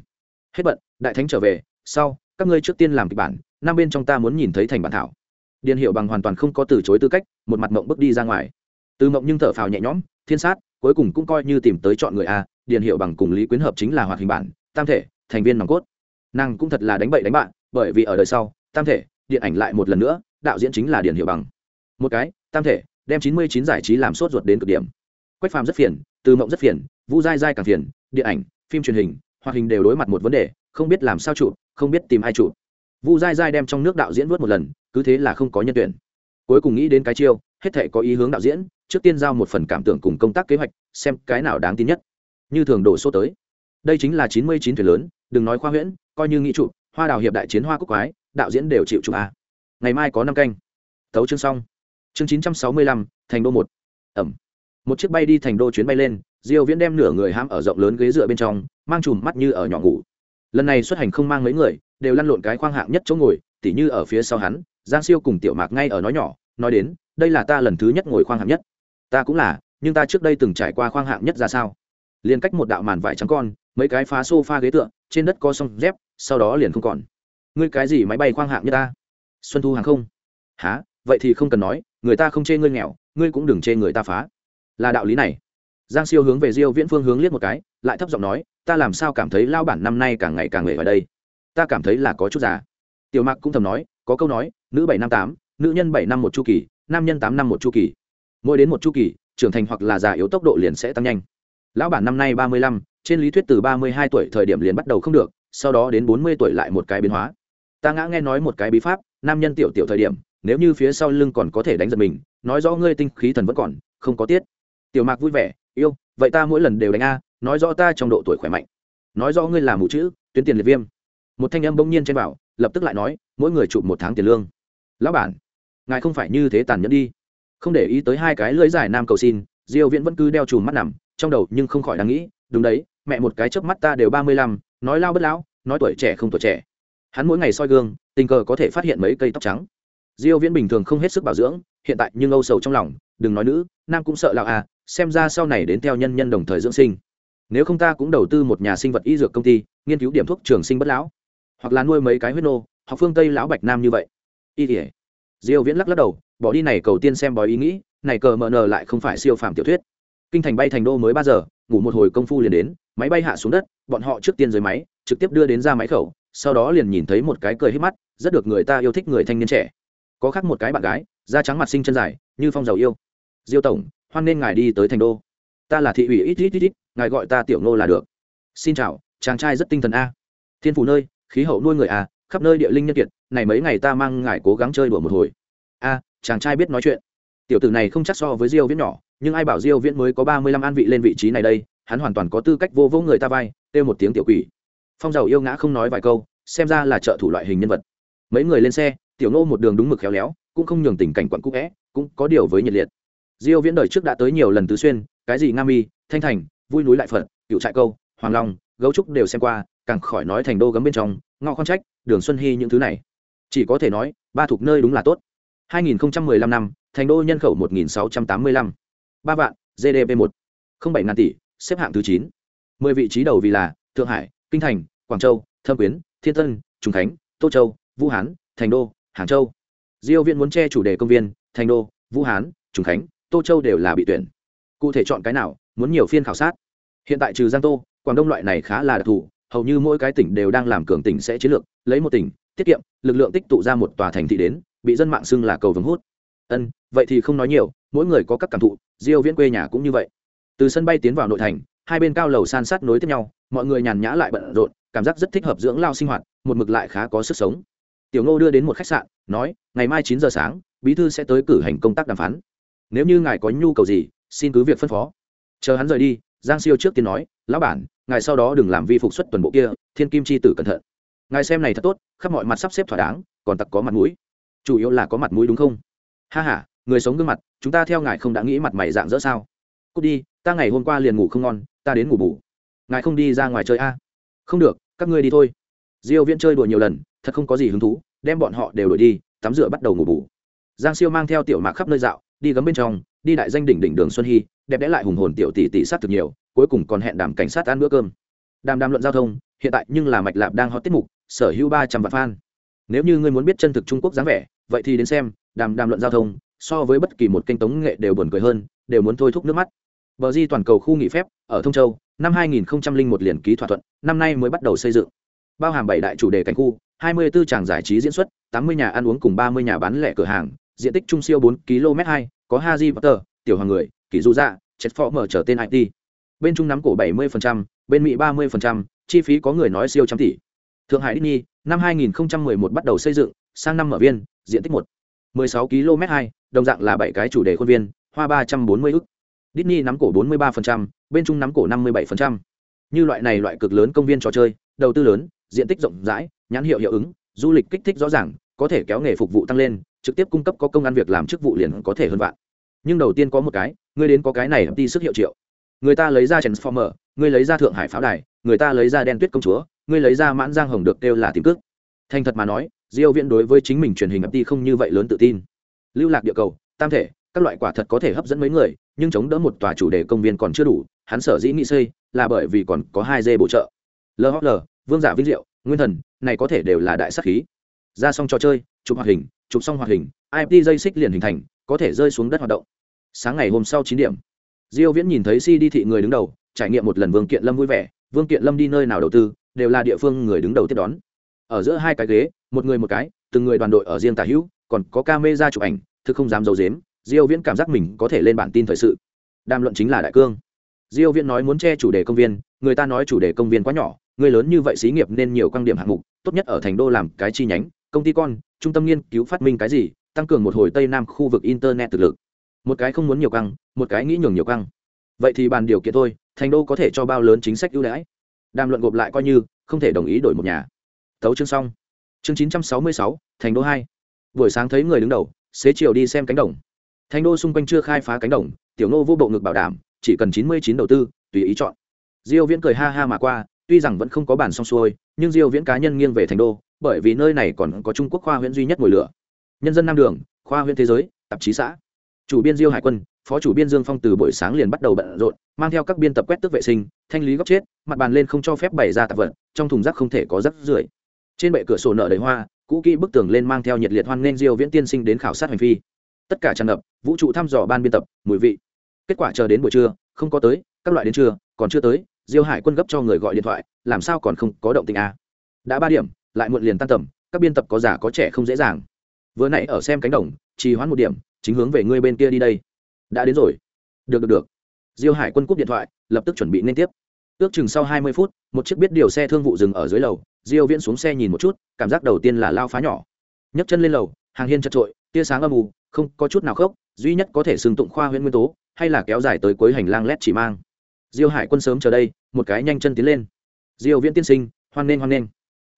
Hết bận, đại thánh trở về, sau, các ngươi trước tiên làm kịch bản, năm bên trong ta muốn nhìn thấy thành bản thảo. Điền hiệu bằng hoàn toàn không có từ chối tư cách, một mặt mộng bước đi ra ngoài. Từ mộng nhưng thở phào nhẹ nhõm, thiên sát, cuối cùng cũng coi như tìm tới chọn người a, điền hiệu bằng cùng lý quyến hợp chính là hoạt hình bản, tam thể, thành viên nòng cốt. Nàng cũng thật là đánh bậy đánh bạn, bởi vì ở đời sau, tam thể, điện ảnh lại một lần nữa, đạo diễn chính là điền hiệu bằng một cái, tam thể, đem chín mươi chín giải trí làm sốt ruột đến cực điểm. Quách phàm rất phiền, từ mộng rất phiền, vu dai dai càng phiền, điện ảnh, phim truyền hình, hoạt hình đều đối mặt một vấn đề, không biết làm sao chụp, không biết tìm ai chụp. Vu dai dai đem trong nước đạo diễn vớt một lần, cứ thế là không có nhân tuyển. Cuối cùng nghĩ đến cái chiêu, hết thể có ý hướng đạo diễn, trước tiên giao một phần cảm tưởng cùng công tác kế hoạch, xem cái nào đáng tin nhất. Như thường đổ số tới. Đây chính là chín mươi chín thuyền lớn, đừng nói khoa huyễn, coi như nghĩ chụp hoa đào hiệp đại chiến hoa quốc quái, đạo diễn đều chịu chụp a à. ngày mai có năm canh. Thấu chương xong chương chín trăm sáu mươi lăm, thành đô một. Ẩm. Một chiếc bay đi thành đô chuyến bay lên, diêu viễn đem nửa người ham ở rộng lớn ghế dựa bên trong, mang chùm mắt như ở nhỏ ngủ. Lần này xuất hành không mang mấy người, đều lăn lộn cái khoang hạng nhất chỗ ngồi, tỉ như ở phía sau hắn, giang siêu cùng tiểu mạc ngay ở nói nhỏ, nói đến, đây là ta lần thứ nhất ngồi khoang hạng nhất. Ta cũng là, nhưng ta trước đây từng trải qua khoang hạng nhất ra sao? Liền cách một đạo màn vải trắng con, mấy cái phá sofa ghế tựa, trên đất có song dép, sau đó liền không còn. Ngươi cái gì máy bay khoang hạng nhất ta? Xuân thu hàng không? Há vậy thì không cần nói người ta không chê ngươi nghèo, ngươi cũng đừng chê người ta phá. Là đạo lý này. Giang siêu hướng về diêu viễn phương hướng liếc một cái, lại thấp giọng nói, ta làm sao cảm thấy lao bản năm nay càng ngày càng nghề ở đây? Ta cảm thấy là có chút già. Tiểu mạc cũng thầm nói, có câu nói, nữ bảy năm tám, nữ nhân bảy năm một chu kỳ, nam nhân tám năm một chu kỳ. Mỗi đến một chu kỳ, trưởng thành hoặc là già yếu tốc độ liền sẽ tăng nhanh. Lão bản năm nay ba mươi lăm, trên lý thuyết từ ba mươi hai tuổi thời điểm liền bắt đầu không được, sau đó đến bốn mươi tuổi lại một cái biến hóa. Ta ngã nghe nói một cái bí pháp, nam nhân tiểu tiểu thời điểm nếu như phía sau lưng còn có thể đánh giật mình nói rõ ngươi tinh khí thần vẫn còn không có tiết. Tiểu mạc vui vẻ yêu vậy ta mỗi lần đều đánh a nói rõ ta trong độ tuổi khỏe mạnh. Nói rõ ngươi là mù chữ tuyến tiền liệt viêm. Một thanh âm bỗng nhiên trên bảo lập tức lại nói mỗi người chụp một tháng tiền lương. Lão bản ngài không phải như thế tàn nhẫn đi. Không để ý tới hai cái lưỡi dài nam cầu xin diêu viễn vẫn cứ đeo chùm mắt nằm trong đầu nhưng không khỏi đang nghĩ đúng đấy mẹ một cái chớp mắt ta đều ba mươi lăm, nói lao bất lão nói tuổi trẻ không tuổi trẻ. Hắn mỗi ngày soi gương tình cờ có thể phát hiện mấy cây tóc trắng diêu viễn bình thường không hết sức bảo dưỡng, hiện tại nhưng âu sầu trong lòng, đừng nói nữ, nam cũng sợ lão à xem ra sau này đến theo nhân nhân đồng thời dưỡng sinh. Nếu không ta cũng đầu tư một nhà sinh vật y dược công ty, nghiên cứu điểm thuốc trường sinh bất lão. Hoặc là nuôi mấy cái huyết nô, học phương tây lão bạch nam như vậy. Y thể diêu viễn lắc lắc đầu, bỏ đi này cầu tiên xem bói ý nghĩ, này cờ mờ nờ lại không phải siêu phàm tiểu thuyết. Kinh thành bay thành đô mới ba giờ, ngủ một hồi công phu liền đến, máy bay hạ xuống đất, bọn họ trước tiên dưới máy, trực tiếp đưa đến ra máy khẩu, sau đó liền nhìn thấy một cái cười hết mắt, rất được người ta yêu thích người thanh niên trẻ có khác một cái bạn gái, da trắng mặt sinh chân dài, như phong dầu yêu. Diêu tổng, hoan nên ngài đi tới thành đô. Ta là thị ủy ít ít ít ít, ngài gọi ta tiểu ngô là được. Xin chào, chàng trai rất tinh thần a. Thiên phủ nơi, khí hậu nuôi người a, khắp nơi địa linh nhân kiệt, này mấy ngày ta mang ngài cố gắng chơi đùa một hồi. A, chàng trai biết nói chuyện. Tiểu tử này không chắc so với diêu viễn nhỏ, nhưng ai bảo diêu viễn mới có 35 an vị lên vị trí này đây, hắn hoàn toàn có tư cách vô vô người ta vai, kêu một tiếng tiểu quỷ. Phong giàu yêu ngã không nói vài câu, xem ra là trợ thủ loại hình nhân vật. Mấy người lên xe tiểu nô một đường đúng mực khéo léo, cũng không nhường tình cảnh quận cũ vẽ, cũng có điều với nhiệt liệt. Diêu viễn đời trước đã tới nhiều lần tứ xuyên, cái gì nga mi, thanh thành, vui núi lại phật cựu trại câu, hoàng long, gấu trúc đều xem qua, càng khỏi nói thành đô gấm bên trong, ngọ con trách, đường xuân hy những thứ này. Chỉ có thể nói, ba thuộc nơi đúng là tốt. 2015 năm, thành đô nhân khẩu 1685 ba vạn gdp 1 không bảy ngàn tỷ, xếp hạng thứ 9 10 vị trí đầu vì là thượng hải, kinh thành, quảng châu, thâm quyến, thiên tân, trùng khánh, tô châu, vũ hán, thành đô hàng châu. Diêu viện muốn che chủ đề công viên, thành đô, vũ hán, trùng khánh, tô châu đều là bị tuyển. Cụ thể chọn cái nào, muốn nhiều phiên khảo sát. Hiện tại trừ giang tô, quảng đông loại này khá là đặc thù, hầu như mỗi cái tỉnh đều đang làm cường tỉnh sẽ chiến lược, lấy một tỉnh, tiết kiệm, lực lượng tích tụ ra một tòa thành thị đến, bị dân mạng xưng là cầu vồng hút. Ân, vậy thì không nói nhiều, mỗi người có các cảm thụ, diêu viễn quê nhà cũng như vậy. Từ sân bay tiến vào nội thành, hai bên cao lầu san sát nối tiếp nhau, mọi người nhàn nhã lại bận rộn, cảm giác rất thích hợp dưỡng lao sinh hoạt, một mực lại khá có sức sống tiểu ngô đưa đến một khách sạn, nói, ngày mai chín giờ sáng, bí thư sẽ tới cử hành công tác đàm phán. Nếu như ngài có nhu cầu gì, xin cứ việc phân phó. Chờ hắn rời đi, giang siêu trước tiên nói, lão bản, ngài sau đó đừng làm vi phục xuất tuần bộ kia, thiên kim chi tử cẩn thận. Ngài xem này thật tốt, khắp mọi mặt sắp xếp thỏa đáng, còn tặc có mặt mũi. Chủ yếu là có mặt mũi đúng không? Ha h a người sống gương mặt, chúng ta theo ngài không đã nghĩ mặt mày dạng dỡ sao? Cút đi, ta ngày hôm qua liền ngủ không ngon, ta đến ngủ bù. Ngài không đi ra ngoài chơi a? À? không được, các ngươi đi thôi. Diêu viễn chơi đùa nhiều lần thật không có gì hứng thú, đem bọn họ đều đổi đi, tắm rửa bắt đầu ngủ bù. Giang siêu mang theo tiểu mạc khắp nơi dạo, đi gấm bên trong, đi đại danh đỉnh đỉnh đường xuân hy, đẹp đẽ lại hùng hồn tiểu tỷ tỷ sát thực nhiều, cuối cùng còn hẹn đàm cảnh sát ăn bữa cơm. Đàm đàm luận giao thông, hiện tại nhưng là mạch lạp đang hot tiết mục, sở hữu ba trăm vạn fan. Nếu như ngươi muốn biết chân thực trung quốc dáng vẻ, vậy thì đến xem, đàm đàm luận giao thông, so với bất kỳ một kênh tống nghệ đều buồn cười hơn, đều muốn thôi thúc nước mắt. Bờ di toàn cầu khu nghỉ phép, ở thông châu, năm 2001 liền ký thỏa thuận, năm nay mới bắt đầu xây dựng. Bao hàm bảy đại chủ đề cảnh khu 24 tràng giải trí diễn xuất 80 nhà ăn uống cùng 30 nhà bán lẻ cửa hàng diện tích trung siêu 4 km 2 có Haji Potter, tiểu hoàng người kỳ du dạ chết phó mở trở tên it bên trung nắm cổ 70%, bên mỹ 30%, chi phí có người nói siêu trăm tỷ. Thượng hải disney năm 2011 bắt đầu xây dựng sang năm mở viên diện tích 1 16 km 2 đồng dạng là bảy cái chủ đề khuôn viên hoa 340 ức. Disney nắm cổ 43%, bên trung nắm cổ 57%. Như loại này loại cực lớn công viên trò chơi, đầu tư lớn, diện tích rộng rãi, nhãn hiệu hiệu ứng, du lịch kích thích rõ ràng, có thể kéo nghề phục vụ tăng lên, trực tiếp cung cấp có công ăn việc làm chức vụ liền có thể hơn vạn. Nhưng đầu tiên có một cái, ngươi đến có cái này đi sức hiệu triệu. Người ta lấy ra Transformer, ngươi lấy ra Thượng Hải pháo đài, người ta lấy ra đen tuyết công chúa, ngươi lấy ra mãn giang hồng được kêu là tìm cước. Thành thật mà nói, Diêu Viễn đối với chính mình truyền hình đi không như vậy lớn tự tin. Lưu lạc địa cầu, tam thể, các loại quả thật có thể hấp dẫn mấy người nhưng chống đỡ một tòa chủ đề công viên còn chưa đủ hắn sở dĩ nghĩ xây là bởi vì còn có hai dê bổ trợ lhl vương giả vinh diệu nguyên thần, này có thể đều là đại sắc khí. Ra xong trò chơi, chụp hoạt hình, chụp xong hoạt hình ipt dây xích liền hình thành, có thể rơi xuống đất hoạt động. Sáng ngày hôm sau chín điểm, diêu viễn nhìn thấy si đi thị người đứng đầu, trải nghiệm một lần vương kiện lâm vui vẻ, vương kiện lâm đi nơi nào đầu tư, đều là địa phương người đứng đầu tiếp đón. Ở giữa hai cái ghế, một người một cái, từng người đoàn đội ở riêng tả hữu, còn có camera chụp ảnh, thực không dám giấu giếm, diêu viễn cảm giác mình có thể lên bản tin thời sự. Đàm luận chính là đại cương. Diêu viễn nói muốn che chủ đề công viên, người ta nói chủ đề công viên quá nhỏ người lớn như vậy xí nghiệp nên nhiều quan điểm hạng mục tốt nhất ở thành đô làm cái chi nhánh công ty con trung tâm nghiên cứu phát minh cái gì tăng cường một hồi tây nam khu vực internet thực lực. Một cái không muốn nhiều căng một cái nghĩ nhường nhiều căng vậy thì bàn điều kiện thôi thành đô có thể cho bao lớn chính sách ưu đãi? Đàm luận gộp lại coi như không thể đồng ý đổi một nhà. Thấu chương xong. Chương 966, thành đô hai. Buổi sáng thấy người đứng đầu xế chiều đi xem cánh đồng. Thành đô xung quanh chưa khai phá cánh đồng tiểu nô vô bộ ngực bảo đảm chỉ cần chín mươi chín đầu tư tùy ý chọn. Diêu viễn cười ha ha mà qua tuy rằng vẫn không có bản xong xuôi, nhưng diêu viễn cá nhân nghiêng về thành đô, bởi vì nơi này còn có trung quốc khoa huyện duy nhất ngồi lửa. Nhân dân nam đường, khoa huyện thế giới, tạp chí xã. Chủ biên diêu hải quân, phó chủ biên dương phong từ buổi sáng liền bắt đầu bận rộn, mang theo các biên tập quét tước vệ sinh, thanh lý góc chết, mặt bàn lên không cho phép bày ra tạp vật, trong thùng rác không thể có rác rưởi. Trên bệ cửa sổ nở đầy hoa, cũ kỹ bức tường lên mang theo nhiệt liệt hoan nghênh diêu viễn tiên sinh đến khảo sát hành phi. Tất cả tràn ngập, vũ trụ thăm dò ban biên tập, mùi vị. Kết quả chờ đến buổi trưa, không có tới, các loại đến trưa, còn chưa tới diêu hải quân gấp cho người gọi điện thoại, làm sao còn không có động tình a à? đã ba điểm, lại muộn liền tan tầm, các biên tập có già có trẻ không dễ dàng. Vừa nãy ở xem cánh đồng, trì hoãn một điểm, chính hướng về ngươi bên kia đi đây. Đã đến rồi. Được được được. Diêu hải quân cúp điện thoại, lập tức chuẩn bị nên tiếp. Ước chừng sau hai mươi phút, một chiếc biết điều xe thương vụ dừng ở dưới lầu, diêu viễn xuống xe nhìn một chút, cảm giác đầu tiên là lao phá nhỏ. Nhấc chân lên lầu, hàng hiên chật trội, tia sáng âm u, không có chút nào khốc, duy nhất có thể xưng tụng khoa huyện nguyên tố, hay là kéo dài tới cuối hành lang lét chỉ mang diêu hải quân sớm chờ đây, một cái nhanh chân tiến lên. Diêu viễn tiên sinh, hoan nghênh hoan nghênh.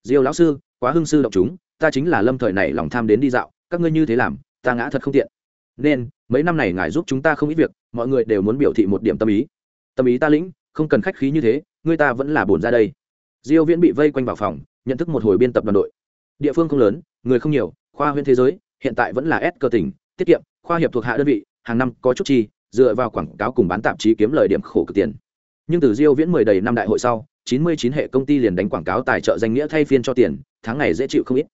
Diêu lão sư, quá hưng sư động chúng, ta chính là lâm thời này lòng tham đến đi dạo, các ngươi như thế làm, ta ngã thật không tiện. Nên, mấy năm này ngài giúp chúng ta không ít việc, mọi người đều muốn biểu thị một điểm tâm ý. Tâm ý ta lĩnh, không cần khách khí như thế, ngươi ta vẫn là buồn ra đây. Diêu viễn bị vây quanh vào phòng, nhận thức một hồi biên tập đoàn đội. Địa phương không lớn, người không nhiều, khoa huyện thế giới, hiện tại vẫn là S cơ tỉnh, tiết kiệm, khoa hiệp thuộc hạ đơn vị, hàng năm có chút chi, dựa vào quảng cáo cùng bán tạp chí kiếm lời điểm khổ cực tiền nhưng từ diêu viễn mười đầy năm đại hội sau 99 hệ công ty liền đánh quảng cáo tài trợ danh nghĩa thay phiên cho tiền, tháng ngày dễ chịu không ít.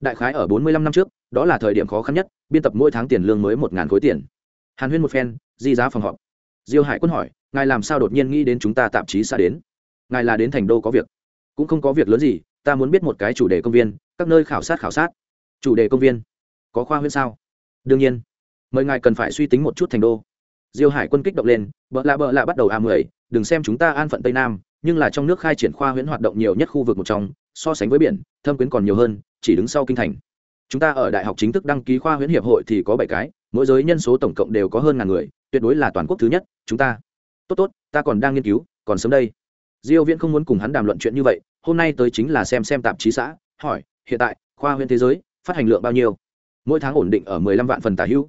Đại khái ở 45 năm trước, đó là thời điểm khó khăn nhất, biên tập mỗi tháng tiền lương mới một ngàn khối tiền. Hàn huyên một phen, di giá phòng họp. Diêu hải quân hỏi, ngài làm sao đột nhiên nghĩ đến chúng ta tạm chí xa đến? Ngài là đến thành đô có việc. Cũng không có việc lớn gì, ta muốn biết một cái chủ đề công viên, các nơi khảo sát khảo sát. Chủ đề công viên? Có khoa huyễn sao? Đương nhiên. Mời ngài cần phải suy tính một chút thành đô. Diêu hải quân kích động lên, bợ lạ bợ lạ bắt đầu a mười đừng xem chúng ta an phận tây nam, nhưng là trong nước khai triển khoa huyễn hoạt động nhiều nhất khu vực một trong, so sánh với biển, thâm quyến còn nhiều hơn, chỉ đứng sau kinh thành. Chúng ta ở đại học chính thức đăng ký khoa huyễn hiệp hội thì có bảy cái, mỗi giới nhân số tổng cộng đều có hơn ngàn người, tuyệt đối là toàn quốc thứ nhất, chúng ta. Tốt tốt, ta còn đang nghiên cứu, còn sớm đây. Diêu viễn không muốn cùng hắn đàm luận chuyện như vậy, hôm nay tới chính là xem xem tạp chí xã, hỏi, hiện tại, khoa huyễn thế giới, phát hành lượng bao nhiêu? Mỗi tháng ổn định ở 15 vạn phần tả hữu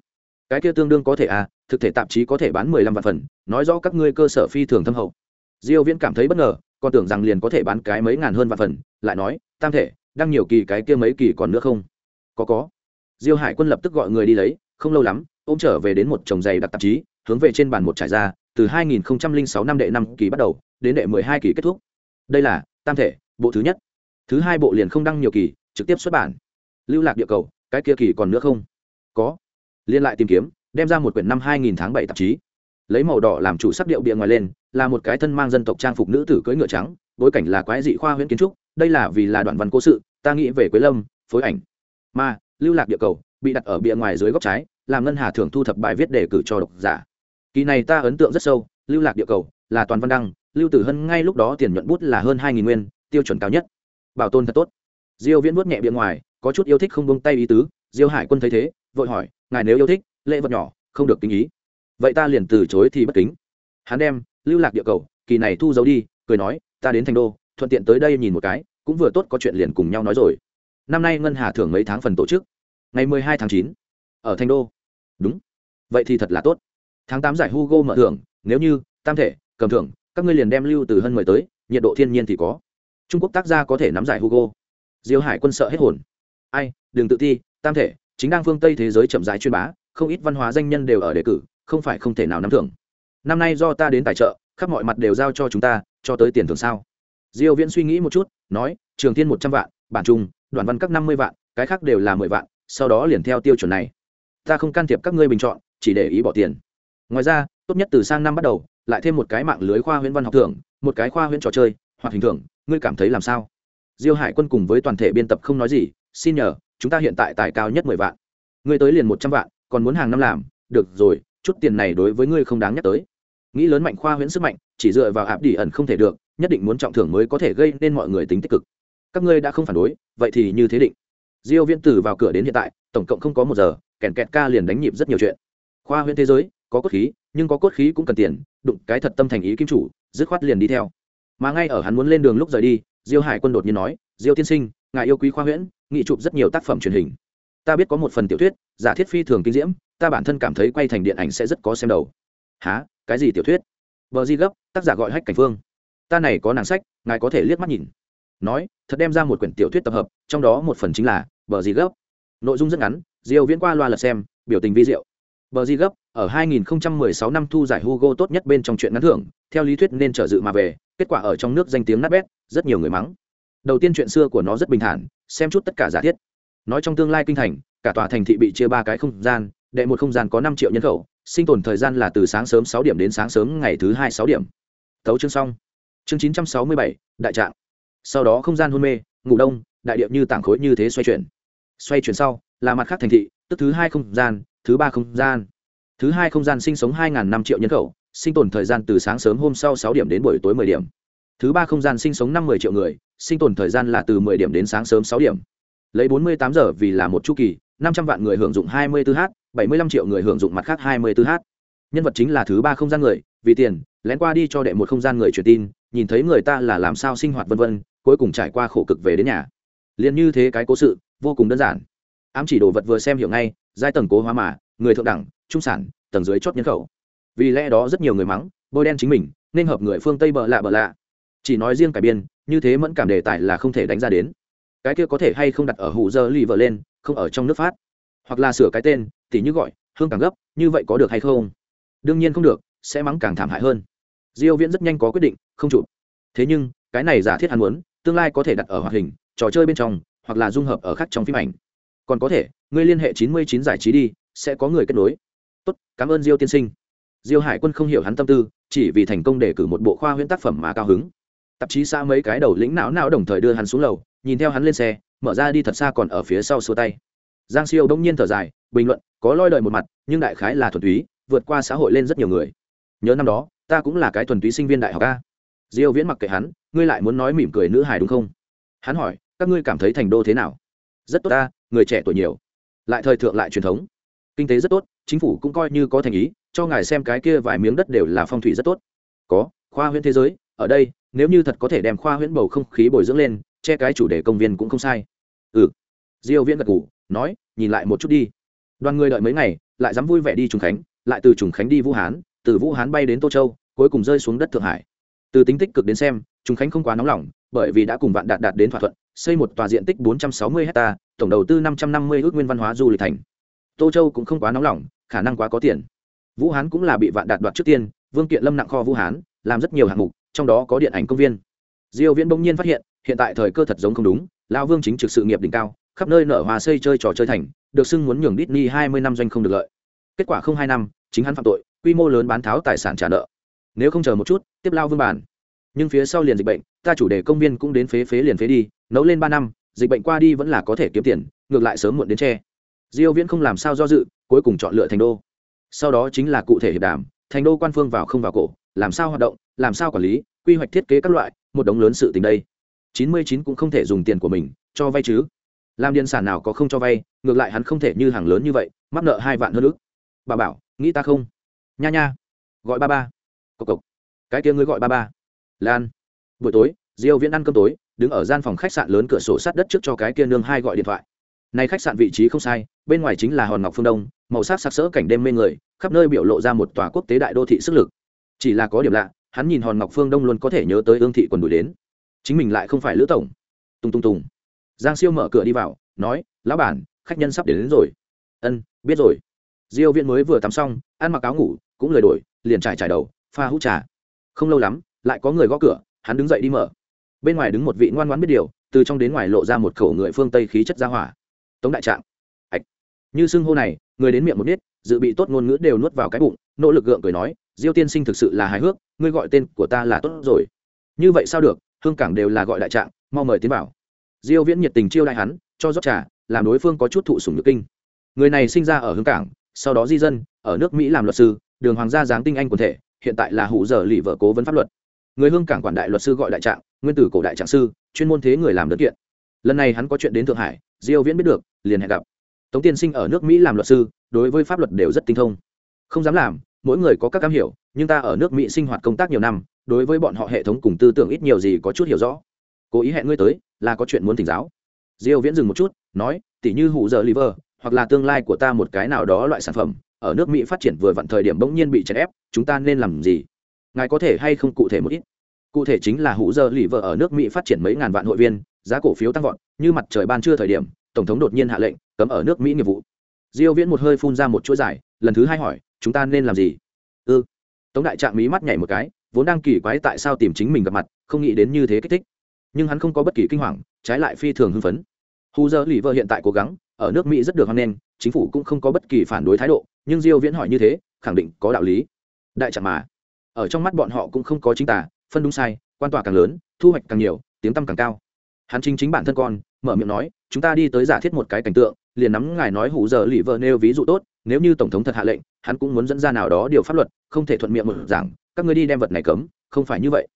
cái kia tương đương có thể à thực thể tạp chí có thể bán 15 vạn phần, nói rõ các ngươi cơ sở phi thường thâm hậu. Diêu viễn cảm thấy bất ngờ, còn tưởng rằng liền có thể bán cái mấy ngàn hơn vạn phần, lại nói, tam thể, đang nhiều kỳ cái kia mấy kỳ còn nữa không? Có có. Diêu hải quân lập tức gọi người đi lấy, không lâu lắm, ôm trở về đến một chồng giày đặt tạp chí, hướng về trên bàn một trải ra, từ 2006 năm đệ năm kỳ bắt đầu, đến đệ 12 kỳ kết thúc. Đây là, tam thể, bộ thứ nhất. Thứ hai bộ liền không đăng nhiều kỳ, trực tiếp xuất bản. Lưu lạc địa cầu, cái kia kỳ còn nữa không? Có liên lại tìm kiếm, đem ra một quyển năm 2000 tháng 7 tạp chí. Lấy màu đỏ làm chủ sắc điệu bìa ngoài lên, là một cái thân mang dân tộc trang phục nữ tử cưỡi ngựa trắng, bối cảnh là quái dị khoa huyễn kiến trúc, đây là vì là đoạn văn cố sự, ta nghĩ về quế lâm, phối ảnh. Mà lưu lạc địa cầu, bị đặt ở bìa ngoài dưới góc trái, làm ngân hà thường thu thập bài viết để cử cho độc giả. Kỳ này ta ấn tượng rất sâu, lưu lạc địa cầu, là toàn văn đăng, lưu tử hân ngay lúc đó tiền nhuận bút là hơn hai nghìn nguyên, tiêu chuẩn cao nhất. Bảo tồn thật tốt. Diêu viễn vuốt nhẹ bìa ngoài, có chút yêu thích không buông tay ý tứ diêu hải quân thấy thế, vội hỏi, ngài nếu yêu thích, lễ vật nhỏ, không được kính ý. Vậy ta liền từ chối thì bất kính. Hắn đem lưu lạc địa cầu, kỳ này thu giấu đi, cười nói, ta đến thành đô, thuận tiện tới đây nhìn một cái, cũng vừa tốt có chuyện liền cùng nhau nói rồi. Năm nay ngân hà thưởng mấy tháng phần tổ chức? Ngày mười hai tháng chín. Ở thành đô. Đúng. Vậy thì thật là tốt. Tháng tám giải hugo mở thưởng, nếu như, tam thể, cầm thưởng, các ngươi liền đem lưu từ hơn mười tới, nhiệt độ thiên nhiên thì có. Trung quốc tác gia có thể nắm giải hugo. Diêu hải quân sợ hết hồn. Ai, đừng tự ti tam thể, chính đang phương tây thế giới chậm rãi chuyên bá, không ít văn hóa danh nhân đều ở đề cử, không phải không thể nào nắm thưởng. Năm nay do ta đến tài trợ, khắp mọi mặt đều giao cho chúng ta, cho tới tiền thưởng sao? Diêu viễn suy nghĩ một chút, nói, trường thiên một trăm vạn, bản trung đoàn văn các năm mươi vạn, cái khác đều là mười vạn, sau đó liền theo tiêu chuẩn này. Ta không can thiệp các ngươi bình chọn, chỉ để ý bỏ tiền. Ngoài ra, tốt nhất từ sang năm bắt đầu, lại thêm một cái mạng lưới khoa huyễn văn học thưởng, một cái khoa huyễn trò chơi hoặc hình thưởng, ngươi cảm thấy làm sao? Diêu hải quân cùng với toàn thể biên tập không nói gì, xin nhờ chúng ta hiện tại tài cao nhất mười vạn. Ngươi tới liền một trăm vạn, còn muốn hàng năm làm, được rồi, chút tiền này đối với ngươi không đáng nhắc tới. Nghĩ lớn mạnh khoa huyễn sức mạnh, chỉ dựa vào áp đỉ ẩn không thể được, nhất định muốn trọng thưởng mới có thể gây nên mọi người tính tích cực. Các ngươi đã không phản đối, vậy thì như thế định. Diêu viễn tử vào cửa đến hiện tại, tổng cộng không có một giờ, kèn kẹt ca liền đánh nhịp rất nhiều chuyện. Khoa huyễn thế giới, có cốt khí, nhưng có cốt khí cũng cần tiền, đụng cái thật tâm thành ý kim chủ, dứt khoát liền đi theo. Mà ngay ở hắn muốn lên đường lúc rời đi, diêu hải quân đột nhiên nói, diêu tiên sinh, ngài yêu quý khoa huyễn nghị chụp rất nhiều tác phẩm truyền hình. Ta biết có một phần tiểu thuyết, giả thiết phi thường kinh diễm, ta bản thân cảm thấy quay thành điện ảnh sẽ rất có xem đầu. Há cái gì tiểu thuyết? Vợ di gấp, tác giả gọi hách cảnh phương. Ta này có nàng sách, ngài có thể liếc mắt nhìn. Nói, thật đem ra một quyển tiểu thuyết tập hợp, trong đó một phần chính là bờ di gấp. Nội dung rất ngắn, diêu viễn qua loa lật xem, biểu tình vi diệu. Bờ di gấp, ở 2016 năm thu giải hugo tốt nhất bên trong chuyện ngắn thưởng, theo lý thuyết nên trở dự mà về, kết quả ở trong nước danh tiếng nát bét, rất nhiều người mắng đầu tiên chuyện xưa của nó rất bình thản, xem chút tất cả giả thiết. Nói trong tương lai kinh thành, cả tòa thành thị bị chia ba cái không gian, đệ một không gian có năm triệu nhân khẩu, sinh tồn thời gian là từ sáng sớm sáu điểm đến sáng sớm ngày thứ hai sáu điểm. Tấu chương xong. Chương chín trăm sáu mươi bảy, đại trạng. Sau đó không gian hôn mê, ngủ đông, đại điệp như tảng khối như thế xoay chuyển. Xoay chuyển sau, là mặt khác thành thị, tức thứ hai không gian, thứ ba không gian. Thứ hai không gian sinh sống hai năm triệu nhân khẩu, sinh tồn thời gian từ sáng sớm hôm sau sáu điểm đến buổi tối mười điểm thứ ba không gian sinh sống năm mươi triệu người sinh tồn thời gian là từ mười điểm đến sáng sớm sáu điểm lấy bốn mươi tám giờ vì là một chu kỳ năm trăm vạn người hưởng dụng hai mươi 24h, bảy mươi lăm triệu người hưởng dụng mặt khác hai mươi 24h. Nhân vật chính là thứ ba không gian người, vì tiền, lén qua đi cho đệ một không gian người truyền tin, nhìn thấy người ta là làm sao sinh hoạt vân vân, cuối cùng trải qua khổ cực về đến nhà. liền như thế cái cố sự vô cùng đơn giản ám chỉ đồ vật vừa xem hiểu ngay giai tầng cố hóa mà người thượng đẳng trung sản tầng dưới chót nhân khẩu vì lẽ đó rất nhiều người mắng bôi đen chính mình nên hợp người phương tây bợ lạ bợ lạ chỉ nói riêng cải biên, như thế mẫn cảm đề tài là không thể đánh ra đến. Cái kia có thể hay không đặt ở hủ dơ lì vợ lên, không ở trong nước phát. Hoặc là sửa cái tên, tỉ như gọi, hương càng gấp, như vậy có được hay không? Đương nhiên không được, sẽ mắng càng thảm hại hơn. Diêu viễn rất nhanh có quyết định, không chụp. Thế nhưng, cái này giả thiết hắn muốn, tương lai có thể đặt ở hoạt hình, trò chơi bên trong, hoặc là dung hợp ở khác trong phim ảnh. Còn có thể, ngươi liên hệ 99 giải trí đi, sẽ có người kết nối. Tốt, cảm ơn diêu tiên sinh. Diêu hải quân không hiểu hắn tâm tư, chỉ vì thành công đề cử một bộ khoa huyễn tác phẩm mà cao hứng tạp chí xa mấy cái đầu lĩnh não não đồng thời đưa hắn xuống lầu, nhìn theo hắn lên xe, mở ra đi thật xa còn ở phía sau xua tay. Giang siêu đông nhiên thở dài, bình luận, có loi đời một mặt, nhưng đại khái là thuần túy, vượt qua xã hội lên rất nhiều người. Nhớ năm đó, ta cũng là cái thuần túy sinh viên đại học a. Diêu viễn mặc kệ hắn, ngươi lại muốn nói mỉm cười nữ hài đúng không? Hắn hỏi, các ngươi cảm thấy thành đô thế nào? Rất tốt ta người trẻ tuổi nhiều. Lại thời thượng lại truyền thống. Kinh tế rất tốt, chính phủ cũng coi như có thành ý, cho ngài xem cái kia vài miếng đất đều là phong thủy rất tốt. Có, khoa huyện thế giới ở đây, nếu như thật có thể đem khoa huyễn bầu không khí bồi dưỡng lên, che cái chủ đề công viên cũng không sai. Ừ. Diêu viễn gật gù, nói, nhìn lại một chút đi. Đoàn người đợi mấy ngày, lại dám vui vẻ đi trùng khánh, lại từ trùng khánh đi vũ hán, từ vũ hán bay đến tô châu, cuối cùng rơi xuống đất thượng hải. Từ tính tích cực đến xem, trùng khánh không quá nóng lòng, bởi vì đã cùng vạn đạt đạt đến thỏa thuận, xây một tòa diện tích 460 hecta tổng đầu tư 550 ước nguyên văn hóa du lịch thành. Tô châu cũng không quá nóng lòng, khả năng quá có tiền. Vũ hán cũng là bị vạn đạt đoạt trước tiên, vương kiện lâm nặng kho vũ hán, làm rất nhiều hạng mục trong đó có điện ảnh công viên. Diêu viễn bỗng nhiên phát hiện hiện tại thời cơ thật giống không đúng, lão vương chính trực sự nghiệp đỉnh cao, khắp nơi nở hòa xây chơi trò chơi thành, được xưng muốn nhường Disney 20 năm doanh không được lợi. Kết quả không hai năm, chính hắn phạm tội, quy mô lớn bán tháo tài sản trả nợ. Nếu không chờ một chút, tiếp lao vương bản nhưng phía sau liền dịch bệnh, ta chủ đề công viên cũng đến phế phế liền phế đi, nấu lên ba năm, dịch bệnh qua đi vẫn là có thể kiếm tiền, ngược lại sớm muộn đến tre diêu viễn không làm sao do dự, cuối cùng chọn lựa thành đô. Sau đó chính là cụ thể hiệp đàm, thành đô quan phương vào không vào cổ, làm sao hoạt động làm sao quản lý, quy hoạch thiết kế các loại, một đống lớn sự tình đây. 99 cũng không thể dùng tiền của mình, cho vay chứ. Làm điện sản nào có không cho vay, ngược lại hắn không thể như hàng lớn như vậy, mắc nợ hai vạn hơn ước bà bảo, nghĩ ta không? Nha nha. Gọi ba ba. Cộc cộc. Cái kia ngươi gọi ba ba. Lan. Buổi tối, diêu viễn ăn cơm tối, đứng ở gian phòng khách sạn lớn cửa sổ sát đất trước cho cái kia nương hai gọi điện thoại. Này khách sạn vị trí không sai, bên ngoài chính là hòn ngọc phương đông, màu sắc sặc sỡ cảnh đêm mê người, khắp nơi biểu lộ ra một tòa quốc tế đại đô thị sức lực. Chỉ là có điểm lạ hắn nhìn hòn ngọc phương đông luôn có thể nhớ tới ương thị quần đuổi đến. Chính mình lại không phải lữ tổng. Tung tung tùng. Giang siêu mở cửa đi vào nói lão bản khách nhân sắp đến, đến rồi. Ân biết rồi. Diêu viên mới vừa tắm xong ăn mặc áo ngủ cũng lời đổi liền trải trải đầu pha hút trà. Không lâu lắm lại có người gõ cửa hắn đứng dậy đi mở. Bên ngoài đứng một vị ngoan ngoãn biết điều từ trong đến ngoài lộ ra một khẩu người phương tây khí chất gia hỏa. Tống đại trạng. Ạch. Như xưng hô này người đến miệng một nít dự bị tốt ngôn ngữ đều nuốt vào cái bụng nỗ lực gượng cười nói diêu tiên sinh thực sự là hài hước, ngươi gọi tên của ta là tốt rồi. Như vậy sao được, hương cảng đều là gọi đại trạng, mau mời tiến vào. Diêu viễn nhiệt tình chiêu đại hắn, cho rót trà, làm đối phương có chút thụ sủng nhược kinh. Người này sinh ra ở hương cảng, sau đó di dân, ở nước mỹ làm luật sư, đường hoàng gia giáng tinh anh quần thể, hiện tại là hụ giờ lì vợ cố vấn pháp luật. Người hương cảng quản đại luật sư gọi đại trạng, nguyên tử cổ đại trạng sư, chuyên môn thế người làm đơn kiện. Lần này hắn có chuyện đến thượng hải, diêu viễn biết được, liền hẹn gặp. Tống tiên sinh ở nước mỹ làm luật sư, đối với pháp luật đều rất tinh thông. Không dám làm mỗi người có các cam hiểu, nhưng ta ở nước mỹ sinh hoạt công tác nhiều năm, đối với bọn họ hệ thống cùng tư tưởng ít nhiều gì có chút hiểu rõ. Cố ý hẹn ngươi tới, là có chuyện muốn thỉnh giáo. Diêu viễn dừng một chút, nói tỷ như hụ giờ liver, hoặc là tương lai của ta một cái nào đó loại sản phẩm, ở nước mỹ phát triển vừa vặn thời điểm bỗng nhiên bị chèn ép, chúng ta nên làm gì? Ngài có thể hay không cụ thể một ít? Cụ thể chính là hụ giờ liver ở nước mỹ phát triển mấy ngàn vạn hội viên, giá cổ phiếu tăng vọt, như mặt trời ban trưa thời điểm, tổng thống đột nhiên hạ lệnh, cấm ở nước mỹ nghiệp vụ diêu viễn một hơi phun ra một chuỗi dài lần thứ hai hỏi, chúng ta nên làm gì? Ư ừ. tống đại trạng mí mắt nhảy một cái, vốn đang kỳ quái tại sao tìm chính mình gặp mặt, không nghĩ đến như thế kích thích. Nhưng hắn không có bất kỳ kinh hoàng, trái lại phi thường hưng phấn. Hù giờ lì vợ hiện tại cố gắng, ở nước mỹ rất được hoan nghênh, chính phủ cũng không có bất kỳ phản đối thái độ, nhưng diêu viễn hỏi như thế, khẳng định có đạo lý. Đại trạng mà, ở trong mắt bọn họ cũng không có chính tà, phân đúng sai, quan tòa càng lớn, thu hoạch càng nhiều, tiếng tăm càng cao. Hắn chính chính bản thân con, mở miệng nói, chúng ta đi tới giả thiết một cái cảnh tượng liền nắm ngài nói hủ giờ lì vợ nêu ví dụ tốt, nếu như tổng thống thật hạ lệnh, hắn cũng muốn dẫn ra nào đó điều pháp luật, không thể thuận miệng một giảng, các ngươi đi đem vật này cấm, không phải như vậy.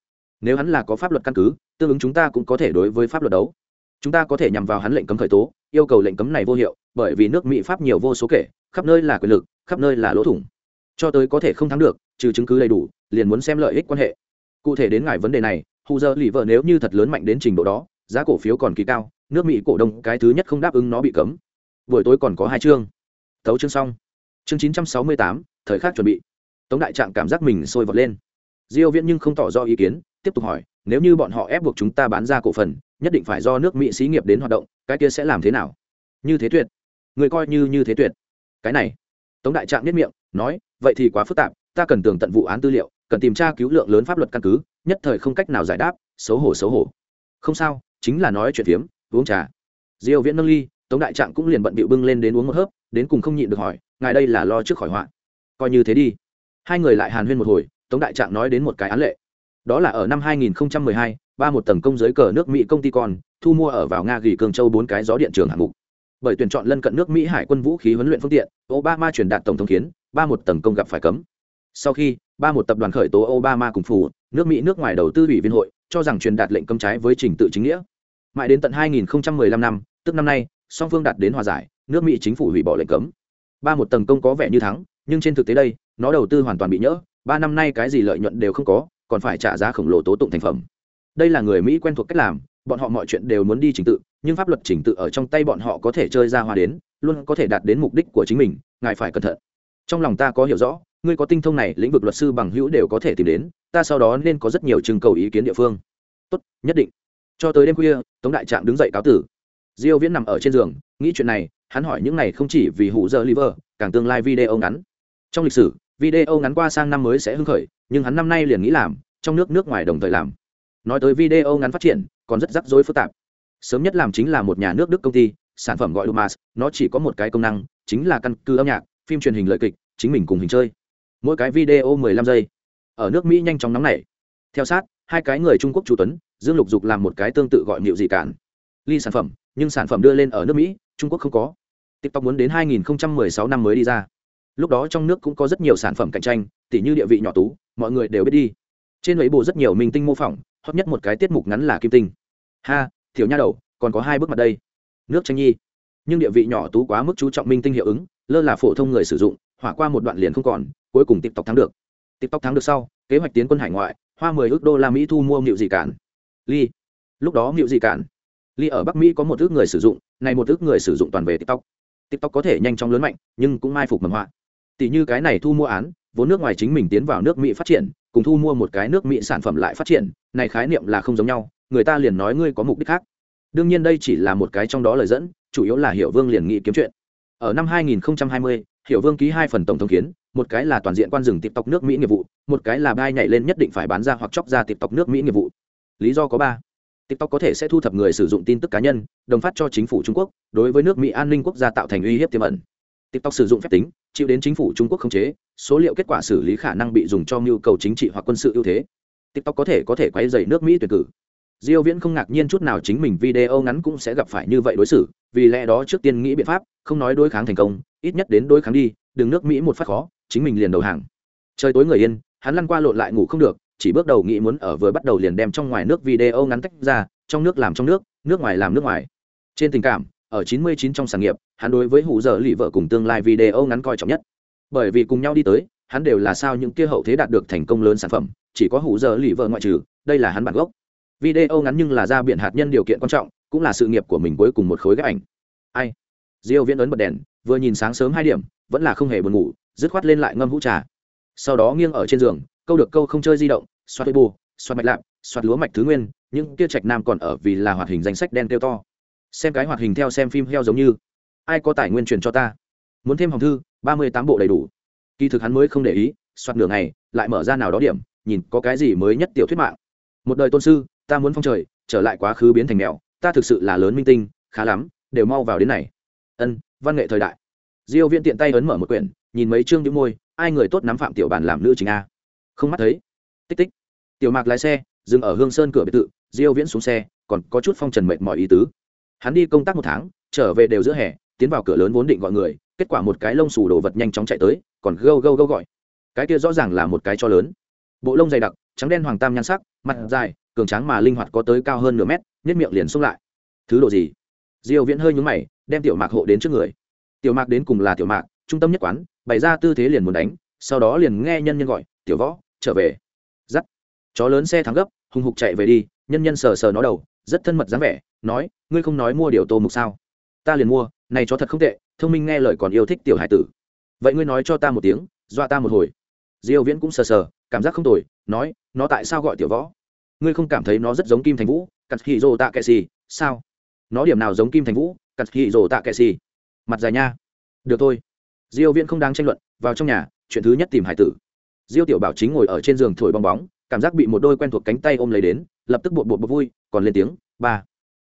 Nếu hắn là có pháp luật căn cứ, tương ứng chúng ta cũng có thể đối với pháp luật đấu. Chúng ta có thể nhằm vào hắn lệnh cấm khởi tố, yêu cầu lệnh cấm này vô hiệu, bởi vì nước mỹ pháp nhiều vô số kể, khắp nơi là quyền lực, khắp nơi là lỗ thủng. Cho tới có thể không thắng được, trừ chứng cứ đầy đủ, liền muốn xem lợi ích quan hệ. Cụ thể đến ngài vấn đề này hù giờ lì vợ nếu như thật lớn mạnh đến trình độ đó, giá cổ phiếu còn kỳ cao, nước mỹ cổ đông cái thứ nhất không đáp ứng nó bị cấm buổi tối còn có hai chương. Thấu chương xong. Chương chín trăm sáu mươi tám, thời khắc chuẩn bị. Tống đại trạng cảm giác mình sôi vọt lên. Diêu viễn nhưng không tỏ rõ ý kiến, tiếp tục hỏi, nếu như bọn họ ép buộc chúng ta bán ra cổ phần, nhất định phải do nước mỹ xí nghiệp đến hoạt động, cái kia sẽ làm thế nào? Như thế tuyệt. Người coi như như thế tuyệt. Cái này. Tống đại trạng nhất miệng, nói, vậy thì quá phức tạp, ta cần tường tận vụ án tư liệu, cần tìm tra cứu lượng lớn pháp luật căn cứ, nhất thời không cách nào giải đáp, xấu hổ xấu hổ. Không sao, chính là nói chuyện phiếm, uống trà. Diêu viễn nâng ly tống đại trạng cũng liền bận bịu bưng lên đến uống một hớp đến cùng không nhịn được hỏi ngài đây là lo trước khỏi họa? Coi như thế đi. Hai người lại hàn huyên một hồi tống đại trạng nói đến một cái án lệ. Đó là ở năm 2012, ba một tầng công giới cờ nước mỹ công ty con thu mua ở vào nga gỉ cường châu bốn cái gió điện trường hạng mục. Bởi tuyển chọn lân cận nước mỹ hải quân vũ khí huấn luyện phương tiện obama truyền đạt tổng thống kiến ba một tầng công gặp phải cấm. Sau khi ba một tập đoàn khởi tố obama cùng phủ nước mỹ nước ngoài đầu tư ủy viên hội cho rằng truyền đạt lệnh cấm trái với trình tự chính nghĩa. Mãi đến tận 2015 năm tức năm nay song phương đạt đến hòa giải, nước mỹ chính phủ hủy bỏ lệnh cấm. Ba một tầng công có vẻ như thắng, nhưng trên thực tế đây, nó đầu tư hoàn toàn bị nhỡ, ba năm nay cái gì lợi nhuận đều không có, còn phải trả giá khổng lồ tố tụng thành phẩm. Đây là người mỹ quen thuộc cách làm, bọn họ mọi chuyện đều muốn đi trình tự, nhưng pháp luật trình tự ở trong tay bọn họ có thể chơi ra hoa đến, luôn có thể đạt đến mục đích của chính mình, ngài phải cẩn thận. Trong lòng ta có hiểu rõ, ngươi có tinh thông này, lĩnh vực luật sư bằng hữu đều có thể tìm đến, ta sau đó nên có rất nhiều trưng cầu ý kiến địa phương. Tốt, nhất định. Cho tới đêm khuya, tống đại trạng đứng dậy cáo tử diêu viễn nằm ở trên giường nghĩ chuyện này hắn hỏi những này không chỉ vì hủ giờ liver càng tương lai video ngắn. Trong lịch sử video ngắn qua sang năm mới sẽ hưng khởi nhưng hắn năm nay liền nghĩ làm trong nước nước ngoài đồng thời làm. Nói tới video ngắn phát triển còn rất rắc rối phức tạp. Sớm nhất làm chính là một nhà nước đức công ty sản phẩm gọi Lumas, nó chỉ có một cái công năng chính là căn cứ âm nhạc phim truyền hình lợi kịch chính mình cùng hình chơi. Mỗi cái video 15 giây. Ở nước mỹ nhanh chóng nóng nảy. Theo sát hai cái người trung quốc chủ tuấn dương lục dục làm một cái tương tự gọi liệu gì cản. Ly sản phẩm nhưng sản phẩm đưa lên ở nước mỹ, trung quốc không có. Tiktok muốn đến 2016 năm mới đi ra. Lúc đó trong nước cũng có rất nhiều sản phẩm cạnh tranh, tỉ như địa vị nhỏ tú, mọi người đều biết đi. Trên ấy bộ rất nhiều minh tinh mô phỏng, hot nhất một cái tiết mục ngắn là kim tinh. Ha thiểu nha đầu, còn có hai bước mặt đây. Nước tranh nhi. Nhưng địa vị nhỏ tú quá mức chú trọng minh tinh hiệu ứng, lơ là phổ thông người sử dụng, hỏa qua một đoạn liền không còn, cuối cùng tiktok thắng được. Tiktok thắng được sau, kế hoạch tiến quân hải ngoại, hoa mười ước đô la mỹ thu mua mịu gì cản. Ly. Lúc đó mịu gì cản ly ở bắc mỹ có một ước người sử dụng này một ước người sử dụng toàn về tiktok. Tiktok có thể nhanh chóng lớn mạnh nhưng cũng mai phục mầm họa. Tỷ như cái này thu mua án vốn nước ngoài chính mình tiến vào nước mỹ phát triển cùng thu mua một cái nước mỹ sản phẩm lại phát triển này khái niệm là không giống nhau người ta liền nói ngươi có mục đích khác. Đương nhiên đây chỉ là một cái trong đó lời dẫn chủ yếu là hiệu vương liền nghĩ kiếm chuyện. Ở năm 2020, hiệu vương ký hai phần tổng thống kiến một cái là toàn diện quan rừng tiktok nước mỹ nghiệp vụ một cái là bai nhảy lên nhất định phải bán ra hoặc chóc ra tiktok nước mỹ nghiệp vụ. Lý do có ba tiktok có thể sẽ thu thập người sử dụng tin tức cá nhân đồng phát cho chính phủ trung quốc đối với nước mỹ an ninh quốc gia tạo thành uy hiếp tiềm ẩn tiktok sử dụng phép tính chịu đến chính phủ trung quốc khống chế số liệu kết quả xử lý khả năng bị dùng cho nhu cầu chính trị hoặc quân sự ưu thế tiktok có thể có thể quay dày nước mỹ tuyển cử diêu viễn không ngạc nhiên chút nào chính mình video ngắn cũng sẽ gặp phải như vậy đối xử vì lẽ đó trước tiên nghĩ biện pháp không nói đối kháng thành công ít nhất đến đối kháng đi đừng nước mỹ một phát khó chính mình liền đầu hàng trời tối người yên hắn lăn qua lộn lại ngủ không được chỉ bước đầu nghĩ muốn ở vừa bắt đầu liền đem trong ngoài nước video ngắn tách ra, trong nước làm trong nước nước ngoài làm nước ngoài. Trên tình cảm, ở 99 trong sản nghiệp, hắn đối với hủ giờ lì vợ cùng tương lai video ngắn coi trọng nhất. Bởi vì cùng nhau đi tới, hắn đều là sao những kia hậu thế đạt được thành công lớn sản phẩm, chỉ có hủ giờ lì vợ ngoại trừ, đây là hắn bản gốc. Video ngắn nhưng là ra biển hạt nhân điều kiện quan trọng, cũng là sự nghiệp của mình cuối cùng một khối ghép ảnh. Ai? Diêu viễn ấn bật đèn, vừa nhìn sáng sớm hai điểm, vẫn là không hề buồn ngủ, dứt khoát lên lại ngâm hũ trà. Sau đó nghiêng ở trên giường câu được câu không chơi di động xoát bù xoát mạch lạp xoát lúa mạch thứ nguyên, những kia trạch nam còn ở vì là hoạt hình danh sách đen kêu to. Xem cái hoạt hình theo xem phim heo giống như. Ai có tài nguyên truyền cho ta? Muốn thêm hồng thư, ba mươi tám bộ đầy đủ. Kỳ thực hắn mới không để ý, soạt nửa ngày, lại mở ra nào đó điểm, nhìn có cái gì mới nhất tiểu thuyết mạng. Một đời tôn sư, ta muốn phong trời, trở lại quá khứ biến thành mèo, ta thực sự là lớn minh tinh, khá lắm, đều mau vào đến này. Ân, văn nghệ thời đại. Diêu viên tiện tay ấn mở một quyển, nhìn mấy chương những môi, ai người tốt nắm phạm tiểu bản làm nữ chính a không mắt thấy. Tích tích. Tiểu mạc lái xe, dừng ở hương sơn cửa biệt thự, diêu viễn xuống xe, còn có chút phong trần mệt mỏi ý tứ. Hắn đi công tác một tháng, trở về đều giữa hè, tiến vào cửa lớn vốn định gọi người, kết quả một cái lông xù đồ vật nhanh chóng chạy tới, còn gâu gâu gâu gọi. Cái kia rõ ràng là một cái cho lớn. Bộ lông dày đặc, trắng đen hoàng tam nhan sắc, mặt dài, cường tráng mà linh hoạt có tới cao hơn nửa mét nhất miệng liền xông lại. Thứ đồ gì? Diêu viễn hơi nhướng mày, đem tiểu mạc hộ đến trước người. Tiểu mạc đến cùng là tiểu mạc, trung tâm nhất quán, bày ra tư thế liền muốn đánh, sau đó liền nghe nhân nhân gọi, tiểu võ trở về. Dắt chó lớn xe thắng gấp, hùng hục chạy về đi, nhân nhân sờ sờ nó đầu, rất thân mật dáng vẻ, nói, ngươi không nói mua điều tô mục sao? Ta liền mua, này chó thật không tệ, thông minh nghe lời còn yêu thích tiểu hải tử. Vậy ngươi nói cho ta một tiếng, dọa ta một hồi. Diêu viễn cũng sờ sờ, cảm giác không tồi, nói, nó tại sao gọi tiểu võ? Ngươi không cảm thấy nó rất giống kim thành vũ cắt hì rồ tạ kệ xì sao? Nó điểm nào giống kim thành vũ cắt hì rồ tạ kệ xì mặt dài nha. Được thôi. Diêu viễn không đáng tranh luận, vào trong nhà, chuyện thứ nhất tìm hải tử diêu tiểu bảo chính ngồi ở trên giường thổi bong bóng cảm giác bị một đôi quen thuộc cánh tay ôm lấy đến lập tức bột bột bột vui còn lên tiếng ba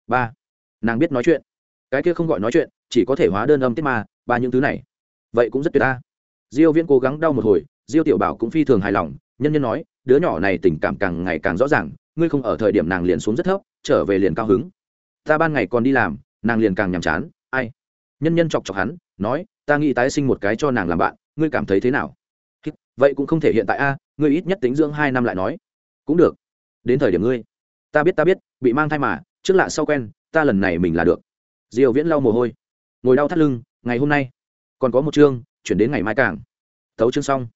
ba. Nàng biết nói chuyện. Cái kia không gọi nói chuyện chỉ có thể hóa đơn âm tiết mà, ba những thứ này. Vậy cũng rất tuyệt ta. Diêu viễn cố gắng đau một hồi diêu tiểu bảo cũng phi thường hài lòng nhân nhân nói đứa nhỏ này tình cảm càng ngày càng rõ ràng ngươi không ở thời điểm nàng liền xuống rất thấp trở về liền cao hứng. Ta ban ngày còn đi làm nàng liền càng nhàm chán ai? Nhân nhân chọc chọc hắn nói ta nghĩ tái sinh một cái cho nàng làm bạn ngươi cảm thấy thế nào? Vậy cũng không thể hiện tại a, ngươi ít nhất tính dưỡng hai năm lại nói. Cũng được. Đến thời điểm ngươi. Ta biết ta biết, bị mang thai mà, trước lạ sau quen, ta lần này mình là được. Diều viễn lau mồ hôi. Ngồi đau thắt lưng, ngày hôm nay, còn có một chương, chuyển đến ngày mai càng. Thấu chương xong.